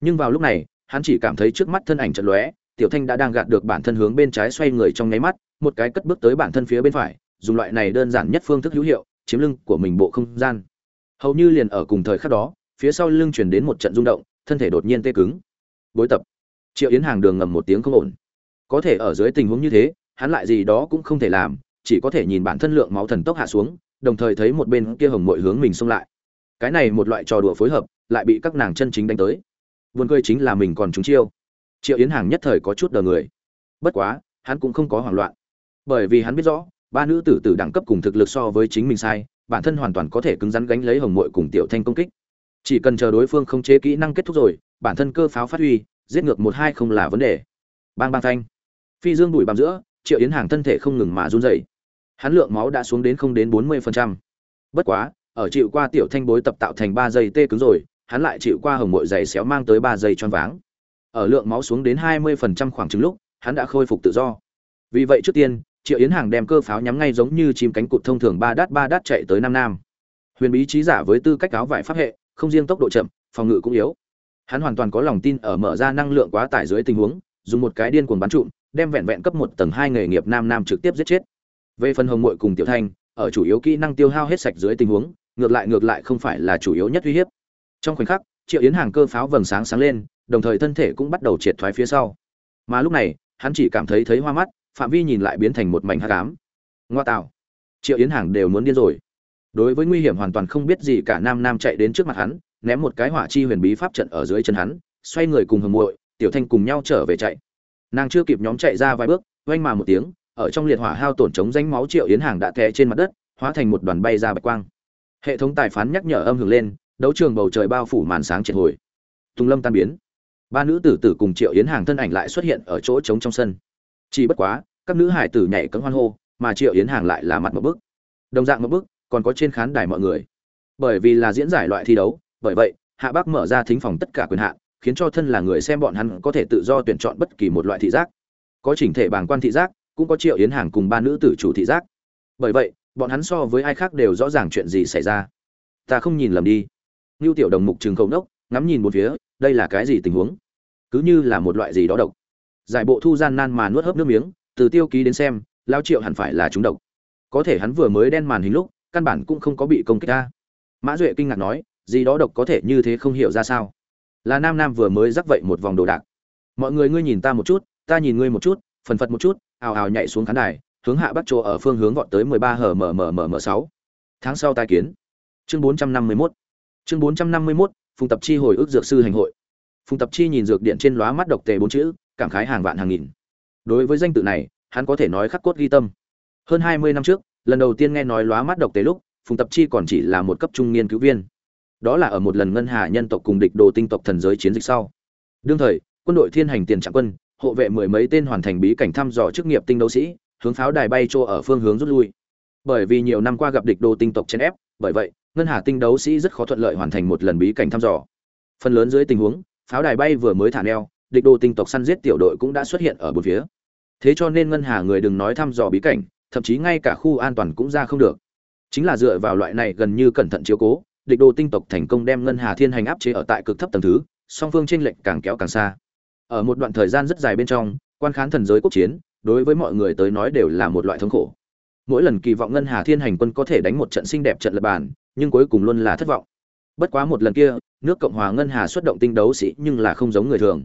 Nhưng vào lúc này, hắn chỉ cảm thấy trước mắt thân ảnh trận lóe, tiểu thanh đã đang gạt được bản thân hướng bên trái xoay người trong nháy mắt, một cái cất bước tới bản thân phía bên phải, dùng loại này đơn giản nhất phương thức hữu hiệu, chiếm lưng của mình bộ không gian. Hầu như liền ở cùng thời khắc đó, phía sau lưng chuyển đến một trận rung động thân thể đột nhiên tê cứng. Bối tập. Triệu yến hàng đường ngầm một tiếng không ổn. Có thể ở dưới tình huống như thế, hắn lại gì đó cũng không thể làm, chỉ có thể nhìn bản thân lượng máu thần tốc hạ xuống, đồng thời thấy một bên kia hồng mội hướng mình xông lại. Cái này một loại trò đùa phối hợp, lại bị các nàng chân chính đánh tới. Buồn cười chính là mình còn trúng chiêu. Triệu yến hàng nhất thời có chút đờ người. Bất quá, hắn cũng không có hoảng loạn. Bởi vì hắn biết rõ, ba nữ tử tử đẳng cấp cùng thực lực so với chính mình sai, bản thân hoàn toàn có thể cứng rắn gánh lấy hồng mội cùng tiểu thanh công kích chỉ cần chờ đối phương không chế kỹ năng kết thúc rồi, bản thân cơ pháo phát huy, giết ngược một hai không là vấn đề. Bang bang thanh. Phi dương đùi bằng giữa, triệu yến hàng thân thể không ngừng mà run dày hắn lượng máu đã xuống đến không đến bốn mươi phần trăm. Bất quá, ở chịu qua tiểu thanh bối tập tạo thành ba giây tê cứng rồi, hắn lại chịu qua hồng mội giày xéo mang tới ba giây choáng váng. Ở lượng máu xuống đến hai mươi phần trăm khoảng chừng lúc, hắn đã khôi phục tự do. Vì vậy trước tiên, triệu yến hàng đem cơ pháo nhắm ngay giống như chim cánh cụt thông thường ba đát ba đát chạy tới nam nam. Huyền bí trí giả với tư cách áo vải pháp hệ không riêng tốc độ chậm, phòng ngự cũng yếu. Hắn hoàn toàn có lòng tin ở mở ra năng lượng quá tải dưới tình huống, dùng một cái điên cuồng bắn trụm, đem vẹn vẹn cấp một tầng hai nghề nghiệp nam nam trực tiếp giết chết. Về phần hồng muội cùng tiểu thanh, ở chủ yếu kỹ năng tiêu hao hết sạch dưới tình huống, ngược lại ngược lại không phải là chủ yếu nhất uy hiếp. Trong khoảnh khắc, triệu yến hàng cơ pháo vầng sáng sáng lên, đồng thời thân thể cũng bắt đầu triệt thoái phía sau. Mà lúc này, hắn chỉ cảm thấy thấy hoa mắt, phạm vi nhìn lại biến thành một mảnh hắc ám. Ngoa tạo. Triệu yến hàng đều muốn điên rồi đối với nguy hiểm hoàn toàn không biết gì cả nam nam chạy đến trước mặt hắn, ném một cái hỏa chi huyền bí pháp trận ở dưới chân hắn, xoay người cùng hầm muội, tiểu thanh cùng nhau trở về chạy. Nàng chưa kịp nhóm chạy ra vài bước, oanh mà một tiếng, ở trong liệt hỏa hao tổn chống danh máu triệu yến hàng đã té trên mặt đất, hóa thành một đoàn bay ra bạch quang. Hệ thống tài phán nhắc nhở âm hưởng lên, đấu trường bầu trời bao phủ màn sáng triệt hồi. Tùng lâm tan biến. Ba nữ tử tử cùng triệu yến hàng thân ảnh lại xuất hiện ở chỗ trống trong sân. Chỉ bất quá, các nữ hải tử nhảy cấm hoan hô, mà triệu yến hàng lại là mặt một bức đồng dạng một bức còn có trên khán đài mọi người. Bởi vì là diễn giải loại thi đấu, bởi vậy, hạ bác mở ra thính phòng tất cả quyền hạn, khiến cho thân là người xem bọn hắn có thể tự do tuyển chọn bất kỳ một loại thị giác. Có chỉnh thể bảng quan thị giác, cũng có triệu yến hàng cùng ba nữ tử chủ thị giác. Bởi vậy, bọn hắn so với ai khác đều rõ ràng chuyện gì xảy ra. Ta không nhìn lầm đi. Nưu tiểu đồng mục trường cầu đốc ngắm nhìn một phía, đây là cái gì tình huống? Cứ như là một loại gì đó độc. Giải bộ thu gian nan mà nuốt hớp nước miếng, từ tiêu ký đến xem lão triệu hẳn phải là chúng độc. Có thể hắn vừa mới đen màn hình lúc căn bản cũng không có bị công kích ta. Mã duệ kinh ngạc nói gì đó độc có thể như thế không hiểu ra sao? Là nam nam vừa mới rắc vậy một vòng đồ đạc. Mọi người ngươi nhìn ta một chút ta nhìn ngươi một chút phần phật một chút ào ào nhảy xuống khán đài hướng hạ bắt chỗ ở phương hướng vọt tới mười ba hở mở mở mở mở sáu. Tháng sau tai kiến. Chương bốn trăm năm mươi 451 chương bốn trăm năm mươi 451, phùng tập chi hồi ức dược sư hành hội. Phùng tập chi nhìn dược điện trên lóa mắt độc tề bốn chữ cảm khái hàng vạn hàng nghìn. Đối với danh tự này hắn có thể nói khắc cốt ghi tâm. Hơn hai mươi năm trước lần đầu tiên nghe nói lóa mắt độc tế lúc, phùng tập chi còn chỉ là một cấp trung nghiên cứu viên. Đó là ở một lần ngân hà nhân tộc cùng địch đồ tinh tộc thần giới chiến dịch sau. Đương thời, quân đội thiên hành tiền trạng quân, hộ vệ mười mấy tên hoàn thành bí cảnh thăm dò chức nghiệp tinh đấu sĩ, hướng pháo đài bay chỗ ở phương hướng rút lui. Bởi vì nhiều năm qua gặp địch đồ tinh tộc chèn ép, bởi vậy, ngân hà tinh đấu sĩ rất khó thuận lợi hoàn thành một lần bí cảnh thăm dò. Phần lớn dưới tình huống, pháo đài bay vừa mới thả neo, địch đồ tinh tộc săn giết tiểu đội cũng đã xuất hiện ở bờ phía. Thế cho nên ngân hà người đừng nói thăm dò bí cảnh thậm chí ngay cả khu an toàn cũng ra không được. Chính là dựa vào loại này gần như cẩn thận chiếu cố, địch đồ tinh tộc thành công đem ngân hà thiên hành áp chế ở tại cực thấp tầng thứ, song phương tranh lệch càng kéo càng xa. Ở một đoạn thời gian rất dài bên trong, quan khán thần giới quốc chiến, đối với mọi người tới nói đều là một loại thống khổ. Mỗi lần kỳ vọng ngân hà thiên hành quân có thể đánh một trận xinh đẹp trận lập bàn, nhưng cuối cùng luôn là thất vọng. Bất quá một lần kia, nước cộng hòa ngân hà xuất động tinh đấu sĩ nhưng là không giống người thường.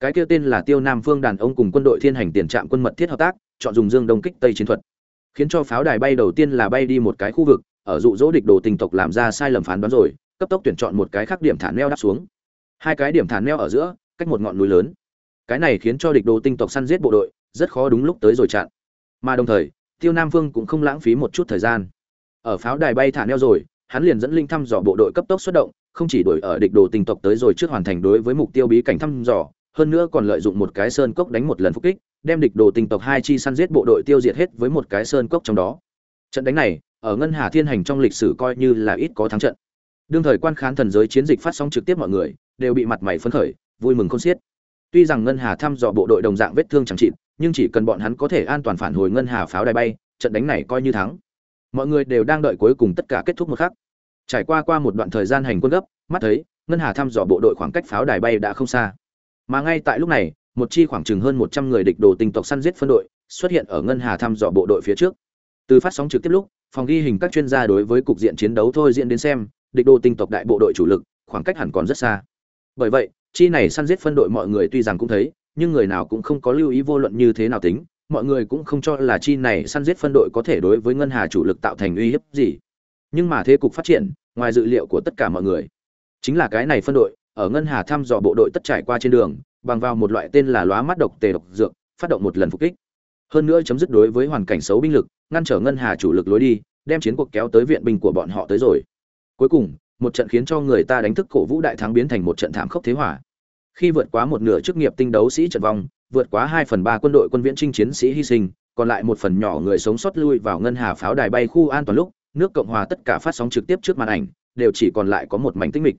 Cái kia tên là tiêu nam phương đàn ông cùng quân đội thiên hành tiền trạm quân mật thiết hợp tác, chọn dùng dương đông kích tây chiến thuật khiến cho pháo đài bay đầu tiên là bay đi một cái khu vực, ở dụ dỗ địch đồ tình tộc làm ra sai lầm phán đoán rồi, cấp tốc tuyển chọn một cái khác điểm thả neo đáp xuống. Hai cái điểm thả neo ở giữa, cách một ngọn núi lớn. Cái này khiến cho địch đồ tinh tộc săn giết bộ đội, rất khó đúng lúc tới rồi chặn. Mà đồng thời, tiêu nam phương cũng không lãng phí một chút thời gian. Ở pháo đài bay thả neo rồi, hắn liền dẫn linh thăm dò bộ đội cấp tốc xuất động, không chỉ đuổi ở địch đồ tinh tộc tới rồi trước hoàn thành đối với mục tiêu bí cảnh thăm dò, hơn nữa còn lợi dụng một cái sơn cốc đánh một lần phục kích đem địch đồ tinh tộc hai chi săn giết bộ đội tiêu diệt hết với một cái sơn cốc trong đó. Trận đánh này, ở ngân hà thiên hành trong lịch sử coi như là ít có thắng trận. Đương thời quan khán thần giới chiến dịch phát sóng trực tiếp mọi người đều bị mặt mày phấn khởi, vui mừng khôn xiết. Tuy rằng ngân hà thăm dò bộ đội đồng dạng vết thương chẳng trị nhưng chỉ cần bọn hắn có thể an toàn phản hồi ngân hà pháo đài bay, trận đánh này coi như thắng. Mọi người đều đang đợi cuối cùng tất cả kết thúc một khắc. Trải qua qua một đoạn thời gian hành quân gấp, mắt thấy ngân hà thăm dò bộ đội khoảng cách pháo đài bay đã không xa. Mà ngay tại lúc này một chi khoảng chừng hơn một trăm người địch đồ tinh tộc săn giết phân đội, xuất hiện ở ngân hà thăm dò bộ đội phía trước. Từ phát sóng trực tiếp lúc, phòng ghi hình các chuyên gia đối với cục diện chiến đấu thôi diễn đến xem, địch đồ tinh tộc đại bộ đội chủ lực, khoảng cách hẳn còn rất xa. Bởi vậy, chi này săn giết phân đội mọi người tuy rằng cũng thấy, nhưng người nào cũng không có lưu ý vô luận như thế nào tính, mọi người cũng không cho là chi này săn giết phân đội có thể đối với ngân hà chủ lực tạo thành uy hiếp gì. Nhưng mà thế cục phát triển, ngoài dự liệu của tất cả mọi người, chính là cái này phân đội, ở ngân hà thăm dò bộ đội tất trải qua trên đường bằng vào một loại tên là lóa mắt độc tề độc dược, phát động một lần phục kích. Hơn nữa chấm dứt đối với hoàn cảnh xấu binh lực, ngăn trở ngân hà chủ lực lối đi, đem chiến cuộc kéo tới viện binh của bọn họ tới rồi. Cuối cùng, một trận khiến cho người ta đánh thức cổ vũ đại thắng biến thành một trận thảm khốc thế hỏa khi vượt quá một nửa chức nghiệp tinh đấu sĩ trận vong, vượt quá hai phần ba quân đội quân viễn trinh chiến sĩ hy sinh, còn lại một phần nhỏ người sống sót lui vào ngân hà pháo đài bay khu an toàn lúc, nước cộng hòa tất cả phát sóng trực tiếp trước màn ảnh, đều chỉ còn lại có một mảnh tĩnh mịch.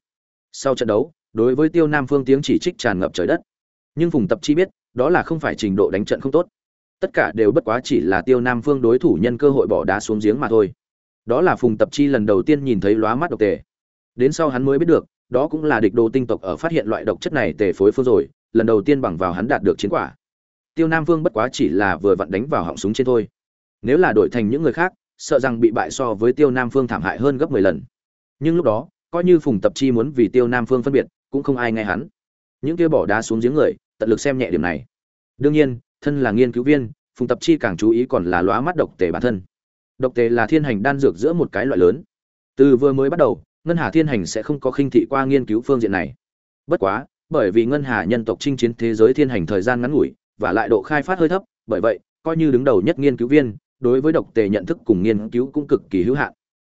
Sau trận đấu, đối với tiêu nam phương tiếng chỉ trích tràn ngập trời đất nhưng phùng tập chi biết, đó là không phải trình độ đánh trận không tốt. Tất cả đều bất quá chỉ là tiêu nam phương đối thủ nhân cơ hội bỏ đá xuống giếng mà thôi. Đó là phùng tập chi lần đầu tiên nhìn thấy lóa mắt độc tề. Đến sau hắn mới biết được, đó cũng là địch đồ tinh tộc ở phát hiện loại độc chất này tề phối phương rồi, lần đầu tiên bằng vào hắn đạt được chiến quả. Tiêu nam vương bất quá chỉ là vừa vặn đánh vào họng súng trên thôi. Nếu là đổi thành những người khác, sợ rằng bị bại so với tiêu nam phương thảm hại hơn gấp mười lần. Nhưng lúc đó, coi như phùng tập chi muốn vì tiêu nam phương phân biệt, cũng không ai nghe hắn những kia bỏ đá xuống giếng người, tận lực xem nhẹ điểm này. Đương nhiên, thân là nghiên cứu viên, phùng tập chi càng chú ý còn là lóa mắt độc tề bản thân. Độc tề là thiên hành đan dược giữa một cái loại lớn. Từ vừa mới bắt đầu, ngân hà thiên hành sẽ không có khinh thị qua nghiên cứu phương diện này. Bất quá, bởi vì ngân hà nhân tộc chinh chiến thế giới thiên hành thời gian ngắn ngủi, và lại độ khai phát hơi thấp, bởi vậy, coi như đứng đầu nhất nghiên cứu viên, đối với độc tề nhận thức cùng nghiên cứu cũng cực kỳ hữu hạn.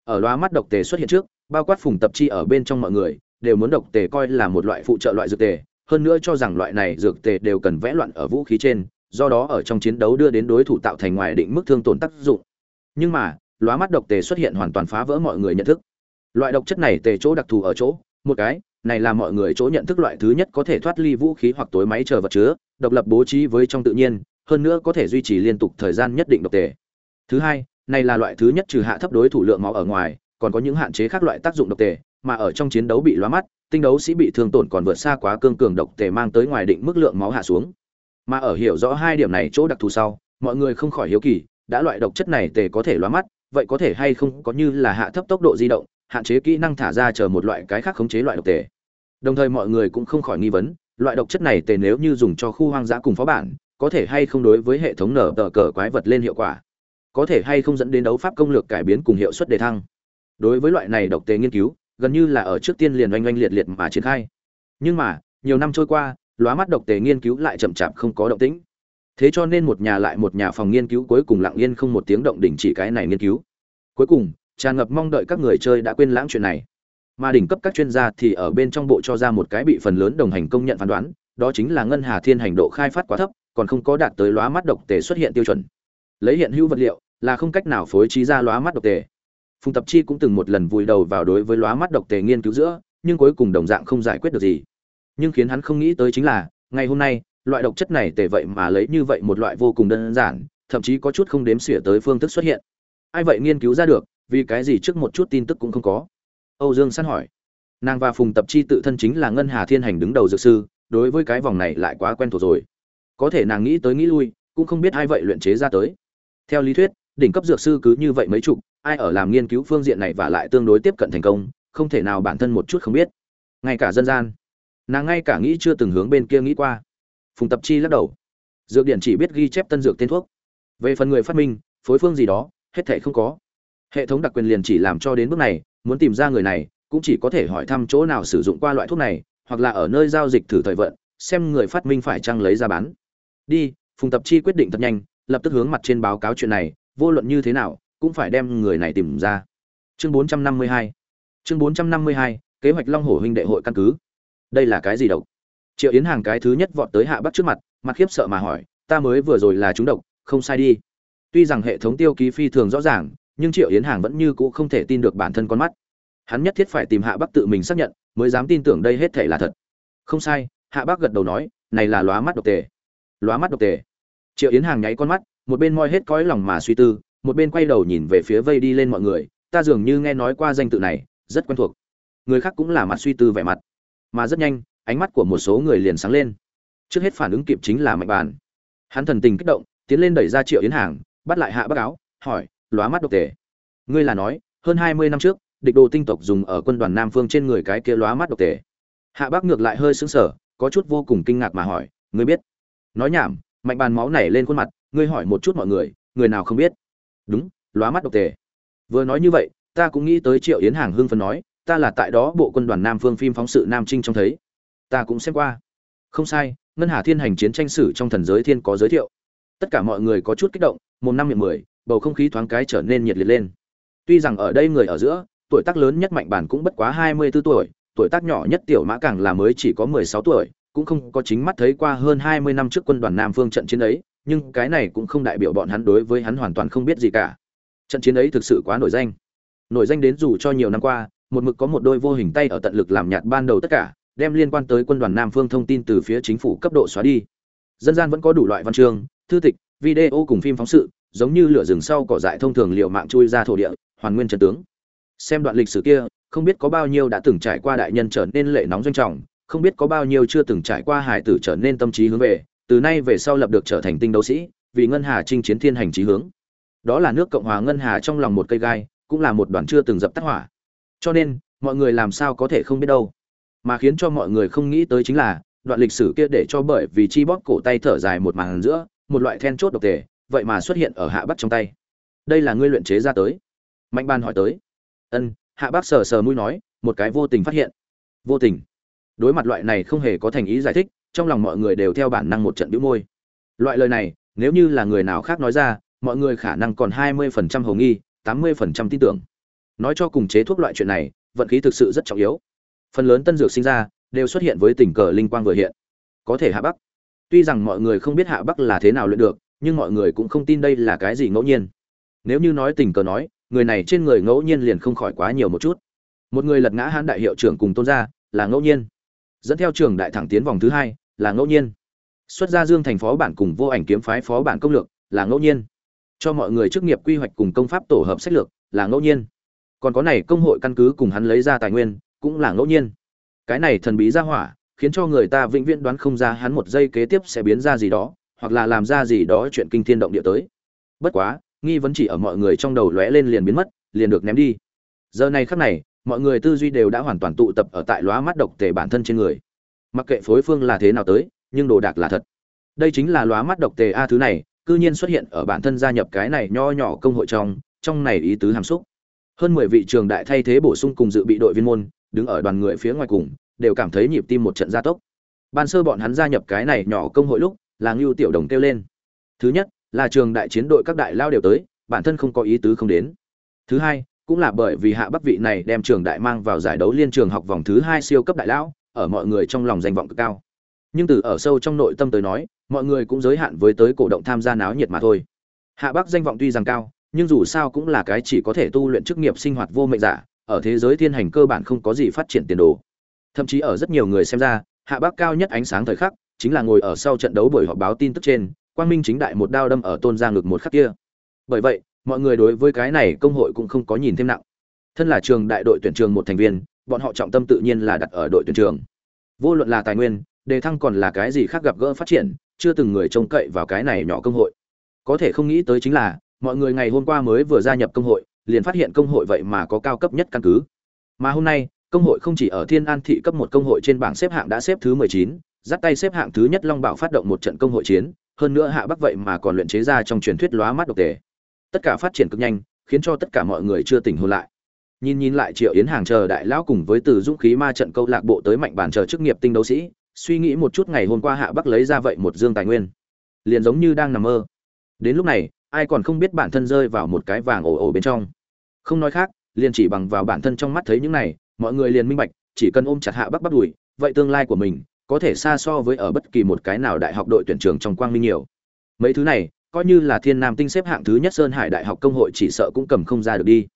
Ở loa mắt độc tề xuất hiện trước, bao quát phùng tập chi ở bên trong mọi người, đều muốn độc tề coi là một loại phụ trợ loại dược tề hơn nữa cho rằng loại này dược tề đều cần vẽ loạn ở vũ khí trên, do đó ở trong chiến đấu đưa đến đối thủ tạo thành ngoài định mức thương tổn tác dụng. Nhưng mà, lóa mắt độc tề xuất hiện hoàn toàn phá vỡ mọi người nhận thức. Loại độc chất này tề chỗ đặc thù ở chỗ, một cái, này là mọi người chỗ nhận thức loại thứ nhất có thể thoát ly vũ khí hoặc tối máy chờ vật chứa, độc lập bố trí với trong tự nhiên, hơn nữa có thể duy trì liên tục thời gian nhất định độc tề. Thứ hai, này là loại thứ nhất trừ hạ thấp đối thủ lượng máu ở ngoài, còn có những hạn chế khác loại tác dụng độc tề, mà ở trong chiến đấu bị lóa mắt tinh đấu sĩ bị thương tổn còn vượt xa quá cương cường độc tề mang tới ngoài định mức lượng máu hạ xuống. Mà ở hiểu rõ hai điểm này chỗ đặc thù sau, mọi người không khỏi hiếu kỳ, đã loại độc chất này tề có thể lóa mắt, vậy có thể hay không có như là hạ thấp tốc độ di động, hạn chế kỹ năng thả ra chờ một loại cái khác khống chế loại độc tề. Đồng thời mọi người cũng không khỏi nghi vấn, loại độc chất này tề nếu như dùng cho khu hoang dã cùng phó bản, có thể hay không đối với hệ thống nở tờ cờ quái vật lên hiệu quả? Có thể hay không dẫn đến đấu pháp công lược cải biến cùng hiệu suất đề thăng? Đối với loại này độc tề nghiên cứu gần như là ở trước tiên liền oanh oanh liệt liệt mà triển khai. Nhưng mà, nhiều năm trôi qua, lóa mắt độc tề nghiên cứu lại chậm chạp không có động tĩnh. Thế cho nên một nhà lại một nhà phòng nghiên cứu cuối cùng lặng yên không một tiếng động đình chỉ cái này nghiên cứu. Cuối cùng, tràn ngập mong đợi các người chơi đã quên lãng chuyện này. Mà đỉnh cấp các chuyên gia thì ở bên trong bộ cho ra một cái bị phần lớn đồng hành công nhận phán đoán, đó chính là ngân hà thiên hành độ khai phát quá thấp, còn không có đạt tới lóa mắt độc tề xuất hiện tiêu chuẩn. Lấy hiện hữu vật liệu, là không cách nào phối trí ra lóa mắt độc tề phùng tập chi cũng từng một lần vùi đầu vào đối với lóa mắt độc tề nghiên cứu giữa, nhưng cuối cùng đồng dạng không giải quyết được gì. Nhưng khiến hắn không nghĩ tới chính là, ngày hôm nay, loại độc chất này tề vậy mà lấy như vậy một loại vô cùng đơn giản, thậm chí có chút không đếm xỉa tới phương thức xuất hiện. Ai vậy nghiên cứu ra được, vì cái gì trước một chút tin tức cũng không có? Âu dương săn hỏi. Nàng và phùng tập chi tự thân chính là ngân hà thiên hành đứng đầu dược sư, đối với cái vòng này lại quá quen thuộc rồi. Có thể nàng nghĩ tới nghĩ lui, cũng không biết ai vậy luyện chế ra tới. Theo lý thuyết, đỉnh cấp dược sư cứ như vậy mấy chục ai ở làm nghiên cứu phương diện này và lại tương đối tiếp cận thành công, không thể nào bản thân một chút không biết. Ngay cả dân gian, nàng ngay cả nghĩ chưa từng hướng bên kia nghĩ qua. Phùng tập chi lắc đầu. Dược điện chỉ biết ghi chép tân dược tên thuốc. Về phần người phát minh, phối phương gì đó, hết thể không có. Hệ thống đặc quyền liền chỉ làm cho đến bước này, muốn tìm ra người này, cũng chỉ có thể hỏi thăm chỗ nào sử dụng qua loại thuốc này, hoặc là ở nơi giao dịch thử thời vận, xem người phát minh phải chăng lấy ra bán. Đi, phùng tập chi quyết định thật nhanh, lập tức hướng mặt trên báo cáo chuyện này, vô luận như thế nào cũng phải đem người này tìm ra. Chương 452 chương 452 kế hoạch long hổ huynh đệ hội căn cứ. Đây là cái gì độc? Triệu yến hàng cái thứ nhất vọt tới hạ Bắc trước mặt mặt khiếp sợ mà hỏi, ta mới vừa rồi là chúng độc, không sai đi. Tuy rằng hệ thống tiêu ký phi thường rõ ràng, nhưng triệu yến hàng vẫn như cũ không thể tin được bản thân con mắt. Hắn nhất thiết phải tìm hạ bắc tự mình xác nhận, mới dám tin tưởng đây hết thể là thật. Không sai, hạ bắc gật đầu nói, này là lóa mắt độc tề. Lóa mắt độc tề? Triệu yến hàng nháy con mắt, một bên moi hết cõi lòng mà suy tư một bên quay đầu nhìn về phía vây đi lên mọi người, ta dường như nghe nói qua danh tự này, rất quen thuộc. Người khác cũng là mặt suy tư vẻ mặt, mà rất nhanh, ánh mắt của một số người liền sáng lên. Trước hết phản ứng kịp chính là mạnh bàn. Hắn thần tình kích động, tiến lên đẩy ra triệu yến hàng, bắt lại hạ bác áo, hỏi, lóa mắt độc tề, ngươi là nói, hơn hai mươi năm trước, địch đồ tinh tộc dùng ở quân đoàn nam phương trên người cái kia lóa mắt độc tề? Hạ bác ngược lại hơi sững sờ, có chút vô cùng kinh ngạc mà hỏi, ngươi biết? Nói nhảm, mạnh bàn máu nảy lên khuôn mặt, ngươi hỏi một chút mọi người người nào không biết? Đúng, lóa mắt độc tề. Vừa nói như vậy, ta cũng nghĩ tới triệu yến hàng hưng phấn nói, ta là tại đó bộ quân đoàn nam phương phim phóng sự nam trinh trong thấy. Ta cũng xem qua. Không sai, ngân hà thiên hành chiến tranh sử trong thần giới thiên có giới thiệu. Tất cả mọi người có chút kích động, một năm miệng mười, bầu không khí thoáng cái trở nên nhiệt liệt lên. Tuy rằng ở đây người ở giữa, tuổi tác lớn nhất mạnh bản cũng bất quá hai mươi 24 tuổi tuổi tác nhỏ nhất tiểu mã càng là mới chỉ có mười sáu tuổi, cũng không có chính mắt thấy qua hơn hai mươi năm trước quân đoàn nam phương trận chiến ấy nhưng cái này cũng không đại biểu bọn hắn đối với hắn hoàn toàn không biết gì cả. Trận chiến ấy thực sự quá nổi danh. Nổi danh đến dù cho nhiều năm qua, một mực có một đôi vô hình tay ở tận lực làm nhạt ban đầu tất cả, đem liên quan tới quân đoàn nam phương thông tin từ phía chính phủ cấp độ xóa đi. Dân gian vẫn có đủ loại văn chương, thư tịch, video cùng phim phóng sự, giống như lửa rừng sau cỏ dại thông thường liệu mạng chui ra thổ địa, hoàn nguyên trận tướng. Xem đoạn lịch sử kia, không biết có bao nhiêu đã từng trải qua đại nhân trở nên lệ nóng doanh trọng, không biết có bao nhiêu chưa từng trải qua hải tử trở nên tâm trí hướng về từ nay về sau lập được trở thành tinh đấu sĩ, vì ngân hà chinh chiến thiên hành trí hướng. Đó là nước cộng hòa ngân hà trong lòng một cây gai, cũng là một đoàn chưa từng dập tắt hỏa. Cho nên, mọi người làm sao có thể không biết đâu. Mà khiến cho mọi người không nghĩ tới chính là, đoạn lịch sử kia để cho bởi vì chi bóp cổ tay thở dài một màn giữa, một loại then chốt độc thể vậy mà xuất hiện ở hạ bắc trong tay. Đây là ngươi luyện chế ra tới. Mạnh ban hỏi tới. Ân, hạ bắc sờ sờ mũi nói, một cái vô tình phát hiện. Vô tình. Đối mặt loại này không hề có thành ý giải thích trong lòng mọi người đều theo bản năng một trận bĩu môi. Loại lời này, nếu như là người nào khác nói ra, mọi người khả năng còn hai mươi phần trăm nghi, tám mươi phần trăm tin tưởng. Nói cho cùng chế thuốc loại chuyện này, vận khí thực sự rất trọng yếu. Phần lớn tân dược sinh ra, đều xuất hiện với tình cờ linh quang vừa hiện. Có thể hạ bắc. Tuy rằng mọi người không biết hạ bắc là thế nào luyện được, nhưng mọi người cũng không tin đây là cái gì ngẫu nhiên. Nếu như nói tình cờ nói, người này trên người ngẫu nhiên liền không khỏi quá nhiều một chút. Một người lật ngã hãn đại hiệu trưởng cùng tôn gia, là ngẫu nhiên. Dẫn theo trường đại thẳng tiến vòng thứ hai là ngẫu nhiên. Xuất gia dương thành phó bản cùng vô ảnh kiếm phái phó bản công lược là ngẫu nhiên. Cho mọi người chức nghiệp quy hoạch cùng công pháp tổ hợp sách lược là ngẫu nhiên. Còn có này công hội căn cứ cùng hắn lấy ra tài nguyên cũng là ngẫu nhiên. Cái này thần bí ra hỏa, khiến cho người ta vĩnh viễn đoán không ra hắn một giây kế tiếp sẽ biến ra gì đó, hoặc là làm ra gì đó chuyện kinh thiên động địa tới. Bất quá, nghi vấn chỉ ở mọi người trong đầu lóe lên liền biến mất, liền được ném đi. Giờ này khắc này, mọi người tư duy đều đã hoàn toàn tụ tập ở tại lóa mắt độc tề bản thân trên người mặc kệ phối phương là thế nào tới, nhưng đồ đạc là thật. Đây chính là lóa mắt độc tề a thứ này, cư nhiên xuất hiện ở bản thân gia nhập cái này nho nhỏ công hội trong trong này ý tứ hàm xúc. Hơn mười vị trường đại thay thế bổ sung cùng dự bị đội viên môn, đứng ở đoàn người phía ngoài cùng, đều cảm thấy nhịp tim một trận gia tốc. Ban sơ bọn hắn gia nhập cái này nhỏ công hội lúc, là ngưu tiểu đồng kêu lên. Thứ nhất, là trường đại chiến đội các đại lao đều tới, bản thân không có ý tứ không đến. Thứ hai, cũng là bởi vì hạ bắc vị này đem trường đại mang vào giải đấu liên trường học vòng thứ hai siêu cấp đại lão ở mọi người trong lòng danh vọng cực cao. Nhưng từ ở sâu trong nội tâm tới nói, mọi người cũng giới hạn với tới cổ động tham gia náo nhiệt mà thôi. Hạ bắc danh vọng tuy rằng cao, nhưng dù sao cũng là cái chỉ có thể tu luyện chức nghiệp sinh hoạt vô mệnh giả, ở thế giới thiên hành cơ bản không có gì phát triển tiền đồ. Thậm chí ở rất nhiều người xem ra, hạ bắc cao nhất ánh sáng thời khắc, chính là ngồi ở sau trận đấu buổi họp báo tin tức trên, quang minh chính đại một đao đâm ở tôn gia ngực một khắc kia. Bởi vậy, mọi người đối với cái này công hội cũng không có nhìn thêm nặng. Thân là trường đại đội tuyển trường một thành viên bọn họ trọng tâm tự nhiên là đặt ở đội tuyển trường. Vô luận là tài nguyên, đề thăng còn là cái gì khác gặp gỡ phát triển, chưa từng người trông cậy vào cái này nhỏ công hội. Có thể không nghĩ tới chính là, mọi người ngày hôm qua mới vừa gia nhập công hội, liền phát hiện công hội vậy mà có cao cấp nhất căn cứ. Mà hôm nay, công hội không chỉ ở thiên an thị cấp một công hội trên bảng xếp hạng đã xếp thứ mười chín, dắt tay xếp hạng thứ nhất long bảo phát động một trận công hội chiến, hơn nữa hạ bắc vậy mà còn luyện chế ra trong truyền thuyết lóa mắt độc tề. Tất cả phát triển cực nhanh, khiến cho tất cả mọi người chưa tỉnh hồn lại nhìn nhìn lại triệu yến hàng chờ đại lão cùng với từ dũng khí ma trận câu lạc bộ tới mạnh bàn chờ chức nghiệp tinh đấu sĩ, suy nghĩ một chút ngày hôm qua hạ bắc lấy ra vậy một dương tài nguyên. Liền giống như đang nằm mơ. Đến lúc này, ai còn không biết bản thân rơi vào một cái vàng ổ ổ bên trong. Không nói khác, liền chỉ bằng vào bản thân trong mắt thấy những này, mọi người liền minh bạch, chỉ cần ôm chặt hạ bắc bắt đùi, vậy tương lai của mình có thể xa so với ở bất kỳ một cái nào đại học đội tuyển trường trong quang minh nhiều. Mấy thứ này, coi như là thiên nam tinh xếp hạng thứ nhất sơn hải đại học công hội chỉ sợ cũng cầm không ra được đi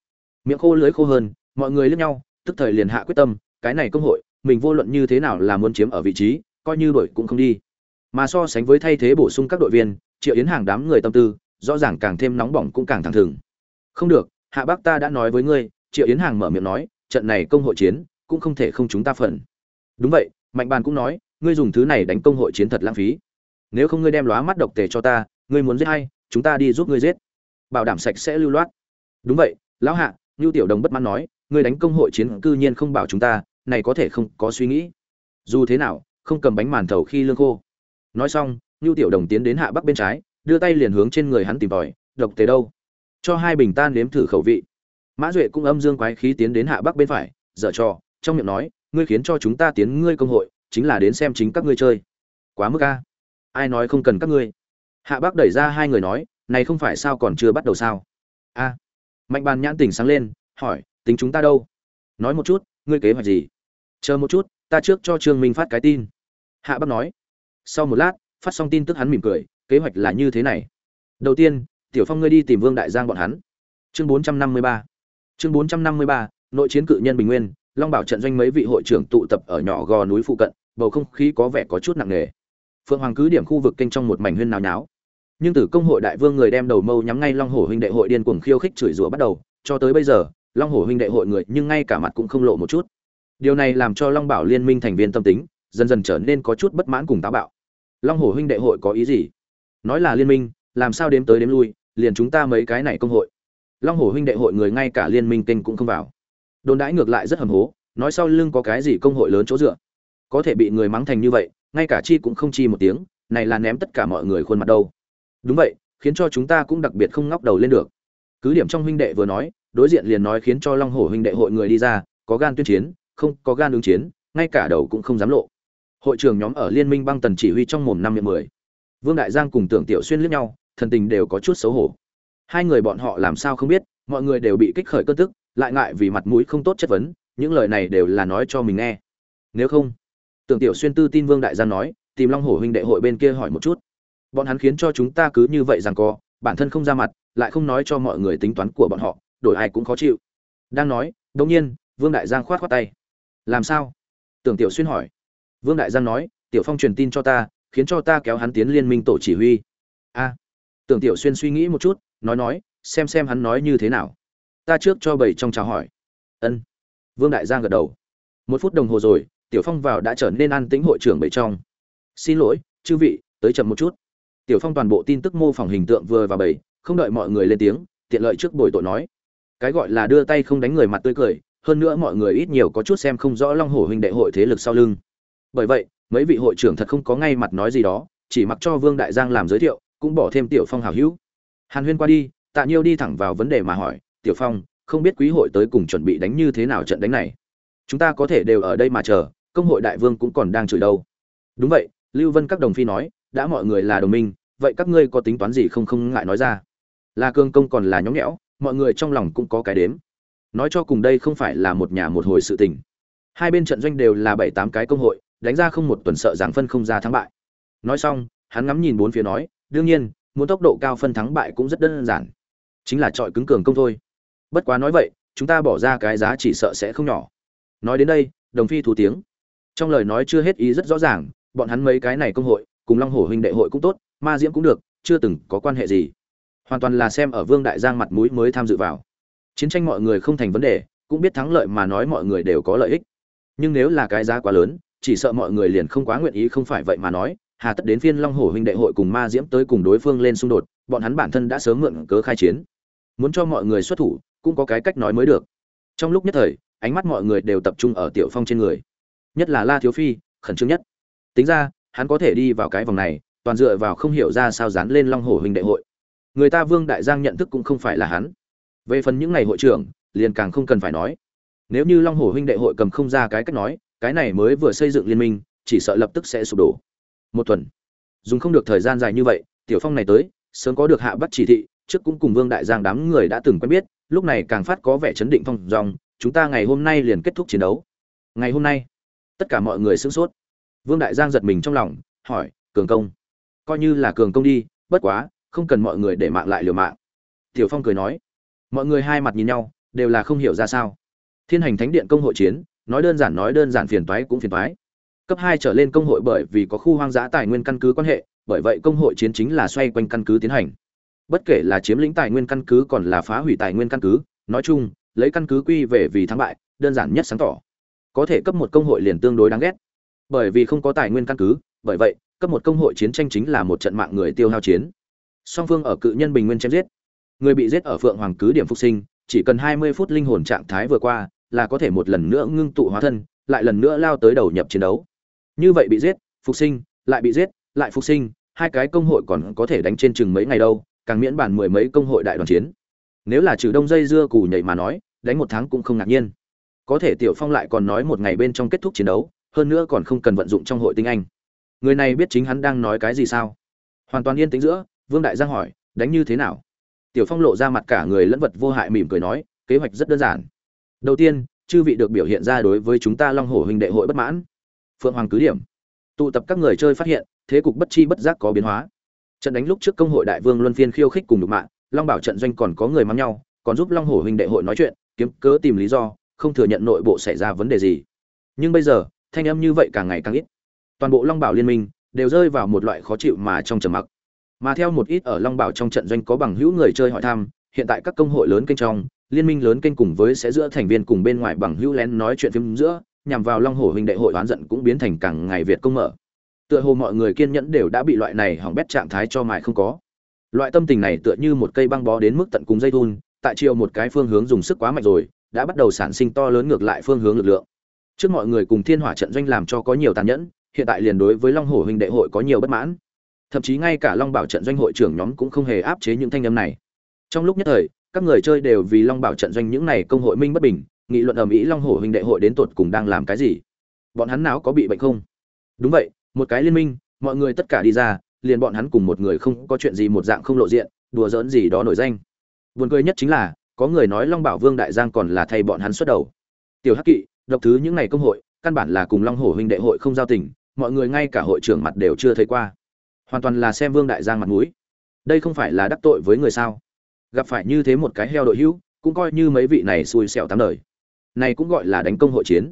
miệng khô lưới khô hơn, mọi người lướt nhau, tức thời liền hạ quyết tâm, cái này công hội, mình vô luận như thế nào là muốn chiếm ở vị trí, coi như đổi cũng không đi. Mà so sánh với thay thế bổ sung các đội viên, triệu yến hàng đám người tâm tư, rõ ràng càng thêm nóng bỏng cũng càng thẳng thừng. Không được, hạ bác ta đã nói với ngươi, triệu yến hàng mở miệng nói, trận này công hội chiến, cũng không thể không chúng ta phần. Đúng vậy, mạnh bàn cũng nói, ngươi dùng thứ này đánh công hội chiến thật lãng phí. Nếu không ngươi đem lóa mắt độc tề cho ta, ngươi muốn giết hay, chúng ta đi giúp ngươi giết. Bảo đảm sạch sẽ lưu loát. Đúng vậy, lão hạ ngưu tiểu đồng bất mãn nói, ngươi đánh công hội chiến cư nhiên không bảo chúng ta, này có thể không, có suy nghĩ. Dù thế nào, không cầm bánh màn thầu khi lương khô. Nói xong, ngưu tiểu đồng tiến đến hạ bắc bên trái, đưa tay liền hướng trên người hắn tìm tòi, độc tề đâu? Cho hai bình tan nếm thử khẩu vị. Mã duệ cũng âm dương quái khí tiến đến hạ bắc bên phải, dở trò, trong miệng nói, ngươi khiến cho chúng ta tiến ngươi công hội, chính là đến xem chính các ngươi chơi. Quá mức a. Ai nói không cần các ngươi? Hạ bác đẩy ra hai người nói, này không phải sao còn chưa bắt đầu sao? A mạnh bàn nhãn tỉnh sáng lên, hỏi, tính chúng ta đâu? Nói một chút, ngươi kế hoạch gì? Chờ một chút, ta trước cho trương minh phát cái tin. Hạ bắc nói. Sau một lát, phát xong tin tức hắn mỉm cười, kế hoạch là như thế này. Đầu tiên, tiểu phong ngươi đi tìm vương đại giang bọn hắn. Chương bốn trăm năm mươi ba. Chương bốn trăm năm mươi ba, nội chiến cự nhân bình nguyên, long bảo trận doanh mấy vị hội trưởng tụ tập ở nhỏ gò núi phụ cận, bầu không khí có vẻ có chút nặng nề. Phượng hoàng cứ điểm khu vực kênh trong một mảnh huyên náo nháo nhưng từ công hội đại vương người đem đầu mâu nhắm ngay long hổ huynh đệ hội điên cuồng khiêu khích chửi rủa bắt đầu, cho tới bây giờ, long hổ huynh đệ hội người nhưng ngay cả mặt cũng không lộ một chút. Điều này làm cho long bảo liên minh thành viên tâm tính dần dần trở nên có chút bất mãn cùng táo bạo. Long hổ huynh đệ hội có ý gì? Nói là liên minh, làm sao đếm tới đếm lui, liền chúng ta mấy cái này công hội. Long hổ huynh đệ hội người ngay cả liên minh kênh cũng không vào. Đồn đãi ngược lại rất hầm hố, nói sau lưng có cái gì công hội lớn chỗ dựa. Có thể bị người mắng thành như vậy, ngay cả chi cũng không chi một tiếng, này là ném tất cả mọi người khuôn mặt đâu đúng vậy, khiến cho chúng ta cũng đặc biệt không ngóc đầu lên được. Cứ điểm trong huynh đệ vừa nói, đối diện liền nói khiến cho long hổ huynh đệ hội người đi ra, có gan tuyên chiến, không có gan ứng chiến, ngay cả đầu cũng không dám lộ. Hội trưởng nhóm ở liên minh băng tần chỉ huy trong mồm năm miệng mười. Vương đại giang cùng tưởng tiểu xuyên liếc nhau, thần tình đều có chút xấu hổ. Hai người bọn họ làm sao không biết, mọi người đều bị kích khởi cơn tức, lại ngại vì mặt mũi không tốt chất vấn, những lời này đều là nói cho mình nghe. Nếu không, tưởng tiểu xuyên tư tin vương đại giang nói, tìm long hổ huynh đệ hội bên kia hỏi một chút bọn hắn khiến cho chúng ta cứ như vậy rằng co, bản thân không ra mặt, lại không nói cho mọi người tính toán của bọn họ, đổi ai cũng khó chịu. Đang nói, đột nhiên, vương đại giang khoát khoát tay. Làm sao? Tưởng tiểu xuyên hỏi. Vương đại giang nói, tiểu phong truyền tin cho ta, khiến cho ta kéo hắn tiến liên minh tổ chỉ huy. A. Tưởng tiểu xuyên suy nghĩ một chút, nói nói, xem xem hắn nói như thế nào. Ta trước cho bảy trong chào hỏi. Ân. Vương đại giang gật đầu. Một phút đồng hồ rồi, tiểu phong vào đã trở nên an tĩnh hội trưởng bảy trong. Xin lỗi, chư vị, tới chậm một chút tiểu phong toàn bộ tin tức mô phỏng hình tượng vừa và bảy không đợi mọi người lên tiếng, tiện lợi trước buổi tội nói. Cái gọi là đưa tay không đánh người mặt tươi cười, hơn nữa mọi người ít nhiều có chút xem không rõ long hổ huynh đệ hội thế lực sau lưng. Bởi vậy, mấy vị hội trưởng thật không có ngay mặt nói gì đó, chỉ mặc cho vương đại giang làm giới thiệu, cũng bỏ thêm tiểu phong hào hữu. Hàn huyên qua đi, tạ nhiêu đi thẳng vào vấn đề mà hỏi, tiểu phong, không biết quý hội tới cùng chuẩn bị đánh như thế nào trận đánh này? Chúng ta có thể đều ở đây mà chờ, công hội đại vương cũng còn đang chửi đâu. Đúng vậy, lưu vân các đồng phi nói đã mọi người là đồng minh, vậy các ngươi có tính toán gì không không ngại nói ra. Là cương công còn là nhõng nhẽo, mọi người trong lòng cũng có cái đếm. Nói cho cùng đây không phải là một nhà một hồi sự tình. Hai bên trận doanh đều là bảy tám cái công hội, đánh ra không một tuần sợ rằng phân không ra thắng bại. Nói xong, hắn ngắm nhìn bốn phía nói, đương nhiên, muốn tốc độ cao phân thắng bại cũng rất đơn giản. Chính là trọi cứng cường công thôi. Bất quá nói vậy, chúng ta bỏ ra cái giá chỉ sợ sẽ không nhỏ. Nói đến đây, đồng phi thủ tiếng. Trong lời nói chưa hết ý rất rõ ràng, bọn hắn mấy cái này công hội cùng long hổ huynh đệ hội cũng tốt, ma diễm cũng được, chưa từng có quan hệ gì. Hoàn toàn là xem ở vương đại giang mặt mũi mới tham dự vào. Chiến tranh mọi người không thành vấn đề, cũng biết thắng lợi mà nói mọi người đều có lợi ích. Nhưng nếu là cái giá quá lớn, chỉ sợ mọi người liền không quá nguyện ý, không phải vậy mà nói, hà tất đến phiên long hổ huynh đệ hội cùng ma diễm tới cùng đối phương lên xung đột, bọn hắn bản thân đã sớm mượn cớ khai chiến. Muốn cho mọi người xuất thủ, cũng có cái cách nói mới được. Trong lúc nhất thời, ánh mắt mọi người đều tập trung ở tiểu phong trên người. Nhất là la thiếu phi, khẩn trương nhất. Tính ra hắn có thể đi vào cái vòng này, toàn dựa vào không hiểu ra sao dán lên long hổ huynh đệ hội. Người ta vương đại giang nhận thức cũng không phải là hắn. Về phần những ngày hội trưởng, liền càng không cần phải nói. Nếu như long hổ huynh đệ hội cầm không ra cái cách nói, cái này mới vừa xây dựng liên minh, chỉ sợ lập tức sẽ sụp đổ. Một tuần. Dùng không được thời gian dài như vậy, tiểu phong này tới, sớm có được hạ bắt chỉ thị, trước cũng cùng vương đại giang đám người đã từng quen biết, lúc này càng phát có vẻ chấn định phong dòng, chúng ta ngày hôm nay liền kết thúc chiến đấu. Ngày hôm nay, tất cả mọi người sửng sốt vương đại giang giật mình trong lòng, hỏi, cường công, coi như là cường công đi, bất quá, không cần mọi người để mạng lại liều mạng. Tiểu phong cười nói, mọi người hai mặt nhìn nhau, đều là không hiểu ra sao. Thiên hành thánh điện công hội chiến, nói đơn giản nói đơn giản phiền toái cũng phiền toái. Cấp hai trở lên công hội bởi vì có khu hoang dã tài nguyên căn cứ quan hệ, bởi vậy công hội chiến chính là xoay quanh căn cứ tiến hành. Bất kể là chiếm lĩnh tài nguyên căn cứ còn là phá hủy tài nguyên căn cứ, nói chung, lấy căn cứ quy về vì thắng bại, đơn giản nhất sáng tỏ. Có thể cấp một công hội liền tương đối đáng ghét bởi vì không có tài nguyên căn cứ, bởi vậy, cấp một công hội chiến tranh chính là một trận mạng người tiêu hao chiến. Song phương ở cự nhân bình nguyên chém giết. Người bị giết ở phượng hoàng cứ điểm phục sinh, chỉ cần hai mươi phút linh hồn trạng thái vừa qua, là có thể một lần nữa ngưng tụ hóa thân, lại lần nữa lao tới đầu nhập chiến đấu. Như vậy bị giết, phục sinh, lại bị giết, lại phục sinh, hai cái công hội còn có thể đánh trên chừng mấy ngày đâu, càng miễn bản mười mấy công hội đại đoàn chiến. Nếu là trừ đông dây dưa cù nhảy mà nói, đánh một tháng cũng không ngạc nhiên. Có thể tiểu phong lại còn nói một ngày bên trong kết thúc chiến đấu hơn nữa còn không cần vận dụng trong hội tinh anh. Người này biết chính hắn đang nói cái gì sao? Hoàn toàn yên tĩnh giữa, vương đại giang hỏi, đánh như thế nào? Tiểu phong lộ ra mặt cả người lẫn vật vô hại mỉm cười nói, kế hoạch rất đơn giản. Đầu tiên, chư vị được biểu hiện ra đối với chúng ta long hổ huynh đệ hội bất mãn. Phượng hoàng cứ điểm. Tụ tập các người chơi phát hiện, thế cục bất chi bất giác có biến hóa. Trận đánh lúc trước công hội đại vương luân phiên khiêu khích cùng đục mạng, long bảo trận doanh còn có người mắng nhau, còn giúp long hổ huynh đệ hội nói chuyện, kiếm cớ tìm lý do, không thừa nhận nội bộ xảy ra vấn đề gì. Nhưng bây giờ thanh âm như vậy càng ngày càng ít. Toàn bộ long bảo liên minh đều rơi vào một loại khó chịu mà trong trầm mặc. Mà theo một ít ở long bảo trong trận doanh có bằng hữu người chơi hỏi thăm, hiện tại các công hội lớn kênh trong, liên minh lớn kênh cùng với sẽ giữa thành viên cùng bên ngoài bằng hữu lén nói chuyện phim giữa, nhằm vào long hổ huynh đệ hội oán giận cũng biến thành càng ngày việt công mở. Tựa hồ mọi người kiên nhẫn đều đã bị loại này hỏng bét trạng thái cho mài không có. Loại tâm tình này tựa như một cây băng bó đến mức tận cùng dây thun, tại chiều một cái phương hướng dùng sức quá mạnh rồi, đã bắt đầu sản sinh to lớn ngược lại phương hướng lực lượng trước mọi người cùng thiên hỏa trận doanh làm cho có nhiều tàn nhẫn, hiện tại liền đối với long hổ huynh đệ hội có nhiều bất mãn. Thậm chí ngay cả long bảo trận doanh hội trưởng nhóm cũng không hề áp chế những thanh âm này. Trong lúc nhất thời, các người chơi đều vì long bảo trận doanh những này công hội minh bất bình, nghị luận ầm ĩ long hổ huynh đệ hội đến tột cùng đang làm cái gì. Bọn hắn nào có bị bệnh không? Đúng vậy, một cái liên minh, mọi người tất cả đi ra, liền bọn hắn cùng một người không có chuyện gì một dạng không lộ diện, đùa giỡn gì đó nổi danh. Buồn cười nhất chính là, có người nói long bảo vương đại giang còn là thay bọn hắn xuất đầu. Tiểu hắc kỵ độc thứ những ngày công hội, căn bản là cùng long hổ huynh đệ hội không giao tình, mọi người ngay cả hội trưởng mặt đều chưa thấy qua. Hoàn toàn là xem vương đại giang mặt mũi. Đây không phải là đắc tội với người sao? Gặp phải như thế một cái heo đội hữu, cũng coi như mấy vị này xui xẻo tám đời. Này cũng gọi là đánh công hội chiến.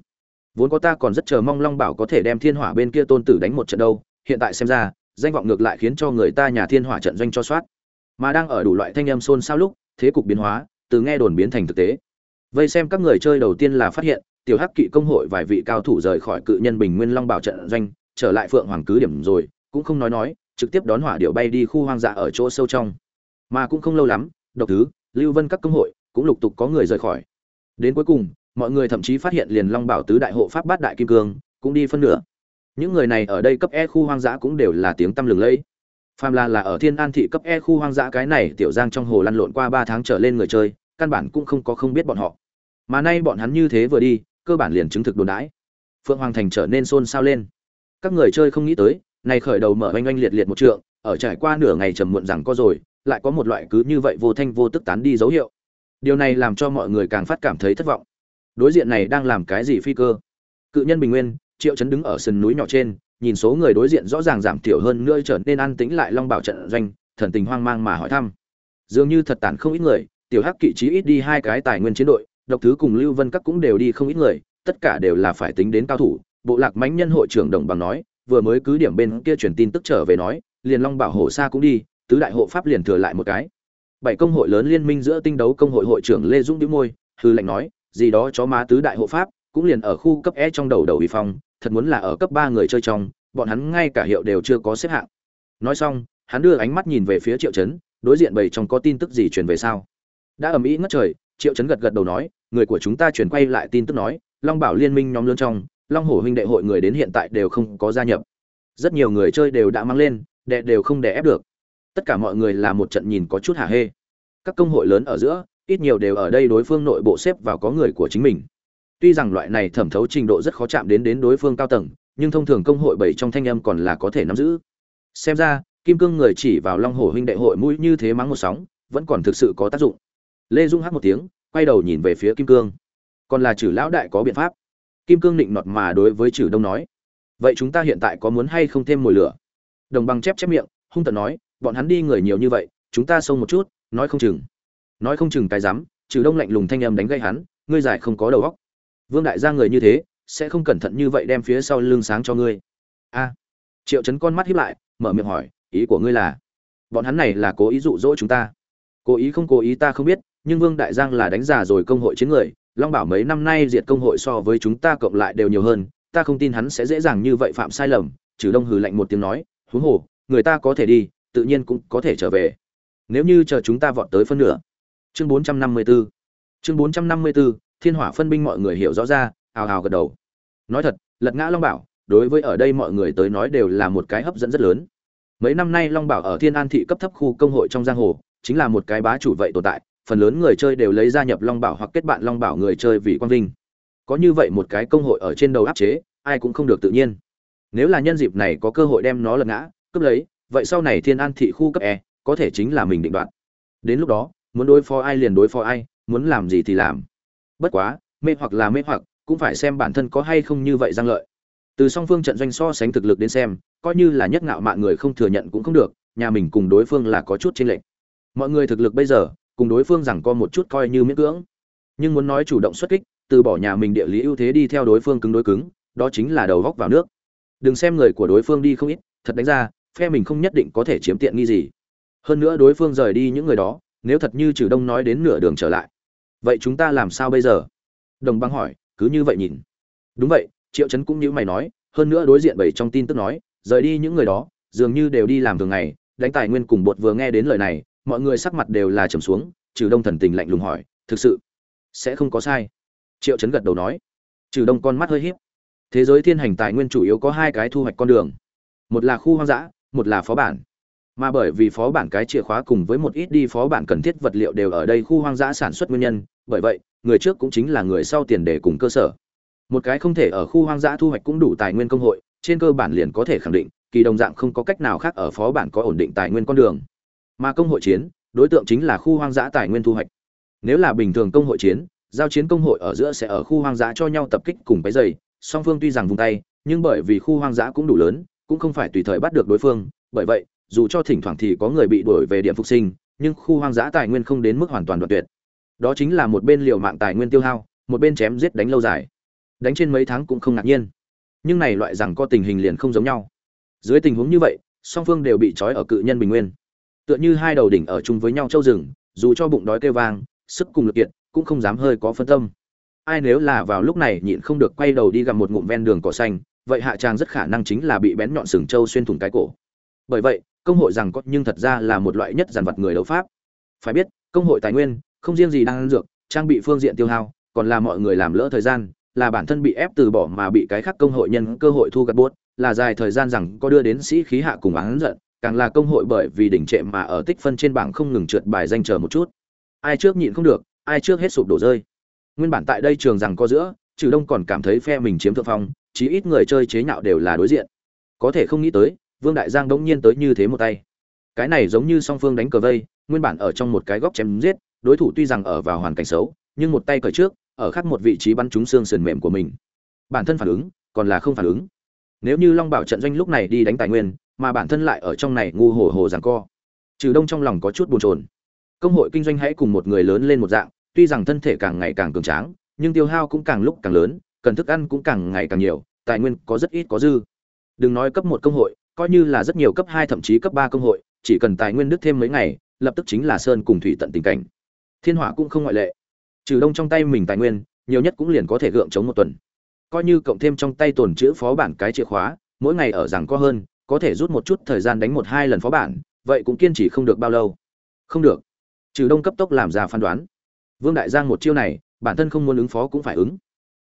Vốn có ta còn rất chờ mong long bảo có thể đem thiên hỏa bên kia tôn tử đánh một trận đâu, hiện tại xem ra, danh vọng ngược lại khiến cho người ta nhà thiên hỏa trận doanh cho soát. Mà đang ở đủ loại thanh âm xôn xao lúc, thế cục biến hóa, từ nghe đồn biến thành thực tế. Vây xem các người chơi đầu tiên là phát hiện tiểu hắc kỵ công hội vài vị cao thủ rời khỏi cự nhân bình nguyên long bảo trận doanh, trở lại phượng hoàng cứ điểm rồi, cũng không nói nói, trực tiếp đón hỏa điệu bay đi khu hoang dã ở chỗ sâu trong. Mà cũng không lâu lắm, độc thứ, lưu vân các công hội cũng lục tục có người rời khỏi. Đến cuối cùng, mọi người thậm chí phát hiện liền long bảo tứ đại hộ pháp bát đại kim cương cũng đi phân nửa. Những người này ở đây cấp e khu hoang dã cũng đều là tiếng tăm lừng lẫy. Phàm là là ở thiên an thị cấp e khu hoang dã cái này, tiểu giang trong hồ lăn lộn qua ba tháng trở lên người chơi, căn bản cũng không có không biết bọn họ. Mà nay bọn hắn như thế vừa đi cơ bản liền chứng thực đồn đãi. Phượng hoàng thành trở nên xôn xao lên. Các người chơi không nghĩ tới này khởi đầu mở oanh oanh liệt liệt một trượng, ở trải qua nửa ngày trầm muộn rằng có rồi, lại có một loại cứ như vậy vô thanh vô tức tán đi dấu hiệu. Điều này làm cho mọi người càng phát cảm thấy thất vọng. Đối diện này đang làm cái gì phi cơ? Cự nhân bình nguyên, triệu chấn đứng ở sườn núi nhỏ trên, nhìn số người đối diện rõ ràng giảm thiểu hơn nữa trở nên an tĩnh lại long bảo trận doanh, thần tình hoang mang mà hỏi thăm. Dường như thật tản không ít người, tiểu hắc kỵ trí ít đi hai cái tài nguyên chiến đội độc thứ cùng lưu vân các cũng đều đi không ít người, tất cả đều là phải tính đến cao thủ. Bộ lạc mãnh nhân hội trưởng đồng bằng nói, vừa mới cứ điểm bên kia truyền tin tức trở về nói, liền long bảo hổ xa cũng đi, tứ đại hộ pháp liền thừa lại một cái. Bảy công hội lớn liên minh giữa tinh đấu công hội hội trưởng lê dũng đĩu môi, hư lệnh nói, gì đó chó má tứ đại hộ pháp, cũng liền ở khu cấp e trong đầu đầu bị phong, thật muốn là ở cấp ba người chơi trong, bọn hắn ngay cả hiệu đều chưa có xếp hạng. Nói xong, hắn đưa ánh mắt nhìn về phía triệu chấn, đối diện bầy trong có tin tức gì truyền về sao? Đã ầm ĩ ngất trời triệu chấn gật gật đầu nói, người của chúng ta truyền quay lại tin tức nói, long bảo liên minh nhóm lớn trong, long hổ huynh đệ hội người đến hiện tại đều không có gia nhập. Rất nhiều người chơi đều đã mang lên, đệ đều không đè ép được. Tất cả mọi người là một trận nhìn có chút hả hê. Các công hội lớn ở giữa, ít nhiều đều ở đây đối phương nội bộ xếp vào có người của chính mình. Tuy rằng loại này thẩm thấu trình độ rất khó chạm đến đến đối phương cao tầng, nhưng thông thường công hội bảy trong thanh âm còn là có thể nắm giữ. Xem ra, kim cương người chỉ vào long hổ huynh đệ hội mũi như thế mắng một sóng, vẫn còn thực sự có tác dụng lê dung hát một tiếng, quay đầu nhìn về phía kim cương. Còn là chử lão đại có biện pháp. Kim cương định nọt mà đối với chử đông nói. Vậy chúng ta hiện tại có muốn hay không thêm mồi lửa? Đồng bằng chép chép miệng, hung tận nói, bọn hắn đi người nhiều như vậy, chúng ta xông một chút, nói không chừng. Nói không chừng cái dám Chử đông lạnh lùng thanh âm đánh gây hắn, ngươi giải không có đầu óc. Vương đại gia người như thế, sẽ không cẩn thận như vậy đem phía sau lưng sáng cho ngươi. A. Triệu chấn con mắt hiếp lại, mở miệng hỏi, ý của ngươi là, bọn hắn này là cố ý dụ dỗ chúng ta. Cố ý không cố ý ta không biết nhưng vương đại giang là đánh giả rồi công hội chiến người, long bảo mấy năm nay diệt công hội so với chúng ta cộng lại đều nhiều hơn, ta không tin hắn sẽ dễ dàng như vậy phạm sai lầm, trừ đông hừ lạnh một tiếng nói, huống hồ, người ta có thể đi, tự nhiên cũng có thể trở về. Nếu như chờ chúng ta vọt tới phân nửa. Chương 454 chương 454 thiên hỏa phân binh mọi người hiểu rõ ra ào ào gật đầu. Nói thật, lật ngã long bảo, đối với ở đây mọi người tới nói đều là một cái hấp dẫn rất lớn. Mấy năm nay long bảo ở thiên an thị cấp thấp khu công hội trong giang hồ, chính là một cái bá chủ vậy tồn tại phần lớn người chơi đều lấy gia nhập long bảo hoặc kết bạn long bảo người chơi vì quang vinh. Có như vậy một cái công hội ở trên đầu áp chế, ai cũng không được tự nhiên. Nếu là nhân dịp này có cơ hội đem nó lật ngã, cướp lấy, vậy sau này thiên an thị khu cấp e có thể chính là mình định đoạt. Đến lúc đó, muốn đối phó ai liền đối phó ai, muốn làm gì thì làm. Bất quá, mê hoặc là mê hoặc, cũng phải xem bản thân có hay không như vậy giang lợi. Từ song phương trận doanh so sánh thực lực đến xem, coi như là nhất ngạo mạn người không thừa nhận cũng không được, nhà mình cùng đối phương là có chút chênh lệch. Mọi người thực lực bây giờ cùng đối phương rằng co một chút coi như miễn cưỡng. Nhưng muốn nói chủ động xuất kích, từ bỏ nhà mình địa lý ưu thế đi theo đối phương cứng đối cứng, đó chính là đầu góc vào nước. Đừng xem người của đối phương đi không ít, thật đánh ra, phe mình không nhất định có thể chiếm tiện nghi gì. Hơn nữa đối phương rời đi những người đó, nếu thật như trừ đông nói đến nửa đường trở lại. Vậy chúng ta làm sao bây giờ? Đồng băng hỏi, cứ như vậy nhìn. Đúng vậy, triệu chấn cũng như mày nói, hơn nữa đối diện bảy trong tin tức nói, rời đi những người đó, dường như đều đi làm thường ngày, đánh tài nguyên cùng bột vừa nghe đến lời này mọi người sắc mặt đều là trầm xuống, trừ đông thần tình lạnh lùng hỏi, thực sự sẽ không có sai? Triệu chấn gật đầu nói. Trừ đông con mắt hơi hiếp thế giới thiên hành tài nguyên chủ yếu có hai cái thu hoạch con đường. Một là khu hoang dã, một là phó bản. Mà bởi vì phó bản cái chìa khóa cùng với một ít đi phó bản cần thiết vật liệu đều ở đây khu hoang dã sản xuất nguyên nhân, bởi vậy, người trước cũng chính là người sau tiền để cùng cơ sở. Một cái không thể ở khu hoang dã thu hoạch cũng đủ tài nguyên công hội, trên cơ bản liền có thể khẳng định, kỳ đồng dạng không có cách nào khác ở phó bản có ổn định tài nguyên con đường mà công hội chiến, đối tượng chính là khu hoang dã tài nguyên thu hoạch. Nếu là bình thường công hội chiến, giao chiến công hội ở giữa sẽ ở khu hoang dã cho nhau tập kích cùng cái dày song phương tuy rằng vùng tay, nhưng bởi vì khu hoang dã cũng đủ lớn, cũng không phải tùy thời bắt được đối phương. Bởi vậy, dù cho thỉnh thoảng thì có người bị đuổi về điểm phục sinh, nhưng khu hoang dã tài nguyên không đến mức hoàn toàn đoạn tuyệt. Đó chính là một bên liều mạng tài nguyên tiêu hao, một bên chém giết đánh lâu dài. Đánh trên mấy tháng cũng không ngạc nhiên. Nhưng này loại rằng có tình hình liền không giống nhau. Dưới tình huống như vậy, song phương đều bị trói ở cự nhân bình nguyên tựa như hai đầu đỉnh ở chung với nhau châu rừng, dù cho bụng đói kêu vang, sức cùng lực kiệt, cũng không dám hơi có phân tâm. Ai nếu là vào lúc này nhịn không được quay đầu đi gặp một ngụm ven đường cỏ xanh, vậy hạ tràng rất khả năng chính là bị bén nhọn sừng châu xuyên thủng cái cổ. Bởi vậy, công hội rằng có nhưng thật ra là một loại nhất giàn vật người đấu pháp. Phải biết, công hội tài nguyên, không riêng gì đang ăn dược, trang bị phương diện tiêu hao, còn là mọi người làm lỡ thời gian, là bản thân bị ép từ bỏ mà bị cái khác công hội nhân cơ hội thu gặt buốt, là dài thời gian rằng có đưa đến sĩ khí hạ cùng án giận càng là công hội bởi vì đỉnh trệ mà ở tích phân trên bảng không ngừng trượt bài danh chờ một chút. Ai trước nhịn không được, ai trước hết sụp đổ rơi. Nguyên bản tại đây trường rằng có giữa, trừ đông còn cảm thấy phe mình chiếm thượng phong, chí ít người chơi chế nhạo đều là đối diện. Có thể không nghĩ tới, vương đại giang đống nhiên tới như thế một tay. Cái này giống như song phương đánh cờ vây, nguyên bản ở trong một cái góc chém giết, đối thủ tuy rằng ở vào hoàn cảnh xấu, nhưng một tay cởi trước, ở khác một vị trí bắn trúng xương sườn mềm của mình. Bản thân phản ứng, còn là không phản ứng. Nếu như long bảo trận doanh lúc này đi đánh tài nguyên mà bản thân lại ở trong này ngu hồ hồ giằng co. Trừ đông trong lòng có chút buồn chồn. Công hội kinh doanh hãy cùng một người lớn lên một dạng, tuy rằng thân thể càng ngày càng cường tráng, nhưng tiêu hao cũng càng lúc càng lớn, cần thức ăn cũng càng ngày càng nhiều, tài nguyên có rất ít có dư. Đừng nói cấp một công hội, coi như là rất nhiều cấp hai thậm chí cấp ba công hội, chỉ cần tài nguyên đức thêm mấy ngày, lập tức chính là sơn cùng thủy tận tình cảnh. Thiên hỏa cũng không ngoại lệ. Trừ đông trong tay mình tài nguyên, nhiều nhất cũng liền có thể gượng chống một tuần. Coi như cộng thêm trong tay tồn chữ phó bản cái chìa khóa, mỗi ngày ở rằng có hơn có thể rút một chút thời gian đánh một hai lần phó bản, vậy cũng kiên trì không được bao lâu. Không được. Trừ đông cấp tốc làm ra phán đoán. Vương đại giang một chiêu này, bản thân không muốn ứng phó cũng phải ứng.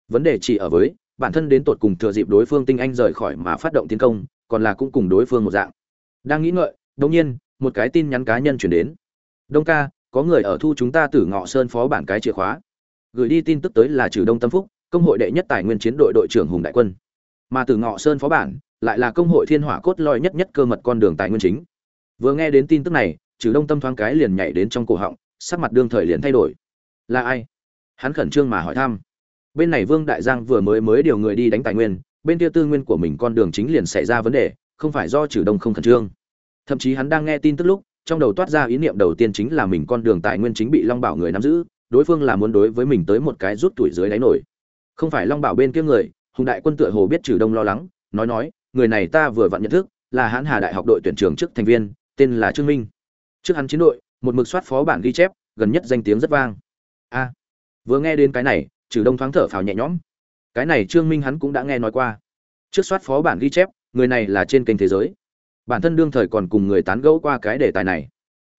Vấn đề chỉ ở với, bản thân đến tột cùng thừa dịp đối phương tinh anh rời khỏi mà phát động tiến công, còn là cũng cùng đối phương một dạng. Đang nghĩ ngợi, đột nhiên, một cái tin nhắn cá nhân chuyển đến. Đông ca, có người ở thu chúng ta từ ngọ sơn phó bản cái chìa khóa. Gửi đi tin tức tới là trừ đông tâm phúc, công hội đệ nhất tài nguyên chiến đội đội trưởng hùng đại quân. Mà từ ngọ sơn phó bản lại là công hội thiên hỏa cốt lõi nhất nhất cơ mật con đường tài nguyên chính. Vừa nghe đến tin tức này, trừ đông tâm thoáng cái liền nhảy đến trong cổ họng, sắc mặt đương thời liền thay đổi. Là ai? Hắn khẩn trương mà hỏi thăm. Bên này vương đại giang vừa mới mới điều người đi đánh tài nguyên, bên kia tư nguyên của mình con đường chính liền xảy ra vấn đề, không phải do trừ đông không khẩn trương. Thậm chí hắn đang nghe tin tức lúc, trong đầu toát ra ý niệm đầu tiên chính là mình con đường tài nguyên chính bị long bảo người nắm giữ, đối phương là muốn đối với mình tới một cái rút tuổi dưới đáy nổi. Không phải long bảo bên kia người, hùng đại quân tựa hồ biết trừ đông lo lắng, nói nói người này ta vừa vặn nhận thức, là hãn hà đại học đội tuyển trưởng trước thành viên, tên là trương minh. Trước hắn chiến đội, một mực soát phó bản ghi chép, gần nhất danh tiếng rất vang. A, vừa nghe đến cái này trừ đông thoáng thở phào nhẹ nhõm. Cái này trương minh hắn cũng đã nghe nói qua. Trước soát phó bản ghi chép, người này là trên kênh thế giới. Bản thân đương thời còn cùng người tán gẫu qua cái đề tài này.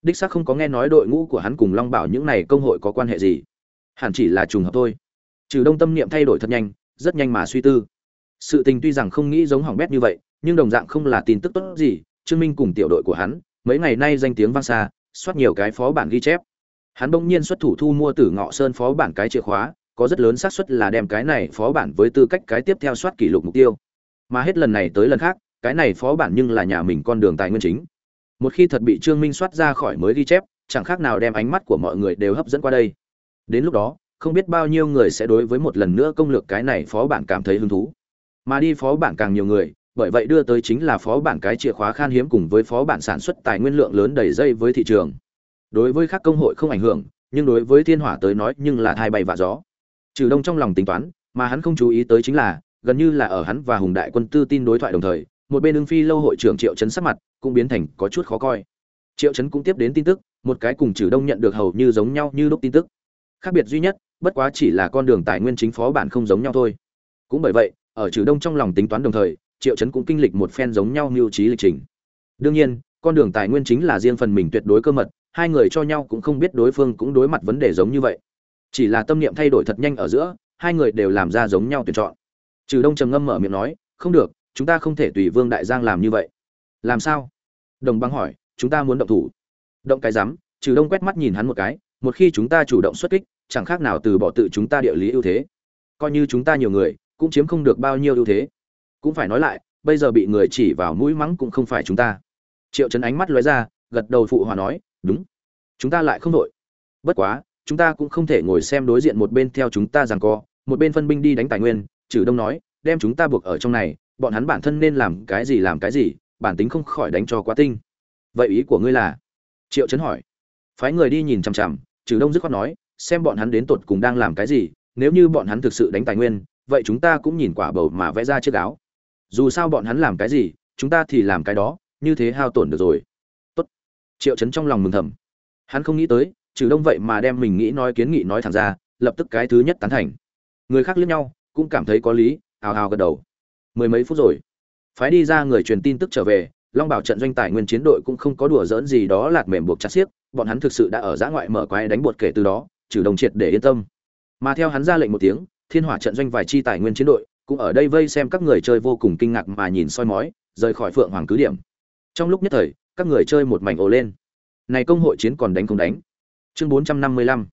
Đích xác không có nghe nói đội ngũ của hắn cùng long bảo những này công hội có quan hệ gì. Hẳn chỉ là trùng hợp thôi. Trừ đông tâm niệm thay đổi thật nhanh, rất nhanh mà suy tư sự tình tuy rằng không nghĩ giống hỏng bét như vậy, nhưng đồng dạng không là tin tức tốt gì, trương minh cùng tiểu đội của hắn, mấy ngày nay danh tiếng vang xa, soát nhiều cái phó bản ghi chép. Hắn bỗng nhiên xuất thủ thu mua từ ngọ sơn phó bản cái chìa khóa, có rất lớn xác suất là đem cái này phó bản với tư cách cái tiếp theo soát kỷ lục mục tiêu. Mà hết lần này tới lần khác, cái này phó bản nhưng là nhà mình con đường tài nguyên chính. Một khi thật bị trương minh soát ra khỏi mới ghi chép, chẳng khác nào đem ánh mắt của mọi người đều hấp dẫn qua đây. Đến lúc đó, không biết bao nhiêu người sẽ đối với một lần nữa công lược cái này phó bản cảm thấy hứng thú mà đi phó bản càng nhiều người, bởi vậy đưa tới chính là phó bản cái chìa khóa khan hiếm cùng với phó bản sản xuất tài nguyên lượng lớn đầy dây với thị trường. Đối với các công hội không ảnh hưởng, nhưng đối với thiên hỏa tới nói nhưng là thai bay vạ gió. Trừ đông trong lòng tính toán, mà hắn không chú ý tới chính là, gần như là ở hắn và hùng đại quân tư tin đối thoại đồng thời, một bên ưng phi lâu hội trưởng triệu chấn sắc mặt cũng biến thành có chút khó coi. Triệu chấn cũng tiếp đến tin tức, một cái cùng trừ đông nhận được hầu như giống nhau như lúc tin tức. Khác biệt duy nhất, bất quá chỉ là con đường tài nguyên chính phó bản không giống nhau thôi. Cũng bởi vậy ở trừ đông trong lòng tính toán đồng thời, triệu chấn cũng kinh lịch một phen giống nhau mưu trí lịch trình. Đương nhiên, con đường tài nguyên chính là riêng phần mình tuyệt đối cơ mật, hai người cho nhau cũng không biết đối phương cũng đối mặt vấn đề giống như vậy. Chỉ là tâm niệm thay đổi thật nhanh ở giữa, hai người đều làm ra giống nhau tuyển chọn. Trừ đông trầm ngâm mở miệng nói, không được, chúng ta không thể tùy vương đại giang làm như vậy. Làm sao? Đồng băng hỏi, chúng ta muốn động thủ. Động cái rắm. Trừ đông quét mắt nhìn hắn một cái, một khi chúng ta chủ động xuất kích, chẳng khác nào từ bỏ tự chúng ta địa lý ưu thế. Coi như chúng ta nhiều người cũng chiếm không được bao nhiêu ưu thế. Cũng phải nói lại, bây giờ bị người chỉ vào mũi mắng cũng không phải chúng ta. Triệu Trấn ánh mắt lóe ra, gật đầu phụ hòa nói, đúng, chúng ta lại không đội. Bất quá, chúng ta cũng không thể ngồi xem đối diện một bên theo chúng ta rằng co, một bên phân binh đi đánh tài nguyên. Trừ đông nói, đem chúng ta buộc ở trong này, bọn hắn bản thân nên làm cái gì làm cái gì, bản tính không khỏi đánh cho quá tinh. Vậy ý của ngươi là? Triệu Trấn hỏi. Phái người đi nhìn chằm chằm trừ đông dứt khoát nói, xem bọn hắn đến tột cùng đang làm cái gì, nếu như bọn hắn thực sự đánh tài nguyên vậy chúng ta cũng nhìn quả bầu mà vẽ ra chiếc áo. Dù sao bọn hắn làm cái gì, chúng ta thì làm cái đó, như thế hao tổn được rồi. Tốt. Triệu chấn trong lòng mừng thầm. Hắn không nghĩ tới, trừ đông vậy mà đem mình nghĩ nói kiến nghị nói thẳng ra, lập tức cái thứ nhất tán thành. Người khác liếc nhau, cũng cảm thấy có lý ào ào gật đầu. Mười mấy phút rồi. Phái đi ra người truyền tin tức trở về, long bảo trận doanh tài nguyên chiến đội cũng không có đùa dỡn gì đó lạt mềm buộc chặt xiếc, bọn hắn thực sự đã ở giã ngoại mở quái đánh bột kể từ đó, trừ đồng triệt để yên tâm. Mà theo hắn ra lệnh một tiếng thiên hỏa trận doanh vài chi tài nguyên chiến đội cũng ở đây vây xem các người chơi vô cùng kinh ngạc mà nhìn soi mói, rời khỏi phượng hoàng cứ điểm. Trong lúc nhất thời, các người chơi một mảnh ồ lên. Này công hội chiến còn đánh không đánh? Chương bốn trăm năm mươi lăm.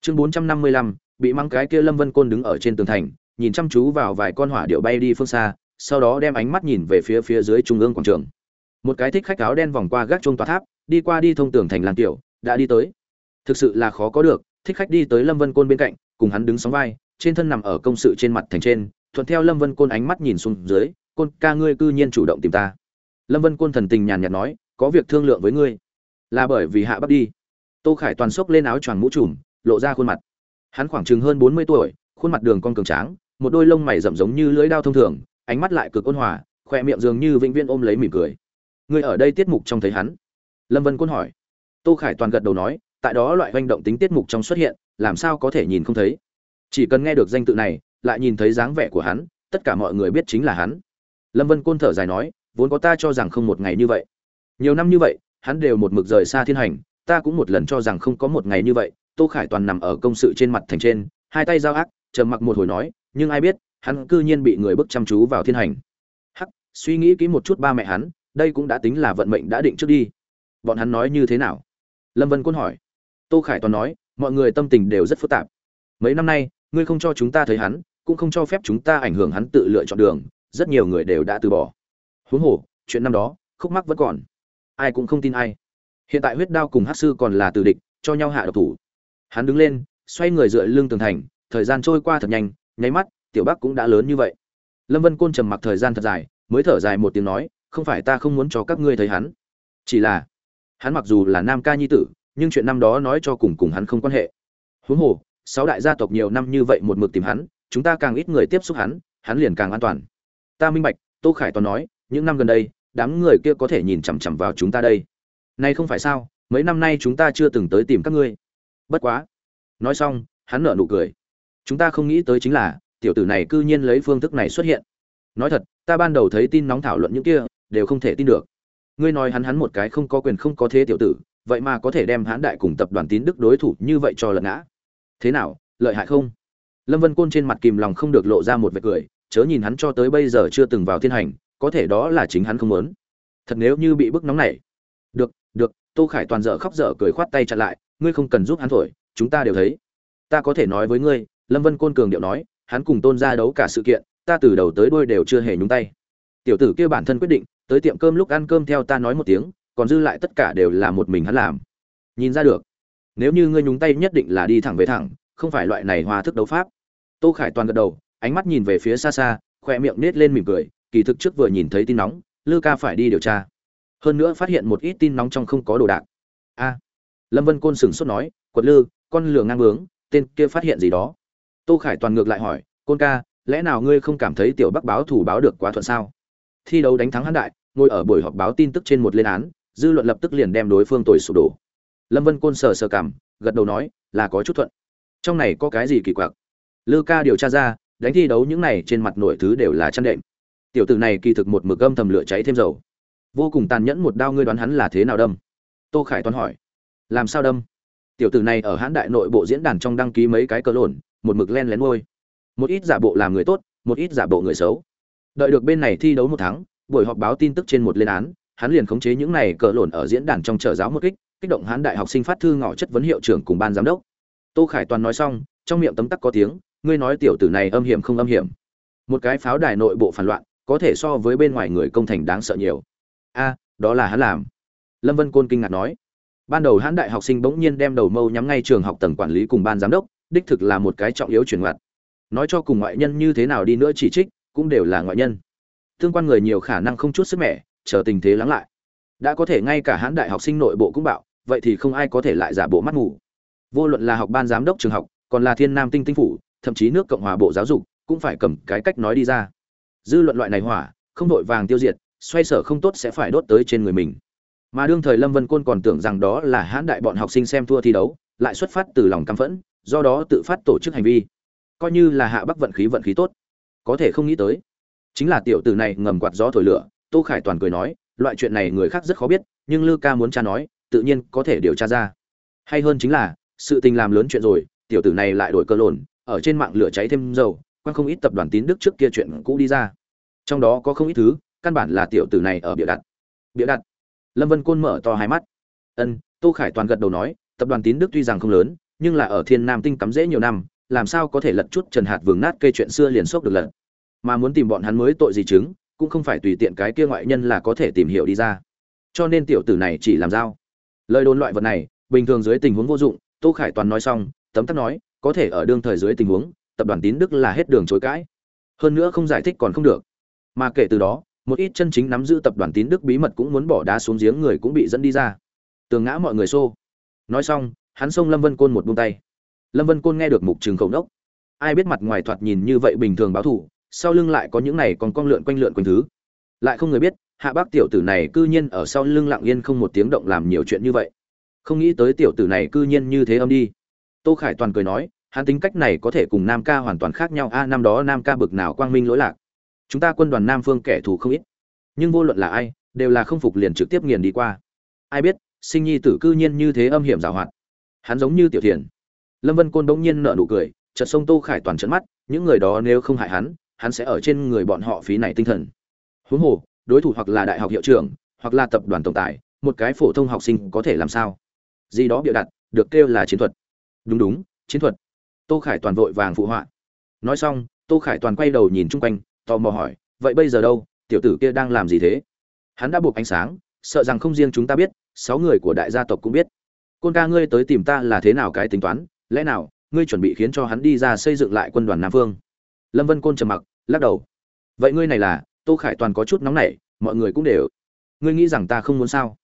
Chương bốn trăm năm mươi lăm, bị mang cái kia lâm vân côn đứng ở trên tường thành, nhìn chăm chú vào vài con hỏa điệu bay đi phương xa, sau đó đem ánh mắt nhìn về phía phía dưới trung ương quảng trường. Một cái thích khách áo đen vòng qua gác chuông tòa tháp, đi qua đi thông tường thành làng tiểu, đã đi tới. Thực sự là khó có được, thích khách đi tới lâm vân côn bên cạnh, cùng hắn đứng sóng vai trên thân nằm ở công sự trên mặt thành trên, thuận theo lâm vân côn ánh mắt nhìn xuống dưới, côn ca ngươi cư nhiên chủ động tìm ta. Lâm vân côn thần tình nhàn nhạt nói, có việc thương lượng với ngươi. Là bởi vì hạ bắc đi. Tô khải toàn xốc lên áo choàng mũ trùm, lộ ra khuôn mặt. Hắn khoảng chừng hơn bốn mươi tuổi, khuôn mặt đường con cường tráng, một đôi lông mày rậm giống như lưỡi đao thông thường, ánh mắt lại cực ôn hòa khoe miệng dường như vĩnh viên ôm lấy mỉm cười. Ngươi ở đây tiết mục trong thấy hắn? Lâm vân côn hỏi. Tô khải toàn gật đầu nói, tại đó loại hành động tính tiết mục trong xuất hiện, làm sao có thể nhìn không thấy? Chỉ cần nghe được danh tự này, lại nhìn thấy dáng vẻ của hắn, tất cả mọi người biết chính là hắn. Lâm vân côn thở dài nói, vốn có ta cho rằng không một ngày như vậy. Nhiều năm như vậy, hắn đều một mực rời xa thiên hành, ta cũng một lần cho rằng không có một ngày như vậy. Tô khải toàn nằm ở công sự trên mặt thành trên, hai tay giao ác, trầm mặc một hồi nói, nhưng ai biết, hắn cư nhiên bị người bức chăm chú vào thiên hành. Hắc, suy nghĩ kỹ một chút ba mẹ hắn, đây cũng đã tính là vận mệnh đã định trước đi. Bọn hắn nói như thế nào? Lâm vân quân hỏi. Tô khải toàn nói, mọi người tâm tình đều rất phức tạp. Mấy năm nay ngươi không cho chúng ta thấy hắn, cũng không cho phép chúng ta ảnh hưởng hắn tự lựa chọn đường, rất nhiều người đều đã từ bỏ. Huống hồ, chuyện năm đó, khúc mắc vẫn còn. Ai cũng không tin ai. Hiện tại huyết đao cùng hát sư còn là từ địch, cho nhau hạ độc thủ. Hắn đứng lên, xoay người dựa lưng tường thành, thời gian trôi qua thật nhanh, nháy mắt, tiểu bắc cũng đã lớn như vậy. Lâm vân côn trầm mặc thời gian thật dài, mới thở dài một tiếng nói, không phải ta không muốn cho các ngươi thấy hắn. Chỉ là, hắn mặc dù là nam ca nhi tử, nhưng chuyện năm đó nói cho cùng cùng hắn không quan hệ. Huống hồ sáu đại gia tộc nhiều năm như vậy một mực tìm hắn, chúng ta càng ít người tiếp xúc hắn hắn liền càng an toàn. Ta minh bạch, tô khải toàn nói, những năm gần đây, đám người kia có thể nhìn chằm chằm vào chúng ta đây. Nay không phải sao, mấy năm nay chúng ta chưa từng tới tìm các ngươi. Bất quá. Nói xong, hắn nở nụ cười. Chúng ta không nghĩ tới chính là, tiểu tử này cư nhiên lấy phương thức này xuất hiện. Nói thật, ta ban đầu thấy tin nóng thảo luận những kia, đều không thể tin được. Ngươi nói hắn hắn một cái không có quyền không có thế tiểu tử, vậy mà có thể đem hãn đại cùng tập đoàn tín đức đối thủ như vậy cho lật ngã thế nào, lợi hại không? Lâm vân côn trên mặt kìm lòng không được lộ ra một vệt cười, chớ nhìn hắn cho tới bây giờ chưa từng vào thiên hành, có thể đó là chính hắn không muốn. Thật nếu như bị bức nóng này được được, tô khải toàn dở khóc dở cười khoát tay chặn lại, ngươi không cần giúp hắn thổi, chúng ta đều thấy. Ta có thể nói với ngươi, lâm vân côn cường điệu nói, hắn cùng tôn ra đấu cả sự kiện, ta từ đầu tới đuôi đều chưa hề nhúng tay. Tiểu tử kia bản thân quyết định, tới tiệm cơm lúc ăn cơm theo ta nói một tiếng, còn dư lại tất cả đều là một mình hắn làm. Nhìn ra được nếu như ngươi nhúng tay nhất định là đi thẳng về thẳng, không phải loại này hòa thức đấu pháp. Tô khải toàn gật đầu, ánh mắt nhìn về phía xa xa khoe miệng nết lên mỉm cười, kỳ thực trước vừa nhìn thấy tin nóng, lư ca phải đi điều tra. Hơn nữa phát hiện một ít tin nóng trong không có đồ đạc. A. Lâm vân côn sừng sốt nói, quật lư, con lừa ngang bướng, tên kia phát hiện gì đó? Tô khải toàn ngược lại hỏi, côn ca, lẽ nào ngươi không cảm thấy tiểu bắc báo thủ báo được quá thuận sao? Thi đấu đánh thắng hãn đại, ngồi ở buổi họp báo tin tức trên một lên án, dư luận lập tức liền đem đối phương tồi sụp đổ lâm vân côn sờ sờ cảm, gật đầu nói, là có chút thuận. Trong này có cái gì kỳ quặc? Lư ca điều tra ra, đánh thi đấu những này trên mặt nổi thứ đều là chăn đệm. Tiểu tử này kỳ thực một mực âm thầm lửa cháy thêm dầu. Vô cùng tàn nhẫn một đao ngươi đoán hắn là thế nào đâm? Tô khải toán hỏi. Làm sao đâm? Tiểu tử này ở hãn đại nội bộ diễn đàn trong đăng ký mấy cái cờ lộn, một mực len lén ngôi một ít giả bộ làm người tốt, một ít giả bộ người xấu. Đợi được bên này thi đấu một tháng, buổi họp báo tin tức trên một lên án, hắn liền khống chế những này cờ lộn ở diễn đàn trong trợ giáo một kích kích động hán đại học sinh phát thư ngỏ chất vấn hiệu trưởng cùng ban giám đốc. Tô khải toàn nói xong, trong miệng tấm tắc có tiếng, ngươi nói tiểu tử này âm hiểm không âm hiểm? Một cái pháo đài nội bộ phản loạn, có thể so với bên ngoài người công thành đáng sợ nhiều. A, đó là hắn làm. Lâm vân côn kinh ngạc nói. Ban đầu hãn đại học sinh bỗng nhiên đem đầu mâu nhắm ngay trường học tầng quản lý cùng ban giám đốc, đích thực là một cái trọng yếu chuyển ngoặt. Nói cho cùng ngoại nhân như thế nào đi nữa chỉ trích, cũng đều là ngoại nhân. Tương quan người nhiều khả năng không chút sức mẻ, chờ tình thế lắng lại. Đã có thể ngay cả hãn đại học sinh nội bộ cũng bạo vậy thì không ai có thể lại giả bộ mắt ngủ vô luận là học ban giám đốc trường học, còn là thiên nam tinh tinh phủ, thậm chí nước cộng hòa bộ giáo dục, cũng phải cầm cái cách nói đi ra. Dư luận loại này hỏa, không đội vàng tiêu diệt, xoay sở không tốt sẽ phải đốt tới trên người mình. Mà đương thời lâm vân côn còn tưởng rằng đó là hãn đại bọn học sinh xem thua thi đấu, lại xuất phát từ lòng căm phẫn, do đó tự phát tổ chức hành vi. Coi như là hạ bắc vận khí vận khí tốt. Có thể không nghĩ tới. Chính là tiểu tử này ngầm quạt gió thổi lửa, tô khải toàn cười nói, loại chuyện này người khác rất khó biết, nhưng lư ca muốn cha nói tự nhiên có thể điều tra ra. Hay hơn chính là, sự tình làm lớn chuyện rồi, tiểu tử này lại đổi cơ lồn, ở trên mạng lửa cháy thêm dầu quan không ít tập đoàn tín đức trước kia chuyện cũ đi ra. Trong đó có không ít thứ, căn bản là tiểu tử này ở bịa đặt. Bịa đặt. Lâm vân côn mở to hai mắt. Ân, tô khải toàn gật đầu nói, tập đoàn tín đức tuy rằng không lớn, nhưng là ở thiên nam tinh cắm rễ nhiều năm, làm sao có thể lật chút trần hạt vườn nát cây chuyện xưa liền sốc được lật. Mà muốn tìm bọn hắn mới tội gì chứng, cũng không phải tùy tiện cái kia ngoại nhân là có thể tìm hiểu đi ra. Cho nên tiểu tử này chỉ làm dao lời đồn loại vật này, bình thường dưới tình huống vô dụng, tô khải toàn nói xong, tấm tắc nói, có thể ở đương thời dưới tình huống, tập đoàn tín đức là hết đường chối cãi. Hơn nữa không giải thích còn không được. Mà kể từ đó, một ít chân chính nắm giữ tập đoàn tín đức bí mật cũng muốn bỏ đá xuống giếng người cũng bị dẫn đi ra. Tường ngã mọi người xô. Nói xong, hắn xông lâm vân côn một buông tay. Lâm vân côn nghe được mục trường khẩu đốc ai biết mặt ngoài thoạt nhìn như vậy bình thường báo thủ sau lưng lại có những này còn con lượn quanh lượn quanh thứ. Lại không người biết hạ bác tiểu tử này cư nhiên ở sau lưng lặng yên không một tiếng động làm nhiều chuyện như vậy. Không nghĩ tới tiểu tử này cư nhiên như thế âm đi. Tô khải toàn cười nói, hắn tính cách này có thể cùng nam ca hoàn toàn khác nhau. A, năm đó nam ca bực nào quang minh lỗi lạc. Chúng ta quân đoàn nam phương kẻ thù không ít. Nhưng vô luận là ai, đều là không phục liền trực tiếp nghiền đi qua. Ai biết, sinh nhi tử cư nhiên như thế âm hiểm giảo hoạt. Hắn giống như tiểu thiền. Lâm vân côn bỗng nhiên nở nụ cười, chợt sông tô khải toàn trận mắt, những người đó nếu không hại hắn hắn sẽ ở trên người bọn họ phí này tinh thần. Huống hồ đối thủ hoặc là đại học hiệu trưởng, hoặc là tập đoàn tổng tài, một cái phổ thông học sinh có thể làm sao? Gì đó bịa đặt, được kêu là chiến thuật. Đúng đúng, chiến thuật. Tô khải toàn vội vàng phụ họa. Nói xong, tô khải toàn quay đầu nhìn chung quanh, tò mò hỏi, vậy bây giờ đâu? Tiểu tử kia đang làm gì thế? Hắn đã buộc ánh sáng, sợ rằng không riêng chúng ta biết, sáu người của đại gia tộc cũng biết. Côn ca ngươi tới tìm ta là thế nào cái tính toán? Lẽ nào, ngươi chuẩn bị khiến cho hắn đi ra xây dựng lại quân đoàn nam phương? Lâm vân côn trầm mặc, lắc đầu. Vậy ngươi này là tô khải toàn có chút nóng nảy, mọi người cũng đều. Ngươi nghĩ rằng ta không muốn sao?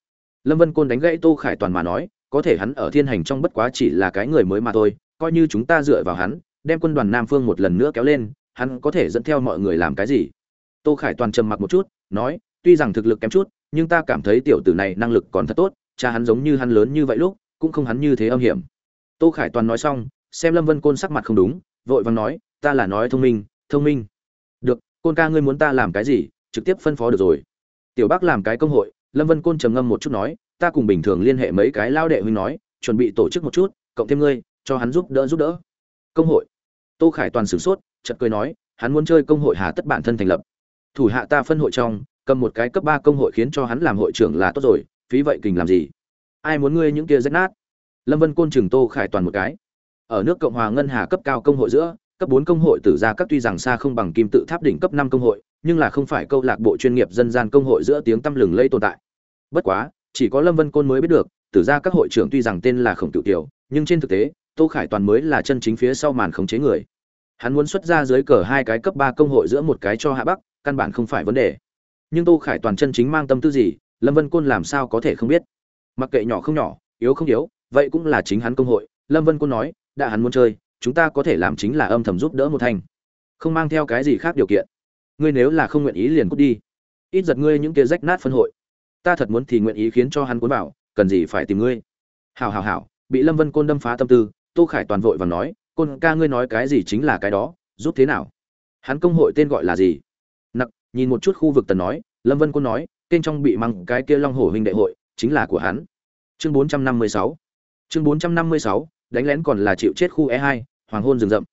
Lâm vân côn đánh gãy tô khải toàn mà nói, có thể hắn ở thiên hành trong bất quá chỉ là cái người mới mà thôi, coi như chúng ta dựa vào hắn, đem quân đoàn nam phương một lần nữa kéo lên, hắn có thể dẫn theo mọi người làm cái gì? Tô khải toàn trầm mặc một chút, nói, tuy rằng thực lực kém chút, nhưng ta cảm thấy tiểu tử này năng lực còn thật tốt, cha hắn giống như hắn lớn như vậy lúc, cũng không hắn như thế âm hiểm. Tô khải toàn nói xong, xem lâm vân côn sắc mặt không đúng, vội vàng nói, ta là nói thông minh thông minh côn ca ngươi muốn ta làm cái gì, trực tiếp phân phó được rồi. Tiểu bác làm cái công hội, lâm vân côn trầm ngâm một chút nói, ta cùng bình thường liên hệ mấy cái lao đệ huynh nói, chuẩn bị tổ chức một chút, cộng thêm ngươi, cho hắn giúp đỡ giúp đỡ. Công hội. Tô khải toàn sửng sốt, chợt cười nói, hắn muốn chơi công hội hà tất bản thân thành lập. Thủ hạ ta phân hội trong, cầm một cái cấp ba công hội khiến cho hắn làm hội trưởng là tốt rồi, phí vậy kình làm gì? Ai muốn ngươi những kia rách nát? Lâm vân côn chừng tô khải toàn một cái. Ở nước cộng hòa ngân hà cấp cao công hội giữa cấp bốn công hội tử gia các tuy rằng xa không bằng kim tự tháp đỉnh cấp năm công hội, nhưng là không phải câu lạc bộ chuyên nghiệp dân gian công hội giữa tiếng tăm lừng lây tồn tại. Bất quá, chỉ có lâm vân côn mới biết được, tử gia các hội trưởng tuy rằng tên là khổng cựu tiểu nhưng trên thực tế, tô khải toàn mới là chân chính phía sau màn khống chế người. Hắn muốn xuất ra dưới cờ hai cái cấp ba công hội giữa một cái cho hạ bắc, căn bản không phải vấn đề. Nhưng tô khải toàn chân chính mang tâm tư gì, lâm vân côn làm sao có thể không biết? Mặc kệ nhỏ không nhỏ, yếu không yếu, vậy cũng là chính hắn công hội. Lâm vân côn nói, đã hắn muốn chơi chúng ta có thể làm chính là âm thầm giúp đỡ một thành, không mang theo cái gì khác điều kiện. Ngươi nếu là không nguyện ý liền cút đi. Ít giật ngươi những kia rách nát phân hội. Ta thật muốn thì nguyện ý khiến cho hắn cuốn vào cần gì phải tìm ngươi. Hảo hảo hảo bị lâm vân côn đâm phá tâm tư tô khải toàn vội và nói côn ca ngươi nói cái gì chính là cái đó giúp thế nào? Hắn công hội tên gọi là gì? Nặng, nhìn một chút khu vực tần nói lâm vân côn nói tên trong bị mang cái kia long hổ huynh đại hội chính là của hắn. Chương 456 chương 456, đánh lén còn là chịu chết khu e hai, hoàng hôn rừng rậm.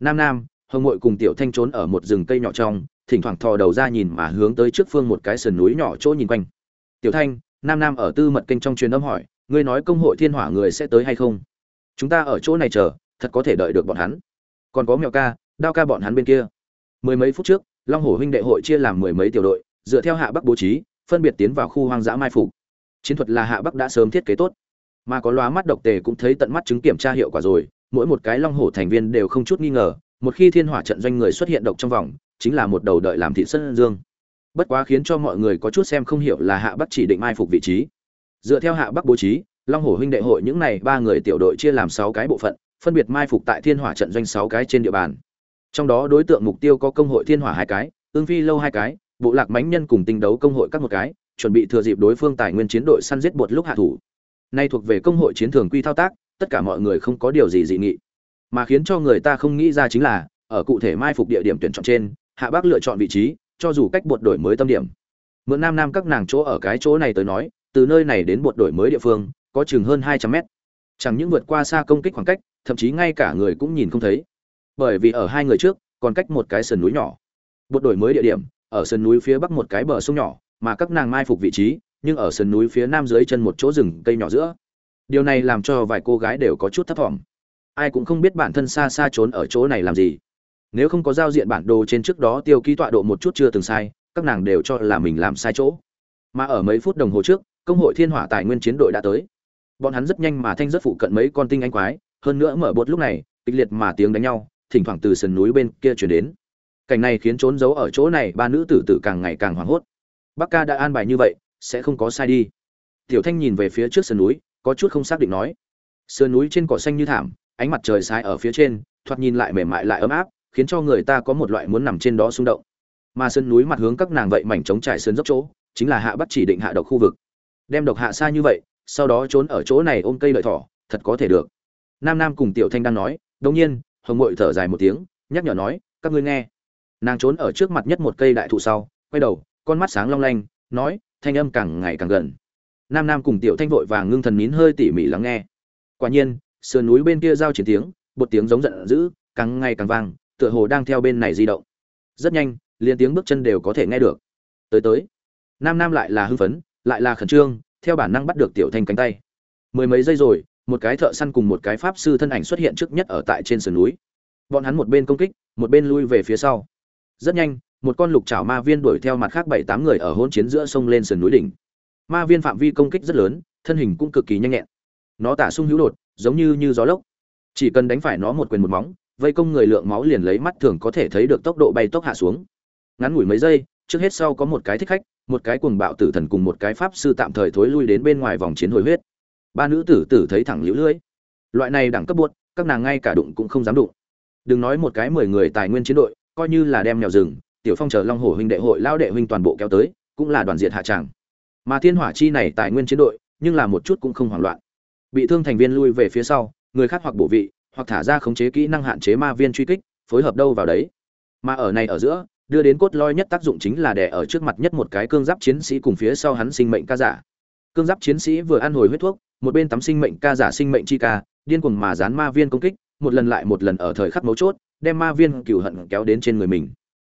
Nam nam, hồng Ngụy cùng tiểu thanh trốn ở một rừng cây nhỏ trong, thỉnh thoảng thò đầu ra nhìn mà hướng tới trước phương một cái sườn núi nhỏ chỗ nhìn quanh. Tiểu thanh, nam nam ở tư mật kênh trong truyền âm hỏi, ngươi nói công hội thiên hỏa người sẽ tới hay không? Chúng ta ở chỗ này chờ, thật có thể đợi được bọn hắn. Còn có mèo ca, đao ca bọn hắn bên kia. Mười mấy phút trước, long hổ huynh đệ hội chia làm mười mấy tiểu đội, dựa theo hạ bắc bố trí, phân biệt tiến vào khu hoang dã mai phục chiến thuật là hạ bắc đã sớm thiết kế tốt mà có lóa mắt độc tề cũng thấy tận mắt chứng kiểm tra hiệu quả rồi. Mỗi một cái long hổ thành viên đều không chút nghi ngờ, một khi thiên hỏa trận doanh người xuất hiện độc trong vòng, chính là một đầu đợi làm thị sân dương. Bất quá khiến cho mọi người có chút xem không hiểu là hạ bắc chỉ định mai phục vị trí. Dựa theo hạ bắc bố trí, long hổ huynh đệ hội những này ba người tiểu đội chia làm sáu cái bộ phận, phân biệt mai phục tại thiên hỏa trận doanh sáu cái trên địa bàn. Trong đó đối tượng mục tiêu có công hội thiên hỏa hai cái ương phi lâu hai cái, bộ lạc mãnh nhân cùng tinh đấu công hội các một cái, chuẩn bị thừa dịp đối phương tài nguyên chiến đội săn giết bột lúc hạ thủ nay thuộc về công hội chiến thường quy thao tác, tất cả mọi người không có điều gì dị nghị. Mà khiến cho người ta không nghĩ ra chính là, ở cụ thể mai phục địa điểm tuyển chọn trên, hạ bác lựa chọn vị trí, cho dù cách buộc đổi mới tâm điểm. Mượn nam nam các nàng chỗ ở cái chỗ này tới nói, từ nơi này đến buộc đổi mới địa phương, có chừng hơn hai trăm mét. Chẳng những vượt qua xa công kích khoảng cách, thậm chí ngay cả người cũng nhìn không thấy. Bởi vì ở hai người trước, còn cách một cái sườn núi nhỏ. Buộc đổi mới địa điểm, ở sườn núi phía bắc một cái bờ sông nhỏ, mà các nàng mai phục vị trí nhưng ở sườn núi phía nam dưới chân một chỗ rừng cây nhỏ giữa. Điều này làm cho vài cô gái đều có chút thấp thỏm. Ai cũng không biết bản thân xa xa trốn ở chỗ này làm gì. Nếu không có giao diện bản đồ trên trước đó tiêu ký tọa độ một chút chưa từng sai, các nàng đều cho là mình làm sai chỗ. Mà ở mấy phút đồng hồ trước, công hội thiên hỏa tài nguyên chiến đội đã tới. Bọn hắn rất nhanh mà thanh rất phụ cận mấy con tinh anh quái, hơn nữa mở bột lúc này, kịch liệt mà tiếng đánh nhau, thỉnh thoảng từ sườn núi bên kia chuyển đến. Cảnh này khiến trốn giấu ở chỗ này ba nữ tử tử càng ngày càng hoảng hốt. Bắc ca đã an bài như vậy sẽ không có sai đi. Tiểu thanh nhìn về phía trước sườn núi, có chút không xác định nói. Sườn núi trên cỏ xanh như thảm, ánh mặt trời sai ở phía trên, thoạt nhìn lại mềm mại lại ấm áp, khiến cho người ta có một loại muốn nằm trên đó xung động. Mà sườn núi mặt hướng các nàng vậy mảnh trống trải sườn dốc chỗ, chính là hạ bắt chỉ định hạ độc khu vực. Đem độc hạ xa như vậy, sau đó trốn ở chỗ này ôm cây lợi thỏ, thật có thể được. Nam nam cùng tiểu thanh đang nói đột nhiên, hồng ngội thở dài một tiếng, nhắc nhở nói, các ngươi nghe. Nàng trốn ở trước mặt nhất một cây đại thụ sau, quay đầu, con mắt sáng long lanh, nói thanh âm càng ngày càng gần. Nam nam cùng tiểu thanh vội vàng ngưng thần nín hơi tỉ mỉ lắng nghe. Quả nhiên, sườn núi bên kia giao chiến tiếng, một tiếng giống giận dữ, càng ngày càng vang, tựa hồ đang theo bên này di động. Rất nhanh, liền tiếng bước chân đều có thể nghe được. Tới tới. Nam nam lại là hưng phấn, lại là khẩn trương, theo bản năng bắt được tiểu thanh cánh tay. Mười mấy giây rồi, một cái thợ săn cùng một cái pháp sư thân ảnh xuất hiện trước nhất ở tại trên sườn núi. Bọn hắn một bên công kích, một bên lui về phía sau. Rất nhanh một con lục trảo ma viên đuổi theo mặt khác bảy tám người ở hôn chiến giữa sông lên sườn núi đỉnh. Ma viên phạm vi công kích rất lớn, thân hình cũng cực kỳ nhanh nhẹn. Nó tả sung hữu đột, giống như như gió lốc. Chỉ cần đánh phải nó một quyền một móng, vây công người lượng máu liền lấy mắt thường có thể thấy được tốc độ bay tốc hạ xuống. Ngắn ngủi mấy giây, trước hết sau có một cái thích khách, một cái cuồng bạo tử thần cùng một cái pháp sư tạm thời thối lui đến bên ngoài vòng chiến hồi huyết. Ba nữ tử tử thấy thẳng liễu lưỡi loại này đẳng cấp buốt các nàng ngay cả đụng cũng không dám đụng. Đừng nói một cái mười người tài nguyên chiến đội, coi như là đem nhào rừng tiểu phong chờ long hổ huynh đệ hội lao đệ huynh toàn bộ kéo tới, cũng là đoàn diện hạ tràng. Mà thiên hỏa chi này tài nguyên chiến đội, nhưng là một chút cũng không hoảng loạn. Bị thương thành viên lui về phía sau, người khác hoặc bổ vị, hoặc thả ra khống chế kỹ năng hạn chế ma viên truy kích, phối hợp đâu vào đấy. Mà ở này ở giữa, đưa đến cốt lõi nhất tác dụng chính là đè ở trước mặt nhất một cái cương giáp chiến sĩ cùng phía sau hắn sinh mệnh ca giả. Cương giáp chiến sĩ vừa ăn hồi huyết thuốc, một bên tắm sinh mệnh ca giả sinh mệnh chi ca, điên cuồng mà dán ma viên công kích, một lần lại một lần ở thời khắc mấu chốt, đem ma viên cửu hận kéo đến trên người mình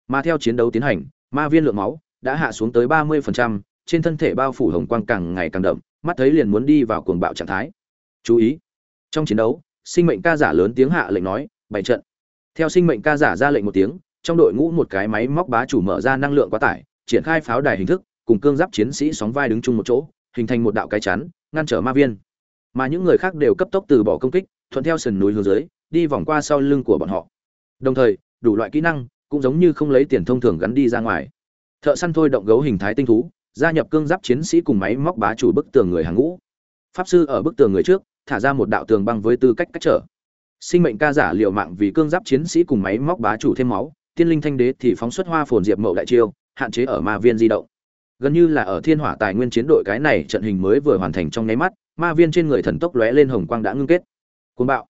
mà theo chiến đấu tiến hành ma viên lượng máu đã hạ xuống tới ba 30%, trên thân thể bao phủ hồng quang càng ngày càng đậm mắt thấy liền muốn đi vào cuồng bạo trạng thái. Chú ý trong chiến đấu sinh mệnh ca giả lớn tiếng hạ lệnh nói bảy trận. Theo sinh mệnh ca giả ra lệnh một tiếng trong đội ngũ một cái máy móc bá chủ mở ra năng lượng quá tải triển khai pháo đài hình thức cùng cương giáp chiến sĩ sóng vai đứng chung một chỗ hình thành một đạo cái chắn ngăn trở ma viên. Mà những người khác đều cấp tốc từ bỏ công kích thuận theo sườn núi hướng dưới đi vòng qua sau lưng của bọn họ. Đồng thời đủ loại kỹ năng cũng giống như không lấy tiền thông thường gắn đi ra ngoài. Thợ săn thôi động gấu hình thái tinh thú, gia nhập cương giáp chiến sĩ cùng máy móc bá chủ bức tường người hàng ngũ. Pháp sư ở bức tường người trước, thả ra một đạo tường băng với tư cách cách trở. Sinh mệnh ca giả liệu mạng vì cương giáp chiến sĩ cùng máy móc bá chủ thêm máu, tiên linh thanh đế thì phóng xuất hoa phồn diệp mậu đại chiêu, hạn chế ở ma viên di động. Gần như là ở thiên hỏa tài nguyên chiến đội cái này trận hình mới vừa hoàn thành trong nháy mắt, ma viên trên người thần tốc lóe lên hồng quang đã ngưng kết. Cuồng bạo.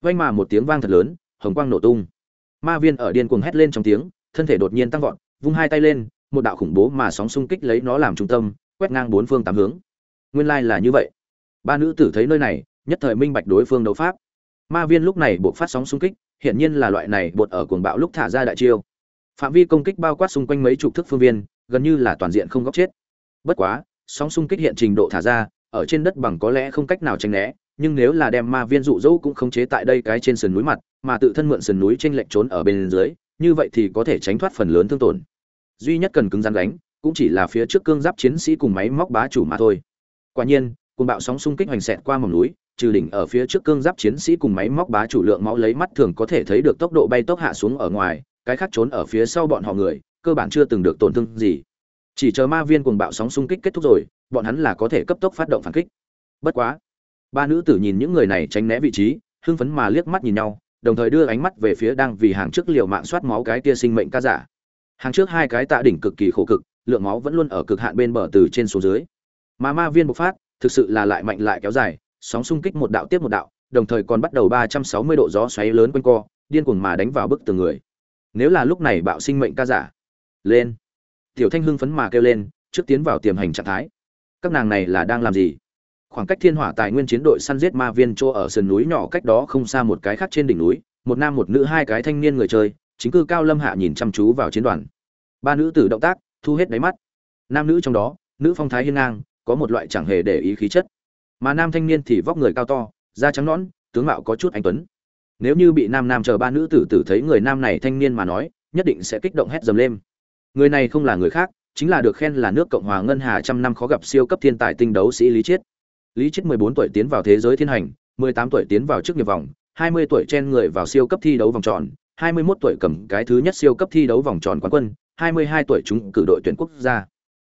Vang mà một tiếng vang thật lớn, hồng quang nổ tung ma viên ở điên cuồng hét lên trong tiếng, thân thể đột nhiên tăng vọt, vung hai tay lên, một đạo khủng bố mà sóng xung kích lấy nó làm trung tâm, quét ngang bốn phương tám hướng. Nguyên lai là như vậy. Ba nữ tử thấy nơi này, nhất thời minh bạch đối phương đấu pháp. Ma viên lúc này buộc phát sóng xung kích hiện nhiên là loại này bột ở cuồng bạo lúc thả ra đại chiêu. Phạm vi công kích bao quát xung quanh mấy chục thước phương viên, gần như là toàn diện không góc chết. Bất quá, sóng xung kích hiện trình độ thả ra, ở trên đất bằng có lẽ không cách nào tránh né nhưng nếu là đem ma viên dụ dỗ cũng không chế tại đây cái trên sườn núi mặt, mà tự thân mượn sườn núi trên lệch trốn ở bên dưới, như vậy thì có thể tránh thoát phần lớn thương tổn. Duy nhất cần cứng rắn đánh cũng chỉ là phía trước cương giáp chiến sĩ cùng máy móc bá chủ mà thôi. Quả nhiên, cuồng bạo sóng xung kích hoành xẹt qua mỏm núi, trừ đỉnh ở phía trước cương giáp chiến sĩ cùng máy móc bá chủ lượng máu lấy mắt thường có thể thấy được tốc độ bay tốc hạ xuống ở ngoài, cái khác trốn ở phía sau bọn họ người, cơ bản chưa từng được tổn thương gì. Chỉ chờ ma viên cuồng bạo sóng xung kích kết thúc rồi, bọn hắn là có thể cấp tốc phát động phản kích. Bất quá ba nữ tử nhìn những người này tránh né vị trí, hưng phấn mà liếc mắt nhìn nhau, đồng thời đưa ánh mắt về phía đang vì hàng trước liều mạng soát máu cái kia sinh mệnh ca giả. Hàng trước hai cái tạ đỉnh cực kỳ khổ cực, lượng máu vẫn luôn ở cực hạn bên bờ từ trên xuống dưới. Mà ma viên bộc phát, thực sự là lại mạnh lại kéo dài, sóng xung kích một đạo tiếp một đạo, đồng thời còn bắt đầu ba trăm sáu mươi độ gió xoáy lớn quanh co, điên cuồng mà đánh vào bức tường người. Nếu là lúc này bạo sinh mệnh ca giả, lên. Tiểu thanh hưng phấn mà kêu lên, trước tiến vào tiềm hành trạng thái. Các nàng này là đang làm gì? Khoảng cách thiên hỏa tài nguyên chiến đội săn giết ma viên chỗ ở sườn núi nhỏ cách đó không xa một cái khác trên đỉnh núi, một nam một nữ hai cái thanh niên người chơi, chính cư cao lâm hạ nhìn chăm chú vào chiến đoàn. Ba nữ tử động tác, thu hết đáy mắt. Nam nữ trong đó, nữ phong thái hiên ngang, có một loại chẳng hề để ý khí chất. Mà nam thanh niên thì vóc người cao to, da trắng nõn, tướng mạo có chút anh tuấn. Nếu như bị nam nam chờ ba nữ tử tử thấy người nam này thanh niên mà nói, nhất định sẽ kích động hét dầm lên. Người này không là người khác, chính là được khen là nước cộng hòa ngân hà trăm năm khó gặp siêu cấp thiên tài tinh đấu sĩ lý chiết lý chiết 14 tuổi tiến vào thế giới thiên hành 18 tuổi tiến vào chức nghiệp vòng 20 tuổi chen người vào siêu cấp thi đấu vòng tròn 21 tuổi cầm cái thứ nhất siêu cấp thi đấu vòng tròn quán quân 22 tuổi chúng cử đội tuyển quốc gia.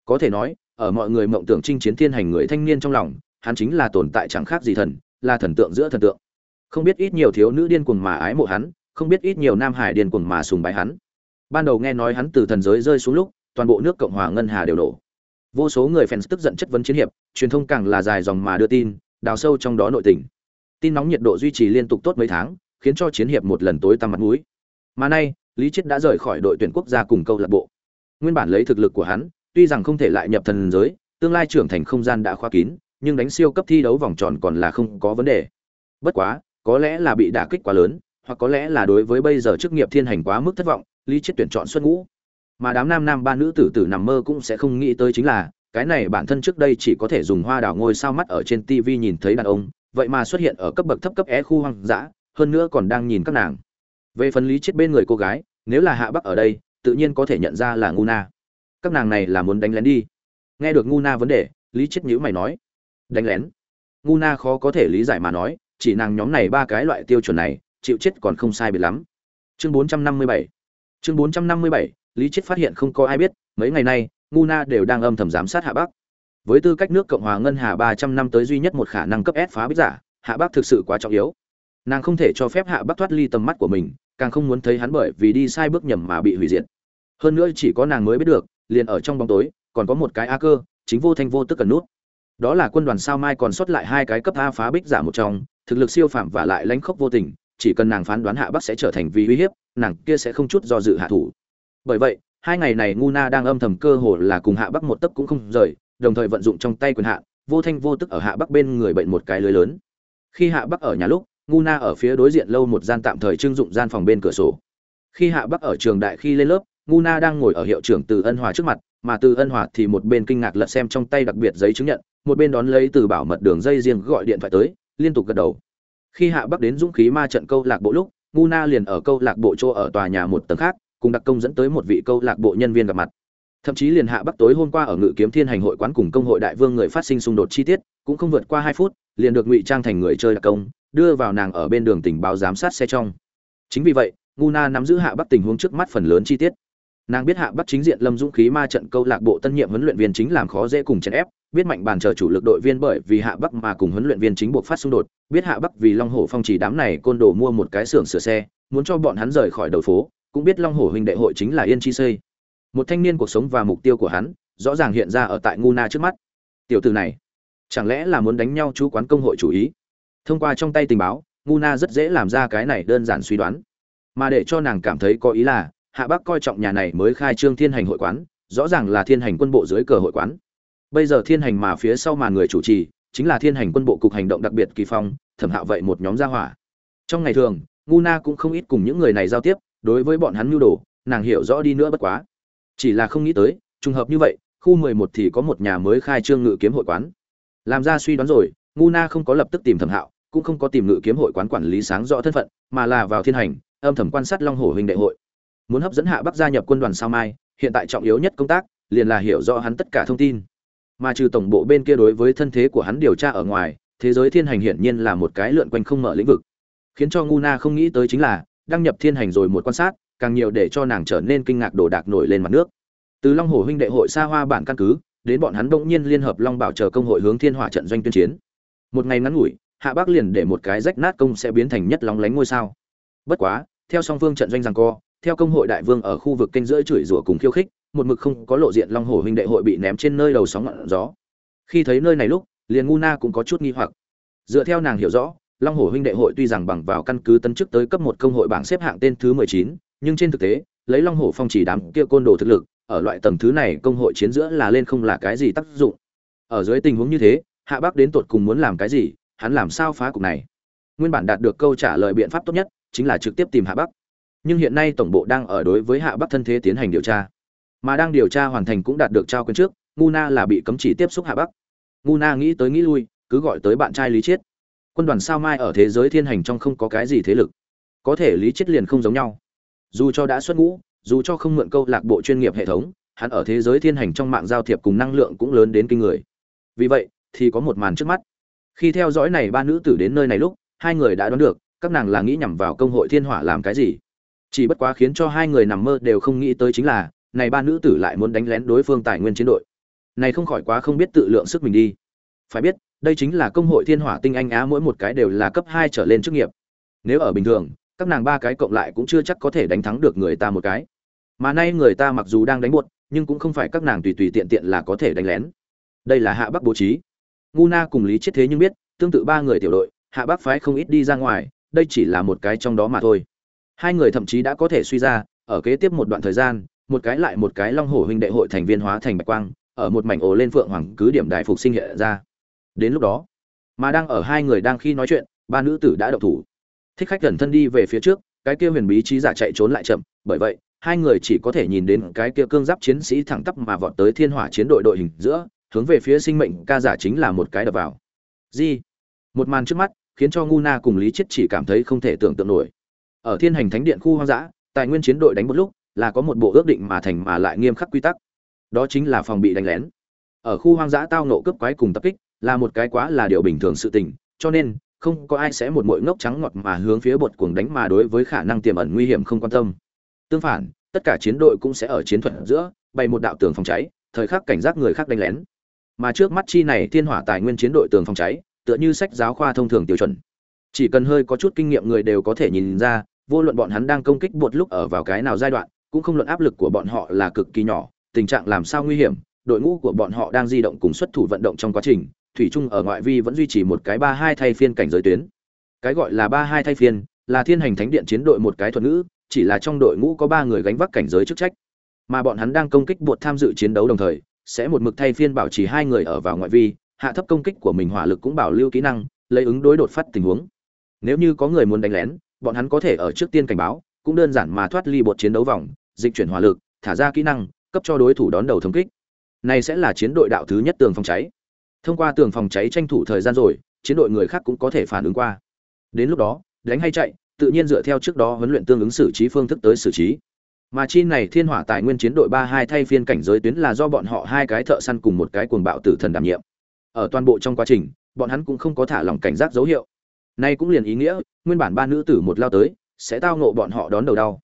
Có thể nói, ở mọi người mộng tưởng chinh chiến thiên hành người thanh niên trong lòng, hắn chính là tồn tại chẳng khác gì thần, là thần tượng giữa thần tượng. Không biết ít nhiều thiếu nữ điên cuồng mà ái mộ hắn, không biết ít nhiều nam hải điên cuồng mà sùng bái hắn. Ban đầu nghe nói hắn từ thần giới rơi xuống lúc, toàn bộ nước cộng hòa ngân hà đều đổ vô số người fans tức giận chất vấn chiến hiệp, truyền thông càng là dài dòng mà đưa tin, đào sâu trong đó nội tình. Tin nóng nhiệt độ duy trì liên tục tốt mấy tháng, khiến cho chiến hiệp một lần tối tăm mặt mũi. Mà nay, lý chết đã rời khỏi đội tuyển quốc gia cùng câu lạc bộ. Nguyên bản lấy thực lực của hắn, tuy rằng không thể lại nhập thần giới, tương lai trưởng thành không gian đã khóa kín, nhưng đánh siêu cấp thi đấu vòng tròn còn là không có vấn đề. Bất quá, có lẽ là bị đả kích quá lớn, hoặc có lẽ là đối với bây giờ chức nghiệp thiên hành quá mức thất vọng, lý chết tuyển chọn xuất ngũ mà đám nam nam ba nữ tử tử nằm mơ cũng sẽ không nghĩ tới chính là, cái này bản thân trước đây chỉ có thể dùng hoa đào ngôi sao mắt ở trên tv nhìn thấy đàn ông, vậy mà xuất hiện ở cấp bậc thấp cấp é khu hoang dã, hơn nữa còn đang nhìn các nàng. Về phần lý chết bên người cô gái, nếu là hạ bắc ở đây, tự nhiên có thể nhận ra là ngu na. Các nàng này là muốn đánh lén đi. Nghe được ngu na vấn đề, lý chết nhữ mày nói, đánh lén? Ngu na khó có thể lý giải mà nói, chỉ nàng nhóm này ba cái loại tiêu chuẩn này, chịu chết còn không sai biệt lắm. Chương 457 chương 457 lý chết phát hiện không có ai biết, mấy ngày nay, ngu na đều đang âm thầm giám sát hạ bắc. Với tư cách nước cộng hòa ngân hà 300 năm tới duy nhất một khả năng cấp ép phá bích giả, hạ bắc thực sự quá trọng yếu. Nàng không thể cho phép hạ bắc thoát ly tầm mắt của mình, càng không muốn thấy hắn bởi vì đi sai bước nhầm mà bị hủy diệt. Hơn nữa chỉ có nàng mới biết được, liền ở trong bóng tối, còn có một cái a cơ, chính vô thanh vô tức cần nút. Đó là quân đoàn sao mai còn sót lại hai cái cấp a phá bích giả một trong, thực lực siêu phạm và lại lãnh khốc vô tình, chỉ cần nàng phán đoán hạ bắc sẽ trở thành vì uy hiếp, nàng kia sẽ không chút do dự hạ thủ bởi vậy, hai ngày này ngu na đang âm thầm cơ hồ là cùng hạ bắc một tấc cũng không rời, đồng thời vận dụng trong tay quyền hạn vô thanh vô tức ở hạ bắc bên người bệnh một cái lưới lớn. Khi hạ bắc ở nhà lúc, ngu na ở phía đối diện lâu một gian tạm thời trưng dụng gian phòng bên cửa sổ. Khi hạ bắc ở trường đại khi lên lớp, ngu na đang ngồi ở hiệu trưởng từ ân hòa trước mặt, mà từ ân hòa thì một bên kinh ngạc lật xem trong tay đặc biệt giấy chứng nhận, một bên đón lấy từ bảo mật đường dây riêng gọi điện thoại tới, liên tục gật đầu. Khi hạ bắc đến dũng khí ma trận câu lạc bộ lúc, ngu na liền ở câu lạc bộ chỗ ở tòa nhà một tầng khác cùng đặc công dẫn tới một vị câu lạc bộ nhân viên gặp mặt. Thậm chí liền hạ bắc tối hôm qua ở ngự kiếm thiên hành hội quán cùng công hội đại vương người phát sinh xung đột chi tiết, cũng không vượt qua hai phút, liền được ngụy trang thành người chơi đặc công, đưa vào nàng ở bên đường tình báo giám sát xe trong. Chính vì vậy, ngu na nắm giữ hạ bắc tình huống trước mắt phần lớn chi tiết. Nàng biết hạ bắc chính diện lâm dũng khí ma trận câu lạc bộ tân nhiệm huấn luyện viên chính làm khó dễ cùng chèn ép, biết mạnh bàn chờ chủ lực đội viên bởi vì hạ bắc mà cùng huấn luyện viên chính buộc phát xung đột, biết hạ bắc vì long hổ phong chỉ đám này côn đồ mua một cái xưởng sửa xe, muốn cho bọn hắn rời khỏi đầu phố cũng biết long hổ huynh đệ hội chính là yên chi xây một thanh niên cuộc sống và mục tiêu của hắn, rõ ràng hiện ra ở tại ngu na trước mắt. Tiểu từ này, chẳng lẽ là muốn đánh nhau chú quán công hội chủ ý? Thông qua trong tay tình báo, ngu na rất dễ làm ra cái này đơn giản suy đoán. Mà để cho nàng cảm thấy có ý là, hạ bắc coi trọng nhà này mới khai trương thiên hành hội quán, rõ ràng là thiên hành quân bộ dưới cờ hội quán. Bây giờ thiên hành mà phía sau mà người chủ trì, chính là thiên hành quân bộ cục hành động đặc biệt kỳ phong, thẩm hạo vậy một nhóm gia hỏa. Trong ngày thường, ngu na cũng không ít cùng những người này giao tiếp đối với bọn hắn nhu đồ, nàng hiểu rõ đi nữa bất quá. Chỉ là không nghĩ tới, trùng hợp như vậy, khu mười một thì có một nhà mới khai trương ngự kiếm hội quán. Làm ra suy đoán rồi, ngu na không có lập tức tìm thẩm hạo, cũng không có tìm ngự kiếm hội quán quản lý sáng rõ thân phận, mà là vào thiên hành, âm thầm quan sát long hổ huynh đệ hội. Muốn hấp dẫn hạ bắc gia nhập quân đoàn sao mai, hiện tại trọng yếu nhất công tác, liền là hiểu rõ hắn tất cả thông tin. Mà trừ tổng bộ bên kia đối với thân thế của hắn điều tra ở ngoài, thế giới thiên hành hiển nhiên là một cái lượn quanh không mở lĩnh vực. Khiến cho ngu na không nghĩ tới chính là đăng nhập thiên hành rồi một quan sát, càng nhiều để cho nàng trở nên kinh ngạc đồ đạc nổi lên mặt nước. Từ long hồ huynh đệ hội xa hoa bản căn cứ, đến bọn hắn đông nhiên liên hợp long bảo chờ công hội hướng thiên hỏa trận doanh tuyên chiến. Một ngày ngắn ngủi, hạ bắc liền để một cái rách nát công sẽ biến thành nhất lóng lánh ngôi sao. Bất quá, theo song phương trận doanh rằng co, theo công hội đại vương ở khu vực kênh giữa chửi rủa cùng khiêu khích, một mực không có lộ diện long hồ huynh đệ hội bị ném trên nơi đầu sóng ngọn gió. Khi thấy nơi này lúc, liền ngu na cũng có chút nghi hoặc. Dựa theo nàng hiểu rõ long Hổ huynh đệ hội tuy rằng bằng vào căn cứ tân chức tới cấp một công hội bảng xếp hạng tên thứ mười chín, nhưng trên thực tế, lấy long Hổ phong chỉ đám kia côn đồ thực lực, ở loại tầng thứ này công hội chiến giữa là lên không là cái gì tác dụng. Ở dưới tình huống như thế, hạ bắc đến tột cùng muốn làm cái gì, hắn làm sao phá cục này? Nguyên bản đạt được câu trả lời biện pháp tốt nhất, chính là trực tiếp tìm hạ bắc. Nhưng hiện nay tổng bộ đang ở đối với hạ bắc thân thế tiến hành điều tra. Mà đang điều tra hoàn thành cũng đạt được trao quyền trước, ngu là bị cấm chỉ tiếp xúc hạ bắc. Ngu nghĩ tới nghĩ lui, cứ gọi tới bạn trai lý chiết quân đoàn sao mai ở thế giới thiên hành trong không có cái gì thế lực. Có thể lý chết liền không giống nhau. Dù cho đã xuất ngũ, dù cho không mượn câu lạc bộ chuyên nghiệp hệ thống, hắn ở thế giới thiên hành trong mạng giao thiệp cùng năng lượng cũng lớn đến kinh người. Vì vậy, thì có một màn trước mắt. Khi theo dõi này ba nữ tử đến nơi này lúc, hai người đã đoán được, các nàng là nghĩ nhằm vào công hội thiên hỏa làm cái gì. Chỉ bất quá khiến cho hai người nằm mơ đều không nghĩ tới chính là, này ba nữ tử lại muốn đánh lén đối phương tài nguyên chiến đội. Này không khỏi quá không biết tự lượng sức mình đi. Phải biết đây chính là công hội thiên hỏa tinh anh á mỗi một cái đều là cấp hai trở lên chức nghiệp. Nếu ở bình thường, các nàng ba cái cộng lại cũng chưa chắc có thể đánh thắng được người ta một cái. Mà nay người ta mặc dù đang đánh buột, nhưng cũng không phải các nàng tùy tùy tiện tiện là có thể đánh lén. Đây là hạ bắc bố trí. Ngu na cùng lý chết thế nhưng biết, tương tự ba người tiểu đội, hạ bắc phái không ít đi ra ngoài, đây chỉ là một cái trong đó mà thôi. Hai người thậm chí đã có thể suy ra, ở kế tiếp một đoạn thời gian, một cái lại một cái long hổ huynh đệ hội thành viên hóa thành bạch quang, ở một mảnh ổ lên phượng hoàng cứ điểm đại phục sinh hiện ra đến lúc đó. Mà đang ở hai người đang khi nói chuyện, ba nữ tử đã động thủ. Thích khách gần thân đi về phía trước, cái kia huyền bí trí giả chạy trốn lại chậm, bởi vậy, hai người chỉ có thể nhìn đến cái kia cương giáp chiến sĩ thẳng tắp mà vọt tới thiên hỏa chiến đội đội hình giữa, hướng về phía sinh mệnh ca giả chính là một cái đập vào. Gì một màn trước mắt, khiến cho ngu na cùng lý chết chỉ cảm thấy không thể tưởng tượng nổi. Ở thiên hành thánh điện khu hoang dã, tài nguyên chiến đội đánh một lúc, là có một bộ ước định mà thành mà lại nghiêm khắc quy tắc. Đó chính là phòng bị đánh lén. Ở khu hoang dã tao nộ cướp quái cùng tập kích là một cái quá là điều bình thường sự tình, cho nên, không có ai sẽ một mũi ngốc trắng ngọt mà hướng phía bột cuồng đánh mà đối với khả năng tiềm ẩn nguy hiểm không quan tâm. Tương phản, tất cả chiến đội cũng sẽ ở chiến thuật giữa, bày một đạo tường phòng cháy, thời khắc cảnh giác người khác đánh lén. Mà trước mắt chi này thiên hỏa tài nguyên chiến đội tường phòng cháy, tựa như sách giáo khoa thông thường tiêu chuẩn. Chỉ cần hơi có chút kinh nghiệm người đều có thể nhìn ra, vô luận bọn hắn đang công kích bột lúc ở vào cái nào giai đoạn, cũng không luận áp lực của bọn họ là cực kỳ nhỏ, tình trạng làm sao nguy hiểm, đội ngũ của bọn họ đang di động cùng xuất thủ vận động trong quá trình thủy Trung ở ngoại vi vẫn duy trì một cái ba hai thay phiên cảnh giới tuyến. Cái gọi là ba hai thay phiên, là thiên hành thánh điện chiến đội một cái thuật ngữ, chỉ là trong đội ngũ có ba người gánh vác cảnh giới chức trách. Mà bọn hắn đang công kích buộc tham dự chiến đấu đồng thời, sẽ một mực thay phiên bảo trì hai người ở vào ngoại vi, hạ thấp công kích của mình hỏa lực cũng bảo lưu kỹ năng, lấy ứng đối đột phát tình huống. Nếu như có người muốn đánh lén, bọn hắn có thể ở trước tiên cảnh báo, cũng đơn giản mà thoát ly bột chiến đấu vòng, dịch chuyển hỏa lực, thả ra kỹ năng, cấp cho đối thủ đón đầu thống kích. Này sẽ là chiến đội đạo thứ nhất tường phòng cháy thông qua tường phòng cháy tranh thủ thời gian rồi, chiến đội người khác cũng có thể phản ứng qua. Đến lúc đó, đánh hay chạy, tự nhiên dựa theo trước đó huấn luyện tương ứng xử trí phương thức tới xử trí. Mà chi này thiên hỏa tài nguyên chiến đội ba hai thay phiên cảnh giới tuyến là do bọn họ hai cái thợ săn cùng một cái cuồng bạo tử thần đảm nhiệm. Ở toàn bộ trong quá trình, bọn hắn cũng không có thả lỏng cảnh giác dấu hiệu. Nay cũng liền ý nghĩa, nguyên bản ba nữ tử một lao tới, sẽ tao nộ bọn họ đón đầu đau.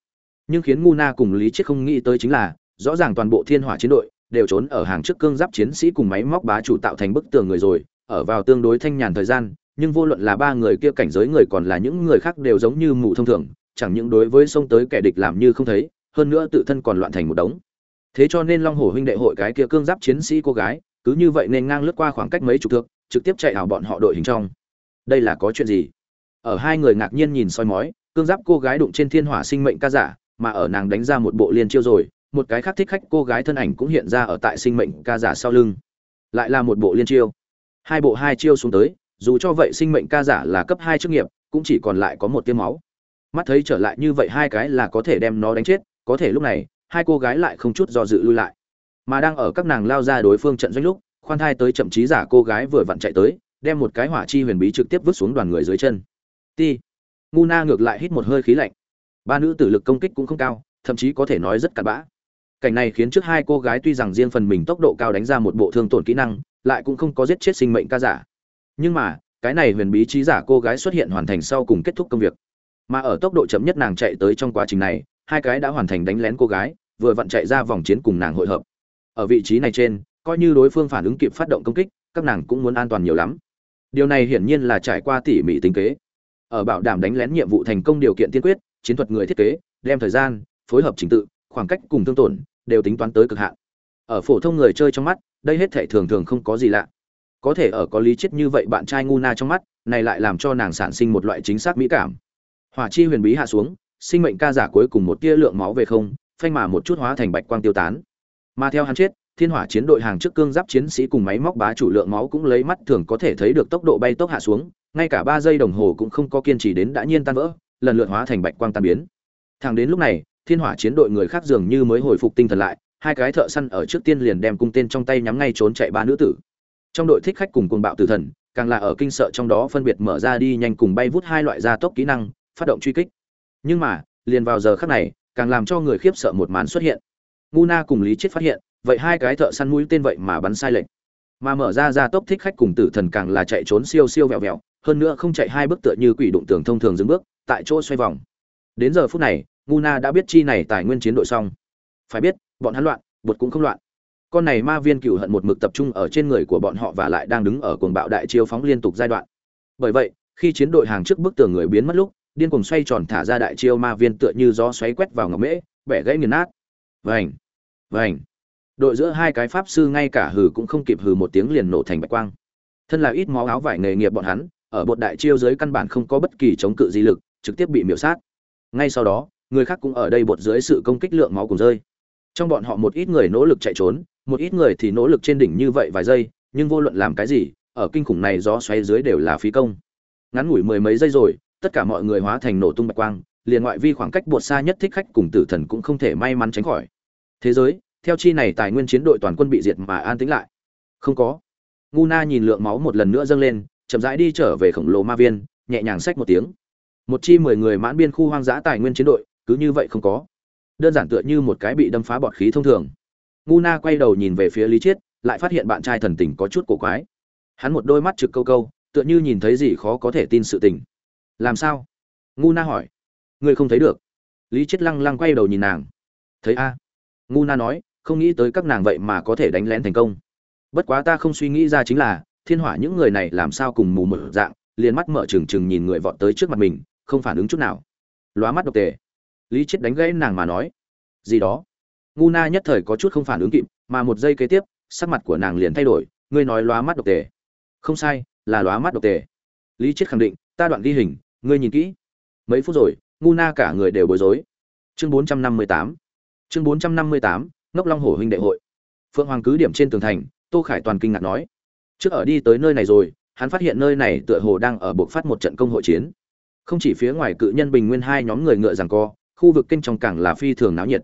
Nhưng khiến ngu na cùng lý chết không nghĩ tới chính là, rõ ràng toàn bộ thiên hỏa chiến đội đều trốn ở hàng trước cương giáp chiến sĩ cùng máy móc bá chủ tạo thành bức tường người rồi, ở vào tương đối thanh nhàn thời gian, nhưng vô luận là ba người kia cảnh giới người còn là những người khác đều giống như mù thông thường, chẳng những đối với xông tới kẻ địch làm như không thấy, hơn nữa tự thân còn loạn thành một đống. Thế cho nên long hổ huynh đệ hội cái kia cương giáp chiến sĩ cô gái, cứ như vậy nên ngang lướt qua khoảng cách mấy chục thước, trực tiếp chạy ảo bọn họ đội hình trong. Đây là có chuyện gì? Ở hai người ngạc nhiên nhìn soi mói, cương giáp cô gái đụng trên thiên hỏa sinh mệnh ca giả, mà ở nàng đánh ra một bộ liên chiêu rồi một cái khác thích khách cô gái thân ảnh cũng hiện ra ở tại sinh mệnh ca giả sau lưng. Lại là một bộ liên chiêu. Hai bộ hai chiêu xuống tới, dù cho vậy sinh mệnh ca giả là cấp hai chức nghiệp, cũng chỉ còn lại có một tiêm máu. Mắt thấy trở lại như vậy hai cái là có thể đem nó đánh chết, có thể lúc này, hai cô gái lại không chút do dự lui lại. Mà đang ở các nàng lao ra đối phương trận doanh lúc, khoan thai tới chậm chí giả cô gái vừa vặn chạy tới, đem một cái hỏa chi huyền bí trực tiếp vứt xuống đoàn người dưới chân. Ti. Ngu na ngược lại hít một hơi khí lạnh. Ba nữ tử lực công kích cũng không cao, thậm chí có thể nói rất cặn bã cảnh này khiến trước hai cô gái tuy rằng riêng phần mình tốc độ cao đánh ra một bộ thương tổn kỹ năng, lại cũng không có giết chết sinh mệnh ca giả. Nhưng mà, cái này huyền bí trí giả cô gái xuất hiện hoàn thành sau cùng kết thúc công việc. Mà ở tốc độ chậm nhất nàng chạy tới trong quá trình này, hai cái đã hoàn thành đánh lén cô gái, vừa vặn chạy ra vòng chiến cùng nàng hội hợp. Ở vị trí này trên, coi như đối phương phản ứng kịp phát động công kích, các nàng cũng muốn an toàn nhiều lắm. Điều này hiển nhiên là trải qua tỉ mỉ tính kế. Ở bảo đảm đánh lén nhiệm vụ thành công điều kiện tiên quyết, chiến thuật người thiết kế, đem thời gian, phối hợp trình tự, khoảng cách cùng thương tổn đều tính toán tới cực hạn. Ở phổ thông người chơi trong mắt, đây hết thể thường thường không có gì lạ. Có thể ở có lý chết như vậy bạn trai ngu na trong mắt, này lại làm cho nàng sản sinh một loại chính xác mỹ cảm. Hỏa chi huyền bí hạ xuống, sinh mệnh ca giả cuối cùng một tia lượng máu về không, phanh mà một chút hóa thành bạch quang tiêu tán. Mà theo hắn chết, thiên hỏa chiến đội hàng trước cương giáp chiến sĩ cùng máy móc bá chủ lượng máu cũng lấy mắt thường có thể thấy được tốc độ bay tốc hạ xuống, ngay cả ba giây đồng hồ cũng không có kiên trì đến đã nhiên tan vỡ, lần lượt hóa thành bạch quang tan biến. Thẳng đến lúc này thiên hỏa chiến đội người khác dường như mới hồi phục tinh thần lại, hai cái thợ săn ở trước tiên liền đem cung tên trong tay nhắm ngay trốn chạy ba nữ tử. Trong đội thích khách cùng cuồng bạo tử thần, càng là ở kinh sợ trong đó phân biệt mở ra đi nhanh cùng bay vút hai loại gia tốc kỹ năng, phát động truy kích. Nhưng mà, liền vào giờ khắc này, càng làm cho người khiếp sợ một màn xuất hiện. Ngu na cùng lý chết phát hiện, vậy hai cái thợ săn mũi tên vậy mà bắn sai lệch. Mà mở ra gia tốc thích khách cùng tử thần càng là chạy trốn siêu siêu vẹo vẹo, hơn nữa không chạy hai bước tựa như quỷ đụng tường thông thường dừng bước, tại chỗ xoay vòng. Đến giờ phút này ngu na đã biết chi này tài nguyên chiến đội xong. Phải biết, bọn hắn loạn, bột cũng không loạn. Con này ma viên cựu hận một mực tập trung ở trên người của bọn họ và lại đang đứng ở cuồng bạo đại chiêu phóng liên tục giai đoạn. Bởi vậy, khi chiến đội hàng trước bức tường người biến mất lúc, điên cuồng xoay tròn thả ra đại chiêu ma viên tựa như gió xoáy quét vào ngọc mễ, bẻ gãy nghiền nát. Vành vành. Đội giữa hai cái pháp sư ngay cả hừ cũng không kịp hừ một tiếng liền nổ thành bạch quang. Thân là ít máu áo vải nghề nghiệp bọn hắn, ở bột đại chiêu dưới căn bản không có bất kỳ chống cự gì lực, trực tiếp bị miểu sát. Ngay sau đó người khác cũng ở đây bột dưới sự công kích lượng máu cùng rơi. Trong bọn họ một ít người nỗ lực chạy trốn, một ít người thì nỗ lực trên đỉnh như vậy vài giây, nhưng vô luận làm cái gì, ở kinh khủng này gió xoáy dưới đều là phí công. Ngắn ngủi mười mấy giây rồi, tất cả mọi người hóa thành nổ tung bạch quang, liền ngoại vi khoảng cách bột xa nhất thích khách cùng tử thần cũng không thể may mắn tránh khỏi. Thế giới, theo chi này tài nguyên chiến đội toàn quân bị diệt mà an tĩnh lại. Không có. Ngu na nhìn lượng máu một lần nữa dâng lên, chậm rãi đi trở về khổng lồ ma viên, nhẹ nhàng xách một tiếng. Một chi mười người mãn biên khu hoang dã tài nguyên chiến đội cứ như vậy không có. Đơn giản tựa như một cái bị đâm phá bọt khí thông thường. Ngu na quay đầu nhìn về phía lý chiết, lại phát hiện bạn trai thần tình có chút cổ quái. Hắn một đôi mắt trực câu câu, tựa như nhìn thấy gì khó có thể tin sự tình. Làm sao? Ngu na hỏi. Ngươi không thấy được. Lý chiết lăng lăng quay đầu nhìn nàng. Thấy a? Ngu na nói, không nghĩ tới các nàng vậy mà có thể đánh lén thành công. Bất quá ta không suy nghĩ ra chính là, thiên hỏa những người này làm sao cùng mù mở dạng, liền mắt mở trừng trừng nhìn người vọt tới trước mặt mình, không phản ứng chút nào. Lóa mắt độc tề lý chết đánh gãy nàng mà nói. Gì đó? Ngu na nhất thời có chút không phản ứng kịp, mà một giây kế tiếp, sắc mặt của nàng liền thay đổi, ngươi nói lóa mắt độc tề. Không sai, là lóa mắt độc tề. Lý chết khẳng định, ta đoạn ghi hình, ngươi nhìn kỹ. Mấy phút rồi, ngu na cả người đều bối rối. Chương bốn trăm năm mươi tám. Chương bốn trăm năm mươi tám, ngốc long hổ huynh đệ hội. Phượng hoàng cứ điểm trên tường thành, tô khải toàn kinh ngạc nói. Trước ở đi tới nơi này rồi, hắn phát hiện nơi này tựa hồ đang ở buộc phát một trận công hội chiến. Không chỉ phía ngoài cự nhân bình nguyên hai nhóm người ngựa rằng co khu vực kinh trong cảng là phi thường náo nhiệt.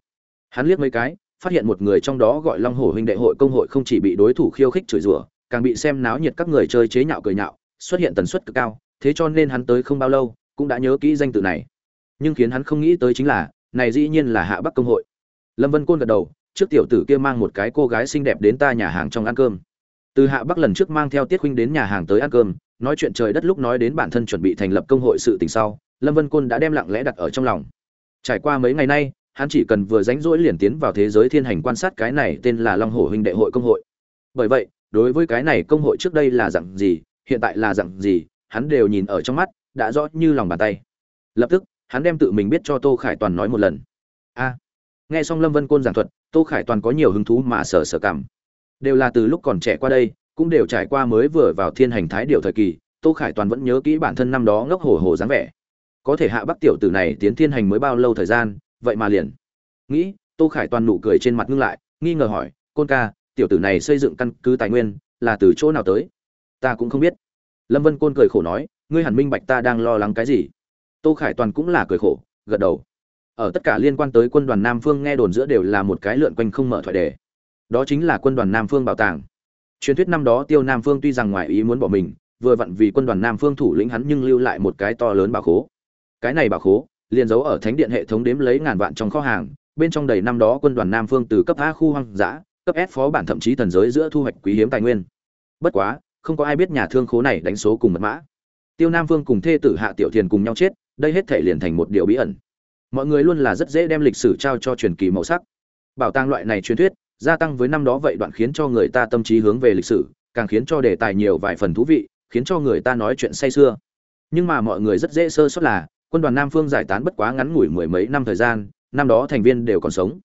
Hắn liếc mấy cái, phát hiện một người trong đó gọi long hổ huynh đệ hội công hội không chỉ bị đối thủ khiêu khích chửi rủa, càng bị xem náo nhiệt các người chơi chế nhạo cười nhạo, xuất hiện tần suất cực cao, thế cho nên hắn tới không bao lâu, cũng đã nhớ kỹ danh tự này. Nhưng khiến hắn không nghĩ tới chính là, này dĩ nhiên là hạ bắc công hội. Lâm vân côn gật đầu, trước tiểu tử kia mang một cái cô gái xinh đẹp đến ta nhà hàng trong ăn cơm. Từ hạ bắc lần trước mang theo tiết huynh đến nhà hàng tới ăn cơm, nói chuyện trời đất lúc nói đến bản thân chuẩn bị thành lập công hội sự tình sau, lâm vân côn đã đem lặng lẽ đặt ở trong lòng trải qua mấy ngày nay, hắn chỉ cần vừa rảnh rỗi liền tiến vào thế giới thiên hành quan sát cái này tên là long hổ huynh đệ hội công hội. Bởi vậy, đối với cái này công hội trước đây là dặn gì, hiện tại là dặn gì, hắn đều nhìn ở trong mắt, đã rõ như lòng bàn tay. Lập tức, hắn đem tự mình biết cho tô khải toàn nói một lần. A, nghe xong lâm vân côn giảng thuật, tô khải toàn có nhiều hứng thú mà sở sở cảm. Đều là từ lúc còn trẻ qua đây, cũng đều trải qua mới vừa vào thiên hành thái điều thời kỳ, tô khải toàn vẫn nhớ kỹ bản thân năm đó ngốc hổ hổ dáng vẻ có thể hạ bắc tiểu tử này tiến thiên hành mới bao lâu thời gian, vậy mà liền. Nghĩ, tô khải toàn nụ cười trên mặt ngưng lại, nghi ngờ hỏi, côn ca, tiểu tử này xây dựng căn cứ tài nguyên là từ chỗ nào tới? Ta cũng không biết. Lâm vân côn cười khổ nói, ngươi hẳn minh bạch ta đang lo lắng cái gì? Tô khải toàn cũng là cười khổ, gật đầu. Ở tất cả liên quan tới quân đoàn nam phương nghe đồn giữa đều là một cái lượn quanh không mở thoại đề. Đó chính là quân đoàn nam phương bảo tàng. Truyền thuyết năm đó tiêu nam phương tuy rằng ngoài ý muốn bỏ mình, vừa vặn vì quân đoàn nam phương thủ lĩnh hắn nhưng lưu lại một cái to lớn bảo khố cái này bảo khố, liền giấu ở thánh điện hệ thống đếm lấy ngàn vạn trong kho hàng, bên trong đầy năm đó quân đoàn nam phương từ cấp a khu hoang dã, cấp s phó bản thậm chí thần giới giữa thu hoạch quý hiếm tài nguyên. Bất quá, không có ai biết nhà thương khố này đánh số cùng mật mã. Tiêu nam phương cùng thê tử hạ tiểu thiền cùng nhau chết, đây hết thể liền thành một điều bí ẩn. Mọi người luôn là rất dễ đem lịch sử trao cho truyền kỳ màu sắc. Bảo tàng loại này truyền thuyết, gia tăng với năm đó vậy đoạn khiến cho người ta tâm trí hướng về lịch sử, càng khiến cho đề tài nhiều vài phần thú vị, khiến cho người ta nói chuyện say sưa. Nhưng mà mọi người rất dễ sơ suất là quân đoàn nam phương giải tán bất quá ngắn ngủi mười mấy năm thời gian, năm đó thành viên đều còn sống.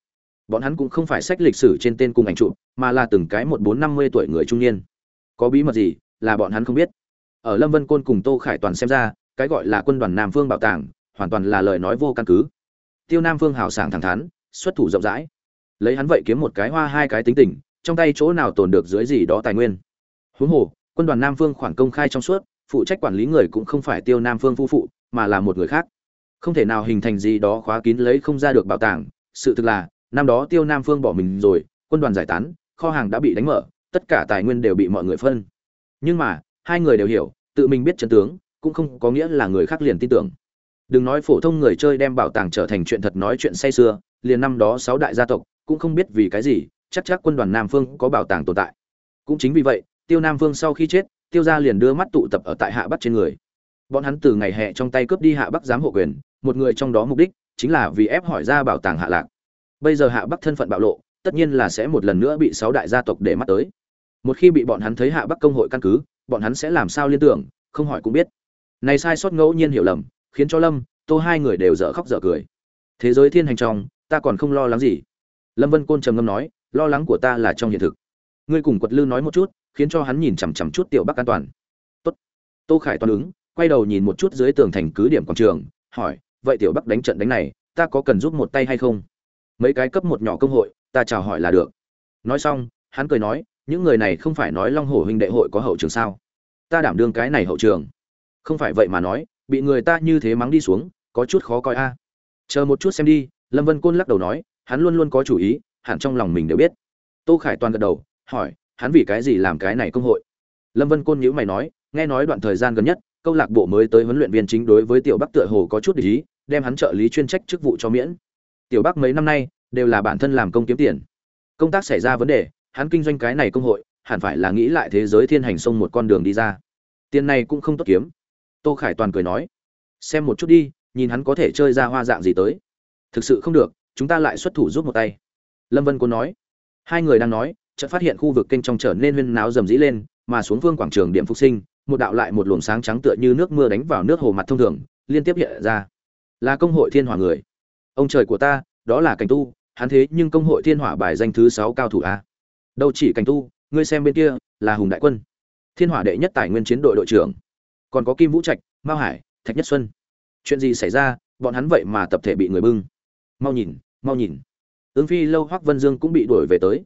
Bọn hắn cũng không phải sách lịch sử trên tên cùng ảnh trụ mà là từng cái một bốn năm mươi tuổi người trung niên. Có bí mật gì, là bọn hắn không biết. Ở lâm vân côn cùng tô khải toàn xem ra, cái gọi là quân đoàn nam phương bảo tàng, hoàn toàn là lời nói vô căn cứ. Tiêu nam phương hào sảng thẳng thắn, xuất thủ rộng rãi. Lấy hắn vậy kiếm một cái hoa hai cái tính tình, trong tay chỗ nào tồn được dưới gì đó tài nguyên. Huống hồ, quân đoàn nam phương khoản công khai trong suốt, phụ trách quản lý người cũng không phải tiêu nam phương phu phụ mà là một người khác. Không thể nào hình thành gì đó khóa kín lấy không ra được bảo tàng. Sự thực là, năm đó tiêu nam phương bỏ mình rồi, quân đoàn giải tán, kho hàng đã bị đánh mở, tất cả tài nguyên đều bị mọi người phân. Nhưng mà, hai người đều hiểu, tự mình biết chân tướng, cũng không có nghĩa là người khác liền tin tưởng. Đừng nói phổ thông người chơi đem bảo tàng trở thành chuyện thật nói chuyện say sưa, liền năm đó sáu đại gia tộc, cũng không biết vì cái gì, chắc chắc quân đoàn nam phương có bảo tàng tồn tại. Cũng chính vì vậy, tiêu nam phương sau khi chết, tiêu gia liền đưa mắt tụ tập ở tại hạ bắt trên người bọn hắn từ ngày hè trong tay cướp đi hạ bắc giám hộ quyền, một người trong đó mục đích chính là vì ép hỏi ra bảo tàng hạ lạc. Bây giờ hạ bắc thân phận bạo lộ, tất nhiên là sẽ một lần nữa bị sáu đại gia tộc để mắt tới. Một khi bị bọn hắn thấy hạ bắc công hội căn cứ, bọn hắn sẽ làm sao liên tưởng, không hỏi cũng biết. Này sai sót ngẫu nhiên hiểu lầm, khiến cho lâm, tô hai người đều dở khóc dở cười. Thế giới thiên hành trong, ta còn không lo lắng gì. Lâm vân côn trầm ngâm nói, lo lắng của ta là trong hiện thực. Ngươi cùng quật lư nói một chút, khiến cho hắn nhìn chằm chằm chút tiểu bắc an toàn. Tốt. Tô khải toàn ứng quay đầu nhìn một chút dưới tường thành cứ điểm quảng trường, hỏi, vậy tiểu bắc đánh trận đánh này, ta có cần giúp một tay hay không? Mấy cái cấp một nhỏ công hội, ta chào hỏi là được. Nói xong, hắn cười nói, những người này không phải nói long hổ huynh đệ hội có hậu trường sao? Ta đảm đương cái này hậu trường. Không phải vậy mà nói, bị người ta như thế mắng đi xuống, có chút khó coi a. Chờ một chút xem đi, lâm vân côn lắc đầu nói, hắn luôn luôn có chủ ý, hẳn trong lòng mình đều biết. Tô khải toàn gật đầu, hỏi, hắn vì cái gì làm cái này công hội? Lâm vân côn nhữ mày nói, nghe nói đoạn thời gian gần nhất câu lạc bộ mới tới huấn luyện viên chính đối với tiểu bắc tựa hồ có chút để ý, đem hắn trợ lý chuyên trách chức vụ cho miễn. Tiểu bắc mấy năm nay đều là bản thân làm công kiếm tiền. Công tác xảy ra vấn đề, hắn kinh doanh cái này công hội, hẳn phải là nghĩ lại thế giới thiên hành sông một con đường đi ra. Tiền này cũng không tốt kiếm. Tô khải toàn cười nói, xem một chút đi, nhìn hắn có thể chơi ra hoa dạng gì tới. Thực sự không được, chúng ta lại xuất thủ giúp một tay. Lâm vân cố nói. Hai người đang nói, chợt phát hiện khu vực kênh trong trở nên huyên náo rầm rĩ lên, mà xuống vương quảng trường điểm phục sinh một đạo lại một luồng sáng trắng tựa như nước mưa đánh vào nước hồ mặt thông thường, liên tiếp hiện ra. Là công hội thiên hỏa người. Ông trời của ta, đó là cảnh tu, hắn thế nhưng công hội thiên hỏa bài danh thứ sáu cao thủ a. Đâu chỉ cảnh tu, ngươi xem bên kia, là hùng đại quân. Thiên hỏa đệ nhất tài nguyên chiến đội đội trưởng. Còn có kim vũ trạch, mao hải, thạch nhất xuân. Chuyện gì xảy ra, bọn hắn vậy mà tập thể bị người bưng. Mau nhìn mau nhìn. Ứng phi lâu hoắc vân dương cũng bị đuổi về tới.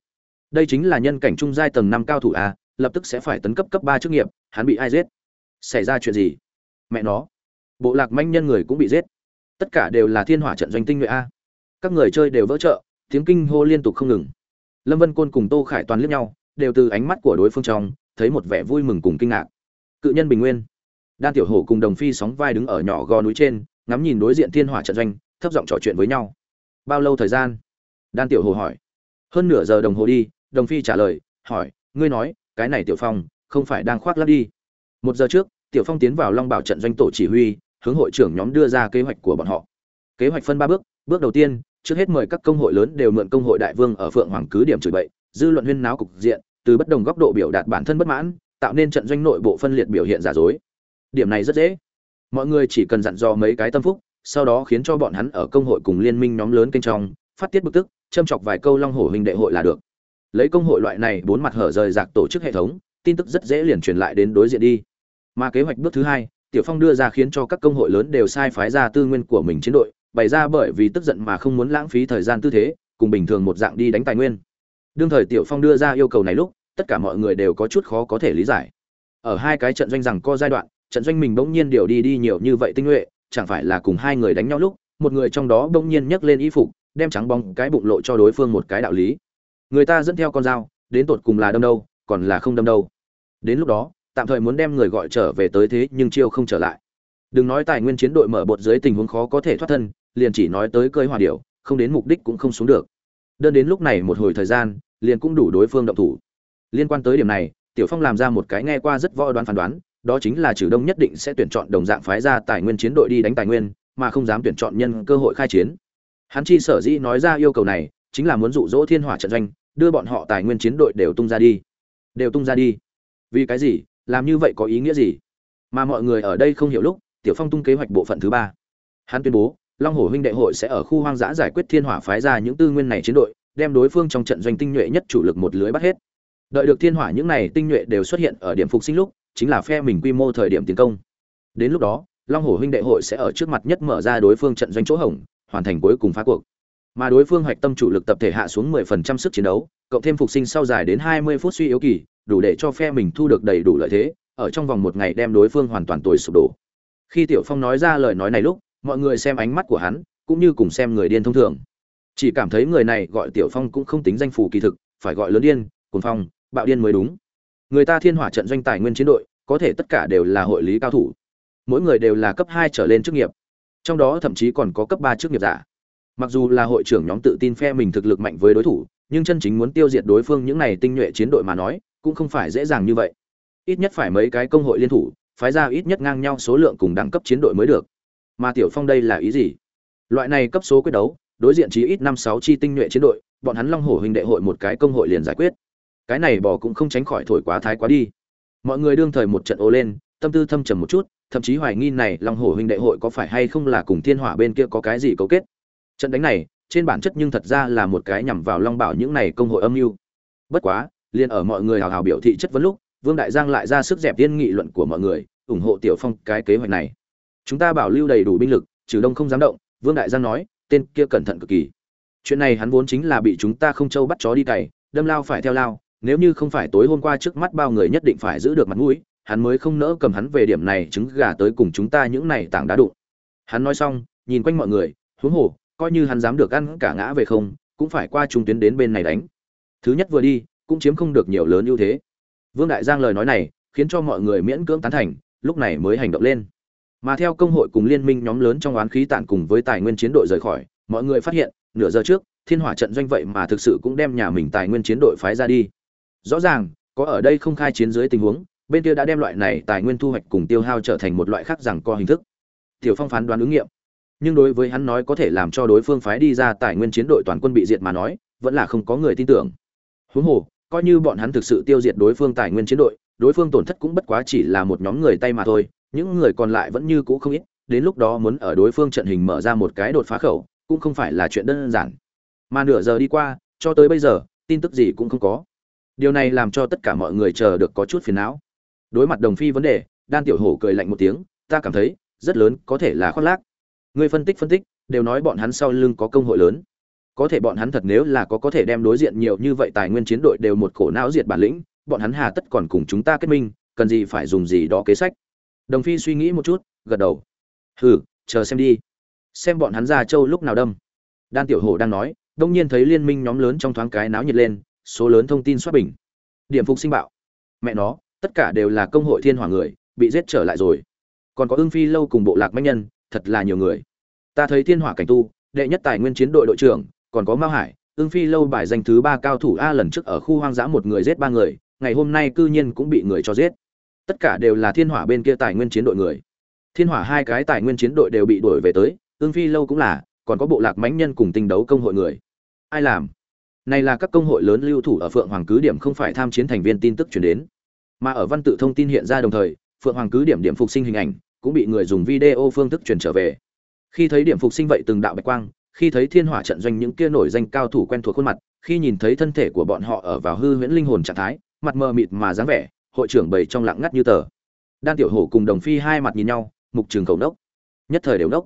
Đây chính là nhân cảnh trung giai tầng năm cao thủ a lập tức sẽ phải tấn cấp cấp ba chức nghiệp, hắn bị ai giết? Xảy ra chuyện gì? Mẹ nó! Bộ lạc manh nhân người cũng bị giết. Tất cả đều là thiên hỏa trận doanh tinh nhuệ a. Các người chơi đều vỡ trợ tiếng kinh hô liên tục không ngừng. Lâm vân côn cùng tô khải toàn liếc nhau, đều từ ánh mắt của đối phương trong, thấy một vẻ vui mừng cùng kinh ngạc. Cự nhân bình nguyên. Đan tiểu hổ cùng đồng phi sóng vai đứng ở nhỏ gò núi trên, ngắm nhìn đối diện thiên hỏa trận doanh, thấp giọng trò chuyện với nhau. Bao lâu thời gian? Đan tiểu hồ hỏi. Hơn nửa giờ đồng hồ đi, đồng phi trả lời, hỏi, ngươi nói cái này tiểu phong, không phải đang khoác lác đi. Một giờ trước, tiểu phong tiến vào long bảo trận doanh tổ chỉ huy, hướng hội trưởng nhóm đưa ra kế hoạch của bọn họ. Kế hoạch phân ba bước. Bước đầu tiên, trước hết mời các công hội lớn đều mượn công hội đại vương ở phượng hoàng cứ điểm chửi bậy, dư luận huyên náo cục diện, từ bất đồng góc độ biểu đạt bản thân bất mãn, tạo nên trận doanh nội bộ phân liệt biểu hiện giả dối. Điểm này rất dễ. Mọi người chỉ cần dặn dò mấy cái tâm phúc, sau đó khiến cho bọn hắn ở công hội cùng liên minh nhóm lớn kênh trong, phát tiết bực tức, châm chọc vài câu long hổ hình đệ hội là được lấy công hội loại này bốn mặt hở rời rạc tổ chức hệ thống, tin tức rất dễ liền truyền lại đến đối diện đi. Mà kế hoạch bước thứ hai, tiểu phong đưa ra khiến cho các công hội lớn đều sai phái ra tư nguyên của mình chiến đội, bày ra bởi vì tức giận mà không muốn lãng phí thời gian tư thế, cùng bình thường một dạng đi đánh tài nguyên. Đương thời tiểu phong đưa ra yêu cầu này lúc, tất cả mọi người đều có chút khó có thể lý giải. Ở hai cái trận doanh rằng co giai đoạn, trận doanh mình bỗng nhiên điều đi đi nhiều như vậy tinh nhuệ, chẳng phải là cùng hai người đánh nhau lúc, một người trong đó bỗng nhiên nhấc lên y phục, đem trắng bóng cái bụng lộ cho đối phương một cái đạo lý người ta dẫn theo con dao, đến tột cùng là đâm đâu, còn là không đâm đâu. Đến lúc đó, tạm thời muốn đem người gọi trở về tới thế nhưng chiêu không trở lại. Đừng nói tài nguyên chiến đội mở bột dưới tình huống khó có thể thoát thân, liền chỉ nói tới cơi hòa điệu không đến mục đích cũng không xuống được. Đơn đến lúc này một hồi thời gian, liền cũng đủ đối phương động thủ. Liên quan tới điểm này, tiểu phong làm ra một cái nghe qua rất võ đoán phán đoán, đó chính là trừ đông nhất định sẽ tuyển chọn đồng dạng phái ra tài nguyên chiến đội đi đánh tài nguyên, mà không dám tuyển chọn nhân cơ hội khai chiến. Hắn chi sở dĩ nói ra yêu cầu này chính là muốn dụ dỗ thiên hỏa trận doanh, đưa bọn họ tài nguyên chiến đội đều tung ra đi. Đều tung ra đi. Vì cái gì? Làm như vậy có ý nghĩa gì? Mà mọi người ở đây không hiểu lúc, tiểu phong tung kế hoạch bộ phận thứ ba. Hắn tuyên bố, long hồ huynh đệ hội sẽ ở khu hoang dã giải quyết thiên hỏa phái ra những tư nguyên này chiến đội, đem đối phương trong trận doanh tinh nhuệ nhất chủ lực một lưới bắt hết. Đợi được thiên hỏa những này tinh nhuệ đều xuất hiện ở điểm phục sinh lúc, chính là phe mình quy mô thời điểm tiến công. Đến lúc đó, long hồ huynh đệ hội sẽ ở trước mặt nhất mở ra đối phương trận doanh chỗ hỏng hoàn thành cuối cùng phá cuộc mà đối phương hoạch tâm chủ lực tập thể hạ xuống 10% sức chiến đấu, cộng thêm phục sinh sau dài đến 20 phút suy yếu kỳ, đủ để cho phe mình thu được đầy đủ lợi thế, ở trong vòng một ngày đem đối phương hoàn toàn tồi sụp đổ. Khi tiểu phong nói ra lời nói này lúc, mọi người xem ánh mắt của hắn, cũng như cùng xem người điên thông thường. Chỉ cảm thấy người này gọi tiểu phong cũng không tính danh phủ kỳ thực, phải gọi lớn điên, cuồng phong, bạo điên mới đúng. Người ta thiên hỏa trận doanh tài nguyên chiến đội, có thể tất cả đều là hội lý cao thủ. Mỗi người đều là cấp hai trở lên chức nghiệp. Trong đó thậm chí còn có cấp ba chức nghiệp giả mặc dù là hội trưởng nhóm tự tin phe mình thực lực mạnh với đối thủ, nhưng chân chính muốn tiêu diệt đối phương những này tinh nhuệ chiến đội mà nói, cũng không phải dễ dàng như vậy. Ít nhất phải mấy cái công hội liên thủ, phái ra ít nhất ngang nhau số lượng cùng đẳng cấp chiến đội mới được. Mà tiểu phong đây là ý gì? Loại này cấp số quyết đấu, đối diện chí ít năm sáu chi tinh nhuệ chiến đội, bọn hắn long hổ huynh đệ hội một cái công hội liền giải quyết. Cái này bỏ cũng không tránh khỏi thổi quá thái quá đi. Mọi người đương thời một trận ô lên, tâm tư thâm trầm một chút, thậm chí hoài nghi này long hổ huynh đệ hội có phải hay không là cùng thiên hỏa bên kia có cái gì cấu kết trận đánh này, trên bản chất nhưng thật ra là một cái nhằm vào long bảo những này công hội âm mưu. Bất quá, liền ở mọi người hào hào biểu thị chất vấn lúc, vương đại giang lại ra sức dẹp tiên nghị luận của mọi người, ủng hộ tiểu phong cái kế hoạch này. Chúng ta bảo lưu đầy đủ binh lực, trừ đông không dám động, vương đại giang nói, tên kia cẩn thận cực kỳ. Chuyện này hắn vốn chính là bị chúng ta không trâu bắt chó đi cày, đâm lao phải theo lao, nếu như không phải tối hôm qua trước mắt bao người nhất định phải giữ được mặt mũi, hắn mới không nỡ cầm hắn về điểm này trứng gà tới cùng chúng ta những này tảng đá đụng. Hắn nói xong, nhìn quanh mọi người, huống hồ coi như hắn dám được ăn cả ngã về không, cũng phải qua trung tuyến đến bên này đánh. Thứ nhất vừa đi, cũng chiếm không được nhiều lớn ưu thế. Vương đại giang lời nói này, khiến cho mọi người miễn cưỡng tán thành, lúc này mới hành động lên. Mà theo công hội cùng liên minh nhóm lớn trong oán khí tản cùng với tài nguyên chiến đội rời khỏi, mọi người phát hiện, nửa giờ trước, thiên hỏa trận doanh vậy mà thực sự cũng đem nhà mình tài nguyên chiến đội phái ra đi. Rõ ràng, có ở đây không khai chiến dưới tình huống, bên kia đã đem loại này tài nguyên thu hoạch cùng tiêu hao trở thành một loại khác rằng co hình thức. Tiểu phong phán đoán ứng nghiệm nhưng đối với hắn nói có thể làm cho đối phương phái đi ra tài nguyên chiến đội toàn quân bị diệt mà nói, vẫn là không có người tin tưởng. Huống hồ, coi như bọn hắn thực sự tiêu diệt đối phương tài nguyên chiến đội, đối phương tổn thất cũng bất quá chỉ là một nhóm người tay mà thôi, những người còn lại vẫn như cũ không ít, đến lúc đó muốn ở đối phương trận hình mở ra một cái đột phá khẩu, cũng không phải là chuyện đơn giản. Mà nửa giờ đi qua, cho tới bây giờ, tin tức gì cũng không có. Điều này làm cho tất cả mọi người chờ được có chút phiền não. Đối mặt đồng phi vấn đề, đan tiểu hổ cười lạnh một tiếng, ta cảm thấy, rất lớn có thể là khoác lác người phân tích phân tích, đều nói bọn hắn sau lưng có công hội lớn. Có thể bọn hắn thật nếu là có có thể đem đối diện nhiều như vậy tài nguyên chiến đội đều một cổ não diệt bản lĩnh, bọn hắn hà tất còn cùng chúng ta kết minh, cần gì phải dùng gì đó kế sách. Đồng phi suy nghĩ một chút, gật đầu. Hừ, chờ xem đi. Xem bọn hắn ra châu lúc nào đâm. Đan tiểu hổ đang nói, đông nhiên thấy liên minh nhóm lớn trong thoáng cái náo nhiệt lên, số lớn thông tin xuất bình. Điểm phục sinh bạo. Mẹ nó, tất cả đều là công hội thiên hỏa người, bị giết trở lại rồi. Còn có ưng phi lâu cùng bộ lạc manh nhân thật là nhiều người. Ta thấy thiên hỏa cảnh tu, đệ nhất tài nguyên chiến đội đội trưởng, còn có mao hải, ưng phi lâu bài danh thứ ba cao thủ a lần trước ở khu hoang dã một người giết ba người, ngày hôm nay cư nhiên cũng bị người cho giết. Tất cả đều là thiên hỏa bên kia tài nguyên chiến đội người. Thiên hỏa hai cái tài nguyên chiến đội đều bị đuổi về tới ương phi lâu cũng là, còn có bộ lạc mãnh nhân cùng tinh đấu công hội người. Ai làm? Này là các công hội lớn lưu thủ ở phượng hoàng cứ điểm không phải tham chiến thành viên tin tức chuyển đến. Mà ở văn tự thông tin hiện ra đồng thời, phượng hoàng cứ điểm điểm phục sinh hình ảnh cũng bị người dùng video phương thức truyền trở về. Khi thấy điểm phục sinh vậy từng đạo bạch quang, khi thấy thiên hỏa trận doanh những kia nổi danh cao thủ quen thuộc khuôn mặt, khi nhìn thấy thân thể của bọn họ ở vào hư huyễn linh hồn trạng thái, mặt mờ mịt mà dáng vẻ, hội trưởng bầy trong lặng ngắt như tờ. Đan tiểu hổ cùng đồng phi hai mặt nhìn nhau, mục trường cầu nốc. Nhất thời đều nốc.